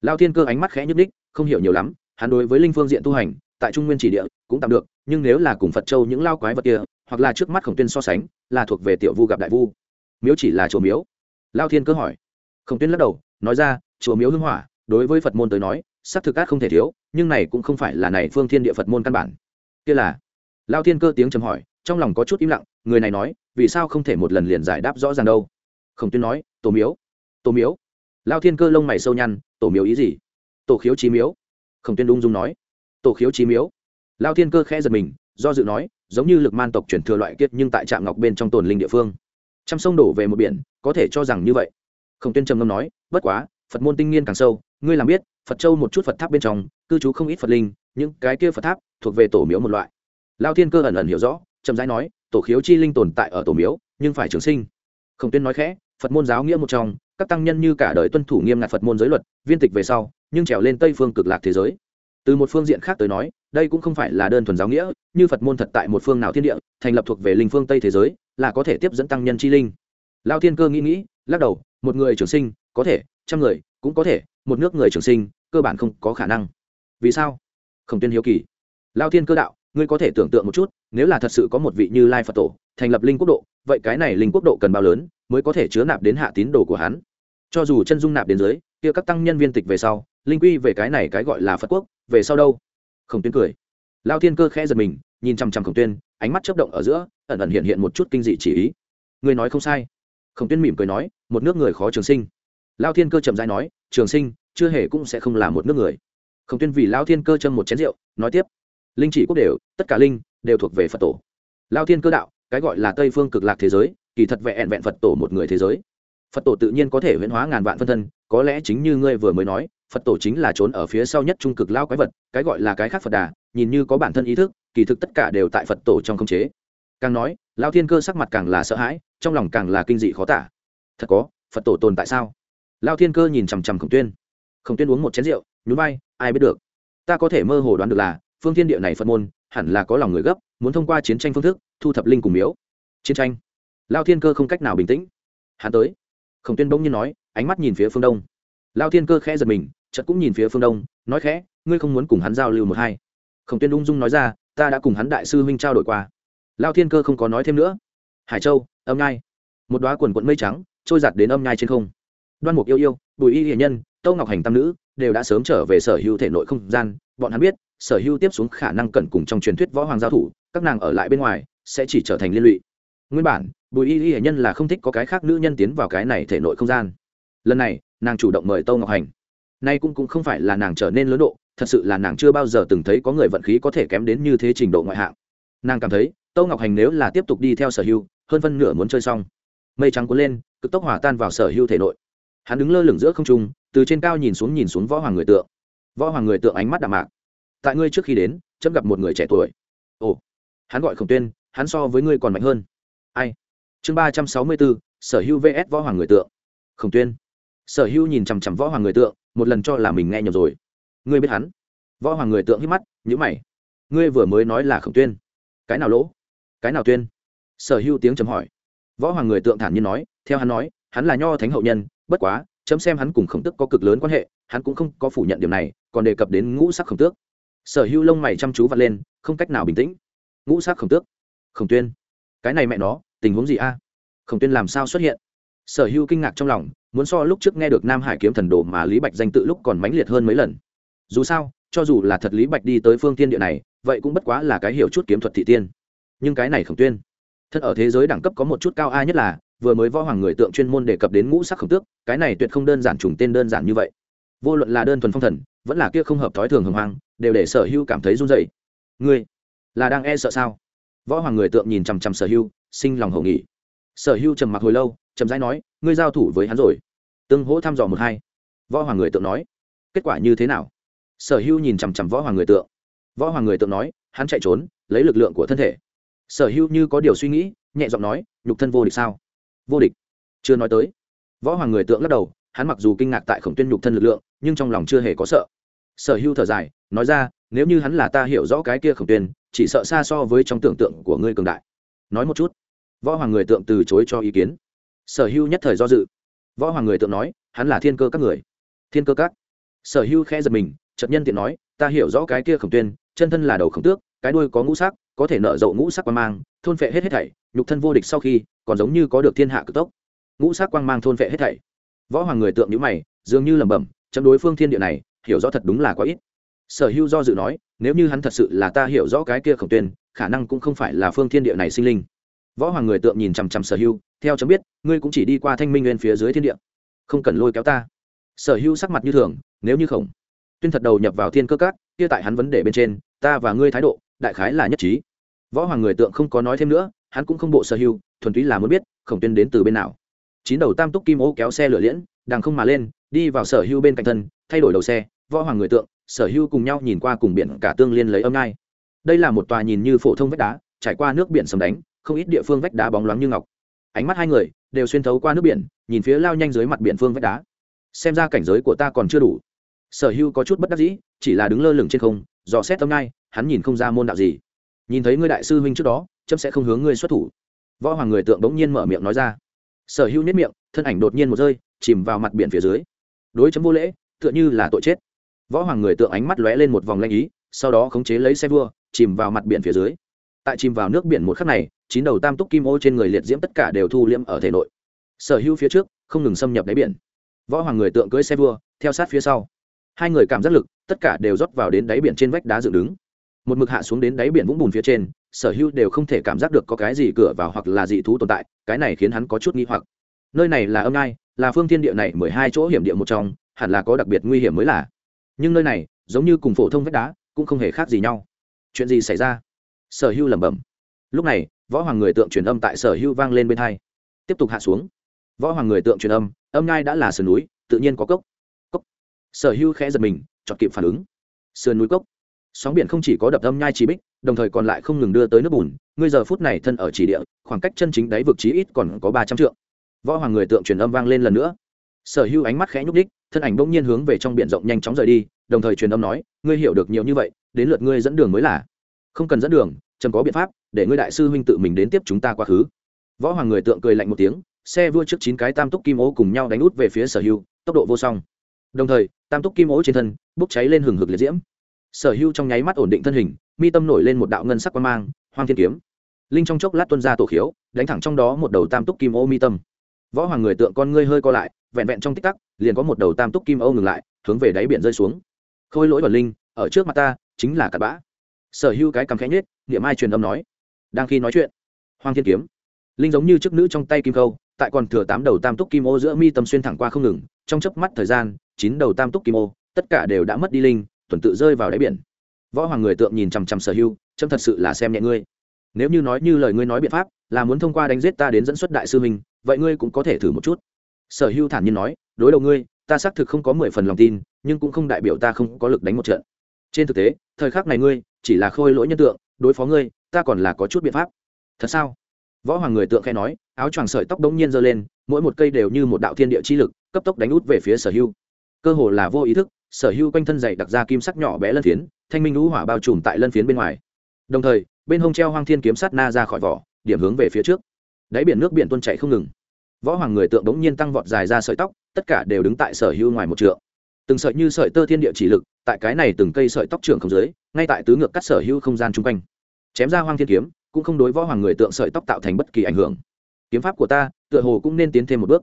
Lao thiên cơ ánh mắt khẽ nhúc ních không hiểu nhiều lắm, hắn đối với linh phương diện tu hành, tại trung nguyên chỉ địa, cũng tạm được nhưng nếu là cùng phật châu những lao quái vật kia, hoặc là trước mắt khổng tuyên so sánh, là thuộc về tiểu vu gặp đại vu. Miếu chỉ là chùa miếu. Lao thiên cơ hỏi. Khổng tuyên lắc đầu, nói ra, chùa miếu hưng hỏa, đối với phật môn tới nói sắc thực cát không thể thiếu, nhưng này cũng không phải là này phương thiên địa phật môn căn bản. Kia là. Lao thiên cơ tiếng chầm hỏi, trong lòng có chút im lặng, người này nói, vì sao không thể một lần liền giải đáp rõ ràng đâu? Khổng tuyên nói, tổ miếu. Tổ miếu. Lao thiên cơ lông mày sâu nhăn, tổ miếu ý gì? Tổ khiếu trí miếu. Khổng tuyên ung dung nói, tổ khiếu trí miếu lao thiên cơ khẽ giật mình, do dự nói, giống như lực man tộc chuyển thừa loại kiệt nhưng tại trạm ngọc bên trong tồn linh địa phương. Trăm sông đổ về một biển, có thể cho rằng như vậy. Khổng tuyên trầm ngâm nói, bất quá, phật môn tinh nghiên càng sâu, ngươi làm biết, phật châu một chút phật tháp bên trong, cư trú không ít phật linh, những cái kia phật tháp thuộc về tổ miếu một loại. Lao thiên cơ ẩn ẩn hiểu rõ, chậm rãi nói, tổ khiếu chi linh tồn tại ở tổ miếu, nhưng phải trường sinh. Khổng tuyên nói khẽ, phật môn giáo nghĩa một trong, các tăng nhân như cả đời tuân thủ nghiêm ngặt phật môn giới luật, viên tịch về sau, nhưng trèo lên tây phương cực lạc thế giới. Từ một phương diện khác tới nói đây cũng không phải là đơn thuần giáo nghĩa, như phật môn thật tại một phương nào thiên địa, thành lập thuộc về linh phương tây thế giới, là có thể tiếp dẫn tăng nhân chi linh. Lao thiên cơ nghĩ nghĩ, lắc đầu, một người trường sinh, có thể, trăm người, cũng có thể, một nước người trường sinh, cơ bản không có khả năng. Vì sao? Khổng tuyên hiếu kỳ. Lao thiên cơ đạo, ngươi có thể tưởng tượng một chút, nếu là thật sự có một vị như lai phật tổ, thành lập linh quốc độ, vậy cái này linh quốc độ cần bao lớn, mới có thể chứa nạp đến hạ tín đồ của hắn? Cho dù chân dung nạp đến dưới, kia các tăng nhân viên tịch về sau, linh quy về cái này cái gọi là phật quốc, về sau đâu? Khổng tuyên cười. Lao thiên cơ khẽ giật mình, nhìn chằm chằm khổng tuyên, ánh mắt chấp động ở giữa, ẩn ẩn hiện hiện một chút kinh dị chỉ ý. Người nói không sai. Khổng tuyên mỉm cười nói, một nước người khó trường sinh. Lao thiên cơ chậm dãi nói, trường sinh, chưa hề cũng sẽ không là một nước người. Khổng tuyên vì lao thiên cơ châm một chén rượu, nói tiếp. Linh chỉ quốc đều, tất cả linh, đều thuộc về phật tổ. Lao thiên cơ đạo, cái gọi là tây phương cực lạc thế giới, kỳ thật vẹn vẹn phật tổ một người thế giới phật tổ tự nhiên có thể huyễn hóa ngàn vạn phân thân, có lẽ chính như ngươi vừa mới nói, phật tổ chính là trốn ở phía sau nhất trung cực lao quái vật, cái gọi là cái khác phật đà, nhìn như có bản thân ý thức, kỳ thực tất cả đều tại phật tổ trong khống chế. Càng nói, lao thiên cơ sắc mặt càng là sợ hãi, trong lòng càng là kinh dị khó tả. Thật có, phật tổ tồn tại sao? Lao thiên cơ nhìn chằm chằm khổng tuyên. Khổng tuyên uống một chén rượu, nhún vai, ai biết được. Ta có thể mơ hồ đoán được là, phương thiên địa này phật môn, hẳn là có lòng người gấp, muốn thông qua chiến tranh phương thức, thu thập linh cùng miếu. Chiến tranh. Lao thiên cơ không cách nào bình tĩnh. Hắn tới khổng tuyên bỗng nhiên nói, ánh mắt nhìn phía phương đông. Lao thiên cơ khẽ giật mình, chợt cũng nhìn phía phương đông, nói khẽ, ngươi không muốn cùng hắn giao lưu một hai. Khổng tuyên ung dung nói ra, ta đã cùng hắn đại sư huynh trao đổi qua. Lao thiên cơ không có nói thêm nữa. Hải châu, âm nhai. Một đoá quần quận mây trắng, trôi giặt đến âm nhai trên không. Đoan mục yêu yêu, bùi y hiền nhân, tâu ngọc hành tam nữ, đều đã sớm trở về sở hữu thể nội không gian. Bọn hắn biết, sở hữu tiếp xuống khả năng cẩn cùng trong truyền thuyết võ hoàng giao thủ, các nàng ở lại bên ngoài, sẽ chỉ trở thành liên lụy. Nguyên bản bùi y hiền nhân là không thích có cái khác nữ nhân tiến vào cái này thể nội không gian. Lần này, nàng chủ động mời tâu ngọc hành. Nay cũng cũng không phải là nàng trở nên lớn độ, thật sự là nàng chưa bao giờ từng thấy có người vận khí có thể kém đến như thế trình độ ngoại hạng. Nàng cảm thấy, tâu ngọc hành nếu là tiếp tục đi theo sở hưu hơn phân nửa muốn chơi xong. Mây trắng cuốn lên, cực tốc hỏa tan vào sở hưu thể nội. Hắn đứng lơ lửng giữa không trung, từ trên cao nhìn xuống nhìn xuống võ hoàng người tượng. Võ hoàng người tượng ánh mắt đạm mạc. Tại ngươi trước khi đến, chấm gặp một người trẻ tuổi. Ồ, hắn gọi khổng tuyên, hắn so với ngươi còn mạnh hơn. Ai? Chương ba trăm sáu mươi bốn sở hưu vs võ hoàng người tượng. Khổng tuyên. Sở hưu nhìn chằm chằm võ hoàng người tượng, một lần cho là mình nghe nhầm rồi. Ngươi biết hắn? Võ hoàng người tượng hít mắt nhữ mày. Ngươi vừa mới nói là khổng tuyên. Cái nào lỗ? Cái nào tuyên? Sở hưu tiếng chấm hỏi. Võ hoàng người tượng thản nhiên nói, theo hắn nói, hắn là nho thánh hậu nhân, bất quá, chấm xem hắn cùng khổng tức có cực lớn quan hệ, hắn cũng không có phủ nhận điều này, còn đề cập đến ngũ sắc khổng tước. Sở hưu lông mày chăm chú vặt lên, không cách nào bình tĩnh. Ngũ sắc khổng tước. Khổng tuyên cái này mẹ nó, tình huống gì a? Khổng tuyên làm sao xuất hiện? Sở hưu kinh ngạc trong lòng, muốn so lúc trước nghe được nam hải kiếm thần đồ mà lý bạch danh tự lúc còn mãnh liệt hơn mấy lần. Dù sao, cho dù là thật lý bạch đi tới phương tiên địa này, vậy cũng bất quá là cái hiểu chút kiếm thuật thị tiên. Nhưng cái này khổng tuyên, thật ở thế giới đẳng cấp có một chút cao ai nhất là, vừa mới võ hoàng người tượng chuyên môn đề cập đến ngũ sắc khổng tước, cái này tuyệt không đơn giản trùng tên đơn giản như vậy. Vô luận là đơn thuần phong thần, vẫn là kia không hợp thói thường hồng hoang, đều để sở hưu cảm thấy run dậy ngươi, là đang e sợ sao? Võ hoàng người tượng nhìn chằm chằm sở hưu, sinh lòng hậu nghỉ. Sở hưu trầm mặc hồi lâu trầm rãi nói, ngươi giao thủ với hắn rồi. Tương hỗ thăm dò một hai. Võ hoàng người tượng nói, kết quả như thế nào? Sở hưu nhìn chằm chằm võ hoàng người tượng. Võ hoàng người tượng nói, hắn chạy trốn, lấy lực lượng của thân thể. Sở hưu như có điều suy nghĩ, nhẹ giọng nói, nhục thân vô địch sao? Vô địch. Chưa nói tới. Võ hoàng người tượng lắc đầu, hắn mặc dù kinh ngạc tại khổng tuyên nhục thân lực lượng, nhưng trong lòng chưa hề có sợ. Sở hưu thở dài, nói ra nếu như hắn là ta hiểu rõ cái kia khổng tuyên, chỉ sợ xa so với trong tưởng tượng của ngươi cường đại. Nói một chút. Võ hoàng người tượng từ chối cho ý kiến. Sở hưu nhất thời do dự. Võ hoàng người tượng nói, hắn là thiên cơ các người. Thiên cơ các. Sở hưu khẽ giật mình trật nhân tiện nói, ta hiểu rõ cái kia khổng tuyên, chân thân là đầu khổng tước, cái đuôi có ngũ sắc, có thể nở rộ ngũ sắc quang mang, thôn phệ hết hết thảy, nhục thân vô địch sau khi, còn giống như có được thiên hạ cực tốc. Ngũ sắc quang mang thôn phệ hết thảy. Võ hoàng người tượng nhữ mày, dường như lẩm bẩm, chấm đối phương thiên địa này, hiểu rõ thật đúng là quá ít sở hưu do dự nói, nếu như hắn thật sự là ta hiểu rõ cái kia khổng tuyên, khả năng cũng không phải là phương thiên địa này sinh linh. Võ hoàng người tượng nhìn chằm chằm sở hưu theo chấm biết, ngươi cũng chỉ đi qua thanh minh nguyên phía dưới thiên địa. Không cần lôi kéo ta. Sở hưu sắc mặt như thường, nếu như khổng tuyên thật đầu nhập vào thiên cơ cát kia tại hắn vấn đề bên trên, ta và ngươi thái độ, đại khái là nhất trí. Võ hoàng người tượng không có nói thêm nữa, hắn cũng không bộ sở hưu thuần túy là muốn biết, khổng tuyên đến từ bên nào. Chín đầu tam túc kim ô kéo xe lửa liễn, đằng không mà lên, đi vào sở hưu bên cạnh thân, thay đổi đầu xe, võ hoàng người tượng sở hưu cùng nhau nhìn qua cùng biển cả tương liên lấy âm ngai. Đây là một tòa nhìn như phổ thông vách đá, trải qua nước biển sầm đánh, không ít địa phương vách đá bóng loáng như ngọc. Ánh mắt hai người đều xuyên thấu qua nước biển, nhìn phía lao nhanh dưới mặt biển phương vách đá. Xem ra cảnh giới của ta còn chưa đủ. Sở hưu có chút bất đắc dĩ, chỉ là đứng lơ lửng trên không, dò xét tâm ngai, hắn nhìn không ra môn đạo gì. Nhìn thấy ngươi đại sư huynh trước đó, chấm sẽ không hướng ngươi xuất thủ. Võ hoàng người tượng bỗng nhiên mở miệng nói ra. Sở hưu nếp miệng, thân ảnh đột nhiên một rơi, chìm vào mặt biển phía dưới. Đối chấm vô lễ, tựa như là tội chết võ hoàng người tượng ánh mắt lóe lên một vòng lanh ý, sau đó khống chế lấy xe vua, chìm vào mặt biển phía dưới. Tại chìm vào nước biển một khắc này, chín đầu tam túc kim ô trên người liệt diễm tất cả đều thu liễm ở thể nội. Sở hữu phía trước, không ngừng xâm nhập đáy biển. Võ hoàng người tượng cưỡi xe vua, theo sát phía sau. Hai người cảm giác lực, tất cả đều rót vào đến đáy biển trên vách đá dựng đứng. Một mực hạ xuống đến đáy biển vũng bùn phía trên, sở hữu đều không thể cảm giác được có cái gì cửa vào hoặc là dị thú tồn tại, cái này khiến hắn có chút nghi hoặc. Nơi này là âm ngai, là phương thiên địa này mười hai chỗ hiểm địa một trong, hẳn là có đặc biệt nguy hiểm mới là nhưng nơi này, giống như cùng phổ thông vách đá, cũng không hề khác gì nhau. Chuyện gì xảy ra? Sở hưu lẩm bẩm. Lúc này, võ hoàng người tượng truyền âm tại sở hưu vang lên bên hai. Tiếp tục hạ xuống. Võ hoàng người tượng truyền âm âm ngai đã là sườn núi, tự nhiên có cốc. Cốc. Sở hưu khẽ giật mình chọn kịp phản ứng. Sườn núi cốc. Sóng biển không chỉ có đập âm nhai chỉ bích, đồng thời còn lại không ngừng đưa tới nước bùn. Ngươi giờ phút này thân ở chỉ địa, khoảng cách chân chính đáy vực chí ít còn có ba trăm trượng. Võ hoàng người tượng truyền âm vang lên lần nữa sở hữu ánh mắt khẽ nhúc đích thân ảnh bỗng nhiên hướng về trong biển rộng nhanh chóng rời đi, đồng thời truyền âm nói, ngươi hiểu được nhiều như vậy, đến lượt ngươi dẫn đường mới là. Không cần dẫn đường trầm có biện pháp, để ngươi đại sư huynh tự mình đến tiếp chúng ta quá khứ. Võ hoàng người tượng cười lạnh một tiếng, xe vua trước chín cái tam túc kim ố cùng nhau đánh út về phía sở hữu, tốc độ vô song. Đồng thời, tam túc kim ố trên thân, bốc cháy lên hừng hực liệt diễm. Sở hữu trong nháy mắt ổn định thân hình, mi tâm nổi lên một đạo ngân sắc quan mang, hoang thiên kiếm. Linh trong chốc lát tuân ra tổ khiếu, đánh thẳng trong đó một đầu tam túc kim ô mi tâm võ hoàng người tượng con ngươi hơi co lại, vẹn vẹn trong tích tắc, liền có một đầu tam túc kim ô ngừng lại, hướng về đáy biển rơi xuống. Khôi lỗi vần linh, ở trước mặt ta, chính là cặn bã. Sở hữu cái cằm khẽ nhết niệm ai truyền âm nói. Đang khi nói chuyện Hoàng thiên kiếm. Linh giống như chức nữ trong tay kim câu tại còn thừa tám đầu tam túc kim ô giữa mi tâm xuyên thẳng qua không ngừng, trong chớp mắt thời gian, chín đầu tam túc kim ô, tất cả đều đã mất đi linh, tuần tự rơi vào đáy biển. Võ hoàng người tượng nhìn chằm chằm sở hưu trâm thật sự là xem nhẹ ngươi. Nếu như nói như lời ngươi nói biện pháp là muốn thông qua đánh giết ta đến dẫn xuất đại sư huynh, vậy ngươi cũng có thể thử một chút. Sở hưu thản nhiên nói, đối đầu ngươi, ta xác thực không có mười phần lòng tin, nhưng cũng không đại biểu ta không có lực đánh một trận. Trên thực tế, thời khắc này ngươi chỉ là khôi lỗi nhân tượng, đối phó ngươi, ta còn là có chút biện pháp. Thật sao? Võ hoàng người tượng khe nói, áo choàng sợi tóc đống nhiên giơ lên, mỗi một cây đều như một đạo thiên địa chi lực, cấp tốc đánh út về phía sở hưu. Cơ hồ là vô ý thức, sở hưu quanh thân dày đặc ra kim sắc nhỏ bé lân phiến, thanh minh lũ hỏa bao trùm tại lân phiến bên ngoài. Đồng thời, bên hông treo hoang thiên kiếm sắt na ra khỏi vỏ điểm hướng về phía trước. Đáy biển nước biển tuôn chảy không ngừng. Võ hoàng người tượng đống nhiên tăng vọt dài ra sợi tóc, tất cả đều đứng tại sở hưu ngoài một trượng. Từng sợi như sợi tơ thiên địa chỉ lực, tại cái này từng cây sợi tóc trưởng không dưới, ngay tại tứ ngược cắt sở hưu không gian chung quanh. Chém ra hoang thiên kiếm, cũng không đối võ hoàng người tượng sợi tóc tạo thành bất kỳ ảnh hưởng. Kiếm pháp của ta, tựa hồ cũng nên tiến thêm một bước.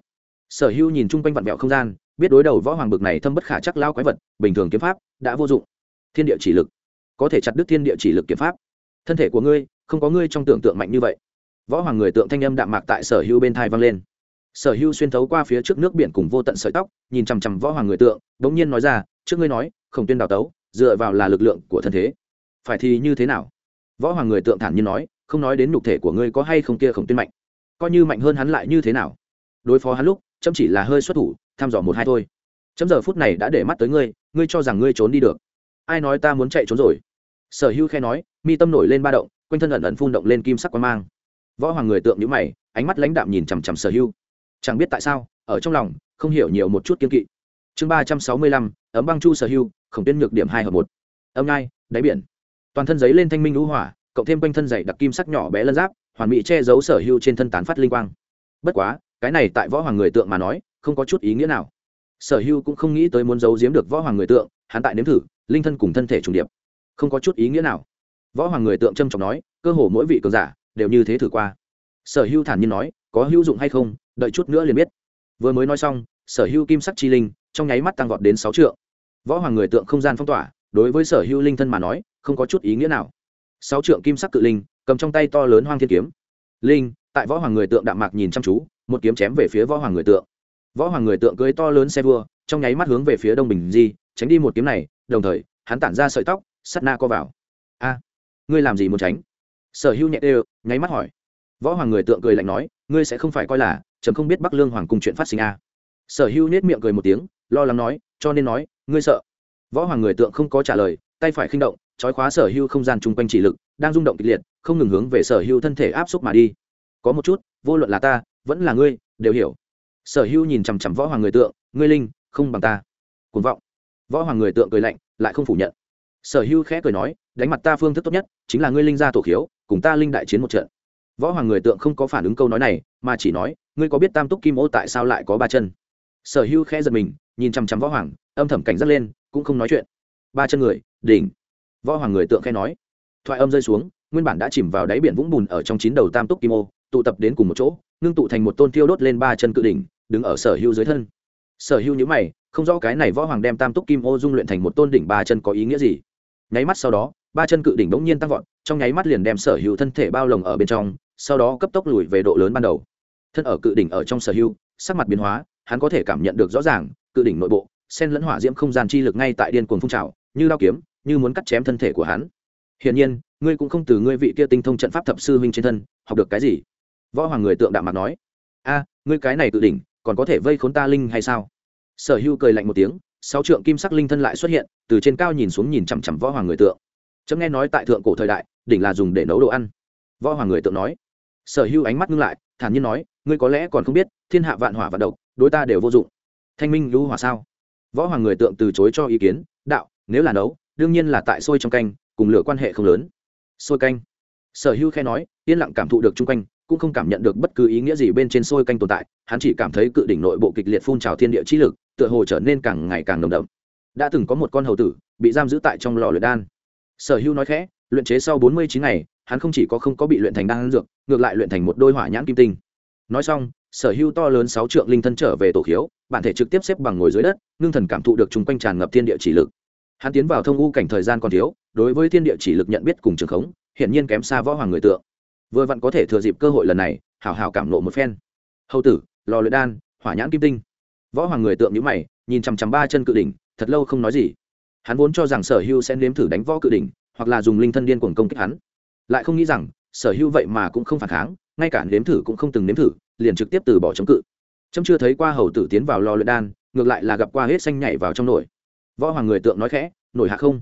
Sở hưu nhìn chung quanh vặn vẹo không gian, biết đối đầu võ hoàng bực này thâm bất khả chắc lao quái vật, bình thường kiếm pháp đã vô dụng. Thiên địa chỉ lực, có thể chặt đứt thiên địa chỉ lực kiếm pháp. Thân thể của ngươi, không có ngươi trong tưởng tượng mạnh như vậy võ hoàng người tượng thanh âm đạm mạc tại sở hưu bên thai vang lên. Sở hưu xuyên thấu qua phía trước nước biển cùng vô tận sợi tóc, nhìn chằm chằm võ hoàng người tượng đ ỗ n g nhiên nói ra, trước ngươi nói, khổng tuyên đào tấu, dựa vào là lực lượng của thân thế. Phải thì như thế nào? Võ hoàng người tượng thản nhiên nói, không nói đến nhục thể của ngươi có hay không kia khổng tuyên mạnh. Coi như mạnh hơn hắn lại như thế nào? Đối phó hắn lúc, chấm chỉ là hơi xuất thủ, thăm dò một hai thôi. Chấm giờ phút này đã để mắt tới ngươi ngươi cho rằng ngươi trốn đi được. Ai nói ta muốn chạy trốn rồi? Sở hưu khe nói, mi tâm nổi lên ba động, quanh thân ẩn ẩn phun động lên kim sắc quang mang võ hoàng người tượng nhữ mày, ánh mắt lãnh đạm nhìn chằm chằm sở hưu chẳng biết tại sao, ở trong lòng, không hiểu nhiều một chút kiên kỵ. Chương ba trăm sáu mươi lăm, ấm băng chu sở hưu khổng tiên nhược điểm hai hợp một. Âm ngai đáy biển. Toàn thân giấy lên thanh minh lũ hỏa, cộng thêm quanh thân dày đặc kim sắc nhỏ bé lân giáp, hoàn mỹ che giấu sở hưu trên thân tán phát linh quang. Bất quá, cái này tại võ hoàng người tượng mà nói, không có chút ý nghĩa nào. Sở hưu cũng không nghĩ tới muốn giấu giếm được võ hoàng người tượng, hắn tại nếm thử, linh thân cùng thân thể trùng điệp. Không có chút ý nghĩa nào. Võ hoàng người tượng trâm trọng nói, cơ hồ mỗi vị cường giả đều như thế thử qua. Sở hưu thản nhiên nói, có hữu dụng hay không, đợi chút nữa liền biết. Vừa mới nói xong, sở hưu kim sắc chi linh trong nháy mắt tăng vọt đến sáu trượng. Võ hoàng người tượng không gian phong tỏa, đối với sở hưu linh thân mà nói, không có chút ý nghĩa nào. Sáu trượng kim sắc cự linh, cầm trong tay to lớn hoang thiên kiếm. Linh, tại võ hoàng người tượng đạm mạc nhìn chăm chú, một kiếm chém về phía võ hoàng người tượng. Võ hoàng người tượng cưới to lớn xe vua, trong nháy mắt hướng về phía đông bình di, tránh đi một kiếm này, đồng thời, hắn tản ra sợi tóc, sắt na co vào. A, ngươi làm gì muốn tránh? Sở hữu nhẹ đều nháy mắt hỏi. Võ hoàng người tượng cười lạnh nói, ngươi sẽ không phải coi là, chấm không biết bắc lương hoàng cùng chuyện phát sinh à? sở hữu nết miệng cười một tiếng, lo lắng nói, cho nên nói, ngươi sợ. Võ hoàng người tượng không có trả lời, tay phải khinh động, trói khóa sở hữu không gian chung quanh chỉ lực, đang rung động kịch liệt, không ngừng hướng về sở hữu thân thể áp xúc mà đi. Có một chút, vô luận là ta, vẫn là ngươi, đều hiểu. Sở hữu nhìn chằm chằm võ hoàng người tượng, ngươi linh, không bằng ta. Cuồng vọng. Võ hoàng người tượng cười lạnh, lại không phủ nhận. Sở hữu khẽ cười nói đánh mặt ta phương thức tốt nhất chính là ngươi linh gia tổ khiếu, cùng ta linh đại chiến một trận. Võ hoàng người tượng không có phản ứng câu nói này, mà chỉ nói, ngươi có biết tam túc kim ô tại sao lại có ba chân? Sở hữu khẽ giật mình, nhìn chằm chằm võ hoàng, âm thầm cảnh giác lên, cũng không nói chuyện. Ba chân người, đỉnh. Võ hoàng người tượng khẽ nói, thoại âm rơi xuống, nguyên bản đã chìm vào đáy biển vũng bùn ở trong chín đầu tam túc kim ô, tụ tập đến cùng một chỗ, ngưng tụ thành một tôn tiêu đốt lên ba chân cự đỉnh, đứng ở sở hữu dưới thân. Sở hữu nhữ mày, không rõ cái này võ hoàng đem tam túc kim ô dung luyện thành một tôn đỉnh ba chân có ý nghĩa gì. Nháy mắt sau đó ba chân cự đỉnh bỗng nhiên tăng vọt, trong nháy mắt liền đem sở hữu thân thể bao lồng ở bên trong, sau đó cấp tốc lùi về độ lớn ban đầu. Thân ở cự đỉnh ở trong sở hữu, sắc mặt biến hóa, hắn có thể cảm nhận được rõ ràng, cự đỉnh nội bộ, sen lẫn hỏa diễm không gian chi lực ngay tại điên cuồng phun trào, như lao kiếm, như muốn cắt chém thân thể của hắn. Hiển nhiên, ngươi cũng không từ ngươi vị kia tinh thông trận pháp thập sư huynh trên thân, học được cái gì? Võ hoàng người tượng đạm mặt nói. A, ngươi cái này cự đỉnh, còn có thể vây khốn ta linh hay sao? Sở hữu cười lạnh một tiếng, sáu trượng kim sắc linh thân lại xuất hiện, từ trên cao nhìn xuống nhìn chằm chằm võ hoàng người tượng chấm nghe nói tại thượng cổ thời đại, đỉnh là dùng để nấu đồ ăn. Võ hoàng người tượng nói. Sở hữu ánh mắt ngưng lại, thản nhiên nói, ngươi có lẽ còn không biết, thiên hạ vạn hỏa vạn độc, đối ta đều vô dụng. Thanh minh lưu hỏa sao? Võ hoàng người tượng từ chối cho ý kiến, đạo, nếu là nấu, đương nhiên là tại sôi trong canh, cùng lửa quan hệ không lớn. Sôi canh. Sở hữu khe nói, yên lặng cảm thụ được chung quanh, cũng không cảm nhận được bất cứ ý nghĩa gì bên trên sôi canh tồn tại, hắn chỉ cảm thấy cự đỉnh nội bộ kịch liệt phun trào thiên địa trí lực, tựa hồ trở nên càng ngày càng nồng đậm. Đã từng có một con hầu tử, bị giam giữ tại trong lò luyện đan sở hữu nói khẽ, luyện chế sau bốn mươi chín ngày, hắn không chỉ có không có bị luyện thành đan dược, ngược lại luyện thành một đôi hỏa nhãn kim tinh. Nói xong, sở hữu to lớn sáu trượng linh thân trở về tổ khiếu, bản thể trực tiếp xếp bằng ngồi dưới đất, ngưng thần cảm thụ được chung quanh tràn ngập thiên địa chỉ lực. Hắn tiến vào thông u cảnh thời gian còn thiếu, đối với thiên địa chỉ lực nhận biết cùng trường khống hiện nhiên kém xa võ hoàng người tượng. Vừa vặn có thể thừa dịp cơ hội lần này, hảo hảo cảm nộ một phen. Hầu tử, lò luyện đan, hỏa nhãn kim tinh. Võ hoàng người tượng nhữ mày, nhìn chằm chằm ba chân cự đỉnh, thật lâu không nói gì hắn vốn cho rằng sở hưu sẽ nếm thử đánh võ cự đỉnh, hoặc là dùng linh thân điên cuồng công kích hắn. Lại không nghĩ rằng, sở hưu vậy mà cũng không phản kháng, ngay cả nếm thử cũng không từng nếm thử, liền trực tiếp từ bỏ chống cự. Trâm chưa thấy qua hầu tử tiến vào lò luyện đan, ngược lại là gặp qua hết xanh nhảy vào trong nồi. Võ hoàng người tượng nói khẽ nổi hạ không.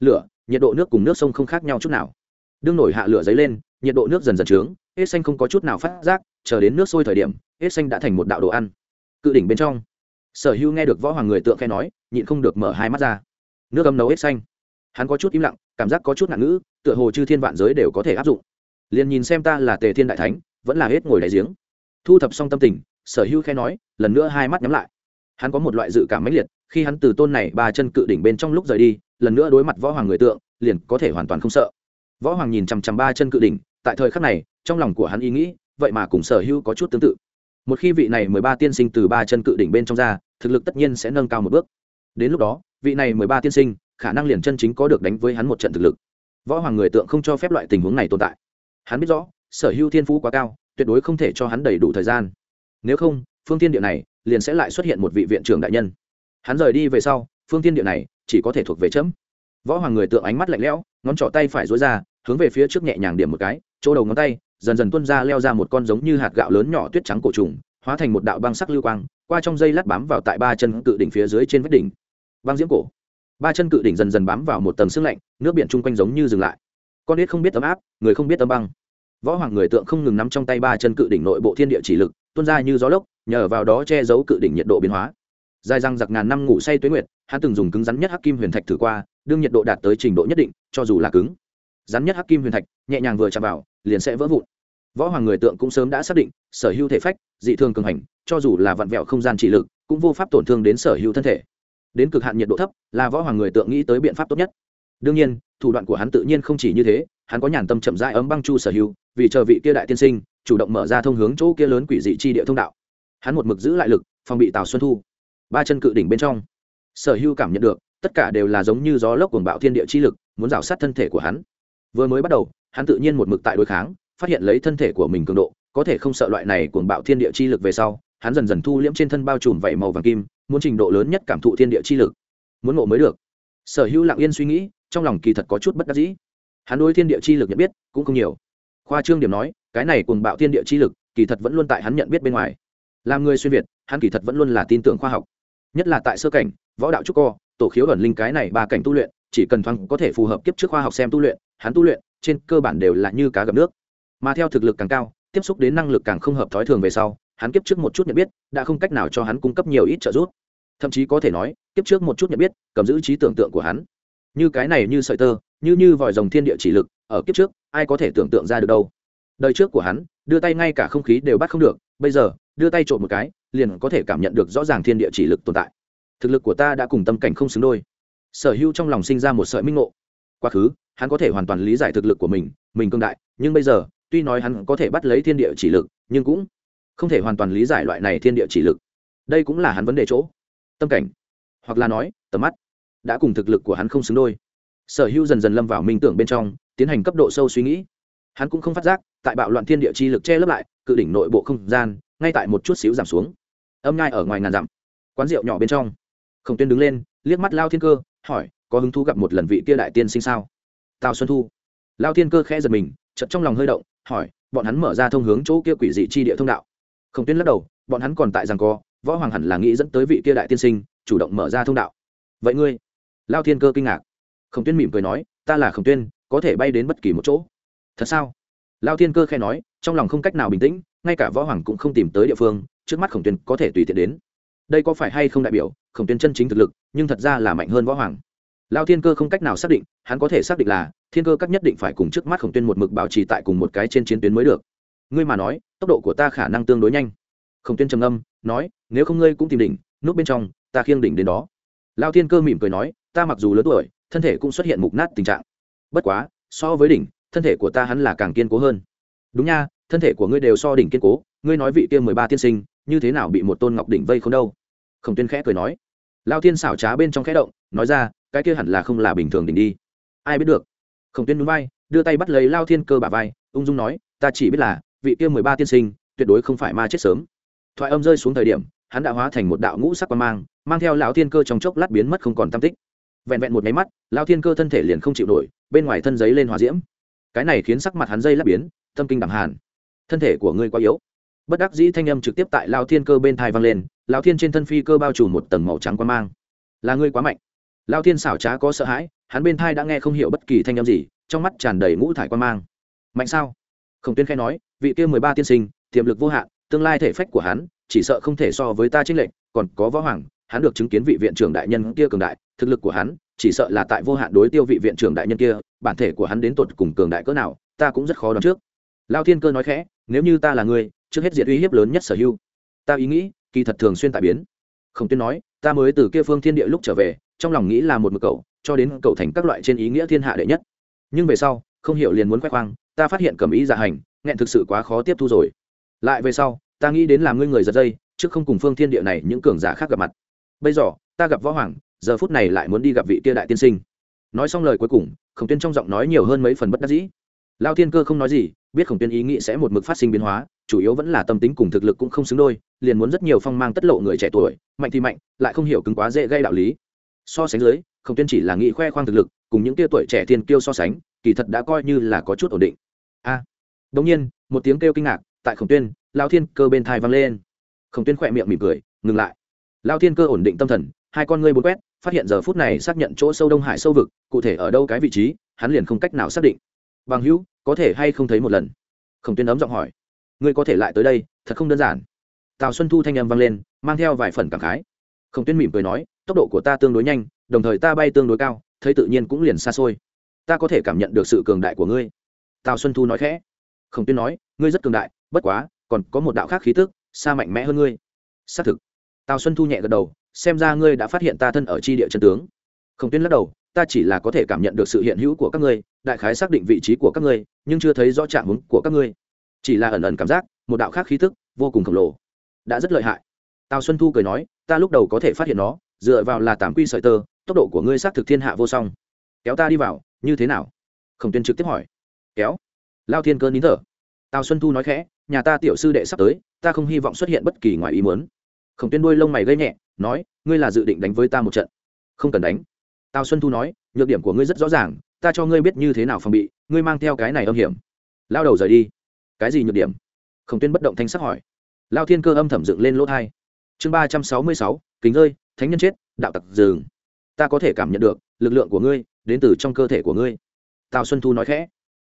Lửa, nhiệt độ nước cùng nước sông không khác nhau chút nào. Đương nổi hạ lửa dấy lên, nhiệt độ nước dần dần trướng, hết xanh không có chút nào phát giác, chờ đến nước sôi thời điểm, hết xanh đã thành một đạo đồ ăn. Cự đỉnh bên trong, sở hữu nghe được võ hoàng người tượng khe nói, nhịn không được mở hai mắt ra nước ấm nấu hết xanh. Hắn có chút im lặng, cảm giác có chút ngạn ngữ, tựa hồ chư thiên vạn giới đều có thể áp dụng. Liền nhìn xem ta là tề thiên đại thánh, vẫn là hết ngồi đại giếng. Thu thập xong tâm tình, sở hữu khe nói, lần nữa hai mắt nhắm lại. Hắn có một loại dự cảm mãnh liệt, khi hắn từ tôn này ba chân cự đỉnh bên trong lúc rời đi, lần nữa đối mặt võ hoàng người tượng, liền có thể hoàn toàn không sợ. Võ hoàng nhìn chằm chằm ba chân cự đỉnh, tại thời khắc này, trong lòng của hắn ý nghĩ, vậy mà cùng sở hữu có chút tương tự. Một khi vị này mười ba tiên sinh từ ba chân cự đỉnh bên trong ra, thực lực tất nhiên sẽ nâng cao một bước. Đến lúc đó vị này mười ba tiên sinh, khả năng liền chân chính có được đánh với hắn một trận thực lực. Võ hoàng người tượng không cho phép loại tình huống này tồn tại. Hắn biết rõ, sở hữu thiên phú quá cao, tuyệt đối không thể cho hắn đầy đủ thời gian. Nếu không, phương tiên địa này liền sẽ lại xuất hiện một vị viện trưởng đại nhân. Hắn rời đi về sau, phương tiên địa này chỉ có thể thuộc về chấm. Võ hoàng người tượng ánh mắt lạnh lẽo, ngón trỏ tay phải dối ra, hướng về phía trước nhẹ nhàng điểm một cái, chỗ đầu ngón tay dần dần tuân ra leo ra một con giống như hạt gạo lớn nhỏ tuyết trắng cổ trùng, hóa thành một đạo băng sắc lưu quang, qua trong dây lát bám vào tại ba chân cự đỉnh phía dưới trên vách đỉnh băng diễm cổ. Ba chân cự đỉnh dần dần bám vào một tầng sương lạnh, nước biển chung quanh giống như dừng lại. Con biết không biết ấm áp, người không biết ấm băng. Võ hoàng người tượng không ngừng nắm trong tay ba chân cự đỉnh nội bộ thiên địa chỉ lực, tuôn ra như gió lốc, nhờ vào đó che giấu cự đỉnh nhiệt độ biến hóa. Dài răng giặc ngàn năm ngủ say tuế nguyệt, hắn từng dùng cứng rắn nhất hắc kim huyền thạch thử qua, đương nhiệt độ đạt tới trình độ nhất định, cho dù là cứng. Rắn nhất hắc kim huyền thạch, nhẹ nhàng vừa chạm vào, liền sẽ vỡ vụn. Võ hoàng người tượng cũng sớm đã xác định, sở hữu thể phách, dị thương cường hành, cho dù là vặn vẹo không gian trị lực, cũng vô pháp tổn thương đến sở hữu thân thể đến cực hạn nhiệt độ thấp, là võ hoàng người tượng nghĩ tới biện pháp tốt nhất. Đương nhiên, thủ đoạn của hắn tự nhiên không chỉ như thế, hắn có nhàn tâm chậm rãi ấm băng chu sở hữu, vì chờ vị kia đại tiên sinh, chủ động mở ra thông hướng chỗ kia lớn quỷ dị chi địa thông đạo. Hắn một mực giữ lại lực, phòng bị tào xuân thu. Ba chân cự đỉnh bên trong, sở hữu cảm nhận được, tất cả đều là giống như gió lốc cuồng bạo thiên địa chi lực, muốn rào sát thân thể của hắn. Vừa mới bắt đầu, hắn tự nhiên một mực tại đối kháng, phát hiện lấy thân thể của mình cường độ, có thể không sợ loại này cuồng bạo thiên địa chi lực về sau hắn dần dần thu liễm trên thân bao trùm vảy màu vàng kim, muốn trình độ lớn nhất cảm thụ thiên địa chi lực. Muốn ngộ mới được. Sở hữu lặng yên suy nghĩ, trong lòng kỳ thật có chút bất đắc dĩ. Hắn đối thiên địa chi lực nhận biết cũng không nhiều. Khoa trương điểm nói, cái này cùng bạo thiên địa chi lực, kỳ thật vẫn luôn tại hắn nhận biết bên ngoài. Làm người xuyên việt, hắn kỳ thật vẫn luôn là tin tưởng khoa học. Nhất là tại sơ cảnh, võ đạo trúc co, tổ khiếu ẩn linh cái này ba cảnh tu luyện, chỉ cần thoáng có thể phù hợp kiếp trước khoa học xem tu luyện, hắn tu luyện, trên cơ bản đều là như cá gặp nước. Mà theo thực lực càng cao, tiếp xúc đến năng lực càng không hợp thói thường về sau hắn kiếp trước một chút nhận biết, đã không cách nào cho hắn cung cấp nhiều ít trợ giúp. Thậm chí có thể nói, kiếp trước một chút nhận biết, cầm giữ trí tưởng tượng của hắn. Như cái này như sợi tơ, như như vòi rồng thiên địa chỉ lực, ở kiếp trước, ai có thể tưởng tượng ra được đâu? Đời trước của hắn, đưa tay ngay cả không khí đều bắt không được, bây giờ, đưa tay trộm một cái, liền có thể cảm nhận được rõ ràng thiên địa chỉ lực tồn tại. Thực lực của ta đã cùng tâm cảnh không xứng đôi. Sở hữu trong lòng sinh ra một sợi minh ngộ. Quá khứ, hắn có thể hoàn toàn lý giải thực lực của mình mình cương đại, nhưng bây giờ, tuy nói hắn có thể bắt lấy thiên địa chỉ lực, nhưng cũng không thể hoàn toàn lý giải loại này thiên địa chỉ lực. Đây cũng là hắn vấn đề chỗ. Tâm cảnh, hoặc là nói, tầm mắt, đã cùng thực lực của hắn không xứng đôi. Sở hữu dần dần lâm vào minh tưởng bên trong, tiến hành cấp độ sâu suy nghĩ. Hắn cũng không phát giác, tại bạo loạn thiên địa chi lực che lấp lại, cự đỉnh nội bộ không gian, ngay tại một chút xíu giảm xuống. Âm ngai ở ngoài ngàn dặm, quán rượu nhỏ bên trong. Khổng tuyên đứng lên, liếc mắt lao thiên cơ, hỏi, có hứng thú gặp một lần vị kia đại tiên sinh sao? Tào xuân thu. Lao thiên cơ khẽ giật mình chật trong lòng hơi động, hỏi, bọn hắn mở ra thông hướng chỗ kia quỷ dị chi địa thông đạo khổng tuyên lắc đầu, bọn hắn còn tại rằng co, võ hoàng hẳn là nghĩ dẫn tới vị kia đại tiên sinh, chủ động mở ra thông đạo. Vậy ngươi? Lao thiên cơ kinh ngạc. Khổng tuyên mỉm cười nói, ta là khổng tuyên, có thể bay đến bất kỳ một chỗ. Thật sao? Lao thiên cơ khe nói, trong lòng không cách nào bình tĩnh, ngay cả võ hoàng cũng không tìm tới địa phương, trước mắt khổng tuyên có thể tùy tiện đến. Đây có phải hay không đại biểu khổng tuyên chân chính thực lực, nhưng thật ra là mạnh hơn võ hoàng. Lao thiên cơ không cách nào xác định, hắn có thể xác định là, thiên cơ các nhất định phải cùng trước mắt khổng tuyên một mực bảo trì tại cùng một cái trên chiến tuyến mới được ngươi mà nói, tốc độ của ta khả năng tương đối nhanh. Khổng tuyên trầm âm nói, nếu không ngươi cũng tìm đỉnh, núp bên trong, ta khiêng đỉnh đến đó. Lao thiên cơ mỉm cười nói, ta mặc dù lớn tuổi, thân thể cũng xuất hiện mục nát tình trạng. Bất quá, so với đỉnh, thân thể của ta hắn là càng kiên cố hơn. Đúng nha, thân thể của ngươi đều so đỉnh kiên cố, ngươi nói vị kia mười ba tiên sinh, như thế nào bị một tôn ngọc đỉnh vây không đâu? Khổng tuyên khẽ cười nói. Lao thiên xảo trá bên trong khẽ động, nói ra, cái kia hẳn là không là bình thường đỉnh đi. Ai biết được? Khổng tuyên núi vai, đưa tay bắt lấy lao thiên cơ bà vai, ung dung nói, ta chỉ biết là vị kia mười ba tiên sinh, tuyệt đối không phải ma chết sớm. Thoại âm rơi xuống thời điểm, hắn đã hóa thành một đạo ngũ sắc quan mang mang theo lão thiên cơ trong chốc lát biến mất không còn tam tích. Vẹn vẹn một máy mắt, lão thiên cơ thân thể liền không chịu nổi, bên ngoài thân giấy lên hòa diễm. Cái này khiến sắc mặt hắn dây lắc biến, tâm kinh đẳng hàn. Thân thể của ngươi quá yếu. Bất đắc dĩ thanh âm trực tiếp tại lao thiên cơ bên thai vang lên lao thiên trên thân phi cơ bao trùm một tầng màu trắng quan mang. Là ngươi quá mạnh. Lao thiên xảo trá có sợ hãi, hắn bên thai đã nghe không hiểu bất kỳ thanh âm gì, trong mắt tràn đầy ngũ thải quan mang. Mạnh sao? Khổng tuyên khai nói vị kia mười ba tiên sinh, tiềm lực vô hạn, tương lai thể phách của hắn, chỉ sợ không thể so với ta trinh lệnh còn có võ hoàng, hắn được chứng kiến vị viện trưởng đại nhân kia cường đại, thực lực của hắn, chỉ sợ là tại vô hạn đối tiêu vị viện trưởng đại nhân kia, bản thể của hắn đến tột cùng cường đại cỡ nào, ta cũng rất khó đoán trước. Lao thiên cơ nói khẽ, nếu như ta là người trước hết diệt uy hiếp lớn nhất sở hữu. Ta ý nghĩ, kỳ thật thường xuyên tại biến. Không tuyên nói, ta mới từ kia phương thiên địa lúc trở về, trong lòng nghĩ là một mực cậu, cho đến cậu thành các loại trên ý nghĩa thiên hạ đệ nhất. Nhưng về sau, không hiểu liền muốn khoe khoang, ta phát hiện cầm ý dạ hành nghẹn thực sự quá khó tiếp thu rồi. Lại về sau ta nghĩ đến làm ngươi người giật dây trước không cùng phương thiên địa này những cường giả khác gặp mặt. Bây giờ ta gặp võ hoàng giờ phút này lại muốn đi gặp vị kia đại tiên sinh. Nói xong lời cuối cùng khổng tuyên trong giọng nói nhiều hơn mấy phần bất đắc dĩ. Lao thiên cơ không nói gì biết khổng tuyên ý nghĩ sẽ một mực phát sinh biến hóa chủ yếu vẫn là tâm tính cùng thực lực cũng không xứng đôi liền muốn rất nhiều phong mang tất lộ người trẻ tuổi mạnh thì mạnh lại không hiểu cứng quá dễ gây đạo lý. So sánh dưới khổng tuyên chỉ là nghĩ khoe khoang thực lực cùng những tia tuổi trẻ thiên kiêu so sánh kỳ thật đã coi như là có chút ổn định. A à, đống nhiên, một tiếng kêu kinh ngạc, tại khổng tuyên, lao thiên cơ bên thai vang lên. Khổng tuyên khỏe miệng mỉm cười, ngừng lại. Lao thiên cơ ổn định tâm thần, hai con ngươi bốn quét, phát hiện giờ phút này xác nhận chỗ sâu đông hải sâu vực, cụ thể ở đâu cái vị trí, hắn liền không cách nào xác định. Bằng hữu, có thể hay không thấy một lần? Khổng tuyên ấm giọng hỏi. Ngươi có thể lại tới đây, thật không đơn giản. Tào xuân thu thanh âm vang lên, mang theo vài phần cảm khái. Khổng tuyên mỉm cười nói, tốc độ của ta tương đối nhanh, đồng thời ta bay tương đối cao, thấy tự nhiên cũng liền xa xôi. Ta có thể cảm nhận được sự cường đại của ngươi. Tào xuân thu nói khẽ khổng tuyên nói, ngươi rất cường đại, bất quá, còn có một đạo khác khí tức, xa mạnh mẽ hơn ngươi. Xác thực. Tào xuân thu nhẹ gật đầu, xem ra ngươi đã phát hiện ta thân ở tri địa chân tướng. Khổng tuyên lắc đầu, ta chỉ là có thể cảm nhận được sự hiện hữu của các ngươi, đại khái xác định vị trí của các ngươi, nhưng chưa thấy rõ trạng hướng của các ngươi. Chỉ là ẩn ẩn cảm giác, một đạo khác khí tức, vô cùng khổng lồ, đã rất lợi hại. Tào xuân thu cười nói, ta lúc đầu có thể phát hiện nó, dựa vào là tạm quy sợi tơ, tốc độ của ngươi xác thực thiên hạ vô song. Kéo ta đi vào, như thế nào? Khổng tuyên trực tiếp hỏi. Kéo? Lao thiên cơn nín thở. Tào xuân thu nói khẽ, nhà ta tiểu sư đệ sắp tới, ta không hy vọng xuất hiện bất kỳ ngoài ý muốn. Khổng tuyên đuôi lông mày gây nhẹ, nói, ngươi là dự định đánh với ta một trận. Không cần đánh. Tào xuân thu nói, nhược điểm của ngươi rất rõ ràng, ta cho ngươi biết như thế nào phòng bị, ngươi mang theo cái này âm hiểm. Lao đầu rời đi. Cái gì nhược điểm? Khổng tuyên bất động thanh sắc hỏi. Lao thiên cơ âm thẩm dựng lên lỗ thai. Chương ba trăm sáu mươi sáu, kính rơi, thánh nhân chết, đạo tặc dừng. Ta có thể cảm nhận được, lực lượng của ngươi đến từ trong cơ thể của ngươi. Tào xuân thu nói khẽ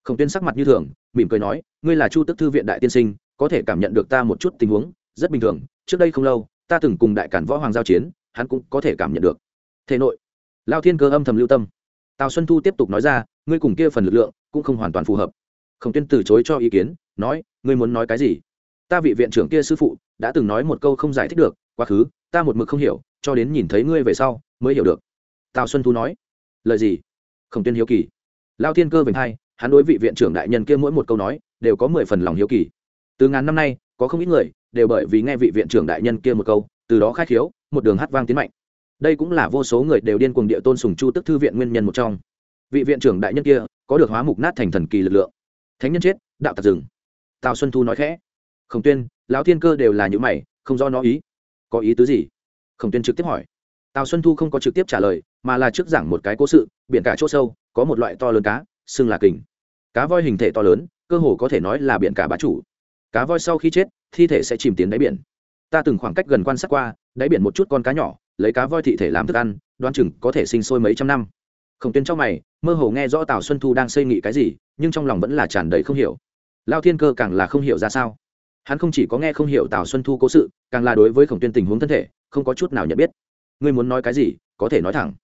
khổng tuyên sắc mặt như thường, mỉm cười nói, ngươi là chu tức thư viện đại tiên sinh, có thể cảm nhận được ta một chút tình huống, rất bình thường, trước đây không lâu, ta từng cùng đại cản võ hoàng giao chiến, hắn cũng có thể cảm nhận được. Thể nội, lao thiên cơ âm thầm lưu tâm. Tào xuân thu tiếp tục nói ra, ngươi cùng kia phần lực lượng, cũng không hoàn toàn phù hợp. Khổng tuyên từ chối cho ý kiến, nói, ngươi muốn nói cái gì? Ta vị viện trưởng kia sư phụ, đã từng nói một câu không giải thích được, quá khứ, ta một mực không hiểu, cho đến nhìn thấy ngươi về sau, mới hiểu được. Tào xuân thu nói, lời gì? Khổng tuyên hiếu kỳ. Lao thiên cơ vểnh hai hắn đối vị viện trưởng đại nhân kia mỗi một câu nói đều có mười phần lòng hiếu kỳ. Từ ngàn năm nay, có không ít người đều bởi vì nghe vị viện trưởng đại nhân kia một câu, từ đó khai khiếu, một đường hát vang tiến mạnh. Đây cũng là vô số người đều điên cuồng địa tôn sùng chu tức thư viện nguyên nhân một trong. Vị viện trưởng đại nhân kia có được hóa mục nát thành thần kỳ lực lượng. Thánh nhân chết, đạo tặc rừng. Tào xuân thu nói khẽ. Khổng tuyên, lão thiên cơ đều là những mày, không do nó ý. Có ý tứ gì? Khổng tuyên trực tiếp hỏi. Tào xuân thu không có trực tiếp trả lời, mà là trước giảng một cái cố sự, biển cả chỗ sâu, có một loại to lớn cá, xưng là kình cá voi hình thể to lớn, cơ hồ có thể nói là biển cả bá chủ. Cá voi sau khi chết, thi thể sẽ chìm tiến đáy biển. Ta từng khoảng cách gần quan sát qua, đáy biển một chút con cá nhỏ, lấy cá voi thị thể làm thức ăn đoan chừng có thể sinh sôi mấy trăm năm. Khổng tuyên trong mày, mơ hồ nghe rõ tào xuân thu đang xây nghị cái gì, nhưng trong lòng vẫn là tràn đầy không hiểu. Lao thiên cơ càng là không hiểu ra sao. Hắn không chỉ có nghe không hiểu tào xuân thu cố sự, càng là đối với khổng tuyên tình huống thân thể, không có chút nào nhận biết. Ngươi muốn nói cái gì, có thể nói thẳng.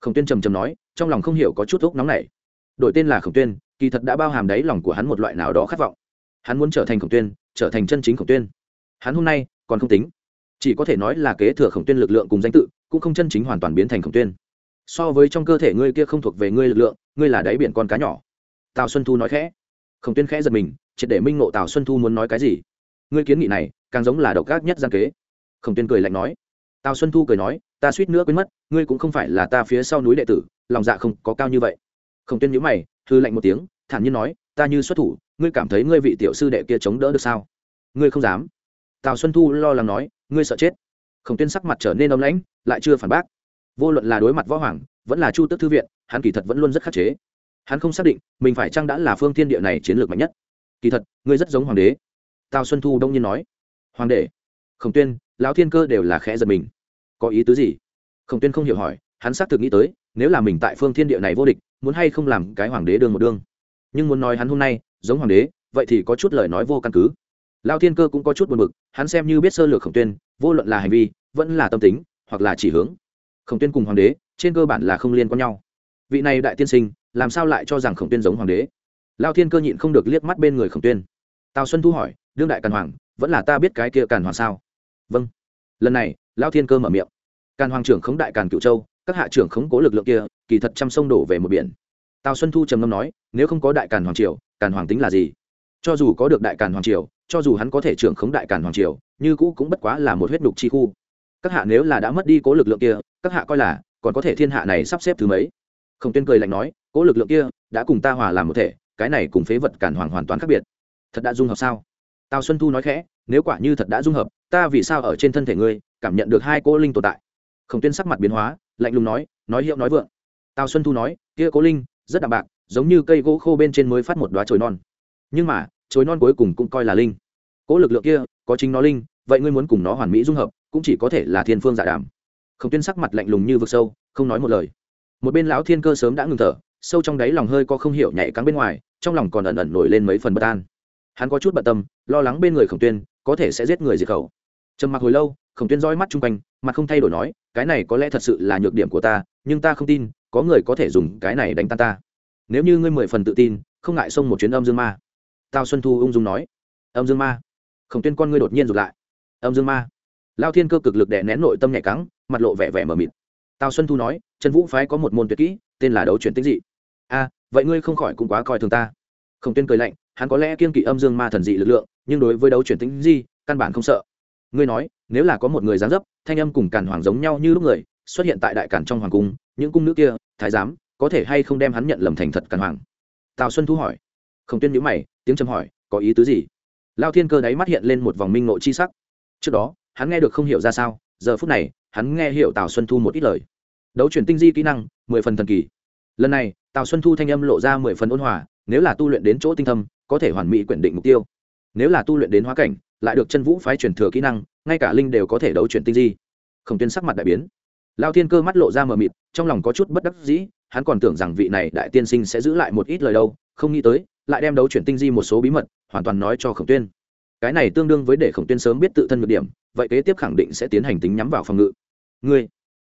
Khổng tuyên trầm trầm nói, trong lòng không hiểu có chút ốc nóng này. Đổi tên là khổng tuyên kỳ thật đã bao hàm đáy lòng của hắn một loại nào đó khát vọng. Hắn muốn trở thành khổng tuyên, trở thành chân chính khổng tuyên. Hắn hôm nay còn không tính. Chỉ có thể nói là kế thừa khổng tuyên lực lượng cùng danh tự, cũng không chân chính hoàn toàn biến thành khổng tuyên. So với trong cơ thể ngươi kia không thuộc về ngươi lực lượng, ngươi là đáy biển con cá nhỏ. Tào xuân thu nói khẽ. Khổng tuyên khẽ giật mình, triệt để minh ngộ tào xuân thu muốn nói cái gì. Ngươi kiến nghị này, càng giống là độc ác nhất gian kế. Khổng tuyên cười lạnh nói. Tào xuân thu cười nói, ta suýt nữa quên mất, ngươi cũng không phải là ta phía sau núi đệ tử, lòng dạ không có cao như vậy khổng tuyên nhữ mày thư lạnh một tiếng, thản nhiên nói, ta như xuất thủ, ngươi cảm thấy ngươi vị tiểu sư đệ kia chống đỡ được sao? Ngươi không dám. Tào xuân thu lo lắng nói, ngươi sợ chết. Khổng tuyên sắc mặt trở nên âm lãnh, lại chưa phản bác. Vô luận là đối mặt võ hoàng, vẫn là chu tức thư viện, hắn kỳ thật vẫn luôn rất khắc chế. Hắn không xác định, mình phải chăng đã là phương thiên địa này chiến lược mạnh nhất. Kỳ thật, ngươi rất giống hoàng đế. Tào xuân thu đông nhiên nói. Hoàng đế? Khổng tuyên, lão thiên cơ đều là khẽ giật mình. Có ý tứ gì? Khổng tuyên không hiểu hỏi, hắn xác thực nghĩ tới, nếu là mình tại phương thiên địa này vô địch muốn hay không làm cái hoàng đế đương một đương nhưng muốn nói hắn hôm nay, giống hoàng đế, vậy thì có chút lời nói vô căn cứ. Lao thiên cơ cũng có chút buồn bực, hắn xem như biết sơ lược khổng tuyên, vô luận là hành vi, vẫn là tâm tính, hoặc là chỉ hướng. Khổng tuyên cùng hoàng đế, trên cơ bản là không liên quan nhau. Vị này đại tiên sinh, làm sao lại cho rằng khổng tuyên giống hoàng đế? Lao thiên cơ nhịn không được liếc mắt bên người khổng tuyên. Tào xuân thu hỏi, đương đại càn hoàng, vẫn là ta biết cái kia càn hoàng sao? Vâng. Lần này, lao thiên cơ mở miệng. Càn hoàng trưởng khống đại càn cựu châu các hạ trưởng khống cố lực lượng kia, kỳ thật trăm sông đổ về một biển. Tào xuân thu trầm ngâm nói, nếu không có đại càn hoàng triều, càn hoàng tính là gì? Cho dù có được đại càn hoàng triều, cho dù hắn có thể trưởng khống đại càn hoàng triều, như cũ cũng bất quá là một huyết đục chi khu. Các hạ nếu là đã mất đi cố lực lượng kia, các hạ coi là, còn có thể thiên hạ này sắp xếp thứ mấy? Khổng tuyên cười lạnh nói, cố lực lượng kia, đã cùng ta hòa làm một thể, cái này cùng phế vật cản hoàng hoàn toàn khác biệt. Thật đã dung hợp sao? Tào xuân thu nói khẽ, nếu quả như thật đã dung hợp, ta vì sao ở trên thân thể ngươi, cảm nhận được hai cô linh tồn tại? Khổng tuyên sắc mặt biến hóa lạnh lùng nói nói hiệu nói vượng. Tào xuân thu nói, kia cố linh, rất đạm bạc, giống như cây gỗ khô bên trên mới phát một đoá chồi non. Nhưng mà, chồi non cuối cùng cũng coi là linh. Cố lực lượng kia, có chính nó linh, vậy ngươi muốn cùng nó hoàn mỹ dung hợp, cũng chỉ có thể là thiên phương giả đàm. Khổng tuyên sắc mặt lạnh lùng như vực sâu, không nói một lời. Một bên lão thiên cơ sớm đã ngừng thở, sâu trong đáy lòng hơi có không hiểu nhảy cắn bên ngoài, trong lòng còn ẩn ẩn nổi lên mấy phần bất an. Hắn có chút bận tâm, lo lắng bên người khổng tuyên, có thể sẽ giết người diệt khẩu. Trầm mặc hồi lâu khổng tuyên roi mắt chung quanh mặt không thay đổi nói, cái này có lẽ thật sự là nhược điểm của ta, nhưng ta không tin, có người có thể dùng cái này đánh tan ta. Nếu như ngươi mười phần tự tin, không ngại xông một chuyến âm dương ma. Tao xuân thu ung dung nói. Âm dương ma? Khổng tuyên con ngươi đột nhiên rụt lại. Âm dương ma? Lao thiên cơ cực lực đè nén nội tâm nhạy cắng mặt lộ vẻ vẻ mờ mịt. Tào xuân thu nói, trần vũ phái có một môn tuyệt kỹ, tên là đấu chuyển tích dị. A, vậy ngươi không khỏi cũng quá coi thường ta. Khổng tuyên cười lạnh, hắn có lẽ kiên kỵ âm dương ma thần dị lực lượng, nhưng đối với đấu chuyển tính di căn bản không sợ. Ngươi nói nếu là có một người dáng dấp, thanh âm cùng càn hoàng giống nhau như lúc người, xuất hiện tại đại càn trong hoàng cung, những cung nữ kia, thái giám, có thể hay không đem hắn nhận lầm thành thật càn hoàng? Tào xuân thu hỏi. Khổng tuyên nhữ mày, tiếng trầm hỏi, có ý tứ gì? Lao thiên cơ đáy mắt hiện lên một vòng minh ngộ chi sắc. Trước đó, hắn nghe được không hiểu ra sao, giờ phút này, hắn nghe hiểu tào xuân thu một ít lời. Đấu chuyển tinh di kỹ năng, mười phần thần kỳ. Lần này, tào xuân thu thanh âm lộ ra mười phần ôn hòa, nếu là tu luyện đến chỗ tinh thâm, có thể hoàn mỹ quyển định mục tiêu. Nếu là tu luyện đến hóa cảnh lại được chân vũ phái truyền thừa kỹ năng, ngay cả linh đều có thể đấu chuyển tinh di. Khổng tuyên sắc mặt đại biến. Lao thiên cơ mắt lộ ra mờ mịt, trong lòng có chút bất đắc dĩ, hắn còn tưởng rằng vị này đại tiên sinh sẽ giữ lại một ít lời đâu, không nghĩ tới, lại đem đấu chuyển tinh di một số bí mật, hoàn toàn nói cho khổng tuyên. Cái này tương đương với để khổng tuyên sớm biết tự thân nhược điểm, vậy kế tiếp khẳng định sẽ tiến hành tính nhắm vào phòng ngự. Ngươi.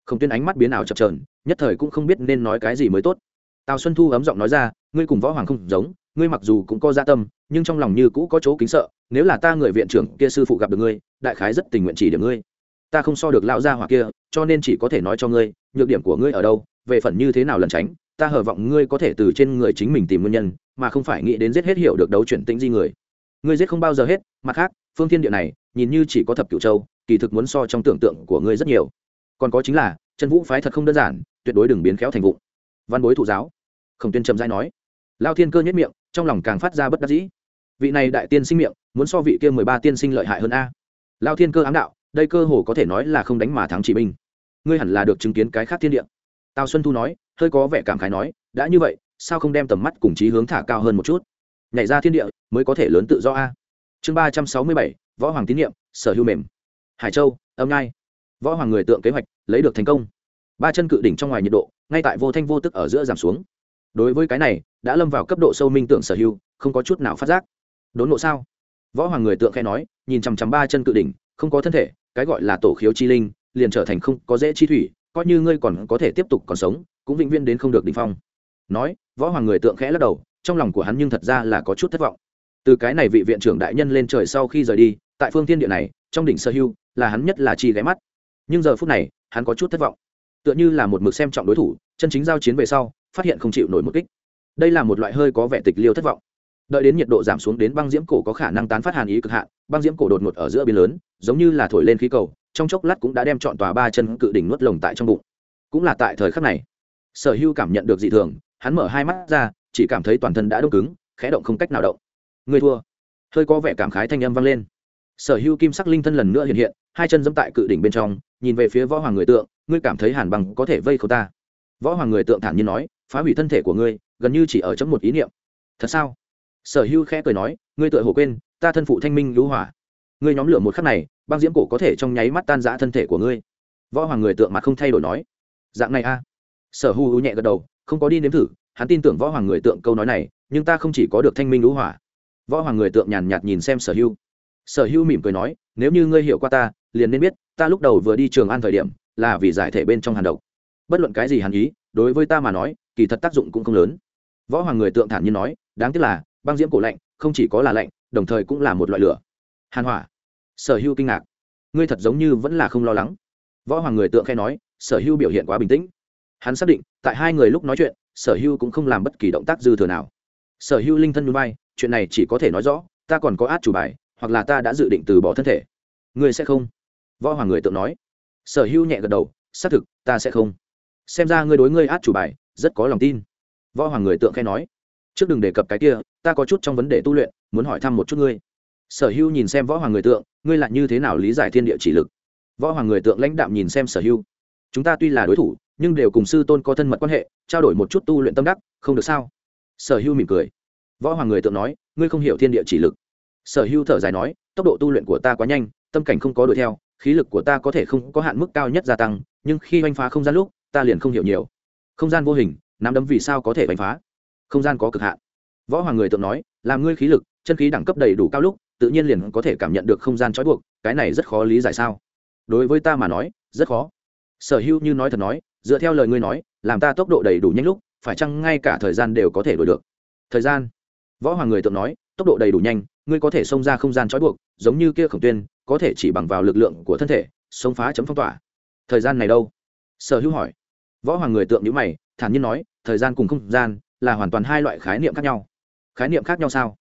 Khổng tuyên ánh mắt biến ảo chập trờn nhất thời cũng không biết nên nói cái gì mới tốt. Tào xuân thu ấm giọng nói ra, ngươi cùng võ hoàng không giống, ngươi mặc dù cũng có gia tâm nhưng trong lòng như cũ có chỗ kính sợ, nếu là ta người viện trưởng kia sư phụ gặp được ngươi, đại khái rất tình nguyện chỉ điểm ngươi. Ta không so được lão gia hỏa kia, cho nên chỉ có thể nói cho ngươi, nhược điểm của ngươi ở đâu, về phần như thế nào lẩn tránh, ta hờ vọng ngươi có thể từ trên người chính mình tìm nguyên nhân, mà không phải nghĩ đến giết hết hiểu được đấu chuyển tĩnh di người. Ngươi giết không bao giờ hết, mặt khác, phương thiên địa này, nhìn như chỉ có thập cửu châu, kỳ thực muốn so trong tưởng tượng của ngươi rất nhiều. Còn có chính là, chân vũ phái thật không đơn giản, tuyệt đối đừng biến khéo thành vụ văn bối thụ giáo. Khổng tuyên trầm dai nói. Lao thiên cơ nhất miệng, trong lòng càng phát ra bất đắc dĩ vị này đại tiên sinh miệng, muốn so vị kia mười ba tiên sinh lợi hại hơn a. Lao thiên cơ ám đạo, đây cơ hồ có thể nói là không đánh mà thắng chỉ binh. Ngươi hẳn là được chứng kiến cái khác thiên địa. Tào xuân thu nói, hơi có vẻ cảm khái nói, đã như vậy, sao không đem tầm mắt cùng chí hướng thả cao hơn một chút? Nhảy ra thiên địa, mới có thể lớn tự do a. Chương ba trăm sáu mươi bảy, võ hoàng tín nhiệm, sở hữu mềm. Hải châu, âm ngai. Võ hoàng người tượng kế hoạch, lấy được thành công. Ba chân cự đỉnh trong ngoài nhiệt độ, ngay tại vô thanh vô tức ở giữa giảm xuống. Đối với cái này, đã lâm vào cấp độ sâu minh tượng sở hữu, không có chút nào phát giác đốn ngộ sao? Võ hoàng người tượng khẽ nói, nhìn chằm chằm ba chân cự đỉnh, không có thân thể, cái gọi là tổ khiếu chi linh, liền trở thành không có dễ chi thủy, coi như ngươi còn có thể tiếp tục còn sống, cũng vĩnh viễn đến không được đ ỉ n h phong. Nói, võ hoàng người tượng khẽ lắc đầu, trong lòng của hắn nhưng thật ra là có chút thất vọng. Từ cái này vị viện trưởng đại nhân lên trời sau khi rời đi, tại phương tiên địa này, trong đỉnh sơ hưu, là hắn nhất là chi ghé mắt. Nhưng giờ phút này, hắn có chút thất vọng. Tựa như là một mực xem trọng đối thủ, chân chính giao chiến về sau, phát hiện không chịu nổi một kích. Đây là một loại hơi có vẻ tịch liêu thất vọng đợi đến nhiệt độ giảm xuống đến băng diễm cổ có khả năng tán phát hàn ý cực hạn, băng diễm cổ đột ngột ở giữa biên lớn, giống như là thổi lên khí cầu, trong chốc lát cũng đã đem chọn tòa ba chân cự đỉnh nuốt lồng tại trong bụng. Cũng là tại thời khắc này, sở hưu cảm nhận được dị thường, hắn mở hai mắt ra, chỉ cảm thấy toàn thân đã đông cứng, khẽ động không cách nào động. Người thua. Hơi có vẻ cảm khái thanh âm vang lên. Sở hưu kim sắc linh thân lần nữa hiện hiện, hai chân dẫm tại cự đỉnh bên trong, nhìn về phía võ hoàng người tượng, ngươi cảm thấy hàn bằng có thể vây khâu ta. Võ hoàng người tượng thản nhiên nói, phá hủy thân thể của ngươi, gần như chỉ ở trong một ý niệm. Thật sao? Sở hưu khẽ cười nói, ngươi tựa hồ quên, ta thân phụ thanh minh lũ hỏa. Ngươi nhóm lửa một khắc này, băng diễm cổ có thể trong nháy mắt tan rã thân thể của ngươi. Võ hoàng người tượng mặt không thay đổi nói, dạng này a. Sở hưu hữu nhẹ gật đầu, không có đi nếm thử, hắn tin tưởng võ hoàng người tượng câu nói này, nhưng ta không chỉ có được thanh minh lũ hỏa. Võ hoàng người tượng nhàn nhạt nhìn xem sở hưu sở hưu mỉm cười nói, nếu như ngươi hiểu qua ta, liền nên biết, ta lúc đầu vừa đi trường an thời điểm, là vì giải thể bên trong hàn độc. Bất luận cái gì hàn ý, đối với ta mà nói, kỳ thật tác dụng cũng không lớn. Võ hoàng người tượng thản nhiên nói, đáng tiếc là băng diễm cổ lạnh, không chỉ có là lạnh, đồng thời cũng là một loại lửa. Hàn hỏa, sở hưu kinh ngạc. Ngươi thật giống như vẫn là không lo lắng. Võ hoàng người tượng khe nói, sở hưu biểu hiện quá bình tĩnh. Hắn xác định, tại hai người lúc nói chuyện, sở hưu cũng không làm bất kỳ động tác dư thừa nào. Sở hưu linh thân núi bay chuyện này chỉ có thể nói rõ, ta còn có át chủ bài, hoặc là ta đã dự định từ bỏ thân thể. Ngươi sẽ không? Võ hoàng người tượng nói. Sở hưu nhẹ gật đầu, xác thực, ta sẽ không. Xem ra ngươi đối ngươi át chủ bài, rất có lòng tin. Võ hoàng người tượng khe nói trước đừng đề cập cái kia, ta có chút trong vấn đề tu luyện, muốn hỏi thăm một chút ngươi. Sở hưu nhìn xem võ hoàng người tượng, ngươi lại như thế nào lý giải thiên địa chỉ lực? Võ hoàng người tượng lãnh đạm nhìn xem sở hưu. Chúng ta tuy là đối thủ, nhưng đều cùng sư tôn có thân mật quan hệ, trao đổi một chút tu luyện tâm đắc, không được sao? Sở hưu mỉm cười. Võ hoàng người tượng nói, ngươi không hiểu thiên địa chỉ lực. Sở hưu thở dài nói, tốc độ tu luyện của ta quá nhanh, tâm cảnh không có đuổi theo, khí lực của ta có thể không có hạn mức cao nhất gia tăng, nhưng khi oanh phá không gian lúc, ta liền không hiểu nhiều. Không gian vô hình, nắm đấm vì sao có thể oanh phá? Không gian có cực hạn. Võ hoàng người tượng nói, làm ngươi khí lực, chân khí đẳng cấp đầy đủ cao lúc, tự nhiên liền có thể cảm nhận được không gian trói buộc, cái này rất khó lý giải sao? Đối với ta mà nói, rất khó. Sở hữu như nói thật nói, dựa theo lời ngươi nói, làm ta tốc độ đầy đủ nhanh lúc, phải chăng ngay cả thời gian đều có thể đổi được? Thời gian. Võ hoàng người tượng nói, tốc độ đầy đủ nhanh, ngươi có thể xông ra không gian trói buộc, giống như kia khổng tuyên, có thể chỉ bằng vào lực lượng của thân thể, xông phá chấm phong tỏa. Thời gian này đâu? Sở hữu hỏi. Võ hoàng người tượng nhữ mày, thản nhiên nói, thời gian cùng không gian là hoàn toàn hai loại khái niệm khác nhau. Khái niệm khác nhau sao?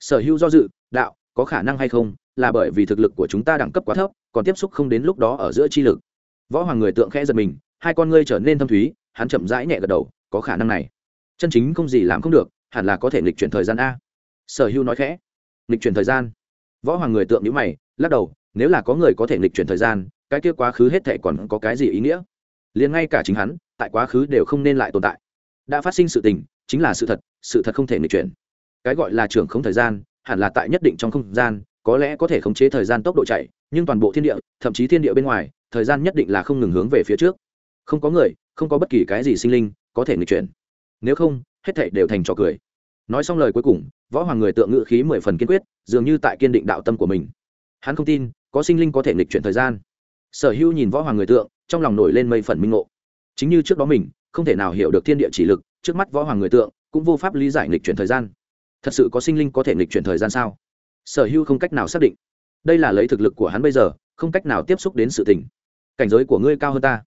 Sở hữu do dự, đạo, có khả năng hay không, là bởi vì thực lực của chúng ta đẳng cấp quá thấp, còn tiếp xúc không đến lúc đó ở giữa chi lực. Võ hoàng người tượng khẽ giật mình, hai con ngươi trở nên thâm thúy, hắn chậm rãi nhẹ gật đầu, có khả năng này. Chân chính không gì làm không được, hẳn là có thể nghịch chuyển thời gian a. Sở hữu nói khẽ. Nghịch chuyển thời gian. Võ hoàng người tượng nhữ mày, lắc đầu, nếu là có người có thể nghịch chuyển thời gian, cái kia quá khứ hết thể còn có cái gì ý nghĩa? Liền ngay cả chính hắn, tại quá khứ đều không nên lại tồn tại. Đã phát sinh sự tình chính là sự thật sự thật không thể nghịch chuyển. Cái gọi là trưởng không thời gian, hẳn là tại nhất định trong không gian, có lẽ có thể khống chế thời gian tốc độ chạy, nhưng toàn bộ thiên địa, thậm chí thiên địa bên ngoài, thời gian nhất định là không ngừng hướng về phía trước. Không có người, không có bất kỳ cái gì sinh linh có thể nghịch chuyển. Nếu không, hết thảy đều thành trò cười. Nói xong lời cuối cùng, võ hoàng người tượng ngự khí mười phần kiên quyết, dường như tại kiên định đạo tâm của mình. Hắn không tin, có sinh linh có thể nghịch chuyển thời gian. Sở hữu nhìn võ hoàng người tượng, trong lòng nổi lên mây phần minh ngộ. Chính như trước đó mình, không thể nào hiểu được thiên địa chỉ lực trước mắt võ hoàng người tượng cũng vô pháp lý giải nghịch chuyển thời gian. Thật sự có sinh linh có thể nghịch chuyển thời gian sao? Sở hữu không cách nào xác định. Đây là lấy thực lực của hắn bây giờ, không cách nào tiếp xúc đến sự tình. Cảnh giới của ngươi cao hơn ta.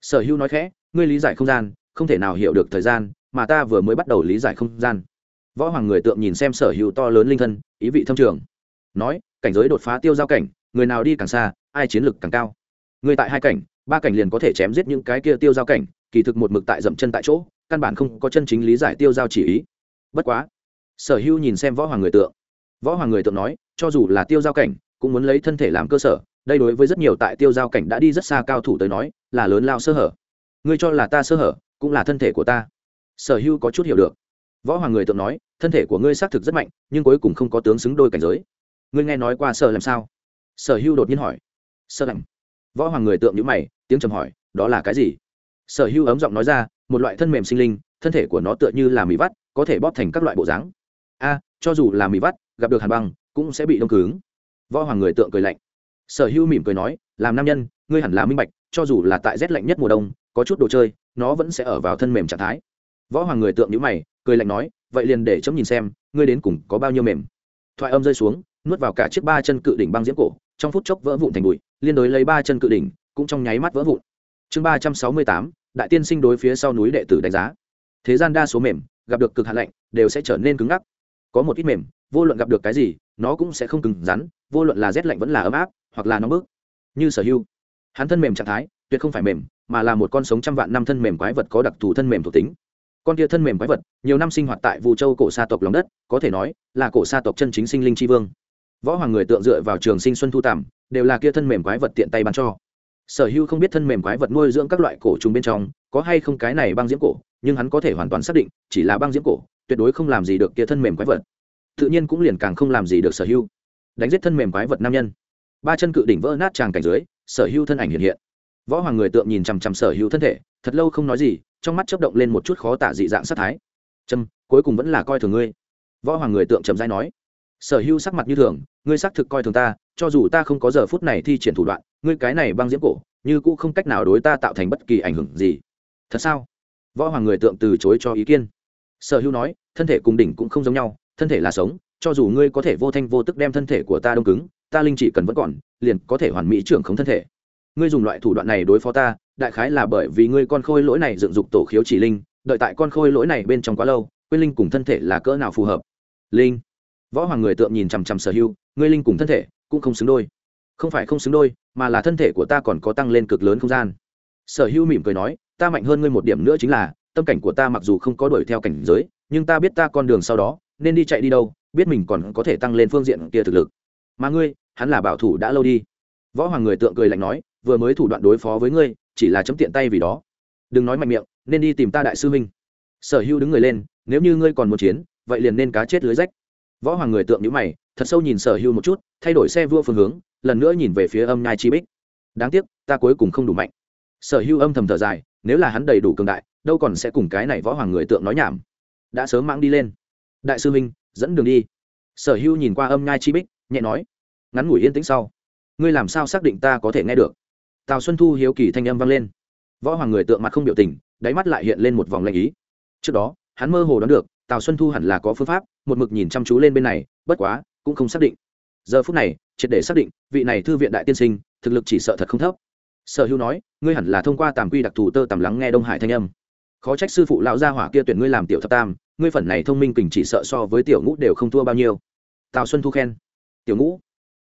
Sở hữu nói khẽ, ngươi lý giải không gian, không thể nào hiểu được thời gian, mà ta vừa mới bắt đầu lý giải không gian. Võ hoàng người tượng nhìn xem sở hữu to lớn linh thân, ý vị thâm trường. Nói, cảnh giới đột phá tiêu giao cảnh, người nào đi càng xa, ai chiến lực càng cao. Người tại hai cảnh, ba cảnh liền có thể chém giết những cái kia tiêu giao cảnh, kỳ thực một mực tại dậm chân tại chỗ căn bản không có chân chính lý giải tiêu giao chỉ ý. Bất quá, sở hữu nhìn xem võ hoàng người tượng. Võ hoàng người tượng nói, cho dù là tiêu giao cảnh, cũng muốn lấy thân thể làm cơ sở, đây đối với rất nhiều tại tiêu giao cảnh đã đi rất xa cao thủ tới nói, là lớn lao sơ hở. Ngươi cho là ta sơ hở, cũng là thân thể của ta. Sở hữu có chút hiểu được. Võ hoàng người tượng nói, thân thể của ngươi xác thực rất mạnh, nhưng cuối cùng không có tướng xứng đôi cảnh giới. Ngươi nghe nói qua sở làm sao? Sở hữu đột nhiên hỏi. Sơ lạnh. Võ hoàng người tượng nhữ mày, tiếng trầm hỏi, đó là cái gì? Sở hữu ấm giọng nói ra một loại thân mềm sinh linh, thân thể của nó tựa như là mì vắt, có thể bóp thành các loại bộ dáng. A, cho dù là mì vắt, gặp được hàn băng, cũng sẽ bị đông cứng. Võ hoàng người tượng cười lạnh. Sở hữu mỉm cười nói, làm nam nhân, ngươi hẳn là minh bạch, cho dù là tại rét lạnh nhất mùa đông, có chút đồ chơi, nó vẫn sẽ ở vào thân mềm trạng thái. Võ hoàng người tượng nhữ mày, cười lạnh nói, vậy liền để chấm nhìn xem, ngươi đến cùng có bao nhiêu mềm. Thoại âm rơi xuống, nuốt vào cả chiếc ba chân cự đỉnh băng diễm cổ, trong phút chốc vỡ vụn thành bụi, liên đối lấy ba chân cự đỉnh, cũng trong nháy mắt vỡ vụn. Chương ba trăm sáu mươi tám đại tiên sinh đối phía sau núi đệ tử đánh giá. Thế gian đa số mềm, gặp được cực hạn lạnh, đều sẽ trở nên cứng ngắc. Có một ít mềm, vô luận gặp được cái gì, nó cũng sẽ không cứng rắn, vô luận là rét lạnh vẫn là ấm áp, hoặc là nóng bức. Như sở hưu hắn thân mềm trạng thái, tuyệt không phải mềm, mà là một con sống trăm vạn năm thân mềm quái vật có đặc thù thân mềm thuộc tính. Con kia thân mềm quái vật, nhiều năm sinh hoạt tại vụ châu cổ sa tộc lòng đất, có thể nói là cổ sa tộc chân chính sinh linh tri vương. Võ hoàng người tượng dựa vào trường sinh xuân thu tàm đều là kia thân mềm quái vật tiện tay bắn cho sở hữu không biết thân mềm quái vật nuôi dưỡng các loại cổ trùng bên trong, có hay không cái này băng diễm cổ, nhưng hắn có thể hoàn toàn xác định, chỉ là băng diễm cổ, tuyệt đối không làm gì được kia thân mềm quái vật. Tự nhiên cũng liền càng không làm gì được sở hữu. Đánh giết thân mềm quái vật nam nhân. Ba chân cự đỉnh vỡ nát tràng cảnh dưới, sở hữu thân ảnh hiện hiện. Võ hoàng người tượng nhìn chằm chằm sở hữu thân thể, thật lâu không nói gì, trong mắt chấp động lên một chút khó tả dị dạng sát thái. Trâm cuối cùng vẫn là coi thường ngươi. Võ hoàng người tượng trầm dai nói. Sở hữu sắc mặt như thường, ngươi xác thực coi thường ta, cho dù ta không có giờ phút này thi triển thủ đoạn ngươi cái này băng diễm cổ, như cũ không cách nào đối ta tạo thành bất kỳ ảnh hưởng gì. Thật sao? Võ hoàng người tượng từ chối cho ý kiến. Sở hữu nói, thân thể cùng đỉnh cũng không giống nhau, thân thể là sống, cho dù ngươi có thể vô thanh vô tức đem thân thể của ta đông cứng, ta linh chỉ cần vẫn còn, liền có thể hoàn mỹ trưởng không thân thể. Ngươi dùng loại thủ đoạn này đối phó ta, đại khái là bởi vì ngươi con khôi lỗi này dựng dục tổ khiếu chỉ linh, đợi tại con khôi lỗi này bên trong quá lâu, quên linh cùng thân thể là cỡ nào phù hợp. Linh. Võ hoàng người tượng nhìn chằm chằm sở hưu ngươi linh cùng thân thể cũng không xứng đôi. Không phải không xứng đôi mà là thân thể của ta còn có tăng lên cực lớn không gian. Sở hưu mỉm cười nói, ta mạnh hơn ngươi một điểm nữa chính là, tâm cảnh của ta mặc dù không có đuổi theo cảnh giới, nhưng ta biết ta con đường sau đó, nên đi chạy đi đâu, biết mình còn có thể tăng lên phương diện kia thực lực. Mà ngươi, hắn là bảo thủ đã lâu đi. Võ hoàng người tượng cười lạnh nói, vừa mới thủ đoạn đối phó với ngươi, chỉ là chấm tiện tay vì đó. Đừng nói mạnh miệng, nên đi tìm ta đại sư minh sở hữu đứng người lên, nếu như ngươi còn muốn chiến, vậy liền nên cá chết lưới rách. Võ hoàng người tượng nhữ mày, thật sâu nhìn sở hữu một chút, thay đổi xe vua phương hướng lần nữa nhìn về phía âm nhai chi bích. Đáng tiếc, ta cuối cùng không đủ mạnh. Sở hữu âm thầm thở dài, nếu là hắn đầy đủ cường đại, đâu còn sẽ cùng cái này võ hoàng người tượng nói nhảm. Đã sớm mãng đi lên. Đại sư minh dẫn đường đi. Sở hữu nhìn qua âm nhai chi bích, nhẹ nói, ngắn ngủi yên tĩnh sau. Ngươi làm sao xác định ta có thể nghe được? Tào xuân thu hiếu kỳ thanh âm vang lên. Võ hoàng người tượng mặt không biểu tình, đáy mắt lại hiện lên một vòng lạnh ý. Trước đó, hắn mơ hồ đoán được, tào xuân thu hẳn là có phương pháp, một mực nhìn chăm chú lên bên này, bất quá, cũng không xác định giờ phút này, triệt để xác định, vị này thư viện đại tiên sinh, thực lực chỉ sợ thật không thấp. Sở hữu nói, ngươi hẳn là thông qua tàm quy đặc thù tơ tầm lắng nghe đông hải thanh âm. Khó trách sư phụ lão gia hỏa kia tuyển ngươi làm tiểu thập tam, ngươi phần này thông minh kình chỉ sợ so với tiểu ngũ đều không thua bao nhiêu. Tào xuân thu khen. Tiểu ngũ?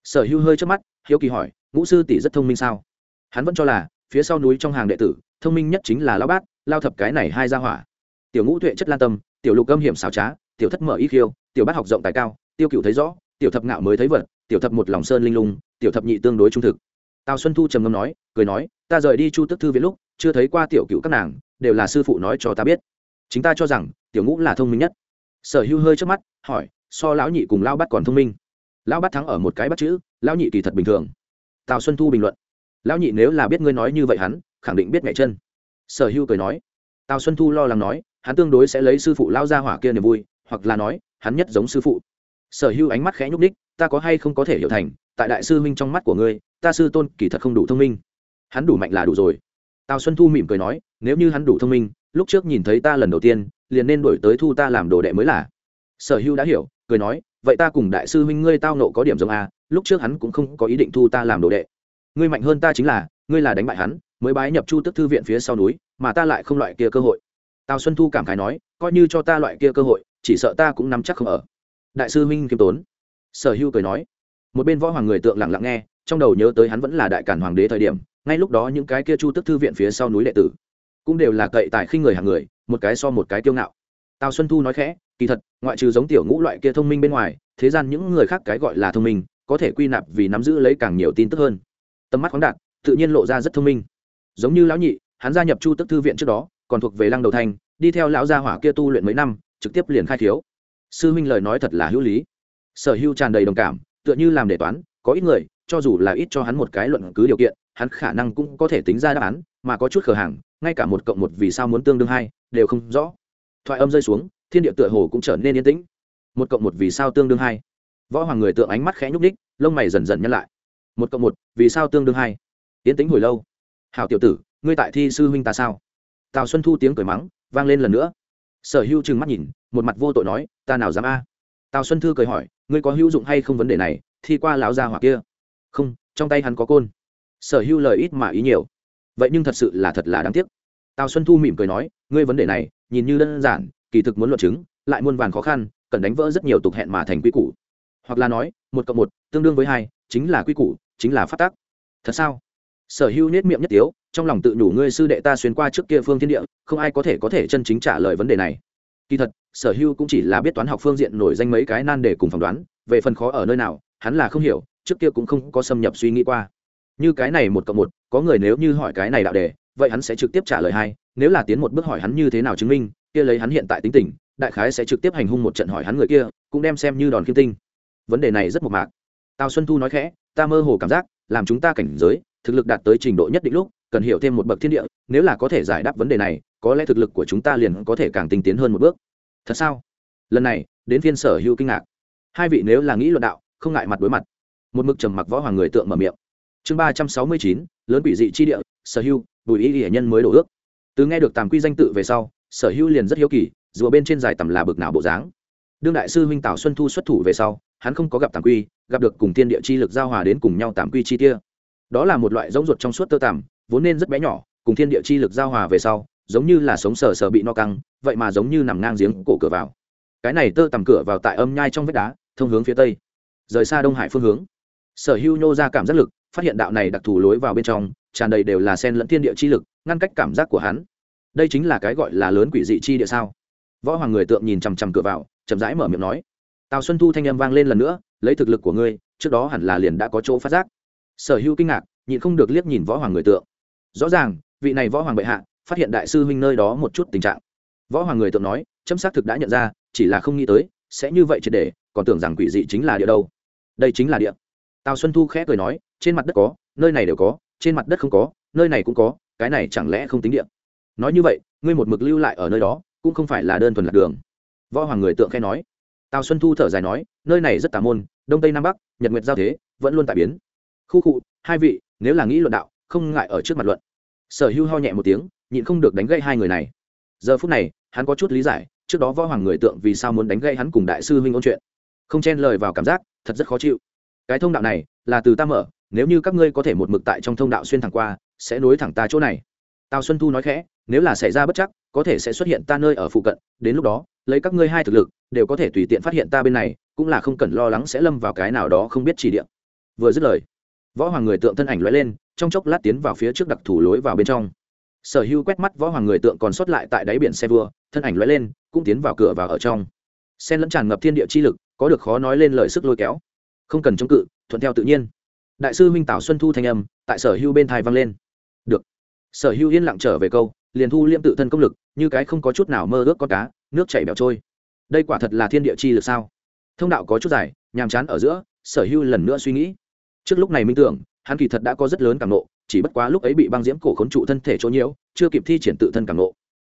Sở hữu hơi trước mắt, hiếu kỳ hỏi, ngũ sư tỷ rất thông minh sao? Hắn vẫn cho là, phía sau núi trong hàng đệ tử, thông minh nhất chính là lao bát, lao thập cái này hai gia hỏa. Tiểu ngũ tuệ chất lan tâm, tiểu lục âm hiểm xảo trá, tiểu thất mở y khiêu, tiểu bát học rộng tài cao, tiêu cựu thấy rõ tiểu thập ngạo mới thấy vật, tiểu thập một lòng sơn linh lung, tiểu thập nhị tương đối trung thực. Tào xuân thu trầm ngâm nói, cười nói, ta rời đi chu tức thư viện lúc, chưa thấy qua tiểu cựu các nàng, đều là sư phụ nói cho ta biết. Chính ta cho rằng, tiểu ngũ là thông minh nhất. Sở hưu hơi trước mắt, hỏi, so lão nhị cùng lao bắt còn thông minh? Lão bắt thắng ở một cái bắt chữ, lão nhị kỳ thật bình thường. Tào xuân thu bình luận, lão nhị nếu là biết ngươi nói như vậy hắn, khẳng định biết mẹ chân. Sở hưu cười nói, tào xuân thu lo lắng nói, hắn tương đối sẽ lấy sư phụ lao ra hỏa kia niềm vui, hoặc là nói, hắn nhất giống sư phụ sở hưu ánh mắt khẽ nhúc ních ta có hay không có thể hiểu thành, tại đại sư minh trong mắt của ngươi, ta sư tôn kỳ thật không đủ thông minh. Hắn đủ mạnh là đủ rồi. Tào xuân thu mỉm cười nói, nếu như hắn đủ thông minh, lúc trước nhìn thấy ta lần đầu tiên, liền nên đổi tới thu ta làm đồ đệ mới là. Sở hưu đã hiểu, cười nói, vậy ta cùng đại sư huynh ngươi tao nộ có điểm giống a, lúc trước hắn cũng không có ý định thu ta làm đồ đệ. Ngươi mạnh hơn ta chính là, ngươi là đánh bại hắn, mới bái nhập chu tức thư viện phía sau núi, mà ta lại không loại kia cơ hội. Tào xuân thu cảm khái nói, coi như cho ta loại kia cơ hội, chỉ sợ ta cũng nắm chắc không ở đại sư Minh kiêm tốn. Sở hưu cười nói. Một bên võ hoàng người tượng lặng lặng nghe, trong đầu nhớ tới hắn vẫn là đại cản hoàng đế thời điểm, ngay lúc đó những cái kia chu tức thư viện phía sau núi đệ tử, cũng đều là cậy tại khinh người hàng người, một cái so một cái kiêu ngạo. Tào xuân thu nói khẽ, kỳ thật, ngoại trừ giống tiểu ngũ loại kia thông minh bên ngoài, thế gian những người khác cái gọi là thông minh, có thể quy nạp vì nắm giữ lấy càng nhiều tin tức hơn. Tầm mắt khoáng đạt, tự nhiên lộ ra rất thông minh. Giống như lão nhị, hắn gia nhập chu tức thư viện trước đó, còn thuộc về lăng đầu thanh đi theo lão gia hỏa kia tu luyện mấy năm, trực tiếp liền khai thiếu sư huynh lời nói thật là hữu lý. Sở hữu tràn đầy đồng cảm, tựa như làm đề toán, có ít người, cho dù là ít cho hắn một cái luận cứ điều kiện, hắn khả năng cũng có thể tính ra đáp án, mà có chút khờ hàng, ngay cả một cộng một vì sao muốn tương đương hai, đều không rõ. Thoại âm rơi xuống, thiên địa tựa hồ cũng trở nên yên tĩnh. Một cộng một vì sao tương đương hai. Võ hoàng người tượng ánh mắt khẽ nhúc ních lông mày dần dần nhăn lại. Một cộng một vì sao tương đương hai. Yên tĩnh hồi lâu. Hảo tiểu tử, ngươi tại thi sư huynh ta sao? Tào xuân thu tiếng cười mắng, vang lên lần nữa sở hữu trừng mắt nhìn, một mặt vô tội nói, ta nào dám a? Tào xuân thư cười hỏi, ngươi có hữu dụng hay không vấn đề này, thi qua lão gia hỏa kia? Không, trong tay hắn có côn. Sở hữu lời ít mà ý nhiều. Vậy nhưng thật sự là thật là đáng tiếc. Tào xuân thu mỉm cười nói, ngươi vấn đề này, nhìn như đơn giản, kỳ thực muốn luận chứng, lại muôn vàn khó khăn, cần đánh vỡ rất nhiều tục hẹn mà thành quy củ. Hoặc là nói, một cộng một tương đương với hai, chính là quy củ, chính là phát tác thật sao? Sở hữu nết miệng nhất tiếu, trong lòng tự nhủ ngươi sư đệ ta xuyên qua trước kia phương thiên địa, không ai có thể có thể chân chính trả lời vấn đề này. Kỳ thật, sở hữu cũng chỉ là biết toán học phương diện nổi danh mấy cái nan để cùng phỏng đoán, về phần khó ở nơi nào, hắn là không hiểu, trước kia cũng không có xâm nhập suy nghĩ qua. Như cái này một cộng một, có người nếu như hỏi cái này đạo đề, vậy hắn sẽ trực tiếp trả lời hai, nếu là tiến một bước hỏi hắn như thế nào chứng minh, kia lấy hắn hiện tại tính tình, đại khái sẽ trực tiếp hành hung một trận hỏi hắn người kia, cũng đem xem như đòn kim tinh. Vấn đề này rất mộc mạc. Tào xuân thu nói khẽ, ta mơ hồ cảm giác, làm chúng ta cảnh giới thực lực đạt tới trình độ nhất định lúc, cần hiểu thêm một bậc thiên địa, nếu là có thể giải đáp vấn đề này, có lẽ thực lực của chúng ta liền có thể càng tinh tiến hơn một bước. Thật sao? Lần này, đến phiên sở hữu kinh ngạc. Hai vị nếu là nghĩ luận đạo, không ngại mặt đối mặt. Một mực trầm mặc võ hoàng người tượng mở miệng. Chương ba trăm sáu mươi chín, lớn quỷ dị chi địa, sở hữu, bùi y hệ nhân mới đổ ước. Từ nghe được tàm quy danh tự về sau, sở hữu liền rất hiếu kỳ, dù bên trên dài tầm là bực nào bộ dáng. Đương đại sư huynh tào xuân thu xuất thủ về sau, hắn không có gặp tàm quy, gặp được cùng tiên địa chi lực giao hòa đến cùng nhau tàm quy chi tia đó là một loại giống ruột trong suốt tơ tằm, vốn nên rất bé nhỏ, cùng thiên địa chi lực giao hòa về sau, giống như là sống sờ sờ bị no căng, vậy mà giống như nằm ngang giếng cổ cửa vào. Cái này tơ tằm cửa vào tại âm nhai trong vách đá, thông hướng phía tây, rời xa đông hải phương hướng. Sở hưu nhô ra cảm giác lực, phát hiện đạo này đặc thù lối vào bên trong, tràn đầy đều là sen lẫn thiên địa chi lực, ngăn cách cảm giác của hắn. Đây chính là cái gọi là lớn quỷ dị chi địa sao? Võ hoàng người tượng nhìn chằm chằm cửa vào, chậm rãi mở miệng nói, tào xuân thu thanh âm vang lên lần nữa, lấy thực lực của ngươi, trước đó hẳn là liền đã có chỗ phát giác sở hữu kinh ngạc, nhịn không được liếc nhìn võ hoàng người tượng. Rõ ràng, vị này võ hoàng bệ hạ, phát hiện đại sư huynh nơi đó một chút tình trạng. Võ hoàng người tượng nói, chấm xác thực đã nhận ra, chỉ là không nghĩ tới, sẽ như vậy triệt để, còn tưởng rằng quỷ dị chính là địa đâu. Đây chính là địa. Tào xuân thu khẽ cười nói, trên mặt đất có, nơi này đều có, trên mặt đất không có, nơi này cũng có, cái này chẳng lẽ không tính địa. Nói như vậy, ngươi một mực lưu lại ở nơi đó, cũng không phải là đơn thuần lạc đường. Võ hoàng người tượng khẽ nói. Tào xuân thu thở dài nói, nơi này rất tà môn, đông tây nam bắc, nhật nguyệt giao thế, vẫn luôn tại biến khu cụ hai vị, nếu là nghĩ luận đạo, không ngại ở trước mặt luận. Sở hưu ho nhẹ một tiếng, nhịn không được đánh gây hai người này. Giờ phút này, hắn có chút lý giải, trước đó võ hoàng người tượng vì sao muốn đánh gây hắn cùng đại sư huynh ôn chuyện. Không chen lời vào cảm giác, thật rất khó chịu. Cái thông đạo này, là từ ta mở, nếu như các ngươi có thể một mực tại trong thông đạo xuyên thẳng qua, sẽ nối thẳng ta chỗ này. Tào xuân thu nói khẽ, nếu là xảy ra bất chắc, có thể sẽ xuất hiện ta nơi ở phụ cận, đến lúc đó, lấy các ngươi hai thực lực, đều có thể tùy tiện phát hiện ta bên này, cũng là không cần lo lắng sẽ lâm vào cái nào đó không biết chỉ điểm. Vừa dứt lời võ hoàng người tượng thân ảnh lóe lên, trong chốc lát tiến vào phía trước đặc thủ lối vào bên trong. Sở hữu quét mắt võ hoàng người tượng còn sót lại tại đáy biển xe vua, thân ảnh lóe lên, cũng tiến vào cửa vào ở trong. Sen lẫn tràn ngập thiên địa chi lực, có được khó nói lên lời sức lôi kéo. Không cần chống cự, thuận theo tự nhiên. Đại sư huynh tảo xuân thu thanh âm, tại sở hữu bên thai vang lên. Được. Sở hữu yên lặng trở về câu, liền thu liêm tự thân công lực, như cái không có chút nào mơ ước con cá, nước chảy bẹo trôi. Đây quả thật là thiên địa chi lực sao? Thông đạo có chút dài, nhàm chán ở giữa, sở hữu lần nữa suy nghĩ trước lúc này minh tưởng, hắn kỳ thật đã có rất lớn cảm nộ, chỉ bất quá lúc ấy bị băng diễm cổ khốn trụ thân thể chỗ nhiễu, chưa kịp thi triển tự thân cảm nộ.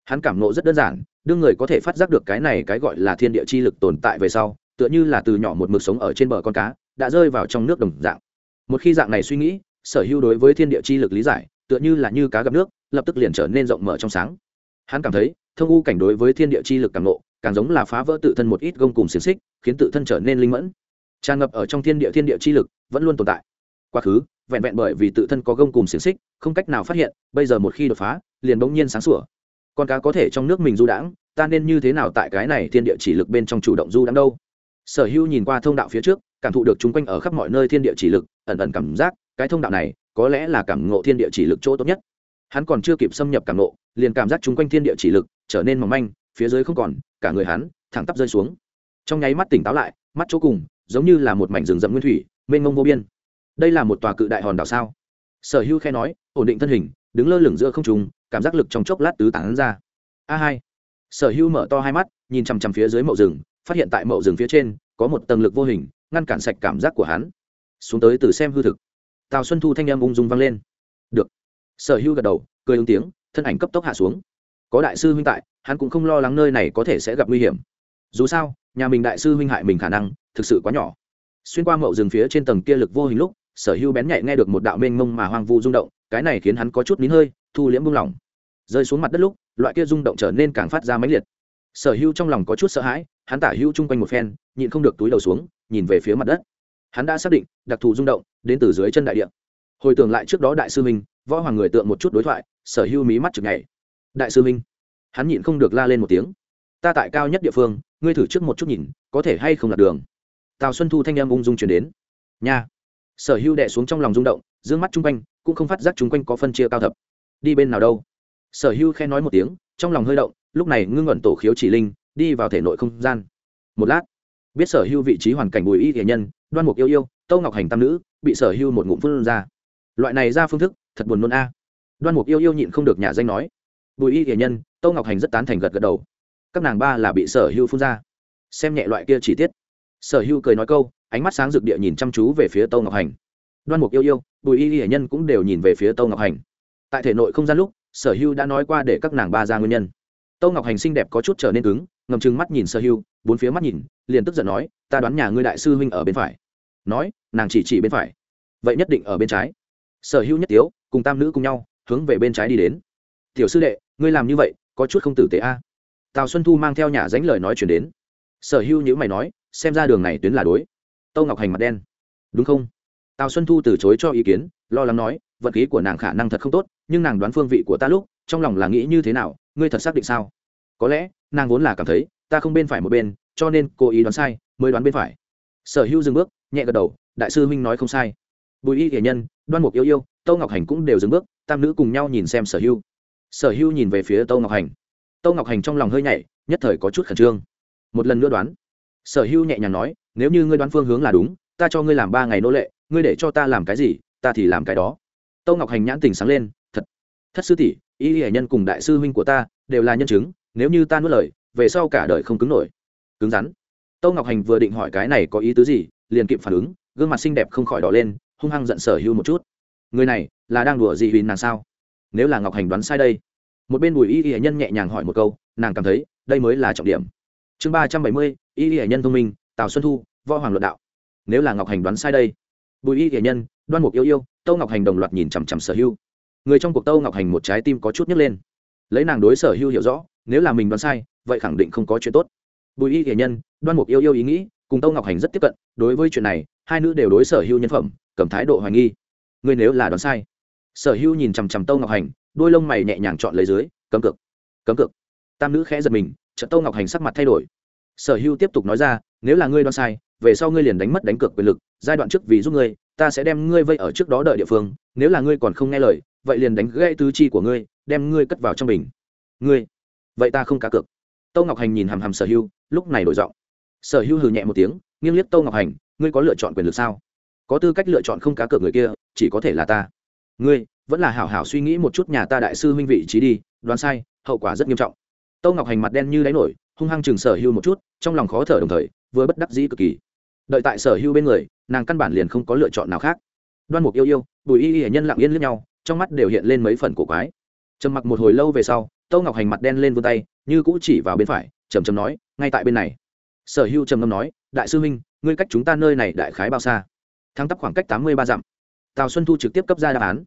Hắn cảm nộ rất đơn giản, đương người có thể phát giác được cái này cái gọi là thiên địa chi lực tồn tại về sau, tựa như là từ nhỏ một mực sống ở trên bờ con cá, đã rơi vào trong nước đồng dạng. Một khi dạng này suy nghĩ, sở hữu đối với thiên địa chi lực lý giải, tựa như là như cá gặp nước, lập tức liền trở nên rộng mở trong sáng. Hắn cảm thấy, thông u cảnh đối với thiên địa chi lực càng nộ, càng giống là phá vỡ tự thân một ít gông cùng xiềng xích, khiến tự thân trở nên linh mẫn. Tràn ngập ở trong thiên địa thiên địa chi lực vẫn luôn tồn tại. Quá khứ, vẹn vẹn bởi vì tự thân có gông cùng xiềng xích, không cách nào phát hiện, bây giờ một khi đột phá, liền bỗng nhiên sáng sủa. Con cá có thể trong nước mình du đãng, ta nên như thế nào tại cái này thiên địa chỉ lực bên trong chủ động du đãng đâu? Sở hữu nhìn qua thông đạo phía trước, cảm thụ được chung quanh ở khắp mọi nơi thiên địa chỉ lực, ẩn ẩn cảm giác, cái thông đạo này, có lẽ là cảm ngộ thiên địa chỉ lực chỗ tốt nhất. Hắn còn chưa kịp xâm nhập cảm ngộ, liền cảm giác chung quanh thiên địa chỉ lực trở nên mỏng manh, phía dưới không còn, cả người hắn thẳng tắp rơi xuống. Trong nháy mắt tỉnh táo lại, mắt chỗ cùng, giống như là một mảnh rừng rậm nguyên thủy mênh mông vô biên. Đây là một tòa cự đại hòn đảo sao? Sở hữu khe nói, ổn định thân hình, đứng lơ lửng giữa không trùng cảm giác lực trong chốc lát tứ tán ra. A hai. Sở hữu mở to hai mắt, nhìn chằm chằm phía dưới mậu rừng, phát hiện tại mậu rừng phía trên, có một tầng lực vô hình, ngăn cản sạch cảm giác của hắn. Xuống tới từ xem hư thực. Tào xuân thu thanh em ung dung vang lên. Được. Sở hữu gật đầu, cười ứng tiếng, thân ảnh cấp tốc hạ xuống. Có đại sư huynh tại, hắn cũng không lo lắng nơi này có thể sẽ gặp nguy hiểm. Dù sao, nhà mình đại sư huynh hại mình khả năng thực sự quá nhỏ xuyên qua mậu rừng phía trên tầng kia lực vô hình lúc, sở hưu bén nhạy nghe được một đạo mênh mông mà hoang vu rung động, cái này khiến hắn có chút nín hơi, thu liễm buông lỏng. Rơi xuống mặt đất lúc, loại kia rung động trở nên càng phát ra mãnh liệt. Sở hưu trong lòng có chút sợ hãi, hắn tả hưu chung quanh một phen, nhịn không được túi đầu xuống, nhìn về phía mặt đất. Hắn đã xác định, đặc thù rung động đến từ dưới chân đại địa. Hồi tưởng lại trước đó đại sư minh võ hoàng người tượng một chút đối thoại, sở hưu mí mắt chực ngày đại sư minh hắn nhịn không được la lên một tiếng. Ta tại cao nhất địa phương, ngươi thử trước một chút nhìn, có thể hay không lạc đường? Tào xuân thu thanh em ung dung chuyển đến nha sở hưu đệ xuống trong lòng rung động d ư ơ n g mắt chung quanh cũng không phát giác chung quanh có phân chia cao thập đi bên nào đâu sở hưu khen nói một tiếng trong lòng hơi động lúc này ngưng ẩn tổ khiếu chỉ linh đi vào thể nội không gian một lát biết sở hưu vị trí hoàn cảnh bùi y thể nhân đoan mục yêu yêu tâu ngọc hành tam nữ bị sở hưu một ngụm phương ra loại này ra phương thức thật buồn nôn a đoan mục yêu yêu nhịn không được nhà danh nói bùi y thể nhân tâu ngọc hành rất tán thành gật gật đầu các nàng ba là bị sở hưu phun ra xem nhẹ loại kia chi tiết sở hưu cười nói câu, ánh mắt sáng rực địa nhìn chăm chú về phía tâu ngọc hành. Đoan mục yêu yêu, bùi y hiển nhân cũng đều nhìn về phía tâu ngọc hành. Tại thể nội không gian lúc, sở hưu đã nói qua để các nàng ba ra nguyên nhân. Tâu ngọc hành xinh đẹp có chút trở nên cứng, ngầm chừng mắt nhìn sở hưu bốn phía mắt nhìn, liền tức giận nói, ta đoán nhà ngươi đại sư huynh ở bên phải. Nói, nàng chỉ chỉ bên phải. Vậy nhất định ở bên trái. Sở hưu nhất tiếu, cùng tam nữ cùng nhau, hướng về bên trái đi đến. Tiểu sư đệ, ngươi làm như vậy, có chút không tử tế a. Tào xuân thu mang theo nhà dánh lời nói chuyển đến. Sở hưu nhữ mày nói xem ra đường này tuyến là đối. Tâu ngọc hành mặt đen. Đúng không? Tào xuân thu từ chối cho ý kiến, lo lắng nói vật khí của nàng khả năng thật không tốt, nhưng nàng đoán phương vị của ta lúc, trong lòng là nghĩ như thế nào, ngươi thật xác định sao? Có lẽ, nàng vốn là cảm thấy, ta không bên phải một bên, cho nên cô ý đoán sai, mới đoán bên phải. Sở hữu dừng bước, nhẹ gật đầu, đại sư huynh nói không sai. Bùi y thể nhân, đoan mục yêu yêu, tâu ngọc hành cũng đều dừng bước, tam nữ cùng nhau nhìn xem sở hữu. Sở hữu nhìn về phía tâu ngọc hành. Tâu ngọc hành trong lòng hơi nhảy, nhất thời có chút khẩn trương. Một lần nữa đoán sở hữu nhẹ nhàng nói, nếu như ngươi đoán phương hướng là đúng, ta cho ngươi làm ba ngày nô lệ, ngươi để cho ta làm cái gì, ta thì làm cái đó. Tâu ngọc hành nhãn tình sáng lên, thật thất sư tỷ, y hệ nhân cùng đại sư huynh của ta đều là nhân chứng, nếu như ta nuốt lời, về sau cả đời không cứng nổi. Cứng rắn. Tâu ngọc hành vừa định hỏi cái này có ý tứ gì, liền kịp phản ứng, gương mặt xinh đẹp không khỏi đỏ lên, hung hăng giận sở hưu một chút. Người này là đang đùa gì huỳnh nàng sao? Nếu là ngọc hành đoán sai đây. Một bên bùi y y nhân nhẹ nhàng hỏi một câu, nàng cảm thấy đây mới là trọng điểm. Chương ba trăm bảy mươi y y nhân thông minh, tào xuân thu, võ hoàng luận đạo. Nếu là ngọc hành đoán sai đây. Bùi y y nhân, đoan mục yêu yêu, tâu ngọc hành đồng loạt nhìn chằm chằm sở hưu người trong cuộc tâu ngọc hành một trái tim có chút nhấc lên. Lấy nàng đối sở hưu hiểu rõ, nếu là mình đoán sai, vậy khẳng định không có chuyện tốt. Bùi y hiển nhân, đoan mục yêu yêu ý nghĩ, cùng tâu ngọc hành rất tiếp cận, đối với chuyện này, hai nữ đều đối sở hưu nhân phẩm, cầm thái độ hoài nghi. Ngươi nếu là đoán sai, sở hưu nhìn chằm chằm tâu ngọc hành, đôi lông mày nhẹ nhàng chọn lấy dưới, cấm cực cấm cực tam nữ khẽ giật mình trận tâu ngọc hành sắc mặt thay đổi sở hưu tiếp tục nói ra, nếu là ngươi đoán sai, về sau ngươi liền đánh mất đánh cược quyền lực, giai đoạn trước vì giúp ngươi, ta sẽ đem ngươi vây ở trước đó đợi địa phương, nếu là ngươi còn không nghe lời, vậy liền đánh gãy tứ chi của ngươi, đem ngươi cất vào trong bình. ngươi? Vậy ta không cá cược. Tâu ngọc hành nhìn hàm hàm sở hưu lúc này đổi giọng. Sở hưu hừ nhẹ một tiếng, nghiêng liếc tâu ngọc hành, ngươi có lựa chọn quyền lực sao? Có tư cách lựa chọn không cá cược người kia, chỉ có thể là ta. Ngươi, vẫn là hảo hảo suy nghĩ một chút nhà ta đại sư huynh vị trí đi, đoán sai, hậu quả rất nghiêm trọng. Tâu ngọc hành mặt đen như đáy nổi hung hăng chừng sở hưu một chút, trong lòng khó thở đồng thời, vừa bất đắc dĩ cực kỳ. Đợi tại sở hưu bên người, nàng căn bản liền không có lựa chọn nào khác. Đoan mục yêu yêu, bùi y y nhân lặng yên lướt nhau, trong mắt đều hiện lên mấy phần cổ quái. Trầm mặc một hồi lâu về sau, tâu ngọc hành mặt đen lên vươn tay, như cũ chỉ vào bên phải trầm trầm nói, ngay tại bên này. Sở hưu trầm ngâm nói, đại sư huynh, ngươi cách chúng ta nơi này đại khái bao xa? Thắng tắp khoảng cách tám mươi ba dặm. Tào xuân thu trực tiếp cấp ra đáp án.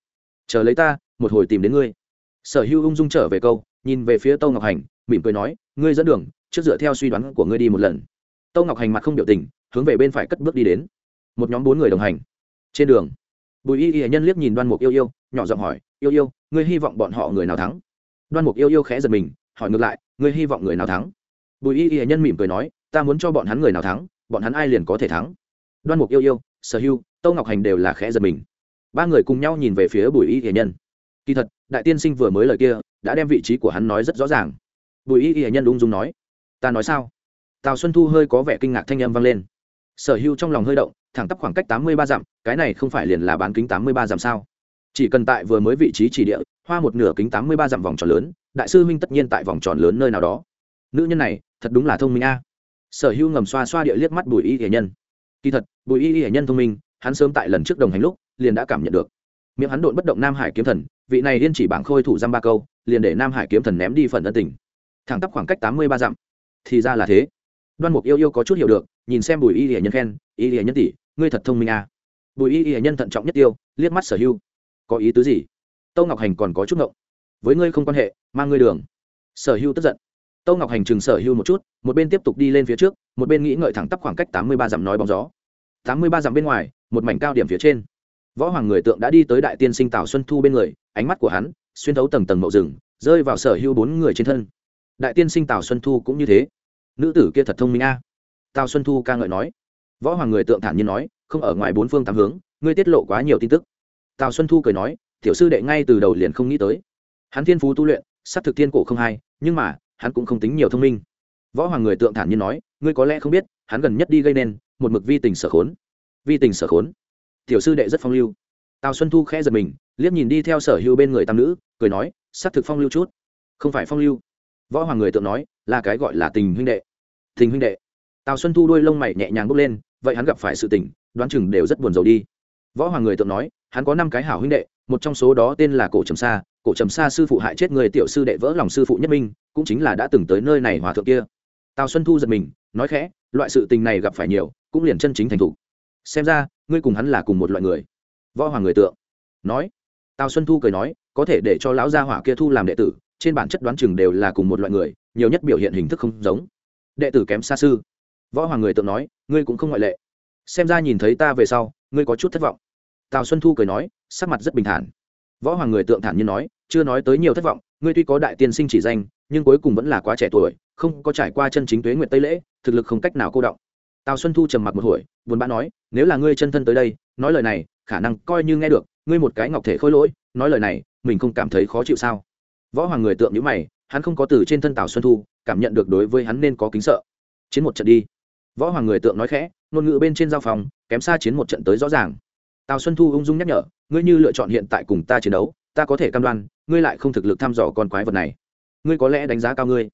Chờ lấy ta, một hồi tìm đến ngươi. Sở hưu ung dung trở về câu, nhìn về phía tâu ngọc hành, mỉm cười nói, ngươi dẫn đường trước dựa theo suy đoán của ngươi đi một lần. Tâu ngọc hành mặt không biểu tình, hướng về bên phải cất bước đi đến. Một nhóm bốn người đồng hành. Trên đường, bùi y y nhân liếc nhìn đoan mục yêu yêu, nhỏ giọng hỏi, yêu yêu, ngươi hy vọng bọn họ người nào thắng? Đoan mục yêu yêu khẽ giật mình, hỏi ngược lại, ngươi hy vọng người nào thắng? Bùi y y nhân mỉm cười nói, ta muốn cho bọn hắn người nào thắng, bọn hắn ai liền có thể thắng. Đoan mục yêu yêu, sở hưu, tâu ngọc hành đều là khẽ giật mình. Ba người cùng nhau nhìn về phía bùi y y nhân. Kỳ thật, đại tiên sinh vừa mới lời kia, đã đem vị trí của hắn nói rất rõ ràng. Bùi y y nhân ung dung nói ta nói sao? Tào xuân thu hơi có vẻ kinh ngạc thanh âm vang lên. Sở hữu trong lòng hơi động, thẳng tắp khoảng cách tám mươi ba dặm, cái này không phải liền là bán kính tám mươi ba dặm sao? Chỉ cần tại vừa mới vị trí chỉ địa, hoa một nửa kính tám mươi ba dặm vòng tròn lớn, đại sư huynh tất nhiên tại vòng tròn lớn nơi nào đó. Nữ nhân này, thật đúng là thông minh a. Sở hữu ngầm xoa xoa địa liếc mắt bùi y hiển nhân. Kỳ thật, bùi y hiển nhân thông minh, hắn sớm tại lần trước đồng hành lúc, liền đã cảm nhận được. Miệng hắn độn bất động nam hải kiếm thần, vị này liên chỉ bảng khôi thủ dăm ba câu, liền để nam hải kiếm thần ném đi phần ân tình. Thẳng tắp khoảng cách tám mươi ba dặm thì ra là thế. Đoan mục yêu yêu có chút hiểu được, nhìn xem bùi y hiển nhân khen, y hiển nhân tỷ, ngươi thật thông minh à. bùi y hiển nhân thận trọng nhất tiêu, liếc mắt sở hưu có ý tứ gì? Tâu ngọc hành còn có chút ngộng. Với ngươi không quan hệ, mang ngươi đường. Sở hưu tức giận. Tâu ngọc hành chừng sở hưu một chút, một bên tiếp tục đi lên phía trước, một bên nghĩ ngợi thẳng tắp khoảng cách tám mươi ba dặm nói bóng gió. tám mươi ba dặm bên ngoài, một mảnh cao điểm phía trên. Võ hoàng người tượng đã đi tới đại tiên sinh tào xuân thu bên người, ánh mắt của hắn xuyên thấu tầng tầng mậu rừng, rơi vào sở hưu bốn người trên thân. Đại tiên sinh tào xuân thu cũng như thế nữ tử kia thật thông minh a. Tào xuân thu ca ngợi nói. Võ hoàng người tượng thản nhiên nói, không ở ngoài bốn phương tám hướng, ngươi tiết lộ quá nhiều tin tức. Tào xuân thu cười nói, tiểu sư đệ ngay từ đầu liền không nghĩ tới. Hắn thiên phú tu luyện s ắ c thực thiên cổ không hay nhưng mà, hắn cũng không tính nhiều thông minh. Võ hoàng người tượng thản nhiên nói, ngươi có lẽ không biết, hắn gần nhất đi gây nên, một mực vi tình sở khốn. Vi tình sở khốn. Tiểu sư đệ rất phong lưu. Tào xuân thu khẽ giật mình, liếc nhìn đi theo sở hữu bên người tam nữ, cười nói s ắ c thực phong lưu chút. Không phải phong lưu võ hoàng người tượng nói, là cái gọi là tình huynh đệ. Tình huynh đệ. Tào xuân thu đôi lông mày nhẹ nhàng bốc lên, vậy hắn gặp phải sự tình, đoán chừng đều rất buồn rầu đi. Võ hoàng người tượng nói, hắn có năm cái hảo huynh đệ, một trong số đó tên là cổ trầm sa. Cổ trầm sa sư phụ hại chết người tiểu sư đệ vỡ lòng sư phụ nhất minh, cũng chính là đã từng tới nơi này hòa thượng kia. Tào xuân thu giật mình, nói khẽ, loại sự tình này gặp phải nhiều, cũng liền chân chính thành thủ xem ra, ngươi cùng hắn là cùng một loại người. Võ hoàng người tượng nói. Tào xuân thu cười nói, có thể để cho lão gia hỏa kia thu làm đệ tử trên bản chất đoán chừng đều là cùng một loại người, nhiều nhất biểu hiện hình thức không giống. Đệ tử kém xa sư. Võ hoàng người tượng nói, ngươi cũng không ngoại lệ. Xem ra nhìn thấy ta về sau, ngươi có chút thất vọng. Tào xuân thu cười nói, sắc mặt rất bình thản. Võ hoàng người tượng thản nhiên nói, chưa nói tới nhiều thất vọng, ngươi tuy có đại tiên sinh chỉ danh, nhưng cuối cùng vẫn là quá trẻ tuổi, không có trải qua chân chính tuế nguyện tây lễ, thực lực không cách nào cô động. Tào xuân thu trầm mặc một hồi, buồn bã nói, nếu là ngươi chân thân tới đây, nói lời này, khả năng coi như nghe được, ngươi một cái ngọc thể khôi lỗi, nói lời này, mình không cảm thấy khó chịu sao? Võ hoàng người tượng nhữ mày, hắn không có từ trên thân tào xuân thu, cảm nhận được đối với hắn nên có kính sợ. Chiến một trận đi. Võ hoàng người tượng nói khẽ, ngôn ngữ bên trên giao phòng, kém xa chiến một trận tới rõ ràng. Tào xuân thu ung dung nhắc nhở, ngươi như lựa chọn hiện tại cùng ta chiến đấu, ta có thể cam đoan, ngươi lại không thực lực thăm dò con quái vật này. Ngươi có lẽ đánh giá cao ngươi.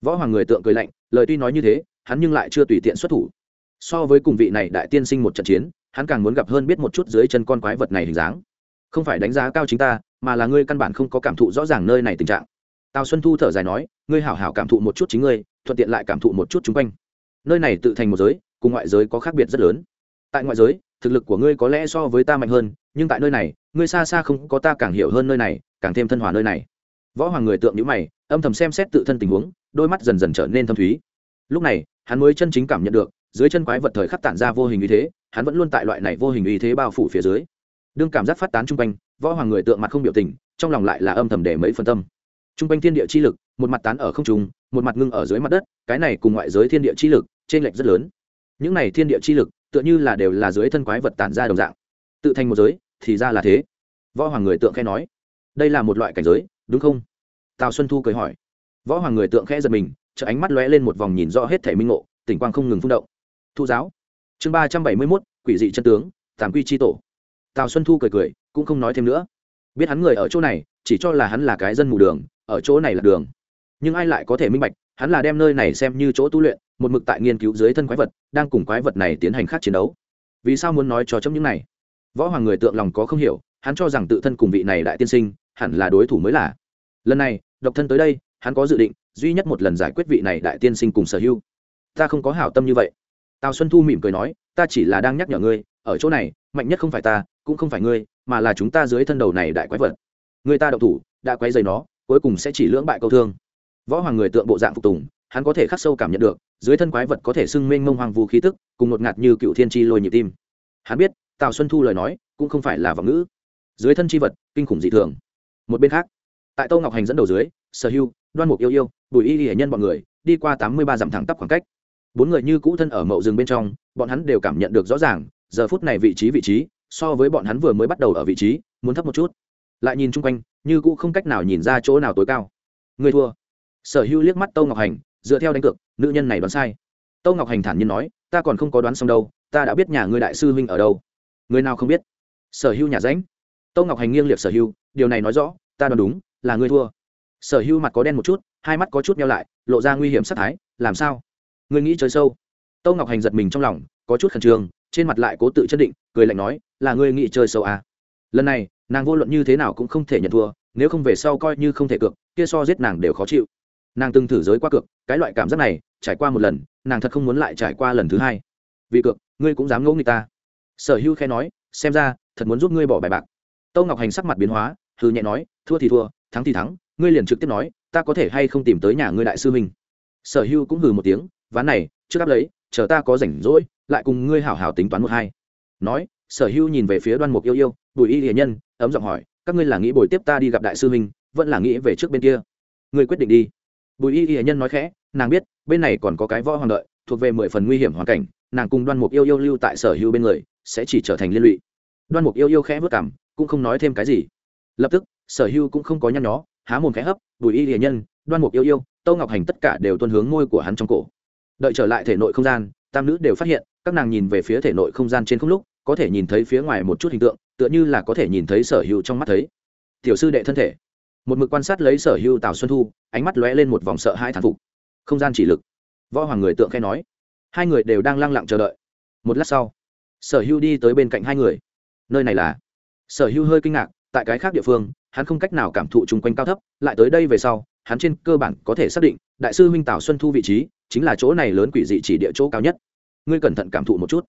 Võ hoàng người tượng cười lạnh, lời tuy nói như thế, hắn nhưng lại chưa tùy tiện xuất thủ. So với cùng vị này đại tiên sinh một trận chiến, hắn càng muốn gặp hơn biết một chút dưới chân con quái vật này hình dáng không phải đánh giá cao chính ta, mà là ngươi căn bản không có cảm thụ rõ ràng nơi này tình trạng. Tào xuân thu thở dài nói, ngươi hảo hảo cảm thụ một chút chính ngươi, thuận tiện lại cảm thụ một chút chung quanh. Nơi này tự thành một giới, cùng ngoại giới có khác biệt rất lớn. Tại ngoại giới, thực lực của ngươi có lẽ so với ta mạnh hơn, nhưng tại nơi này, ngươi xa xa không có ta càng hiểu hơn nơi này, càng thêm thân hòa nơi này. Võ hoàng người tượng nhữ mày, âm thầm xem xét tự thân tình huống, đôi mắt dần dần trở nên thâm thúy. Lúc này, hắn mới chân chính cảm nhận được, dưới chân quái vật thời khắc tản ra vô hình uy thế, hắn vẫn luôn tại loại này vô hình uy thế bao phủ phía dưới đương cảm giác phát tán chung quanh, võ hoàng người tượng mặt không biểu tình, trong lòng lại là âm thầm để mấy phần tâm. Chung quanh thiên địa chi lực, một mặt tán ở không trung, một mặt ngưng ở dưới mặt đất, cái này cùng ngoại giới thiên địa chi lực trên lệch rất lớn. Những này thiên địa chi lực, tựa như là đều là dưới thân quái vật tản ra đồng dạng. Tự thành một giới, thì ra là thế. Võ hoàng người tượng khẽ nói. Đây là một loại cảnh giới, đúng không? Tào xuân thu cười hỏi. Võ hoàng người tượng khẽ giật mình chợ ánh mắt lóe lên một vòng nhìn rõ hết thể minh ngộ, tỉnh quang không ngừng phun động. Thu giáo. Chương ba trăm bảy mươi mốt, quỷ dị chân tướng, tàm quy c tổ tào xuân thu cười cười, cũng không nói thêm nữa. Biết hắn người ở chỗ này, chỉ cho là hắn là cái dân mù đường, ở chỗ này là đường. Nhưng ai lại có thể minh bạch, hắn là đem nơi này xem như chỗ tu luyện, một mực tại nghiên cứu dưới thân quái vật, đang cùng quái vật này tiến hành khác chiến đấu. Vì sao muốn nói cho chấm những này? Võ hoàng người tượng lòng có không hiểu, hắn cho rằng tự thân cùng vị này đại tiên sinh, hẳn là đối thủ mới là. Lần này, độc thân tới đây, hắn có dự định, duy nhất một lần giải quyết vị này đại tiên sinh cùng sở hữu. Ta không có hảo tâm như vậy. Tào xuân thu mỉm cười nói, ta chỉ là đang nhắc nhở ngươi, ở chỗ này, mạnh nhất không phải ta cũng không phải ngươi, mà là chúng ta dưới thân đầu này đại quái vật. Người ta đậu thủ, đã quay dày nó, cuối cùng sẽ chỉ lưỡng bại câu thương. Võ hoàng người tượng bộ dạng phục tùng, hắn có thể khắc sâu cảm nhận được, dưới thân quái vật có thể xưng mênh mông hoàng vũ khí tức, cùng một ngạt như cựu thiên tri lôi nhịp tim. Hắn biết, tào xuân thu lời nói, cũng không phải là vọng ngữ. Dưới thân chi vật, kinh khủng dị thường. Một bên khác, tại tô ngọc hành dẫn đầu dưới, sở hưu, đoan mục yêu yêu, bùi y hệ nhân bọn người, đi qua tám mươi ba dặm thẳng tắp khoảng cách. Bốn người như cũ thân ở mậu rừng bên trong, bọn hắn đều cảm nhận được rõ ràng, giờ phút này vị trí vị trí so với bọn hắn vừa mới bắt đầu ở vị trí, muốn thấp một chút. Lại nhìn chung quanh, như cũ không cách nào nhìn ra chỗ nào tối cao. Người thua. Sở hữu liếc mắt tâu ngọc hành, dựa theo đánh cược, nữ nhân này đoán sai. Tâu ngọc hành thản nhiên nói, ta còn không có đoán xong đâu, ta đã biết nhà ngươi đại sư huynh ở đâu. Người nào không biết? Sở hữu nhà ránh tâu ngọc hành nghiêng liệt sở hữu, điều này nói rõ, ta đoán đúng, là ngươi thua. Sở hữu mặt có đen một chút, hai mắt có chút nhau lại, lộ ra nguy hiểm sắc thái, làm sao? Ngươi nghĩ chơi sâu? Tâu ngọc hành giật mình trong lòng, có chút khẩn trương trên mặt lại cố tự chân định, cười lạnh nói, là ngươi nghĩ chơi sâu à. lần này, nàng vô luận như thế nào cũng không thể nhận thua, nếu không về sau coi như không thể cược, kia so giết nàng đều khó chịu nàng từng thử giới qua cược, cái loại cảm giác này, trải qua một lần, nàng thật không muốn lại trải qua lần thứ hai vì cược, ngươi cũng dám ngỗ nghịch ta sở hữu khe nói, xem ra, thật muốn giúp ngươi bỏ bài bạc tâu ngọc hành sắc mặt biến hóa hư nhẹ nói, thua thì thua, thắng thì thắng, ngươi liền trực tiếp nói, ta có thể hay không tìm tới nhà ngươi đại sư mình? sở hữu cũng hừ một tiếng, ván này, trước áp lấy, chờ ta có rảnh rỗi lại cùng ngươi hảo hảo tính toán một hai. Nói, sở hữu nhìn về phía đoan mục yêu yêu, bùi y hiền nhân, ấm giọng hỏi, các ngươi là nghĩ bồi tiếp ta đi gặp đại sư minh vẫn là nghĩ về trước bên kia? Ngươi quyết định đi. Bùi y hiền nhân nói khẽ, nàng biết, bên này còn có cái võ hoàng đợi, thuộc về mười phần nguy hiểm hoàn cảnh, nàng cùng đoan mục yêu yêu lưu tại sở hữu bên người, sẽ chỉ trở thành liên lụy. Đoan mục yêu yêu khẽ vất cảm cũng không nói thêm cái gì. Lập tức, sở hữu cũng không có nhăn nhó, há mồm khẽ hấp, bùi y hiền nhân, đoan mục yêu yêu tâu ngọc hành tất cả đều tuân hướng ngôi của hắn trong cổ. Đợi trở lại thể nội không gian, tam nữ đều phát hiện các nàng nhìn về phía thể nội không gian trên không lúc, có thể nhìn thấy phía ngoài một chút hình tượng, tựa như là có thể nhìn thấy sở hữu trong mắt thấy. Tiểu sư đệ thân thể. Một mực quan sát lấy sở hữu tào xuân thu, ánh mắt lóe lên một vòng sợ hai thán phục. Không gian chỉ lực. Võ hoàng người tượng khe nói. Hai người đều đang lăng lặng chờ đợi. Một lát sau, sở hữu đi tới bên cạnh hai người. Nơi này là? Sở hữu hơi kinh ngạc, tại cái khác địa phương, hắn không cách nào cảm thụ chung quanh cao thấp, lại tới đây về sau, hắn trên cơ bản có thể xác định, đại sư huynh tào xuân thu vị trí, chính là chỗ này lớn quỷ dị chỉ địa chỗ cao nhất ngươi cẩn thận cảm thụ một chút.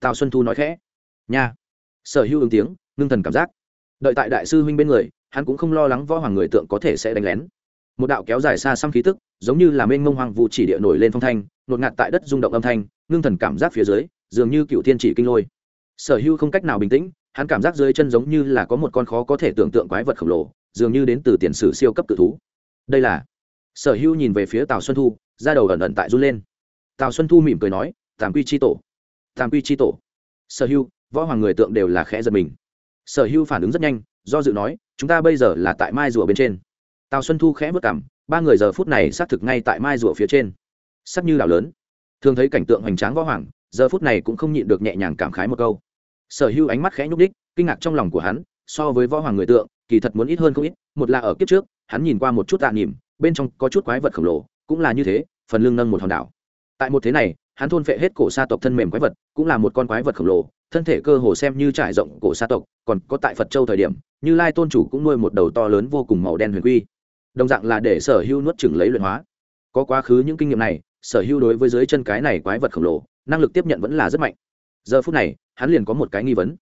Tào xuân thu nói khẽ. Nha. Sở hữu ứng tiếng, ngưng thần cảm giác. Đợi tại đại sư huynh bên người, hắn cũng không lo lắng võ hoàng người tượng có thể sẽ đánh lén. Một đạo kéo dài xa xăm khí tức, giống như là mênh mông hoàng vụ chỉ địa nổi lên phong thanh, nột ngạt tại đất rung động âm thanh, ngưng thần cảm giác phía dưới, dường như cựu thiên chỉ kinh lôi. Sở hữu không cách nào bình tĩnh, hắn cảm giác dưới chân giống như là có một con khó có thể tưởng tượng quái vật khổng lồ, dường như đến từ tiền sử siêu cấp tự thú. Đây là. Sở hữu nhìn về phía tào xuân thu ra đầu ẩn ẩn tại run lên. Tào xuân thu mỉm cười nói tàm quy c tổ. Tàm quy c tổ. Sở hữu võ hoàng người tượng đều là khẽ giật mình. Sở hữu phản ứng rất nhanh, do dự nói, chúng ta bây giờ là tại mai rùa bên trên. Tào xuân thu khẽ vất cảm ba người giờ phút này xác thực ngay tại mai rùa phía trên. Sắc như đảo lớn. Thường thấy cảnh tượng hoành tráng võ hoàng, giờ phút này cũng không nhịn được nhẹ nhàng cảm khái một câu. Sở hữu ánh mắt khẽ nhúc đích kinh ngạc trong lòng của hắn, so với võ hoàng người tượng, kỳ thật muốn ít hơn không ít, một là ở kiếp trước, hắn nhìn qua một chút tạ nỉm bên trong có chút quái vật khổng lồ, cũng là như thế, phần lưng nâng một hòn đảo tại một thế này, hắn thôn phệ hết cổ sa tộc thân mềm quái vật, cũng là một con quái vật khổng lồ, thân thể cơ hồ xem như trải rộng cổ sa tộc, còn có tại phật châu thời điểm, như lai tôn chủ cũng nuôi một đầu to lớn vô cùng màu đen huyền quy. Đồng dạng là để sở hưu nuốt chừng lấy luyện hóa. Có quá khứ những kinh nghiệm này, sở hưu đối với dưới chân cái này quái vật khổng lồ, năng lực tiếp nhận vẫn là rất mạnh. Giờ phút này, hắn liền có một cái nghi vấn.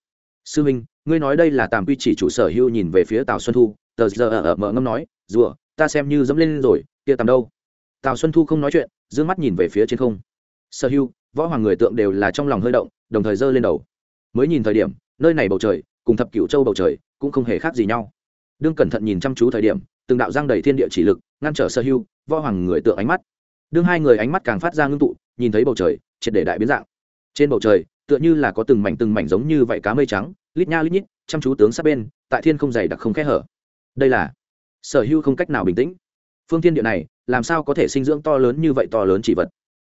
Sư minh, ngươi nói đây là tàm quy chỉ chủ sở hưu nhìn về phía tào xuân thu, tờ giờ ở mở ngâm nói, rùa, ta xem như dẫm lên rồi, kia tầm đâu? Tào xuân thu không nói chuyện d ư ơ n g mắt nhìn về phía trên không. Sở hưu, võ hoàng người tượng đều là trong lòng hơi động, đồng thời giơ lên đầu. Mới nhìn thời điểm, nơi này bầu trời, cùng thập cựu châu bầu trời, cũng không hề khác gì nhau. Đương cẩn thận nhìn chăm chú thời điểm, từng đạo giang đầy thiên địa chỉ lực, ngăn trở sở hưu, võ hoàng người tượng ánh mắt. Đương hai người ánh mắt càng phát ra ngưng tụ, nhìn thấy bầu trời, triệt để đại biến dạng. Trên bầu trời, tựa như là có từng mảnh từng mảnh giống như vậy cá mây trắng, lít nha lít nhít, chăm chú tướng sát bên, tại thiên không dày đặc không khẽ hở. Đây là sở hưu không cách nào bình tĩnh phương thiên địa này, làm sao có thể sinh dưỡng to lớn như vậy to lớn chỉ vật?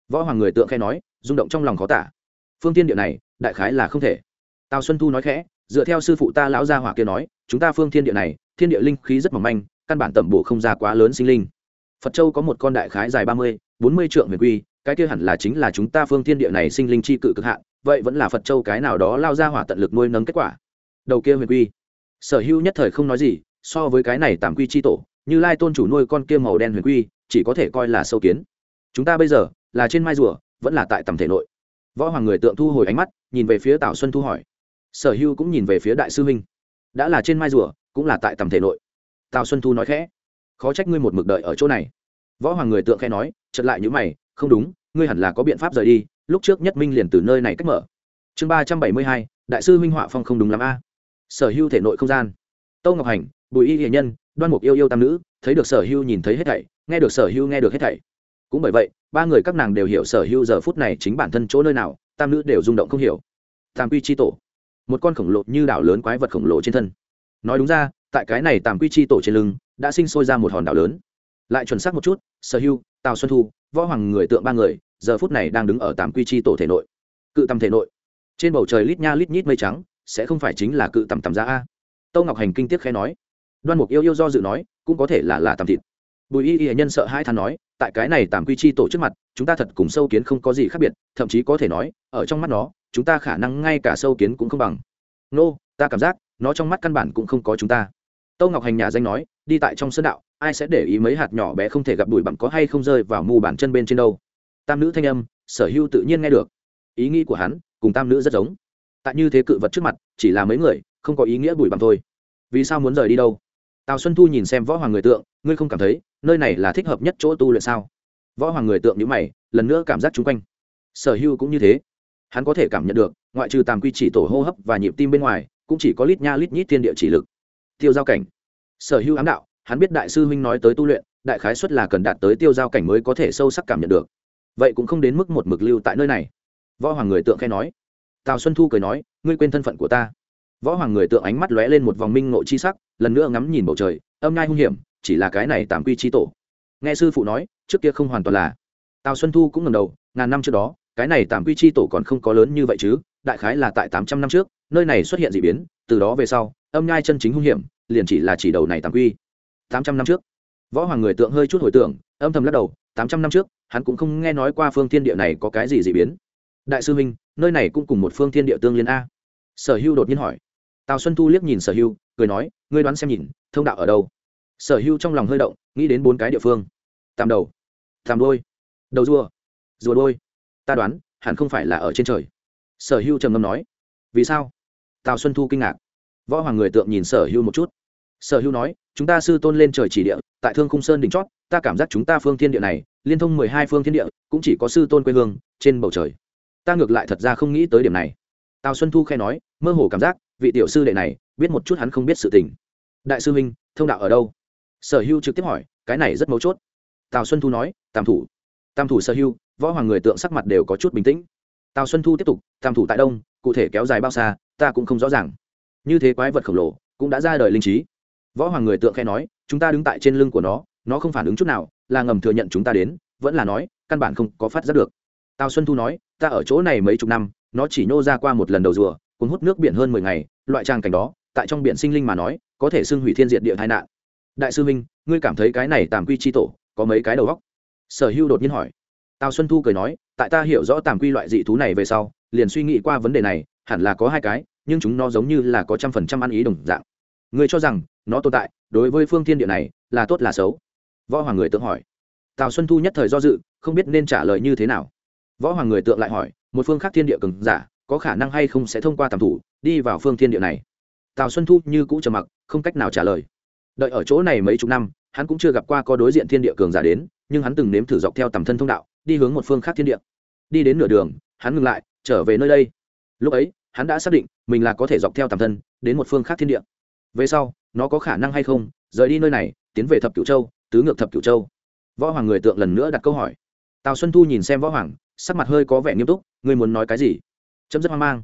Võ hoàng người tượng khe nói, rung động trong lòng khó tả. Phương thiên địa này, đại khái là không thể. Tào xuân thu nói khẽ, dựa theo sư phụ ta lão gia hỏa kia nói, chúng ta phương thiên địa này, thiên địa linh khí rất mỏng manh, căn bản tẩm bổ không ra quá lớn sinh linh. Phật châu có một con đại khái dài ba mươi, bốn mươi trượng huyền quy, cái kia hẳn là chính là chúng ta phương thiên địa này sinh linh chi cự cực hạn, vậy vẫn là phật châu cái nào đó lao ra hỏa tận lực nuôi nấng kết quả. Đầu kia huyền quy, sở hữu nhất thời không nói gì, so với cái này tạm quy chi tổ như lai tôn chủ nuôi con kia màu đen huyền quy, chỉ có thể coi là sâu kiến. Chúng ta bây giờ là trên mai rùa, vẫn là tại tầm thể nội. Võ hoàng người tượng thu hồi ánh mắt, nhìn về phía tào xuân thu hỏi. Sở Hưu cũng nhìn về phía đại sư huynh. Đã là trên mai rùa, cũng là tại tầm thể nội. Tào xuân thu nói khẽ. Khó trách ngươi một mực đợi ở chỗ này. Võ hoàng người tượng khẽ nói chật lại những mày, không đúng, ngươi hẳn là có biện pháp rời đi, lúc trước nhất minh liền từ nơi này cách mở. Chương ba trăm bảy mươi hai, đại sư minh họa phong không đúng lắm a. Sở hưu thể nội không gian. Tâu ngọc hành bùi y hiền nhân, đoan mục yêu yêu tam nữ, thấy được sở hưu nhìn thấy hết thảy, nghe được sở hưu nghe được hết thảy. Cũng bởi vậy, ba người các nàng đều hiểu sở hưu giờ phút này chính bản thân chỗ nơi nào, tam nữ đều rung động không hiểu. Tam quy c tổ, một con khổng lồ như đảo lớn quái vật khổng lồ trên thân. Nói đúng ra, tại cái này tam quy c tổ trên lưng, đã sinh sôi ra một hòn đảo lớn. Lại chuẩn xác một chút, sở hưu tào xuân thu, võ hoàng người tượng ba người, giờ phút này đang đứng ở Tam quy chi tổ thể nội. Cự tầm thể nội. Trên bầu trời lít nha lít nhít mây trắng, sẽ không phải chính là cự tầm tầm ra a. Tâu ngọc hành kinh tiếc khẽ nói đoan mục yêu yêu do dự nói cũng có thể là là tàm thịt. Bùi y y nhân sợ hai than nói tại cái này tạm quy chi tổ trước mặt chúng ta thật cùng sâu kiến không có gì khác biệt thậm chí có thể nói ở trong mắt nó chúng ta khả năng ngay cả sâu kiến cũng không bằng. Nô、no, ta cảm giác nó trong mắt căn bản cũng không có chúng ta. Tâu ngọc hành nhà danh nói đi tại trong sân đạo ai sẽ để ý mấy hạt nhỏ bé không thể gặp bụi bặm có hay không rơi vào mù bản chân bên trên đâu. Tam nữ thanh âm sở hưu tự nhiên nghe được. Ý nghĩ của hắn cùng tam nữ rất giống. Tại như thế cự vật trước mặt chỉ là mấy người không có ý nghĩa bụi bặm thôi. Vì sao muốn rời đi đâu? Tào xuân thu nhìn xem võ hoàng người tượng, ngươi không cảm thấy nơi này là thích hợp nhất chỗ tu luyện sao? Võ hoàng người tượng nhữ mày, lần nữa cảm giác chung quanh. Sở hưu cũng như thế. Hắn có thể cảm nhận được, ngoại trừ tàm quy chỉ tổ hô hấp và nhịp tim bên ngoài, cũng chỉ có lít nha lít nhít thiên địa chỉ lực. Tiêu giao cảnh. Sở hưu ám đạo, hắn biết đại sư huynh nói tới tu luyện, đại khái xuất là cần đạt tới tiêu giao cảnh mới có thể sâu sắc cảm nhận được. Vậy cũng không đến mức một mực lưu tại nơi này. Võ hoàng người tượng khai nói. Tào xuân thu cười nói, ngươi quên thân phận của ta võ hoàng người tượng ánh mắt lóe lên một vòng minh ngộ chi sắc, lần nữa ngắm nhìn bầu trời, âm nhai hung hiểm, chỉ là cái này tạm quy chi tổ. Nghe sư phụ nói, trước kia không hoàn toàn là. Tào xuân thu cũng ngầm đầu, ngàn năm trước đó, cái này tạm quy chi tổ còn không có lớn như vậy chứ, đại khái là tại tám trăm năm trước, nơi này xuất hiện d ị biến, từ đó về sau, âm nhai chân chính hung hiểm, liền chỉ là chỉ đầu này tạm quy. Tám trăm năm trước. Võ hoàng người tượng hơi chút hồi tưởng, âm thầm lắc đầu, tám trăm năm trước, hắn cũng không nghe nói qua phương thiên địa này có cái gì d ị biến. Đại sư minh, nơi này cũng cùng một phương thiên địa tương liên a. Sở hưu đột nhiên hỏi tào xuân thu liếc nhìn sở hưu, cười nói, ngươi đoán xem nhìn, thông đạo ở đâu? Sở hưu trong lòng hơi động, nghĩ đến bốn cái địa phương. Tàm đầu tàm đôi đầu rùa rùa đôi ta đoán, hẳn không phải là ở trên trời. Sở hưu trầm ngâm nói. Vì sao? Tào xuân thu kinh ngạc. Võ hoàng người tượng nhìn sở hưu một chút. Sở hưu nói, chúng ta sư tôn lên trời chỉ địa, tại thương khung sơn đỉnh chót, ta cảm giác chúng ta phương thiên địa này, liên thông mười hai phương thiên địa, cũng chỉ có sư tôn quê hương, trên bầu trời. Ta ngược lại thật ra không nghĩ tới điểm này. Tào xuân thu khe nói, mơ hồ cảm giác vị tiểu sư đệ này biết một chút hắn không biết sự tình. Đại sư huynh, thông đạo ở đâu? Sở hưu trực tiếp hỏi, cái này rất mấu chốt. Tào xuân thu nói, tam thủ. Tam thủ sở hưu, võ hoàng người tượng sắc mặt đều có chút bình tĩnh. Tào xuân thu tiếp tục, tam thủ tại đông, cụ thể kéo dài bao xa, ta cũng không rõ ràng. Như thế quái vật khổng lồ, cũng đã ra đời linh trí. Võ hoàng người tượng khe nói, chúng ta đứng tại trên lưng của nó nó không phản ứng chút nào, là ngầm thừa nhận chúng ta đến, vẫn là nói, căn bản không có phát giác được. Tào xuân thu nói, ta ở chỗ này mấy chục năm, nó chỉ nhô ra qua một lần đầu rùa cuốn hút nước biển hơn mười ngày, loại trang cảnh đó, tại trong biển sinh linh mà nói, có thể xưng hủy thiên diệt địa tai nạn. Đại sư minh, ngươi cảm thấy cái này tàm quy chi tổ, có mấy cái đầu góc sở hưu đột nhiên hỏi. Tào xuân thu cười nói, tại ta hiểu rõ tàm quy loại dị thú này về sau, liền suy nghĩ qua vấn đề này, hẳn là có hai cái, nhưng chúng nó giống như là có trăm phần trăm ăn ý đồng dạng. Ngươi cho rằng, nó tồn tại, đối với phương thiên địa này, là tốt là xấu? Võ hoàng người tượng hỏi. Tào xuân thu nhất thời do dự, không biết nên trả lời như thế nào. Võ hoàng người tượng lại hỏi, một phương khác thiên địa cường giả có khả năng hay không sẽ thông qua tàm thủ, đi vào phương thiên địa này. Tào xuân thu như cũ trầm mặc, không cách nào trả lời. Đợi ở chỗ này mấy chục năm, hắn cũng chưa gặp qua có đối diện thiên địa cường giả đến, nhưng hắn từng nếm thử dọc theo tầm thân thông đạo, đi hướng một phương khác thiên địa. Đi đến nửa đường, hắn ngừng lại, trở về nơi đây. Lúc ấy, hắn đã xác định mình là có thể dọc theo tầm thân, đến một phương khác thiên địa. Về sau, nó có khả năng hay không, rời đi nơi này, tiến về thập cửu châu, tứ ngược thập cửu châu. Võ hoàng người tượng lần nữa đặt câu hỏi. Tào xuân thu nhìn xem võ hoàng, sắc mặt hơi có vẻ nghiêm túc, ngươi muốn nói cái gì? Chấm dứt hoang mang.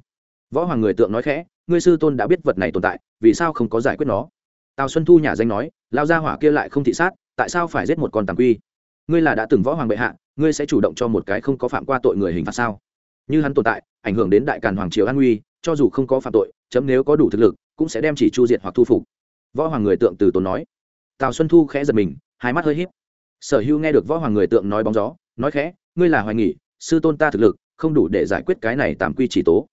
Võ hoàng người tượng nói khẽ, ngươi sư tôn đã biết vật này tồn tại, vì sao không có giải quyết nó? Tào xuân thu nhà danh nói lao ra hỏa kia lại không thị sát, tại sao phải giết một con tàng quy? Ngươi là đã từng võ hoàng bệ hạ, ngươi sẽ chủ động cho một cái không có phạm qua tội người hình phạt sao? Như hắn tồn tại, ảnh hưởng đến đại càn hoàng triều an nguy, cho dù không có phạm tội, chấm nếu có đủ thực lực, cũng sẽ đem chỉ chu diệt hoặc thu phục. Võ hoàng người tượng từ tốn nói. Tào xuân thu khẽ giật mình, hai mắt hơi h í p sở hữu nghe được võ hoàng người tượng nói bóng gió, nói khẽ, ngươi là hoài nghỉ sư tôn ta thực lực không đủ để giải quyết cái này tạm quy chỉ tố.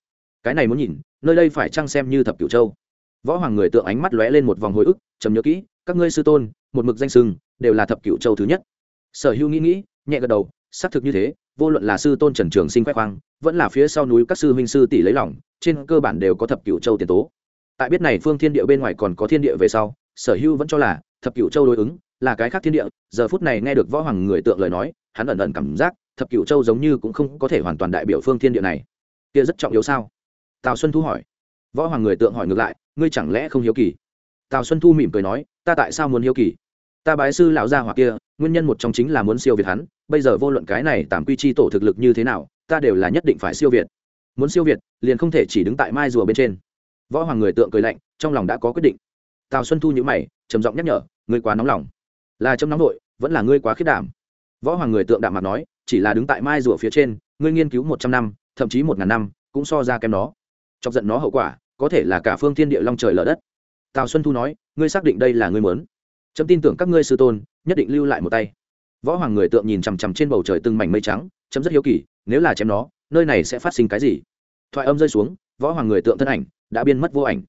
Cái này muốn nhìn, nơi đây phải chăng xem như thập cửu châu. Võ hoàng người tượng ánh mắt lóe lên một vòng hồi ức, trầm nhớ kỹ, các ngươi sư tôn, một mực danh sừng đều là thập cửu châu thứ nhất. Sở hữu nghĩ nghĩ, nhẹ gật đầu, xác thực như thế, vô luận là sư tôn trần trường sinh khoe khoang, vẫn là phía sau núi các sư huynh sư tỷ lấy lòng, trên cơ bản đều có thập cửu châu tiền tố. Tại biết này phương thiên địa bên ngoài còn có thiên địa về sau, sở hưu vẫn cho là thập cửu châu đối ứng là cái khác thiên địa, giờ phút này nghe được võ hoàng người tượng lời nói, hắn ẩn ẩn cảm giác thập cửu châu giống như cũng không có thể hoàn toàn đại biểu phương thiên địa này. Kia rất trọng yếu sao? Tào xuân thu hỏi. Võ hoàng người tượng hỏi ngược lại, ngươi chẳng lẽ không hiếu kỳ? Tào xuân thu mỉm cười nói, ta tại sao muốn hiếu kỳ? Ta bái sư lão gia hoặc kia, nguyên nhân một trong chính là muốn siêu việt hắn, bây giờ vô luận cái này tạm quy chi tổ thực lực như thế nào, ta đều là nhất định phải siêu việt. Muốn siêu việt, liền không thể chỉ đứng tại mai rùa bên trên. Võ hoàng người tượng cười lạnh, trong lòng đã có quyết định. Tào xuân thu nhữ mày, trầm giọng nhắc nhở, ngươi quá nóng lòng. Là chấm nóng nội, vẫn là ngươi quá khiết đảm. Võ hoàng người tượng đạm mặt nói chỉ là đứng tại mai rùa phía trên, ngươi nghiên cứu một trăm năm, thậm chí một ngàn năm, cũng so ra kém nó. Chọc giận nó hậu quả, có thể là cả phương thiên địa long trời lở đất. Tào xuân thu nói, ngươi xác định đây là ngươi mớn trâm tin tưởng các ngươi sư tôn, nhất định lưu lại một tay. Võ hoàng người tượng nhìn chằm chằm trên bầu trời từng mảnh mây trắng, chấm rất hiếu kỳ, nếu là chém nó, nơi này sẽ phát sinh cái gì? Thoại âm rơi xuống, võ hoàng người tượng thân ảnh đã biên mất vô ảnh.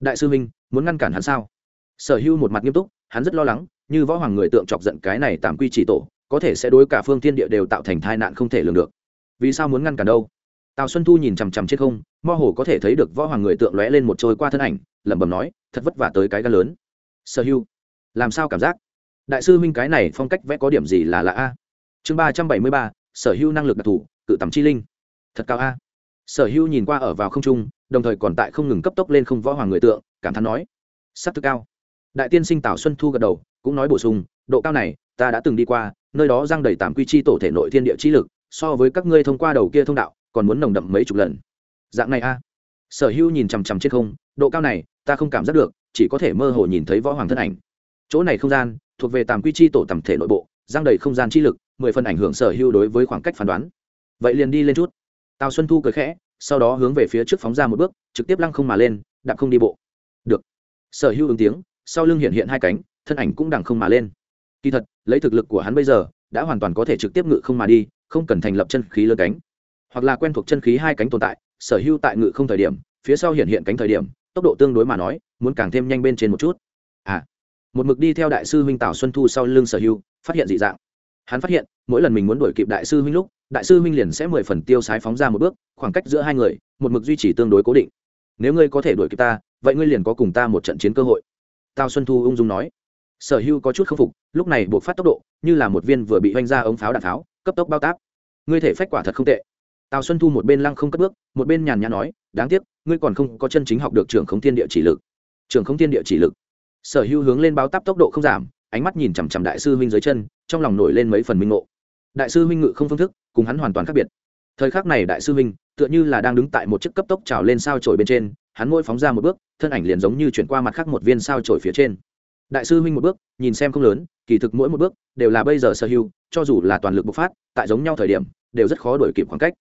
Đại sư minh muốn ngăn cản hắn sao? Sở hưu một mặt nghiêm túc, hắn rất lo lắng, như võ hoàng người tượng chọc giận cái này tạm quy chỉ tổ có thể sẽ đối cả phương thiên địa đều tạo thành tai nạn không thể lường được. Vì sao muốn ngăn cản đâu? Tào xuân thu nhìn chằm chằm trên không, mơ hồ có thể thấy được võ hoàng người tượng lóe lên một trôi qua thân ảnh, lẩm bẩm nói, thật vất vả tới cái gan lớn. Sở hưu, làm sao cảm giác? Đại sư huynh cái này phong cách vẽ có điểm gì là lạ a? Chương ba trăm bảy mươi ba, sở hưu năng lực đặc thù, cự tầm chi linh. Thật cao a. Sở hưu nhìn qua ở vào không trung, đồng thời còn tại không ngừng cấp tốc lên không võ hoàng người tượng, cảm thán nói s ắ c thực cao đại tiên sinh tào xuân thu gật đầu, cũng nói bổ sung, độ cao này, ta đã từng đi qua, nơi đó giang đầy tạm quy chi tổ thể nội thiên địa chi lực, so với các ngươi thông qua đầu kia thông đạo, còn muốn nồng đậm mấy chục lần. Dạng này a. Sở hưu nhìn chằm chằm trên không, độ cao này, ta không cảm giác được, chỉ có thể mơ hồ nhìn thấy võ hoàng thân ảnh. Chỗ này không gian, thuộc về tàm quy chi tổ tầm thể nội bộ, giang đầy không gian chi lực, mười phần ảnh hưởng sở hưu đối với khoảng cách phán đoán. Vậy liền đi lên chút. Tào xuân thu cười khẽ, sau đó hướng về phía trước phóng ra một bước, trực tiếp lăng không mà lên, đạp không đi bộ. Được. Sở hưu ứng tiếng sau lưng hiện hiện hai cánh thân ảnh cũng đằng không mà lên. Kỳ thật lấy thực lực của hắn bây giờ đã hoàn toàn có thể trực tiếp ngự không mà đi không cần thành lập chân khí lớn cánh. Hoặc là quen thuộc chân khí hai cánh tồn tại sở hữu tại ngự không thời điểm phía sau hiện hiện cánh thời điểm tốc độ tương đối mà nói muốn càng thêm nhanh bên trên một chút. À một mực đi theo đại sư huynh tào xuân thu sau lưng sở hữu, phát hiện dị dạng. Hắn phát hiện mỗi lần mình muốn đuổi kịp đại sư huynh lúc đại sư huynh liền sẽ mười phần tiêu sái phóng ra một bước khoảng cách giữa hai người một mực duy trì tương đối cố định. Nếu ngươi có thể đuổi kịp ta vậy ngươi liền có cùng ta một trận chiến cơ hội tào xuân thu ung dung nói. Sở hưu có chút k phục, lúc này buộc phát tốc độ, như là một viên vừa bị oanh ra ống pháo đạn pháo, cấp tốc bao táp. Ngươi thể phách quả thật không tệ. Tào xuân thu một bên lăng không cất bước, một bên nhàn nhã nói, đáng tiếc, ngươi còn không có chân chính học được Trường không thiên địa chỉ lực. Trường không thiên địa chỉ lực? Sở hữu hướng lên báo táp tốc độ không giảm, ánh mắt nhìn chằm chằm đại sư huynh dưới chân, trong lòng nổi lên mấy phần minh ngộ. Đại sư huynh ngự không phương thức, cùng hắn hoàn toàn khác biệt. Thời khắc này đại sư huynh, tựa như là đang đứng tại một chiếc cấp tốc trào lên sao trổi bên trên hắn môi phóng ra một bước, thân ảnh liền giống như chuyển qua mặt khác một viên sao trổi phía trên. Đại sư huynh một bước, nhìn xem không lớn, kỳ thực mỗi một bước đều là bây giờ sở hữu, cho dù là toàn lực bộc phát, tại giống nhau thời điểm, đều rất khó đổi kịp khoảng cách.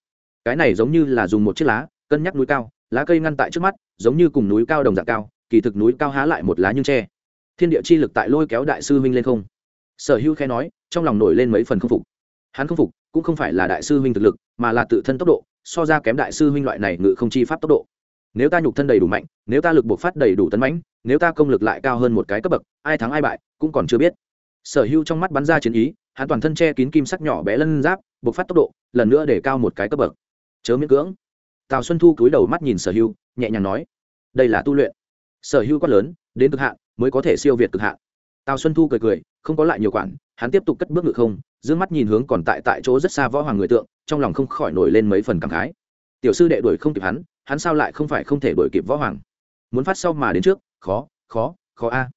Cái này giống như là dùng một chiếc lá, cân nhắc núi cao, lá cây ngăn tại trước mắt, giống như cùng núi cao đồng dạng cao, kỳ thực núi cao há lại một lá nhưng tre. Thiên địa chi lực tại lôi kéo đại sư huynh lên không. Sở hữu khe nói, trong lòng nổi lên mấy phần không phục. Hắn không phục, cũng không phải là đại sư huynh thực lực, mà là tự thân tốc độ, so ra kém đại sư huynh loại này ngự không chi pháp tốc độ nếu ta nhục thân đầy đủ mạnh, nếu ta lực buộc phát đầy đủ tấn mãnh, nếu ta công lực lại cao hơn một cái cấp bậc, ai thắng ai bại, cũng còn chưa biết. Sở hữu trong mắt bắn ra chiến ý, hắn toàn thân che kín kim sắc nhỏ bé lân giáp buộc phát tốc độ, lần nữa để cao một cái cấp bậc. Chớ miễn cưỡng. Tào xuân thu cúi đầu mắt nhìn sở hữu nhẹ nhàng nói, đây là tu luyện. Sở hữu quát lớn, đến cực hạn, mới có thể siêu việt cực hạn. Tào xuân thu cười cười, không có lại nhiều quản, hắn tiếp tục cất bước ngự không d ư ơ n g mắt nhìn hướng còn tại tại chỗ rất xa võ hoàng người tượng, trong lòng không khỏi nổi lên mấy phần cảm khái. Tiểu sư đệ đuổi không kịp hắn hắn sao lại không phải không thể đuổi kịp võ hoàng? Muốn phát sau mà đến trước, khó khó khó a.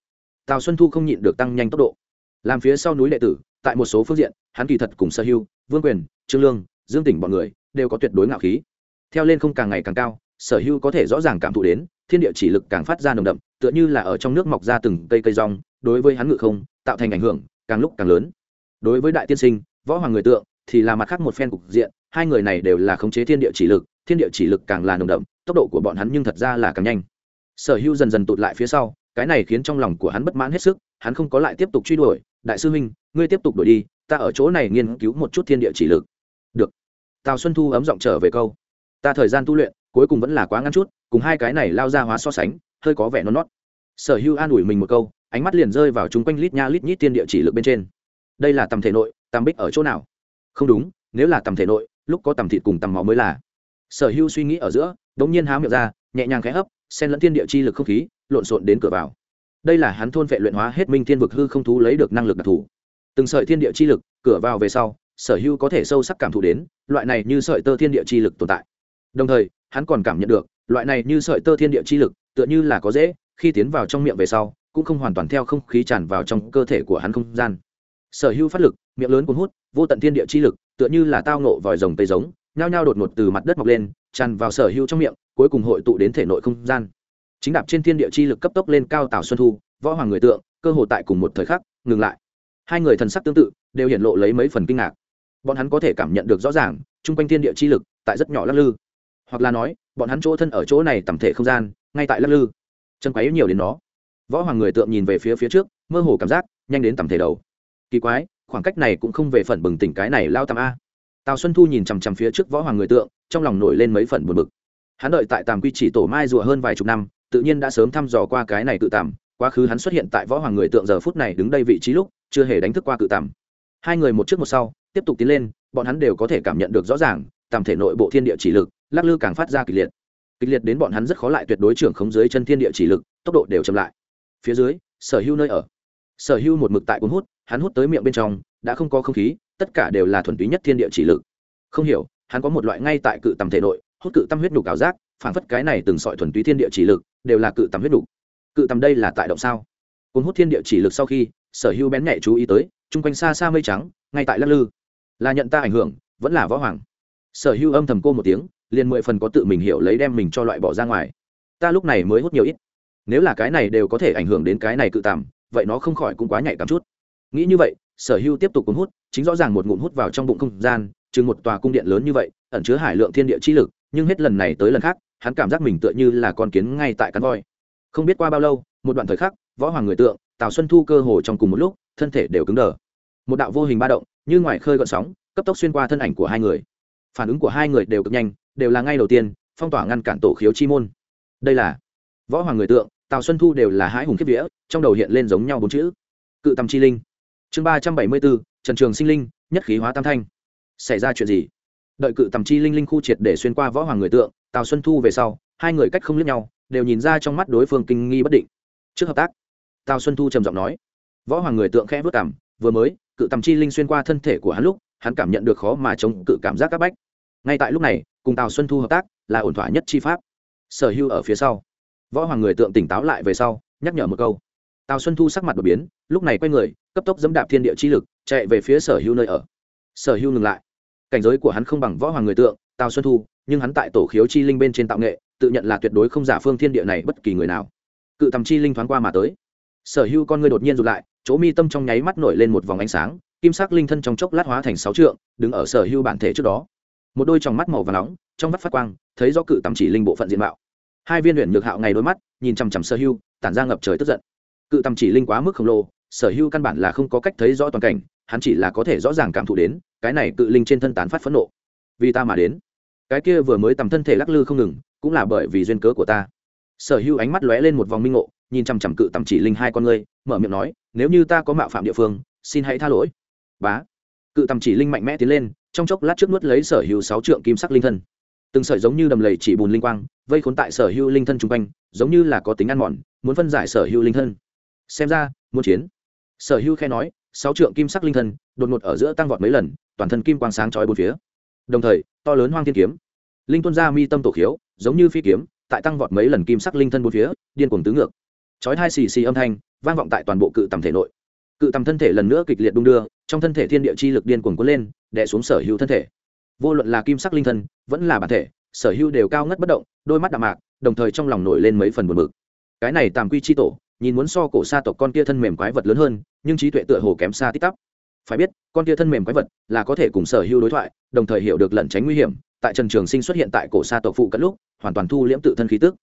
Tào xuân thu không nhịn được tăng nhanh tốc độ. Làm phía sau núi đệ tử, tại một số phương diện, hắn kỳ thật cùng sở hưu, vương quyền, trương lương, dương tỉnh bọn người, đều có tuyệt đối ngạo khí. Theo lên không càng ngày càng cao, sở hưu có thể rõ ràng cảm thụ đến, thiên địa chỉ lực càng phát ra nồng đậm, tựa như là ở trong nước mọc ra từng cây cây rong, đối với hắn ngự không, tạo thành ảnh hưởng, càng lúc càng lớn. Đối với đại tiên sinh, võ hoàng người tượng, thì là mặt khác một phen cục diện, hai người này đều là khống chế thiên địa chỉ lực thiên địa chỉ lực càng là nồng đậm, tốc độ của bọn hắn nhưng thật ra là càng nhanh. Sở hữu dần dần tụt lại phía sau, cái này khiến trong lòng của hắn bất mãn hết sức, hắn không có lại tiếp tục truy đuổi, đại sư huynh, ngươi tiếp tục đuổi đi, ta ở chỗ này nghiên cứu một chút thiên địa chỉ lực. Được. Tào xuân thu ấm giọng trở về câu, ta thời gian tu luyện, cuối cùng vẫn là quá ngắn chút, cùng hai cái này lao ra hóa so sánh, hơi có vẻ non nót. Sở hữu an ủi mình một câu, ánh mắt liền rơi vào chung quanh lít nha lít nhít tiên địa chỉ lực bên trên. Đây là tầm thể nội, tầm bích ở chỗ nào? Không đúng, nếu là tầm thể nội, lúc có tầm thịt cùng tầm máu mới là sở hữu suy nghĩ ở giữa đ ỗ n g nhiên há miệng ra, nhẹ nhàng khẽ hấp, xen lẫn thiên địa chi lực không khí, lộn xộn đến cửa vào. Đây là hắn thôn vệ luyện hóa hết minh thiên vực hư không thú lấy được năng lực đặc thù. Từng sợi thiên địa chi lực, cửa vào về sau, sở hữu có thể sâu sắc cảm thụ đến, loại này như sợi tơ thiên địa chi lực tồn tại. Đồng thời, hắn còn cảm nhận được, loại này như sợi tơ thiên địa chi lực, tựa như là có dễ, khi tiến vào trong miệng về sau, cũng không hoàn toàn theo không khí tràn vào trong cơ thể của hắn không gian. Sở hữu phát lực, miệng lớn cuốn hút, vô tận thiên địa chi lực, tựa như là tao nộ vòi rồng tây giống nhao nhao đột ngột từ mặt đất mọc lên, tràn vào sở hữu trong miệng, cuối cùng hội tụ đến thể nội không gian. Chính đạp trên thiên địa chi lực cấp tốc lên cao tào xuân thu, võ hoàng người tượng, cơ hồ tại cùng một thời khắc, ngừng lại. Hai người thần sắc tương tự, đều hiện lộ lấy mấy phần kinh ngạc. Bọn hắn có thể cảm nhận được rõ ràng, chung quanh thiên địa chi lực, tại rất nhỏ lắc lư. Hoặc là nói, bọn hắn chỗ thân ở chỗ này tầm thể không gian, ngay tại lắc lư. Chân quấy nhiều đến nó. Võ hoàng người tượng nhìn về phía phía trước, mơ hồ cảm giác, nhanh đến tầm thể đầu. Kỳ quái, khoảng cách này cũng không về phần bừng tỉnh cái này lao tầm a tào xuân thu nhìn chằm chằm phía trước võ hoàng người tượng, trong lòng nổi lên mấy phần buồn bực. Hắn đợi tại tàm quy chỉ tổ mai rùa hơn vài chục năm, tự nhiên đã sớm thăm dò qua cái này cự tằm quá khứ hắn xuất hiện tại võ hoàng người tượng giờ phút này đứng đây vị trí lúc, chưa hề đánh thức qua cự tằm hai người một trước một sau, tiếp tục tiến lên, bọn hắn đều có thể cảm nhận được rõ ràng tầm thể nội bộ thiên địa chỉ lực, lắc lư càng phát ra kịch liệt. Kịch liệt đến bọn hắn rất khó lại tuyệt đối trưởng khống dưới chân thiên địa chỉ lực, tốc độ đều chậm lại. Phía dưới, sở hưu nơi ở. Sở hưu một mực tại cuốn hút, hắn hút tới miệng bên trong, đã không có không khí tất cả đều là thuần túy nhất thiên địa chỉ lực. Không hiểu, hắn có một loại ngay tại cự tầm thể nội, hút cự tâm huyết đục ảo giác phản phất cái này từng sọi thuần túy thiên địa chỉ lực, đều là cự tầm huyết đục. cự tầm đây là tại động sao? Cuốn hút thiên địa chỉ lực sau khi, sở hưu bén nhạy chú ý tới, chung quanh xa xa mây trắng, ngay tại lắc lư. Là nhận ta ảnh hưởng, vẫn là võ hoàng. Sở hưu âm thầm cô một tiếng, liền mười phần có tự mình hiểu lấy đem mình cho loại bỏ ra ngoài. Ta lúc này mới hút nhiều ít. Nếu là cái này đều có thể ảnh hưởng đến cái này cự tàm vậy nó không khỏi cũng quá nhạy cảm chút. Nghĩ như vậy sở hưu tiếp tục cuốn hút, chính rõ ràng một ngụm hút vào trong bụng không gian, chừng một tòa cung điện lớn như vậy, ẩn chứa hải lượng thiên địa chi lực, nhưng hết lần này tới lần khác, hắn cảm giác mình tựa như là con kiến ngay tại cắn voi. Không biết qua bao lâu, một đoạn thời khắc, võ hoàng người tượng, tào xuân thu cơ hồ trong cùng một lúc, thân thể đều cứng đờ. Một đạo vô hình ba động, như ngoài khơi gợn sóng, cấp tốc xuyên qua thân ảnh của hai người. Phản ứng của hai người đều cực nhanh, đều là ngay đầu tiên, phong tỏa ngăn cản tổ khiếu chi môn. Đây là võ hoàng người tượng, tào xuân thu đều là hãi hùng kiếp vía, trong đầu hiện lên giống nhau bốn chữ. Cự tầm chi linh chương ba trăm bảy mươi bốn, trần trường sinh linh, nhất khí hóa tam thanh. Xảy ra chuyện gì? Đợi cự tầm chi linh linh khu triệt để xuyên qua võ hoàng người tượng, tào xuân thu về sau, hai người cách không liếc nhau, đều nhìn ra trong mắt đối phương kinh nghi bất định. Trước hợp tác, tào xuân thu trầm giọng nói, võ hoàng người tượng khẽ vất cảm, vừa mới, cự tầm chi linh xuyên qua thân thể của hắn lúc, hắn cảm nhận được khó mà chống cự cảm giác áp bách. Ngay tại lúc này, cùng tào xuân thu hợp tác, là ổn thỏa nhất chi pháp. Sở hưu ở phía sau. Võ hoàng người tượng tỉnh táo lại về sau, nhắc nhở một câu. Tào xuân thu sắc mặt đột biến, lúc này quay người cấp tốc dẫm đạp thiên địa chi lực, chạy về phía sở hưu nơi ở. Sở hưu ngừng lại. Cảnh giới của hắn không bằng võ hoàng người tượng, tào xuân thu, nhưng hắn tại tổ khiếu chi linh bên trên tạo nghệ, tự nhận là tuyệt đối không giả phương thiên địa này bất kỳ người nào. Cự tầm chi linh thoáng qua mà tới. Sở hưu con người đột nhiên rụt lại, chỗ mi tâm trong nháy mắt nổi lên một vòng ánh sáng, kim sắc linh thân trong chốc lát hóa thành sáu trượng, đứng ở sở hưu bản thể trước đó. Một đôi tròng mắt màu và nóng, trong mắt phát quang, thấy do cự tầm chỉ linh bộ phận diện mạo. Hai viên luyện nhược hạo ngày đôi mắt, nhìn chằm chằm sở hưu tản ra ngập trời tức giận. Cự tầm chỉ linh quá mức khổng lồ sở hưu căn bản là không có cách thấy rõ toàn cảnh, hắn chỉ là có thể rõ ràng cảm thụ đến, cái này cự linh trên thân tán phát phẫn nộ. Vì ta mà đến. Cái kia vừa mới tầm thân thể lắc lư không ngừng, cũng là bởi vì duyên cớ của ta. Sở hưu ánh mắt lóe lên một vòng minh ngộ, nhìn chằm chằm cự tầm chỉ linh hai con ngươi, mở miệng nói, nếu như ta có mạo phạm địa phương, xin hãy tha lỗi. Bá. Cự tầm chỉ linh mạnh mẽ tiến lên, trong chốc lát trước nuốt lấy sở hữu sáu trượng kim sắc linh thân. Từng sợi giống như đầm lầy chỉ bùn linh quang, vây khốn tại sở hữu linh thân chung quanh, giống như là có tính ăn mòn, muốn phân giải sở hữu linh thân. Xem ra, muốn chiến sở hữu khe nói, sáu trượng kim sắc linh thân, đột ngột ở giữa tăng vọt mấy lần, toàn thân kim quang sáng chói bốn phía. Đồng thời, to lớn hoang thiên kiếm. Linh tuân ra mi tâm tổ khiếu, giống như phi kiếm, tại tăng vọt mấy lần kim sắc linh thân bốn phía, điên cuồng tứ ngược. Chói hai xì xì âm thanh, vang vọng tại toàn bộ cự tầm thể nội. Cự tầm thân thể lần nữa kịch liệt đung đưa, trong thân thể thiên địa chi lực điên cuồng cuốn lên, đè xuống sở hữu thân thể. Vô luận là kim sắc linh thân, vẫn là bản thể, sở hữu đều cao ngất bất động, đôi mắt đạm mạc, đồng thời trong lòng nổi lên mấy phần buồn bực. Cái này tàm quy chi tổ nhìn muốn so cổ sa tộc con kia thân mềm quái vật lớn hơn, nhưng trí tuệ tựa hồ kém xa tích tắp. Phải biết, con kia thân mềm quái vật là có thể cùng sở hữu đối thoại, đồng thời hiểu được lẩn tránh nguy hiểm, tại trần trường sinh xuất hiện tại cổ sa tộc phụ cận lúc, hoàn toàn thu liễm tự thân khí tức.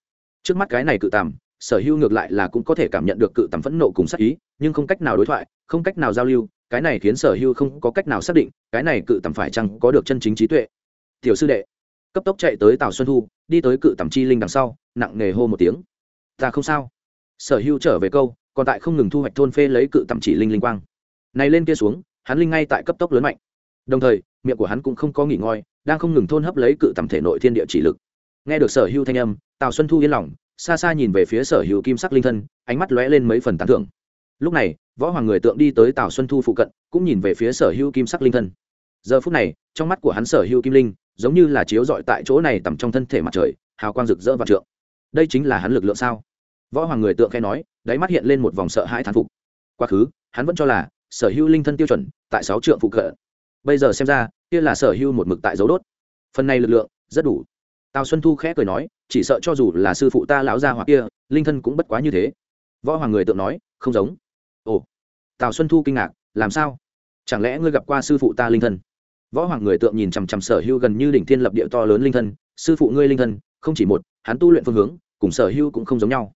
Trước mắt cái này cự tằm sở hữu ngược lại là cũng có thể cảm nhận được cự tằm phẫn nộ cùng sắc ý, nhưng không cách nào đối thoại, không cách nào giao lưu, cái này khiến sở hữu không có cách nào xác định, cái này cự tằm phải chăng có được chân chính trí tuệ. Tiểu sư đệ, cấp tốc chạy tới tào xuân thu, đi tới cự tằm chi linh đằng sau, nặng nề hô một tiếng. Ta không sao sở hữu trở về câu, còn tại không ngừng thu hoạch thôn phê lấy cự tầm chỉ linh linh quang. Này lên kia xuống, hắn linh ngay tại cấp tốc lớn mạnh. Đồng thời, miệng của hắn cũng không có nghỉ ngơi đang không ngừng thôn hấp lấy cự tầm thể nội thiên địa chỉ lực. Nghe được sở hữu thanh âm, tào xuân thu yên lòng, xa xa nhìn về phía sở hữu kim sắc linh thân, ánh mắt lóe lên mấy phần tán thưởng. Lúc này, võ hoàng người tượng đi tới tào xuân thu phụ cận, cũng nhìn về phía sở hữu kim sắc linh thân. Giờ phút này, trong mắt của hắn sở hữu kim linh, giống như là chiếu dọi tại chỗ này tầm trong thân thể mặt trời, hào quang rực rỡ và trượng. Đây chính là hắn lực lượng sao? Võ hoàng người tượng khe nói, đáy mắt hiện lên một vòng sợ hãi thán phục. Quá khứ, hắn vẫn cho là sở hữu linh thân tiêu chuẩn tại sáu trượng phụ cận. Bây giờ xem ra, kia là sở hữu một mực tại dấu đốt. Phần này lực lượng, rất đủ. Tào xuân thu khẽ cười nói, chỉ sợ cho dù là sư phụ ta lão gia hoặc kia, linh thân cũng bất quá như thế. Võ hoàng người tượng nói, không giống. Ồ. Tào xuân thu kinh ngạc, làm sao? Chẳng lẽ ngươi gặp qua sư phụ ta linh thân? Võ hoàng người tượng nhìn chằm chằm sở hưu gần như đỉnh thiên lập địa to lớn linh thân, sư phụ ngươi linh thân, không chỉ một, hắn tu luyện phương hướng, cùng sở hưu cũng không giống nhau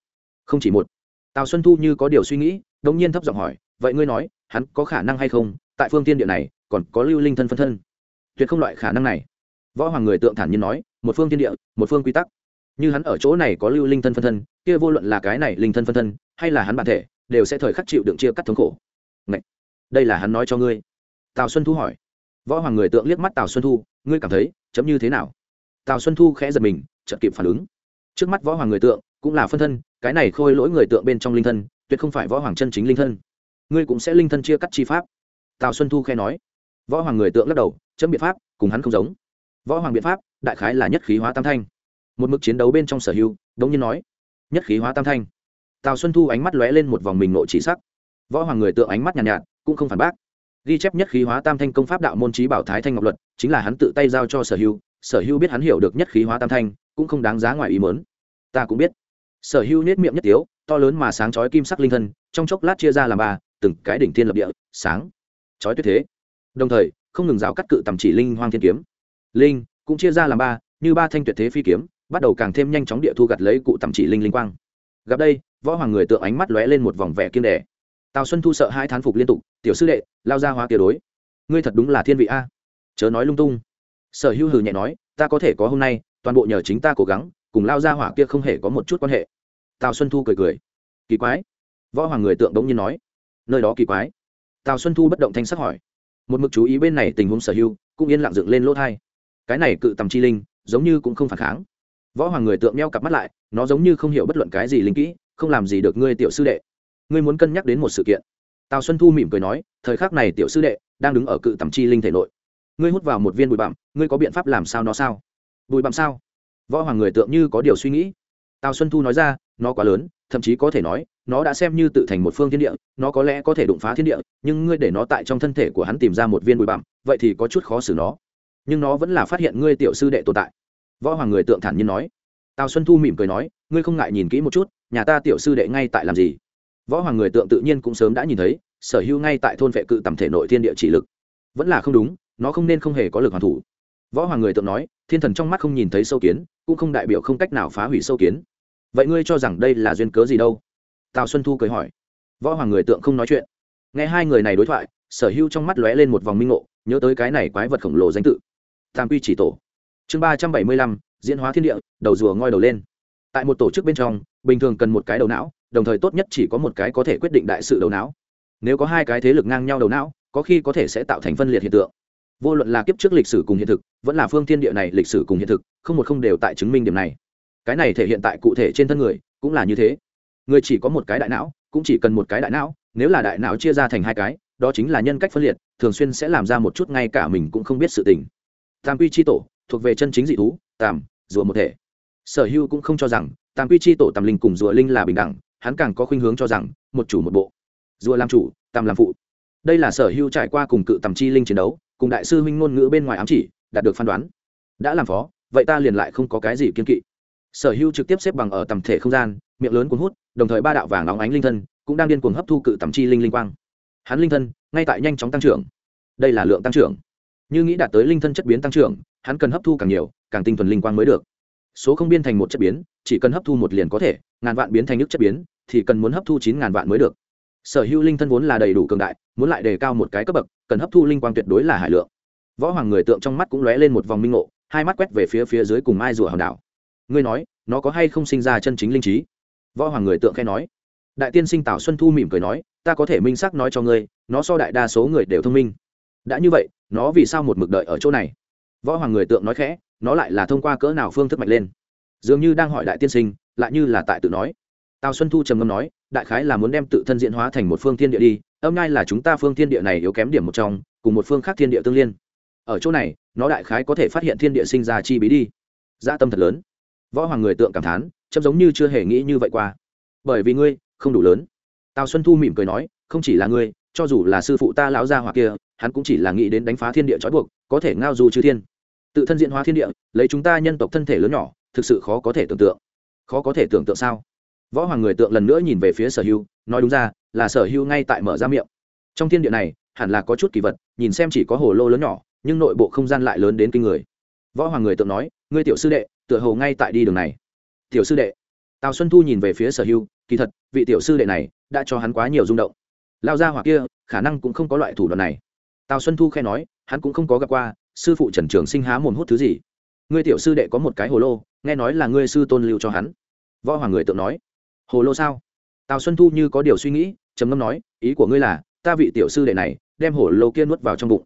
không chỉ một. Tào xuân thu như có điều suy nghĩ, đống nhiên thấp giọng hỏi, vậy ngươi nói, hắn có khả năng hay không? Tại phương tiên địa này, còn có lưu linh thân phân thân. Tuyệt không loại khả năng này. Võ hoàng người tượng thản nhiên nói, một phương tiên địa, một phương quy tắc. Như hắn ở chỗ này có lưu linh thân phân thân, kia vô luận là cái này linh thân phân thân, hay là hắn bản thể, đều sẽ thời khắc chịu đựng chia cắt thống khổ. Ngậy! đây là hắn nói cho ngươi. Tào xuân thu hỏi. Võ hoàng người tượng liếc mắt tào xuân thu, ngươi cảm thấy, chấm như thế nào? Tào xuân thu khẽ giật mình, chợt kịp phản ứng. Trước mắt võ hoàng người tượng cũng là phân thân cái này khôi lỗi người tượng bên trong linh thân tuyệt không phải võ hoàng chân chính linh thân. Ngươi cũng sẽ linh thân chia cắt chi pháp. Tào xuân thu khe nói. Võ hoàng người tượng lắc đầu chấm biện pháp cùng hắn không giống. Võ hoàng biện pháp đại khái là nhất khí hóa tam thanh. Một mực chiến đấu bên trong sở hữu đống nhiên nói nhất khí hóa tam thanh. Tào xuân thu ánh mắt lóe lên một vòng mình nội chỉ sắc. Võ hoàng người tượng ánh mắt nhàn nhạt, nhạt cũng không phản bác. Ghi chép nhất khí hóa tam thanh công pháp đạo môn trí bảo thái thanh ngọc luật chính là hắn tự tay giao cho sở hữu sở hữu biết hắn hiểu được nhất khí hóa tam thanh cũng không đáng giá ngoài ý mớn ta cũng biết sở hữu nết miệng nhất tiếu, to lớn mà sáng chói kim sắc linh thân, trong chốc lát chia ra làm ba, từng cái đỉnh thiên lập địa, sáng, chói tuyệt thế. Đồng thời, không ngừng giáo cắt cự tầm chỉ linh hoang thiên kiếm. Linh cũng chia ra làm ba, như ba thanh tuyệt thế phi kiếm, bắt đầu càng thêm nhanh chóng địa thu gặt lấy cụ tầm chỉ linh linh quang. Gặp đây, võ hoàng người tượng ánh mắt lóe lên một vòng vẻ kiên đẻ. tào xuân thu sợ hai thán phục liên tục, tiểu sư đệ, lao ra hóa tia đối. Ngươi thật đúng là thiên vị a. Chớ nói lung tung. Sở hữu hừ nhẹ nói, ta có thể có hôm nay, toàn bộ nhờ chính ta cố gắng cùng lao ra hỏa kia không hề có một chút quan hệ. Tào xuân thu cười cười. Kỳ quái. Võ hoàng người tượng đống nhiên nói. Nơi đó kỳ quái. Tào xuân thu bất động thanh sắc hỏi. Một mực chú ý bên này tình huống sở hữu, cũng yên lặng dựng lên lỗ thai. Cái này cự tầm chi linh, giống như cũng không phản kháng. Võ hoàng người tượng meo cặp mắt lại, nó giống như không hiểu bất luận cái gì linh kỹ, không làm gì được ngươi tiểu sư đệ. Ngươi muốn cân nhắc đến một sự kiện. Tào xuân thu mỉm cười nói, thời khắc này tiểu sư đệ đang đứng ở cự tầm chi linh thể nội. Ngươi hút vào một viên bụi bặm, ngươi có biện pháp làm sao nó sao? Bụi bặm sao? Võ hoàng người tượng như có điều suy nghĩ. Tào xuân thu nói ra, nó quá lớn, thậm chí có thể nói, nó đã xem như tự thành một phương thiên địa, nó có lẽ có thể đụng phá thiên địa, nhưng ngươi để nó tại trong thân thể của hắn tìm ra một viên bụi bặm, vậy thì có chút khó xử nó. Nhưng nó vẫn là phát hiện ngươi tiểu sư đệ tồn tại. Võ hoàng người tượng thản nhiên nói. Tào xuân thu mỉm cười nói, ngươi không ngại nhìn kỹ một chút, nhà ta tiểu sư đệ ngay tại làm gì? Võ hoàng người tượng tự nhiên cũng sớm đã nhìn thấy, sở hữu ngay tại thôn vệ cự tầm thể nội thiên địa chỉ lực. Vẫn là không đúng, nó không nên không hề có lực hoàn thủ. Võ hoàng người tượng nói thiên thần trong mắt không nhìn thấy sâu kiến, cũng không đại biểu không cách nào phá hủy sâu kiến. Vậy ngươi cho rằng đây là duyên cớ gì đâu? Tào xuân thu cười hỏi. Võ hoàng người tượng không nói chuyện. Nghe hai người này đối thoại, sở hữu trong mắt lóe lên một vòng minh ngộ, nhớ tới cái này quái vật khổng lồ danh tự. Tam quy chỉ tổ. Chương ba trăm bảy mươi lăm, diễn hóa thiên địa, đầu rùa ngoi đầu lên. Tại một tổ chức bên trong, bình thường cần một cái đầu não, đồng thời tốt nhất chỉ có một cái có thể quyết định đại sự đầu não. Nếu có hai cái thế lực ngang nhau đầu não, có khi có thể sẽ tạo thành phân liệt hiện tượng vô luận là kiếp trước lịch sử cùng hiện thực, vẫn là phương thiên địa này lịch sử cùng hiện thực, không một không đều tại chứng minh điểm này. Cái này thể hiện tại cụ thể trên thân người, cũng là như thế. Người chỉ có một cái đại não, cũng chỉ cần một cái đại não, nếu là đại não chia ra thành hai cái, đó chính là nhân cách phân liệt, thường xuyên sẽ làm ra một chút ngay cả mình cũng không biết sự tình. Tam quy c tổ, thuộc về chân chính dị thú tàm rùa một thể. Sở hưu cũng không cho rằng, tam quy chi tổ, tam linh cùng rùa linh là bình đẳng, hắn càng có khuynh hướng cho rằng, một chủ một bộ. Rùa làm chủ, tam làm phụ. Đây là sở hưu trải qua cùng cự tàm chi linh chiến đấu cùng đại sư huynh ngôn ngữ bên ngoài ám chỉ, đạt được phán đoán. Đã làm phó, vậy ta liền lại không có cái gì kiên kỵ. Sở hưu trực tiếp xếp bằng ở tầm thể không gian, miệng lớn cuốn hút, đồng thời ba đạo vàng óng ánh linh thân cũng đang điên cuồng hấp thu cự tầm chi linh linh quang. Hắn linh thân ngay tại nhanh chóng tăng trưởng. Đây là lượng tăng trưởng. Như nghĩ đạt tới linh thân chất biến tăng trưởng, hắn cần hấp thu càng nhiều, càng tinh thuần linh quang mới được. Số không biên thành một chất biến, chỉ cần hấp thu một liền có thể, ngàn vạn biến thành nước chất biến, thì cần muốn hấp thu chín ngàn vạn mới được sở hữu linh thân vốn là đầy đủ cường đại, muốn lại đề cao một cái cấp bậc, cần hấp thu linh quang tuyệt đối là hải lượng. Võ hoàng người tượng trong mắt cũng lóe lên một vòng minh ngộ, hai mắt quét về phía phía dưới cùng mai rùa hòn đảo. Ngươi nói, nó có hay không sinh ra chân chính linh trí? Võ hoàng người tượng khai nói. Đại tiên sinh tào xuân thu mỉm cười nói, ta có thể minh xác nói cho ngươi, nó so đại đa số người đều thông minh. Đã như vậy, nó vì sao một mực đợi ở chỗ này? Võ hoàng người tượng nói khẽ, nó lại là thông qua cỡ nào phương thức mạnh lên? Dường như đang hỏi đại tiên sinh, lại như là tại tự nói tào xuân thu trầm ngâm nói, đại khái là muốn đem tự thân diễn hóa thành một phương thiên địa đi, âm ngai là chúng ta phương thiên địa này yếu kém điểm một trong, cùng một phương khác thiên địa tương liên. Ở chỗ này, nó đại khái có thể phát hiện thiên địa sinh ra chi bí đi. Dã tâm thật lớn. Võ hoàng người tượng cảm thán, chấm giống như chưa hề nghĩ như vậy qua. Bởi vì ngươi, không đủ lớn. Tào xuân thu mỉm cười nói, không chỉ là ngươi, cho dù là sư phụ ta lão gia hoặc kia, hắn cũng chỉ là nghĩ đến đánh phá thiên địa trói buộc, có thể ngao du chư thiên. Tự thân diện hóa thiên địa, lấy chúng ta nhân tộc thân thể lớn nhỏ, thực sự khó có thể tưởng tượng. Khó có thể tưởng tượng sao? Võ hoàng người tượng lần nữa nhìn về phía sở hưu, nói đúng ra, là sở hưu ngay tại mở ra miệng. Trong thiên địa này, hẳn là có chút kỳ vật, nhìn xem chỉ có hồ lô lớn nhỏ, nhưng nội bộ không gian lại lớn đến kinh người. Võ hoàng người tượng nói, ngươi tiểu sư đệ, tựa hồ ngay tại đi đường này. Tiểu sư đệ? Tào xuân thu nhìn về phía sở hưu, kỳ thật, vị tiểu sư đệ này đã cho hắn quá nhiều rung động. Lao ra hoặc kia, khả năng cũng không có loại thủ đoạn này. Tào xuân thu khe nói, hắn cũng không có gặp qua, sư phụ trần trường sinh há mồm hút thứ gì. Ngươi tiểu sư đệ có một cái hồ lô, nghe nói là ngươi sư tôn lưu cho hắn. Võ hoàng người tượng nói hồ lô sao? Tào xuân thu như có điều suy nghĩ, trầm ngâm nói, ý của ngươi là, ta vị tiểu sư đệ này, đem hồ lô kia nuốt vào trong bụng.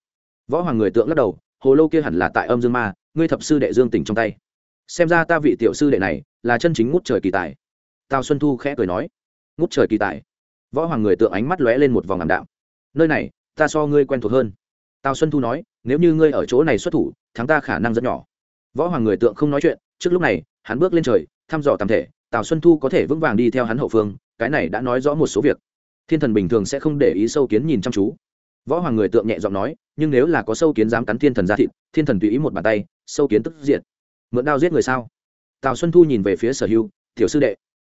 Võ hoàng người tượng lắc đầu, hồ lô kia hẳn là tại âm dương ma, ngươi thập sư đệ dương tỉnh trong tay. Xem ra ta vị tiểu sư đệ này, là chân chính ngút trời kỳ tài. Tào xuân thu khẽ cười nói, ngút trời kỳ tài. Võ hoàng người tượng ánh mắt lóe lên một vòng ảm đạm. Nơi này, ta so ngươi quen thuộc hơn. Tào xuân thu nói, nếu như ngươi ở chỗ này xuất thủ, thắng ta khả năng rất nhỏ. Võ hoàng người tượng không nói chuyện, trước lúc này, hắn bước lên trời, thăm dò tầm thể tào xuân thu có thể vững vàng đi theo hắn hậu phương, cái này đã nói rõ một số việc. Thiên thần bình thường sẽ không để ý sâu kiến nhìn chăm chú. Võ hoàng người tượng nhẹ giọng nói, nhưng nếu là có sâu kiến dám cắn thiên thần ra thịt, thiên thần tùy ý một bàn tay, sâu kiến tức diệt. Mượn đao giết người sao? Tào xuân thu nhìn về phía sở hưu, tiểu sư đệ,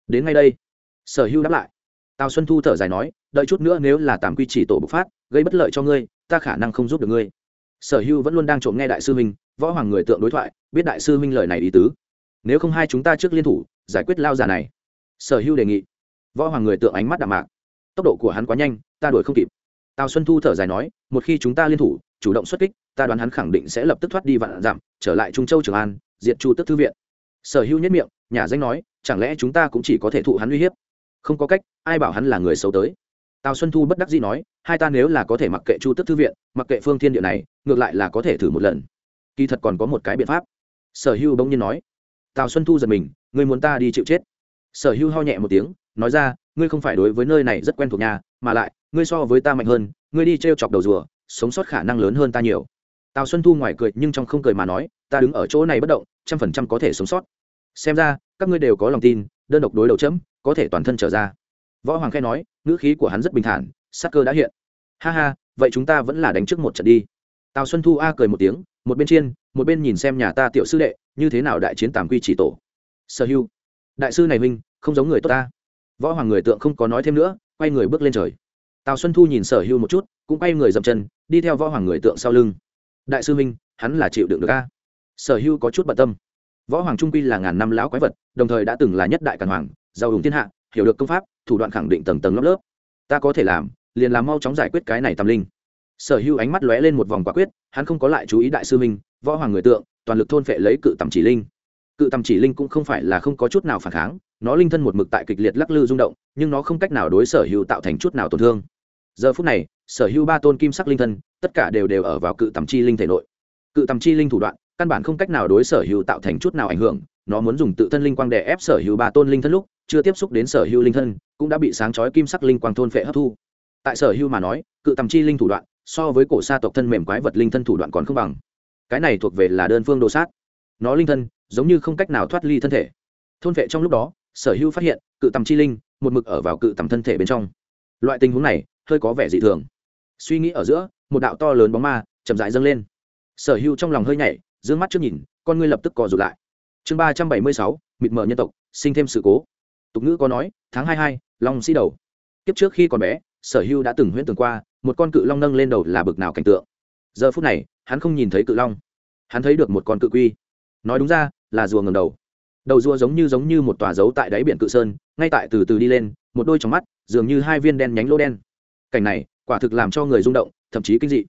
đến ngay đây. Sở hưu đáp lại. Tào xuân thu thở dài nói, đợi chút nữa nếu là tạm quy chỉ tổ bộc phát, gây bất lợi cho ngươi, ta khả năng không giúp được ngươi. Sở hưu vẫn luôn đang trộm nghe đại sư minh võ hoàng người tượng đối thoại, biết đại sư minh lời này ý tứ. Nếu không hai chúng ta trước liên thủ giải quyết lao giả này. Sở hưu đề nghị. Võ hoàng người tượng ánh mắt đạm mạc. Tốc độ của hắn quá nhanh, ta đuổi không kịp. Tào xuân thu thở dài nói, một khi chúng ta liên thủ, chủ động xuất kích, ta đoán hắn khẳng định sẽ lập tức thoát đi vạn giảm trở lại trung châu trường an diện chu tức thư viện. Sở hữu nhất miệng, nhà danh nói, chẳng lẽ chúng ta cũng chỉ có thể thụ hắn uy hiếp? Không có cách, ai bảo hắn là người xấu tới? Tào xuân thu bất đắc dĩ nói, hai ta nếu là có thể mặc kệ chu tức thư viện, mặc kệ phương thiên địa này, ngược lại là có thể thử một lần. Kỳ thật còn có một cái biện pháp. Sở hữu bỗng nhiên nói. Tào xuân thu giật mình ngươi muốn ta đi chịu chết? Sở hữu ho nhẹ một tiếng, nói ra, ngươi không phải đối với nơi này rất quen thuộc nhà, mà lại, ngươi so với ta mạnh hơn, ngươi đi t r e o chọc đầu rùa, sống sót khả năng lớn hơn ta nhiều. Tào xuân thu ngoài cười nhưng trong không cười mà nói, ta đứng ở chỗ này bất động, trăm phần trăm có thể sống sót. Xem ra, các ngươi đều có lòng tin, đơn độc đối đầu chấm, có thể toàn thân trở ra. Võ hoàng khai nói, ngữ khí của hắn rất bình thản, sắc cơ đã hiện. Ha ha, vậy chúng ta vẫn là đánh trước một trận đi. Tào xuân thu a cười một tiếng, một bên chiên, một bên nhìn xem nhà ta tiểu sư đệ, như thế nào đại chiến tàm quy chỉ tổ sở hưu đại sư này huynh, không giống người tốt ta. Võ hoàng người tượng không có nói thêm nữa, quay người bước lên trời. Tào xuân thu nhìn sở hưu một chút, cũng quay người dậm chân, đi theo võ hoàng người tượng sau lưng. Đại sư minh hắn là chịu đựng được a. Sở hưu có chút bận tâm. Võ hoàng trung quy là ngàn năm lão quái vật, đồng thời đã từng là nhất đại càn hoàng, giàu hùng thiên hạ, hiểu được công pháp, thủ đoạn khẳng định tầng tầng lớp lớp. Ta có thể làm, liền làm mau chóng giải quyết cái này tâm linh. Sở hưu ánh mắt lóe lên một vòng quả quyết, hắn không có lại chú ý đại sư minh võ hoàng người tượng, toàn lực thôn phệ lấy cự tầm chỉ linh cự tầm chỉ linh cũng không phải là không có chút nào phản kháng, nó linh thân một mực tại kịch liệt lắc lư rung động, nhưng nó không cách nào đối sở hữu tạo thành chút nào tổn thương. Giờ phút này, sở hữu ba tôn kim sắc linh thân, tất cả đều đều ở vào cự tầm chi linh thể nội. Cự tầm chi linh thủ đoạn, căn bản không cách nào đối sở hữu tạo thành chút nào ảnh hưởng, nó muốn dùng tự thân linh quang để ép sở hữu ba tôn linh thân lúc, chưa tiếp xúc đến sở hữu linh thân, cũng đã bị sáng chói kim sắc linh quang thôn phệ hấp thu. Tại sở hữu mà nói, cự tầm chi linh thủ đoạn, so với cổ sa tộc thân mềm quái vật linh thân thủ đoạn còn không bằng. Cái này thuộc về là đơn phương đồ sát nó linh thân, giống như không cách nào thoát ly thân thể. Thôn vệ trong lúc đó, sở hữu phát hiện, cự tầm chi linh, một mực ở vào cự tầm thân thể bên trong. Loại tình huống này, hơi có vẻ dị thường. Suy nghĩ ở giữa, một đạo to lớn bóng ma chậm rãi dâng lên. Sở hữu trong lòng hơi nhảy d ư ơ n g mắt trước nhìn, con ngươi lập tức cò rụt lại. Chương ba trăm bảy mươi sáu, mịt mờ nhân tộc, sinh thêm sự cố. Tục ngữ có nói, tháng hai hai, long sĩ đầu. Kiếp trước khi còn bé, sở hữu đã từng huyễn tưởng qua, một con cự long nâng lên đầu là bực nào cảnh tượng. Giờ phút này, hắn không nhìn thấy cự long. Hắn thấy được một con cự quy nói đúng ra, là rùa ngầm đầu. Đầu rùa giống như giống như một tòa dấu tại đáy biển cự sơn, ngay tại từ từ đi lên, một đôi trong mắt, dường như hai viên đen nhánh lỗ đen. Cảnh này, quả thực làm cho người rung động, thậm chí kinh dị.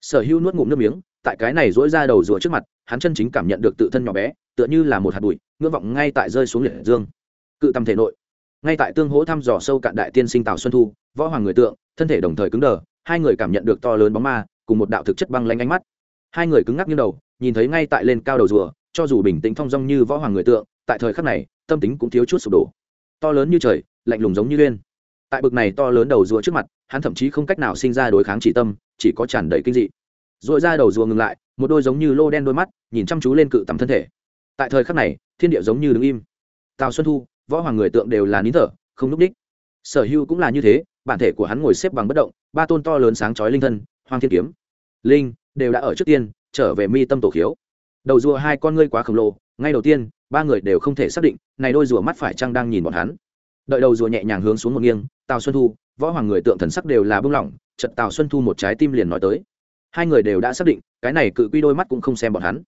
Sở hữu nuốt ngụm nước miếng, tại cái này dỗi ra đầu rùa trước mặt, hắn chân chính cảm nhận được tự thân nhỏ bé, tựa như là một hạt bụi, ngưỡng vọng ngay tại rơi xuống liệt dương. Cự tâm thể nội, ngay tại tương hỗ thăm dò sâu cạn đại tiên sinh tào xuân thu, võ hoàng người tượng, thân thể đồng thời cứng đờ, hai người cảm nhận được to lớn bóng ma, cùng một đạo thực chất băng lanh ánh mắt. Hai người cứng ngắc như đầu, nhìn thấy ngay tại lên cao đầu rùa cho dù bình tĩnh thong dong như võ hoàng người tượng, tại thời khắc này, tâm tính cũng thiếu chút sụp đổ. To lớn như trời, lạnh lùng giống như liên tại bực này to lớn đầu rùa trước mặt, hắn thậm chí không cách nào sinh ra đối kháng chỉ tâm, chỉ có tràn đầy kinh dị. Rồi ra đầu rùa ngừng lại, một đôi giống như lô đen đôi mắt, nhìn chăm chú lên cự tầm thân thể. Tại thời khắc này, thiên địa giống như đứng im. Tào xuân thu, võ hoàng người tượng đều là nín thở, không núp đích. Sở hưu cũng là như thế, bản thể của hắn ngồi xếp bằng bất động, ba tôn to lớn sáng chói linh thân hoàng thiên kiếm, linh, đều đã ở trước tiên, trở về mi tâm tổ khiếu đầu rùa hai con ngươi quá khổng lồ, ngay đầu tiên, ba người đều không thể xác định, này đôi rùa mắt phải chăng đang nhìn bọn hắn. Đợi đầu rùa nhẹ nhàng hướng xuống một nghiêng, tào xuân thu, võ hoàng người tượng thần sắc đều là bưng lỏng chật tào xuân thu một trái tim liền nói tới. Hai người đều đã xác định, cái này cự quy đôi mắt cũng không xem bọn hắn.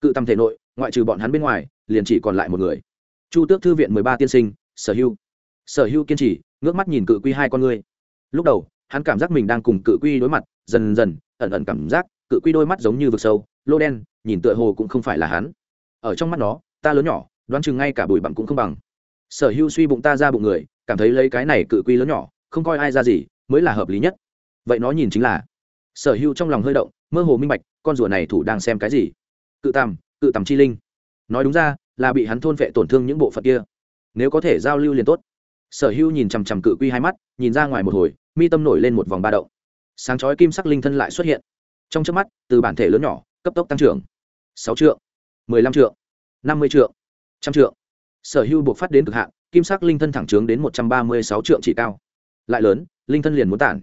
Cự tầm thể nội, ngoại trừ bọn hắn bên ngoài, liền chỉ còn lại một người. Chu tước thư viện mười ba tiên sinh, sở hưu. Sở hưu kiên trì, ngước mắt nhìn cự quy hai con ngươi. Lúc đầu, hắn cảm giác mình đang cùng cự quy đối mặt, dần dần, ẩn ẩn cảm giác, cự quy đôi mắt giống như vực sâu, lô đen nhìn tựa hồ cũng không phải là hắn. Ở trong mắt nó, ta lớn nhỏ, đoán chừng ngay cả bụi bặm cũng không bằng. Sở hưu suy bụng ta ra bụng người, cảm thấy lấy cái này cự quy lớn nhỏ, không coi ai ra gì, mới là hợp lý nhất. Vậy nó nhìn chính là. Sở hưu trong lòng hơi động, mơ hồ minh bạch, con rùa này thủ đang xem cái gì? Cự tằm cự tằm chi linh. Nói đúng ra, là bị hắn thôn vệ tổn thương những bộ phận kia. Nếu có thể giao lưu liền tốt. Sở hưu nhìn chằm chằm cự quy hai mắt, nhìn ra ngoài một hồi, mi tâm nổi lên một vòng ba động. Sáng chói kim sắc linh thân lại xuất hiện. Trong trước mắt, từ bản thể lớn nhỏ, cấp tốc tăng trưởng sáu trượng. Mười lăm trượng. Năm mươi trượng. Trăm trượng. Sở hưu buộc phát đến cực hạn, kim sắc linh thân thẳng trướng đến một trăm ba mươi sáu trượng chỉ cao. Lại lớn, linh thân liền muốn tản.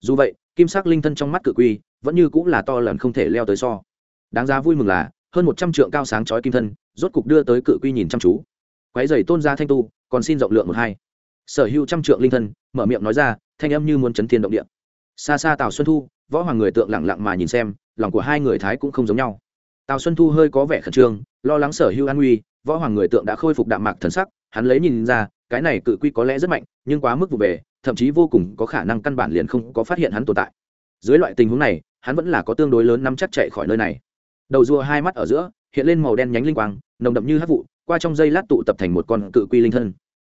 Dù vậy, kim sắc linh thân trong mắt cự quy vẫn như cũng là to lần không thể leo tới so. Đáng giá vui mừng là, hơn một trăm trượng cao sáng chói kim thân, rốt cục đưa tới cự quy nhìn chăm chú. Quái dày tôn gia thanh tu, còn xin rộng lượng một hai. Sở hữu trăm trượng linh thân, mở miệng nói ra, thanh âm như muốn chấn thiên động địa. Xa xa tào xuân thu, võ hoàng người tượng lẳng lặng mà nhìn xem, lòng của hai người thái cũng không giống nhau tào xuân thu hơi có vẻ khẩn trương, lo lắng sở hữu an nguy, võ hoàng người tượng đã khôi phục đạm mạc thần sắc, hắn lấy nhìn ra, cái này cự quy có lẽ rất mạnh, nhưng quá mức vụ về, thậm chí vô cùng có khả năng căn bản liền không có phát hiện hắn tồn tại. Dưới loại tình huống này, hắn vẫn là có tương đối lớn nắm chắc chạy khỏi nơi này. Đầu rùa hai mắt ở giữa, hiện lên màu đen nhánh linh quang, nồng đậm như hát vụ, qua trong dây lát tụ tập thành một con cự quy linh thân.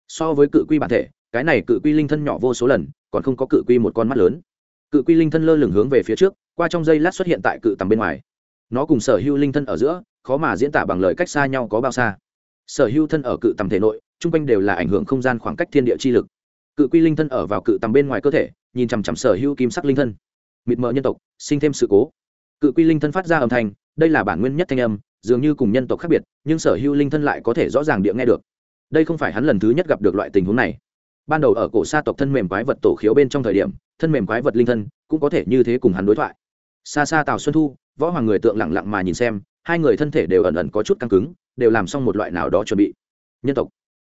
So với cự quy bản thể, cái này cự quy linh thân nhỏ vô số lần, còn không có cự quy một con mắt lớn. Cự quy linh thân lơ lửng hướng về phía trước, qua trong dây lát xuất hiện tại cự tầm bên ngoài nó cùng sở hữu linh thân ở giữa, khó mà diễn tả bằng lời cách xa nhau có bao xa. Sở hữu thân ở cự tầm thể nội, chung quanh đều là ảnh hưởng không gian khoảng cách thiên địa chi lực. Cự quy linh thân ở vào cự tầm bên ngoài cơ thể, nhìn chằm chằm sở hữu kim sắc linh thân. Mịt mờ nhân tộc, sinh thêm sự cố. Cự quy linh thân phát ra âm thanh, đây là bản nguyên nhất thanh âm, dường như cùng nhân tộc khác biệt, nhưng sở hữu linh thân lại có thể rõ ràng địa nghe được. Đây không phải hắn lần thứ nhất gặp được loại tình huống này. Ban đầu ở cổ sa tộc thân mềm quái vật tổ khiếu bên trong thời điểm, thân mềm quái vật linh thân cũng có thể như thế cùng hắn đối thoại. Xa xa tào xuân thu võ hoàng người tượng lặng lặng mà nhìn xem, hai người thân thể đều ẩn ẩn có chút căng cứng, đều làm xong một loại nào đó chuẩn bị. Nhân tộc.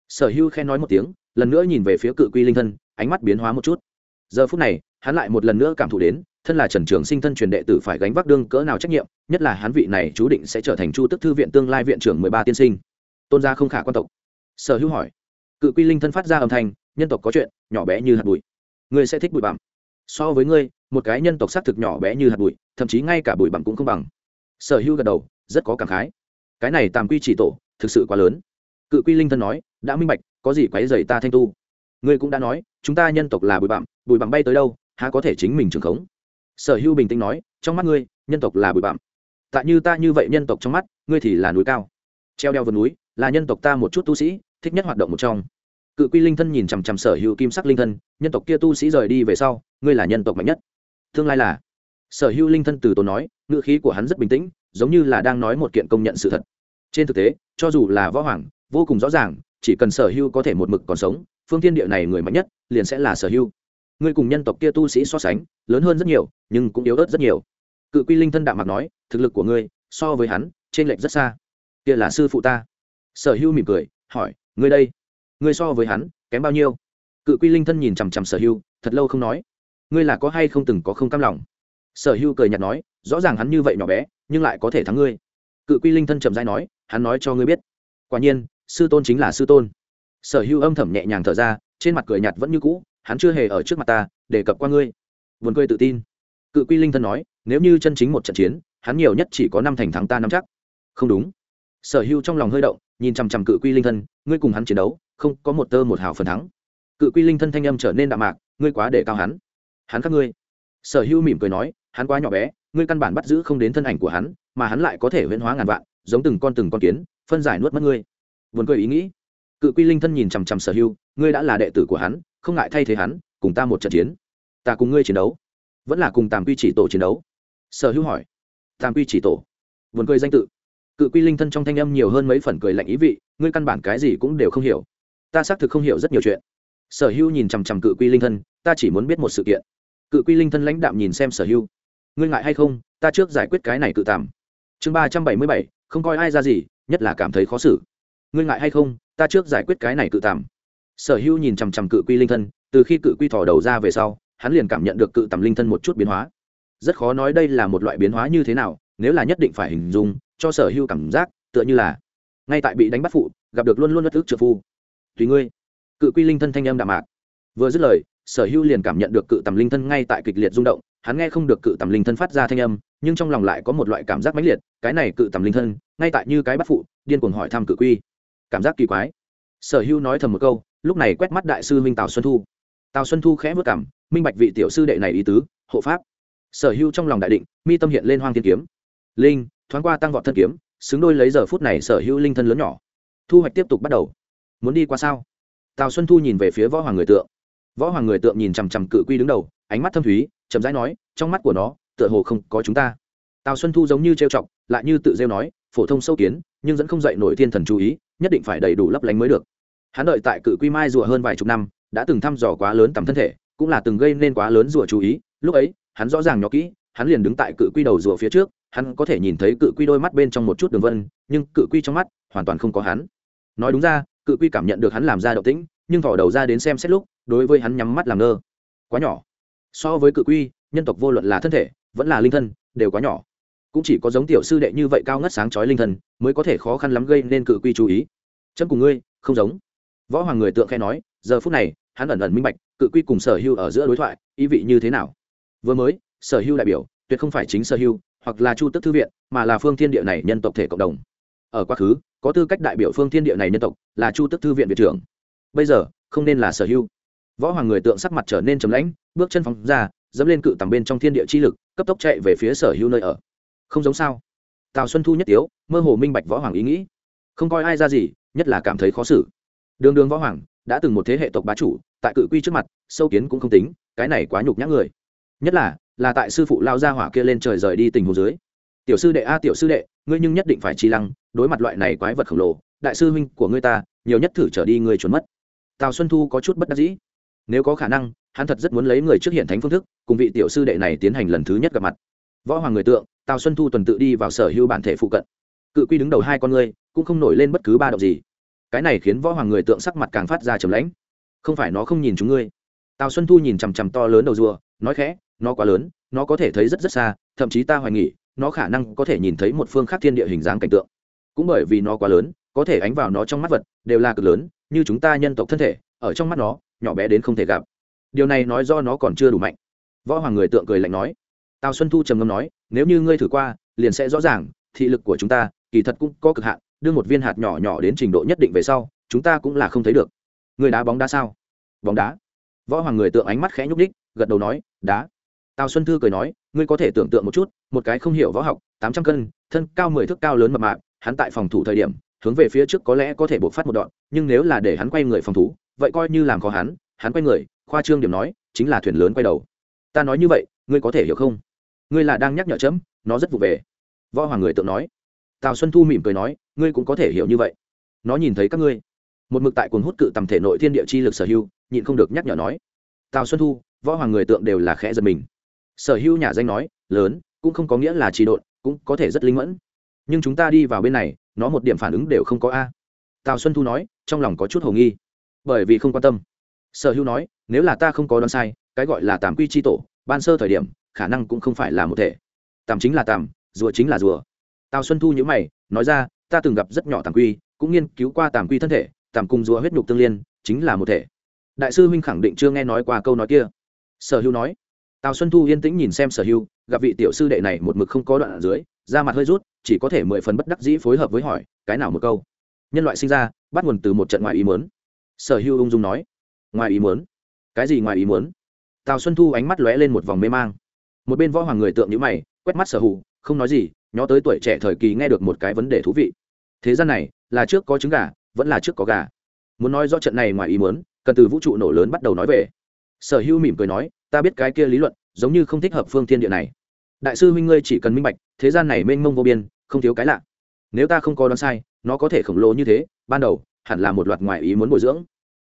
Sở Hưu khen nói một tiếng, lần nữa nhìn về phía cự quy linh thân, ánh mắt biến hóa một chút. Giờ phút này, hắn lại một lần nữa cảm thụ đến, thân là trần trường sinh thân truyền đệ tử phải gánh vác đương cỡ nào trách nhiệm, nhất là hắn vị này chú định sẽ trở thành chu tức thư viện tương lai viện trưởng mười ba tiên sinh. Tôn gia không khả quan tộc. Sở hữu hỏi. Cự quy linh thân phát ra âm thanh, nhân tộc có chuyện, nhỏ bé như hạt bụi. Người sẽ thích bụi bặm so với ngươi, một cái nhân tộc xác thực nhỏ bé như hạt bụi, thậm chí ngay cả bụi bặm cũng không bằng. Sở hữu gật đầu, rất có cảm khái. Cái này tàm quy chỉ tổ, thực sự quá lớn. Cự quy linh thân nói, đã minh bạch, có gì quấy dày ta thanh tu? Ngươi cũng đã nói, chúng ta nhân tộc là bụi bặm bụi bặm bay tới đâu, há có thể chính mình trường khống? Sở hữu bình tĩnh nói, trong mắt ngươi, nhân tộc là bụi bặm. Tại như ta như vậy nhân tộc trong mắt, ngươi thì là núi cao. Treo đeo vườn núi, là nhân tộc ta một chút tu sĩ, thích nhất hoạt động một trong cự quy linh thân nhìn chằm chằm sở hữu kim sắc linh thân, nhân tộc kia tu sĩ rời đi về sau, ngươi là nhân tộc mạnh nhất. Tương lai là. Sở hữu linh thân từ tốn nói, ngữ khí của hắn rất bình tĩnh, giống như là đang nói một kiện công nhận sự thật. Trên thực tế, cho dù là võ hoàng, vô cùng rõ ràng, chỉ cần sở hữu có thể một mực còn sống, phương tiên địa này người mạnh nhất, liền sẽ là sở hữu. Ngươi cùng nhân tộc kia tu sĩ so sánh, lớn hơn rất nhiều, nhưng cũng yếu ớt rất nhiều. Cự quy linh thân đạm mặt nói, thực lực của ngươi, so với hắn trên lệch rất xa. Kia là sư phụ ta. Sở hữu mỉm cười, hỏi, ngươi đây ngươi so với hắn kém bao nhiêu? Cự quy linh thân nhìn chằm chằm sở Hưu, thật lâu không nói. Ngươi là có hay không từng có không cam lòng? Sở Hưu cười nhạt nói rõ ràng hắn như vậy nhỏ bé nhưng lại có thể thắng ngươi. Cự quy linh thân chậm dai nói hắn nói cho ngươi biết. Quả nhiên sư tôn chính là sư tôn. Sở Hưu âm thầm nhẹ nhàng thở ra trên mặt cười nhạt vẫn như cũ hắn chưa hề ở trước mặt ta để cập qua ngươi. Vườn cười tự tin. Cự quy linh thân nói nếu như chân chính một trận chiến hắn nhiều nhất chỉ có năm thành thắng ta nắm chắc. Không đúng. Sở Hưu trong lòng hơi động nhìn chằm chằm cự quy linh thân ngươi cùng hắn chiến đấu không có một tơ một hào phần thắng. Cự quy linh thân thanh âm trở nên đạm mạc, ngươi quá để cao hắn. Hắn các ngươi. Sở hữu mỉm cười nói, hắn quá nhỏ bé, ngươi căn bản bắt giữ không đến thân ảnh của hắn, mà hắn lại có thể huyễn hóa ngàn vạn, giống từng con từng con kiến, phân giải nuốt mất ngươi. Vườn cười ý nghĩ. Cự quy linh thân nhìn chằm chằm sở hữu, ngươi đã là đệ tử của hắn, không ngại thay thế hắn, cùng ta một trận chiến. Ta cùng ngươi chiến đấu. Vẫn là cùng tàm quy chỉ tổ chiến đấu. Sở hữu hỏi. Tàm quy chỉ tổ. Vườn cười danh tự. Cự quy linh thân trong thanh âm nhiều hơn mấy phần cười lạnh ý vị, ngươi căn bản cái gì cũng đều không hiểu ta xác thực không hiểu rất nhiều chuyện. Sở hữu nhìn chằm chằm cự quy linh thân, ta chỉ muốn biết một sự kiện. Cự quy linh thân lãnh đạm nhìn xem sở hữu. Ngươi ngại hay không? Ta trước giải quyết cái này cự tàm chương ba trăm bảy mươi bảy, không coi ai ra gì, nhất là cảm thấy khó xử. Ngươi ngại hay không? Ta trước giải quyết cái này cự tàm sở hữu nhìn chằm chằm cự quy linh thân, từ khi cự quy thỏ đầu ra về sau, hắn liền cảm nhận được cự tầm linh thân một chút biến hóa. Rất khó nói đây là một loại biến hóa như thế nào, nếu là nhất định phải hình dung, cho sở hữu cảm giác, tựa như là, ngay tại bị đánh bắt phụ, gặp được luôn luôn bất ức trợ phu tùy ngươi. Cự quy linh thân thanh âm đạm mạc. Vừa dứt lời, sở hữu liền cảm nhận được cự tầm linh thân ngay tại kịch liệt rung động, hắn nghe không được cự tầm linh thân phát ra thanh âm, nhưng trong lòng lại có một loại cảm giác mãnh liệt, cái này cự tầm linh thân, ngay tại như cái bắt phụ, điên cuồng hỏi thăm cự quy. Cảm giác kỳ quái. Sở hữu nói thầm một câu, lúc này quét mắt đại sư minh tào xuân thu. Tào xuân thu khẽ vất cảm, minh bạch vị tiểu sư đệ này ý tứ, hộ pháp. Sở hữu trong lòng đại định, mi tâm hiện lên hoang thiên kiếm. Linh, thoáng qua tăng vọt thân kiếm, xứng đôi lấy giờ phút này sở hữu linh thân lớn nhỏ. Thu hoạch tiếp tục bắt đầu muốn đi qua sao? Tào xuân thu nhìn về phía võ hoàng người tượng. Võ hoàng người tượng nhìn chằm chằm cự quy đứng đầu, ánh mắt thâm thúy, chậm rãi nói, trong mắt của nó, tựa hồ không có chúng ta. Tào xuân thu giống như trêu chọc, lại như tự rêu nói, phổ thông sâu kiến, nhưng vẫn không dậy nổi thiên thần chú ý, nhất định phải đầy đủ lấp lánh mới được. Hắn đợi tại cự quy mai rùa hơn vài chục năm, đã từng thăm dò quá lớn tầm thân thể, cũng là từng gây nên quá lớn rùa chú ý. Lúc ấy, hắn rõ ràng nhỏ kỹ, hắn liền đứng tại cự quy đầu rùa phía trước, hắn có thể nhìn thấy cự quy đôi mắt bên trong một chút đường vân, nhưng cự quy trong mắt hoàn toàn không có hắn. Nói đúng ra cự quy cảm nhận được hắn làm ra động tĩnh, nhưng thỏ đầu ra đến xem xét lúc, đối với hắn nhắm mắt làm ngơ. Quá nhỏ. So với cự quy, nhân tộc vô luận là thân thể, vẫn là linh thân, đều quá nhỏ. Cũng chỉ có giống tiểu sư đệ như vậy cao ngất sáng chói linh thân, mới có thể khó khăn lắm gây nên cự quy chú ý. Chân cùng ngươi, không giống. Võ hoàng người tượng khe nói, giờ phút này, hắn ẩn ẩn minh bạch, cự quy cùng sở hưu ở giữa đối thoại, ý vị như thế nào. Vừa mới, sở hưu đại biểu, tuyệt không phải chính sở hưu hoặc là chu tức thư viện, mà là phương thiên địa này nhân tộc thể cộng đồng ở quá khứ, có tư cách đại biểu phương thiên địa này nhân tộc, là chu tức thư viện viện trưởng. Bây giờ, không nên là sở hưu võ hoàng người tượng sắc mặt trở nên trầm lãnh, bước chân phóng ra, dẫm lên cự tầm bên trong thiên địa chi lực, cấp tốc chạy về phía sở hưu nơi ở. Không giống sao? Tào xuân thu nhất tiếu, mơ hồ minh bạch võ hoàng ý nghĩ. Không coi ai ra gì, nhất là cảm thấy khó xử. Đường đường võ hoàng, đã từng một thế hệ tộc bá chủ, tại cự quy trước mặt, sâu kiến cũng không tính, cái này quá nhục nhã người. Nhất là là tại sư phụ lao ra hỏa kia lên trời rời đi tình hồ dưới tiểu sư đệ a, tiểu sư đệ, ngươi nhưng nhất định phải chi lăng, đối mặt loại này quái vật khổng lồ, đại sư huynh của ngươi ta, nhiều nhất thử trở đi ngươi trốn mất. Tào xuân thu có chút bất đắc dĩ. Nếu có khả năng, hắn thật rất muốn lấy người trước hiện thánh phương thức, cùng vị tiểu sư đệ này tiến hành lần thứ nhất gặp mặt. Võ hoàng người tượng, tào xuân thu tuần tự đi vào sở hữu bản thể phụ cận. Cự quy đứng đầu hai con ngươi, cũng không nổi lên bất cứ ba động gì. Cái này khiến võ hoàng người tượng sắc mặt càng phát ra trầm lãnh. Không phải nó không nhìn chúng ngươi. Tào xuân thu nhìn chằm chằm to lớn đầu rùa, nói khẽ, nó quá lớn, nó có thể thấy rất rất xa, thậm chí ta hoài nghỉ nó khả năng có thể nhìn thấy một phương khác thiên địa hình dáng cảnh tượng. Cũng bởi vì nó quá lớn, có thể ánh vào nó trong mắt vật, đều là cực lớn, như chúng ta nhân tộc thân thể, ở trong mắt nó, nhỏ bé đến không thể gặp. Điều này nói do nó còn chưa đủ mạnh. Võ hoàng người tượng cười lạnh nói. Tào xuân thu trầm ngâm nói, nếu như ngươi thử qua, liền sẽ rõ ràng, thị lực của chúng ta, kỳ thật cũng có cực hạn, đưa một viên hạt nhỏ nhỏ đến trình độ nhất định về sau, chúng ta cũng là không thấy được. Người đá bóng đá sao? Bóng đá. Võ hoàng người tượng ánh mắt khẽ nhúc đích gật đầu nói, đá. Tào xuân thư cười nói ngươi có thể tưởng tượng một chút, một cái không hiểu võ học, tám trăm cân, thân cao mười thước cao lớn mập mạp, hắn tại phòng thủ thời điểm, hướng về phía trước có lẽ có thể buộc phát một đoạn, nhưng nếu là để hắn quay người phòng thủ, vậy coi như làm khó hắn hắn quay người, khoa trương điểm nói, chính là thuyền lớn quay đầu. Ta nói như vậy, ngươi có thể hiểu không? Ngươi là đang nhắc nhở chấm, nó rất vụ về. Võ hoàng người tượng nói. Tào xuân thu mỉm cười nói, ngươi cũng có thể hiểu như vậy. Nó nhìn thấy các ngươi. Một mực tại cuồng hút cự tầm thể nội thiên địa chi lực sở hữu, nhịn không được nhắc nhở nói. Tào xuân thu, võ hoàng người tượng đều là khẽ giật mình sở hữu nhà danh nói, lớn, cũng không có nghĩa là trì độn, cũng có thể rất linh mẫn. Nhưng chúng ta đi vào bên này, nó một điểm phản ứng đều không có a. Tào xuân thu nói, trong lòng có chút hồ nghi. Bởi vì không quan tâm. Sở hữu nói, nếu là ta không có đoán sai, cái gọi là tàm quy c tổ, ban sơ thời điểm, khả năng cũng không phải là một thể. Tàm chính là tàm rùa chính là rùa. Tào xuân thu nhữ mày, nói ra, ta từng gặp rất nhỏ tàm quy, cũng nghiên cứu qua tàm quy thân thể tàm cung rùa huyết nhục tương liên, chính là một thể. Đại sư huynh khẳng định chưa nghe nói qua câu nói kia. Sở hữu nói tào xuân thu yên tĩnh nhìn xem sở hưu, gặp vị tiểu sư đệ này một mực không có đoạn ở dưới da mặt hơi rút chỉ có thể mười phần bất đắc dĩ phối hợp với hỏi cái nào một câu? Nhân loại sinh ra bắt nguồn từ một trận ngoài ý muốn. Sở Hưu ung dung nói ngoài ý muốn? Cái gì ngoài ý muốn? Tào xuân thu ánh mắt lóe lên một vòng mê mang. Một bên võ hoàng người tượng nhữ mày quét mắt sở hữu không nói gì nhó tới tuổi trẻ thời kỳ nghe được một cái vấn đề thú vị. Thế gian này là trước có trứng gà vẫn là trước có gà. Muốn nói do trận này ngoài ý muốn cần từ vũ trụ nổ lớn bắt đầu nói về sở hữu mỉm cười nói ta biết cái kia lý luận giống như không thích hợp phương thiên địa này. Đại sư huynh ngươi chỉ cần minh bạch thế gian này mênh mông vô biên không thiếu cái lạ. Nếu ta không có đoán sai nó có thể khổng lồ như thế ban đầu hẳn là một loạt ngoài ý muốn bồi dưỡng.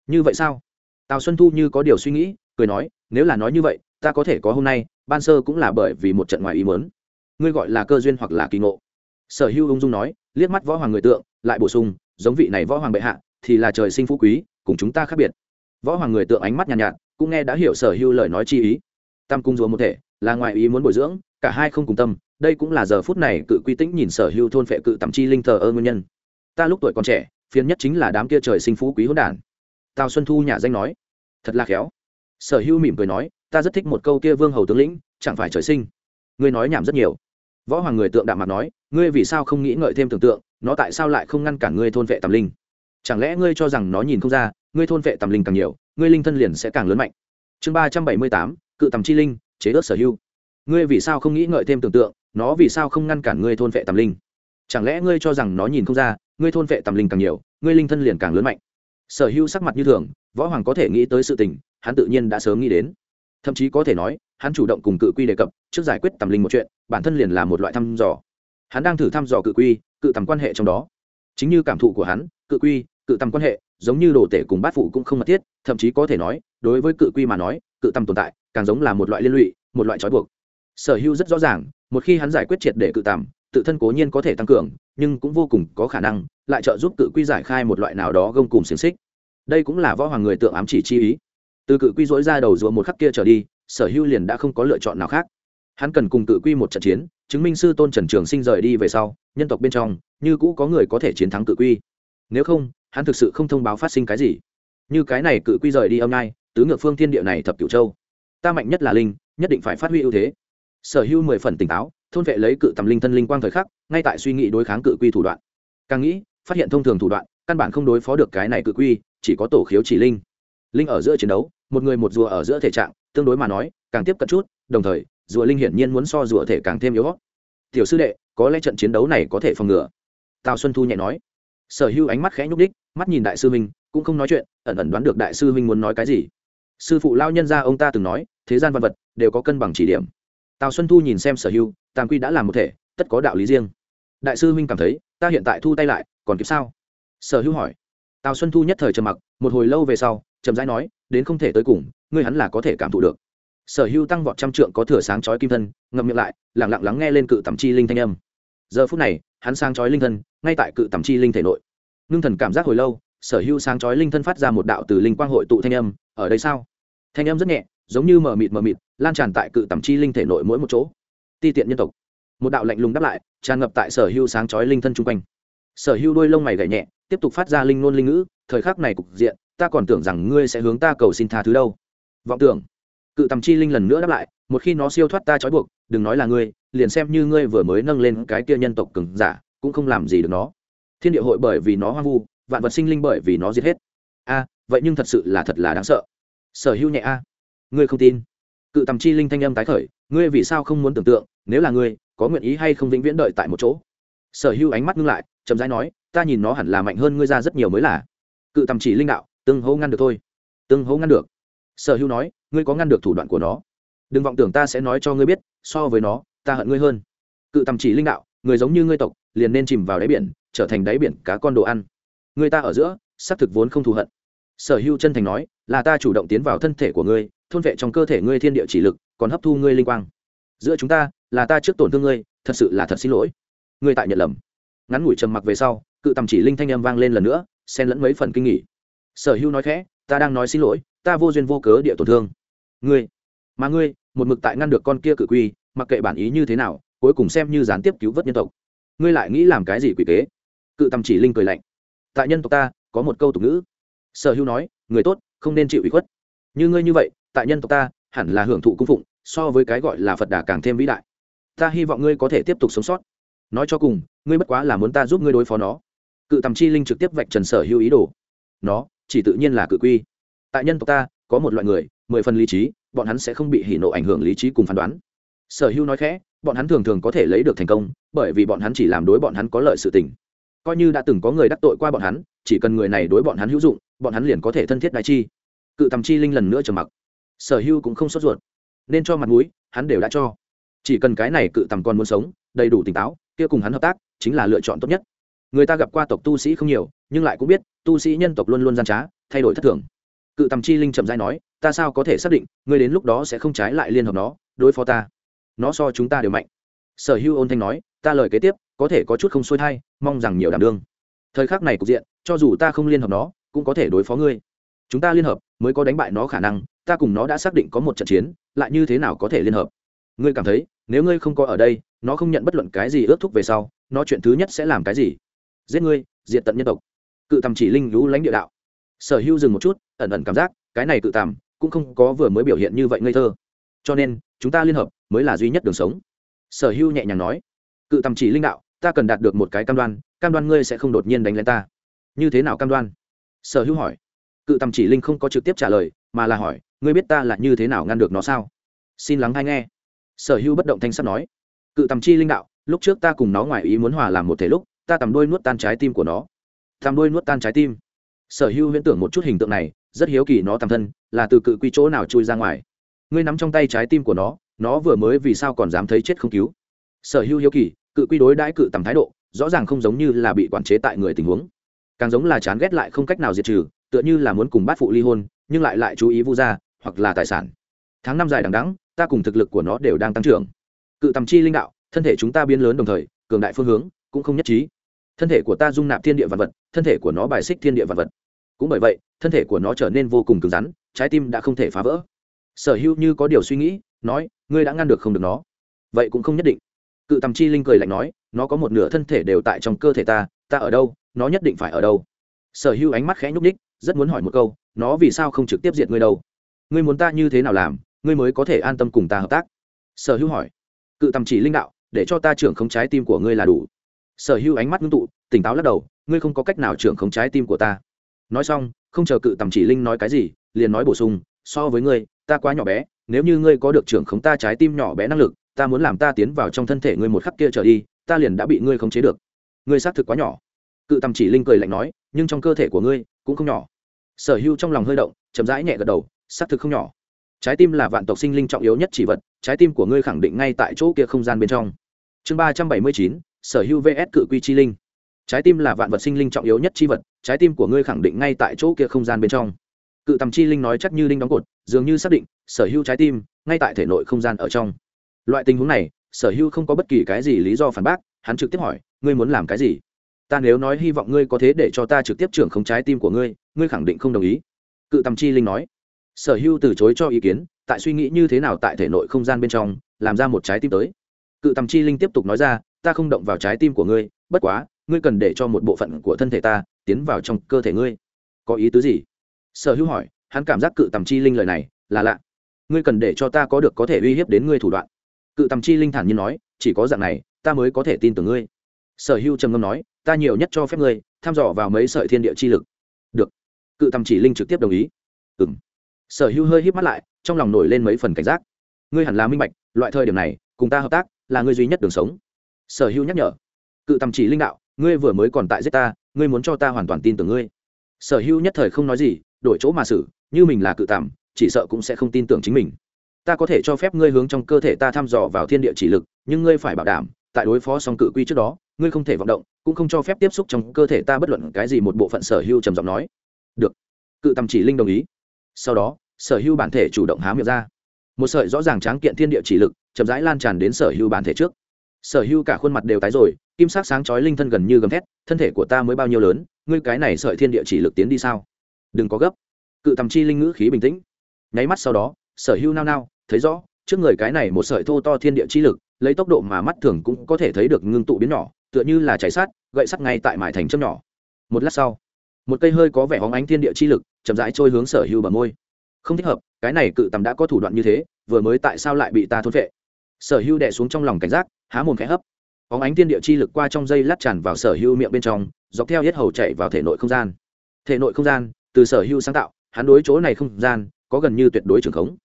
Như vậy sao? Tào xuân thu như có điều suy nghĩ cười nói nếu là nói như vậy ta có thể có hôm nay ban sơ cũng là bởi vì một trận ngoài ý muốn. Ngươi gọi là cơ duyên hoặc là kỳ ngộ. Sở hữu ung dung nói liếc mắt võ hoàng người tượng lại bổ sung giống vị này võ hoàng bệ hạ thì là trời sinh phú quý cùng chúng ta khác biệt. Võ hoàng người tượng ánh mắt nhàn nhạt, nhạt cũng nghe đã hiểu sở hữu lời nói chi ý. Tam cung rùa một thể, là ngoại ý muốn bồi dưỡng, cả hai không cùng tâm, đây cũng là giờ phút này cự quy tĩnh nhìn sở hữu thôn phệ cự tầm chi linh thờ ơ nguyên nhân. Ta lúc tuổi còn trẻ, phiền nhất chính là đám kia trời sinh phú quý hỗn đản. Tào xuân thu nhà danh nói, thật là khéo. Sở hữu mỉm cười nói, ta rất thích một câu kia vương hầu tướng lĩnh, chẳng phải trời sinh. Ngươi nói nhảm rất nhiều. Võ hoàng người tượng đạm mặt nói, ngươi vì sao không nghĩ ngợi thêm tưởng tượng, nó tại sao lại không ngăn cản ngươi thôn vệ tầm linh? Chẳng lẽ ngươi cho rằng nó nhìn không ra, ngươi thôn vệ tầm linh càng nhiều ngươi linh thân liền sẽ càng lớn mạnh. Chương ba trăm bảy mươi tám, cự tầm chi linh, chế ớt sở hữu. Ngươi vì sao không nghĩ ngợi thêm tưởng tượng, nó vì sao không ngăn cản ngươi thôn vệ tầm linh? Chẳng lẽ ngươi cho rằng nó nhìn không ra, ngươi thôn vệ tầm linh càng nhiều, ngươi linh thân liền càng lớn mạnh? Sở hữu sắc mặt như thường, võ hoàng có thể nghĩ tới sự tình, hắn tự nhiên đã sớm nghĩ đến. Thậm chí có thể nói, hắn chủ động cùng cự quy đề cập, trước giải quyết tầm linh một chuyện, bản thân liền là một loại thăm dò. Hắn đang thử thăm dò cự quy, cự tầm quan hệ trong đó. Chính như cảm thụ của hắn, cự quy, cự tầm quan hệ giống như đồ tể cùng bát phụ cũng không mật thiết, thậm chí có thể nói, đối với cự quy mà nói, cự tầm tồn tại càng giống là một loại liên lụy, một loại trói buộc. Sở hữu rất rõ ràng, một khi hắn giải quyết triệt để cự tầm, tự thân cố nhiên có thể tăng cường, nhưng cũng vô cùng có khả năng lại trợ giúp cự quy giải khai một loại nào đó gông cùng xiềng xích. Đây cũng là võ hoàng người tượng ám chỉ chi ý. Từ cự quy dỗi ra đầu rùa một khắc kia trở đi, sở hữu liền đã không có lựa chọn nào khác. Hắn cần cùng cự quy một trận chiến, chứng minh sư tôn trần trường sinh rời đi về sau, nhân tộc bên trong, như cũ có người có thể chiến thắng cự quy. Nếu không hắn thực sự không thông báo phát sinh cái gì. Như cái này cự quy rời đi âm nai tứ ngược phương thiên địa này thập cửu châu. Ta mạnh nhất là linh, nhất định phải phát huy ưu thế. Sở hữu mười phần tỉnh táo, thôn vệ lấy cự tầm linh thân linh quang thời khắc, ngay tại suy nghĩ đối kháng cự quy thủ đoạn. Càng nghĩ, phát hiện thông thường thủ đoạn, căn bản không đối phó được cái này cự quy, chỉ có tổ khiếu chỉ linh. Linh ở giữa chiến đấu, một người một rùa ở giữa thể trạng, tương đối mà nói, càng tiếp cận chút, đồng thời, rùa linh hiển nhiên muốn so rùa thể càng thêm yếu tiểu sư đệ, có lẽ trận chiến đấu này có thể phòng ngừa. Tào xuân thu nhẹ nói sở hữu ánh mắt khẽ nhúc đích mắt nhìn đại sư minh cũng không nói chuyện, ẩn ẩn đoán được đại sư minh muốn nói cái gì. Sư phụ lao nhân ra ông ta từng nói, thế gian văn vật đều có cân bằng chỉ điểm. Tào xuân thu nhìn xem sở hữu, tam quy đã làm một thể, tất có đạo lý riêng. Đại sư minh cảm thấy, ta hiện tại thu tay lại, còn kịp sao? Sở hữu hỏi. Tào xuân thu nhất thời trầm mặc, một hồi lâu về sau trầm rãi nói, đến không thể tới cùng, ngươi hắn là có thể cảm thụ được. Sở hữu tăng vọt trăm trượng có thửa sáng chói kim thân, ngậm miệng lại lẳng lặng lắng nghe lên cự tầm chi linh thanh âm. Giờ phút này, hắn sang chói linh thân ngay tại cự tầm chi linh thể nội. Ngưng thần cảm giác hồi lâu, sở hữu sáng chói linh thân phát ra một đạo từ linh quang hội tụ thanh âm, ở đây sao? Thanh âm rất nhẹ, giống như mờ mịt mờ mịt, lan tràn tại cự tầm chi linh thể nội mỗi một chỗ. Ti tiện nhân tộc. Một đạo lạnh lùng đáp lại, tràn ngập tại sở hữu sáng chói linh thân chung quanh. Sở hữu đôi lông mày gảy nhẹ, tiếp tục phát ra linh ngôn linh ngữ, thời khắc này cục diện, ta còn tưởng rằng ngươi sẽ hướng ta cầu xin tha thứ đâu. Vọng tưởng. Cự tầm chi linh lần nữa đáp lại, một khi nó siêu thoát ta trói buộc, đừng nói là ngươi, liền xem như ngươi vừa mới nâng lên cái kia nhân tộc cứng giả cũng không làm gì được nó. Thiên địa hội bởi vì nó hoang vu, vạn vật sinh linh bởi vì nó giết hết. A, vậy nhưng thật sự là thật là đáng sợ. Sở hữu nhẹ a. Ngươi không tin. Cự tầm chi linh thanh âm tái khởi, ngươi vì sao không muốn tưởng tượng, nếu là ngươi, có nguyện ý hay không vĩnh viễn đợi tại một chỗ? Sở hữu ánh mắt ngưng lại, chậm rãi nói, ta nhìn nó hẳn là mạnh hơn ngươi ra rất nhiều mới là. Cự tầm chỉ linh đạo, tương hô ngăn được thôi. Tương hô ngăn được. Sở hữu nói, ngươi có ngăn được thủ đoạn của nó. Đừng vọng tưởng ta sẽ nói cho ngươi biết, so với nó, ta hận ngươi hơn. Cự tầm chỉ linh đạo, người giống như ngươi tộc liền nên chìm vào đáy biển, trở thành đáy biển cá con đồ ăn. Người ta ở giữa, xác thực vốn không thù hận. Sở hữu chân thành nói, là ta chủ động tiến vào thân thể của ngươi, thôn vệ trong cơ thể ngươi thiên địa chỉ lực, còn hấp thu ngươi linh quang. Giữa chúng ta, là ta trước tổn thương ngươi, thật sự là thật xin lỗi. Ngươi tại nhận lầm. Ngắn ngủi trầm mặc về sau, cự tầm chỉ linh thanh âm vang lên lần nữa, xen lẫn mấy phần kinh nghỉ sở hữu nói khẽ, ta đang nói xin lỗi, ta vô duyên vô cớ địa tổn thương. Ngươi, mà ngươi, một mực tại ngăn được con kia cự quy, mặc kệ bản ý như thế nào, cuối cùng xem như gián tiếp cứu vớt nhân tộc ngươi lại nghĩ làm cái gì quỷ kế? Cự tầm chỉ linh cười lạnh. Tại nhân tộc ta, có một câu tục ngữ. Sở hữu nói, người tốt, không nên chịu ủy khuất. Như ngươi như vậy, tại nhân tộc ta, hẳn là hưởng thụ cung phụng, so với cái gọi là phật đà càng thêm vĩ đại. Ta hy vọng ngươi có thể tiếp tục sống sót. Nói cho cùng, ngươi bất quá là muốn ta giúp ngươi đối phó nó. Cự tầm chi linh trực tiếp vạch trần sở hữu ý đồ. Nó, chỉ tự nhiên là cự quy. Tại nhân tộc ta, có một loại người, mười phần lý trí, bọn hắn sẽ không bị hỉ nộ ảnh hưởng lý trí cùng phán đoán. Sở hữu nói khẽ bọn hắn thường thường có thể lấy được thành công, bởi vì bọn hắn chỉ làm đối bọn hắn có lợi sự tình. Coi như đã từng có người đắc tội qua bọn hắn, chỉ cần người này đối bọn hắn hữu dụng, bọn hắn liền có thể thân thiết đại chi. Cự tầm chi linh lần nữa trầm mặc. Sở Hưu cũng không sốt ruột. Nên cho mặt mũi, hắn đều đã cho. Chỉ cần cái này cự tầm còn muốn sống, đầy đủ tỉnh táo, kia cùng hắn hợp tác, chính là lựa chọn tốt nhất. Người ta gặp qua tộc tu sĩ không nhiều, nhưng lại cũng biết, tu sĩ nhân tộc luôn luôn gian trá, thay đổi thất thường. Cự tầm chi linh trầm dai nói, ta sao có thể xác định, ngươi đến lúc đó sẽ không trái lại liên hợp nó, đối phó ta? Nó so chúng ta đều mạnh. Sở hữu ôn thanh nói, ta lời kế tiếp, có thể có chút không xuôi thai, mong rằng nhiều đảm đương. Thời khắc này cục diện, cho dù ta không liên hợp nó, cũng có thể đối phó ngươi. Chúng ta liên hợp, mới có đánh bại nó khả năng, ta cùng nó đã xác định có một trận chiến, lại như thế nào có thể liên hợp? Ngươi cảm thấy, nếu ngươi không có ở đây, nó không nhận bất luận cái gì ước thúc về sau, nó chuyện thứ nhất sẽ làm cái gì? Giết ngươi, diệt tận nhân tộc. Cự tầm chỉ linh lũ lãnh địa đạo. Sở hữu dừng một chút, ẩn ẩn cảm giác, cái này cự tầm cũng không có vừa mới biểu hiện như vậy ngây thơ. Cho nên, chúng ta liên hợp mới là duy nhất đường sống. Sở hữu nhẹ nhàng nói, cự tầm chỉ linh đạo, ta cần đạt được một cái cam đoan cam đoan ngươi sẽ không đột nhiên đánh lên ta. Như thế nào cam đoan? Sở hữu hỏi. Cự tầm chỉ linh không có trực tiếp trả lời, mà là hỏi, ngươi biết ta là như thế nào ngăn được nó sao? Xin lắng hay nghe. Sở hữu bất động thanh sắt nói, cự tầm chi linh đạo, lúc trước ta cùng nó ngoài ý muốn hòa làm một thể lúc, ta tầm đôi nuốt tan trái tim của nó. Tầm đôi nuốt tan trái tim? Sở hữu huyễn tưởng một chút hình tượng này, rất hiếu kỳ nó tầm thân, là từ cự quy chỗ nào chui ra ngoài. Ngươi nắm trong tay trái tim của nó nó vừa mới vì sao còn dám thấy chết không cứu. Sở hữu hiếu kỳ, cự quy đối đãi cự tầm thái độ, rõ ràng không giống như là bị quản chế tại người tình huống. Càng giống là chán ghét lại không cách nào diệt trừ, tựa như là muốn cùng bát phụ ly hôn, nhưng lại lại chú ý vu gia, hoặc là tài sản. Tháng năm dài đằng đẵng, ta cùng thực lực của nó đều đang tăng trưởng. Cự tầm chi linh đạo, thân thể chúng ta biến lớn đồng thời, cường đại phương hướng, cũng không nhất trí. Thân thể của ta dung nạp thiên địa vật vật, thân thể của nó bài xích thiên địa vật vật. Cũng bởi vậy, thân thể của nó trở nên vô cùng cứng rắn, trái tim đã không thể phá vỡ. Sở hữu như có điều suy nghĩ nói, ngươi đã ngăn được không được nó. Vậy cũng không nhất định. Cự tầm chi linh cười lạnh nói, nó có một nửa thân thể đều tại trong cơ thể ta ta ở đâu, nó nhất định phải ở đâu? Sở hữu ánh mắt khẽ nhúc ních rất muốn hỏi một câu, nó vì sao không trực tiếp diệt ngươi đâu? Ngươi muốn ta như thế nào làm, ngươi mới có thể an tâm cùng ta hợp tác? Sở hữu hỏi. Cự tầm chỉ linh đạo, để cho ta trưởng không trái tim của ngươi là đủ. Sở hữu ánh mắt ngưng tụ, tỉnh táo lắc đầu, ngươi không có cách nào trưởng không trái tim của ta. Nói xong, không chờ cự tầm chỉ linh nói cái gì, liền nói bổ sung, so với ngươi, ta quá nhỏ bé nếu như ngươi có được trưởng khống ta trái tim nhỏ bé năng lực, ta muốn làm ta tiến vào trong thân thể ngươi một khắc kia trở đi, ta liền đã bị ngươi khống chế được. Ngươi xác thực quá nhỏ. Cự tầm chỉ linh cười lạnh nói, nhưng trong cơ thể của ngươi cũng không nhỏ. Sở hữu trong lòng hơi động, chậm rãi nhẹ gật đầu, xác thực không nhỏ. Trái tim là vạn tộc sinh linh trọng yếu nhất chỉ vật, trái tim của ngươi khẳng định ngay tại chỗ kia không gian bên trong. Chương ba trăm bảy mươi chín, sở hữu vs cự quy chi linh. Trái tim là vạn vật sinh linh trọng yếu nhất chi vật, trái tim của ngươi khẳng định ngay tại chỗ kia không gian bên trong. Cự tầm chi linh nói chắc như linh đóng cột, dường như xác định sở hữu trái tim, ngay tại thể nội không gian ở trong. Loại tình huống này, sở hữu không có bất kỳ cái gì lý do phản bác, hắn trực tiếp hỏi, ngươi muốn làm cái gì? Ta nếu nói hy vọng ngươi có thế để cho ta trực tiếp trưởng không trái tim của ngươi ngươi khẳng định không đồng ý. Cự tầm chi linh nói. Sở hữu từ chối cho ý kiến, tại suy nghĩ như thế nào tại thể nội không gian bên trong, làm ra một trái tim tới. Cự tầm chi linh tiếp tục nói ra, ta không động vào trái tim của ngươi, bất quá, ngươi cần để cho một bộ phận của thân thể ta tiến vào trong cơ thể ngươi. Có ý tứ gì? Sở hữu hỏi, hắn cảm giác cự tầm chi linh lời này là lạ ngươi cần để cho ta có được có thể uy hiếp đến ngươi thủ đoạn. Cự tầm chi linh thản nhiên nói, chỉ có dạng này, ta mới có thể tin tưởng ngươi. Sở hữu trầm ngâm nói, ta nhiều nhất cho phép ngươi tham dò vào mấy sợi thiên địa chi lực. Được. Cự tầm chỉ linh trực tiếp đồng ý. Ừ m sở hữu hơi híp mắt lại, trong lòng nổi lên mấy phần cảnh giác. Ngươi hẳn là minh bạch, loại thời điểm này, cùng ta hợp tác, là ngươi duy nhất đường sống. Sở hữu nhắc nhở. Cự tầm chỉ linh đạo, ngươi vừa mới còn tại giết ta, ngươi muốn cho ta hoàn toàn tin tưởng ngươi. Sở hữu nhất thời không nói gì, đổi chỗ mà xử, như mình là cự tầm chỉ sợ cũng sẽ không tin tưởng chính mình. Ta có thể cho phép ngươi hướng trong cơ thể ta thăm dò vào thiên địa chỉ lực, nhưng ngươi phải bảo đảm, tại đối phó xong cự quy trước đó, ngươi không thể vọng động, cũng không cho phép tiếp xúc trong cơ thể ta bất luận cái gì một bộ phận sở Hưu trầm giọng nói. Được. Cự tầm chỉ linh đồng ý. Sau đó, sở Hưu bản thể chủ động há miệng ra. Một sợi rõ ràng tráng kiện thiên địa chỉ lực, chậm rãi lan tràn đến sở Hưu bản thể trước. Sở Hưu cả khuôn mặt đều tái rồi, kim sắc sáng chói linh thân gần như gầm thét, thân thể của ta mới bao nhiêu lớn, ngươi cái này sợi thiên địa chỉ lực tiến đi sao? Đừng có gấp. Cự tầm chi linh ngữ khí bình tĩnh nháy mắt sau đó, sở hữu nao nao, thấy rõ, trước người cái này một sợi thô to thiên địa chi lực, lấy tốc độ mà mắt thường cũng có thể thấy được ngưng tụ biến nhỏ, tựa như là chảy sát gậy sắt ngay tại mải thành châm nhỏ. Một lát sau, một cây hơi có vẻ hóng ánh thiên địa chi lực, chậm rãi trôi hướng sở hữu bờ môi. Không thích hợp, cái này cự tầm đã có thủ đoạn như thế, vừa mới tại sao lại bị ta thôn vệ sở hữu đẻ xuống trong lòng cảnh giác, há mồm khẽ hấp. Hóng ánh thiên địa chi lực qua trong dây lát tràn vào sở hữu miệng bên trong, dọc theo hết hầu chạy vào thể nội không gian. Thể nội không gian, từ sở hữu sáng tạo, hắn đối chỗ này không gian có gần như tuyệt đối trường khống.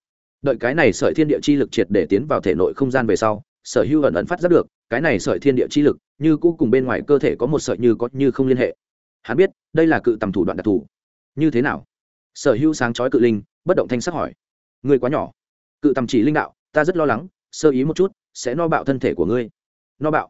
Đợi cái này sợi thiên địa chi lực triệt để tiến vào thể nội không gian về sau, sở hữu ẩn ẩn phát giác được, cái này sợi thiên địa chi lực, như cũ cùng bên ngoài cơ thể có một sợi như có như không liên hệ. Hắn biết, đây là cự tầm thủ đoạn đặc thù. Như thế nào? Sở hữu sáng chói cự linh, bất động thanh sắc hỏi. Ngươi quá nhỏ. Cự tầm chỉ linh đạo, ta rất lo lắng, sơ ý một chút, sẽ no bạo thân thể của ngươi. No bạo.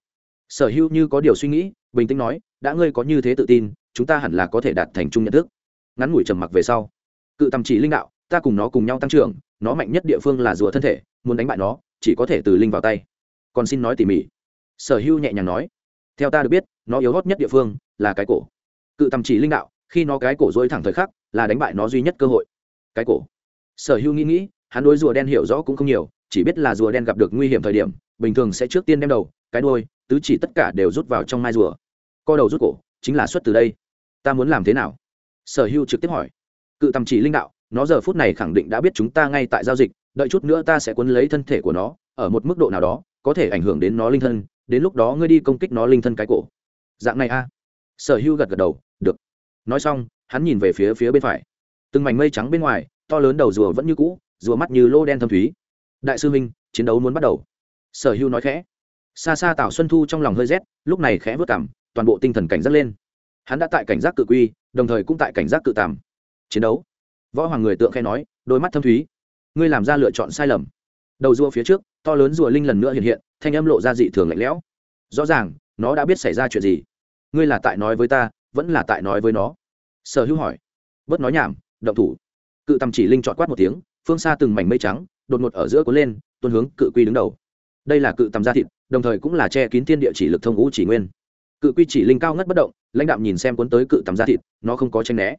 Sở hữu như có điều suy nghĩ, bình tĩnh nói, đã ngươi có như thế tự tin, chúng ta hẳn là có thể đạt thành chung nhận thức. Ngắn ngủi trầm mặc về sau, cự tầm chỉ linh đạo ta cùng nó cùng nhau tăng trưởng, nó mạnh nhất địa phương là rùa thân thể, muốn đánh bại nó, chỉ có thể từ linh vào tay. Còn xin nói tỉ mỉ. Sở hưu nhẹ nhàng nói, theo ta được biết, nó yếu hót nhất địa phương là cái cổ. Cự tầm chỉ linh đạo, khi nó cái cổ dối thẳng thời khắc, là đánh bại nó duy nhất cơ hội. Cái cổ. Sở hưu nghĩ nghĩ, hắn đối rùa đen hiểu rõ cũng không nhiều, chỉ biết là rùa đen gặp được nguy hiểm thời điểm, bình thường sẽ trước tiên đem đầu, cái đôi tứ chỉ tất cả đều rút vào trong mai rùa. Co đầu rút cổ, chính là xuất từ đây. Ta muốn làm thế nào? Sở hưu trực tiếp hỏi. Cự tầm chỉ linh đạo nó giờ phút này khẳng định đã biết chúng ta ngay tại giao dịch, đợi chút nữa ta sẽ quấn lấy thân thể của nó, ở một mức độ nào đó, có thể ảnh hưởng đến nó linh thân, đến lúc đó ngươi đi công kích nó linh thân cái cổ. Dạng này a. Sở hữu gật gật đầu, được. Nói xong, hắn nhìn về phía phía bên phải. Từng mảnh mây trắng bên ngoài, to lớn đầu rùa vẫn như cũ, rùa mắt như lô đen thâm thúy. Đại sư minh, chiến đấu muốn bắt đầu. Sở hưu nói khẽ. Xa xa tào xuân thu trong lòng hơi rét, lúc này khẽ vớt cảm, toàn bộ tinh thần cảnh giác lên. Hắn đã tại cảnh giác cự quy, đồng thời cũng tại cảnh giác cự tàm. Chiến đấu võ hoàng người tượng khe nói, đôi mắt thâm thúy. Ngươi làm ra lựa chọn sai lầm. Đầu rùa phía trước, to lớn rùa linh lần nữa hiện hiện, thanh âm lộ ra dị thường lạnh lẽo. Rõ ràng, nó đã biết xảy ra chuyện gì. Ngươi là tại nói với ta, vẫn là tại nói với nó. Sở hữu hỏi. Bớt nói nhảm, động thủ. Cự tầm chỉ linh chọn quát một tiếng, phương xa từng mảnh mây trắng, đột ngột ở giữa cuốn lên, tuôn hướng cự quy đứng đầu. Đây là cự tầm da thịt, đồng thời cũng là che kín thiên địa chỉ lực thông ngũ chỉ nguyên. Cự quy chỉ linh cao ngất bất động, lãnh đạo nhìn xem cuốn tới cự tầm da thịt, nó không có tranh né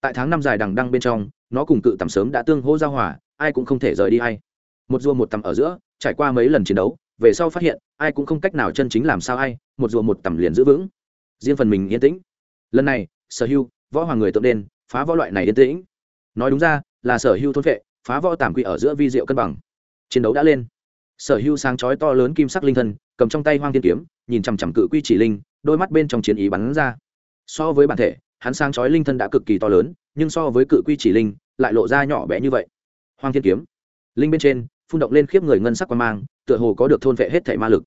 tại tháng năm dài đằng đăng bên trong, nó cùng cự tầm sớm đã tương hô giao hòa, ai cũng không thể rời đi hay một rùa một tầm ở giữa, trải qua mấy lần chiến đấu, về sau phát hiện, ai cũng không cách nào chân chính làm sao ai, một rùa một tầm liền giữ vững. Riêng phần mình yên tĩnh. Lần này, sở hưu võ hoàng người tượng đen, phá võ loại này yên tĩnh. Nói đúng ra, là sở hưu thôn vệ phá võ tàm quy ở giữa vi diệu cân bằng. Chiến đấu đã lên. Sở hưu sáng chói to lớn kim sắc linh thân, cầm trong tay hoang thiên kiếm, nhìn chằm chằm cự quy chỉ linh, đôi mắt bên trong chiến ý bắn ra. So với bản thể hắn sáng chói linh thân đã cực kỳ to lớn, nhưng so với cự quy chỉ linh, lại lộ ra nhỏ bé như vậy. Hoang thiên kiếm. Linh bên trên, phun động lên khiếp người ngân sắc quan mang, tựa hồ có được thôn vệ hết thể ma lực.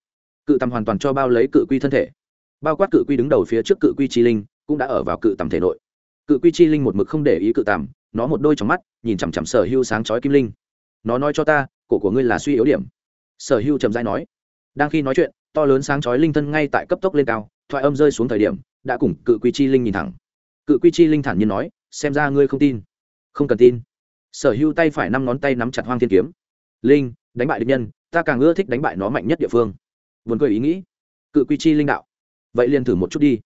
Cự tầm hoàn toàn cho bao lấy cự quy thân thể. Bao quát cự quy đứng đầu phía trước cự quy chi linh, cũng đã ở vào cự tầm thể nội. Cự quy chi linh một mực không để ý cự tầm, nó một đôi trong mắt, nhìn chằm chằm sở hưu sáng chói kim linh. Nó nói cho ta, cổ của ngươi là suy yếu điểm. Sở hưu trầm dai nói. Đang khi nói chuyện, to lớn sáng chói linh thân ngay tại cấp tốc lên cao, thoại âm rơi xuống thời điểm, đã cùng cự quy chi linh nhìn thẳng cự quy chi linh thản nhiên nói, xem ra ngươi không tin. Không cần tin. Sở hưu tay phải năm ngón tay nắm chặt hoang thiên kiếm. Linh, đánh bại địch nhân, ta càng ưa thích đánh bại nó mạnh nhất địa phương. Vốn cười ý nghĩ. Cự quy chi linh đạo. Vậy liền thử một chút đi.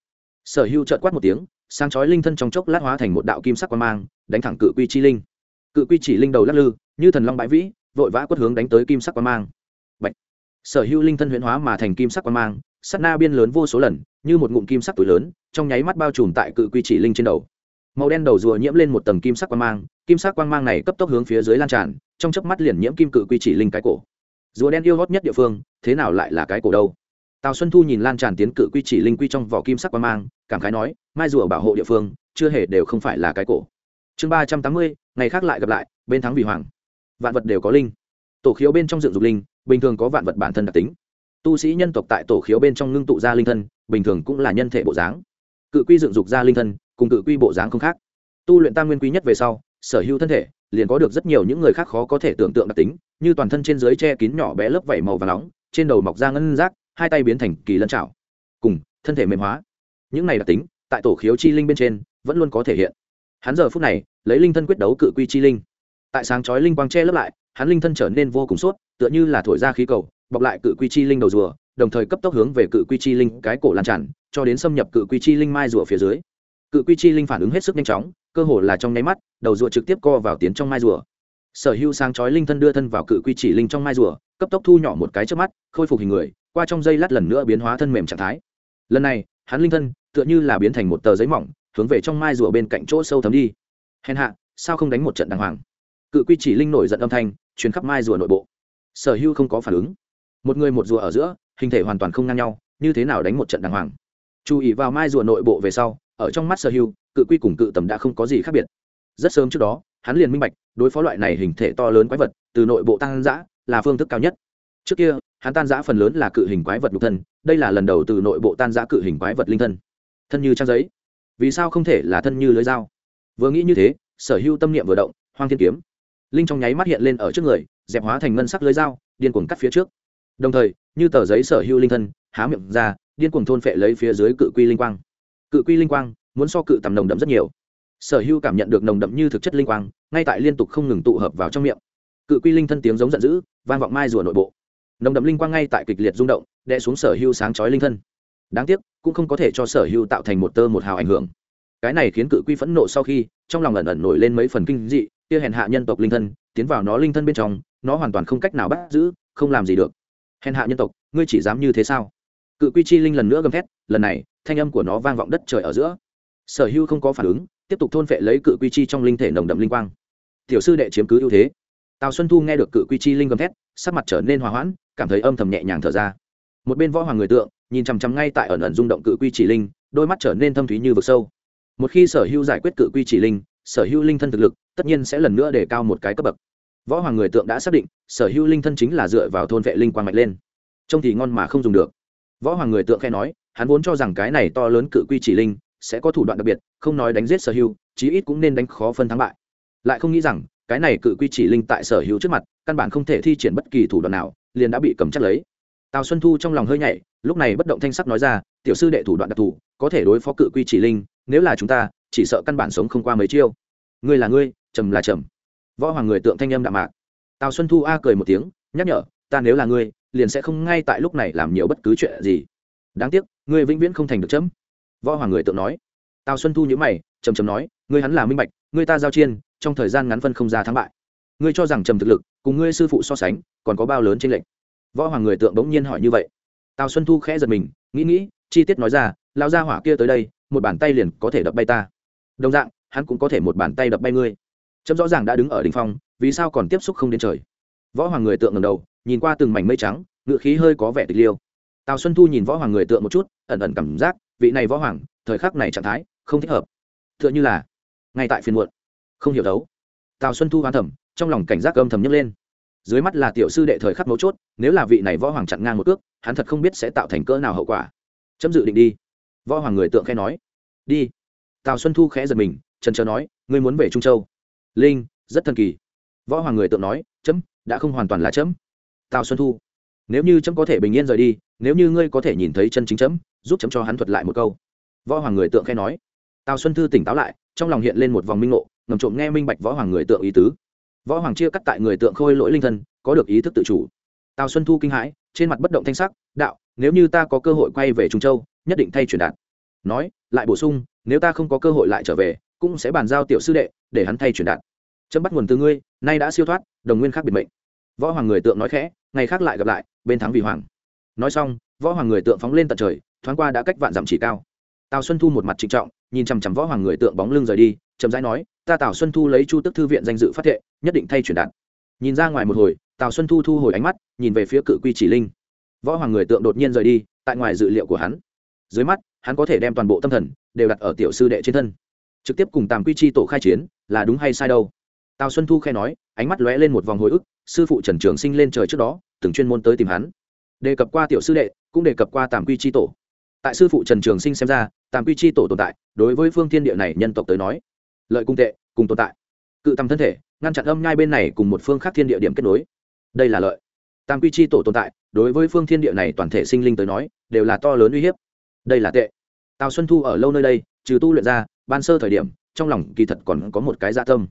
Sở hưu trợt quát một tiếng, sáng chói linh thân trong chốc lát hóa thành một đạo kim sắc quan mang, đánh thẳng cự quy chi linh. Cự quy chỉ linh đầu lắc lư, như thần long bãi vĩ, vội vã quất hướng đánh tới kim sắc quan mang. Bạch. sở hưu linh thân huyễn hóa mà thành kim sắc quan mang sắt na biên lớn vô số lần, như một ngụm kim sắc túi lớn, trong nháy mắt bao trùm tại cự quy chỉ linh trên đầu. Màu đen đầu rùa nhiễm lên một tầng kim sắc quang mang, kim sắc quang mang này cấp tốc hướng phía dưới lan tràn, trong chớp mắt liền nhiễm kim cự quy chỉ linh cái cổ. Rùa đen yêu hót nhất địa phương, thế nào lại là cái cổ đâu? Tào xuân thu nhìn lan tràn tiến cự quy chỉ linh quy trong vỏ kim sắc quang mang, cảm khái nói, mai rùa bảo hộ địa phương, chưa hề đều không phải là cái cổ. Chương ba trăm tám mươi, ngày khác lại gặp lại, bên thắng vì hoàng. Vạn vật đều có linh. Tổ khiếu bên trong dựng dục linh, bình thường có vạn vật bản thân đặc tính tu sĩ nhân tộc tại tổ khiếu bên trong ngưng tụ ra linh thân, bình thường cũng là nhân thể bộ dáng. Cự quy dựng dục ra linh thân, cùng cự quy bộ dáng không khác. Tu luyện tam nguyên quý nhất về sau, sở hữu thân thể, liền có được rất nhiều những người khác khó có thể tưởng tượng đặc tính, như toàn thân trên dưới che kín nhỏ bé lớp vảy màu và nóng, trên đầu mọc ra ngân rác hai tay biến thành kỳ lân trào cùng, thân thể mềm hóa. Những này đặc tính, tại tổ khiếu chi linh bên trên, vẫn luôn có thể hiện. Hắn giờ phút này, lấy linh thân quyết đấu cự quy chi linh. Tại sáng chói linh quang che lấp lại, hắn linh thân trở nên vô cùng sốt, tựa như là thổi ra khí cầu bọc lại cự quy chi linh đầu rùa, đồng thời cấp tốc hướng về cự quy chi linh cái cổ lan tràn, cho đến xâm nhập cự quy chi linh mai rùa phía dưới. Cự quy chi linh phản ứng hết sức nhanh chóng, cơ hồ là trong nháy mắt, đầu rùa trực tiếp co vào tiến trong mai rùa. Sở hữu sáng chói linh thân đưa thân vào cự quy chỉ linh trong mai rùa, cấp tốc thu nhỏ một cái trước mắt, khôi phục hình người, qua trong dây lát lần nữa biến hóa thân mềm trạng thái. Lần này, hắn linh thân, tựa như là biến thành một tờ giấy mỏng, hướng về trong mai rùa bên cạnh chỗ sâu thấm đi. Hèn hạ, sao không đánh một trận đàng hoàng? Cự quy chỉ linh nổi giận âm thanh chuyến khắp mai rùa nội bộ. Sở hữu không có phản ứng một người một rùa ở giữa hình thể hoàn toàn không ngang nhau như thế nào đánh một trận đàng hoàng. Chú ý vào mai rùa nội bộ về sau ở trong mắt sở hưu, cự quy cùng cự tầm đã không có gì khác biệt. Rất sớm trước đó hắn liền minh bạch đối phó loại này hình thể to lớn quái vật từ nội bộ tăng giã là phương thức cao nhất. Trước kia hắn tan giã phần lớn là cự hình quái vật nhục thân đây là lần đầu từ nội bộ tan giã cự hình quái vật linh thân. Thân như trang giấy. Vì sao không thể là thân như lưới dao? Vừa nghĩ như thế sở hữu tâm niệm vừa động hoang thiên kiếm. Linh trong nháy mắt hiện lên ở trước người dẹp hóa thành ngân sắc lưới dao điên cuồng cắt phía trước đồng thời, như tờ giấy sở hữu linh thân, há miệng ra, điên cuồng thôn phệ lấy phía dưới cự quy linh quang. Cự quy linh quang muốn so cự tầm nồng đậm rất nhiều. Sở hữu cảm nhận được nồng đậm như thực chất linh quang, ngay tại liên tục không ngừng tụ hợp vào trong miệng. Cự quy linh thân tiếng giống giận dữ, vang vọng mai rùa nội bộ. Nồng đậm linh quang ngay tại kịch liệt rung động, đè xuống sở hữu sáng chói linh thân. Đáng tiếc, cũng không có thể cho sở hữu tạo thành một tơ một hào ảnh hưởng. Cái này khiến cự quy phẫn nộ sau khi, trong lòng ẩn ẩn nổi lên mấy phần kinh dị, kia hèn hạ nhân tộc linh thân, tiến vào nó linh thân bên trong, nó hoàn toàn không cách nào bắt giữ, không làm gì được hèn hạ nhân tộc, ngươi chỉ dám như thế sao? Cự quy chi linh lần nữa gầm thét, lần này, thanh âm của nó vang vọng đất trời ở giữa. Sở hưu không có phản ứng, tiếp tục thôn phệ lấy cự quy chi trong linh thể nồng đậm linh quang. Tiểu sư đệ chiếm cứ ưu thế. Tào xuân thu nghe được cự quy chi linh gầm thét, sắc mặt trở nên hòa hoãn, cảm thấy âm thầm nhẹ nhàng thở ra. Một bên võ hoàng người tượng, nhìn chằm chằm ngay tại ẩn ẩn rung động cự quy chỉ linh, đôi mắt trở nên thâm thúy như vực sâu. Một khi sở hưu giải quyết cự quy chỉ linh, sở hưu linh thân thực lực, tất nhiên sẽ lần nữa để cao một cái cấp bậc võ hoàng người tượng đã xác định, sở hữu linh thân chính là dựa vào thôn vệ linh quang mạch lên. Trông thì ngon mà không dùng được. Võ hoàng người tượng khe nói, hắn vốn cho rằng cái này to lớn cự quy chỉ linh sẽ có thủ đoạn đặc biệt, không nói đánh giết sở hữu, chí ít cũng nên đánh khó phân thắng bại. Lại không nghĩ rằng, cái này cự quy chỉ linh tại sở hữu trước mặt, căn bản không thể thi triển bất kỳ thủ đoạn nào, liền đã bị cầm chắc lấy. Tào xuân thu trong lòng hơi nhảy, lúc này bất động thanh sắc nói ra, tiểu sư đệ thủ đoạn đặc thù, có thể đối phó cự quy chỉ linh, nếu là chúng ta, chỉ sợ căn bản sống không qua mấy chiêu. Ngươi là ngươi trầm là trầm võ hoàng người tượng thanh âm đạm mạc. Tào xuân thu a cười một tiếng, nhắc nhở, ta nếu là ngươi, liền sẽ không ngay tại lúc này làm nhiều bất cứ chuyện gì. Đáng tiếc, ngươi vĩnh viễn không thành được chấm. Võ hoàng người tượng nói. Tào xuân thu nhữ mày, trầm trầm nói, ngươi hắn là minh bạch, ngươi ta giao chiên, trong thời gian ngắn phân không ra thắng bại. Ngươi cho rằng trầm thực lực, cùng ngươi sư phụ so sánh, còn có bao lớn trên lệnh võ hoàng người tượng bỗng nhiên hỏi như vậy. Tào xuân thu khẽ giật mình, nghĩ nghĩ, chi tiết nói ra lao ra hỏa kia tới đây, một bàn tay liền có thể đập bay ta. Đồng dạng, hắn cũng có thể một bàn tay đập bay ngươi chấm rõ ràng đã đứng ở đ ỉ n h phong, vì sao còn tiếp xúc không đến trời? Võ hoàng người tượng ngầm đầu, nhìn qua từng mảnh mây trắng, ngự khí hơi có vẻ tịch liêu. Tào xuân thu nhìn võ hoàng người tượng một chút, ẩn ẩn cảm giác, vị này võ hoàng, thời khắc này trạng thái, không thích hợp. T h ư ợ n h ư là, ngay tại phiên muộn, không hiểu đấu. Tào xuân thu hoán thẩm, trong lòng cảnh giác âm thầm nhấc lên. Dưới mắt là tiểu sư đệ thời khắc mấu chốt, nếu là vị này võ hoàng chặn ngang một cước, hắn thật không biết sẽ tạo thành cỡ nào hậu quả. Chấm dự định đi. Võ hoàng người tượng khẽ nói. Đi. Tào xuân thu khẽ giật mình trần trờ nói, ngươi muốn về trung châu? Linh, rất thần kỳ. Võ hoàng người tượng nói, chấm, đã không hoàn toàn là chấm. Tào xuân thu, nếu như chấm có thể bình yên rời đi, nếu như ngươi có thể nhìn thấy chân chính chấm, giúp chấm cho hắn thuật lại một câu. Võ hoàng người tượng khe nói. Tào xuân thư tỉnh táo lại, trong lòng hiện lên một vòng minh ngộ, ngầm trộm nghe minh bạch võ hoàng người tượng ý tứ. Võ hoàng chia cắt tại người tượng khôi lỗi linh thân, có được ý thức tự chủ. Tào xuân thu kinh hãi, trên mặt bất động thanh sắc, đạo, nếu như ta có cơ hội quay về trung châu, nhất định thay truyền đạt. Nói, lại bổ sung, nếu ta không có cơ hội lại trở về cũng sẽ bàn giao tiểu sư đệ, để hắn thay truyền đạt. Chấm bắt nguồn từ ngươi, nay đã siêu thoát, đồng nguyên khác biệt mệnh. Võ hoàng người tượng nói khẽ, ngày khác lại gặp lại, bên thắng vì hoàng. Nói xong, võ hoàng người tượng phóng lên tận trời, thoáng qua đã cách vạn dặm chỉ cao. Tào xuân thu một mặt trịnh trọng, nhìn chằm chằm võ hoàng người tượng bóng lưng rời đi, chậm rãi nói, ta tào xuân thu lấy chu tức thư viện danh dự phát thệ, nhất định thay truyền đạt. Nhìn ra ngoài một hồi, tào xuân thu thu hồi ánh mắt, nhìn về phía cự quy chỉ linh. Võ hoàng người tượng đột nhiên rời đi, tại ngoài dự liệu của hắn. Dưới mắt, hắn có thể đem toàn bộ tâm thần đều đặt ở tiểu sư đệ trên thân trực tiếp cùng tàm quy chi tổ khai chiến, là đúng hay sai đâu? Tào xuân thu khe nói, ánh mắt lóe lên một vòng hồi ức, sư phụ trần trường sinh lên trời trước đó, từng chuyên môn tới tìm hắn. Đề cập qua tiểu sư đệ, cũng đề cập qua tàm quy chi tổ. Tại sư phụ trần trường sinh xem ra tàm quy chi tổ tồn tại, đối với phương thiên địa này nhân tộc tới nói, lợi cung tệ, cùng tồn tại. Cự tầm thân thể, ngăn chặn âm nhai bên này cùng một phương khác thiên địa điểm kết nối. Đây là lợi. Tàm quy chi tổ tồn tại, đối với phương thiên địa này toàn thể sinh linh tới nói, đều là to lớn uy hiếp. Đây là tệ. Tào xuân thu ở lâu nơi đây, trừ tu luyện ra ban sơ thời điểm, trong lòng kỳ thật còn có một cái dạ tâm.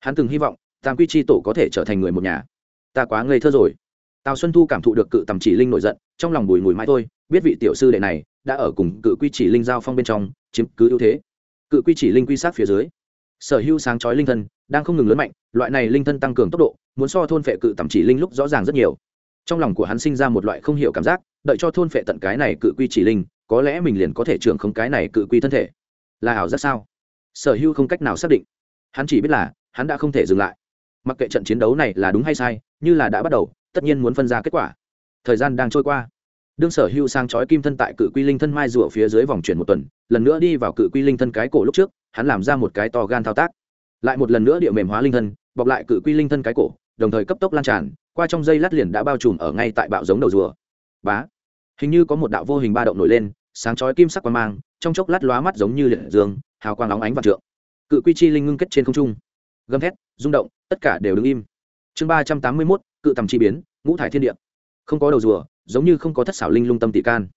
Hắn từng hy vọng, tam quy chi tổ có thể trở thành người một nhà. Ta quá ngây thơ rồi. Tào xuân thu cảm thụ được cự tầm chỉ linh nổi giận, trong lòng bùi ngùi mãi thôi, biết vị tiểu sư đệ này đã ở cùng cự quy chỉ linh giao phong bên trong, chiếm cứ ưu thế. Cự quy chỉ linh quy sát phía dưới. Sở hữu sáng chói linh thân đang không ngừng lớn mạnh, loại này linh thân tăng cường tốc độ, muốn so thôn phệ cự tầm chỉ linh lúc rõ ràng rất nhiều. Trong lòng của hắn sinh ra một loại không hiểu cảm giác, đợi cho thôn phệ tận cái này cự quy chỉ linh, có lẽ mình liền có thể trưởng không cái này cự quy thân thể là ảo giác sao? Sở hữu không cách nào xác định. Hắn chỉ biết là, hắn đã không thể dừng lại. Mặc kệ trận chiến đấu này là đúng hay sai, như là đã bắt đầu, tất nhiên muốn phân ra kết quả. Thời gian đang trôi qua. Đương sở hữu sang chói kim thân tại cự quy linh thân mai rùa phía dưới vòng chuyển một tuần, lần nữa đi vào cự quy linh thân cái cổ lúc trước, hắn làm ra một cái to gan thao tác. Lại một lần nữa địa mềm hóa linh thân, bọc lại cự quy linh thân cái cổ, đồng thời cấp tốc lan tràn, qua trong dây lát liền đã bao trùm ở ngay tại bạo giống đầu rùa. Bá! Hình như có một đạo vô hình ba động nổi lên, sáng chói kim sắc quang mang trong chốc lát lóa mắt giống như liệt dương, hào quang óng ánh và trượng. Cự quy chi linh ngưng kết trên không trung. Gầm thét, rung động, tất cả đều đứng im. Chương ba trăm tám mươi mốt, cự tầm chi biến, ngũ thải thiên địa. Không có đầu rùa, giống như không có thất xảo linh lung tâm tỷ can.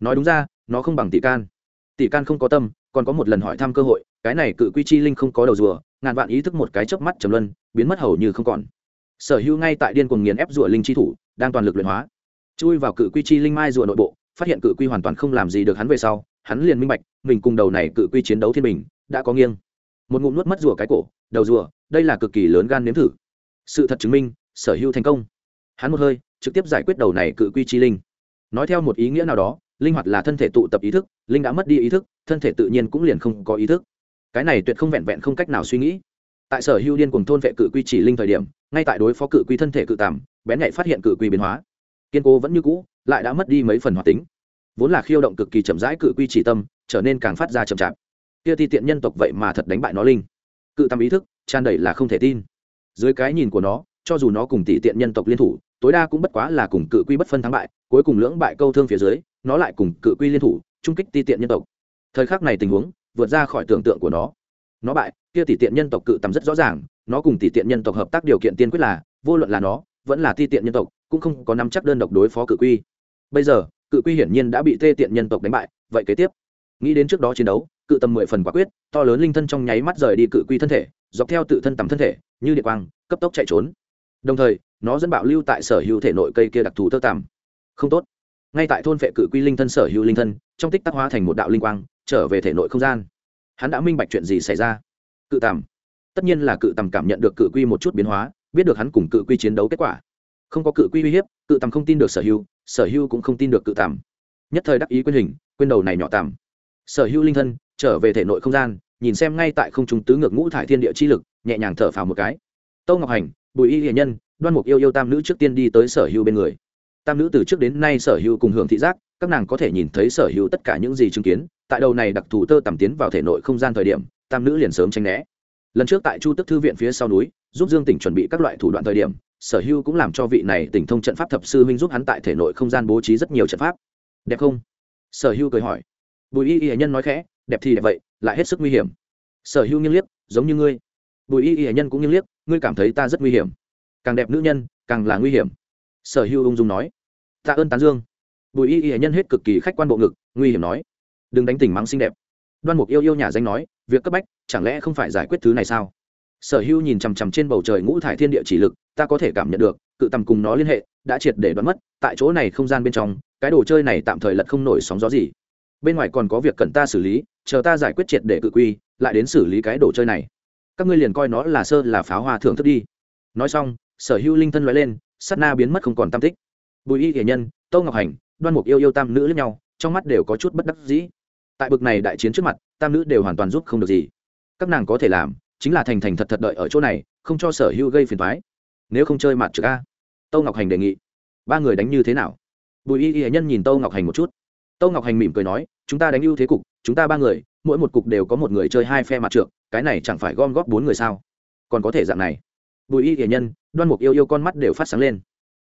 Nói đúng ra, nó không bằng tỷ can. Tỷ can không có tâm, còn có một lần hỏi thăm cơ hội, cái này cự quy chi linh không có đầu rùa, ngàn vạn ý thức một cái chớp mắt trầm luân, biến mất hầu như không còn. Sở hữu ngay tại điên cuồng nghiền ép rùa linh chi thủ, đang toàn lực luyện hóa. Chui vào cự quy chi linh mai rùa nội bộ, phát hiện cự quy hoàn toàn không làm gì được hắn về sau hắn liền minh bạch, mình cùng đầu này cự quy chiến đấu thiên bình, đã có nghiêng. Một ngụm nuốt mất rùa cái cổ, đầu rùa, đây là cực kỳ lớn gan nếm thử. Sự thật chứng minh, sở hữu thành công. Hắn một hơi, trực tiếp giải quyết đầu này cự quy chi linh. Nói theo một ý nghĩa nào đó, linh hoạt là thân thể tụ tập ý thức, linh đã mất đi ý thức, thân thể tự nhiên cũng liền không có ý thức. Cái này tuyệt không vẹn vẹn không cách nào suy nghĩ. Tại sở hữu điên cùng thôn vệ cự quy chỉ linh thời điểm, ngay tại đối phó cự quy thân thể cự tàm bén nhạy phát hiện cự quy biến hóa. Kiên cố vẫn như cũ, lại đã mất đi mấy phần hoạt tính vốn là khiêu động cực kỳ chậm rãi cự quy chỉ tâm, trở nên càng phát ra chậm chạp. Kia ti tiện nhân tộc vậy mà thật đánh bại nó linh. Cự tâm ý thức, tràn đầy là không thể tin. Dưới cái nhìn của nó, cho dù nó cùng tỷ tiện nhân tộc liên thủ, tối đa cũng bất quá là cùng cự quy bất phân thắng bại, cuối cùng lưỡng bại câu thương phía dưới, nó lại cùng cự quy liên thủ, trung kích ti tiện nhân tộc. Thời khắc này tình huống, vượt ra khỏi tưởng tượng của nó. Nó bại, kia tỷ tiện nhân tộc cự tầm rất rõ ràng, nó cùng tỷ tiện nhân tộc hợp tác điều kiện tiên quyết là, vô luận là nó, vẫn là ti tiện nhân tộc, cũng không có nắm chắc đơn độc đối phó cự quy. Bây giờ cự quy hiển nhiên đã bị tê tiện nhân tộc đánh bại, vậy kế tiếp. Nghĩ đến trước đó chiến đấu, cự tầm mười phần quả quyết, to lớn linh thân trong nháy mắt rời đi cự quy thân thể, dọc theo tự thân tầm thân thể, như điện quang, cấp tốc chạy trốn. Đồng thời, nó dẫn bạo lưu tại sở hữu thể nội cây kia đặc thù tơ tằm. Không tốt. Ngay tại thôn vệ cự quy linh thân sở hữu linh thân, trong tích tắc hóa thành một đạo linh quang, trở về thể nội không gian. Hắn đã minh bạch chuyện gì xảy ra. Cự tằm. Tất nhiên là cự tầm cảm nhận được cự quy một chút biến hóa, biết được hắn cùng cự quy chiến đấu kết quả. Không có cự quy uy hiếp, cự tầm không tin được sở hữu sở Hưu cũng không tin được cự tằm. Nhất thời đắc ý quyên hình quyên đầu này nhỏ tằm. Sở Hưu linh thân, trở về thể nội không gian, nhìn xem ngay tại không trung tứ ngược ngũ thải thiên địa chi lực, nhẹ nhàng thở phào một cái. Tâu ngọc hành, bùi y hiền nhân, đoan mục yêu yêu tam nữ trước tiên đi tới sở Hưu bên người. Tam nữ từ trước đến nay sở Hưu cùng hưởng thị giác, các nàng có thể nhìn thấy sở hữu tất cả những gì chứng kiến, tại đầu này đặc thù tơ tầm tiến vào thể nội không gian thời điểm, tam nữ liền sớm tranh né. Lần trước tại chu tức thư viện phía sau núi, giúp dương tỉnh chuẩn bị các loại thủ đoạn thời điểm sở Hưu cũng làm cho vị này tỉnh thông trận pháp thập sư huynh giúp hắn tại thể nội không gian bố trí rất nhiều trận pháp. Đẹp không? Sở Hưu cười hỏi. Bùi y y nhân nói khẽ, đẹp thì đẹp vậy, lại hết sức nguy hiểm. Sở Hưu nghiêng liếc, giống như ngươi. Bùi y y nhân cũng nghiêng liếc, ngươi cảm thấy ta rất nguy hiểm. Càng đẹp nữ nhân, càng là nguy hiểm. Sở Hưu ung dung nói. Tạ ơn tán dương. Bùi y y nhân hết cực kỳ khách quan bộ ngực, nguy hiểm nói. Đừng đánh tỉnh mắng xinh đẹp. Đoan mục yêu yêu nhà danh nói, việc cấp bách, chẳng lẽ không phải giải quyết thứ này sao? Sở hữu nhìn chằm chằm trên bầu trời ngũ thải thiên địa chỉ lực, ta có thể cảm nhận được, cự tầm cùng nó liên hệ, đã triệt để đoán mất, tại chỗ này không gian bên trong, cái đồ chơi này tạm thời lật không nổi sóng gió gì. Bên ngoài còn có việc cần ta xử lý, chờ ta giải quyết triệt để cự quy, lại đến xử lý cái đồ chơi này. Các ngươi liền coi nó là sơ là pháo hoa thưởng thức đi. Nói xong, sở hữu linh thân loại lên sắt na biến mất không còn tam tích. Bùi y thể nhân tâu ngọc hành, đoan mục yêu yêu tam nữ lẫn nhau, trong mắt đều có chút bất đắc dĩ. Tại bực này đại chiến trước mặt, tam nữ đều hoàn toàn giúp không được gì. Các nàng có thể làm chính là thành thành thật thật đợi ở chỗ này, không cho sở hữu gây phiền thoái nếu không chơi mặt trực a. Tâu ngọc hành đề nghị. Ba người đánh như thế nào? Bùi y y nhân nhìn tâu ngọc hành một chút. Tâu ngọc hành mỉm cười nói, chúng ta đánh ưu thế cục, chúng ta ba người, mỗi một cục đều có một người chơi hai phe mặt trượt cái này chẳng phải gom góp bốn người sao? Còn có thể dạng này. Bùi y y nhân, đoan mục yêu yêu con mắt đều phát sáng lên.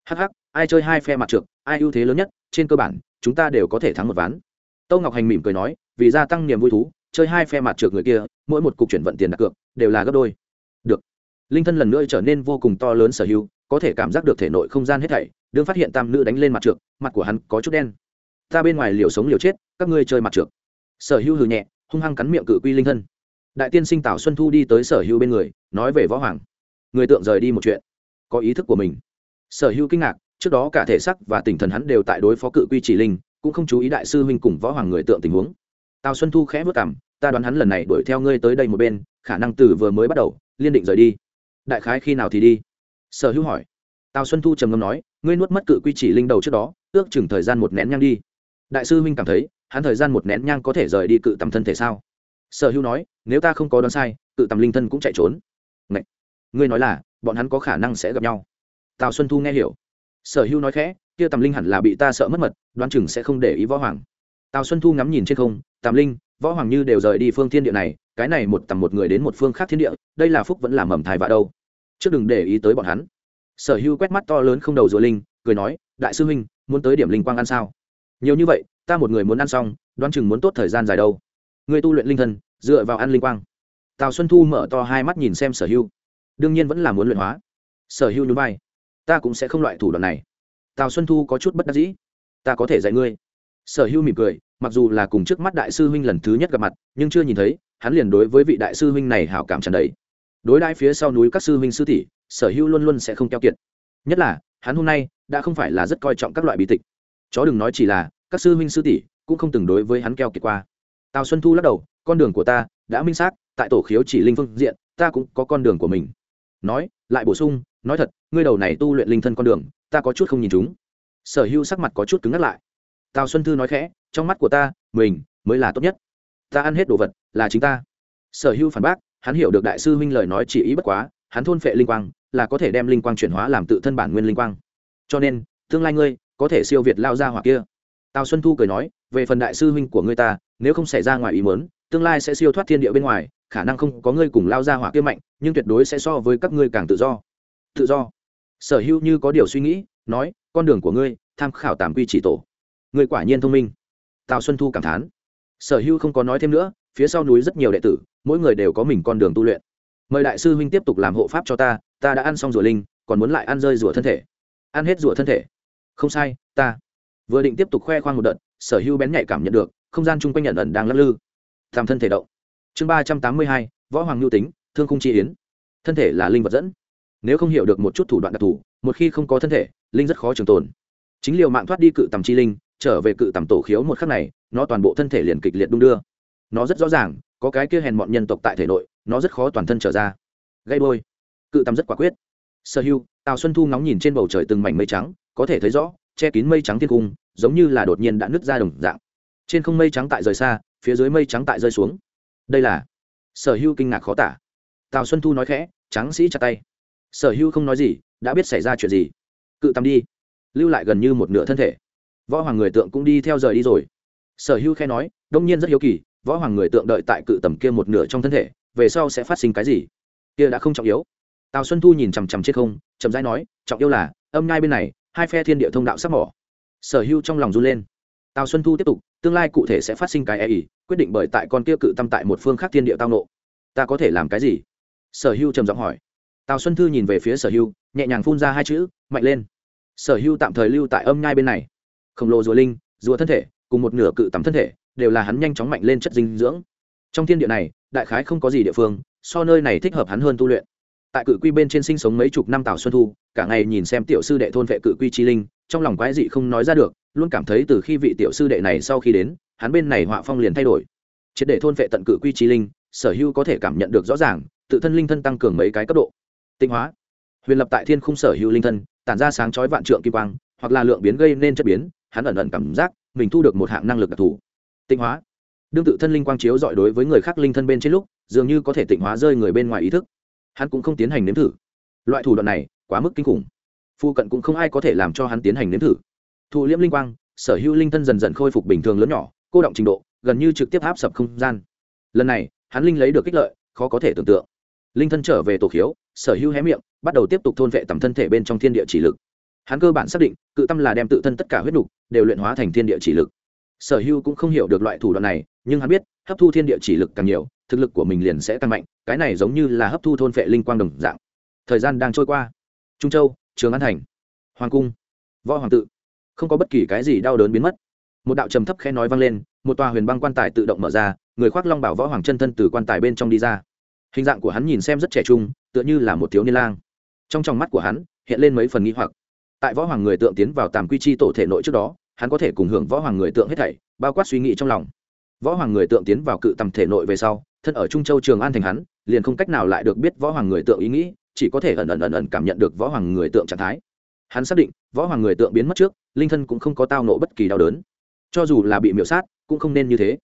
Hắc hắc, ai chơi hai phe mặt trượt ai ưu thế lớn nhất, trên cơ bản, chúng ta đều có thể thắng một ván. Tâu ngọc hành mỉm cười nói, vì gia tăng niềm vui thú, chơi hai phe mặt trượt người kia, mỗi một cục chuyển vận tiền đặt cược đều là gấp đôi. Được. Linh thân lần nữa trở nên vô cùng to lớn sở hữu, có thể cảm giác được thể nội không gian hết thảy, đương phát hiện tam nữ đánh lên mặt trượt mặt của hắn có chút đen. Ta bên ngoài liều sống liều chết, các ngươi chơi mặt trượt sở hữu hừ nhẹ, hung hăng cắn miệng cự quy linh thân. Đại tiên sinh tào xuân thu đi tới sở hữu bên người, nói về võ hoàng. Người tượng rời đi một chuyện. Có ý thức của mình. Sở hữu kinh ngạc, trước đó cả thể sắc và tinh thần hắn đều tại đối phó cự quy chỉ linh, cũng không chú ý đại sư huynh cùng võ hoàng người tượng tình huống. Tào xuân thu khẽ vất cảm ta đoán hắn lần này đuổi theo ngươi tới đây một bên, khả năng từ vừa mới bắt đầu, liên định rời đi. Đại khái khi nào thì đi? Sở hữu hỏi. Tào xuân thu trầm ngâm nói, ngươi nuốt mất cự quy chỉ linh đầu trước đó, ước chừng thời gian một nén nhang đi. Đại sư huynh cảm thấy, hắn thời gian một nén nhang có thể rời đi cự tầm thân thể sao? Sở hữu nói, nếu ta không có đoán sai, cự tầm linh thân cũng chạy trốn. Ngậy! ngươi nói là, bọn hắn có khả năng sẽ gặp nhau. Tào xuân thu nghe hiểu. Sở hữu nói khẽ, kia tầm linh hẳn là bị ta sợ mất mật, đoán chừng sẽ không để ý võ hoàng. Tào xuân thu ngắm nhìn trên không tàm linh võ hoàng như đều rời đi phương thiên địa này, cái này một tầm một người đến một phương khác thiên địa, đây là phúc vẫn là mầm thai vạ đâu. Trước đừng để ý tới bọn hắn. Sở hữu quét mắt to lớn không đầu rùa linh, cười nói, đại sư huynh, muốn tới điểm linh quang ăn sao? Nhiều như vậy, ta một người muốn ăn xong, đoán chừng muốn tốt thời gian dài đâu. Người tu luyện linh thân dựa vào ăn linh quang. Tào xuân thu mở to hai mắt nhìn xem sở hữu đương nhiên vẫn là muốn luyện hóa. Sở hữu núi bay ta cũng sẽ không loại thủ đoạn này. Tào xuân thu có chút bất đắc dĩ. Ta có thể dạy ngươi sở hữu mỉm cười, mặc dù là cùng trước mắt đại sư huynh lần thứ nhất gặp mặt, nhưng chưa nhìn thấy, hắn liền đối với vị đại sư huynh này hảo cảm tràn đầy. Đối đãi phía sau núi các sư huynh sư tỷ, sở hữu luôn luôn sẽ không keo kiệt. Nhất là, hắn hôm nay đã không phải là rất coi trọng các loại bí tịch. Chó đừng nói chỉ là, các sư huynh sư tỷ cũng không từng đối với hắn keo kiệt qua. Tào xuân thu lắc đầu, con đường của ta đã minh xác, tại tổ khiếu chỉ linh phương diện, ta cũng có con đường của mình. Nói, lại bổ sung, nói thật, ngươi đầu này tu luyện linh thân con đường, ta có chút không nhìn chúng. Sở hữu sắc mặt có chút cứng ngắt lại tào xuân thư nói khẽ, trong mắt của ta, mình mới là tốt nhất. Ta ăn hết đồ vật là chính ta. Sở hữu phản bác, hắn hiểu được đại sư huynh lời nói chỉ ý bất quá, hắn thôn phệ linh quang là có thể đem linh quang chuyển hóa làm tự thân bản nguyên linh quang. Cho nên, tương lai ngươi có thể siêu việt lao ra hoặc kia. Tào xuân thu cười nói, về phần đại sư huynh của ngươi ta, nếu không xảy ra ngoài ý muốn, tương lai sẽ siêu thoát thiên địa bên ngoài, khả năng không có ngươi cùng lao ra hỏa kia mạnh, nhưng tuyệt đối sẽ so với các ngươi càng tự do. Tự do. Sở hữu như có điều suy nghĩ, nói, con đường của ngươi, tham khảo tàm quy chỉ tổ người quả nhiên thông minh. Tào xuân thu cảm thán. Sở hữu không có nói thêm nữa, phía sau núi rất nhiều đệ tử, mỗi người đều có mình con đường tu luyện. Mời đại sư huynh tiếp tục làm hộ pháp cho ta ta đã ăn xong rùa linh, còn muốn lại ăn rơi rùa thân thể. Ăn hết rùa thân thể. Không sai, ta. Vừa định tiếp tục khoe khoang một đợt, sở hữu bén nhạy cảm nhận được, không gian chung quanh nhận ẩn đang lắc lư. Làm thân thể động. Chương ba trăm tám mươi hai, võ hoàng nhu tính, thương khung chi yến. Thân thể là linh vật dẫn. Nếu không hiểu được một chút thủ đoạn đặc thù, một khi không có thân thể, linh rất khó trường tồn. Chính liều mạng thoát đi cự tầm chi linh trở về cự tầm tổ khiếu một khắc này, nó toàn bộ thân thể liền kịch liệt đung đưa. Nó rất rõ ràng, có cái kia hèn bọn nhân tộc tại thể nội, nó rất khó toàn thân trở ra. Gây đôi cự tầm rất quả quyết. Sở hưu, tào xuân thu ngóng nhìn trên bầu trời từng mảnh mây trắng, có thể thấy rõ, che kín mây trắng thiên cung, giống như là đột nhiên đã nứt ra đồng dạng. Trên không mây trắng tại rời xa, phía dưới mây trắng tại rơi xuống. Đây là? Sở hưu kinh ngạc khó tả. Tào xuân thu nói khẽ trắng sĩ chặt tay. Sở hưu không nói gì, đã biết xảy ra chuyện gì. Cự tầm đi. Lưu lại gần như một nửa thân thể võ hoàng người tượng cũng đi theo rời đi rồi. Sở hưu khe nói, đông nhiên rất hiếu kỳ, võ hoàng người tượng đợi tại cự tầm kia một nửa trong thân thể, về sau sẽ phát sinh cái gì? Kia đã không trọng yếu. Tào xuân thu nhìn chằm chằm trên không, chậm rãi nói, trọng yếu là, âm nhai bên này, hai phe thiên địa thông đạo sắp mỏ sở hưu trong lòng run lên. Tào xuân thu tiếp tục, tương lai cụ thể sẽ phát sinh cái e ý quyết định bởi tại con kia cự tâm tại một phương khác thiên địa tao nộ. Ta có thể làm cái gì? Sở hưu trầm giọng hỏi. Tào xuân thư nhìn về phía sở hưu, nhẹ nhàng phun ra hai chữ, mạnh lên. Sở hưu tạm thời lưu tại âm nhai bên này khổng lồ rùa linh, rùa thân thể, cùng một nửa cự tắm thân thể, đều là hắn nhanh chóng mạnh lên chất dinh dưỡng. Trong thiên địa này, đại khái không có gì địa phương, so nơi này thích hợp hắn hơn tu luyện. Tại cự quy bên trên sinh sống mấy chục năm tào xuân thu, cả ngày nhìn xem tiểu sư đệ thôn vệ cự quy chi linh, trong lòng quái dị không nói ra được, luôn cảm thấy từ khi vị tiểu sư đệ này sau khi đến, hắn bên này họa phong liền thay đổi. Triệt để thôn vệ tận cự quy chi linh, sở hữu có thể cảm nhận được rõ ràng, tự thân linh thân tăng cường mấy cái cấp độ. Tinh hóa. Huyền lập tại thiên khung sở hữu linh thân, tản ra sáng chói vạn trượng kim quang, hoặc là lượng biến gây nên chất biến hắn ẩn ẩn cảm giác mình thu được một hạng năng lực đặc thù. Tịnh hóa. Đương tự thân linh quang chiếu dọi đối với người khác linh thân bên trên lúc, dường như có thể tịnh hóa rơi người bên ngoài ý thức. Hắn cũng không tiến hành nếm thử. Loại thủ đoạn này, quá mức kinh khủng. Phu cận cũng không ai có thể làm cho hắn tiến hành nếm thử. Thụ liễm linh quang, sở hữu linh thân dần dần khôi phục bình thường lớn nhỏ, cô động trình độ, gần như trực tiếp áp sập không gian. Lần này, hắn linh lấy được kích lợi, khó có thể tưởng tượng. Linh thân trở về tổ khiếu, sở hữu hé miệng, bắt đầu tiếp tục thôn vệ tầm thân thể bên trong thiên địa chỉ lực hắn cơ bản xác định, cự tâm là đem tự thân tất cả huyết nục đều luyện hóa thành thiên địa chỉ lực. Sở Hưu cũng không hiểu được loại thủ đoạn này, nhưng hắn biết, hấp thu thiên địa chỉ lực càng nhiều, thực lực của mình liền sẽ tăng mạnh, cái này giống như là hấp thu thôn vệ linh quang đồng dạng. Thời gian đang trôi qua. Trung châu, trường an thành. Hoàng cung. Võ hoàng tự. Không có bất kỳ cái gì đau đớn biến mất. Một đạo trầm thấp khẽ nói vang lên, một tòa huyền băng quan tài tự động mở ra, người khoác long bảo võ hoàng chân thân từ quan tài bên trong đi ra. Hình dạng của hắn nhìn xem rất trẻ trung, tựa như là một thiếu niên lang. Trong trong mắt của hắn, hiện lên mấy phần nghi hoặc tại võ hoàng người tượng tiến vào tàm quy chi tổ thể nội trước đó, hắn có thể cùng hưởng võ hoàng người tượng hết thảy, bao quát suy nghĩ trong lòng. Võ hoàng người tượng tiến vào cự tầm thể nội về sau, thân ở trung châu trường an thành hắn, liền không cách nào lại được biết võ hoàng người tượng ý nghĩ, chỉ có thể ẩn ẩn ẩn ẩn cảm nhận được võ hoàng người tượng trạng thái. Hắn xác định, võ hoàng người tượng biến mất trước, linh thân cũng không có tao nộ bất kỳ đau đớn. Cho dù là bị miễu sát, cũng không nên như thế.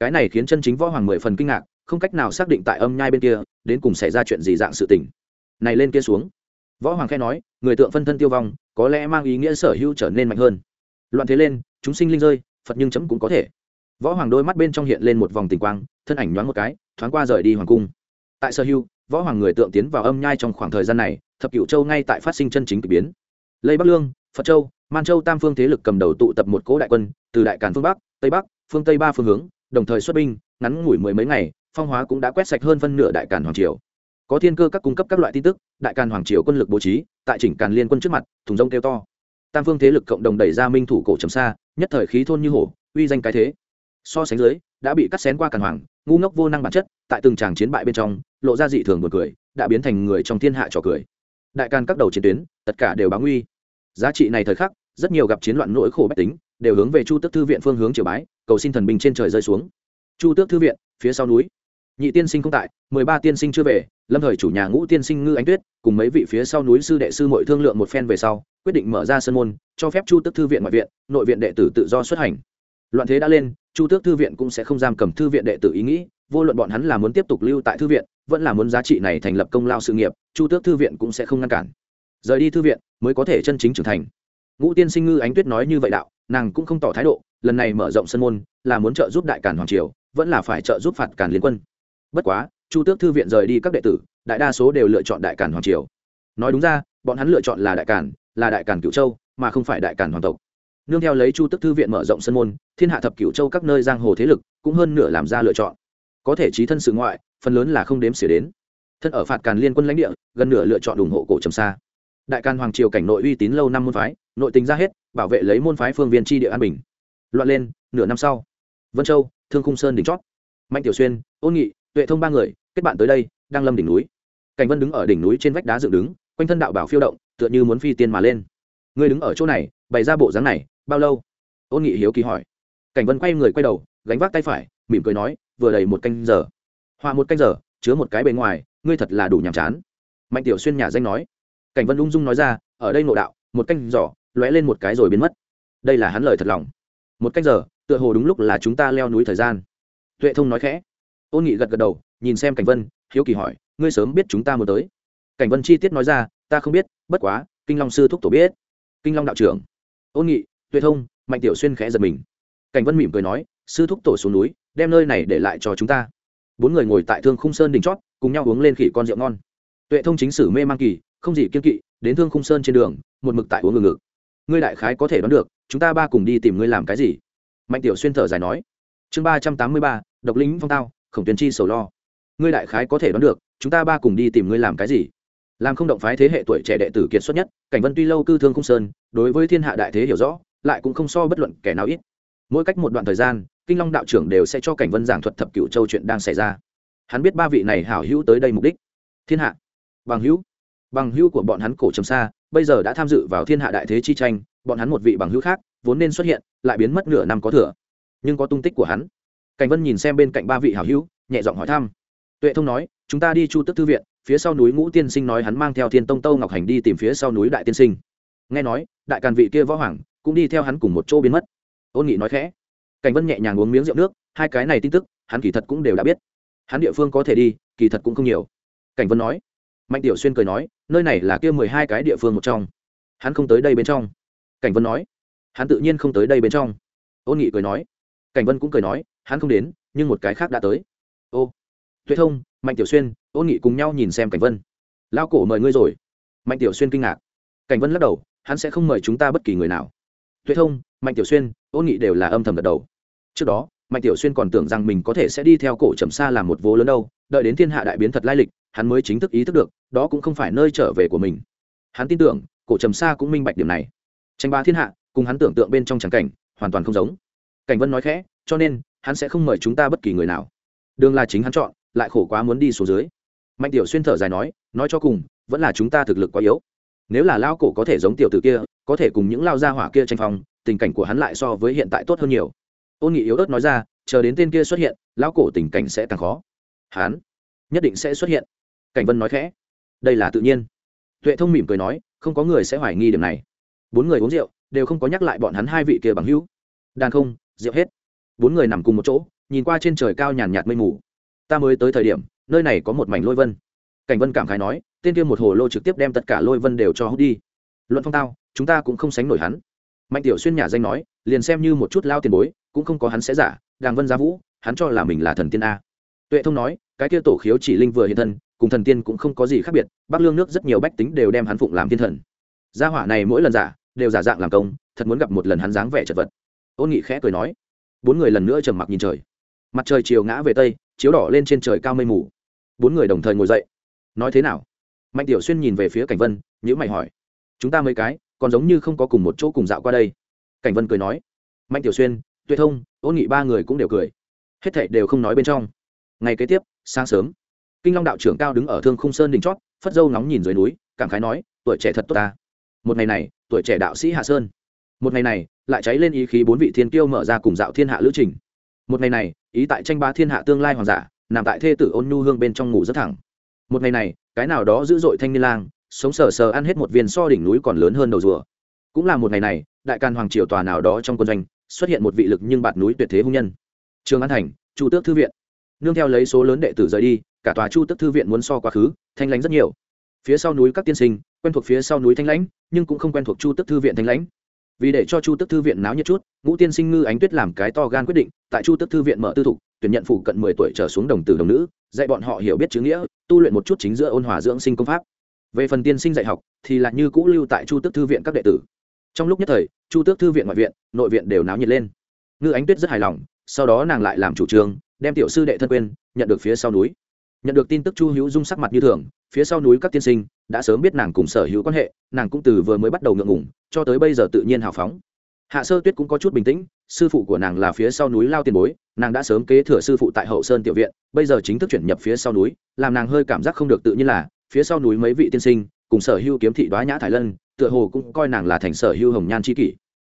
Cái này khiến chân chính võ hoàng mười phần kinh ngạc, không cách nào xác định tại âm nhai bên kia, đến cùng xảy ra chuyện gì dạng sự tình. Này lên kia xuống. Võ hoàng khẽ nói, người tượng phân thân tiêu vong có lẽ mang ý nghĩa sở hữu trở nên mạnh hơn. Loạn thế lên, chúng sinh linh rơi, phật nhưng chấm cũng có thể. Võ hoàng đôi mắt bên trong hiện lên một vòng tình quang, thân ảnh nhoáng một cái, thoáng qua rời đi hoàng cung. Tại sở hữu, võ hoàng người tượng tiến vào âm nhai trong khoảng thời gian này, thập cựu châu ngay tại phát sinh chân chính k ỳ biến. Lây bắc lương, phật châu, man châu tam phương thế lực cầm đầu tụ tập một cỗ đại quân, từ đại càn phương bắc, tây bắc, phương tây ba phương hướng, đồng thời xuất binh, ngắn ngủi mười mấy ngày, phong hóa cũng đã quét sạch hơn phân nửa đại càn hoàng triều. Có thiên cơ các cung cấp các loại tin tức đại càn hoàng triều quân lực bố trí, tại chỉnh càn liên quân trước mặt, thùng rông kêu to. Tam phương thế lực cộng đồng đẩy ra minh thủ cổ trầm xa, nhất thời khí thôn như hổ, uy danh cái thế. So sánh dưới, đã bị cắt xén qua càn hoàng, ngu ngốc vô năng bản chất, tại từng tràng chiến bại bên trong, lộ ra dị thường buồn cười, đã biến thành người trong thiên hạ trò cười. Đại càn các đầu chiến tuyến, tất cả đều báo nguy. Giá trị này thời khắc, rất nhiều gặp chiến loạn nỗi khổ bách tính, đều hướng về chu tước thư viện phương hướng triều bái, cầu xin thần binh trên trời rơi xuống. Chu tước thư viện, phía sau núi nhị tiên sinh không tại, mười ba tiên sinh chưa về, lâm thời chủ nhà ngũ tiên sinh ngư ánh tuyết cùng mấy vị phía sau núi sư đệ sư mội thương lượng một phen về sau, quyết định mở ra sân môn, cho phép chu tước thư viện ngoại viện, nội viện đệ tử tự do xuất hành. Loạn thế đã lên, chu tước thư viện cũng sẽ không giam cầm thư viện đệ tử ý nghĩ, vô luận bọn hắn là muốn tiếp tục lưu tại thư viện, vẫn là muốn giá trị này thành lập công lao sự nghiệp, chu tước thư viện cũng sẽ không ngăn cản. Rời đi thư viện, mới có thể chân chính trưởng thành. Ngũ tiên sinh ngư ánh tuyết nói như vậy đạo, nàng cũng không tỏ thái độ, lần này mở rộng sân môn, là muốn trợ giúp đại cản hoàng triều, vẫn là phải trợ giúp phạt cản liên quân bất quá, chu tước thư viện rời đi các đệ tử, đại đa số đều lựa chọn đại cản hoàng triều. Nói đúng ra, bọn hắn lựa chọn là đại cản là đại cản cựu châu, mà không phải đại cản hoàng tộc. Nương theo lấy chu tước thư viện mở rộng sân môn, thiên hạ thập cựu châu các nơi giang hồ thế lực cũng hơn nửa làm ra lựa chọn. Có thể trí thân sự ngoại, phần lớn là không đếm xỉa đến. Thân ở phạt càn liên quân lãnh địa, gần nửa lựa chọn ủng hộ cổ trầm xa. Đại càn hoàng triều cảnh nội uy tín lâu năm môn phái, nội tính ra hết, bảo vệ lấy môn phái phương viên tri địa an bình. Loạn lên, nửa năm sau, vân châu, thương khung sơn đỉnh chót. Mạnh tiểu xuyên, ôn nghị tuệ thông ba người, kết bạn tới đây, đang lâm đỉnh núi. Cảnh vân đứng ở đỉnh núi trên vách đá dựng đứng, quanh thân đạo bảo phiêu động, tựa như muốn phi tiên mà lên. Người đứng ở chỗ này, bày ra bộ dáng này, bao lâu? Ôn nghị hiếu kỳ hỏi. Cảnh vân quay người quay đầu, gánh vác tay phải, mỉm cười nói, vừa đầy một canh giờ. Họa một canh giờ, chứa một cái bề ngoài, ngươi thật là đủ nhàm chán. Mạnh tiểu xuyên nhà danh nói. Cảnh vân ung dung nói ra, ở đây nội đạo, một canh giỏ lóe lên một cái rồi biến mất. Đây là hắn lời thật lòng. Một canh giờ, tựa hồ đúng lúc là chúng ta leo núi thời gian. Tuệ thông nói khẽ ôn nghị gật gật đầu, nhìn xem cảnh vân, hiếu kỳ hỏi, ngươi sớm biết chúng ta muốn tới? Cảnh vân chi tiết nói ra, ta không biết, bất quá, kinh long sư thúc tổ biết. Kinh long đạo trưởng. Ôn nghị, tuệ thông, mạnh tiểu xuyên khẽ giật mình. Cảnh vân mỉm cười nói, sư thúc tổ xuống núi, đem nơi này để lại cho chúng ta. Bốn người ngồi tại thương khung sơn đỉnh chót, cùng nhau uống lên khỉ con rượu ngon. Tuệ thông chính sử mê mang kỳ, không gì kiên kỵ, đến thương khung sơn trên đường, một mực tại uống ngừng ngực ngươi đại khái có thể đoán được, chúng ta ba cùng đi tìm ngươi làm cái gì? Mạnh tiểu xuyên thở dài nói. Chương ba trăm tám mươi ba, độc lính phong tao khổng tuyến chi sầu lo. Ngươi đại khái có thể đoán được, chúng ta ba cùng đi tìm ngươi làm cái gì? Làm không động phái thế hệ tuổi trẻ đệ tử kiệt xuất nhất, cảnh vân tuy lâu cư thương không sơn, đối với thiên hạ đại thế hiểu rõ, lại cũng không so bất luận kẻ nào ít. Mỗi cách một đoạn thời gian, kinh long đạo trưởng đều sẽ cho cảnh vân giảng thuật thập cựu châu chuyện đang xảy ra. Hắn biết ba vị này hảo hữu tới đây mục đích. Thiên hạ. Bằng hữu. Bằng hữu của bọn hắn cổ trầm xa, bây giờ đã tham dự vào thiên hạ đại thế chi tranh, bọn hắn một vị bằng hữu khác, vốn nên xuất hiện, lại biến mất nửa năm có thừa. Nhưng có tung tích của hắn cảnh vân nhìn xem bên cạnh ba vị hảo hữu, nhẹ giọng hỏi thăm. Tuệ thông nói, chúng ta đi chu tức thư viện, phía sau núi ngũ tiên sinh nói hắn mang theo thiên tông tâu ngọc hành đi tìm phía sau núi đại tiên sinh. Nghe nói, đại càn vị kia võ hoàng cũng đi theo hắn cùng một chỗ biến mất. Ôn nghị nói khẽ. Cảnh vân nhẹ nhàng uống miếng rượu nước, hai cái này tin tức, hắn kỳ thật cũng đều đã biết. Hắn địa phương có thể đi, kỳ thật cũng không nhiều. Cảnh vân nói. Mạnh tiểu xuyên cười nói, nơi này là kia mười hai cái địa phương một trong. Hắn không tới đây bên trong. Cảnh vân nói. Hắn tự nhiên không tới đây bên trong. Ôn nghị cười nói. Cảnh vân cũng cười nói hắn không đến, nhưng một cái khác đã tới. Ô, tuệ thông, mạnh tiểu xuyên ôn nghị cùng nhau nhìn xem cảnh vân. Lao cổ mời ngươi rồi. Mạnh tiểu xuyên kinh ngạc. Cảnh vân lắc đầu, hắn sẽ không mời chúng ta bất kỳ người nào. Tuệ thông, mạnh tiểu xuyên ôn nghị đều là âm thầm gật đầu. Trước đó, mạnh tiểu xuyên còn tưởng rằng mình có thể sẽ đi theo cổ trầm xa làm một vô lớn đâu, đợi đến thiên hạ đại biến thật lai lịch, hắn mới chính thức ý thức được, đó cũng không phải nơi trở về của mình. Hắn tin tưởng, cổ trầm xa cũng minh bạch điểm này. Tranh ba thiên hạ, cùng hắn tưởng tượng bên trong tràng cảnh, hoàn toàn không giống. Cảnh vân nói khẽ, cho nên hắn sẽ không mời chúng ta bất kỳ người nào. Đường là chính hắn chọn, lại khổ quá muốn đi xuống dưới. Mạnh tiểu xuyên thở dài nói nói cho cùng, vẫn là chúng ta thực lực quá yếu. Nếu là lao cổ có thể giống tiểu t ử kia, có thể cùng những lao gia hỏa kia tranh phong, tình cảnh của hắn lại so với hiện tại tốt hơn nhiều. Ôn nghị yếu ớt nói ra, chờ đến tên kia xuất hiện, lão cổ tình cảnh sẽ càng khó. Hắn nhất định sẽ xuất hiện. Cảnh vân nói khẽ. Đây là tự nhiên. Tuệ thông mỉm cười nói, không có người sẽ hoài nghi điểm này. Bốn người uống rượu, đều không có nhắc lại bọn hắn hai vị kia bằng hữu. Đàn không, rượu hết bốn người nằm cùng một chỗ, nhìn qua trên trời cao nhàn nhạt mây mù. Ta mới tới thời điểm, nơi này có một mảnh lôi vân. Cảnh vân cảm khái nói, tên kia một hồ lô trực tiếp đem tất cả lôi vân đều cho hút đi. Luận phong tao, chúng ta cũng không sánh nổi hắn. Mạnh tiểu xuyên nhà danh nói, liền xem như một chút lao tiền bối, cũng không có hắn sẽ giả, đàng vân gia vũ, hắn cho là mình là thần tiên a. Tuệ thông nói, cái kia tổ khiếu chỉ linh vừa hiện thân, cùng thần tiên cũng không có gì khác biệt, bắc lương nước rất nhiều bách tính đều đem hắn phụng làm thiên thần. Gia hỏa này mỗi lần giả, đều giả dạng làm công, thật muốn gặp một lần hắn dáng vẻ chật vật. Ôn nghị khẽ cười nói bốn người lần nữa trầm mặc nhìn trời. Mặt trời chiều ngã về tây, chiếu đỏ lên trên trời cao mây mù. Bốn người đồng thời ngồi dậy. Nói thế nào? Mạnh tiểu xuyên nhìn về phía cảnh vân nhữ mày hỏi. Chúng ta mấy cái, còn giống như không có cùng một chỗ cùng dạo qua đây. Cảnh vân cười nói. Mạnh tiểu xuyên, tuệ thông, ôn nghị ba người cũng đều cười. Hết thảy đều không nói bên trong. Ngày kế tiếp, sáng sớm, kinh long đạo trưởng cao đứng ở thương khung sơn đỉnh chót, phất dâu nóng nhìn dưới núi, cảm khái nói, tuổi trẻ thật tốt ta. Một ngày này, tuổi trẻ đạo sĩ hạ sơn. Một ngày này lại cháy lên ý khí bốn vị thiên kiêu mở ra cùng dạo thiên hạ lữ trình. Một ngày này, ý tại tranh ba thiên hạ tương lai hoàng giả, nằm tại thê tử ôn nhu hương bên trong ngủ rất thẳng. Một ngày này, cái nào đó dữ dội thanh niên lang, sống sờ sờ ăn hết một viên so đỉnh núi còn lớn hơn đầu rùa. Cũng là một ngày này, đại can hoàng triều tòa nào đó trong quân doanh, xuất hiện một vị lực nhưng bạt núi tuyệt thế hung nhân. Trường an thành, chu tước thư viện. Nương theo lấy số lớn đệ tử rời đi, cả tòa chu tước thư viện muốn so quá khứ, thanh lãnh rất nhiều. Phía sau núi các tiên sinh, quen thuộc phía sau núi thanh lãnh, nhưng cũng không quen thuộc chu tước thư viện thanh lãnh vì để cho chu tước thư viện náo nhiệt chút, ngũ tiên sinh ngư ánh tuyết làm cái to gan quyết định, tại chu tước thư viện mở tư thục, tuyển nhận phụ cận mười tuổi trở xuống đồng tử đồng nữ, dạy bọn họ hiểu biết chữ nghĩa, tu luyện một chút chính giữa ôn hòa dưỡng sinh công pháp. Về phần tiên sinh dạy học, thì là như cũ lưu tại chu tước thư viện các đệ tử. Trong lúc nhất thời, chu tước thư viện ngoại viện, nội viện đều náo nhiệt lên. Ngư ánh tuyết rất hài lòng, sau đó nàng lại làm chủ trương, đem tiểu sư đệ thân quên, nhận được phía sau núi nhận được tin tức chu hữu dung sắc mặt như thường, phía sau núi các tiên sinh đã sớm biết nàng cùng sở hữu quan hệ, nàng cũng từ vừa mới bắt đầu ngượng ngủng cho tới bây giờ tự nhiên hào phóng. Hạ sơ tuyết cũng có chút bình tĩnh, sư phụ của nàng là phía sau núi lao tiền bối, nàng đã sớm kế thừa sư phụ tại hậu sơn tiểu viện, bây giờ chính thức chuyển nhập phía sau núi, làm nàng hơi cảm giác không được tự nhiên là, phía sau núi mấy vị tiên sinh cùng sở hữu kiếm thị đoá nhã thái lân, tựa hồ cũng coi nàng là thành sở hữu hồng nhan c kỷ.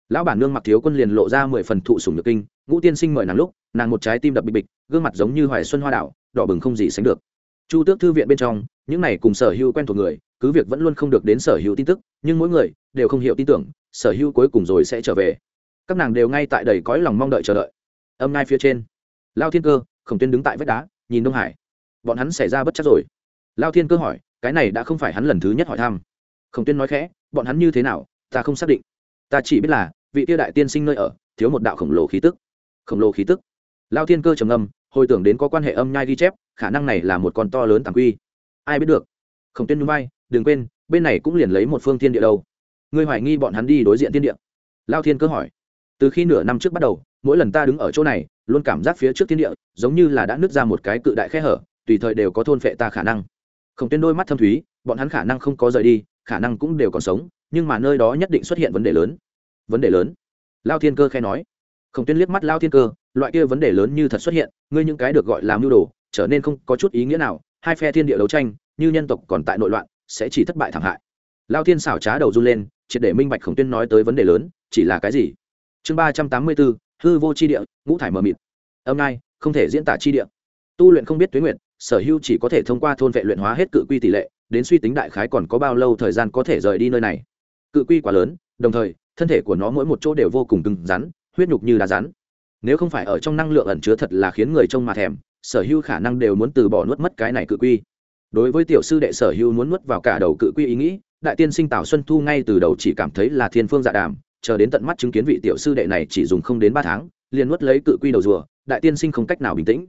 Lão bản nương mặc thiếu quân liền lộ ra mười phần thụ sủng nhược kinh, ngũ tiên sinh mời nàng lúc, nàng một trái tim đập bịch bịch, gương mặt giống như hoài xuân hoa đảo đỏ bừng không gì sánh được. Chu tước thư viện bên trong, những này cùng sở hữu quen thuộc người, cứ việc vẫn luôn không được đến sở hữu tin tức, nhưng mỗi người đều không hiểu tin tưởng, sở hữu cuối cùng rồi sẽ trở về. Các nàng đều ngay tại đầy cõi lòng mong đợi chờ đợi. Âm ngay phía trên, lao thiên cơ, khổng tuyên đứng tại vách đá, nhìn đông hải. Bọn hắn xảy ra bất chắc rồi. Lao thiên cơ hỏi, cái này đã không phải hắn lần thứ nhất hỏi thăm. Khổng tuyên nói khẽ, bọn hắn như thế nào, ta không xác định. Ta chỉ biết là, vị tiêu đại tiên sinh nơi ở, thiếu một đạo khổng lồ khí tức. Khổng lồ khí tức. Lao thiên cơ trầm âm hồi tưởng đến có quan hệ âm nhai ghi chép, khả năng này là một con to lớn tàng quy. Ai biết được? Khổng tuyên núi bay đừng quên, bên này cũng liền lấy một phương thiên địa đâu. Ngươi hoài nghi bọn hắn đi đối diện thiên địa? Lao thiên cơ hỏi. Từ khi nửa năm trước bắt đầu, mỗi lần ta đứng ở chỗ này, luôn cảm giác phía trước thiên địa giống như là đã nứt ra một cái cự đại khe hở, tùy thời đều có thôn phệ ta khả năng. Khổng tuyên đôi mắt thâm thúy, bọn hắn khả năng không có rời đi, khả năng cũng đều còn sống, nhưng mà nơi đó nhất định xuất hiện vấn đề lớn. Vấn đề lớn? Lao thiên cơ khe nói. Khổng tuyên liếc mắt lao thiên cơ, loại kia vấn đề lớn như thật xuất hiện ngươi những cái được gọi là mưu đồ, trở nên không có chút ý nghĩa nào, hai phe thiên địa đấu tranh, như nhân tộc còn tại nội loạn, sẽ chỉ thất bại thảm hại. Lao thiên xảo trá đầu run lên, triệt để minh bạch khổng tuyên nói tới vấn đề lớn, chỉ là cái gì? Chương ba trăm tám mươi bốn, hư vô c h i địa, ngũ thải mờ mịt. Âm nay không thể diễn tả chi địa. Tu luyện không biết tuyến nguyện sở hưu chỉ có thể thông qua thôn vệ luyện hóa hết cự quy tỷ lệ, đến suy tính đại khái còn có bao lâu thời gian có thể rời đi nơi này. Cự quy quá lớn, đồng thời, thân thể của nó mỗi một chỗ đều vô cùng cứng rắn, huyết nhục như đá rắn nếu không phải ở trong năng lượng ẩn chứa thật là khiến người trông mà thèm, sở hưu khả năng đều muốn từ bỏ nuốt mất cái này cự quy. Đối với tiểu sư đệ sở hưu muốn nuốt vào cả đầu cự quy ý nghĩ, đại tiên sinh tào xuân thu ngay từ đầu chỉ cảm thấy là thiên phương dạ đàm, chờ đến tận mắt chứng kiến vị tiểu sư đệ này chỉ dùng không đến ba tháng, liền nuốt lấy cự quy đầu rùa, đại tiên sinh không cách nào bình tĩnh.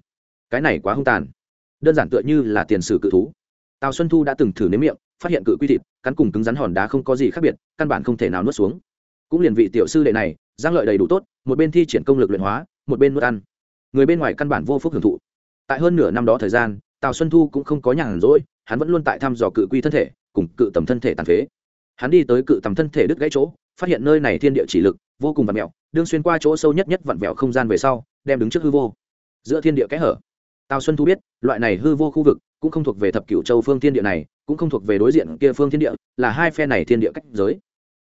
Cái này quá hung tàn. Đơn giản tựa như là tiền sử cự thú. Tào xuân thu đã từng thử nếm miệng, phát hiện cự quy thịt, cắn cùng cứng rắn hòn đá không có gì khác biệt, căn bản không thể nào nuốt xuống cũng liền vị tiểu sư đệ này, giang lợi đầy đủ tốt, một bên thi triển công lực luyện hóa, một bên nuốt ăn. Người bên ngoài căn bản vô phúc hưởng thụ. Tại hơn nửa năm đó thời gian, tào xuân thu cũng không có nhàn rỗi, hắn vẫn luôn tại thăm dò cự quy thân thể, cùng cự tầm thân thể tàn phế. Hắn đi tới cự tầm thân thể đứt gãy chỗ, phát hiện nơi này thiên địa chỉ lực vô cùng vặn vẹo, đương xuyên qua chỗ sâu nhất nhất vặn vẹo không gian về sau, đem đứng trước hư vô. Giữa thiên địa kẽ hở. Tào xuân thu biết, loại này hư vô khu vực cũng không thuộc về thập cửu châu phương thiên địa này, cũng không thuộc về đối diện kia phương thiên địa, là hai phe này thiên địa cách giới.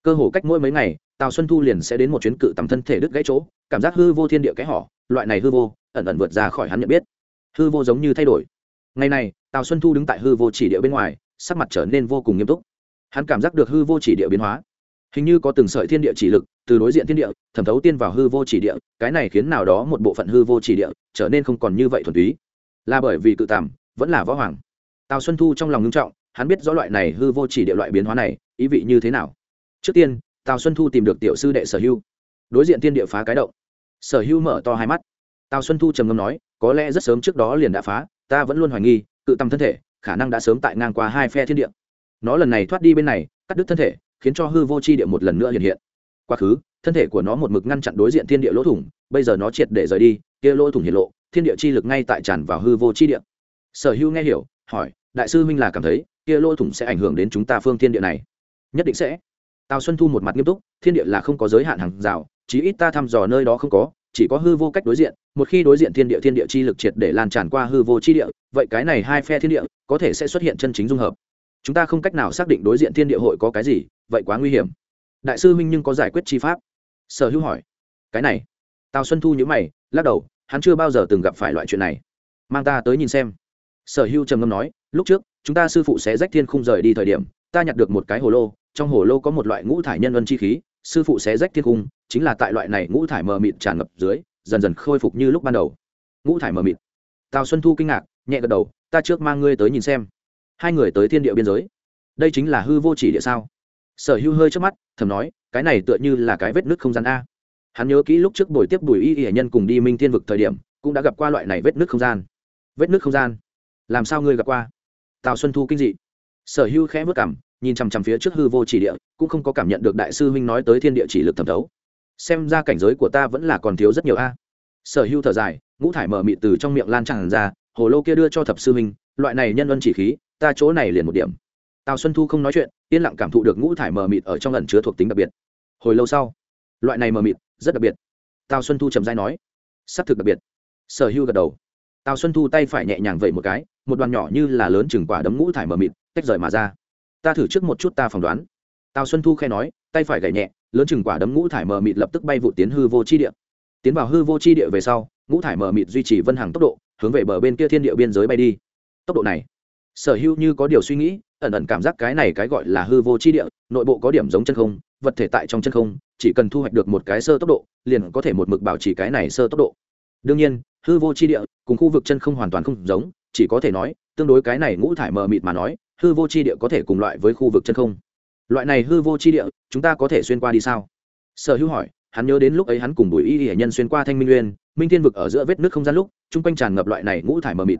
Cơ hồ cách mỗi mấy ngày tào xuân thu liền sẽ đến một chuyến cự tầm thân thể đứt gãy chỗ, cảm giác hư vô thiên địa cái họ loại này hư vô, ẩn ẩn vượt ra khỏi hắn nhận biết. Hư vô giống như thay đổi. Ngày này, tào xuân thu đứng tại hư vô chỉ địa bên ngoài, sắc mặt trở nên vô cùng nghiêm túc. Hắn cảm giác được hư vô chỉ địa biến hóa. Hình như có từng sợi thiên địa chỉ lực từ đối diện thiên địa, thẩm thấu tiên vào hư vô chỉ địa, cái này khiến nào đó một bộ phận hư vô chỉ địa trở nên không còn như vậy thuần túy. Là bởi vì cự tàm vẫn là võ hoàng. Tào xuân thu trong lòng ngưng trọng, hắn biết rõ loại này hư vô chỉ địa loại biến hóa này, ý vị như thế nào. Trước tiên tào xuân thu tìm được tiểu sư đệ sở hưu. Đối diện tiên địa phá cái động. Sở hưu mở to hai mắt. Tào xuân thu trầm ngâm nói, có lẽ rất sớm trước đó liền đã phá, ta vẫn luôn hoài nghi tự tăng thân thể, khả năng đã sớm tại ngang qua hai phe thiên địa. Nó lần này thoát đi bên này, cắt đứt thân thể, khiến cho hư vô c h i địa một lần nữa hiện hiện. Quá khứ, thân thể của nó một mực ngăn chặn đối diện thiên địa lỗ thủng, bây giờ nó triệt để rời đi, kia lỗ thủng hiện lộ, thiên địa chi lực ngay tại tràn vào hư vô c h i địa. Sở hữu nghe hiểu, hỏi, đại sư minh là cảm thấy, kia lỗ thủng sẽ ảnh hưởng đến chúng ta phương thiên địa này? Nhất định sẽ tào xuân thu một mặt nghiêm túc, thiên địa là không có giới hạn hàng rào, chí ít ta thăm dò nơi đó không có, chỉ có hư vô cách đối diện, một khi đối diện thiên địa thiên địa chi lực triệt để lan tràn qua hư vô chi địa, vậy cái này hai phe thiên địa có thể sẽ xuất hiện chân chính dung hợp. Chúng ta không cách nào xác định đối diện thiên địa hội có cái gì, vậy quá nguy hiểm. Đại sư huynh nhưng có giải quyết chi pháp. Sở hữu hỏi. Cái này. Tào xuân thu nhữ mày, lắc đầu, hắn chưa bao giờ từng gặp phải loại chuyện này. Mang ta tới nhìn xem. Sở hữu trầm ngâm nói, lúc trước, chúng ta sư phụ sẽ rách thiên khung rời đi thời điểm, ta nhặt được một cái hồ lô trong hồ lô có một loại ngũ thải nhân vân chi khí, sư phụ xé rách thiên cung, chính là tại loại này ngũ thải mờ mịt tràn ngập dưới, dần dần khôi phục như lúc ban đầu. Ngũ thải mờ mịt. Tào xuân thu kinh ngạc, nhẹ gật đầu, ta trước mang ngươi tới nhìn xem. Hai người tới thiên địa biên giới. Đây chính là hư vô chỉ địa sao? Sở hưu hơi trước mắt, thầm nói, cái này tựa như là cái vết nước không gian a. Hắn nhớ kỹ lúc trước buổi tiếp bùi y y nhân cùng đi minh thiên vực thời điểm, cũng đã gặp qua loại này vết nước không gian. Vết nước không gian? Làm sao ngươi gặp qua? Tào xuân thu kinh dị. Sở hưu khẽ vất cảm nhìn chằm chằm phía trước hư vô chỉ địa, cũng không có cảm nhận được đại sư huynh nói tới thiên địa chỉ lực thẩm thấu. Xem ra cảnh giới của ta vẫn là còn thiếu rất nhiều a. Sở hưu thở dài, ngũ thải mở mịt từ trong miệng lan tràn ra, hồ lô kia đưa cho thập sư huynh, loại này nhân ân chỉ khí, ta chỗ này liền một điểm. Tào xuân thu không nói chuyện, yên lặng cảm thụ được ngũ thải mờ mịt ở trong lần chứa thuộc tính đặc biệt. Hồi lâu sau, loại này mờ mịt, rất đặc biệt. Tào xuân thu trầm dai nói s ắ c thực đặc biệt. Sở hưu gật đầu. Tào xuân thu tay phải nhẹ nhàng vẩy một cái, một đoàn nhỏ như là lớn chừng quả đấm ngũ thải mờ mịt, tách rời mà ra ta thử trước một chút ta phỏng đoán. Tào xuân thu khe nói, tay phải gậy nhẹ, lớn chừng quả đấm ngũ thải mờ mịt lập tức bay vụ tiến hư vô chi địa. Tiến vào hư vô chi địa về sau, ngũ thải mờ mịt duy trì vân hàng tốc độ, hướng về bờ bên kia thiên địa biên giới bay đi. Tốc độ này, sở hữu như có điều suy nghĩ, ẩn ẩn cảm giác cái này cái gọi là hư vô chi địa, nội bộ có điểm giống chân không, vật thể tại trong chân không, chỉ cần thu hoạch được một cái sơ tốc độ, liền có thể một mực bảo trì cái này sơ tốc độ. Đương nhiên, hư vô chi địa cùng khu vực chân không hoàn toàn không giống, chỉ có thể nói, tương đối cái này ngũ thải mờ mịt mà nói hư vô chi địa có thể cùng loại với khu vực chân không? Loại này hư vô chi địa, chúng ta có thể xuyên qua đi sao? Sở hữu hỏi, hắn nhớ đến lúc ấy hắn cùng bùi y hệ nhân xuyên qua thanh minh nguyên, minh thiên vực ở giữa vết nước không gian lúc, chung quanh tràn ngập loại này ngũ thải mờ mịt.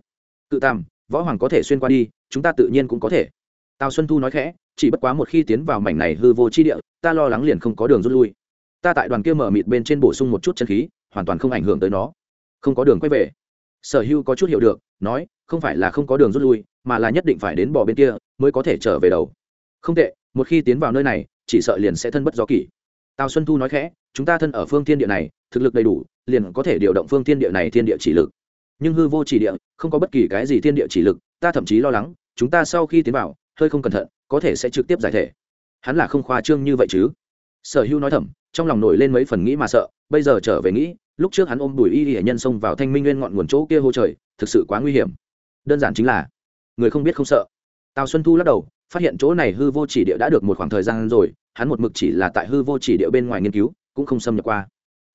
Cự tam, võ hoàng có thể xuyên qua đi, chúng ta tự nhiên cũng có thể. Tào xuân thu nói khẽ, chỉ bất quá một khi tiến vào mảnh này hư vô chi địa, ta lo lắng liền không có đường rút lui. Ta tại đoàn kia mở mịt bên trên bổ sung một chút chân khí, hoàn toàn không ảnh hưởng tới nó. Không có đường quay về. Sở hưu có chút hiểu được, nói, không phải là không có đường rút lui mà là nhất định phải đến bò bên kia mới có thể trở về đầu. Không tệ, một khi tiến vào nơi này, chỉ sợ liền sẽ thân bất gió kỷ. Tào xuân thu nói khẽ, chúng ta thân ở phương thiên địa này, thực lực đầy đủ, liền có thể điều động phương thiên địa này thiên địa chỉ lực. Nhưng hư vô chỉ địa, không có bất kỳ cái gì thiên địa chỉ lực, ta thậm chí lo lắng, chúng ta sau khi tiến vào, hơi không cẩn thận, có thể sẽ trực tiếp giải thể. Hắn là không khoa trương như vậy chứ? Sở hữu nói thầm, trong lòng nổi lên mấy phần nghĩ mà sợ, bây giờ trở về nghĩ, lúc trước hắn ôm đùi y hệ nhân xông vào thanh minh nguyên ngọn nguồn chỗ kia hô trời, thực sự quá nguy hiểm. Đơn giản chính là người không biết không sợ. Tào xuân thu lắc đầu, phát hiện chỗ này hư vô chỉ địa đã được một khoảng thời gian rồi, hắn một mực chỉ là tại hư vô chỉ địa bên ngoài nghiên cứu, cũng không xâm nhập qua.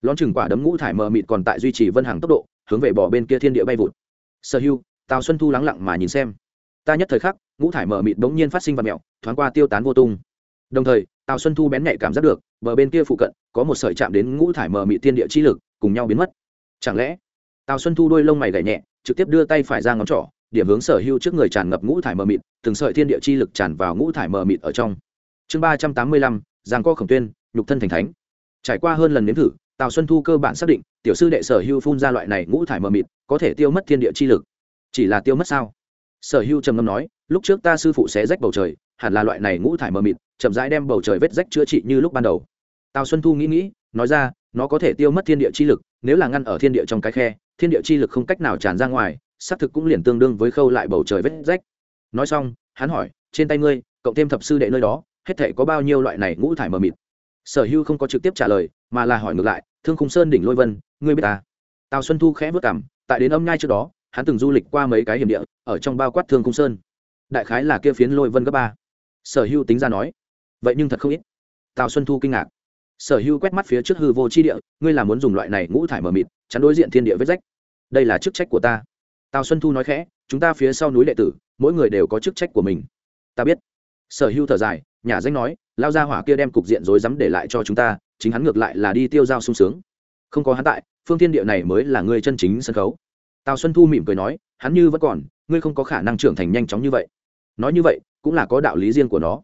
Lón chừng quả đấm ngũ thải mờ mịt còn tại duy trì vân hàng tốc độ, hướng về bỏ bên kia thiên địa bay vụt. Sở hưu, tào xuân thu lắng lặng mà nhìn xem. Ta nhất thời khắc, ngũ thải mờ mịt bỗng nhiên phát sinh và mẹo, thoáng qua tiêu tán vô tung. Đồng thời, tào xuân thu bén nhạy cảm giác được, bờ bên kia phụ cận, có một sợi chạm đến ngũ thải mờ mịt thiên địa chi lực, cùng nhau biến mất. Chẳng lẽ, tào xuân thu đôi lông mày gảy nhẹ, trực tiếp đưa tay phải ra ngón trỏ điểm hướng sở hưu trước người tràn ngập ngũ thải mờ mịt, từng sợi thiên địa chi lực tràn vào ngũ thải mờ mịt ở trong. Chương ba trăm tám mươi lăm, giang co khổng tuyên, nhục thân thành thánh. Trải qua hơn lần nếm thử, tào xuân thu cơ bản xác định, tiểu sư đệ sở hưu phun ra loại này ngũ thải mờ mịt, có thể tiêu mất thiên địa chi lực. Chỉ là tiêu mất sao? Sở hưu trầm ngâm nói, lúc trước ta sư phụ sẽ rách bầu trời, hẳn là loại này ngũ thải mờ mịt, chậm rãi đem bầu trời vết rách chữa trị như lúc ban đầu. Tào xuân thu nghĩ nghĩ, nói ra, nó có thể tiêu mất thiên địa chi lực, nếu là ngăn ở thiên địa trong cái khe, thiên địa chi lực không cách nào tràn ra ngoài xác thực cũng liền tương đương với khâu lại bầu trời vết rách. Nói xong, hắn hỏi, trên tay ngươi, cộng thêm thập sư đệ nơi đó, hết thể có bao nhiêu loại này ngũ thải mờ mịt? Sở hưu không có trực tiếp trả lời, mà là hỏi ngược lại, thương khung sơn đỉnh lôi vân, ngươi biết ta? Tào xuân thu khẽ vất cảm, tại đến âm nhai trước đó, hắn từng du lịch qua mấy cái hiểm địa, ở trong bao quát thương khung sơn. Đại khái là kia phiến lôi vân cấp ba. Sở hưu tính ra nói, vậy nhưng thật không ít. Tào xuân thu kinh ngạc. Sở hưu quét mắt phía trước hư vô chi địa, ngươi là muốn dùng loại này ngũ thải mờ mịt chắn đối diện thiên địa vết rách. Đây là chức trách của ta tào xuân thu nói khẽ, chúng ta phía sau núi đệ tử, mỗi người đều có chức trách của mình. Ta biết. Sở hưu thở dài, nhà danh nói, lao ra hỏa kia đem cục diện rối rắm để lại cho chúng ta, chính hắn ngược lại là đi tiêu dao sung sướng. Không có hắn tại, phương thiên địa này mới là người chân chính sân khấu. Tào xuân thu mỉm cười nói, hắn như vẫn còn, ngươi không có khả năng trưởng thành nhanh chóng như vậy. Nói như vậy, cũng là có đạo lý riêng của nó.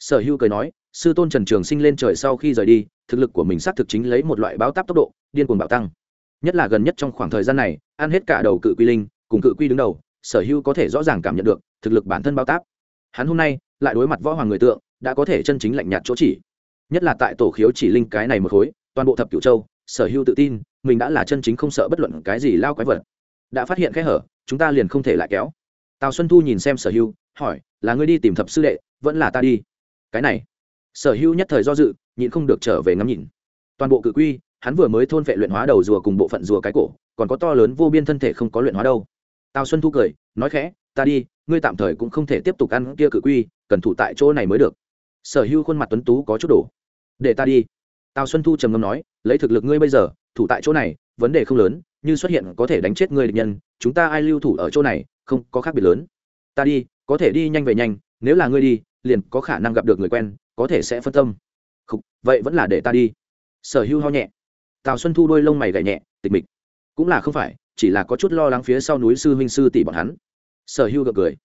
Sở hưu cười nói, sư tôn trần trường sinh lên trời sau khi rời đi, thực lực của mình xác thực chính lấy một loại báo táp tốc độ, điên cuồng bạo tăng. Nhất là gần nhất trong khoảng thời gian này, ăn hết cả đầu cự quy linh cùng cự quy đứng đầu, sở hưu có thể rõ ràng cảm nhận được thực lực bản thân bao táp. Hắn hôm nay lại đối mặt võ hoàng người tượng, đã có thể chân chính lạnh nhạt chỗ chỉ. Nhất là tại tổ khiếu chỉ linh cái này một khối, toàn bộ thập cửu châu, sở hưu tự tin, mình đã là chân chính không sợ bất luận cái gì lao quái vật. Đã phát hiện kẽ hở, chúng ta liền không thể lại kéo. Tào xuân thu nhìn xem sở hưu hỏi, là ngươi đi tìm thập sư đệ, vẫn là ta đi? Cái này, sở hưu nhất thời do dự, nhịn không được trở về ngắm nhìn. Toàn bộ cự quy, hắn vừa mới thôn vệ luyện hóa đầu rùa cùng bộ phận rùa cái cổ, còn có to lớn vô biên thân thể không có luyện hóa đâu tào xuân thu cười nói khẽ ta đi ngươi tạm thời cũng không thể tiếp tục ăn kia cự quy cần thủ tại chỗ này mới được. Sở hưu khuôn mặt tuấn tú có chút đổ. Để ta đi. Tào xuân thu trầm ngâm nói lấy thực lực ngươi bây giờ thủ tại chỗ này vấn đề không lớn như xuất hiện có thể đánh chết ngươi địch nhân chúng ta ai lưu thủ ở chỗ này không có khác biệt lớn. Ta đi có thể đi nhanh về nhanh nếu là ngươi đi liền có khả năng gặp được người quen có thể sẽ phân tâm. Khúc, vậy vẫn là để ta đi. Sở hưu ho nhẹ. Tào xuân thu đôi lông mày gảy nhẹ tịch mịch. Cũng là không phải chỉ là có chút lo lắng phía sau núi sư huynh sư tỷ bọn hắn. Sở hưu gật cười.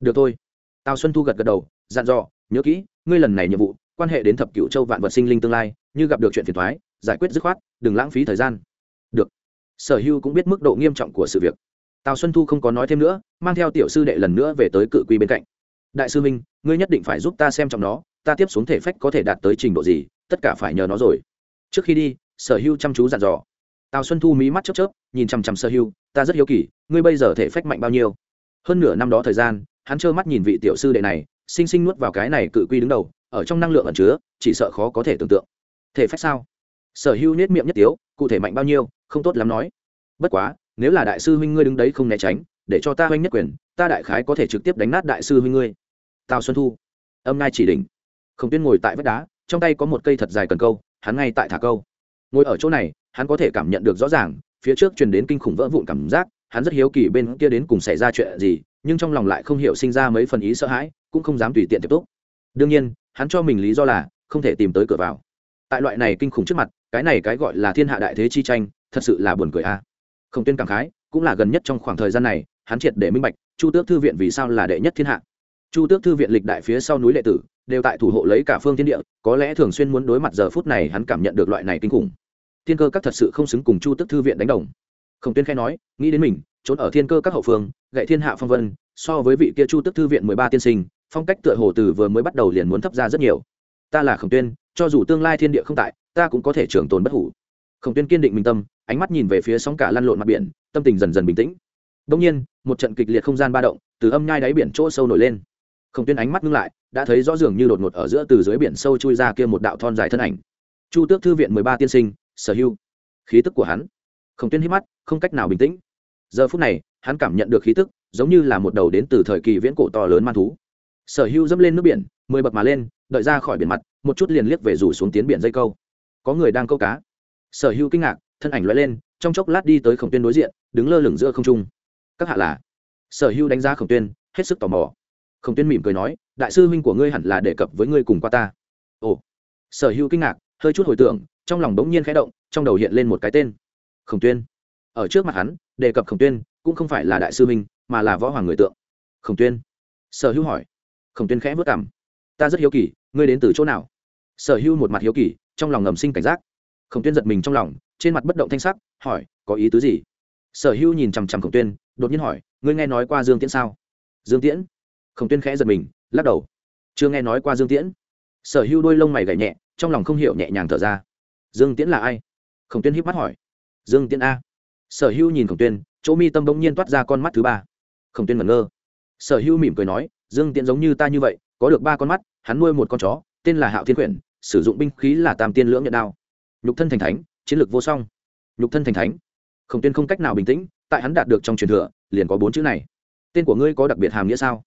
Được thôi. Tào xuân thu gật gật đầu, dặn dò, nhớ kỹ, ngươi lần này nhiệm vụ, quan hệ đến thập cựu châu vạn vật sinh linh tương lai, như gặp được chuyện phiền thoái giải quyết dứt khoát, đừng lãng phí thời gian. Được. Sở hưu cũng biết mức độ nghiêm trọng của sự việc. Tào xuân thu không có nói thêm nữa, mang theo tiểu sư đệ lần nữa về tới cự quy bên cạnh. Đại sư minh ngươi nhất định phải giúp ta xem trong nó, ta tiếp xuống thể phách có thể đạt tới trình độ gì, tất cả phải nhờ nó rồi. Trước khi đi, sở hưu chăm chú dặn dò tào xuân thu mí mắt chớp chớp, nhìn chằm chằm sơ hưu, ta rất hiếu kỳ, ngươi bây giờ thể phách mạnh bao nhiêu? Hơn nửa năm đó thời gian, hắn trơ mắt nhìn vị tiểu sư đệ này, sinh sinh nuốt vào cái này cự quy đứng đầu, ở trong năng lượng ẩn chứa, chỉ sợ khó có thể tưởng tượng. Thể phách sao? Sở hưu nết miệng nhất tiếu, cụ thể mạnh bao nhiêu, không tốt lắm nói. Bất quá, nếu là đại sư huynh ngươi đứng đấy không né tránh, để cho ta huynh nhất quyền, ta đại khái có thể trực tiếp đánh nát đại sư huynh ngươi. Tào xuân thu, âm ngai chỉ đỉnh. Không tuyên ngồi tại vách đá, trong tay có một cây thật dài cần câu, hắn ngay tại thả câu. Ngồi ở chỗ này hắn có thể cảm nhận được rõ ràng, phía trước truyền đến kinh khủng vỡ vụn cảm giác, hắn rất hiếu kỳ bên kia đến cùng xảy ra chuyện gì, nhưng trong lòng lại không hiểu sinh ra mấy phần ý sợ hãi, cũng không dám tùy tiện tiếp tục. Đương nhiên, hắn cho mình lý do là không thể tìm tới cửa vào. Tại loại này kinh khủng trước mặt, cái này cái gọi là thiên hạ đại thế chi tranh, thật sự là buồn cười a. Không tuyên cảm khái, cũng là gần nhất trong khoảng thời gian này, hắn triệt để minh bạch, chu tước thư viện vì sao là đệ nhất thiên hạ. Chu tước thư viện lịch đại phía sau núi đệ tử, đều tại thủ hộ lấy cả phương thiên địa, có lẽ thường xuyên muốn đối mặt giờ phút này, hắn cảm nhận được loại này kinh khủng thiên cơ các thật sự không xứng cùng chu tước thư viện đánh đồng. Khổng tuyên khai nói, nghĩ đến mình, trốn ở thiên cơ các hậu phương, gậy thiên hạ phong vân, so với vị kia chu tước thư viện mười ba tiên sinh, phong cách tựa hồ từ vừa mới bắt đầu liền muốn thấp ra rất nhiều. Ta là khổng tuyên, cho dù tương lai thiên địa không tại, ta cũng có thể trường tồn bất hủ. Khổng tuyên kiên định minh tâm, ánh mắt nhìn về phía sóng cả lăn lộn mặt biển, tâm tình dần dần bình tĩnh. Đông nhiên, một trận kịch liệt không gian ba động, từ âm nhai đáy biển chỗ sâu nổi lên. Khổng tuyên ánh mắt ngưng lại, đã thấy rõ dường như đột ngột ở giữa từ dưới biển sâu chui ra kia một đạo thon dài thân ảnh. Chu tước thư viện mười ba tiên sinh sở hưu khí tức của hắn khổng tuyên hít mắt, không cách nào bình tĩnh. Giờ phút này, hắn cảm nhận được khí tức, giống như là một đầu đến từ thời kỳ viễn cổ to lớn man thú. Sở hưu dẫm lên nước biển, mười bậc mà lên, đợi ra khỏi biển mặt, một chút liền liếc về rủ xuống tiến biển dây câu. Có người đang câu cá. Sở hưu kinh ngạc, thân ảnh loại lên, trong chốc lát đi tới khổng tuyên đối diện, đứng lơ lửng giữa không trung. Các hạ là? Sở hưu đánh giá khổng tuyên, hết sức tò mò. Khổng tuyên mỉm cười nói, đại sư huynh của ngươi hẳn là đề cập với ngươi cùng qua ta. Ồ. Sở hưu kinh ngạc, hơi chút hồi tưởng trong lòng bỗng nhiên khẽ động, trong đầu hiện lên một cái tên, khổng tuyên. Ở trước mặt hắn, đề cập khổng tuyên, cũng không phải là đại sư huynh, mà là võ hoàng người tượng. Khổng tuyên. Sở hưu hỏi. Khổng tuyên khẽ vất cảm ta rất hiếu kỳ, ngươi đến từ chỗ nào? Sở hưu một mặt hiếu kỳ, trong lòng ngầm sinh cảnh giác. Khổng tuyên giật mình trong lòng, trên mặt bất động thanh sắc, hỏi, có ý tứ gì? Sở hưu nhìn chằm chằm khổng tuyên, đột nhiên hỏi, ngươi nghe nói qua dương tiễn sao? Dương tiễn? Khổng tuyên khẽ giật mình, lắc đầu. Chưa nghe nói qua dương tiễn. Sở hưu đôi lông mày gảy nhẹ, trong lòng không hiểu nhẹ nhàng thở ra dương tiễn là ai? Khổng tuyên híp mắt hỏi. Dương tiễn a. Sở hưu nhìn khổng tuyên, chỗ mi tâm bỗng nhiên toát ra con mắt thứ ba. Khổng tuyên ngẩn ngơ. Sở hưu mỉm cười nói, dương tiễn giống như ta như vậy, có được ba con mắt, hắn nuôi một con chó, tên là hạo thiên quyển, sử dụng binh khí là tam tiên lưỡng nhận đao. Nhục thân thành thánh, chiến lược vô song. Nhục thân thành thánh. Khổng tuyên không cách nào bình tĩnh, tại hắn đạt được trong truyền thừa, liền có bốn chữ này. Tên của ngươi có đặc biệt hàm nghĩa sao?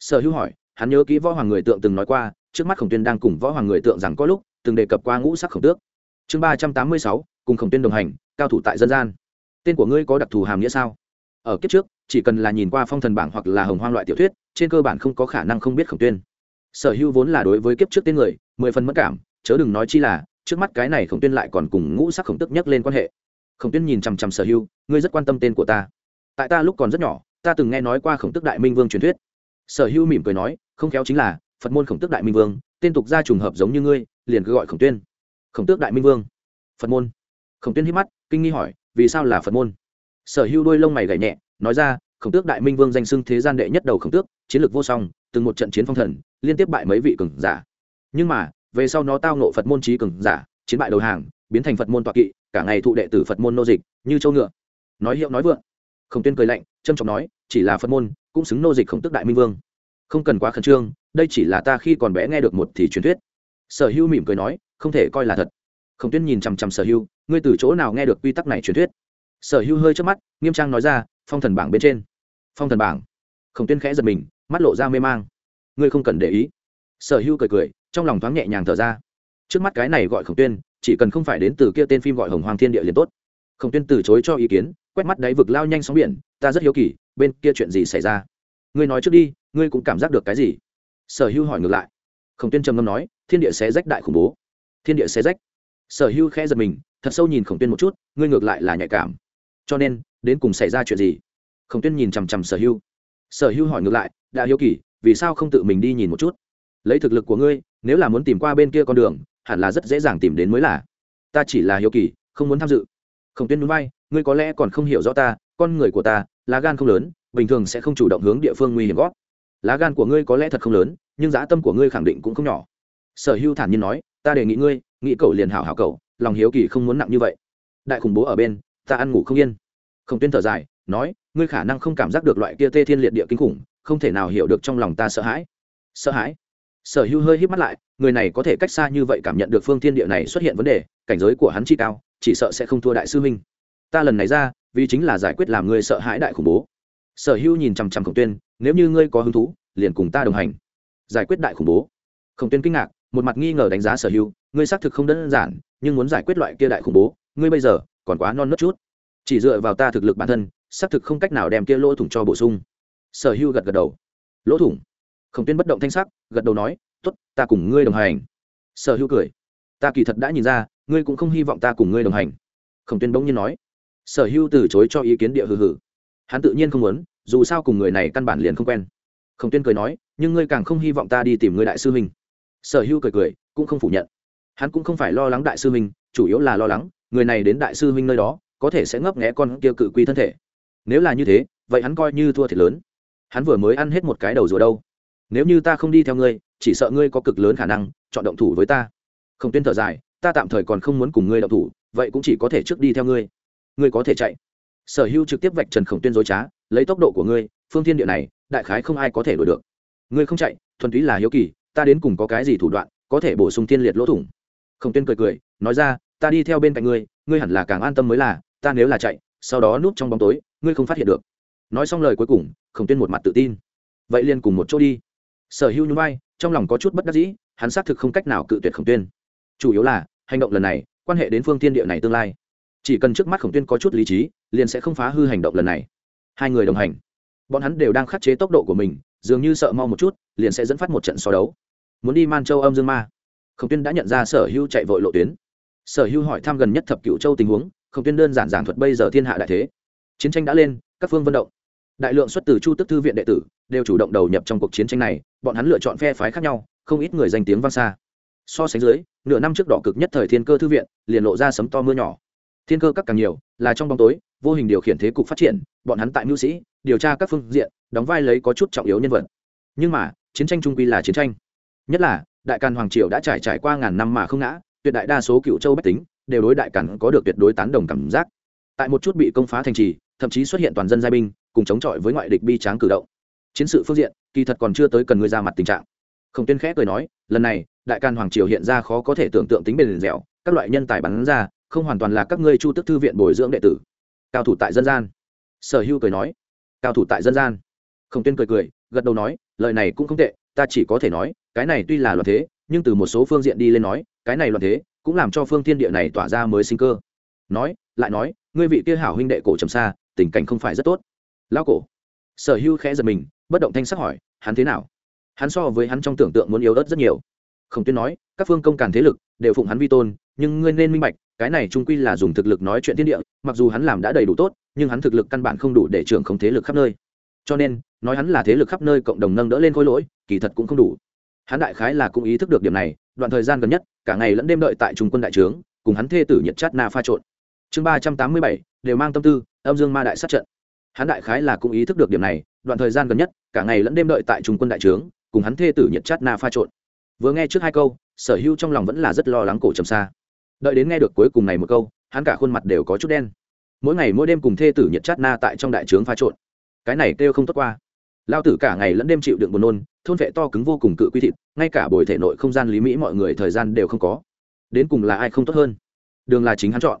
Sở hữu hỏi, hắn nhớ kỹ võ hoàng người tượng từng nói qua, trước mắt khổng tuyên đang cùng võ hoàng người tượng rằng có lúc, từng đề cập qua ngũ sắc khổng tước chương ba trăm tám mươi sáu, cùng khổng tuyên đồng hành, cao thủ tại dân gian. Tên của ngươi có đặc thù hàm nghĩa sao? Ở kiếp trước, chỉ cần là nhìn qua phong thần bảng hoặc là hồng hoang loại tiểu thuyết, trên cơ bản không có khả năng không biết khổng tuyên. Sở hữu vốn là đối với kiếp trước tên người, mười phần mất cảm, chớ đừng nói chi là, trước mắt cái này khổng tuyên lại còn cùng ngũ sắc khổng tức nhắc lên quan hệ. Khổng tuyên nhìn chằm chằm sở hữu, ngươi rất quan tâm tên của ta. Tại ta lúc còn rất nhỏ, ta từng nghe nói qua khổng tức đại minh vương truyền thuyết. Sở hữu mỉm cười nói, không khéo chính là, phật môn khổng tức đại minh vương, tên tục gia trùng hợp giống như ngươi, liền cứ gọi khổng tuyên khổng tước đại minh vương. Phật môn. Khổng tuyên hít mắt, kinh nghi hỏi, vì sao là phật môn? Sở hữu đôi lông mày gảy nhẹ, nói ra, khổng tước đại minh vương danh xưng thế gian đệ nhất đầu khổng tước, chiến lược vô song, từng một trận chiến phong thần, liên tiếp bại mấy vị cường giả. Nhưng mà, về sau nó tao nộ phật môn trí cường giả, chiến bại đầu hàng, biến thành phật môn toạ kỵ, cả ngày thụ đệ tử phật môn nô dịch, như châu ngựa. Nói hiệu nói vượng. Khổng tuyên cười lạnh trâm trọng nói, chỉ là phật môn, cũng xứng nô dịch khổng tước đại minh vương. Không cần quá khẩn trương, đây chỉ là ta khi còn bé nghe được một thì truyền thuyết. Sở hữu mỉm cười nói không thể coi là thật. Khổng tuyên nhìn chằm chằm sở hưu, ngươi từ chỗ nào nghe được quy tắc này truyền thuyết? Sở hưu hơi trước mắt nghiêm trang nói ra phong thần bảng bên trên. Phong thần bảng? Khổng tuyên khẽ giật mình mắt lộ ra mê mang. Ngươi không cần để ý. Sở hưu cười cười trong lòng thoáng nhẹ nhàng thở ra. Trước mắt cái này gọi khổng tuyên chỉ cần không phải đến từ kia tên phim gọi hồng hoàng thiên địa liền tốt. Khổng tuyên từ chối cho ý kiến quét mắt đáy vực lao nhanh sóng biển ta rất hiếu kỳ bên kia chuyện gì xảy ra? Ngươi nói trước đi ngươi cũng cảm giác được cái gì? Sở hưu hỏi ngược lại. Khổng tuyên trầm ngâm nói thiên địa sẽ rách đại khủng bố thiên địa sẽ rách. Sở hưu khẽ giật mình, thật sâu nhìn khổng tuyên một chút, ngươi ngược lại là nhạy cảm. Cho nên, đến cùng xảy ra chuyện gì? Khổng tuyên nhìn chằm chằm sở hưu. Sở hưu hỏi ngược lại, đã hiếu kỳ, vì sao không tự mình đi nhìn một chút? Lấy thực lực của ngươi, nếu là muốn tìm qua bên kia con đường, hẳn là rất dễ dàng tìm đến mới là. Ta chỉ là hiếu kỳ, không muốn tham dự. Khổng tuyên núi bay ngươi có lẽ còn không hiểu rõ ta, con người của ta, lá gan không lớn, bình thường sẽ không chủ động hướng địa phương nguy hiểm gót. Lá gan của ngươi có lẽ thật không lớn, nhưng dã tâm của ngươi khẳng định cũng không nhỏ sở hưu thản nhiên nói, ta đề nghị ngươi, nghĩ cậu liền hảo hảo cậu, lòng hiếu kỳ không muốn nặng như vậy. Đại khủng bố ở bên, ta ăn ngủ không yên. Khổng tuyên thở dài, nói, ngươi khả năng không cảm giác được loại kia tê thiên liệt địa kinh khủng, không thể nào hiểu được trong lòng ta sợ hãi. Sợ hãi? Sở Hưu hơi hít mắt lại, người này có thể cách xa như vậy cảm nhận được phương thiên địa này xuất hiện vấn đề, cảnh giới của hắn chi cao, chỉ sợ sẽ không thua đại sư huynh. Ta lần này ra, vì chính là giải quyết làm ngươi sợ hãi đại khủng bố. Sở Hưu nhìn chằm chằm khổng tuyên, nếu như ngươi có hứng thú, liền cùng ta đồng hành. Giải quyết đại khủng bố? Khổng tuyên kinh ngạc một mặt nghi ngờ đánh giá sở hữu, ngươi xác thực không đơn giản, nhưng muốn giải quyết loại kia đại khủng bố, ngươi bây giờ còn quá non nớt chút. Chỉ dựa vào ta thực lực bản thân, xác thực không cách nào đem kia lỗ thủng cho bổ sung. Sở hữu gật gật đầu. Lỗ thủng? Khổng tuyên bất động thanh sắc, gật đầu nói t ố t ta cùng ngươi đồng hành. Sở hữu cười. Ta kỳ thật đã nhìn ra, ngươi cũng không hy vọng ta cùng ngươi đồng hành. Khổng tuyên bỗng nhiên nói. Sở hữu từ chối cho ý kiến địa hừ hừ. Hắn tự nhiên không muốn, dù sao cùng người này căn bản liền không quen. Khổng tuyên cười nói, nhưng ngươi càng không hy vọng ta đi tìm ngươi đại sư huynh sở hữu cười cười, cũng không phủ nhận. Hắn cũng không phải lo lắng đại sư huynh, chủ yếu là lo lắng, người này đến đại sư huynh nơi đó, có thể sẽ ngấp nghẽ con kia cự quy thân thể. Nếu là như thế, vậy hắn coi như thua thiệt lớn. Hắn vừa mới ăn hết một cái đầu rùa đâu. Nếu như ta không đi theo ngươi, chỉ sợ ngươi có cực lớn khả năng chọn động thủ với ta. Không tuyên thở dài, ta tạm thời còn không muốn cùng ngươi động thủ, vậy cũng chỉ có thể trước đi theo ngươi. Ngươi có thể chạy. Sở hữu trực tiếp vạch trần khổng tuyên dối trá, lấy tốc độ của ngươi, phương thiên địa này, đại khái không ai có thể đuổi được. Ngươi không chạy, thuần túy là hiếu kỳ ta đến cùng có cái gì thủ đoạn, có thể bổ sung thiên liệt lỗ thủng? Khổng tuyên cười cười, nói ra, ta đi theo bên cạnh ngươi ngươi hẳn là càng an tâm mới là, ta nếu là chạy, sau đó núp trong bóng tối, ngươi không phát hiện được. Nói xong lời cuối cùng, khổng tuyên một mặt tự tin. Vậy liền cùng một chỗ đi. Sở hữu nhún vai, trong lòng có chút bất đắc dĩ, hắn xác thực không cách nào cự tuyệt khổng tuyên. Chủ yếu là, hành động lần này, quan hệ đến phương tiên địa này tương lai. Chỉ cần trước mắt khổng tuyên có chút lý trí, liền sẽ không phá hư hành động lần này. Hai người đồng hành. Bọn hắn đều đang khắc chế tốc độ của mình, dường như sợ mau một chút, liền sẽ dẫn phát một trận so đấu muốn đi man châu âm dương ma khổng tuyên đã nhận ra sở hữu chạy vội lộ tuyến sở hữu hỏi thăm gần nhất thập cựu châu tình huống khổng tuyên đơn giản giảng thuật bây giờ thiên hạ đại thế chiến tranh đã lên các phương vận động đại lượng xuất từ chu tức thư viện đệ tử đều chủ động đầu nhập trong cuộc chiến tranh này bọn hắn lựa chọn phe phái khác nhau không ít người danh tiếng vang xa so sánh dưới nửa năm trước đỏ cực nhất thời thiên cơ thư viện liền lộ ra sấm to mưa nhỏ thiên cơ các càng nhiều là trong bóng tối vô hình điều khiển thế cục phát triển bọn hắn tại mưu sĩ điều tra các phương diện đóng vai lấy có chút trọng yếu nhân vật nhưng mà chiến tranh trung quy là chiến tranh nhất là, đại càn hoàng triều đã trải trải qua ngàn năm mà không ngã, tuyệt đại đa số cựu châu bách tính đều đối đại càn có được tuyệt đối tán đồng cảm giác. Tại một chút bị công phá thành trì, thậm chí xuất hiện toàn dân giai binh, cùng chống chọi với ngoại địch bi tráng cử động. Chiến sự phương diện, kỳ thật còn chưa tới cần người ra mặt tình trạng. Không tuyên khẽ cười nói, lần này, đại càn hoàng triều hiện ra khó có thể tưởng tượng tính bền dẻo, các loại nhân tài bắn ra, không hoàn toàn là các ngươi chu tức thư viện bồi dưỡng đệ tử. Cao thủ tại dân gian. Sở hưu cười nói, cao thủ tại dân gian. Không tuyên cười cười, gật đầu nói, lời này cũng không tệ, ta chỉ có thể nói cái này tuy là loạn thế, nhưng từ một số phương diện đi lên nói, cái này loạn thế cũng làm cho phương thiên địa này tỏa ra mới sinh cơ. Nói, lại nói, ngươi vị kia hảo huynh đệ cổ trầm xa, tình cảnh không phải rất tốt. Lao cổ. Sở hưu khẽ giật mình, bất động thanh sắc hỏi, hắn thế nào? Hắn so với hắn trong tưởng tượng muốn yếu ớt rất nhiều. Không tuyên nói, các phương công càn thế lực đều phụng hắn vi tôn, nhưng ngươi nên minh bạch, cái này trung quy là dùng thực lực nói chuyện thiên địa, mặc dù hắn làm đã đầy đủ tốt, nhưng hắn thực lực căn bản không đủ để trưởng không thế lực khắp nơi. Cho nên, nói hắn là thế lực khắp nơi cộng đồng nâng đỡ lên khối lỗi, kỳ thật cũng không đủ hắn đại khái là cũng ý thức được điểm này, đoạn thời gian gần nhất, cả ngày lẫn đêm đợi tại trung quân đại trướng, cùng hắn thê tử nhiệt chát na pha trộn. Chương ba trăm tám mươi bảy, đều mang tâm tư, âm dương ma đại sát trận. Hắn đại khái là cũng ý thức được điểm này, đoạn thời gian gần nhất, cả ngày lẫn đêm đợi tại trung quân đại trướng, cùng hắn thê tử nhiệt chát na pha trộn. Vừa nghe trước hai câu, sở hữu trong lòng vẫn là rất lo lắng cổ trầm xa. Đợi đến nghe được cuối cùng này một câu, hắn cả khuôn mặt đều có chút đen. Mỗi ngày mỗi đêm cùng thê tử nhiệt chát na tại trong đại trướng pha trộn. Cái này kêu không tốt qua lao tử cả ngày lẫn đêm chịu đựng buồn nôn, thôn vệ to cứng vô cùng cự quy thịt, ngay cả bồi thể nội không gian lý mỹ mọi người thời gian đều không có. Đến cùng là ai không tốt hơn? Đường là chính hắn chọn.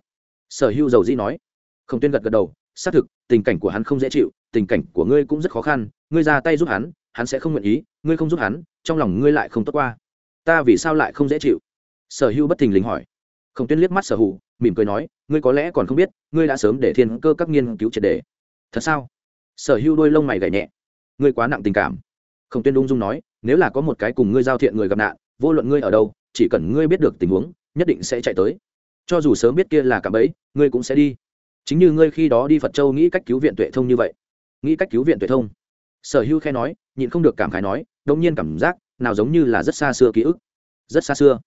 Sở hữu dầu dĩ nói. Không tuyên gật gật đầu, xác thực, tình cảnh của hắn không dễ chịu, tình cảnh của ngươi cũng rất khó khăn, ngươi ra tay giúp hắn hắn sẽ không nguyện ý, ngươi không giúp hắn, trong lòng ngươi lại không tốt qua. Ta vì sao lại không dễ chịu? Sở hữu bất thình lình hỏi. Không tuyên liếc mắt sở hữu mỉm cười nói, ngươi có lẽ còn không biết, ngươi đã sớm để thiên cơ các nghiên cứu triệt đề. Thật sao? Sở hữu đôi lông mày gảy nhẹ ngươi quá nặng tình cảm. Không tuyên ung dung nói, nếu là có một cái cùng ngươi giao thiện người gặp nạn, vô luận ngươi ở đâu, chỉ cần ngươi biết được tình huống, nhất định sẽ chạy tới. Cho dù sớm biết kia là cả bẫy, ngươi cũng sẽ đi. Chính như ngươi khi đó đi phật châu nghĩ cách cứu viện tuệ thông như vậy. Nghĩ cách cứu viện tuệ thông. Sở hưu khe nói, nhịn không được cảm khái nói đông nhiên cảm giác, nào giống như là rất xa xưa ký ức. Rất xa xưa.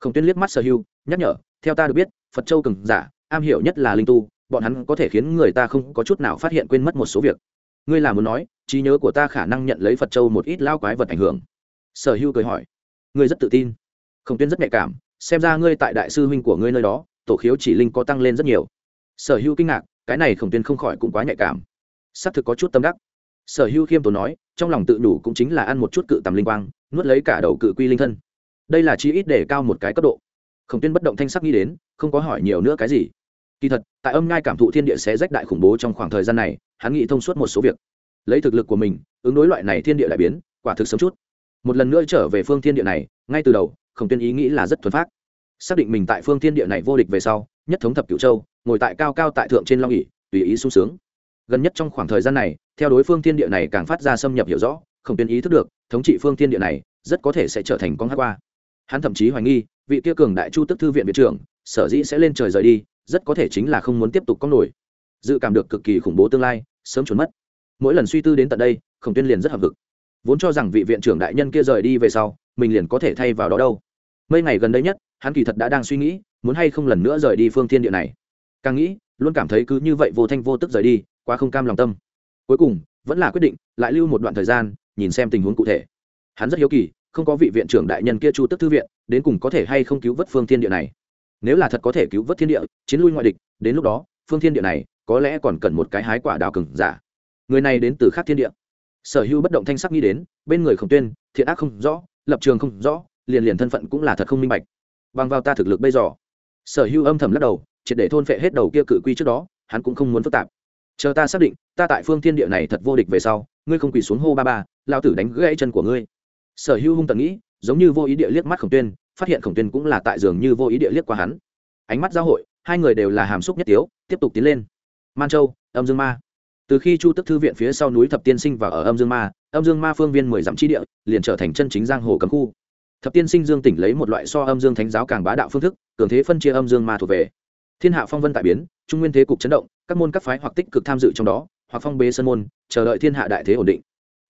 Khổng tuyên liếc mắt sở hưu, nhắc nhở, theo ta được biết, phật châu cường giả, am hiểu nhất là linh tu, bọn hắn có thể khiến người ta không có chút nào phát hiện quên mất một số việc. Ngươi là muốn nói trí nhớ của ta khả năng nhận lấy phật châu một ít lao quái vật ảnh hưởng. Sở hưu cười hỏi, ngươi rất tự tin. Khổng tuyên rất nhạy cảm, xem ra ngươi tại đại sư huynh của ngươi nơi đó, tổ khiếu chỉ linh có tăng lên rất nhiều. Sở hưu kinh ngạc, cái này khổng tuyên không khỏi cũng quá nhạy cảm. Xác thực có chút tâm đắc. Sở hưu khiêm tốn nói, trong lòng tự đủ cũng chính là ăn một chút cự tầm linh quang, nuốt lấy cả đầu cự quy linh thân. Đây là chi ít để cao một cái cấp độ. Khổng tuyên bất động thanh sắc nghĩ đến, không có hỏi nhiều nữa cái gì. Kỳ thật, tại âm ngai cảm thụ thiên địa sẽ rách đại khủng bố trong khoảng thời gian này, hắn nghĩ thông suốt một số việc lấy thực lực của mình, ứng đối loại này thiên địa đại biến, quả thực sớm chút. Một lần nữa trở về phương thiên địa này, ngay từ đầu, khổng tuyên ý nghĩ là rất thuần phát xác định mình tại phương thiên địa này vô địch về sau, nhất thống thập cửu châu, ngồi tại cao cao tại thượng trên long ỉ tùy ý sung sướng. Gần nhất trong khoảng thời gian này, theo đối phương thiên địa này càng phát ra xâm nhập hiểu rõ, khổng tuyên ý thức được, thống trị phương thiên địa này, rất có thể sẽ trở thành con hát qua. Hắn thậm chí hoài nghi, vị kia cường đại chu tức thư viện viện trưởng, sở dĩ sẽ lên trời rời đi, rất có thể chính là không muốn tiếp tục con nổi. Dự cảm được cực kỳ khủng bố tương lai, sớm trốn mất mỗi lần suy tư đến tận đây, khổng tuyên liền rất hợp vực vốn cho rằng vị viện trưởng đại nhân kia rời đi về sau, mình liền có thể thay vào đó đâu. Mấy ngày gần đây nhất, hắn kỳ thật đã đang suy nghĩ, muốn hay không lần nữa rời đi phương thiên địa này. Càng nghĩ, luôn cảm thấy cứ như vậy vô thanh vô tức rời đi, quá không cam lòng tâm. Cuối cùng, vẫn là quyết định, lại lưu một đoạn thời gian, nhìn xem tình huống cụ thể. Hắn rất hiếu kỳ, không có vị viện trưởng đại nhân kia chu tức thư viện, đến cùng có thể hay không cứu vớt phương thiên địa này. Nếu là thật có thể cứu vớt thiên địa, chiến lui ngoại địch, đến lúc đó, phương thiên địa này có lẽ còn cần một cái hái quả đào cừng giả người này đến từ khác thiên địa. Sở hữu bất động thanh sắc nghĩ đến, bên người khổng tuyên, thiện ác không rõ, lập trường không rõ, liền liền thân phận cũng là thật không minh bạch. Bằng vào ta thực lực bây giờ. Sở hữu âm thầm lắc đầu, triệt để thôn phệ hết đầu kia cự quy trước đó, hắn cũng không muốn phức tạp. Chờ ta xác định, ta tại phương thiên địa này thật vô địch về sau, ngươi không quỳ xuống hô ba ba lao tử đánh gãy chân của ngươi. Sở hữu hung tận nghĩ, giống như vô ý địa liếc mắt khổng tuyên, phát hiện khổng tuyên cũng là tại giường như vô ý địa liếc qua hắn. Ánh mắt giao hội, hai người đều là hàm xúc nhất tiếu, tiếp tục tiến lên. Man châu, âm dương ma từ khi chu tức thư viện phía sau núi thập tiên sinh và ở âm dương ma, âm dương ma phương viên mười dặm chi địa, liền trở thành chân chính giang hồ cấm khu. Thập tiên sinh dương tỉnh lấy một loại so âm dương thánh giáo càng bá đạo phương thức, cường thế phân chia âm dương ma thuộc về. Thiên hạ phong vân tại biến, trung nguyên thế cục chấn động, các môn các phái hoặc tích cực tham dự trong đó, hoặc phong bế sân môn, chờ đợi thiên hạ đại thế ổn định.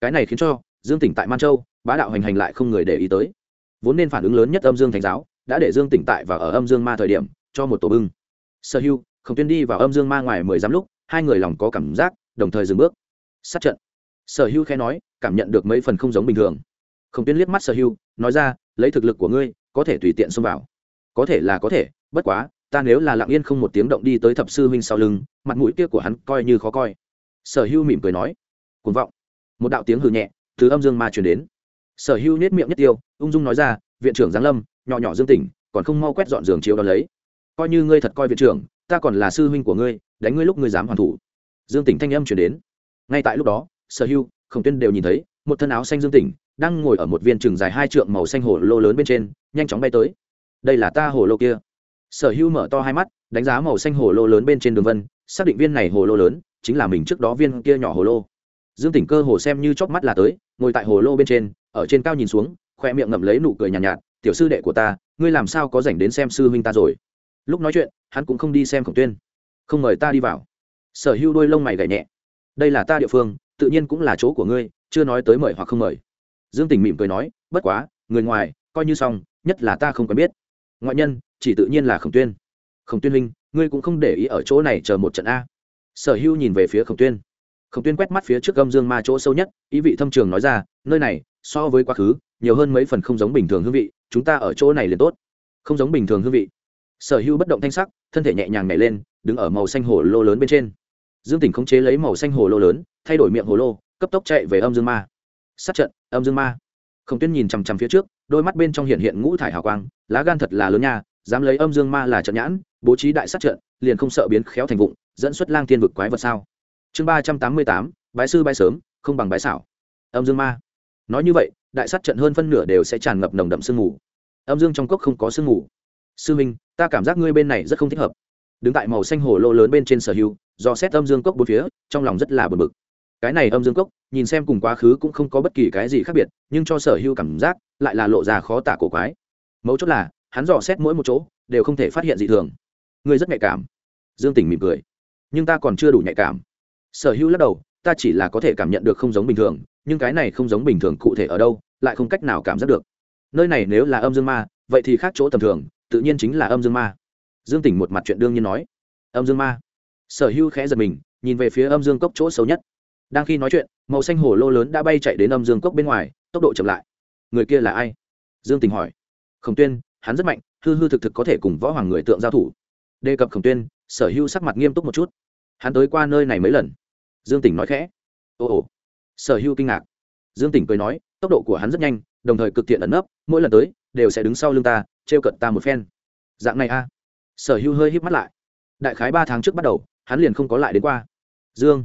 Cái này khiến cho dương tỉnh tại man châu, bá đạo hành hành lại không người để ý tới. Vốn nên phản ứng lớn nhất âm dương thánh giáo, đã để dương tỉnh tại và ở âm dương ma thời điểm, cho một tổ bưng. Sở hưu không tuyên đi vào âm dương ma ngoài mười dăm lúc, hai người lòng có cảm giác đồng thời dừng bước. Sát trận. Sở hữu khẽ nói, cảm nhận được mấy phần không giống bình thường. Không tuyên liếc mắt sở hữu nói ra, lấy thực lực của ngươi, có thể tùy tiện xông vào. Có thể là có thể, bất quá, ta nếu là lặng yên không một tiếng động đi tới thập sư huynh sau lưng, mặt mũi kia của hắn coi như khó coi. Sở hữu mỉm cười nói, cuồng vọng. Một đạo tiếng hừ nhẹ, từ âm dương ma truyền đến. Sở hữu nết miệng nhất tiêu, ung dung nói ra, viện trưởng giáng lâm, nhỏ nhỏ dương tỉnh, còn không mau quét dọn giường chiếu đó lấy. Coi như ngươi thật coi viện trưởng, ta còn là sư huynh của ngươi, đánh ngươi lúc ngươi dám hoàn thủ dương tỉnh thanh âm chuyển đến. Ngay tại lúc đó sở hưu khổng tuyên đều nhìn thấy một thân áo xanh dương tỉnh đang ngồi ở một viên trường dài hai trượng màu xanh hồ lô lớn bên trên nhanh chóng bay tới. Đây là ta hồ lô kia. Sở hưu mở to hai mắt đánh giá màu xanh hồ lô lớn bên trên đường vân xác định viên này hồ lô lớn chính là mình trước đó viên kia nhỏ hồ lô. Dương tỉnh cơ hồ xem như chóc mắt là tới ngồi tại hồ lô bên trên ở trên cao nhìn xuống khoe miệng ngậm lấy nụ cười nhàn nhạt, nhạt tiểu sư đệ của ta ngươi làm sao có dành đến xem sư huynh ta rồi? Lúc nói chuyện hắn cũng không đi xem khổng tuyên. Không mời ta đi vào sở hữu đôi lông mày gảy nhẹ. Đây là ta địa phương, tự nhiên cũng là chỗ của ngươi, chưa nói tới mời hoặc không mời. Dương tình mỉm cười nói, bất quá, người ngoài, coi như xong, nhất là ta không quen biết. Ngoại nhân, chỉ tự nhiên là khổng tuyên. Khổng tuyên linh ngươi cũng không để ý ở chỗ này chờ một trận a. Sở hữu nhìn về phía khổng tuyên. Khổng tuyên quét mắt phía trước gâm dương ma chỗ sâu nhất, ý vị thâm trường nói ra, nơi này, so với quá khứ, nhiều hơn mấy phần không giống bình thường hương vị, chúng ta ở chỗ này liền tốt. Không giống bình thường hương vị. Sở hữu bất động thanh sắc, thân thể nhẹ nhàng nhảy lên, đứng ở màu xanh hồ lô lớn bên trên dương tỉnh khống chế lấy màu xanh hồ lô lớn, thay đổi miệng hồ lô, cấp tốc chạy về âm dương ma. Sát trận, âm dương ma. Khổng tuyên nhìn chằm chằm phía trước, đôi mắt bên trong hiện hiện ngũ thải hào quang, lá gan thật là lớn nha, dám lấy âm dương ma là trận nhãn, bố trí đại sát trận, liền không sợ biến khéo thành vụng, dẫn xuất lang thiên vực quái vật sao? Chương ba trăm tám mươi tám, bái sư bái sớm, không bằng bái xảo. Âm dương ma. Nói như vậy, đại sát trận hơn phân nửa đều sẽ tràn ngập nồng đậm sương mù. Âm dương trong cốc không có sương mù. Sư minh, ta cảm giác ngươi bên này rất không thích hợp. Đứng tại màu xanh hồ lô lớn bên trên sở hữu do xét âm dương cốc bốn phía, trong lòng rất là bực bực. Cái này âm dương cốc, nhìn xem cùng quá khứ cũng không có bất kỳ cái gì khác biệt, nhưng cho sở hữu cảm giác, lại là lộ ra khó tả cổ quái. Mấu chốt là, hắn dò xét mỗi một chỗ, đều không thể phát hiện gì thường. Ngươi rất nhạy cảm. Dương tỉnh mỉm cười. Nhưng ta còn chưa đủ nhạy cảm. Sở hữu lắc đầu, ta chỉ là có thể cảm nhận được không giống bình thường, nhưng cái này không giống bình thường cụ thể ở đâu, lại không cách nào cảm giác được. Nơi này nếu là âm dương ma, vậy thì khác chỗ tầm thường, tự nhiên chính là âm dương ma. Dương tỉnh một mặt chuyện đương nhiên nói. Âm dương ma? Sở hữu khẽ giật mình, nhìn về phía âm dương cốc chỗ xấu nhất. Đang khi nói chuyện, màu xanh hồ lô lớn đã bay chạy đến âm dương cốc bên ngoài, tốc độ chậm lại. Người kia là ai? Dương tình hỏi. Khổng tuyên, hắn rất mạnh, hư hư thực thực có thể cùng võ hoàng người tượng giao thủ. Đề cập khổng tuyên, sở hữu sắc mặt nghiêm túc một chút. Hắn tới qua nơi này mấy lần. Dương tỉnh nói khẽ. Ồ ồ. Sở hữu kinh ngạc. Dương tỉnh cười nói, tốc độ của hắn rất nhanh, đồng thời cực thiện ẩn nấp, mỗi lần tới, đều sẽ đứng sau lưng ta, trêu cận ta một phen. Dạng này a. Sở hữu hơi híp mắt lại. Đại khái ba tháng trước bắt đầu hắn liền không có lại đến qua. Dương,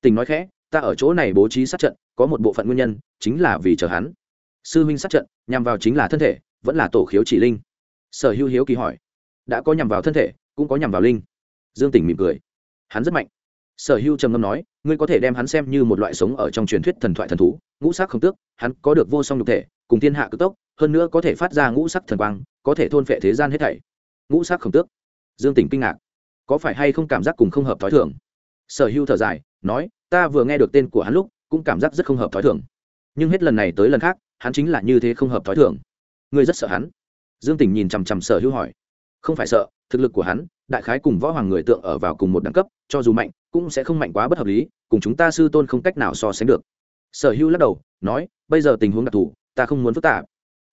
tình nói khẽ, ta ở chỗ này bố trí sát trận, có một bộ phận nguyên nhân, chính là vì chờ hắn. Sư huynh sát trận, nhằm vào chính là thân thể, vẫn là tổ khiếu chỉ linh. Sở hữu hiếu kỳ hỏi, đã có nhằm vào thân thể, cũng có nhằm vào linh. Dương tỉnh mỉm cười, hắn rất mạnh. Sở hữu trầm ngâm nói, ngươi có thể đem hắn xem như một loại sống ở trong truyền thuyết thần thoại thần thú, ngũ sắc không tước, hắn có được vô song nhục thể, cùng thiên hạ cực tốc, hơn nữa có thể phát ra ngũ sắc thần quang, có thể thôn phệ thế gian hết thảy. Ngũ sắc không tước. Dương tỉnh kinh ngạc có phải hay không cảm giác cùng không hợp t h ó i thường? Sở hữu thở dài, nói, ta vừa nghe được tên của hắn lúc, cũng cảm giác rất không hợp t h ó i thường. Nhưng hết lần này tới lần khác, hắn chính là như thế không hợp t h ó i thường. Ngươi rất sợ hắn. Dương tỉnh nhìn chằm chằm sở hữu hỏi, không phải sợ, thực lực của hắn, đại khái cùng võ hoàng người tượng ở vào cùng một đẳng cấp, cho dù mạnh, cũng sẽ không mạnh quá bất hợp lý, cùng chúng ta sư tôn không cách nào so sánh được. Sở hữu lắc đầu, nói, bây giờ tình huống đặc thù, ta không muốn phức tạp.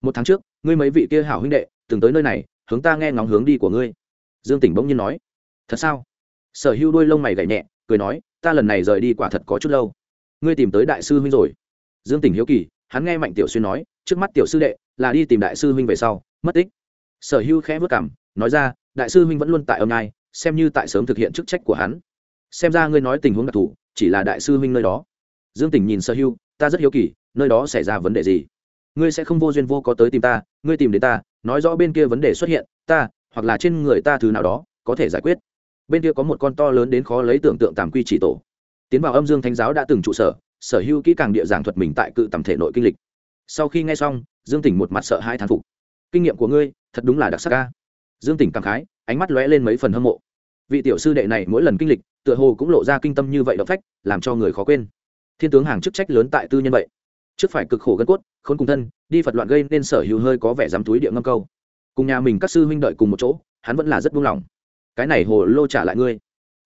Một tháng trước, ngươi mấy vị kia hảo huynh đệ, từng tới nơi này, hướng ta nghe ngóng hướng đi của ngươi. Dương tỉnh bỗng nhiên nói thật sao? Sở hữu đôi lông mày gảy nhẹ, cười nói, ta lần này rời đi quả thật có chút lâu. Ngươi tìm tới đại sư huynh rồi. Dương tỉnh hiếu kỳ, hắn nghe mạnh tiểu xuyên nói, trước mắt tiểu sư đệ là đi tìm đại sư huynh về sau, mất tích. Sở hữu khẽ vất cảm nói ra, đại sư huynh vẫn luôn tại âm ngai xem như tại sớm thực hiện chức trách của hắn. Xem ra ngươi nói tình huống đặc thù, chỉ là đại sư huynh nơi đó. Dương tỉnh nhìn sở hữu, ta rất hiếu kỳ, nơi đó xảy ra vấn đề gì? Ngươi sẽ không vô duyên vô có tới tìm ta, ngươi tìm đến ta, nói rõ bên kia vấn đề xuất hiện, ta hoặc là trên người ta thứ nào đó, có thể giải quyết bên kia có một con to lớn đến khó lấy tưởng tượng tàm quy chỉ tổ. Tiến vào âm dương thánh giáo đã từng trụ sở sở hữu kỹ càng địa giảng thuật mình tại cự tầm thể nội kinh lịch. Sau khi nghe xong, dương tỉnh một mặt sợ hai thán phục. Kinh nghiệm của ngươi, thật đúng là đặc sắc ca dương tỉnh cảm khái, ánh mắt lóe lên mấy phần hâm mộ. Vị tiểu sư đệ này mỗi lần kinh lịch, tựa hồ cũng lộ ra kinh tâm như vậy động phách, làm cho người khó quên. Thiên tướng hàng chức trách lớn tại tư nhân vậy. Trước phải cực khổ gân cốt khôn cùng thân, đi phật loạn gây nên sở hữu hơi có vẻ dám túi địa ngâm câu. Cùng nhà mình các sư huynh đợi cùng một chỗ, hắn vẫn là rất buông lỏng cái này hồ lô trả lại ngươi.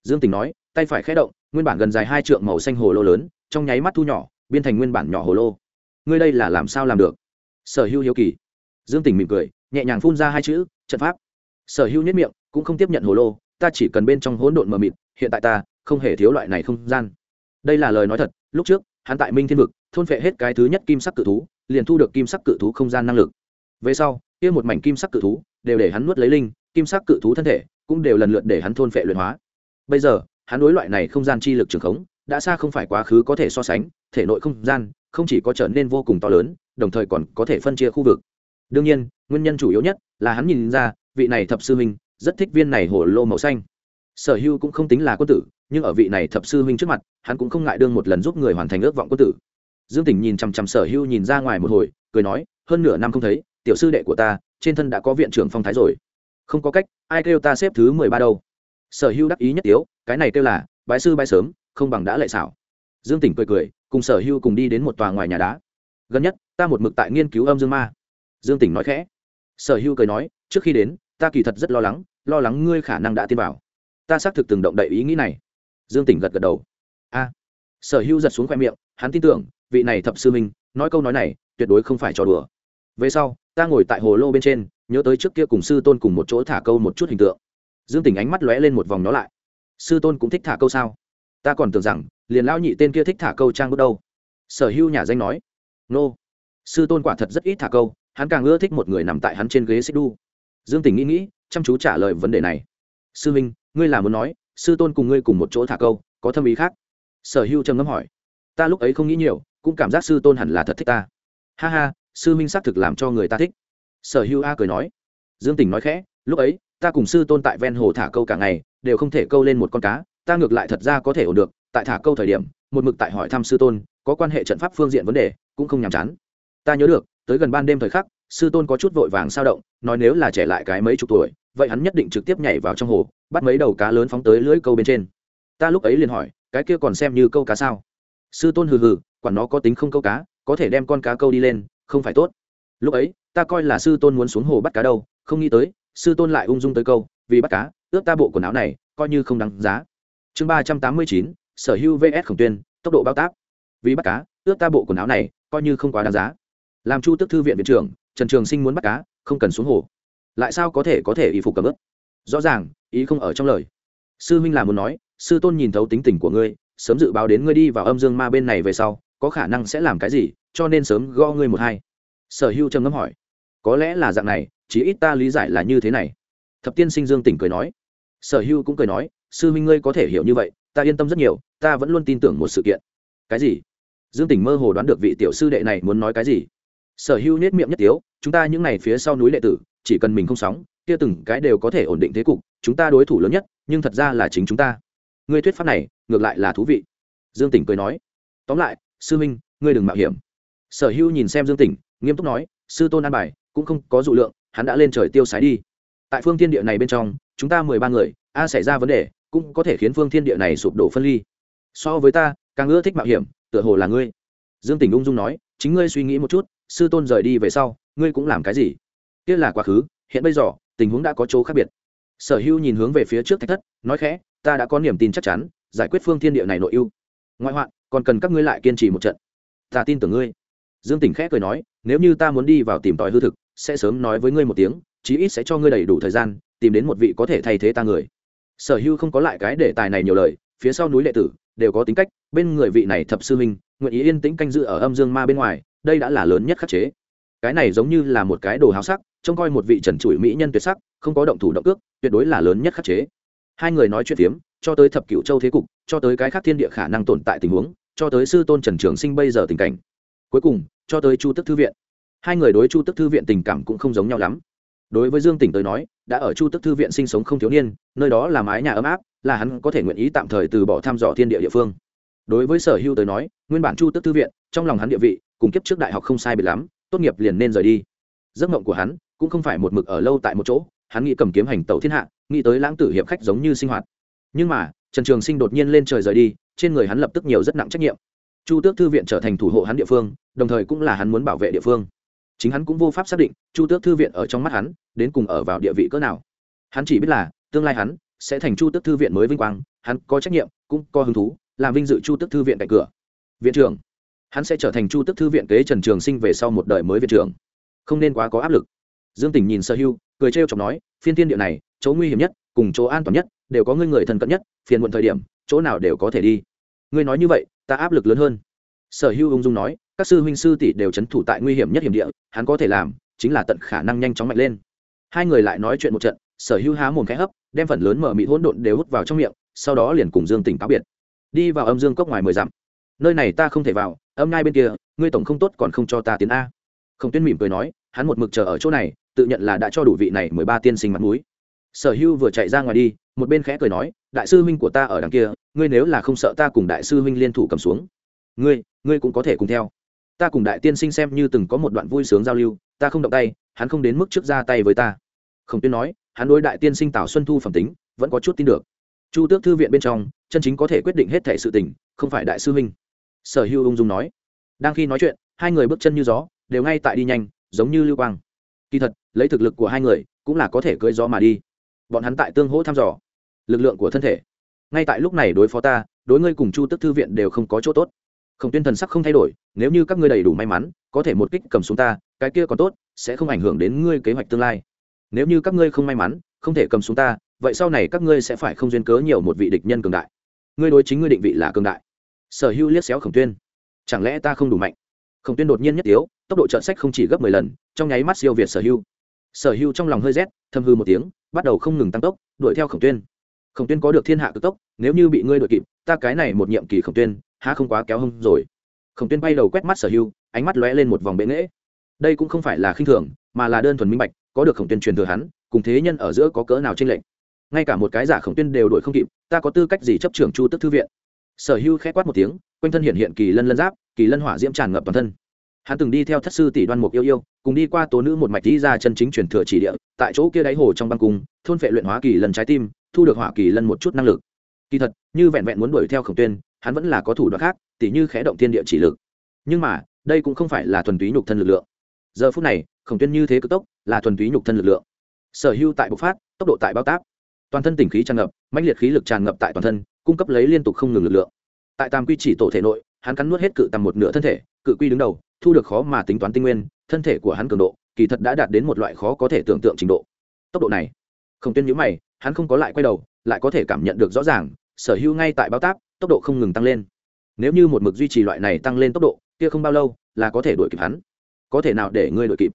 Dương tình nói, tay phải khé động, nguyên bản gần dài hai trượng màu xanh hồ lô lớn, trong nháy mắt thu nhỏ biên thành nguyên bản nhỏ hồ lô. Ngươi đây là làm sao làm được? Sở hữu hiếu kỳ. Dương tình mỉm cười, nhẹ nhàng phun ra hai chữ, trận pháp. Sở hữu nhất miệng, cũng không tiếp nhận hồ lô, ta chỉ cần bên trong hỗn độn mờ mịt, hiện tại ta không hề thiếu loại này không gian. Đây là lời nói thật, lúc trước, hắn tại minh thiên vực, thôn phệ hết cái thứ nhất kim sắc cự thú, liền thu được kim sắc cự thú không gian năng lực. Về sau, kia một mảnh kim sắc cự thú, đều để hắn nuốt lấy linh kim sắc cự thú thân thể cũng đều lần lượt để hắn thôn phệ luyện hóa. Bây giờ, hắn đối loại này không gian chi lực trường khống, đã xa không phải quá khứ có thể so sánh, thể nội không gian không chỉ có trở nên vô cùng to lớn, đồng thời còn có thể phân chia khu vực. Đương nhiên, nguyên nhân chủ yếu nhất là hắn nhìn ra, vị này thập sư huynh rất thích viên này hồ lô màu xanh. Sở hưu cũng không tính là quân tử, nhưng ở vị này thập sư huynh trước mặt, hắn cũng không ngại đương một lần giúp người hoàn thành ước vọng quân tử. Dương tỉnh nhìn chằm chằm sở hưu nhìn ra ngoài một hồi, cười nói, hơn nửa năm không thấy, tiểu sư đệ của ta, trên thân đã có viện trưởng phong thái rồi không có cách, ai kêu ta xếp thứ mười ba đâu. Sở hữu đắc ý nhất tiếu, cái này kêu là, bái sư bái sớm, không bằng đã lại xảo. Dương tỉnh cười cười, cùng sở hữu cùng đi đến một tòa ngoài nhà đá. Gần nhất, ta một mực tại nghiên cứu âm dương ma. Dương tỉnh nói khẽ. Sở hữu cười nói, trước khi đến, ta kỳ thật rất lo lắng lo lắng ngươi khả năng đã tin vào. Ta xác thực từng động đậy ý nghĩ này. Dương tỉnh gật gật đầu. A. Sở hữu giật xuống khoe miệng, hắn tin tưởng, vị này thập sư minh nói câu nói này, tuyệt đối không phải trò đùa. Về sau, ta ngồi tại hồ lô bên trên nhớ tới trước kia cùng sư tôn cùng một chỗ thả câu một chút hình tượng. Dương tình ánh mắt lóe lên một vòng nó lại. Sư tôn cũng thích thả câu sao? Ta còn tưởng rằng, liền lão nhị tên kia thích thả câu trang bước đâu. Sở hưu nhà danh nói. Nô. Sư tôn quả thật rất ít thả câu, hắn càng ưa thích một người nằm tại hắn trên ghế xích đu. Dương tình nghĩ nghĩ, chăm chú trả lời vấn đề này. Sư minh, ngươi là muốn nói, sư tôn cùng ngươi cùng một chỗ thả câu, có thâm ý khác? Sở hưu trầm ngâm hỏi. Ta lúc ấy không nghĩ nhiều, cũng cảm giác sư tôn hẳn là thật thích ta. Ha ha, sư minh xác thực làm cho người ta thích sở hữu a cười nói. Dương tình nói khẽ, lúc ấy, ta cùng sư tôn tại ven hồ thả câu cả ngày, đều không thể câu lên một con cá, ta ngược lại thật ra có thể ổn được, tại thả câu thời điểm, một mực tại hỏi thăm sư tôn, có quan hệ trận pháp phương diện vấn đề, cũng không nhàm chán. Ta nhớ được, tới gần ban đêm thời khắc, sư tôn có chút vội vàng sao động, nói nếu là trẻ lại cái mấy chục tuổi, vậy hắn nhất định trực tiếp nhảy vào trong hồ, bắt mấy đầu cá lớn phóng tới lưỡi câu bên trên. Ta lúc ấy liền hỏi, cái kia còn xem như câu cá sao? Sư tôn hừ hừ, quản nó có tính không câu cá, có thể đem con cá câu đi lên, không phải tốt. Lúc ấy ta coi là sư tôn muốn xuống hồ bắt cá đâu, không nghĩ tới, sư tôn lại ung dung tới câu, vì bắt cá, ướp ta bộ quần áo này, coi như không đáng giá. Chương ba trăm tám mươi chín, sở hữu vs khổng tuyên, tốc độ bao tác. Vì bắt cá, ướp ta bộ quần áo này, coi như không quá đáng giá. Làm chu tức thư viện viện trưởng, trần trường sinh muốn bắt cá, không cần xuống hồ. Lại sao có thể có thể y phục cầm ướp? Rõ ràng, ý không ở trong lời. Sư huynh là muốn nói, sư tôn nhìn thấu tính tình của ngươi, sớm dự báo đến ngươi đi vào âm dương ma bên này về sau, có khả năng sẽ làm cái gì, cho nên sớm gõ ngươi một hai. Sở hữu trầm ngâm hỏi có lẽ là dạng này, chí ít ta lý giải là như thế này. Thập tiên sinh dương tỉnh cười nói. Sở hưu cũng cười nói, sư minh ngươi có thể hiểu như vậy, ta yên tâm rất nhiều, ta vẫn luôn tin tưởng một sự kiện. Cái gì? Dương tỉnh mơ hồ đoán được vị tiểu sư đệ này muốn nói cái gì. Sở hưu nết miệng nhất tiếu, chúng ta những n à y phía sau núi đệ tử, chỉ cần mình không sóng, kia từng cái đều có thể ổn định thế cục, chúng ta đối thủ lớn nhất, nhưng thật ra là chính chúng ta. Ngươi thuyết pháp này, ngược lại là thú vị. Dương tỉnh cười nói. Tóm lại, sư minh ngươi đừng mạo hiểm. Sở hưu nhìn xem dương tỉnh, nghiêm túc nói, sư tôn an bài cũng không có dụ lượng, hắn đã lên trời tiêu sái đi. Tại phương thiên địa này bên trong, chúng ta mười ba người, a xảy ra vấn đề, cũng có thể khiến phương thiên địa này sụp đổ phân ly. So với ta, càng ưa thích mạo hiểm, tựa hồ là ngươi. Dương tình ung dung nói, chính ngươi suy nghĩ một chút, sư tôn rời đi về sau, ngươi cũng làm cái gì? Kia là quá khứ, hiện bây giờ, tình huống đã có chỗ khác biệt. Sở hữu nhìn hướng về phía trước thách thất, nói khẽ, ta đã có niềm tin chắc chắn, giải quyết phương thiên địa này nội ưu. Ngoại hoạn, còn cần các ngươi lại kiên trì một trận. Ta tin tưởng ngươi. Dương tỉnh khẽ cười nói, nếu như ta muốn đi vào tìm tòi hư thực sẽ sớm nói với ngươi một tiếng, chí ít sẽ cho ngươi đầy đủ thời gian, tìm đến một vị có thể thay thế ta người. Sở hữu không có lại cái đề tài này nhiều lời, phía sau núi đệ tử đều có tính cách, bên người vị này thập sư minh nguyện ý yên tĩnh canh dự ở âm dương ma bên ngoài, đây đã là lớn nhất khắc chế. Cái này giống như là một cái đồ háo sắc, trông coi một vị trần trụi mỹ nhân tuyệt sắc, không có động thủ động ước tuyệt đối là lớn nhất khắc chế. Hai người nói chuyện phiếm, cho tới thập cựu châu thế cục, cho tới cái khác thiên địa khả năng tồn tại tình huống, cho tới sư tôn trần trường sinh bây giờ tình cảnh. Cuối cùng, cho tới chu tức thư viện hai người đối chu tức thư viện tình cảm cũng không giống nhau lắm. Đối với dương tỉnh tới nói, đã ở chu tức thư viện sinh sống không thiếu niên, nơi đó là mái nhà ấm áp, là hắn có thể nguyện ý tạm thời từ bỏ thăm dò thiên địa địa phương. Đối với sở hưu tới nói, nguyên bản chu tức thư viện, trong lòng hắn địa vị, cùng kiếp trước đại học không sai biệt lắm, tốt nghiệp liền nên rời đi. Giấc mộng của hắn cũng không phải một mực ở lâu tại một chỗ, hắn nghĩ cầm kiếm hành tẩu thiên hạ, nghĩ tới lãng tử hiệp khách giống như sinh hoạt. Nhưng mà, trần trường sinh đột nhiên lên trời rời đi, trên người hắn lập tức nhiều rất nặng trách nhiệm. Chu tước thư viện trở thành thủ hộ hắn địa phương, đồng thời cũng là hắn muốn bảo vệ địa phương chính hắn cũng vô pháp xác định chu tước thư viện ở trong mắt hắn đến cùng ở vào địa vị cỡ nào. Hắn chỉ biết là, tương lai hắn sẽ thành chu tước thư viện mới vinh quang, hắn có trách nhiệm, cũng có hứng thú, làm vinh dự chu tước thư viện cạnh cửa. Viện trưởng, hắn sẽ trở thành chu tước thư viện kế trần trường sinh về sau một đời mới viện trưởng. Không nên quá có áp lực. Dương tỉnh nhìn sở hưu, cười trêu chọc nói, phiên tiên địa này, chỗ nguy hiểm nhất, cùng chỗ an toàn nhất, đều có ngươi người thân cận nhất, phiền muộn thời điểm, chỗ nào đều có thể đi. Ngươi nói như vậy, ta áp lực lớn hơn. Sở hưu ung dung nói các sư huynh sư tỷ đều c h ấ n thủ tại nguy hiểm nhất hiểm địa, hắn có thể làm chính là tận khả năng nhanh chóng mạnh lên. Hai người lại nói chuyện một trận, sở hưu há mồm khẽ hấp, đem phần lớn mở mịt hỗn độn đều hút vào trong miệng, sau đó liền cùng dương tỉnh cáo biệt. Đi vào âm dương cốc ngoài mười dặm. Nơi này ta không thể vào, âm ngay bên kia, ngươi tổng không tốt còn không cho ta tiến a. Không tuyên mỉm cười nói, hắn một mực chờ ở chỗ này, tự nhận là đã cho đủ vị này mười ba tiên sinh mặt mũi. Sở hưu vừa chạy ra ngoài đi, một bên khẽ cười nói, đại sư huynh của ta ở đằng kia, ngươi nếu là không sợ ta cùng đại sư huynh liên thủ cầm xuống. Ngươi ngươi cũng có thể cùng theo ta cùng đại tiên sinh xem như từng có một đoạn vui sướng giao lưu, ta không động tay, hắn không đến mức trước ra tay với ta. Không tiên nói, hắn đối đại tiên sinh tào xuân thu phẩm tính, vẫn có chút tin được. Chu tước thư viện bên trong, chân chính có thể quyết định hết thể sự tình, không phải đại sư huynh. Sở hữu ung dung nói. Đang khi nói chuyện, hai người bước chân như gió, đều ngay tại đi nhanh, giống như lưu quang. Kỳ thật, lấy thực lực của hai người, cũng là có thể cưỡi gió mà đi. Bọn hắn tại tương hỗ thăm dò. Lực lượng của thân thể. Ngay tại lúc này đối phó ta, đối ngươi cùng chu tức thư viện đều không có chỗ tốt không tuyên thần sắc không thay đổi, nếu như các ngươi đầy đủ may mắn, có thể một kích cầm xuống ta, cái kia còn tốt, sẽ không ảnh hưởng đến ngươi kế hoạch tương lai. Nếu như các ngươi không may mắn, không thể cầm xuống ta, vậy sau này các ngươi sẽ phải không duyên cớ nhiều một vị địch nhân cường đại. Ngươi đối chính ngươi định vị là cường đại. Sở hữu liếc xéo khổng tuyên. Chẳng lẽ ta không đủ mạnh? Khổng tuyên đột nhiên nhất yếu tốc độ trợn sách không chỉ gấp mười lần, trong nháy mắt siêu việt sở hữu. Sở hữu trong lòng hơi rét thâm hư một tiếng, bắt đầu không ngừng tăng tốc, đuổi theo khổng tuyên. Khổng tuyên có được thiên hạ cực tốc, nếu như bị ngươi đuổi kịp, ta cái này một nhiệm kỳ khổng tuyên há không quá kéo hông rồi. Khổng tuyên bay đầu quét mắt sở hưu ánh mắt lóe lên một vòng bệ nghễ. Đây cũng không phải là khinh thường, mà là đơn thuần minh bạch, có được khổng tuyên truyền thừa hắn, cùng thế nhân ở giữa có cỡ nào trên lệnh ngay cả một cái giả khổng tuyên đều đuổi không kịp, ta có tư cách gì chấp trưởng chu tức thư viện? Sở hưu khẽ quát một tiếng, quanh thân hiện hiện kỳ lân lân giáp, kỳ lân hỏa diễm tràn ngập toàn thân. Hắn từng đi theo thất sư tỷ đoan mục yêu yêu, cùng đi qua tố nữ một mạch đi ra chân chính truyền thừa chỉ địa, tại chỗ kia đáy hồ trong băng cung, thôn phệ luyện hóa kỳ lân trái tim, thu được hỏa kỳ lân một chút năng lực. Kỳ thật, như vẹn vẹn muốn đuổi theo khổng tuyên hắn vẫn là có thủ đoạn khác, tỉ như khẽ động thiên địa chỉ lực. Nhưng mà, đây cũng không phải là thuần túy nhục thân lực lượng. Giờ phút này, khổng tuyên như thế cực tốc, là thuần túy nhục thân lực lượng. Sở hưu tại bộc phát, tốc độ tại bao tác. Toàn thân tỉnh khí tràn ngập, mãnh liệt khí lực tràn ngập tại toàn thân, cung cấp lấy liên tục không ngừng lực lượng. Tại tam quy chỉ tổ thể nội, hắn cắn nuốt hết cự tầm một nửa thân thể, cự quy đứng đầu, thu được khó mà tính toán tinh nguyên, thân thể của hắn cường độ, kỳ thật đã đạt đến một loại khó có thể tưởng tượng trình độ. Tốc độ này không tuyên nhữ mày, hắn không có lại quay đầu, lại có thể cảm nhận được rõ ràng, sở hữu ngay tại bao tác tốc độ không ngừng tăng lên. Nếu như một mực duy trì loại này tăng lên tốc độ, kia không bao lâu là có thể đuổi kịp hắn. Có thể nào để ngươi đuổi kịp?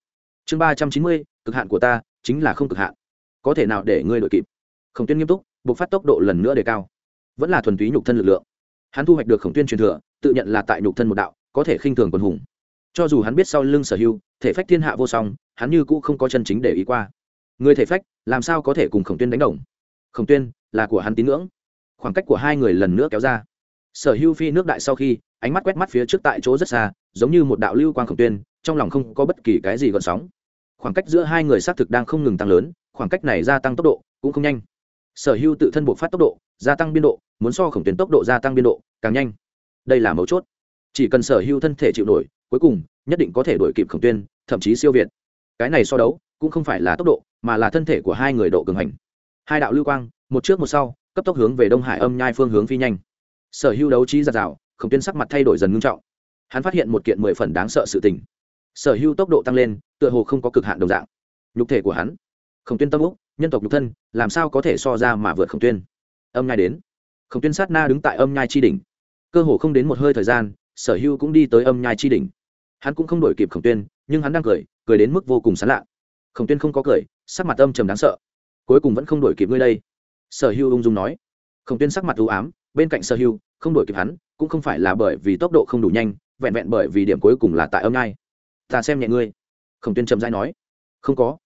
Chương ba trăm chín mươi, cực hạn của ta chính là không cực hạn. Có thể nào để ngươi đuổi kịp? Khổng tuyên nghiêm túc buộc phát tốc độ lần nữa đề cao. Vẫn là thuần túy nhục thân lực lượng. Hắn thu hoạch được khổng tuyên truyền thừa, tự nhận là tại nhục thân một đạo, có thể khinh thường quân hùng. Cho dù hắn biết sau lưng sở hữu, thể phách thiên hạ vô song, hắn như cũ không có chân chính để ý qua. Người thể phách, làm sao có thể cùng khổng tuyên đánh đồng? Khổng tuyên, là của hắn tín ngưỡng khoảng cách của hai người lần nữa kéo ra. Sở hữu phi nước đại sau khi, ánh mắt quét mắt phía trước tại chỗ rất xa, giống như một đạo lưu quang khổng tuyên, trong lòng không có bất kỳ cái gì gợn sóng. Khoảng cách giữa hai người xác thực đang không ngừng tăng lớn, khoảng cách này gia tăng tốc độ cũng không nhanh. Sở hữu tự thân bộ phát tốc độ, gia tăng biên độ, muốn so khổng tuyến tốc độ gia tăng biên độ càng nhanh. Đây là mấu chốt. Chỉ cần sở hữu thân thể chịu nổi, cuối cùng nhất định có thể đuổi kịp khổng tuyên, thậm chí siêu việt. Cái này so đấu cũng không phải là tốc độ, mà là thân thể của hai người độ cường hành. Hai đạo lưu quang, một trước một sau cấp tốc hướng về đông hải âm nhai phương hướng phi nhanh. Sở hữu đấu trí giạt rào, khổng tuyên sắc mặt thay đổi dần ngưng trọng. Hắn phát hiện một kiện mười phần đáng sợ sự tình. Sở hữu tốc độ tăng lên, tựa hồ không có cực hạn đồng dạng. Nhục thể của hắn. Khổng tuyên tâm úc, nhân tộc nhục thân, làm sao có thể so ra mà vượt khổng tuyên? Âm nhai đến. Khổng tuyên sát na đứng tại âm nhai chi đỉnh. Cơ hồ không đến một hơi thời gian, sở hữu cũng đi tới âm nhai chi đỉnh. Hắn cũng không đổi kịp khổng tuyên, nhưng hắn đang cười cười đến mức vô cùng sán lạ. Khổng tuyên không có cười, sắc mặt âm trầm đáng sợ. Cuối cùng vẫn không đổi kịp ngươi đây sở hưu ung dung nói. Khổng tuyên sắc mặt ưu ám, bên cạnh sở hưu không đổi kịp hắn, cũng không phải là bởi vì tốc độ không đủ nhanh, vẹn vẹn bởi vì điểm cuối cùng là tại âm ngai ta xem nhẹ ngươi. Khổng tuyên trầm dai nói. Không có.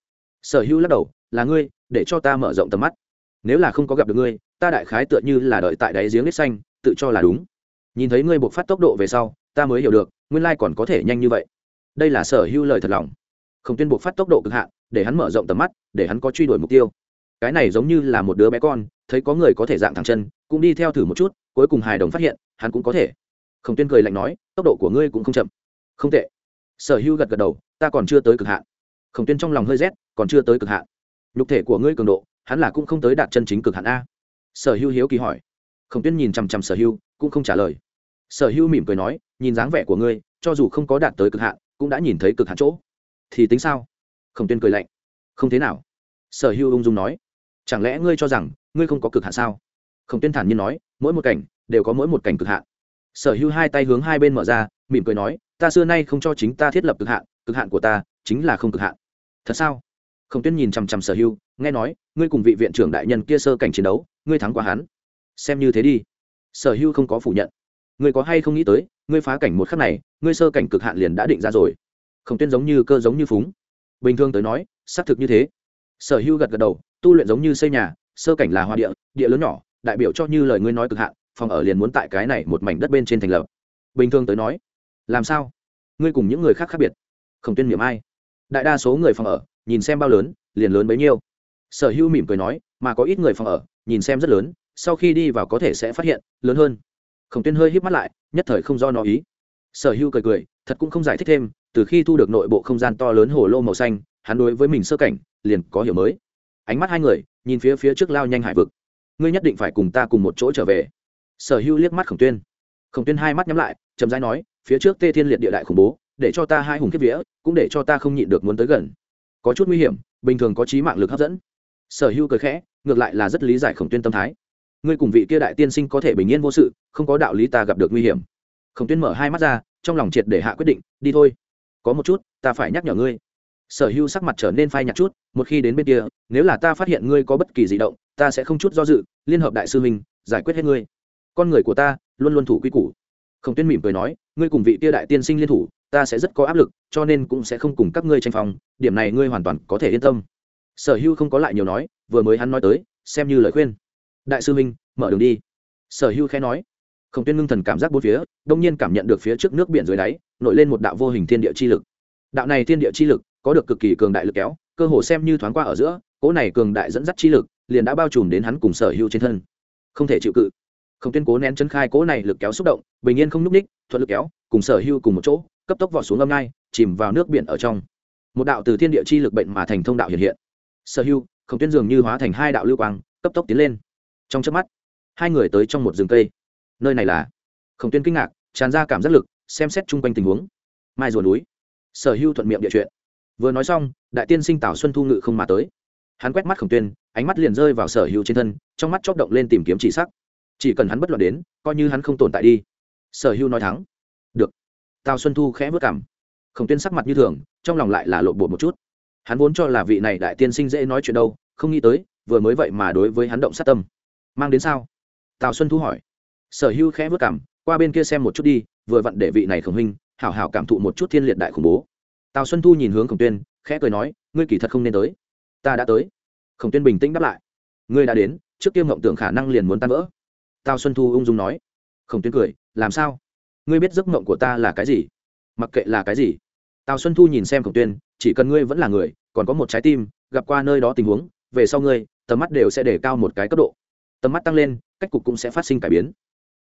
Sở hưu lắc đầu, là ngươi, để cho ta mở rộng tầm mắt. Nếu là không có gặp được ngươi, ta đại khái tựa như là đợi tại đáy giếng lết xanh, tự cho là đúng. Nhìn thấy ngươi buộc phát tốc độ về sau, ta mới hiểu được, nguyên lai còn có thể nhanh như vậy. Đây là sở hưu lời thật lòng. Không tuyên buộc phát tốc độ cực hạn, để hắn mở rộng tầm mắt, để hắn có truy đuổi mục tiêu cái này giống như là một đứa bé con, thấy có người có thể dạng thẳng chân, cũng đi theo thử một chút, cuối cùng hài đồng phát hiện, hắn cũng có thể. Không tuyên cười lạnh nói, tốc độ của ngươi cũng không chậm. Không tệ. Sở hữu gật gật đầu, ta còn chưa tới cực hạn. Khổng tuyên trong lòng hơi rét, còn chưa tới cực hạn. Nhục thể của ngươi cường độ, hắn là cũng không tới đạt chân chính cực hạn a. Sở hữu hiếu kỳ hỏi. Khổng tuyên nhìn chằm chằm sở hữu cũng không trả lời. Sở hữu mỉm cười nói, nhìn dáng vẻ của ngươi, cho dù không có đạt tới cực hạn, cũng đã nhìn thấy cực hạn chỗ. Thì tính sao? Khổng tuyên cười lạnh. Không thế nào. Sở hữu ung dung nói chẳng lẽ ngươi cho rằng ngươi không có cực hạn sao? Khổng tuyên thản nhiên nói, mỗi một cảnh đều có mỗi một cảnh cực hạn. Sở hữu hai tay hướng hai bên mở ra, mỉm cười nói, ta xưa nay không cho chính ta thiết lập cực hạn cực hạn của ta chính là không cực hạn. Thật sao? Khổng tuyên nhìn chằm chằm sở hưu nghe nói, ngươi cùng vị viện trưởng đại nhân kia sơ cảnh chiến đấu, ngươi thắng qua hắn. Xem như thế đi. Sở hưu không có phủ nhận. Ngươi có hay không nghĩ tới, ngươi phá cảnh một khắc này, ngươi sơ cảnh cực hạn liền đã định ra rồi? Khổng tuyên giống như cơ giống như phúng. Bình thường tới nói, xác thực như thế sở hưu gật gật đầu, tu luyện giống như xây nhà, sơ cảnh là hoa địa địa lớn nhỏ, đại biểu cho như lời ngươi nói cực hạn, phòng ở liền muốn tại cái này một mảnh đất bên trên thành lập. Bình thường tới nói, làm sao? Ngươi cùng những người khác khác biệt. Không tuyên niệm ai? Đại đa số người phòng ở, nhìn xem bao lớn, liền lớn bấy nhiêu. Sở hữu mỉm cười nói, mà có ít người phòng ở, nhìn xem rất lớn, sau khi đi vào có thể sẽ phát hiện, lớn hơn. Khổng tuyên hơi híp mắt lại, nhất thời không do nó ý. Sở hữu cười cười, thật cũng không giải thích thêm, từ khi thu được nội bộ không gian to lớn hồ lô màu xanh hắn đối với mình sơ cảnh, liền có hiểu mới. Ánh mắt hai người, nhìn phía phía trước lao nhanh hải vực. Ngươi nhất định phải cùng ta cùng một chỗ trở về. Sở hữu liếc mắt khổng tuyên. Khổng tuyên hai mắt nhắm lại, chậm rãi nói, phía trước tê thiên liệt địa đại khủng bố, để cho ta hai hùng kiếp vía, cũng để cho ta không nhịn được muốn tới gần. Có chút nguy hiểm, bình thường có trí mạng lực hấp dẫn. Sở hữu cười khẽ, ngược lại là rất lý giải khổng tuyên tâm thái. Ngươi cùng vị kia đại tiên sinh có thể bình yên vô sự, không có đạo lý ta gặp được nguy hiểm. Khổng tuyên mở hai mắt ra, trong lòng triệt để hạ quyết định, đi thôi. Có một chút, ta phải nhắc nhở ngươi sở hữu sắc mặt trở nên phai nhạt chút, một khi đến bên kia, nếu là ta phát hiện ngươi có bất kỳ di động, ta sẽ không chút do dự, liên hợp đại sư minh giải quyết hết ngươi. Con người của ta luôn luôn thủ quy củ. Khổng tuyên mỉm cười nói, ngươi cùng vị tia đại tiên sinh liên thủ, ta sẽ rất có áp lực, cho nên cũng sẽ không cùng các ngươi tranh phòng điểm này ngươi hoàn toàn có thể yên tâm. Sở hưu không có lại nhiều nói, vừa mới hắn nói tới, xem như lời khuyên. Đại sư minh mở đường đi. Sở hưu khẽ nói. Khổng tuyên ngưng thần cảm giác bốn phía, đông nhiên cảm nhận được phía trước nước biển dưới đáy, nổi lên một đạo vô hình thiên địa chi lực. Đạo này thiên địa chi lực có được cực kỳ cường đại lực kéo, cơ hồ xem như thoáng qua ở giữa, cỗ này cường đại dẫn dắt chi lực liền đã bao trùm đến hắn cùng sở hưu trên thân. Không thể chịu cự. Không tuyên cố nén chân khai cố này lực kéo xúc động, bình yên không n ú c ních, thuận lực kéo, cùng sở hưu cùng một chỗ, cấp tốc vọt xuống âm ngai, chìm vào nước biển ở trong. Một đạo từ thiên địa chi lực bệnh mà thành thông đạo hiện hiện. Sở hưu không tuyên dường như hóa thành hai đạo lưu quang, cấp tốc tiến lên. Trong trước mắt, hai người tới trong một rừng cây. Nơi này là khổng tuyên kinh ngạc, tràn ra cảm giác lực, xem xét chung quanh tình huống. Mai rùa núi. Sở hưu thuận miệng địa chuyện vừa nói xong, đại tiên sinh tào xuân thu ngự không mà tới. Hắn quét mắt khổng tuyên, ánh mắt liền rơi vào sở hữu trên thân, trong mắt chóc động lên tìm kiếm chỉ sắc. Chỉ cần hắn bất luận đến, coi như hắn không tồn tại đi. Sở hữu nói thắng. Được. Tào xuân thu khẽ vất cảm khổng tuyên sắc mặt như thường, trong lòng lại là lộn bột một chút. Hắn vốn cho là vị này đại tiên sinh dễ nói chuyện đâu, không nghĩ tới, vừa mới vậy mà đối với hắn động sát tâm. Mang đến sao? Tào xuân thu hỏi. Sở hữu khẽ vất cảm qua bên kia xem một chút đi, vừa vặn để vị này khổng huynh, hảo hảo cảm thụ một chút thiên liệt đại khủng bố tào xuân thu nhìn hướng khổng tuyên, khẽ cười nói, ngươi kỳ thật không nên tới. Ta đã tới. Khổng tuyên bình tĩnh đáp lại, ngươi đã đến, trước kia mộng tưởng khả năng liền muốn tan vỡ. Tào xuân thu ung dung nói. Khổng tuyên cười, làm sao? Ngươi biết giấc mộng của ta là cái gì? Mặc kệ là cái gì. Tào xuân thu nhìn xem khổng tuyên, chỉ cần ngươi vẫn là người, còn có một trái tim, gặp qua nơi đó tình huống, về sau ngươi, tầm mắt đều sẽ để cao một cái cấp độ. Tầm mắt tăng lên, cách cục cũng sẽ phát sinh cải biến.